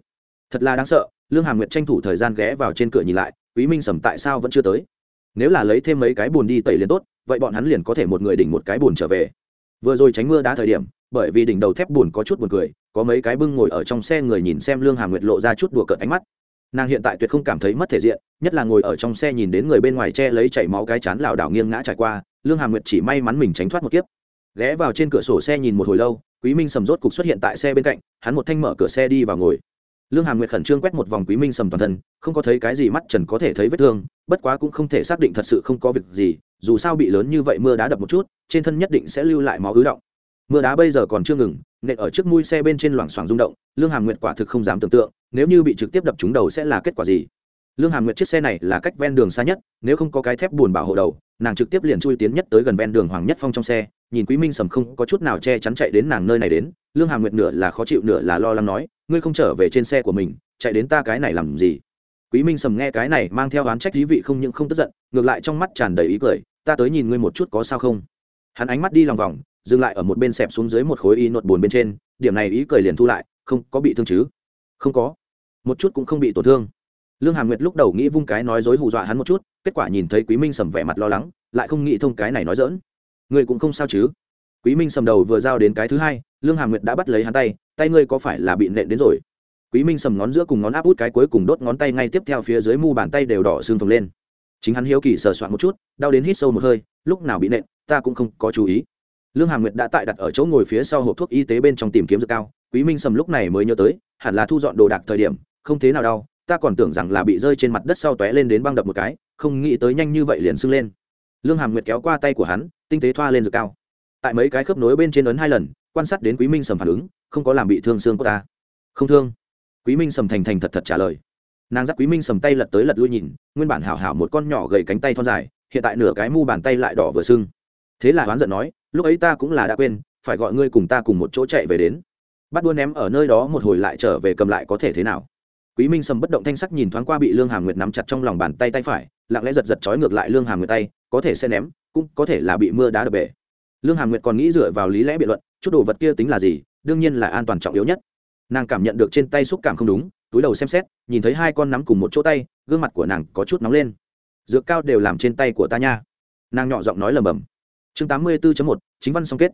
Thật là đáng sợ lương Hà nguyệt tranh thủ thời gian ghé vào trên cửa nhìn lại, quý minh sầm tại sao vẫn chưa tới? Nếu là lấy thêm mấy cái bùn đi tẩy liền tốt, vậy bọn hắn liền có thể một người đỉnh một cái bùn trở về. Vừa rồi tránh mưa đá thời điểm, bởi vì đỉnh đầu thép bùn có chút buồn cười, có mấy cái bưng ngồi ở trong xe người nhìn xem lương Hà nguyệt lộ ra chút đùa cợt ánh mắt. Nàng hiện tại tuyệt không cảm thấy mất thể diện, nhất là ngồi ở trong xe nhìn đến người bên ngoài che lấy chảy máu cái chán lảo đảo nghiêng ngã trải qua, lương Hà nguyệt chỉ may mắn mình tránh thoát một kiếp. Ghé vào trên cửa sổ xe nhìn một hồi lâu, quý minh sầm rốt cục xuất hiện tại xe bên cạnh, hắn một thanh mở cửa xe đi vào ngồi lương hàm nguyệt khẩn trương quét một vòng quý minh sầm toàn thân, không có thấy cái gì mắt trần có thể thấy vết thương, bất quá cũng không thể xác định thật sự không có việc gì, dù sao bị lớn như vậy mưa đá đập một chút, trên thân nhất định sẽ lưu lại máu ứ động. Mưa đá bây giờ còn chưa ngừng, nện ở trước mui xe bên trên loảng xoảng rung động, lương hàm nguyệt quả thực không dám tưởng tượng, nếu như bị trực tiếp đập trúng đầu sẽ là kết quả gì? Lương hàm nguyệt chiếc xe này là cách ven đường xa nhất, nếu không có cái thép bùn bảo hộ đầu, nàng trực tiếp liền chui tiến nhất tới gần ven đường hoàng nhất phong trong xe, nhìn quý minh sầm không có chút nào che chắn chạy đến nàng nơi này đến, lương hàm nguyệt nửa là khó chịu nửa là lo lắng nói ngươi không trở về trên xe của mình, chạy đến ta cái này làm gì? Quý minh sầm nghe cái này mang theo oán trách dí vị không những không tức giận, ngược lại trong mắt tràn đầy ý cười, ta tới nhìn ngươi một chút có sao không? Hắn ánh mắt đi lòng vòng, dừng lại ở một bên xẹp xuống dưới một khối y nột buồn bên trên, điểm này ý cười liền thu lại, không có bị thương chứ? Không có. Một chút cũng không bị tổn thương. Lương hàm nguyệt lúc đầu nghĩ vung cái nói dối hù dọa hắn một chút, kết quả nhìn thấy quý minh sầm vẻ mặt lo lắng, lại không nghĩ thông cái này nói dỡn ngươi cũng không sao chứ? Quý minh sầm đầu vừa giao đến cái thứ hai, lương hàm nguyệt đã bắt lấy hắn tay tay ngươi có phải là bị nện đến rồi? Quý minh sầm ngón giữa cùng ngón áp út cái cuối cùng đốt ngón tay ngay tiếp theo phía dưới mu bàn tay đều đỏ xương phồng lên. Chính hắn hiếu kỳ sờ soạn một chút, đau đến hít sâu một hơi, lúc nào bị nện, ta cũng không có chú ý. Lương hàm nguyệt đã tại đặt ở chỗ ngồi phía sau hộp thuốc y tế bên trong tìm kiếm dược cao, quý minh sầm lúc này mới nhớ tới, hẳn là thu dọn đồ đạc thời điểm, không thế nào đau, ta còn tưởng rằng là bị rơi trên mặt đất sau tóe lên đến băng đập một cái, không nghĩ tới nhanh như vậy liền sưng lên. Lương hàm nguyệt kéo qua tay của hắn, tinh tế thoa lên dược cao tại mấy cái khớp nối bên trên ấn hai lần, quan sát đến quý minh sầm phản ứng, không có làm bị thương xương của ta. Không thương. Quý minh sầm thành thành thật thật trả lời. Nàng dắt quý minh sầm tay lật tới lật lui nhìn, nguyên bản hảo hảo một con nhỏ gầy cánh tay thon dài, hiện tại nửa cái mu bàn tay lại đỏ vừa sưng. Thế là hoán giận nói, lúc ấy ta cũng là đã quên, phải gọi ngươi cùng ta cùng một chỗ chạy về đến. Bắt đua ném ở nơi đó một hồi lại trở về cầm lại có thể thế nào? Quý minh sầm bất động thanh sắc nhìn thoáng qua bị lương hàm nguyệt nắm chặt trong lòng bàn tay tay phải, lặng lẽ giật giật trói ngược lại lương hàm nguyệt tay, có thể sẽ ném, cũng có thể là bị mưa đá đập bể lương hàm nguyệt còn nghĩ dựa vào lý lẽ biện luận, chút đồ vật kia tính là gì, đương nhiên là an toàn trọng yếu nhất. Nàng cảm nhận được trên tay xúc cảm không đúng, túi đầu xem xét, nhìn thấy hai con nắm cùng một chỗ tay, gương mặt của nàng có chút nóng lên. Dược cao đều làm trên tay của ta nha. Nàng nhỏ giọng nói lầm bầm chương tám mươi 84 một, chính văn song kết.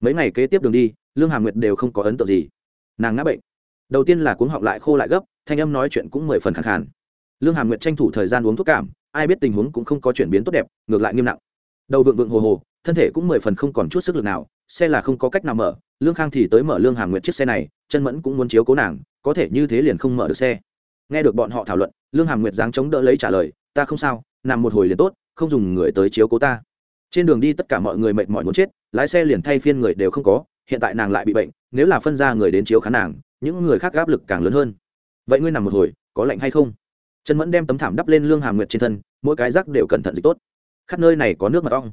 Mấy ngày kế tiếp đường đi, lương hàm nguyệt đều không có ấn tượng gì. Nàng ngã bệnh. Đầu tiên là cuống họng lại khô lại gấp, thanh âm nói chuyện cũng mười phần khẳng khàn. Lương hàm nguyệt tranh thủ thời gian uống thuốc cảm, ai biết tình huống cũng không có chuyển biến tốt đẹp, ngược lại nghiêm nặng. Đầu vượng vượng hồ hồ thân thể cũng mười phần không còn chút sức lực nào, xe là không có cách nào mở, lương khang thì tới mở lương hàm nguyệt chiếc xe này, chân mẫn cũng muốn chiếu cố nàng, có thể như thế liền không mở được xe. Nghe được bọn họ thảo luận, lương hàm nguyệt dáng chống đỡ lấy trả lời, ta không sao, nằm một hồi liền tốt, không dùng người tới chiếu cố ta. Trên đường đi tất cả mọi người mệt mỏi muốn chết, lái xe liền thay phiên người đều không có, hiện tại nàng lại bị bệnh, nếu là phân ra người đến chiếu khán nàng, những người khác áp lực càng lớn hơn. Vậy ngươi nằm một hồi, có lạnh hay không? Trần mẫn đem tấm thảm đắp lên lương hàm nguyệt trên thân, mỗi cái rác đều cẩn thận dịch tốt. Khắp nơi này có nước mật ong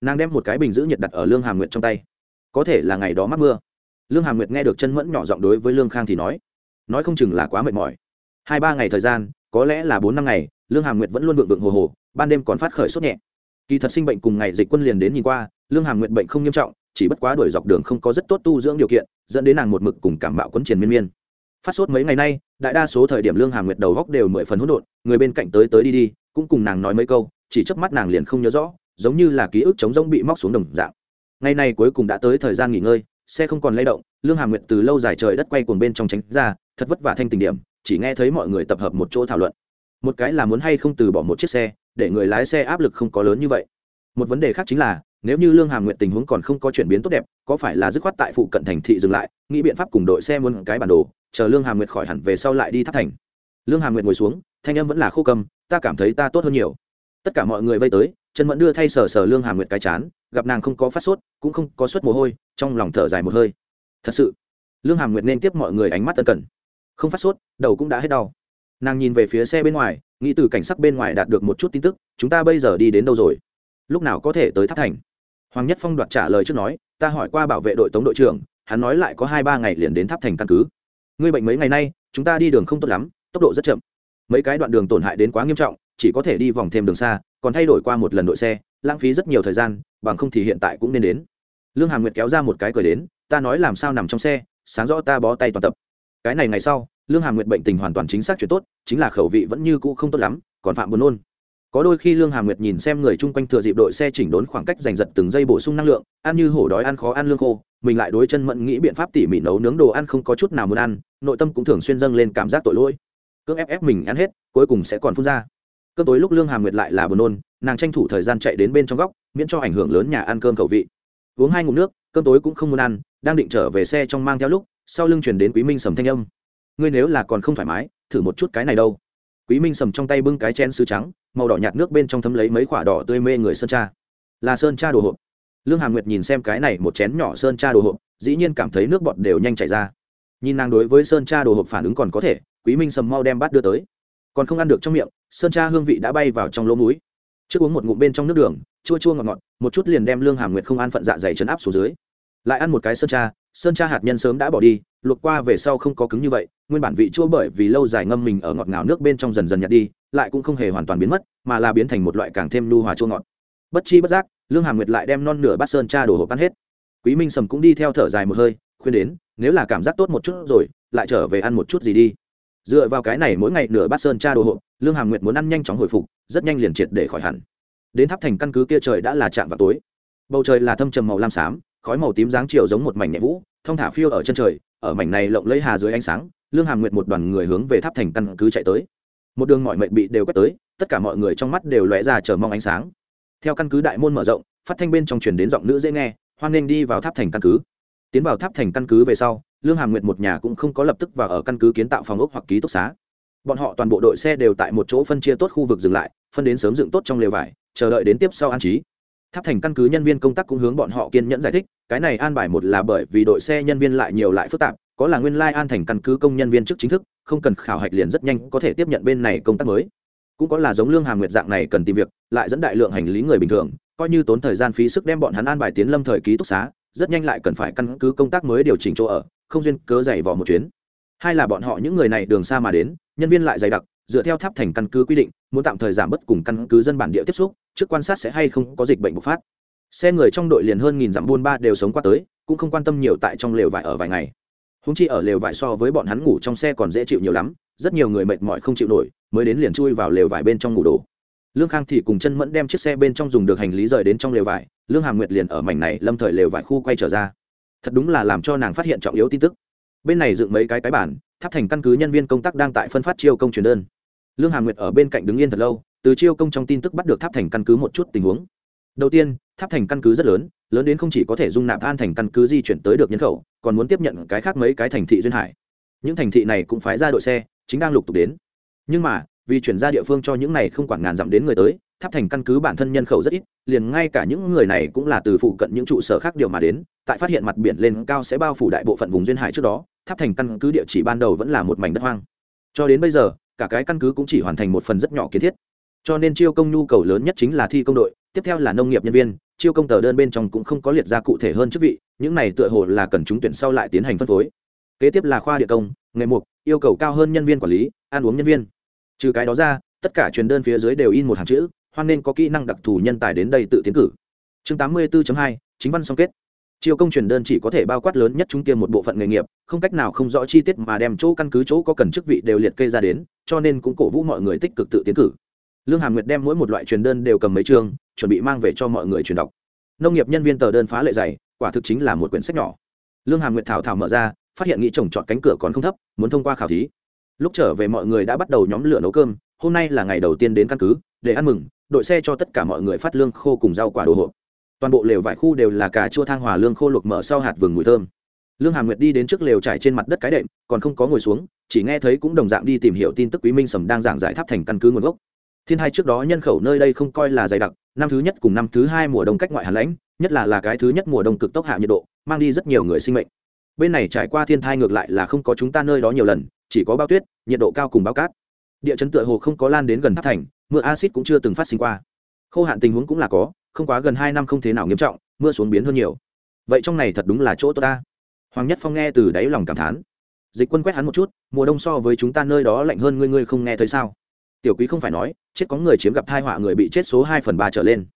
nàng đem một cái bình giữ nhiệt đặt ở lương hàm nguyệt trong tay có thể là ngày đó mắc mưa lương hàm nguyệt nghe được chân mẫn nhỏ giọng đối với lương khang thì nói nói không chừng là quá mệt mỏi hai ba ngày thời gian có lẽ là bốn năm ngày lương hàm nguyệt vẫn luôn vượng vượng hồ hồ ban đêm còn phát khởi sốt nhẹ kỳ thật sinh bệnh cùng ngày dịch quân liền đến nhìn qua lương hàm nguyệt bệnh không nghiêm trọng chỉ bất quá đuổi dọc đường không có rất tốt tu dưỡng điều kiện dẫn đến nàng một mực cùng cảm bạo quấn triền miên miên phát sốt mấy ngày nay đại đa số thời điểm lương hàm nguyệt đầu góc đều mười phần hỗn độn người bên cạnh tới tới đi đi cũng cùng nàng nói mấy câu chỉ chớp mắt nàng liền không nhớ rõ giống như là ký ức chống rỗng bị móc xuống đồng dạng. Ngày này cuối cùng đã tới thời gian nghỉ ngơi, xe không còn lay động, lương hàm nguyệt từ lâu dài trời đất quay cuồng bên trong tránh ra, thật vất vả thanh tình điểm, chỉ nghe thấy mọi người tập hợp một chỗ thảo luận. Một cái là muốn hay không từ bỏ một chiếc xe, để người lái xe áp lực không có lớn như vậy. Một vấn đề khác chính là, nếu như lương hàm Nguyệt tình huống còn không có chuyển biến tốt đẹp, có phải là dứt khoát tại phụ cận thành thị dừng lại, nghĩ biện pháp cùng đội xe muốn cái bản đồ, chờ lương hàm nguyệt khỏi hẳn về sau lại đi tháp thành. Lương hàm nguyệt ngồi xuống, thanh âm vẫn là khô cầm ta cảm thấy ta tốt hơn nhiều tất cả mọi người vây tới chân mẫn đưa thay sờ sờ lương hàm nguyệt cái chán, gặp nàng không có phát sốt, cũng không có suất mồ hôi, trong lòng thở dài một hơi. Thật sự, lương hàm nguyệt nên tiếp mọi người ánh mắt tân cần. Không phát sốt, đầu cũng đã hết đau. Nàng nhìn về phía xe bên ngoài, nghĩ từ cảnh sắc bên ngoài đạt được một chút tin tức, chúng ta bây giờ đi đến đâu rồi? Lúc nào có thể tới tháp thành? Hoàng nhất phong đoạt trả lời trước nói, ta hỏi qua bảo vệ đội tống đội trưởng, hắn nói lại có hai ba ngày liền đến tháp thành căn cứ. Ngươi bệnh mấy ngày nay, chúng ta đi đường không tốt lắm, tốc độ rất chậm. Mấy cái đoạn đường tổn hại đến quá nghiêm trọng chỉ có thể đi vòng thêm đường xa, còn thay đổi qua một lần đội xe, lãng phí rất nhiều thời gian, bằng không thì hiện tại cũng nên đến. Lương hàm nguyệt kéo ra một cái cười đến, ta nói làm sao nằm trong xe, sáng rõ ta bó tay toàn tập. Cái này ngày sau, lương hàm nguyệt bệnh tình hoàn toàn chính xác chuyện tốt, chính là khẩu vị vẫn như cũ không tốt lắm, còn phạm buồn nôn. Có đôi khi lương hàm nguyệt nhìn xem người chung quanh thừa dịp đội xe chỉnh đốn khoảng cách giành giật từng giây bổ sung năng lượng, ăn như hổ đói ăn khó ăn lương khô, mình lại đối chân mẫn nghĩ biện pháp tỉ mỉ nấu nướng đồ ăn không có chút nào muốn ăn, nội tâm cũng thường xuyên dâng lên cảm giác tội lỗi. Cưỡng ép ép mình ăn hết, cuối cùng sẽ còn phun ra cơm tối lúc lương hàm nguyệt lại là buồn nôn, nàng tranh thủ thời gian chạy đến bên trong góc, miễn cho ảnh hưởng lớn nhà ăn cơm khẩu vị. Uống hai ngụm nước, cơm tối cũng không muốn ăn, đang định trở về xe trong mang theo lúc, sau lưng chuyển đến quý minh sầm thanh âm. Ngươi nếu là còn không thoải mái, thử một chút cái này đâu. Quý minh sầm trong tay bưng cái chén sứ trắng, màu đỏ nhạt nước bên trong thấm lấy mấy quả đỏ tươi mê người sơn cha. Là sơn cha đồ hộp. Lương hàm nguyệt nhìn xem cái này một chén nhỏ sơn cha đồ hộp, dĩ nhiên cảm thấy nước bọt đều nhanh chảy ra. Nhìn nàng đối với sơn cha đồ hộp phản ứng còn có thể, quý minh sầm mau đem bát đưa tới còn không ăn được trong miệng, sơn cha hương vị đã bay vào trong lỗ mũi. Trước uống một ngụm bên trong nước đường, chua chua ngọt ngọt, một chút liền đem lương hàm nguyệt không ăn phận dạ dày chấn áp xuống dưới. Lại ăn một cái sơn cha sơn cha hạt nhân sớm đã bỏ đi, luộc qua về sau không có cứng như vậy, nguyên bản vị chua bởi vì lâu dài ngâm mình ở ngọt ngào nước bên trong dần dần nhạt đi, lại cũng không hề hoàn toàn biến mất, mà là biến thành một loại càng thêm nu hòa chua ngọt. Bất chi bất giác, lương hàm nguyệt lại đem non nửa bát sơn cha đổ hộp ăn hết. Quý minh sầm cũng đi theo thở dài một hơi, khuyên đến, nếu là cảm giác tốt một chút rồi, lại trở về ăn một chút gì đi dựa vào cái này mỗi ngày nửa bát sơn tra đồ hộp, lương hàm nguyệt muốn ăn nhanh chóng hồi phục, rất nhanh liền triệt để khỏi hẳn. Đến tháp thành căn cứ kia trời đã là chạm vào tối. Bầu trời là thâm trầm màu lam xám, khói màu tím dáng chiều giống một mảnh nhẹ vũ thông thả phiêu ở chân trời, ở mảnh này lộng lấy hà dưới ánh sáng, lương hàm nguyệt một đoàn người hướng về tháp thành căn cứ chạy tới. Một đường mọi mệnh bị đều quét tới, tất cả mọi người trong mắt đều lóe ra chờ mong ánh sáng. Theo căn cứ đại môn mở rộng, phát thanh bên trong truyền đến giọng nữ dễ nghe, hoan nghênh đi vào tháp thành căn cứ. Tiến vào tháp thành căn cứ về sau lương hàm nguyệt một nhà cũng không có lập tức vào ở căn cứ kiến tạo phòng ốc hoặc ký túc xá. Bọn họ toàn bộ đội xe đều tại một chỗ phân chia tốt khu vực dừng lại, phân đến sớm dựng tốt trong lều vải, chờ đợi đến tiếp sau an trí. Tháp thành căn cứ nhân viên công tác cũng hướng bọn họ kiên nhẫn giải thích, cái này an bài một là bởi vì đội xe nhân viên lại nhiều lại phức tạp, có là nguyên lai、like、an thành căn cứ công nhân viên chức chính thức, không cần khảo hạch liền rất nhanh có thể tiếp nhận bên này công tác mới. Cũng có là giống lương hàm nguyệt dạng này cần tìm việc, lại dẫn đại lượng hành lý người bình thường, coi như tốn thời gian phí sức đem bọn hắn an bài tiến lâm thời ký túc xá, rất nhanh lại cần phải căn cứ công tác mới điều chỉnh chỗ ở không duyên cớ dày vò một chuyến. Hai là bọn họ những người này đường xa mà đến, nhân viên lại dày đặc, dựa theo tháp thành căn cứ quy định, muốn tạm thời giảm bớt cùng căn cứ dân bản địa tiếp xúc, trước quan sát sẽ hay không có dịch bệnh bùng phát. Xe người trong đội liền hơn nghìn dặm buôn ba đều sống qua tới, cũng không quan tâm nhiều tại trong lều vải ở vài ngày. Húng chi ở lều vải so với bọn hắn ngủ trong xe còn dễ chịu nhiều lắm, rất nhiều người mệt mỏi không chịu nổi, mới đến liền chui vào lều vải bên trong ngủ đồ. Lương khang thì cùng chân mẫn đem chiếc xe bên trong dùng được hành lý rời đến trong lều vải, lương hàm nguyệt liền ở mảnh này lâm thời lều vải khu quay trở ra thật đúng là làm cho nàng phát hiện trọng yếu tin tức. Bên này dựng mấy cái cái bản, tháp thành căn cứ nhân viên công tác đang tại phân phát chiêu công truyền đơn. Lương hà nguyệt ở bên cạnh đứng yên thật lâu, từ chiêu công trong tin tức bắt được tháp thành căn cứ một chút tình huống. Đầu tiên, tháp thành căn cứ rất lớn lớn đến không chỉ có thể dung nạp an thành căn cứ di chuyển tới được nhân khẩu, còn muốn tiếp nhận cái khác mấy cái thành thị duyên hải. Những thành thị này cũng phái ra đội xe, chính đang lục tục đến. Nhưng mà, vì chuyển ra địa phương cho những này không quản ngàn dặm đến người tới, tháp thành căn cứ bản thân nhân khẩu rất ít, liền ngay cả những người này cũng là từ phụ cận những trụ sở khác điều mà đến tại phát hiện mặt biển lên cao sẽ bao phủ đại bộ phận vùng duyên hải trước đó, tháp thành căn cứ địa chỉ ban đầu vẫn là một mảnh đất hoang. Cho đến bây giờ, cả cái căn cứ cũng chỉ hoàn thành một phần rất nhỏ kiến thiết. Cho nên chiêu công nhu cầu lớn nhất chính là thi công đội, tiếp theo là nông nghiệp nhân viên, chiêu công tờ đơn bên trong cũng không có liệt ra cụ thể hơn chức vị, những này tựa hồ là cần chúng tuyển sau lại tiến hành phân phối. Kế tiếp là khoa địa công, nghề mục, yêu cầu cao hơn nhân viên quản lý, ăn uống nhân viên. Trừ cái đó ra, tất cả truyền đơn phía dưới đều in một hàng chữ, hoan nên có kỹ năng đặc thù nhân tài đến đây tự tiến cử. Chương tám mươi 84 hai, chính văn song kết chiêu công truyền đơn chỉ có thể bao quát lớn nhất chúng kia một bộ phận nghề nghiệp, không cách nào không rõ chi tiết mà đem chỗ căn cứ chỗ có cần chức vị đều liệt kê ra đến, cho nên cũng cổ vũ mọi người tích cực tự tiến cử. Lương hàm nguyệt đem mỗi một loại truyền đơn đều cầm mấy chương, chuẩn bị mang về cho mọi người truyền đọc. Nông nghiệp nhân viên tờ đơn phá lệ dày, quả thực chính là một quyển sách nhỏ. Lương hàm nguyệt thảo thảo mở ra, phát hiện nghĩ chồng chọn cánh cửa còn không thấp, muốn thông qua khảo thí. Lúc trở về mọi người đã bắt đầu nhóm lửa nấu cơm, hôm nay là ngày đầu tiên đến căn cứ, để ăn mừng, đội xe cho tất cả mọi người phát lương khô cùng rau quả đồ hộp toàn bộ lều vải khu đều là cà chua thang hòa lương khô luộc mở sau hạt vừng mùi thơm. Lương hà nguyệt đi đến trước lều trải trên mặt đất cái đệm, còn không có ngồi xuống, chỉ nghe thấy cũng đồng dạng đi tìm hiểu tin tức quý minh sầm đang giảng giải tháp thành căn cứ nguồn gốc. Thiên hai trước đó nhân khẩu nơi đây không coi là dày đặc, năm thứ nhất cùng năm thứ hai mùa đông cách ngoại hàn lãnh, nhất là là cái thứ nhất mùa đông cực tốc hạ nhiệt độ, mang đi rất nhiều người sinh mệnh. Bên này trải qua thiên thai ngược lại là không có chúng ta nơi đó nhiều lần, chỉ có bao tuyết, nhiệt độ cao cùng bao cát. Địa chấn tựa hồ không có lan đến gần tháp thành, mưa acid cũng chưa từng phát sinh qua. Khô hạn tình huống cũng là có không quá gần hai năm không thế nào nghiêm trọng, mưa xuống biến hơn nhiều. Vậy trong này thật đúng là chỗ tốt ta. Hoàng nhất phong nghe từ đáy lòng cảm thán. Dịch quân quét hắn một chút, mùa đông so với chúng ta nơi đó lạnh hơn ngươi ngươi không nghe thấy sao? Tiểu quý không phải nói, chết có người chiếm gặp thai họa người bị chết số hai phần ba trở lên.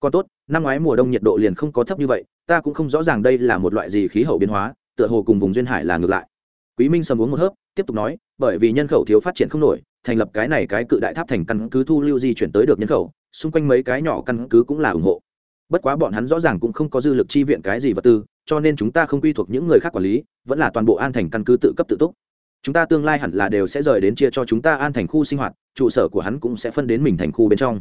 Còn tốt, năm ngoái mùa đông nhiệt độ liền không có thấp như vậy, ta cũng không rõ ràng đây là một loại gì khí hậu biến hóa, tựa hồ cùng vùng duyên hải là ngược lại. Quý minh sầm uống một hớp, tiếp tục nói, bởi vì nhân khẩu thiếu phát triển không nổi, thành lập cái này cái cự đại tháp thành căn cứ thu lưu di chuyển tới được nhân khẩu xung quanh mấy cái nhỏ căn cứ cũng là ủng hộ. Bất quá bọn hắn rõ ràng cũng không có dư lực chi viện cái gì vật tư, cho nên chúng ta không quy thuộc những người khác quản lý, vẫn là toàn bộ an thành căn cứ tự cấp tự túc. Chúng ta tương lai hẳn là đều sẽ rời đến chia cho chúng ta an thành khu sinh hoạt, trụ sở của hắn cũng sẽ phân đến mình thành khu bên trong.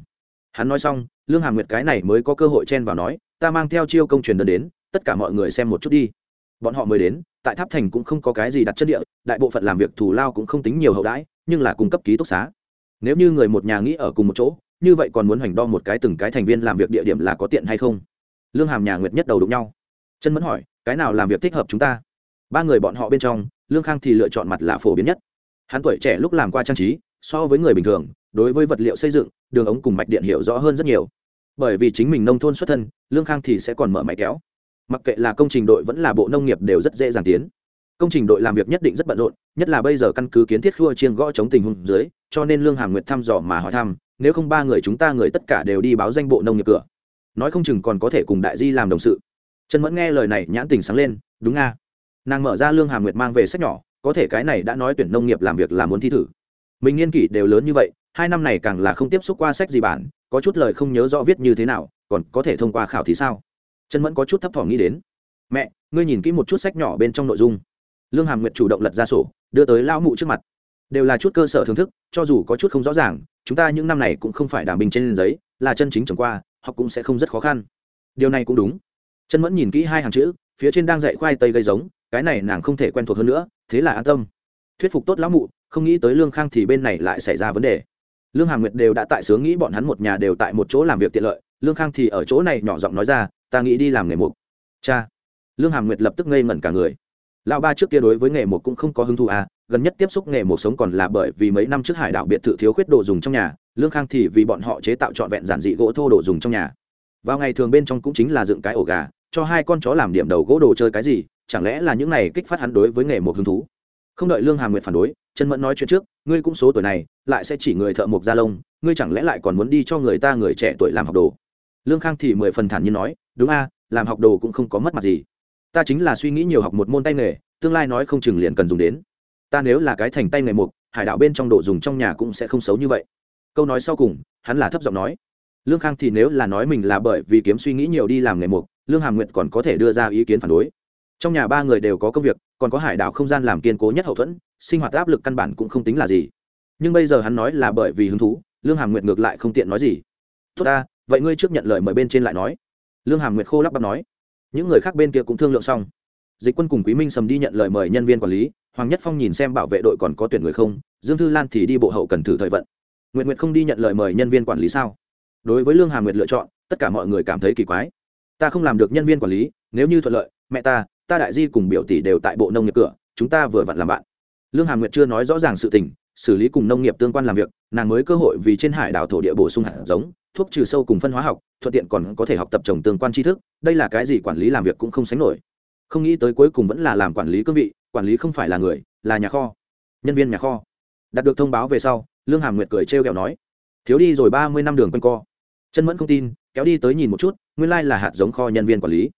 Hắn nói xong, lương hàm nguyệt cái này mới có cơ hội chen vào nói, ta mang theo chiêu công truyền đơn đến, tất cả mọi người xem một chút đi. Bọn họ mới đến, tại tháp thành cũng không có cái gì đặt chất địa, đại bộ phận làm việc thù lao cũng không tính nhiều hậu đãi, nhưng là cung cấp ký túc xá. Nếu như người một nhà nghĩ ở cùng một chỗ như vậy còn muốn hoành đo một cái từng cái thành viên làm việc địa điểm là có tiện hay không? Lương hàm nhà nguyệt nhất đầu đụng nhau. Chân mẫn hỏi, cái nào làm việc thích hợp chúng ta? Ba người bọn họ bên trong, lương khang thì lựa chọn mặt là phổ biến nhất. Hắn tuổi trẻ lúc làm qua trang trí, so với người bình thường, đối với vật liệu xây dựng, đường ống cùng mạch điện hiểu rõ hơn rất nhiều. Bởi vì chính mình nông thôn xuất thân, lương khang thì sẽ còn mở máy kéo. Mặc kệ là công trình đội vẫn là bộ nông nghiệp đều rất dễ dàng tiến. Công trình đội làm việc nhất định rất bận rộn, nhất là bây giờ căn cứ kiến thiết khua chiên gõ chống tình huống dưới, cho nên lương hàm nguyệt thăm dò mà hỏi thăm nếu không ba người chúng ta người tất cả đều đi báo danh bộ nông nghiệp cửa. Nói không chừng còn có thể cùng đại di làm đồng sự. Trần mẫn nghe lời này nhãn tình sáng lên, đúng nga. Nàng mở ra lương hàm nguyệt mang về sách nhỏ, có thể cái này đã nói tuyển nông nghiệp làm việc là muốn thi thử. Mình nghiên kỷ đều lớn như vậy, hai năm này càng là không tiếp xúc qua sách gì bản, có chút lời không nhớ rõ viết như thế nào, còn có thể thông qua khảo thì sao? Trần mẫn có chút thấp thỏm nghĩ đến. Mẹ, ngươi nhìn kỹ một chút sách nhỏ bên trong nội dung. Lương hàm nguyệt chủ động lật ra sổ, đưa tới lão mụ trước mặt. Đều là chút cơ sở thưởng thức, cho dù có chút không rõ ràng chúng ta những năm này cũng không phải đảm bình trên giấy, là chân chính trồng qua, học cũng sẽ không rất khó khăn. Điều này cũng đúng. Chân mẫn nhìn kỹ hai hàng chữ, phía trên đang dạy khoai tây gây giống, cái này nàng không thể quen thuộc hơn nữa, thế là an tâm. Thuyết phục tốt lão mụ, không nghĩ tới lương khang thì bên này lại xảy ra vấn đề. Lương hàm nguyệt đều đã tại sướng nghĩ bọn hắn một nhà đều tại một chỗ làm việc tiện lợi, lương khang thì ở chỗ này nhỏ giọng nói ra, ta nghĩ đi làm nghề mục. Cha. Lương hàm nguyệt lập tức ngây ngẩn cả người lão ba trước kia đối với nghề một cũng không có hứng thú à gần nhất tiếp xúc nghề một sống còn là bởi vì mấy năm trước hải đảo biệt thự thiếu khuyết đồ dùng trong nhà, lương khang thì vì bọn họ chế tạo trọn vẹn giản dị gỗ thô đồ dùng trong nhà. Vào ngày thường bên trong cũng chính là dựng cái ổ gà, cho hai con chó làm điểm đầu gỗ đồ chơi cái gì, chẳng lẽ là những này kích phát hắn đối với nghề một hứng thú? Không đợi lương hà nguyệt phản đối chân mẫn nói chuyện trước, ngươi cũng số tuổi này, lại sẽ chỉ người thợ mộc gia lông, ngươi chẳng lẽ lại còn muốn đi cho người ta người trẻ tuổi làm học đồ? Lương khang thì mười phần thản nhiên nói, đúng a, làm học đồ cũng không có mất mặt gì ta chính là suy nghĩ nhiều học một môn tay nghề, tương lai nói không chừng liền cần dùng đến. Ta nếu là cái thành tay nghề mục, hải đảo bên trong đồ dùng trong nhà cũng sẽ không xấu như vậy. Câu nói sau cùng, hắn là thấp giọng nói. Lương khang thì nếu là nói mình là bởi vì kiếm suy nghĩ nhiều đi làm nghề mục, lương hàm nguyện còn có thể đưa ra ý kiến phản đối. Trong nhà ba người đều có công việc, còn có hải đảo không gian làm kiên cố nhất hậu thuẫn, sinh hoạt áp lực căn bản cũng không tính là gì. Nhưng bây giờ hắn nói là bởi vì hứng thú, lương hàm nguyệt ngược lại không tiện nói gì. Tốt ta, vậy ngươi trước nhận lời mời bên trên lại nói. Lương hàm nguyệt khô lắp bắp nói những người khác bên kia cũng thương lượng xong. Dịch quân cùng quý minh sầm đi nhận lời mời nhân viên quản lý, hoàng nhất phong nhìn xem bảo vệ đội còn có tuyển người không, dương thư lan thì đi bộ hậu cần thử thời vận. Nguyện nguyệt không đi nhận lời mời nhân viên quản lý sao? Đối với lương hà nguyệt lựa chọn, tất cả mọi người cảm thấy kỳ quái. Ta không làm được nhân viên quản lý, nếu như thuận lợi, mẹ ta ta đại di cùng biểu tỷ đều tại bộ nông nghiệp cửa, chúng ta vừa vặn làm bạn. Lương hà nguyệt chưa nói rõ ràng sự tình, xử lý cùng nông nghiệp tương quan làm việc, nàng mới cơ hội vì trên hải đảo thổ địa bổ sung hạt giống thuốc trừ sâu cùng phân hóa học, thuận tiện còn có thể học tập trồng tương quan tri thức, đây là cái gì quản lý làm việc cũng không sánh nổi. Không nghĩ tới cuối cùng vẫn là làm quản lý cương vị, quản lý không phải là người, là nhà kho, nhân viên nhà kho. Đạt được thông báo về sau, lương hàm nguyệt cười trêu kẹo nói, thiếu đi rồi ba mươi năm đường quanh co. Chân mẫn không tin, kéo đi tới nhìn một chút, nguyên lai là hạt giống kho nhân viên quản lý.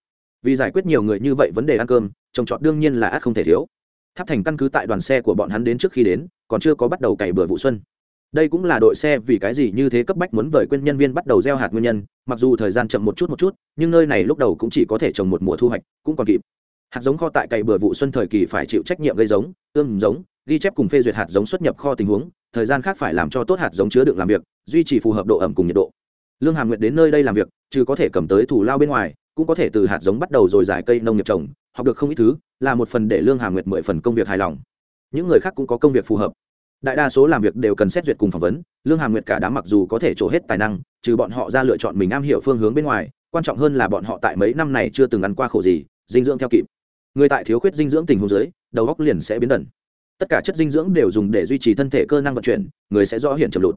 Vì giải quyết nhiều người như vậy vấn đề ăn cơm, trồng trọt đương nhiên là át không thể thiếu. Tháp thành căn cứ tại đoàn xe của bọn hắn đến trước khi đến, còn chưa có bắt đầu cày bừa vụ xuân đây cũng là đội xe vì cái gì như thế cấp bách muốn vời quên nhân viên bắt đầu gieo hạt nguyên nhân, mặc dù thời gian chậm một chút một chút, nhưng nơi này lúc đầu cũng chỉ có thể trồng một mùa thu hoạch, cũng còn kịp. Hạt giống kho tại cày bừa vụ xuân thời kỳ phải chịu trách nhiệm gây giống, ươm giống, ghi chép cùng phê duyệt hạt giống xuất nhập kho tình huống, thời gian khác phải làm cho tốt hạt giống chứa được làm việc, duy trì phù hợp độ ẩm cùng nhiệt độ. Lương hàm nguyệt đến nơi đây làm việc, chứ có thể cầm tới thủ lao bên ngoài, cũng có thể từ hạt giống bắt đầu rồi giải cây nông nghiệp trồng, học được không ít thứ, là một phần để lương hàm nguyệt mười phần công việc hài lòng. Những người khác cũng có công việc phù hợp đại đa số làm việc đều cần xét duyệt cùng phỏng vấn, lương hàm nguyệt cả đám mặc dù có thể trổ hết tài năng, trừ bọn họ ra lựa chọn mình am hiểu phương hướng bên ngoài, quan trọng hơn là bọn họ tại mấy năm này chưa từng ăn qua khổ gì, dinh dưỡng theo kịp. Người tại thiếu khuyết dinh dưỡng tình huống dưới, đầu góc liền sẽ biến đẩn tất cả chất dinh dưỡng đều dùng để duy trì thân thể cơ năng vận chuyển, người sẽ rõ hiện chậm lụt.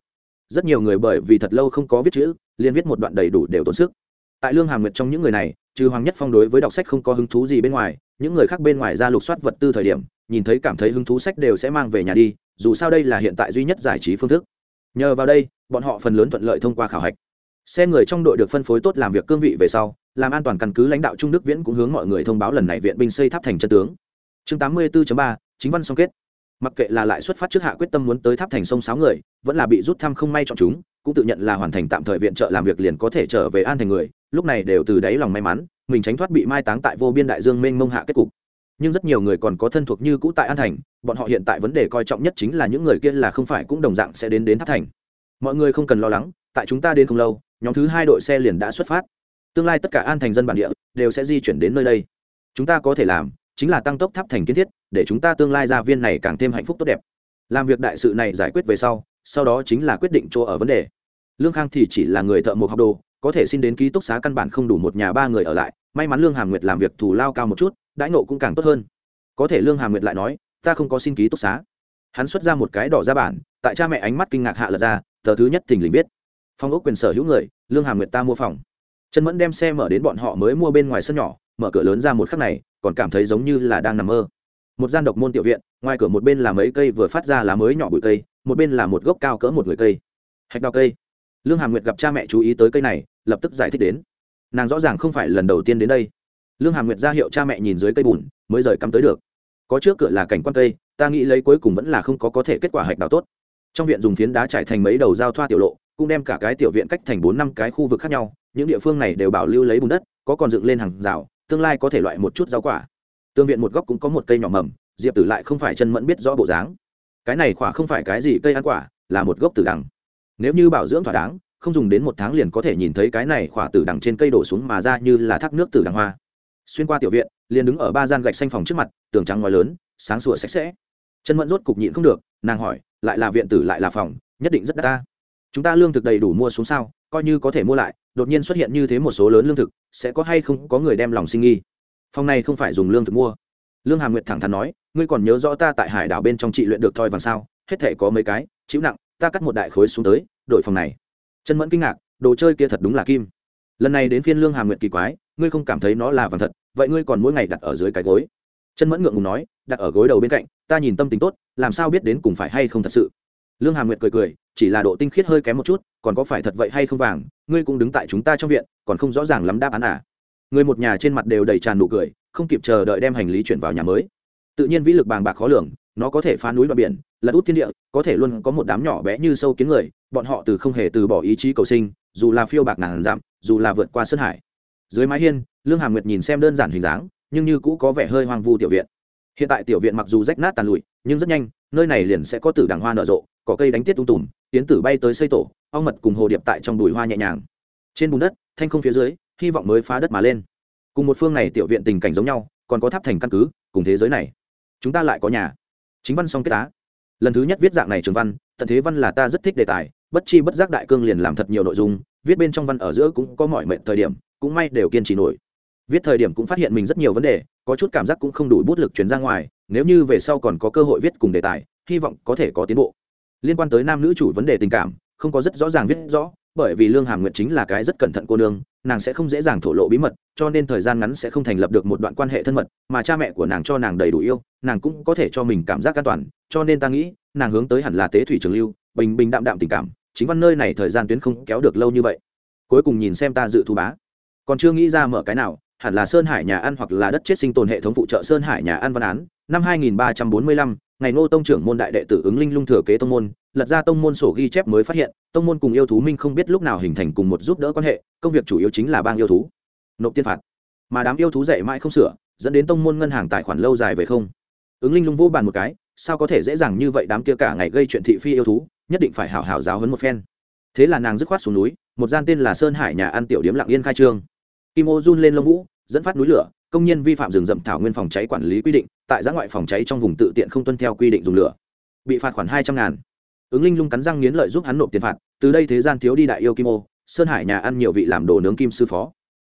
Rất nhiều người bởi vì thật lâu không có viết chữ liên viết một đoạn đầy đủ đều tốn sức. Tại lương hàm nguyệt trong những người này, trừ hoàng nhất phong đối với đọc sách không có hứng thú gì bên ngoài, những người khác bên ngoài ra lục soát vật tư thời điểm, nhìn thấy cảm thấy hứng thú sách đều sẽ mang về nhà đi dù sao đây là hiện tại duy nhất giải trí phương thức. Nhờ vào đây, bọn họ phần lớn thuận lợi thông qua khảo hạch. Xe người trong đội được phân phối tốt làm việc cương vị về sau, làm an toàn căn cứ lãnh đạo trung đức viễn cũng hướng mọi người thông báo lần này viện binh xây tháp thành chân tướng. Chương tám mươi 84 ba, chính văn song kết. Mặc kệ là lại xuất phát trước hạ quyết tâm muốn tới tháp thành sông sáu người, vẫn là bị rút thăm không may chọn chúng, cũng tự nhận là hoàn thành tạm thời viện trợ làm việc liền có thể trở về an thành người, lúc này đều từ đáy lòng may mắn, mình tránh thoát bị mai táng tại vô biên đại dương mênh mông hạ kết cục nhưng rất nhiều người còn có thân thuộc như cũ tại an thành, bọn họ hiện tại vấn đề coi trọng nhất chính là những người kia là không phải cũng đồng dạng sẽ đến đến tháp thành. Mọi người không cần lo lắng, tại chúng ta đến không lâu, nhóm thứ hai đội xe liền đã xuất phát. Tương lai tất cả an thành dân bản địa đều sẽ di chuyển đến nơi đây. Chúng ta có thể làm chính là tăng tốc tháp thành kiến thiết, để chúng ta tương lai gia viên này càng thêm hạnh phúc tốt đẹp. Làm việc đại sự này giải quyết về sau sau đó chính là quyết định chỗ ở vấn đề. Lương khang thì chỉ là người thợ một học đồ, có thể xin đến ký túc xá căn bản không đủ một nhà ba người ở lại. May mắn lương hàm nguyệt làm việc thù lao cao một chút đãi nộ cũng càng tốt hơn. Có thể lương hàm nguyệt lại nói, ta không có xin ký túc xá. Hắn xuất ra một cái đỏ ra bản, tại cha mẹ ánh mắt kinh ngạc hạ lật ra, tờ thứ nhất thình lình viết, phong ốc quyền sở hữu người, lương hàm nguyệt ta mua phòng. Trần mẫn đem xe mở đến bọn họ mới mua bên ngoài sân nhỏ, mở cửa lớn ra một khắc này, còn cảm thấy giống như là đang nằm mơ. Một gian độc môn tiểu viện, ngoài cửa một bên là mấy cây vừa phát ra lá mới nhỏ bụi cây, một bên là một gốc cao cỡ một người cây. Hạch đào cây. Lương hàm nguyệt gặp cha mẹ chú ý tới cây này, lập tức giải thích đến. Nàng rõ ràng không phải lần đầu tiên đến đây lương hàm nguyệt ra hiệu cha mẹ nhìn dưới cây bùn, mới rời cắm tới được. Có trước cửa là cảnh quan cây, ta nghĩ lấy cuối cùng vẫn là không có có thể kết quả hạch đào tốt. Trong viện dùng phiến đá trải thành mấy đầu giao thoa tiểu lộ, cũng đem cả cái tiểu viện cách thành bốn năm cái khu vực khác nhau, những địa phương này đều bảo lưu lấy bùn đất, có còn dựng lên hàng rào, tương lai có thể loại một chút rau quả. Tương viện một góc cũng có một cây nhỏ mầm, diệp tử lại không phải chân mẫn biết rõ bộ dáng. Cái này quả không phải cái gì cây ăn quả, là một gốc tử đằng. Nếu như bảo dưỡng thỏa đáng, không dùng đến một tháng liền có thể nhìn thấy cái này quả tử đằng trên cây đổ xuống mà ra như là thác nước tử đằng hoa xuyên qua tiểu viện, liền đứng ở ba gian gạch xanh phòng trước mặt, tường trắng ngói lớn, sáng sủa sạch sẽ. Chân mẫn rốt cục nhịn không được, nàng hỏi, lại là viện tử, lại là phòng, nhất định rất đắt ta. Chúng ta lương thực đầy đủ mua xuống sao, coi như có thể mua lại, đột nhiên xuất hiện như thế một số lớn lương thực, sẽ có hay không có người đem lòng sinh nghi. Phòng này không phải dùng lương thực mua. Lương hà nguyệt thẳng thắn nói, ngươi còn nhớ rõ ta tại hải đảo bên trong trị luyện được thoi vàng sao, hết thể có mấy cái, chịu nặng, ta cắt một đại khối xuống tới đội phòng này. Chân mẫn kinh ngạc, đồ chơi kia thật đúng là kim lần này đến phiên lương hàm nguyện kỳ quái, ngươi không cảm thấy nó là vàng thật, vậy ngươi còn mỗi ngày đặt ở dưới cái gối. Chân mẫn ngượng ngùng nói, đặt ở gối đầu bên cạnh, ta nhìn tâm tính tốt, làm sao biết đến cùng phải hay không thật sự. Lương hàm nguyệt cười cười, chỉ là độ tinh khiết hơi kém một chút, còn có phải thật vậy hay không vàng, ngươi cũng đứng tại chúng ta trong viện, còn không rõ ràng lắm đáp án à. Người một nhà trên mặt đều đầy tràn nụ cười, không kịp chờ đợi đem hành lý chuyển vào nhà mới. Tự nhiên vĩ lực bàng bạc khó lường, nó có thể phá núi và biển, lật út thiên địa, có thể luôn có một đám nhỏ bé như sâu kiến người, bọn họ từ không hề từ bỏ ý chí cầu sinh, dù là phiêu bạc ngàn dặm dù là vượt qua sơn hải. Dưới mái hiên, lương hàm nguyệt nhìn xem đơn giản hình dáng, nhưng như cũ có vẻ hơi hoang vu tiểu viện. Hiện tại tiểu viện mặc dù rách nát tàn lụi, nhưng rất nhanh, nơi này liền sẽ có tử đằng hoa nở rộ có cây đánh tiết tung tùm tiến tử bay tới xây tổ, ong mật cùng hồ điệp tại trong đùi hoa nhẹ nhàng. Trên bùn đất, thanh không phía dưới, hy vọng mới phá đất mà lên. Cùng một phương này tiểu viện tình cảnh giống nhau, còn có tháp thành căn cứ, cùng thế giới này. Chúng ta lại có nhà. Chính văn song kết tá. Lần thứ nhất viết dạng này trường văn, tận thế văn là ta rất thích đề tài bất chi bất giác đại cương liền làm thật nhiều nội dung, viết bên trong văn ở giữa cũng có mọi mệnh thời điểm, cũng may đều kiên trì nổi. Viết thời điểm cũng phát hiện mình rất nhiều vấn đề, có chút cảm giác cũng không đủ bút lực chuyển ra ngoài, nếu như về sau còn có cơ hội viết cùng đề tài, hy vọng có thể có tiến bộ. Liên quan tới nam nữ chủ vấn đề tình cảm, không có rất rõ ràng viết rõ, bởi vì lương hàm nguyệt chính là cái rất cẩn thận cô nương, nàng sẽ không dễ dàng thổ lộ bí mật, cho nên thời gian ngắn sẽ không thành lập được một đoạn quan hệ thân mật, mà cha mẹ của nàng cho nàng đầy đủ yêu, nàng cũng có thể cho mình cảm giác an toàn, cho nên ta nghĩ, nàng hướng tới hẳn là tế thủy trường lưu, bình bình đạm đạm tình cảm chính văn nơi này thời gian tuyến không kéo được lâu như vậy. Cuối cùng nhìn xem ta dự thu bá. Còn chưa nghĩ ra mở cái nào hẳn là sơn hải nhà ăn hoặc là đất chết sinh tồn hệ thống phụ trợ sơn hải nhà ăn văn án. Năm 2345, ngày ngô tông trưởng môn đại đệ tử ứng linh lung thừa kế tông môn lật ra tông môn sổ ghi chép mới phát hiện tông môn cùng yêu thú minh không biết lúc nào hình thành cùng một giúp đỡ quan hệ công việc chủ yếu chính là bang yêu thú. Nộp tiên phạt. Mà đám yêu thú dạy mãi không sửa dẫn đến tông môn ngân hàng tài khoản lâu dài về không. Ứng linh lung vô bàn một cái sao có thể dễ dàng như vậy đám kia cả ngày gây chuyện thị phi yêu thú, nhất định phải hảo hảo giáo hấn một phen. Thế là nàng dứt khoát xuống núi, một gian tên là sơn hải nhà ăn tiểu điếm lặng yên khai trương. Kim ô run lên lông vũ, dẫn phát núi lửa, công nhân vi phạm rừng rậm thảo nguyên phòng cháy quản lý quy định, tại giã ngoại phòng cháy trong vùng tự tiện không tuân theo quy định dùng lửa. Bị phạt khoản hai trăm ngàn. Ứng linh lung cắn răng nghiến lợi giúp hắn nộp tiền phạt, từ đây thế gian thiếu đi đại yêu kim ô, sơn hải nhà ăn nhiều vị làm đồ nướng kim sư phó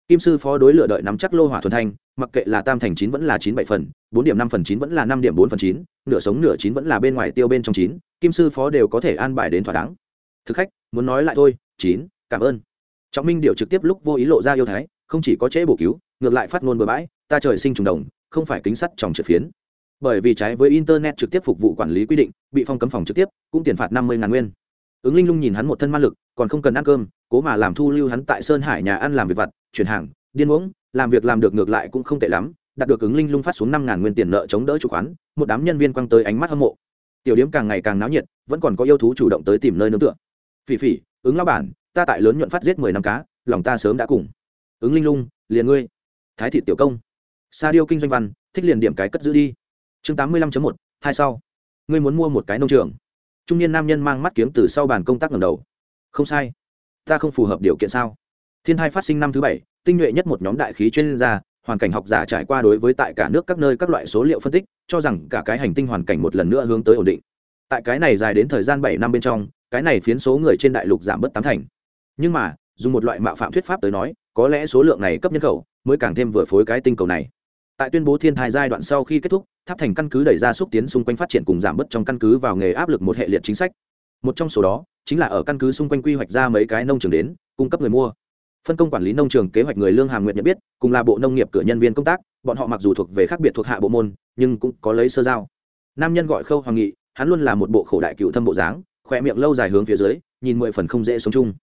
kim sư phó đối lựa đợi nắm chắc lô hỏa thuần thanh, mặc kệ là tam thành chín vẫn là chín bảy phần, bốn điểm năm phần chín vẫn là năm điểm bốn phần chín, nửa sống nửa chín vẫn là bên ngoài tiêu bên trong chín, kim sư phó đều có thể an bài đến thỏa đáng. Thực khách, muốn nói lại thôi, chín, cảm ơn. Trọng minh điều trực tiếp lúc vô ý lộ ra yêu thái, không chỉ có trễ bổ cứu, ngược lại phát ngôn bừa bãi, ta trời sinh trùng đồng, không phải kính sắt tròng trượt phiến. Bởi vì trái với internet trực tiếp phục vụ quản lý quy định, bị phong cấm phòng trực tiếp, cũng tiền phạt năm mươi ngàn nguyên. Ứng linh lung nhìn hắn một thân ma lực, còn không cần ăn cơm, cố mà làm thu lưu hắn tại sơn hải nhà ăn làm việc vặt chuyển hàng, điên uống, làm việc làm được ngược lại cũng không tệ lắm, đạt được ứng linh lung phát xuống năm ngàn nguyên tiền nợ chống đỡ chủ khoán, một đám nhân viên quăng tới ánh mắt hâm mộ. Tiểu điếm càng ngày càng náo nhiệt, vẫn còn có yêu thú chủ động tới tìm nơi nương tựa. Phỉ phỉ, ứng lao bản, ta tại lớn nhuận phát giết mười năm cá, lòng ta sớm đã cùng. Ứng linh lung, liền ngươi. Thái thị tiểu công. Sa điêu kinh doanh văn, thích liền điểm cái cất giữ đi. Chương tám mươi lăm một, hai sau. Ngươi muốn mua một cái nông trường. Trung niên nam nhân mang mắt kiếng từ sau bàn công tác ngầm đầu. Không sai. Ta không phù hợp điều kiện sao? Thiên thai phát sinh năm thứ bảy, tinh nhuệ nhất một nhóm đại khí chuyên gia, hoàn cảnh học giả trải qua đối với tại cả nước các nơi các loại số liệu phân tích, cho rằng cả cái hành tinh hoàn cảnh một lần nữa hướng tới ổn định. Tại cái này dài đến thời gian bảy năm bên trong, cái này phiến số người trên đại lục giảm bớt tám thành. Nhưng mà, dùng một loại mạo phạm thuyết pháp tới nói, có lẽ số lượng này cấp nhân khẩu mới càng thêm vừa phối cái tinh cầu này. Tại tuyên bố thiên thai giai đoạn sau khi kết thúc, tháp thành căn cứ đẩy ra xúc tiến xung quanh phát triển cùng giảm bớt trong căn cứ vào nghề áp lực một hệ liệt chính sách. Một trong số đó, chính là ở căn cứ xung quanh quy hoạch ra mấy cái nông trường đến, cung cấp người mua phân công quản lý nông trường kế hoạch người lương hàm nguyện nhận biết, cùng là bộ nông nghiệp cửa nhân viên công tác, bọn họ mặc dù thuộc về khác biệt thuộc hạ bộ môn, nhưng cũng có lấy sơ giao. Nam nhân gọi khâu hoàng nghị, hắn luôn là một bộ khổ đại cựu thâm bộ dáng, khỏe miệng lâu dài hướng phía dưới, nhìn mười phần không dễ sống chung.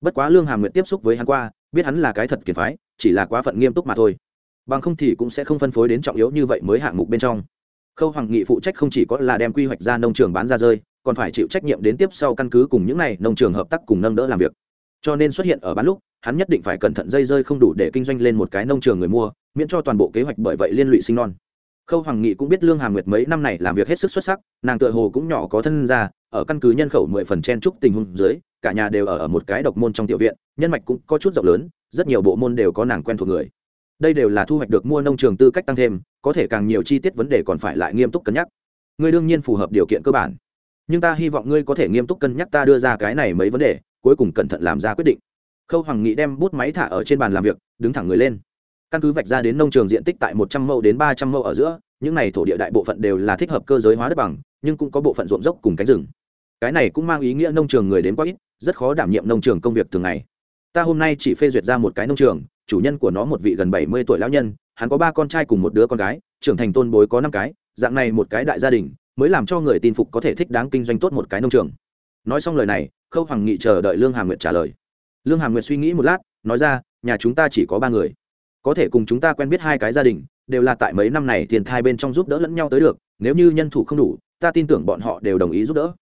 Bất quá lương hàm nguyện tiếp xúc với hắn qua, biết hắn là cái thật kiệt phái, chỉ là quá phận nghiêm túc mà thôi. Bằng không thì cũng sẽ không phân phối đến trọng yếu như vậy mới hạng mục bên trong. Khâu hoàng nghị phụ trách không chỉ có là đem quy hoạch ra nông trường bán ra rơi, còn phải chịu trách nhiệm đến tiếp sau căn cứ cùng những n à y nông trường hợp tác cùng nâng đỡ làm việc. Cho nên xuất hiện ở bán lúc hắn nhất định phải cẩn thận dây rơi không đủ để kinh doanh lên một cái nông trường người mua miễn cho toàn bộ kế hoạch bởi vậy liên lụy sinh non. Khâu hoàng nghị cũng biết lương hà nguyệt mấy năm này làm việc hết sức xuất sắc nàng tựa hồ cũng nhỏ có thân ra ở căn cứ nhân khẩu mười phần chen trúc tình huống dưới cả nhà đều ở, ở một cái độc môn trong tiểu viện nhân mạch cũng có chút rộng lớn rất nhiều bộ môn đều có nàng quen thuộc người. Đây đều là thu hoạch được mua nông trường tư cách tăng thêm có thể càng nhiều chi tiết vấn đề còn phải lại nghiêm túc cân nhắc. Ngươi đương nhiên phù hợp điều kiện cơ bản. Nhưng ta hy vọng ngươi có thể nghiêm túc cân nhắc ta đưa ra cái này mấy vấn đề cuối cùng cẩn thận làm ra quyết định khâu hoàng nghị đem bút máy thả ở trên bàn làm việc, đứng thẳng người lên. Căn cứ vạch ra đến nông trường diện tích tại một trăm mẫu đến ba trăm mẫu ở giữa, những này thổ địa đại bộ phận đều là thích hợp cơ giới hóa đất bằng, nhưng cũng có bộ phận ruộng dốc cùng cánh rừng. Cái này cũng mang ý nghĩa nông trường người đến quá ít, rất khó đảm nhiệm nông trường công việc thường ngày. Ta hôm nay chỉ phê duyệt ra một cái nông trường, chủ nhân của nó một vị gần bảy mươi tuổi lão nhân, hắn có ba con trai cùng một đứa con gái, trưởng thành tôn bối có năm cái, dạng này một cái đại gia đình, mới làm cho người tin phục có thể thích đáng kinh doanh tốt một cái nông trường. Nói xong lời này, khâu hoàng nghị chờ đợi lương Hà nguyệt trả lời lương hàm nguyệt suy nghĩ một lát, nói ra, nhà chúng ta chỉ có ba người. Có thể cùng chúng ta quen biết hai cái gia đình, đều là tại mấy năm này tiền thai bên trong giúp đỡ lẫn nhau tới được, nếu như nhân thủ không đủ, ta tin tưởng bọn họ đều đồng ý giúp đỡ.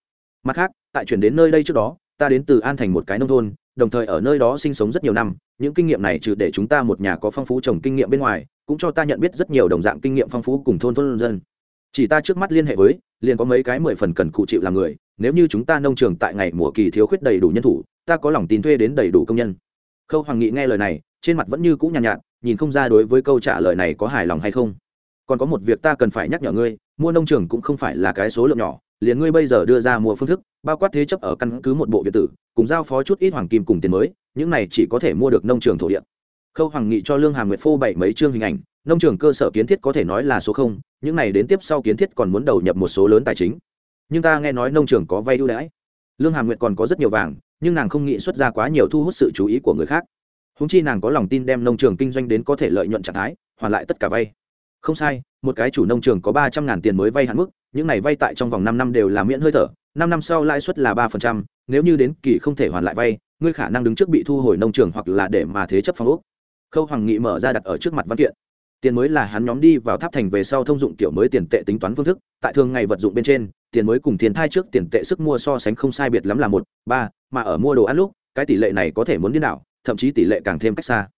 Mặt khác, tại chuyển đến nơi đây trước đó, ta đến từ an thành một cái nông thôn, đồng thời ở nơi đó sinh sống rất nhiều năm, những kinh nghiệm này trừ để chúng ta một nhà có phong phú trồng kinh nghiệm bên ngoài, cũng cho ta nhận biết rất nhiều đồng dạng kinh nghiệm phong phú cùng thôn thôn dân chỉ ta trước mắt liên hệ với liền có mấy cái mười phần cần cụ chịu làm người nếu như chúng ta nông trường tại ngày mùa kỳ thiếu khuyết đầy đủ nhân thủ ta có lòng tin thuê đến đầy đủ công nhân. Khâu hoàng nghị nghe lời này trên mặt vẫn như cũ nhàn nhạt, nhạt nhìn không ra đối với câu trả lời này có hài lòng hay không. Còn có một việc ta cần phải nhắc nhở ngươi mua nông trường cũng không phải là cái số lượng nhỏ liền ngươi bây giờ đưa ra mua phương thức bao quát thế chấp ở căn cứ một bộ việt tử cùng giao phó chút ít hoàng kim cùng tiền mới những này chỉ có thể mua được nông trường thổ địa. Khâu hoàng nghị cho lương hà nguyệt phô bảy mấy chương hình ảnh nông trường cơ sở kiến thiết có thể nói là số không những này đến tiếp sau kiến thiết còn muốn đầu nhập một số lớn tài chính. Nhưng ta nghe nói nông trường có vay ưu đãi. Lương hàm nguyệt còn có rất nhiều vàng, nhưng nàng không nghĩ xuất ra quá nhiều thu hút sự chú ý của người khác. Húng chi nàng có lòng tin đem nông trường kinh doanh đến có thể lợi nhuận trạng thái, hoàn lại tất cả vay. Không sai, một cái chủ nông trường có ba trăm ngàn tiền mới vay hạn mức, những này vay tại trong vòng năm năm đều là miễn hơi thở, năm năm sau lãi suất là ba phần trăm, nếu như đến kỳ không thể hoàn lại vay, ngươi khả năng đứng trước bị thu hồi nông trường hoặc là để mà thế chấp phong úc khâu hoàng nghị mở ra đặt ở trước mặt văn kiện tiền mới là hắn nhóm đi vào tháp thành về sau thông dụng kiểu mới tiền tệ tính toán phương thức, tại thường ngày vật dụng bên trên, tiền mới cùng tiền thai trước tiền tệ sức mua so sánh không sai biệt lắm là một, ba, mà ở mua đồ ăn lúc, cái tỷ lệ này có thể muốn đi nào thậm chí tỷ lệ càng thêm cách xa.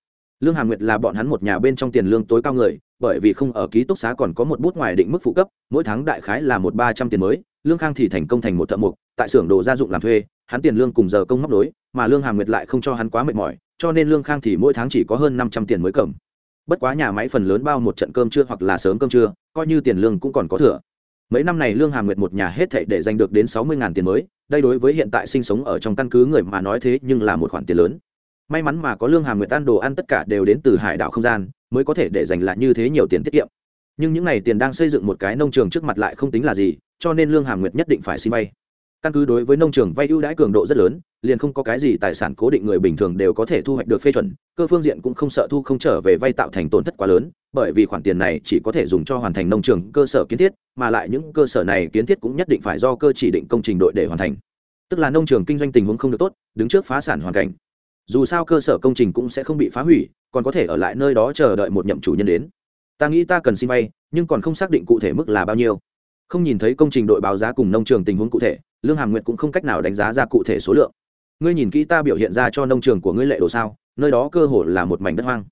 Lương hàm nguyệt là bọn hắn một nhà bên trong tiền lương tối cao người, bởi vì không ở ký túc xá còn có một bút ngoài định mức phụ cấp, mỗi tháng đại khái là một ba trăm tiền mới, lương khang thì thành công thành một thợ mộc, tại xưởng đồ gia dụng làm thuê, hắn tiền lương cùng giờ công móc đối mà lương hàm nguyệt lại không cho hắn quá mệt mỏi, cho nên lương khang thì mỗi tháng chỉ có hơn năm trăm tiền mới cầm bất quá nhà máy phần lớn bao một trận cơm trưa hoặc là sớm cơm trưa, coi như tiền lương cũng còn có thừa. Mấy năm này lương hàm nguyệt một nhà hết thệ để giành được đến sáu mươi tiền mới, đây đối với hiện tại sinh sống ở trong căn cứ người mà nói thế nhưng là một khoản tiền lớn. May mắn mà có lương hàm nguyệt ăn đồ ăn tất cả đều đến từ hải đảo không gian, mới có thể để dành lại như thế nhiều tiền tiết kiệm. Nhưng những n à y tiền đang xây dựng một cái nông trường trước mặt lại không tính là gì, cho nên lương hàm nguyệt nhất định phải xin vay. Căn cứ đối với nông trường vay ưu đãi cường độ rất lớn liền không có cái gì tài sản cố định người bình thường đều có thể thu hoạch được phê chuẩn, cơ phương diện cũng không sợ thu không trở về vay tạo thành tổn thất quá lớn, bởi vì khoản tiền này chỉ có thể dùng cho hoàn thành nông trường, cơ sở kiến thiết, mà lại những cơ sở này kiến thiết cũng nhất định phải do cơ chỉ định công trình đội để hoàn thành. Tức là nông trường kinh doanh tình huống không được tốt, đứng trước phá sản hoàn cảnh. Dù sao cơ sở công trình cũng sẽ không bị phá hủy, còn có thể ở lại nơi đó chờ đợi một nhậm chủ nhân đến. Ta nghĩ ta cần xin vay, nhưng còn không xác định cụ thể mức là bao nhiêu. Không nhìn thấy công trình đội báo giá cùng nông trường tình huống cụ thể, lương hàm nguyệt cũng không cách nào đánh giá ra cụ thể số lượng ngươi nhìn kỹ ta biểu hiện ra cho nông trường của ngươi lệ đồ sao, nơi đó cơ hồ là một mảnh đất hoang.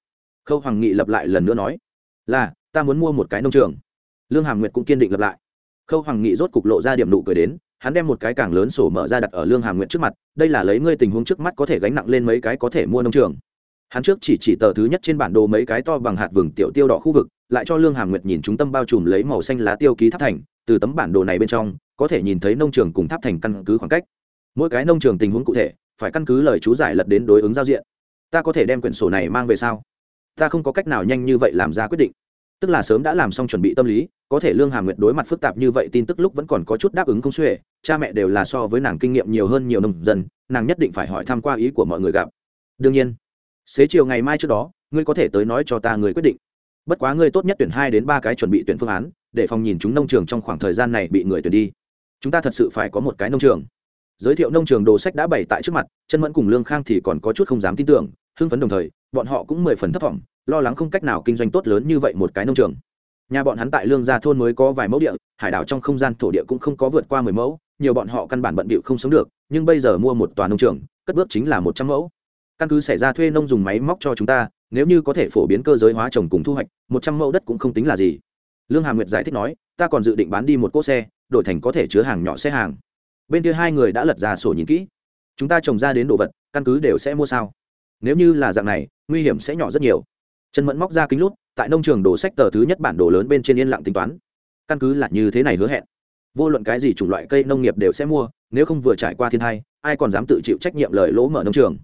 Khâu hoàng nghị lập lại lần nữa nói, là, ta muốn mua một cái nông trường. Lương hàm nguyệt cũng kiên định lập lại. Khâu hoàng nghị rốt cục lộ ra điểm nụ cười đến, hắn đem một cái càng lớn sổ mở ra đặt ở lương hàm nguyệt trước mặt, đây là lấy ngươi tình huống trước mắt có thể gánh nặng lên mấy cái có thể mua nông trường. Hắn trước chỉ chỉ tờ thứ nhất trên bản đồ mấy cái to bằng hạt vừng tiểu tiêu đỏ khu vực, lại cho lương hàm nguyệt nhìn chúng tâm bao trùm lấy màu xanh lá tiêu ký tháp thành, từ tấm bản đồ này bên trong, có thể nhìn thấy nông trường cùng tháp thành căn cứ khoảng cách mỗi cái nông trường tình huống cụ thể, phải căn cứ lời chú giải lật đến đối ứng giao diện. Ta có thể đem quyển sổ này mang về sao? Ta không có cách nào nhanh như vậy làm ra quyết định. Tức là sớm đã làm xong chuẩn bị tâm lý, có thể lương hàm nguyệt đối mặt phức tạp như vậy tin tức lúc vẫn còn có chút đáp ứng không xuể, cha mẹ đều là so với nàng kinh nghiệm nhiều hơn nhiều nông dân, nàng nhất định phải hỏi thăm qua ý của mọi người gặp. Đương nhiên, xế chiều ngày mai trước đó, ngươi có thể tới nói cho ta người quyết định. Bất quá ngươi tốt nhất tuyển hai đến ba cái chuẩn bị tuyển phương án, để phòng nhìn chúng nông trường trong khoảng thời gian này bị người tuyển đi. Chúng ta thật sự phải có một cái nông trường giới thiệu nông trường đồ sách đã bày tại trước mặt chân mẫn cùng lương khang thì còn có chút không dám tin tưởng, hưng phấn đồng thời, bọn họ cũng mười phần thất vọng, lo lắng không cách nào kinh doanh tốt lớn như vậy một cái nông trường. Nhà bọn hắn tại lương gia thôn mới có vài mẫu địa, hải đảo trong không gian thổ địa cũng không có vượt qua mười mẫu, nhiều bọn họ căn bản bận bịu không sống được, nhưng bây giờ mua một tòa nông trường, cất bước chính là một trăm mẫu. Căn cứ xảy ra thuê nông dùng máy móc cho chúng ta, nếu như có thể phổ biến cơ giới hóa trồng cùng thu hoạch, một trăm mẫu đất cũng không tính là gì. Lương hà nguyệt giải thích nói, ta còn dự định bán đi một cỗ xe, đổi thành có thể chứa hàng nhỏ xe hàng bên kia hai người đã lật ra sổ nhìn kỹ. Chúng ta trồng ra đến đồ vật, căn cứ đều sẽ mua sao? Nếu như là dạng này, nguy hiểm sẽ nhỏ rất nhiều. Trần mẫn móc ra kính lút, tại nông trường đổ sách tờ thứ nhất bản đồ lớn bên trên yên lặng tính toán. Căn cứ là như thế này hứa hẹn. Vô luận cái gì chủng loại cây nông nghiệp đều sẽ mua, nếu không vừa trải qua thiên thai ai còn dám tự chịu trách nhiệm lời lỗ mở nông trường?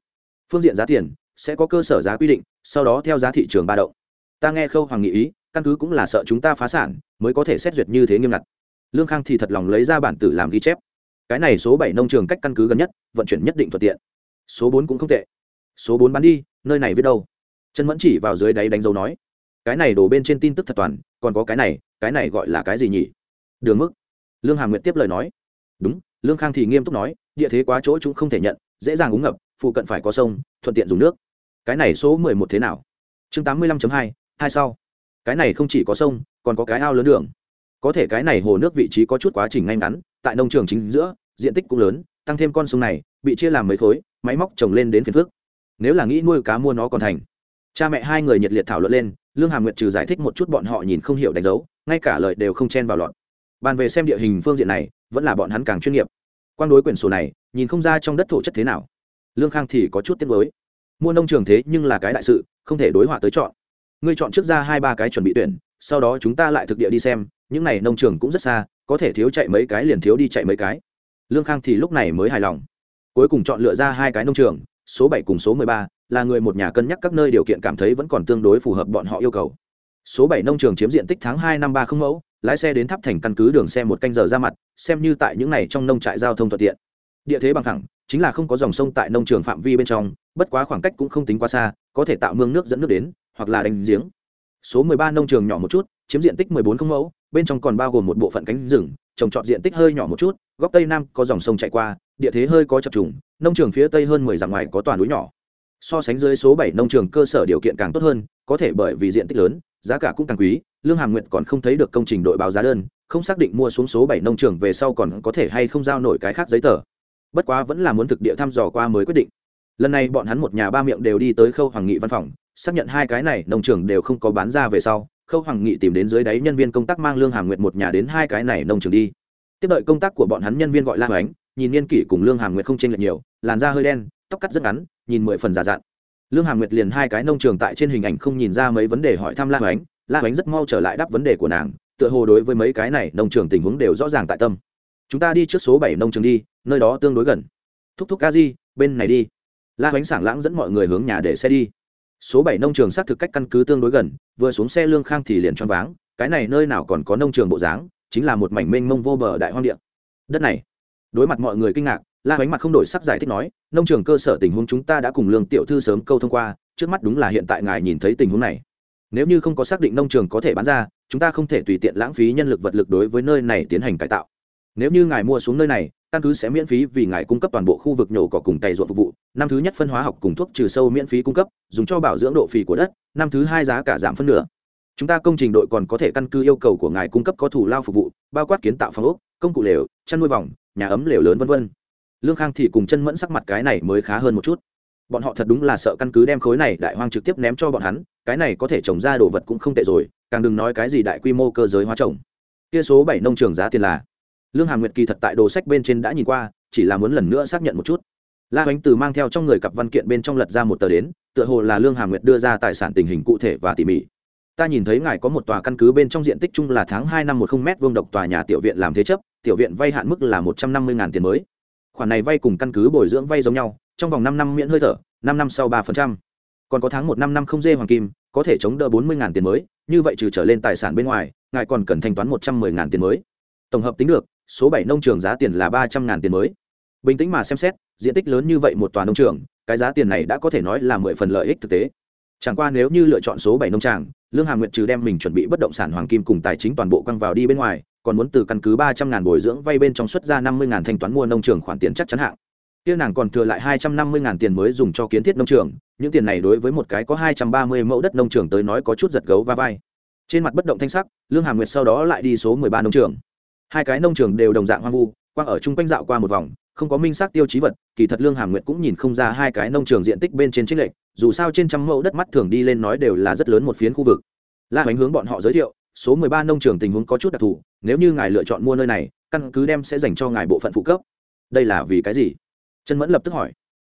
Phương diện giá tiền, sẽ có cơ sở giá quy định, sau đó theo giá thị trường ba động. Ta nghe khâu hoàng nghị ý, căn cứ cũng là sợ chúng ta phá sản, mới có thể xét duyệt như thế nghiêm ngặt. Lương khang thì thật lòng lấy ra bản tử làm ghi chép cái này số bảy nông trường cách căn cứ gần nhất, vận chuyển nhất định thuận tiện. Số bốn cũng không tệ. Số bốn bán đi, nơi này viết đâu? Trần mẫn chỉ vào dưới đáy đánh dấu nói. Cái này đổ bên trên tin tức thật toàn, còn có cái này cái này gọi là cái gì nhỉ? Đường mức. Lương hàm nguyệt tiếp lời nói. Đúng, lương khang thì nghiêm túc nói, địa thế quá chỗ chúng không thể nhận, dễ dàng úng ngập, phụ cận phải có sông, thuận tiện dùng nước. Cái này số mười một thế nào? Chương tám mươi lăm hai hai sau. Cái này không chỉ có sông, còn có cái ao lớn đường. Có thể cái này hồ nước vị trí có chút quá trình ngay ngắn tại nông trường chính giữa, diện tích cũng lớn, tăng thêm con sông này, bị chia làm mấy khối, máy móc trồng lên đến phiền phước nếu là nghĩ nuôi cá mua nó còn thành. Cha mẹ hai người nhiệt liệt thảo luận lên, lương hàm nguyệt trừ giải thích một chút bọn họ nhìn không hiểu đánh dấu, ngay cả lời đều không chen vào lọt. Bàn về xem địa hình phương diện này, vẫn là bọn hắn càng chuyên nghiệp. Quan đối quyển sổ này, nhìn không ra trong đất thổ chất thế nào. Lương khang thì có chút tiếc mới mua nông trường thế nhưng là cái đại sự, không thể đối họa tới chọn. Ngươi chọn trước ra hai ba cái chuẩn bị tuyển, sau đó chúng ta lại thực địa đi xem, những này nông trường cũng rất xa có thể thiếu chạy mấy cái liền thiếu đi chạy mấy cái. Lương khang thì lúc này mới hài lòng. Cuối cùng chọn lựa ra hai cái nông trường, số bảy cùng số mười ba, là người một nhà cân nhắc các nơi điều kiện cảm thấy vẫn còn tương đối phù hợp bọn họ yêu cầu. Số bảy nông trường chiếm diện tích tháng hai năm ba không mẫu, lái xe đến tháp thành căn cứ đường xe một canh giờ ra mặt, xem như tại những này trong nông trại giao thông thuận tiện. Địa thế bằng thẳng, chính là không có dòng sông tại nông trường phạm vi bên trong, bất quá khoảng cách cũng không tính quá xa, có thể tạo mương nước dẫn nước đến, hoặc là đánh giếng. Số mười ba nông trường nhỏ một chút, chiếm diện tích mười bốn không mẫu bên trong còn bao gồm một bộ phận cánh rừng, trồng trọt diện tích hơi nhỏ một chút, góc tây nam có dòng sông chạy qua, địa thế hơi có chập trùng, nông trường phía tây hơn mười dặm ngoài có toàn núi nhỏ. So sánh dưới số bảy, nông trường cơ sở điều kiện càng tốt hơn, có thể bởi vì diện tích lớn, giá cả cũng càng quý, lương hàm nguyện còn không thấy được công trình đội báo giá đơn, không xác định mua xuống số bảy nông trường về sau còn có thể hay không giao nổi cái khác giấy tờ. Bất quá vẫn là muốn thực địa thăm dò qua mới quyết định. Lần này bọn hắn một nhà ba miệng đều đi tới khâu hoàng nghị văn phòng, xác nhận hai cái này nông trường đều không có bán ra về sau khâu hoàng nghị tìm đến dưới đáy nhân viên công tác mang lương hàm nguyệt một nhà đến hai cái này nông trường đi. Tiếp đợi công tác của bọn hắn nhân viên gọi la hoánh, nhìn niên kỷ cùng lương hàm nguyệt không chênh lệch nhiều, làn da hơi đen, tóc cắt rất ngắn, nhìn mười phần giả dặn. Lương hàm nguyệt liền hai cái nông trường tại trên hình ảnh không nhìn ra mấy vấn đề hỏi thăm la hoánh la hoánh rất mau trở lại đáp vấn đề của nàng, tựa hồ đối với mấy cái này nông trường tình huống đều rõ ràng tại tâm. Chúng ta đi trước số bảy nông trường đi, nơi đó tương đối gần. Thúc thúc ca di, bên này đi. La hoánh sảng lãng dẫn mọi người hướng nhà để xe đi số bảy nông trường xác thực cách căn cứ tương đối gần, vừa xuống xe lương khang thì liền choáng váng, cái này nơi nào còn có nông trường bộ dáng, chính là một mảnh mênh mông vô bờ đại hoang địa. Đất này, đối mặt mọi người kinh ngạc, la ánh mặt không đổi sắc giải thích nói, nông trường cơ sở tình huống chúng ta đã cùng lương tiểu thư sớm câu thông qua, trước mắt đúng là hiện tại ngài nhìn thấy tình huống này. Nếu như không có xác định nông trường có thể bán ra, chúng ta không thể tùy tiện lãng phí nhân lực vật lực đối với nơi này tiến hành cải tạo. Nếu như ngài mua xuống nơi này căn cứ sẽ miễn phí vì ngài cung cấp toàn bộ khu vực nhổ cỏ cùng cày ruộng phục vụ. Năm thứ nhất phân hóa học cùng thuốc trừ sâu miễn phí cung cấp, dùng cho bảo dưỡng độ phì của đất. Năm thứ hai giá cả giảm phân nửa. Chúng ta công trình đội còn có thể căn cứ yêu cầu của ngài cung cấp có thủ lao phục vụ, bao quát kiến tạo phòng ốc, công cụ lều, chăn nuôi vòng, nhà ấm lều lớn v v lương khang thì cùng chân mẫn sắc mặt cái này mới khá hơn một chút. Bọn họ thật đúng là sợ căn cứ đem khối này đại hoang trực tiếp ném cho bọn hắn, cái này có thể trồng ra đồ vật cũng không tệ rồi, càng đừng nói cái gì đại quy mô cơ giới hóa trồng. Kia số bảy nông trường giá tiền là lương hàm nguyệt kỳ thật tại đồ sách bên trên đã nhìn qua, chỉ là muốn lần nữa xác nhận một chút. La ánh từ mang theo trong người cặp văn kiện bên trong lật ra một tờ đến, tựa hồ là lương hàm nguyệt đưa ra tài sản tình hình cụ thể và tỉ mỉ. Ta nhìn thấy ngài có một tòa căn cứ bên trong diện tích chung là tháng hai năm một không m vương độc tòa nhà tiểu viện làm thế chấp, tiểu viện vay hạn mức là một trăm năm mươi tiền mới. Khoản này vay cùng căn cứ bồi dưỡng vay giống nhau, trong vòng năm năm miễn hơi thở, năm năm sau ba phần trăm. Còn có tháng một năm năm không dê hoàng kim, có thể chống đỡ bốn mươi tiền mới, như vậy trừ trở lên tài sản bên ngoài, ngài còn cần thanh toán một trăm mười ngàn tiền mới. Tổng hợp tính được số bảy nông trường giá tiền là ba trăm ngàn tiền mới. Bình tĩnh mà xem xét, diện tích lớn như vậy một tòa nông trường, cái giá tiền này đã có thể nói là mười phần lợi ích thực tế. Chẳng qua nếu như lựa chọn số bảy nông tràng, lương hàm nguyệt trừ đem mình chuẩn bị bất động sản hoàng kim cùng tài chính toàn bộ quăng vào đi bên ngoài, còn muốn từ căn cứ ba trăm ngàn bồi dưỡng vay bên trong xuất ra năm mươi ngàn thanh toán mua nông trường khoản tiền chắc chắn hạng. Kia nàng còn thừa lại hai trăm năm mươi ngàn tiền mới dùng cho kiến thiết nông trường, những tiền này đối với một cái có hai trăm ba mươi mẫu đất nông trường tới nói có chút giật gấu va vai. Trên mặt bất động thanh sắc, lương hàm nguyệt sau đó lại đi số mười ba nông trường hai cái nông trường đều đồng dạng hoang vu, quang ở chung quanh dạo qua một vòng, không có minh xác tiêu chí vật, kỳ thật lương hàm nguyệt cũng nhìn không ra hai cái nông trường diện tích bên trên trích lệch, dù sao trên trăm mẫu đất mắt thường đi lên nói đều là rất lớn một phiến khu vực. La hoánh hướng bọn họ giới thiệu, số mười ba nông trường tình huống có chút đặc thù, nếu như ngài lựa chọn mua nơi này, căn cứ đem sẽ dành cho ngài bộ phận phụ cấp. Đây là vì cái gì? Chân mẫn lập tức hỏi.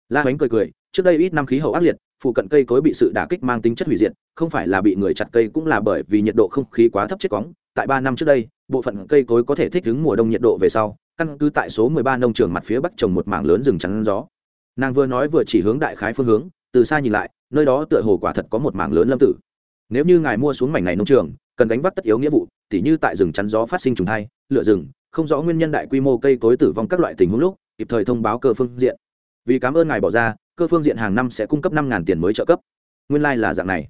La hoánh cười cười, trước đây ít năm khí hậu ác liệt, phụ cận cây cối bị sự đả kích mang tính chất hủy diệt, không phải là bị người chặt cây cũng là bởi vì nhiệt độ không khí quá thấp chết cóng, tại ba năm trước đây bộ phận cây cối có thể thích ứng mùa đông nhiệt độ về sau, căn cứ tại số 13 nông trường mặt phía bắc trồng một mảng lớn rừng chắn gió. Nàng vừa nói vừa chỉ hướng đại khái phương hướng, từ xa nhìn lại, nơi đó tựa hồ quả thật có một mảng lớn lâm tử. Nếu như ngài mua xuống mảnh này nông trường, cần đánh bắt tất yếu nghĩa vụ, tỉ như tại rừng chắn gió phát sinh trùng thai lựa rừng, không rõ nguyên nhân đại quy mô cây cối tử vong các loại tình huống lúc, kịp thời thông báo cơ phương diện. Vì cảm ơn ngài bỏ ra, cơ phương diện hàng năm sẽ cung cấp năm tiền mới trợ cấp. Nguyên lai là dạng này.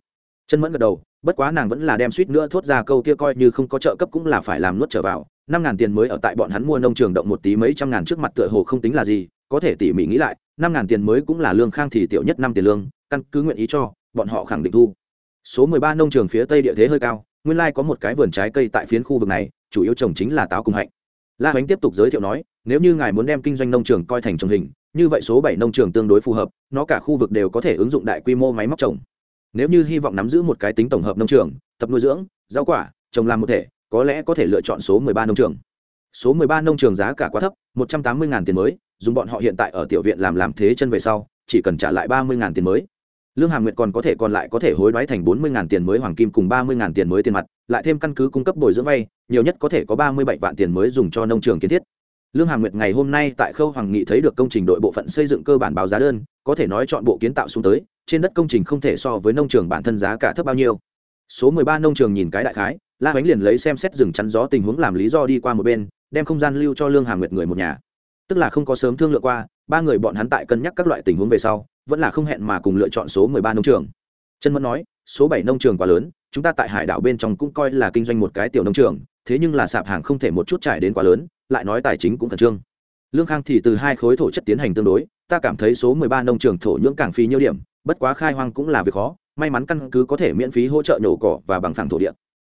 Chân mẫn gật đầu bất quá nàng vẫn là đem suýt nữa thốt ra câu kia coi như không có trợ cấp cũng là phải làm nuốt trở vào. Năm ngàn tiền mới ở tại bọn hắn mua nông trường động một tí mấy trăm ngàn trước mặt tựa hồ không tính là gì, có thể tỉ mỉ nghĩ lại, năm ngàn tiền mới cũng là lương khang thì tiểu nhất năm tiền lương, căn cứ nguyện ý cho, bọn họ khẳng định thu. Số mười ba nông trường phía tây địa thế hơi cao, nguyên lai có một cái vườn trái cây tại phiến khu vực này, chủ yếu trồng chính là táo cùng hạnh. La bánh tiếp tục giới thiệu nói, nếu như ngài muốn đem kinh doanh nông trường coi thành trồng hình, như vậy số bảy nông trường tương đối phù hợp, nó cả khu vực đều có thể ứng dụng đại quy mô máy móc trồng nếu như hy vọng nắm giữ một cái tính tổng hợp nông trường, tập nuôi dưỡng, rau quả, trồng làm một thể, có lẽ có thể lựa chọn số 13 nông trường. Số 13 nông trường giá cả quá thấp 180.000 tiền mới, dùng bọn họ hiện tại ở tiểu viện làm làm thế chân về sau, chỉ cần trả lại 30.000 tiền mới. Lương hàm nguyệt còn có thể còn lại có thể hối đoái thành 40.000 tiền mới, hoàng kim cùng 30.000 tiền mới tiền mặt, lại thêm căn cứ cung cấp bồi dưỡng vay, nhiều nhất có thể có 37 vạn tiền mới dùng cho nông trường kiến thiết. Lương hàm nguyệt ngày hôm nay tại khâu hoàng nghị thấy được công trình đội bộ phận xây dựng cơ bản báo giá đơn, có thể nói chọn bộ kiến tạo xuống tới trên đất công trình không thể so với nông trường bản thân giá cả thấp bao nhiêu. Số 13 nông trường nhìn cái đại khái, la bánh liền lấy xem xét rừng chắn gió tình huống làm lý do đi qua một bên, đem không gian lưu cho lương hàm nguyệt người một nhà. Tức là không có sớm thương lượng qua, ba người bọn hắn tại cân nhắc các loại tình huống về sau, vẫn là không hẹn mà cùng lựa chọn số 13 nông trường. Chân mẫn nói, số 7 nông trường quá lớn, chúng ta tại hải đảo bên trong cũng coi là kinh doanh một cái tiểu nông trường, thế nhưng là sạp hàng không thể một chút trải đến quá lớn, lại nói tài chính cũng khẩn trương. Lương khang thì từ hai khối thổ chất tiến hành tương đối, ta cảm thấy số 13 nông trường thổ nhưỡng càng phi nhiêu điểm bất quá khai hoang cũng là việc khó, may mắn căn cứ có thể miễn phí hỗ trợ nhổ cỏ và bằng phẳng thổ địa.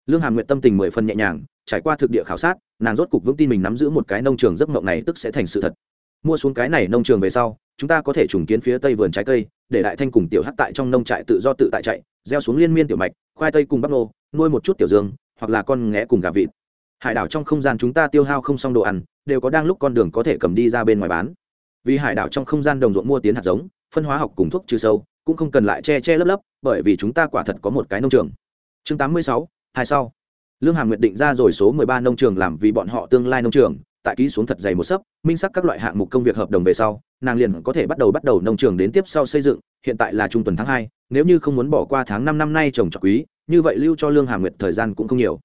Lương hàm nguyện tâm tình mười phần nhẹ nhàng, trải qua thực địa khảo sát, nàng rốt cục vững tin mình nắm giữ một cái nông trường giấc mộng này tức sẽ thành sự thật. Mua xuống cái này nông trường về sau, chúng ta có thể trùng kiến phía tây vườn trái cây, để đại thanh cùng tiểu hát tại trong nông trại tự do tự tại chạy, gieo xuống liên miên tiểu mạch, khoai tây cùng bắp nô, nuôi một chút tiểu dương, hoặc là con nghé cùng gà vịt. Hải đảo trong không gian chúng ta tiêu hao không xong đồ ăn, đều có đang lúc con đường có thể cầm đi ra bên ngoài bán. Vì hải đảo trong không gian đồng ruộng mua tiến hạt giống, phân hóa học cùng thuốc trừ sâu cũng không cần lại che che lấp lấp, bởi vì chúng ta quả thật có một cái nông trường. Chương tám mươi sáu, hai sau. Lương hàm nguyện định ra rồi số mười ba nông trường làm vì bọn họ tương lai nông trường, tại ký xuống thật dày một sấp, minh sắc các loại hạng mục công việc hợp đồng về sau, nàng liền có thể bắt đầu bắt đầu nông trường đến tiếp sau xây dựng, hiện tại là trung tuần tháng hai, nếu như không muốn bỏ qua tháng năm năm nay trồng trọt quý, như vậy lưu cho lương hàm nguyệt thời gian cũng không nhiều.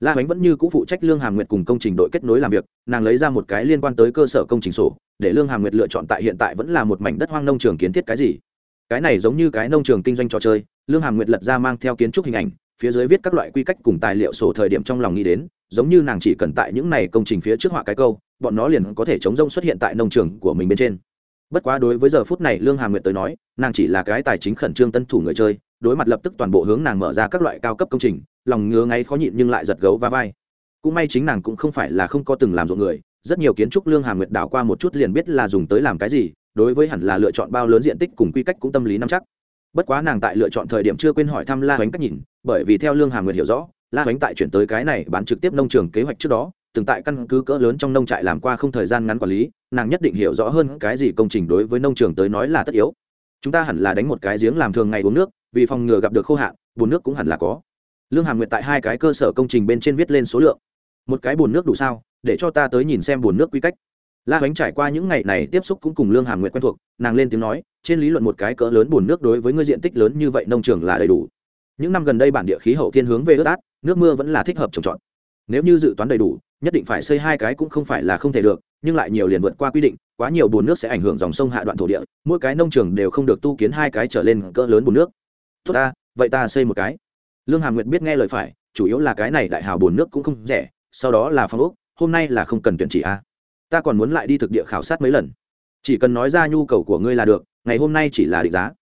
La bánh vẫn như c ũ phụ trách lương hàm nguyệt cùng công trình đội kết nối làm việc, nàng lấy ra một cái liên quan tới cơ sở công trình sổ, để lương hàm nguyệt lựa chọn tại hiện tại vẫn là một mảnh đất hoang nông trường kiến thiết cái gì cái này giống như cái nông trường kinh doanh trò chơi, lương hàm nguyệt lật ra mang theo kiến trúc hình ảnh, phía dưới viết các loại quy cách cùng tài liệu sổ thời điểm trong lòng nghĩ đến, giống như nàng chỉ cần tại những này công trình phía trước họa cái câu, bọn nó liền có thể chống rông xuất hiện tại nông trường của mình bên trên. Bất quá đối với giờ phút này lương hàm nguyệt tới nói, nàng chỉ là cái tài chính khẩn trương tân thủ người chơi, đối mặt lập tức toàn bộ hướng nàng mở ra các loại cao cấp công trình, lòng ngứa ngáy khó nhịn nhưng lại giật gấu và vai. Cũng may chính nàng cũng không phải là không có từng làm ruộng người, rất nhiều kiến trúc lương hàm nguyệt đảo qua một chút liền biết là dùng tới làm cái gì đối với hẳn là lựa chọn bao lớn diện tích cùng quy cách cũng tâm lý nắm chắc. Bất quá nàng tại lựa chọn thời điểm chưa quên hỏi thăm la hoánh cách nhìn, bởi vì theo lương hàm nguyệt hiểu rõ, la hoánh tại chuyển tới cái này bán trực tiếp nông trường kế hoạch trước đó, từng tại căn cứ cỡ lớn trong nông trại làm qua không thời gian ngắn quản lý, nàng nhất định hiểu rõ hơn cái gì công trình đối với nông trường tới nói là tất yếu. Chúng ta hẳn là đánh một cái giếng làm thường ngày uống nước, vì phòng ngừa gặp được khô hạn, bùn nước cũng hẳn là có. Lương hàm nguyệt tại hai cái cơ sở công trình bên trên viết lên số lượng. Một cái bùn nước đủ sao, để cho ta tới nhìn xem bùn nước quy cách la hoánh trải qua những ngày này tiếp xúc cũng cùng lương hàm nguyệt quen thuộc, nàng lên tiếng nói, trên lý luận một cái cỡ lớn bùn nước đối với ngươi diện tích lớn như vậy nông trường là đầy đủ. Những năm gần đây bản địa khí hậu thiên hướng về ướt át, nước mưa vẫn là thích hợp trồng trọt. Nếu như dự toán đầy đủ, nhất định phải xây hai cái cũng không phải là không thể được, nhưng lại nhiều liền vượt qua quy định, quá nhiều bùn nước sẽ ảnh hưởng dòng sông hạ đoạn thổ địa, mỗi cái nông trường đều không được tu kiến hai cái trở lên cỡ lớn bùn nước. Tốt ta, vậy ta xây một cái. Lương hàm nguyệt biết nghe lời phải, chủ yếu là cái này đại hào bùn nước cũng không rẻ, sau đó là phong ốc, hôm nay là không cần tuyển chỉ a ta còn muốn lại đi thực địa khảo sát mấy lần. Chỉ cần nói ra nhu cầu của ngươi là được, ngày hôm nay chỉ là định giá.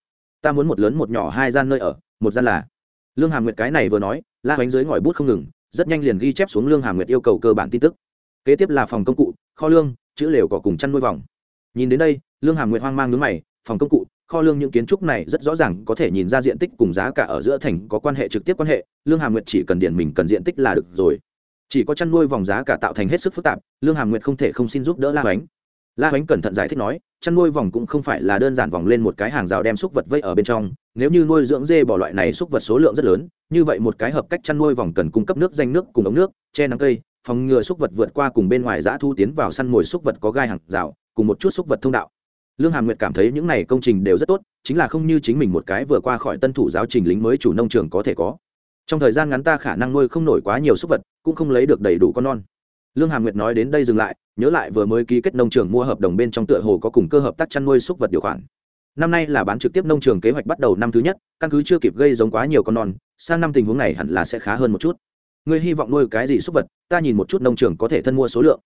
Ta muốn một lớn một nhỏ hai gian nơi ở, một gian là. Lương hà nguyệt cái này vừa nói, la bánh dưới ngòi bút không ngừng, rất nhanh liền ghi chép xuống lương hà nguyệt yêu cầu cơ bản tin tức. Kế tiếp là phòng công cụ, kho lương, chữ lều cỏ cùng chăn nuôi vòng. Nhìn đến đây, lương hà nguyệt hoang mang ngứng mày, phòng công cụ, kho lương những kiến trúc này rất rõ ràng có thể nhìn ra diện tích cùng giá cả ở giữa thành có quan hệ trực tiếp quan hệ. Lương hà nguyệt chỉ cần điển mình cần diện tích là được rồi chỉ có chăn nuôi vòng giá cả tạo thành hết sức phức tạp, lương hàm nguyệt không thể không xin giúp đỡ la bánh la bánh cẩn thận giải thích nói, chăn nuôi vòng cũng không phải là đơn giản vòng lên một cái hàng rào đem xúc vật vây ở bên trong, nếu như nuôi dưỡng dê bỏ loại này xúc vật số lượng rất lớn, như vậy một cái hợp cách chăn nuôi vòng cần cung cấp nước danh nước cùng ống nước, che nắng cây, phòng ngừa xúc vật vượt qua cùng bên ngoài giã thu tiến vào săn mồi xúc vật có gai hàng rào, cùng một chút xúc vật thông đạo. Lương hàm nguyệt cảm thấy những này công trình đều rất tốt, chính là không như chính mình một cái vừa qua khỏi tân thủ giáo trình lính mới chủ nông trường có thể có. Trong thời gian ngắn ta khả năng nuôi không nổi quá nhiều súc vật cũng không lấy được đầy đủ con non. Lương hàm nguyệt nói đến đây dừng lại, nhớ lại vừa mới ký kết nông trường mua hợp đồng bên trong tựa hồ có cùng cơ hợp tác chăn nuôi súc vật điều khoản. Năm nay là bán trực tiếp nông trường kế hoạch bắt đầu năm thứ nhất, căn cứ chưa kịp gây giống quá nhiều con non, sang năm tình huống này hẳn là sẽ khá hơn một chút. Ngươi hy vọng nuôi cái gì súc vật, ta nhìn một chút nông trường có thể thân mua số lượng.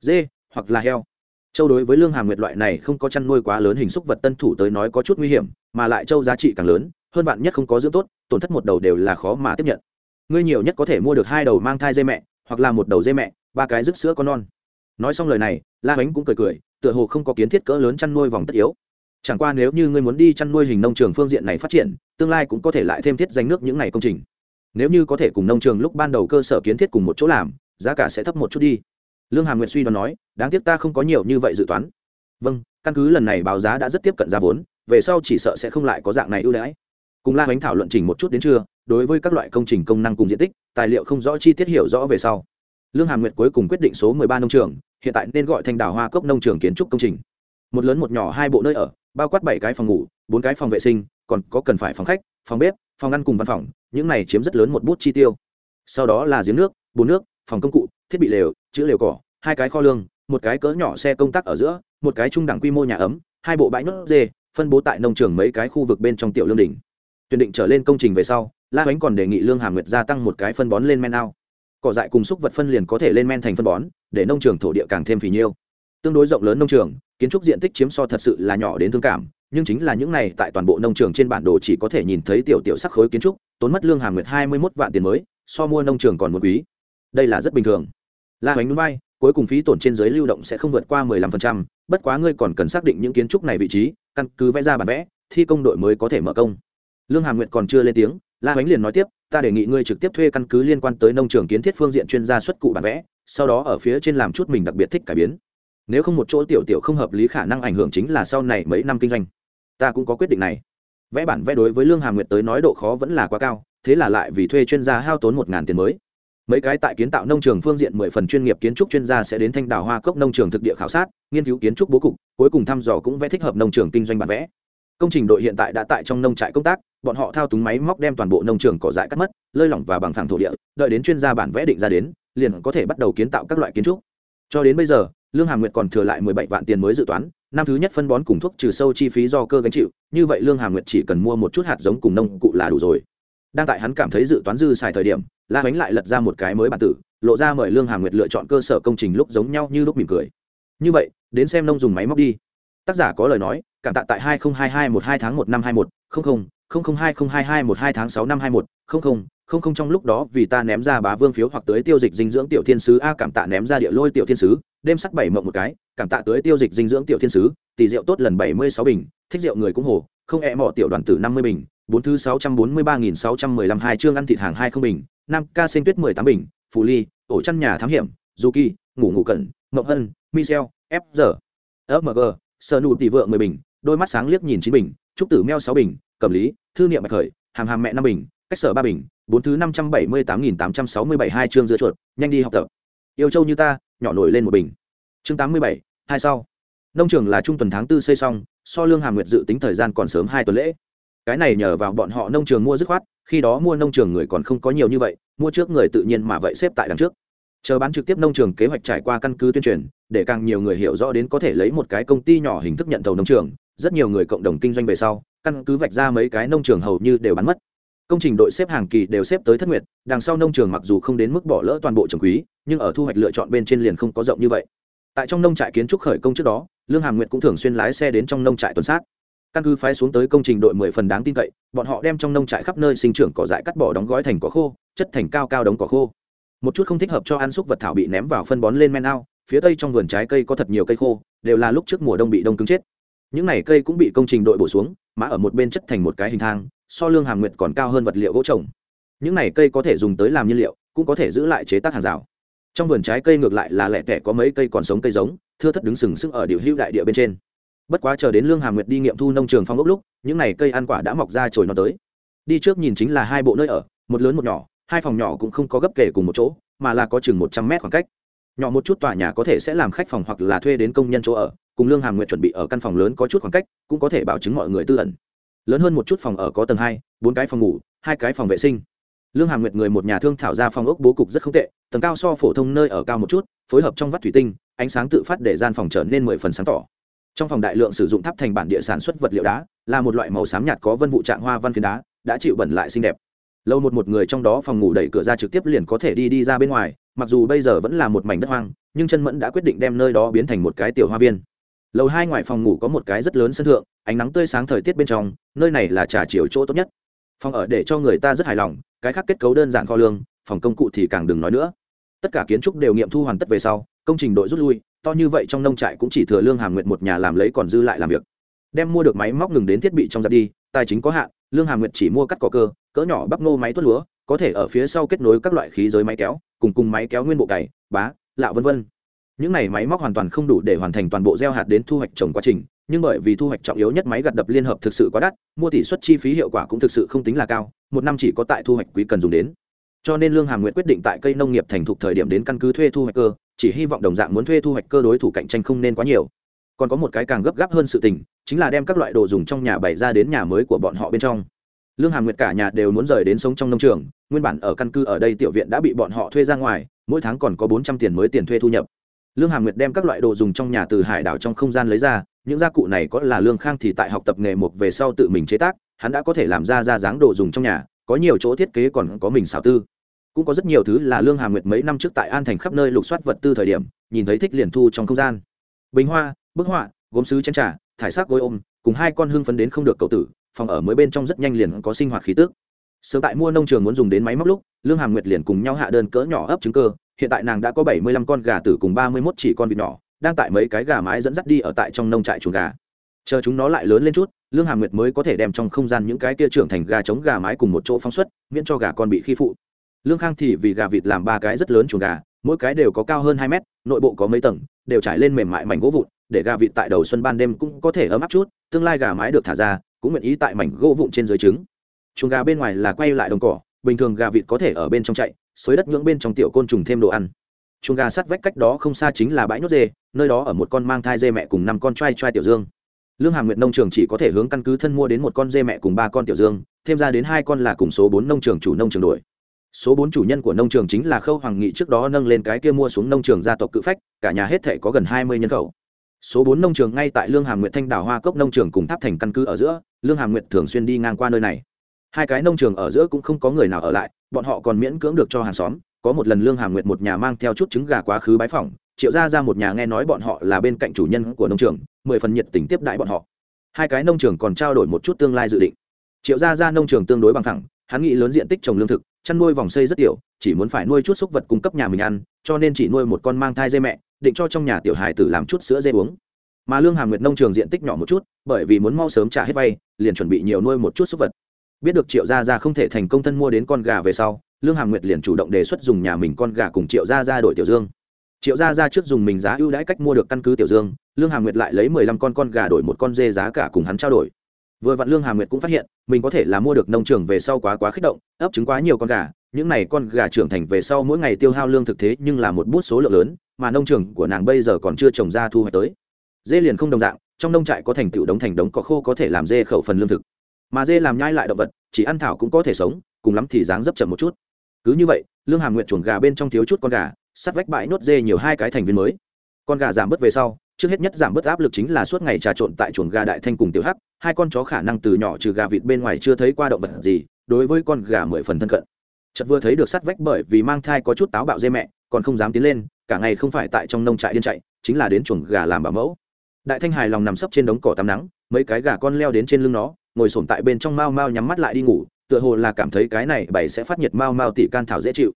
Dê, hoặc là heo. Châu đối với lương hàm nguyệt loại này không có chăn nuôi quá lớn hình súc vật tân thủ tới nói có chút nguy hiểm, mà lại châu giá trị càng lớn, hơn bạn nhất không có dưỡng tốt, tổn thất một đầu đều là khó mà tiếp nhận ngươi nhiều nhất có thể mua được hai đầu mang thai dê mẹ, hoặc là một đầu dê mẹ, ba cái rứt sữa con non. Nói xong lời này, la bánh cũng cười cười, tựa hồ không có kiến thiết cỡ lớn chăn nuôi vòng tất yếu. Chẳng qua nếu như ngươi muốn đi chăn nuôi hình nông trường phương diện này phát triển, tương lai cũng có thể lại thêm thiết danh nước những ngày công trình. Nếu như có thể cùng nông trường lúc ban đầu cơ sở kiến thiết cùng một chỗ làm, giá cả sẽ thấp một chút đi. Lương hà nguyệt suy đoán nói, đáng tiếc ta không có nhiều như vậy dự toán. Vâng căn cứ lần này báo giá đã rất tiếp cận giá vốn, về sau chỉ sợ sẽ không lại có dạng này ưu đãi. Cùng la bánh thảo luận trình một chút đến trưa đối với các loại công trình công năng cùng diện tích, tài liệu không rõ chi tiết hiểu rõ về sau. Lương hàm nguyệt cuối cùng quyết định số 13 nông trường, hiện tại nên gọi thành đào hoa cốc nông trường kiến trúc công trình. Một lớn một nhỏ, hai bộ nơi ở, bao quát bảy cái phòng ngủ, bốn cái phòng vệ sinh, còn có cần phải phòng khách, phòng bếp, phòng ăn cùng văn phòng, những này chiếm rất lớn một bút chi tiêu. Sau đó là giếng nước, bồn nước, phòng công cụ, thiết bị lều, chữ lều cỏ, hai cái kho lương, một cái cỡ nhỏ xe công tác ở giữa, một cái trung đẳng quy mô nhà ấm, hai bộ bãi nốt dê, phân bố tại nông trường mấy cái khu vực bên trong tiểu lương đỉnh. Tuyển định trở lên công trình về sau la ánh còn đề nghị lương hàm nguyệt gia tăng một cái phân bón lên men ao. Cỏ dại cùng xúc vật phân liền có thể lên men thành phân bón, để nông trường thổ địa càng thêm phì nhiêu. Tương đối rộng lớn nông trường, kiến trúc diện tích chiếm so thật sự là nhỏ đến thương cảm, nhưng chính là những này tại toàn bộ nông trường trên bản đồ chỉ có thể nhìn thấy tiểu tiểu sắc khối kiến trúc, tốn mất lương hàm nguyệt hai mươi mốt vạn tiền mới, so mua nông trường còn một quý. Đây là rất bình thường. La bánh núi bay, cuối cùng phí tổn trên giới lưu động sẽ không vượt qua mười lăm phần trăm, bất quá ngươi còn cần xác định những kiến trúc này vị trí, căn cứ vẽ ra bản vẽ, thi công đội mới có thể mở công. Lương hàm nguyệt còn chưa lên tiếng la ánh liền nói tiếp, ta đề nghị ngươi trực tiếp thuê căn cứ liên quan tới nông trường kiến thiết phương diện chuyên gia xuất cụ bản vẽ, sau đó ở phía trên làm chút mình đặc biệt thích cải biến. Nếu không một chỗ tiểu tiểu không hợp lý khả năng ảnh hưởng chính là sau này mấy năm kinh doanh. Ta cũng có quyết định này. Vẽ bản vẽ đối với lương Hà nguyệt tới nói độ khó vẫn là quá cao, thế là lại vì thuê chuyên gia hao tốn một ngàn tiền mới. Mấy cái tại kiến tạo nông trường phương diện mười phần chuyên nghiệp kiến trúc chuyên gia sẽ đến thanh đảo hoa cốc nông trường thực địa khảo sát, nghiên cứu kiến trúc bố cục, cuối cùng thăm dò cũng vẽ thích hợp nông trường kinh doanh bản vẽ công trình đội hiện tại đã tại trong nông trại công tác, bọn họ thao túng máy móc đem toàn bộ nông trường cỏ dại cắt mất, lơi lỏng và bằng phẳng thổ địa, đợi đến chuyên gia bản vẽ định ra đến, liền có thể bắt đầu kiến tạo các loại kiến trúc. Cho đến bây giờ, lương hàm nguyệt còn thừa lại mười bảy vạn tiền mới dự toán, năm thứ nhất phân bón cùng thuốc trừ sâu chi phí do cơ gánh chịu, như vậy lương hàm nguyệt chỉ cần mua một chút hạt giống cùng nông cụ là đủ rồi. Đang tại hắn cảm thấy dự toán dư xài thời điểm, la bánh lại lật ra một cái mới bản tử, lộ ra mời lương hàm nguyệt lựa chọn cơ sở công trình lúc giống nhau như lúc mỉm cười. Như vậy, đến xem nông dùng máy móc đi. Tác giả có lời nói cảm tạ tại 2022 12 tháng 1 năm 21, 00, 002022 tháng 6 năm 21, 00, 00 trong lúc đó vì ta ném ra bá vương phiếu hoặc tới tiêu dịch dinh dưỡng tiểu thiên sứ a cảm tạ ném ra địa lôi tiểu thiên sứ, đêm sắc bảy mộng một cái, cảm tạ tới tiêu dịch dinh dưỡng tiểu thiên sứ, tỷ rượu tốt lần 76 bình, thích rượu người cũng hồ, không e mỏ tiểu đoàn tử 50 bình, bốn thứ 643615 hai chương ăn thịt hàng 20 bình, năm ca sinh tuyết 18 bình, phù ly, ổ chăn nhà thám hiểm, Zuki, ngủ ngủ cẩn, Ngọc Hân, Michel, FZ, MG, Sở Nụ tỷ vợ 10 bình, đôi mắt sáng liếc nhìn chín bình, trúc tử meo sáu bình, cẩm lý, thư niệm bạch khởi, hàm hàm mẹ năm bình, cách sở ba bình, bốn thứ năm trăm bảy mươi tám nghìn tám trăm sáu mươi bảy hai chương giữa chuột, nhanh đi học tập. Yêu châu như ta, nhỏ nổi lên một bình. Chương tám mươi bảy, hai sau. Nông trường là trung tuần tháng tư xây xong, so lương hàm nguyệt dự tính thời gian còn sớm hai tuần lễ. Cái này nhờ vào bọn họ nông trường mua dứt khoát, khi đó mua nông trường người còn không có nhiều như vậy, mua trước người tự nhiên mà vậy xếp tại đằng trước. Chờ bán trực tiếp nông trường kế hoạch trải qua căn cứ tuyên truyền, để càng nhiều người hiểu rõ đến có thể lấy một cái công ty nhỏ hình thức nhận thầu nông trường rất nhiều người cộng đồng kinh doanh về sau, căn cứ vạch ra mấy cái nông trường hầu như đều bán mất. Công trình đội xếp hàng kỳ đều xếp tới thất nguyệt, đằng sau nông trường mặc dù không đến mức bỏ lỡ toàn bộ trồng quý, nhưng ở thu hoạch lựa chọn bên trên liền không có rộng như vậy. Tại trong nông trại kiến trúc khởi công trước đó, lương hàm nguyệt cũng thường xuyên lái xe đến trong nông trại tuần sát. Căn cứ phái xuống tới công trình đội mười phần đáng tin cậy, bọn họ đem trong nông trại khắp nơi sinh trưởng cỏ dại cắt bỏ đóng gói thành cỏ khô, chất thành cao cao đống cỏ khô. Một chút không thích hợp cho ăn xúc vật thảo bị ném vào phân bón lên men ao, phía tây trong vườn trái cây có thật nhiều cây khô, đều là lúc trước mùa đông bị đông cứng chết những này cây cũng bị công trình đội bổ xuống mã ở một bên chất thành một cái hình thang, so lương hàm nguyệt còn cao hơn vật liệu gỗ trồng. Những này cây có thể dùng tới làm nhiên liệu, cũng có thể giữ lại chế tác hàng rào. Trong vườn trái cây ngược lại là lẻ tẻ có mấy cây còn sống cây giống, thưa thất đứng sừng sững ở điều hữu đại địa bên trên. Bất quá chờ đến lương hàm nguyệt đi nghiệm thu nông trường phong ốc lúc, những này cây ăn quả đã mọc ra trồi nó tới. Đi trước nhìn chính là hai bộ nơi ở, một lớn một nhỏ, hai phòng nhỏ cũng không có gấp kể cùng một chỗ, mà là có chừng một trăm mét khoảng cách. Nhỏ một chút tòa nhà có thể sẽ làm khách phòng hoặc là thuê đến công nhân chỗ ở cùng lương hàm nguyện chuẩn bị ở căn phòng lớn có chút khoảng cách, cũng có thể bảo chứng mọi người tư ẩn. Lớn hơn một chút phòng ở có tầng hai, bốn cái phòng ngủ, hai cái phòng vệ sinh. Lương hàm nguyệt người một nhà thương thảo ra phòng ốc bố cục rất không tệ, tầng cao so phổ thông nơi ở cao một chút, phối hợp trong vắt thủy tinh, ánh sáng tự phát để gian phòng trở nên mười phần sáng tỏ. Trong phòng đại lượng sử dụng tháp thành bản địa sản xuất vật liệu đá, là một loại màu xám nhạt có vân vụ trạng hoa văn phiến đá, đã chịu bẩn lại xinh đẹp. Lâu một một người trong đó phòng ngủ đẩy cửa ra trực tiếp liền có thể đi đi ra bên ngoài, mặc dù bây giờ vẫn là một mảnh đất hoang, nhưng chân mẫn đã quyết định đem nơi đó biến thành một cái tiểu hoa viên lầu hai ngoài phòng ngủ có một cái rất lớn sân thượng, ánh nắng tươi sáng thời tiết bên trong, nơi này là trà chiều chỗ tốt nhất. Phòng ở để cho người ta rất hài lòng, cái khác kết cấu đơn giản kho lương, phòng công cụ thì càng đừng nói nữa. Tất cả kiến trúc đều nghiệm thu hoàn tất về sau, công trình đội rút lui, to như vậy trong nông trại cũng chỉ thừa lương hàm nguyệt một nhà làm lấy còn dư lại làm việc. Đem mua được máy móc ngừng đến thiết bị trong giặt đi, tài chính có hạn, lương hàm nguyệt chỉ mua cắt cỏ cơ, cỡ nhỏ bắp ngô máy tuốt lúa, có thể ở phía sau kết nối các loại khí giới máy kéo, cùng cùng máy kéo nguyên bộ cày, bá, lạo vân vân những này máy móc hoàn toàn không đủ để hoàn thành toàn bộ gieo hạt đến thu hoạch trồng quá trình, nhưng bởi vì thu hoạch trọng yếu nhất máy gặt đập liên hợp thực sự quá đắt, mua tỷ suất chi phí hiệu quả cũng thực sự không tính là cao, một năm chỉ có tại thu hoạch quý cần dùng đến. Cho nên lương hàm nguyện quyết định tại cây nông nghiệp thành thục thời điểm đến căn cứ thuê thu hoạch cơ, chỉ hy vọng đồng dạng muốn thuê thu hoạch cơ đối thủ cạnh tranh không nên quá nhiều. Còn có một cái càng gấp gáp hơn sự tình, chính là đem các loại đồ dùng trong nhà bày ra đến nhà mới của bọn họ bên trong. Lương hàm nguyệt cả nhà đều muốn rời đến sống trong nông trường, nguyên bản ở căn cứ ở đây tiểu viện đã bị bọn họ thuê ra ngoài, mỗi tháng còn có bốn trăm tiền mới tiền thuê thu nhập lương hàm nguyệt đem các loại đồ dùng trong nhà từ hải đảo trong không gian lấy ra, những gia cụ này có là lương khang thì tại học tập nghề mục về sau tự mình chế tác, hắn đã có thể làm ra ra dáng đồ dùng trong nhà, có nhiều chỗ thiết kế còn có mình xảo tư. Cũng có rất nhiều thứ là lương hàm nguyệt mấy năm trước tại an thành khắp nơi lục soát vật tư thời điểm, nhìn thấy thích liền thu trong không gian. Bình hoa, bức họa, gốm sứ chén trà, thải sắc gối ôm, cùng hai con hương phấn đến không được cầu tử, phòng ở mới bên trong rất nhanh liền có sinh hoạt khí tước sớm tại mua nông trường muốn dùng đến máy móc lúc, lương hàm nguyệt liền cùng nhau hạ đơn cỡ nhỏ ấp trứng cơ hiện tại nàng đã có bảy mươi lăm con gà tử cùng ba mươi mốt chỉ con vịt nhỏ, đang tại mấy cái gà mái dẫn dắt đi ở tại trong nông trại chuồng gà. Chờ chúng nó lại lớn lên chút, lương hàm nguyệt mới có thể đem trong không gian những cái kia trưởng thành gà trống gà mái cùng một chỗ phóng xuất, miễn cho gà con bị khi phụ. Lương khang thì vì gà vịt làm ba cái rất lớn chuồng gà, mỗi cái đều có cao hơn hai mét, nội bộ có mấy tầng, đều trải lên mềm mại mảnh gỗ vụn, để gà vịt tại đầu xuân ban đêm cũng có thể ấm áp chút, tương lai gà mái được thả ra, cũng nguyện ý tại mảnh gỗ vụn trên dưới trứng. Chuồng gà bên ngoài là quay lại đồng cỏ, bình thường gà vịt có thể ở bên trong chạy xới đất nhưỡng bên trong tiểu côn trùng thêm đồ ăn. Chuồng gà sắt vách cách đó không xa chính là bãi nhốt dê, nơi đó ở một con mang thai dê mẹ cùng năm con trai trai tiểu dương. Lương hà nguyệt nông trường chỉ có thể hướng căn cứ thân mua đến một con dê mẹ cùng ba con tiểu dương, thêm ra đến hai con là cùng số bốn nông trường chủ nông trường đổi số bốn chủ nhân của nông trường chính là khâu hoàng nghị trước đó nâng lên cái kia mua xuống nông trường gia tộc cự phách, cả nhà hết thể có gần hai mươi nhân khẩu. Số bốn nông trường ngay tại lương hà nguyệt thanh đảo hoa cốc nông trường cùng tháp thành căn cứ ở giữa, lương hà nguyệt thường xuyên đi ngang qua nơi này hai cái nông trường ở giữa cũng không có người nào ở lại, bọn họ còn miễn cưỡng được cho hàng xóm, có một lần lương hàm nguyệt một nhà mang theo chút trứng gà quá khứ bái phỏng, triệu ra ra một nhà nghe nói bọn họ là bên cạnh chủ nhân của nông trường, mười phần nhiệt tình tiếp đãi bọn họ. Hai cái nông trường còn trao đổi một chút tương lai dự định. Triệu ra ra nông trường tương đối bằng thẳng hắn nghĩ lớn diện tích trồng lương thực, chăn nuôi vòng xây rất tiểu, chỉ muốn phải nuôi chút súc vật cung cấp nhà mình ăn, cho nên chỉ nuôi một con mang thai dê mẹ, định cho trong nhà tiểu hài tử làm chút sữa dê uống. Mà lương hàm nguyệt nông trường diện tích nhỏ một chút, bởi vì muốn mau sớm trả hết vay, liền chuẩn bị nhiều nuôi một chút súc vật biết được triệu gia gia không thể thành công thân mua đến con gà về sau, lương hàm nguyệt liền chủ động đề xuất dùng nhà mình con gà cùng triệu gia gia đổi tiểu dương. Triệu gia gia trước dùng mình giá ưu đãi cách mua được căn cứ tiểu dương, lương hàm nguyệt lại lấy mười lăm con con gà đổi một con dê giá cả cùng hắn trao đổi. Vừa vặn lương hàm nguyệt cũng phát hiện, mình có thể là mua được nông trường về sau quá quá kích động, ấp trứng quá nhiều con gà, những này con gà trưởng thành về sau mỗi ngày tiêu hao lương thực thế nhưng là một bút số lượng lớn, mà nông trường của nàng bây giờ còn chưa trồng ra thu hoạch tới. Dê liền không đồng dạng, trong nông trại có thành tựu đống thành đống, có khô có thể làm dê khẩu phần lương thực mà dê làm nhai lại động vật, chỉ ăn thảo cũng có thể sống, cùng lắm thì dáng dấp chậm một chút. Cứ như vậy, lương hàm nguyện chuồng gà bên trong thiếu chút con gà, sắt vách bãi nốt dê nhiều hai cái thành viên mới. Con gà giảm bớt về sau, trước hết nhất giảm bớt áp lực chính là suốt ngày trà trộn tại chuồng gà đại thanh cùng tiểu hắc, hai con chó khả năng từ nhỏ trừ gà vịt bên ngoài chưa thấy qua động vật gì, đối với con gà mười phần thân cận. Chợt vừa thấy được sắt vách bởi vì mang thai có chút táo bạo dê mẹ, còn không dám tiến lên, cả ngày không phải tại trong nông trại điên chạy, chính là đến chuồng gà làm bảo mẫu. Đại thanh hài lòng nằm sấp trên đống cỏ tắm nắng, mấy cái gà con leo đến trên lưng nó ngồi sổm tại bên trong mau mau nhắm mắt lại đi ngủ, tựa hồ là cảm thấy cái này bảy sẽ phát nhiệt mau mau tỉ can thảo dễ chịu.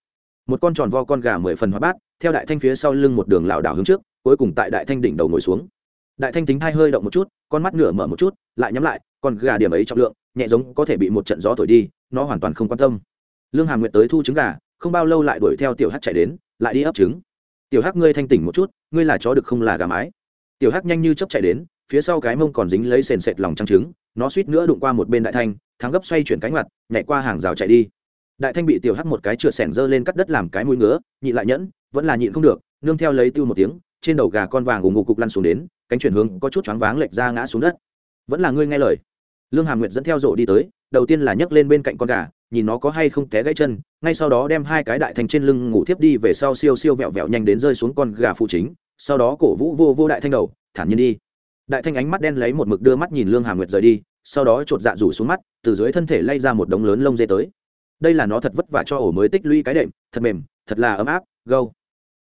Một con tròn vo con gà mười phần hóa bát, theo đại thanh phía sau lưng một đường lảo đảo hướng trước, cuối cùng tại đại thanh đỉnh đầu ngồi xuống. Đại thanh tính hai hơi động một chút, con mắt nửa mở một chút, lại nhắm lại, con gà điểm ấy trọng lượng, nhẹ giống có thể bị một trận gió thổi đi, nó hoàn toàn không quan tâm. Lương hàm nguyện tới thu trứng gà, không bao lâu lại đuổi theo tiểu hắc chạy đến, lại đi ấp trứng. Tiểu hắc, ngươi thanh tỉnh một chút, ngươi là chó được không là gà mái. Tiểu hắc nhanh như chấp chạy đến, phía sau cái mông còn dính lấy sền sệt lòng trăng trứng nó suýt nữa đụng qua một bên đại thanh, thắng gấp xoay chuyển cánh mặt, nhảy qua hàng rào chạy đi. Đại thanh bị tiểu hắc một cái trượt sẻn dơ lên cắt đất làm cái mũi ngứa, nhịn lại nhẫn, vẫn là nhịn không được, nương theo lấy tiêu một tiếng, trên đầu gà con vàng ủng ngục cục lăn xuống đến, cánh chuyển hướng có chút choáng váng lệch ra ngã xuống đất. Vẫn là ngươi nghe lời. Lương hàm nguyệt dẫn theo rộ đi tới, đầu tiên là nhấc lên bên cạnh con gà, nhìn nó có hay không té gãy chân, ngay sau đó đem hai cái đại thanh trên lưng ngủ thiếp đi về sau siêu siêu vẹo vẹo nhanh đến rơi xuống con gà phụ chính, sau đó cổ vũ vô vô đại thanh đầu, thản nhiên đi đại thanh ánh mắt đen lấy một mực đưa mắt nhìn lương Hà nguyệt rời đi, sau đó chột dạ rủ xuống mắt, từ dưới thân thể lay ra một đống lớn lông dê tới. Đây là nó thật vất vả cho ổ mới tích lũy cái đệm, thật mềm, thật là ấm áp, gâu.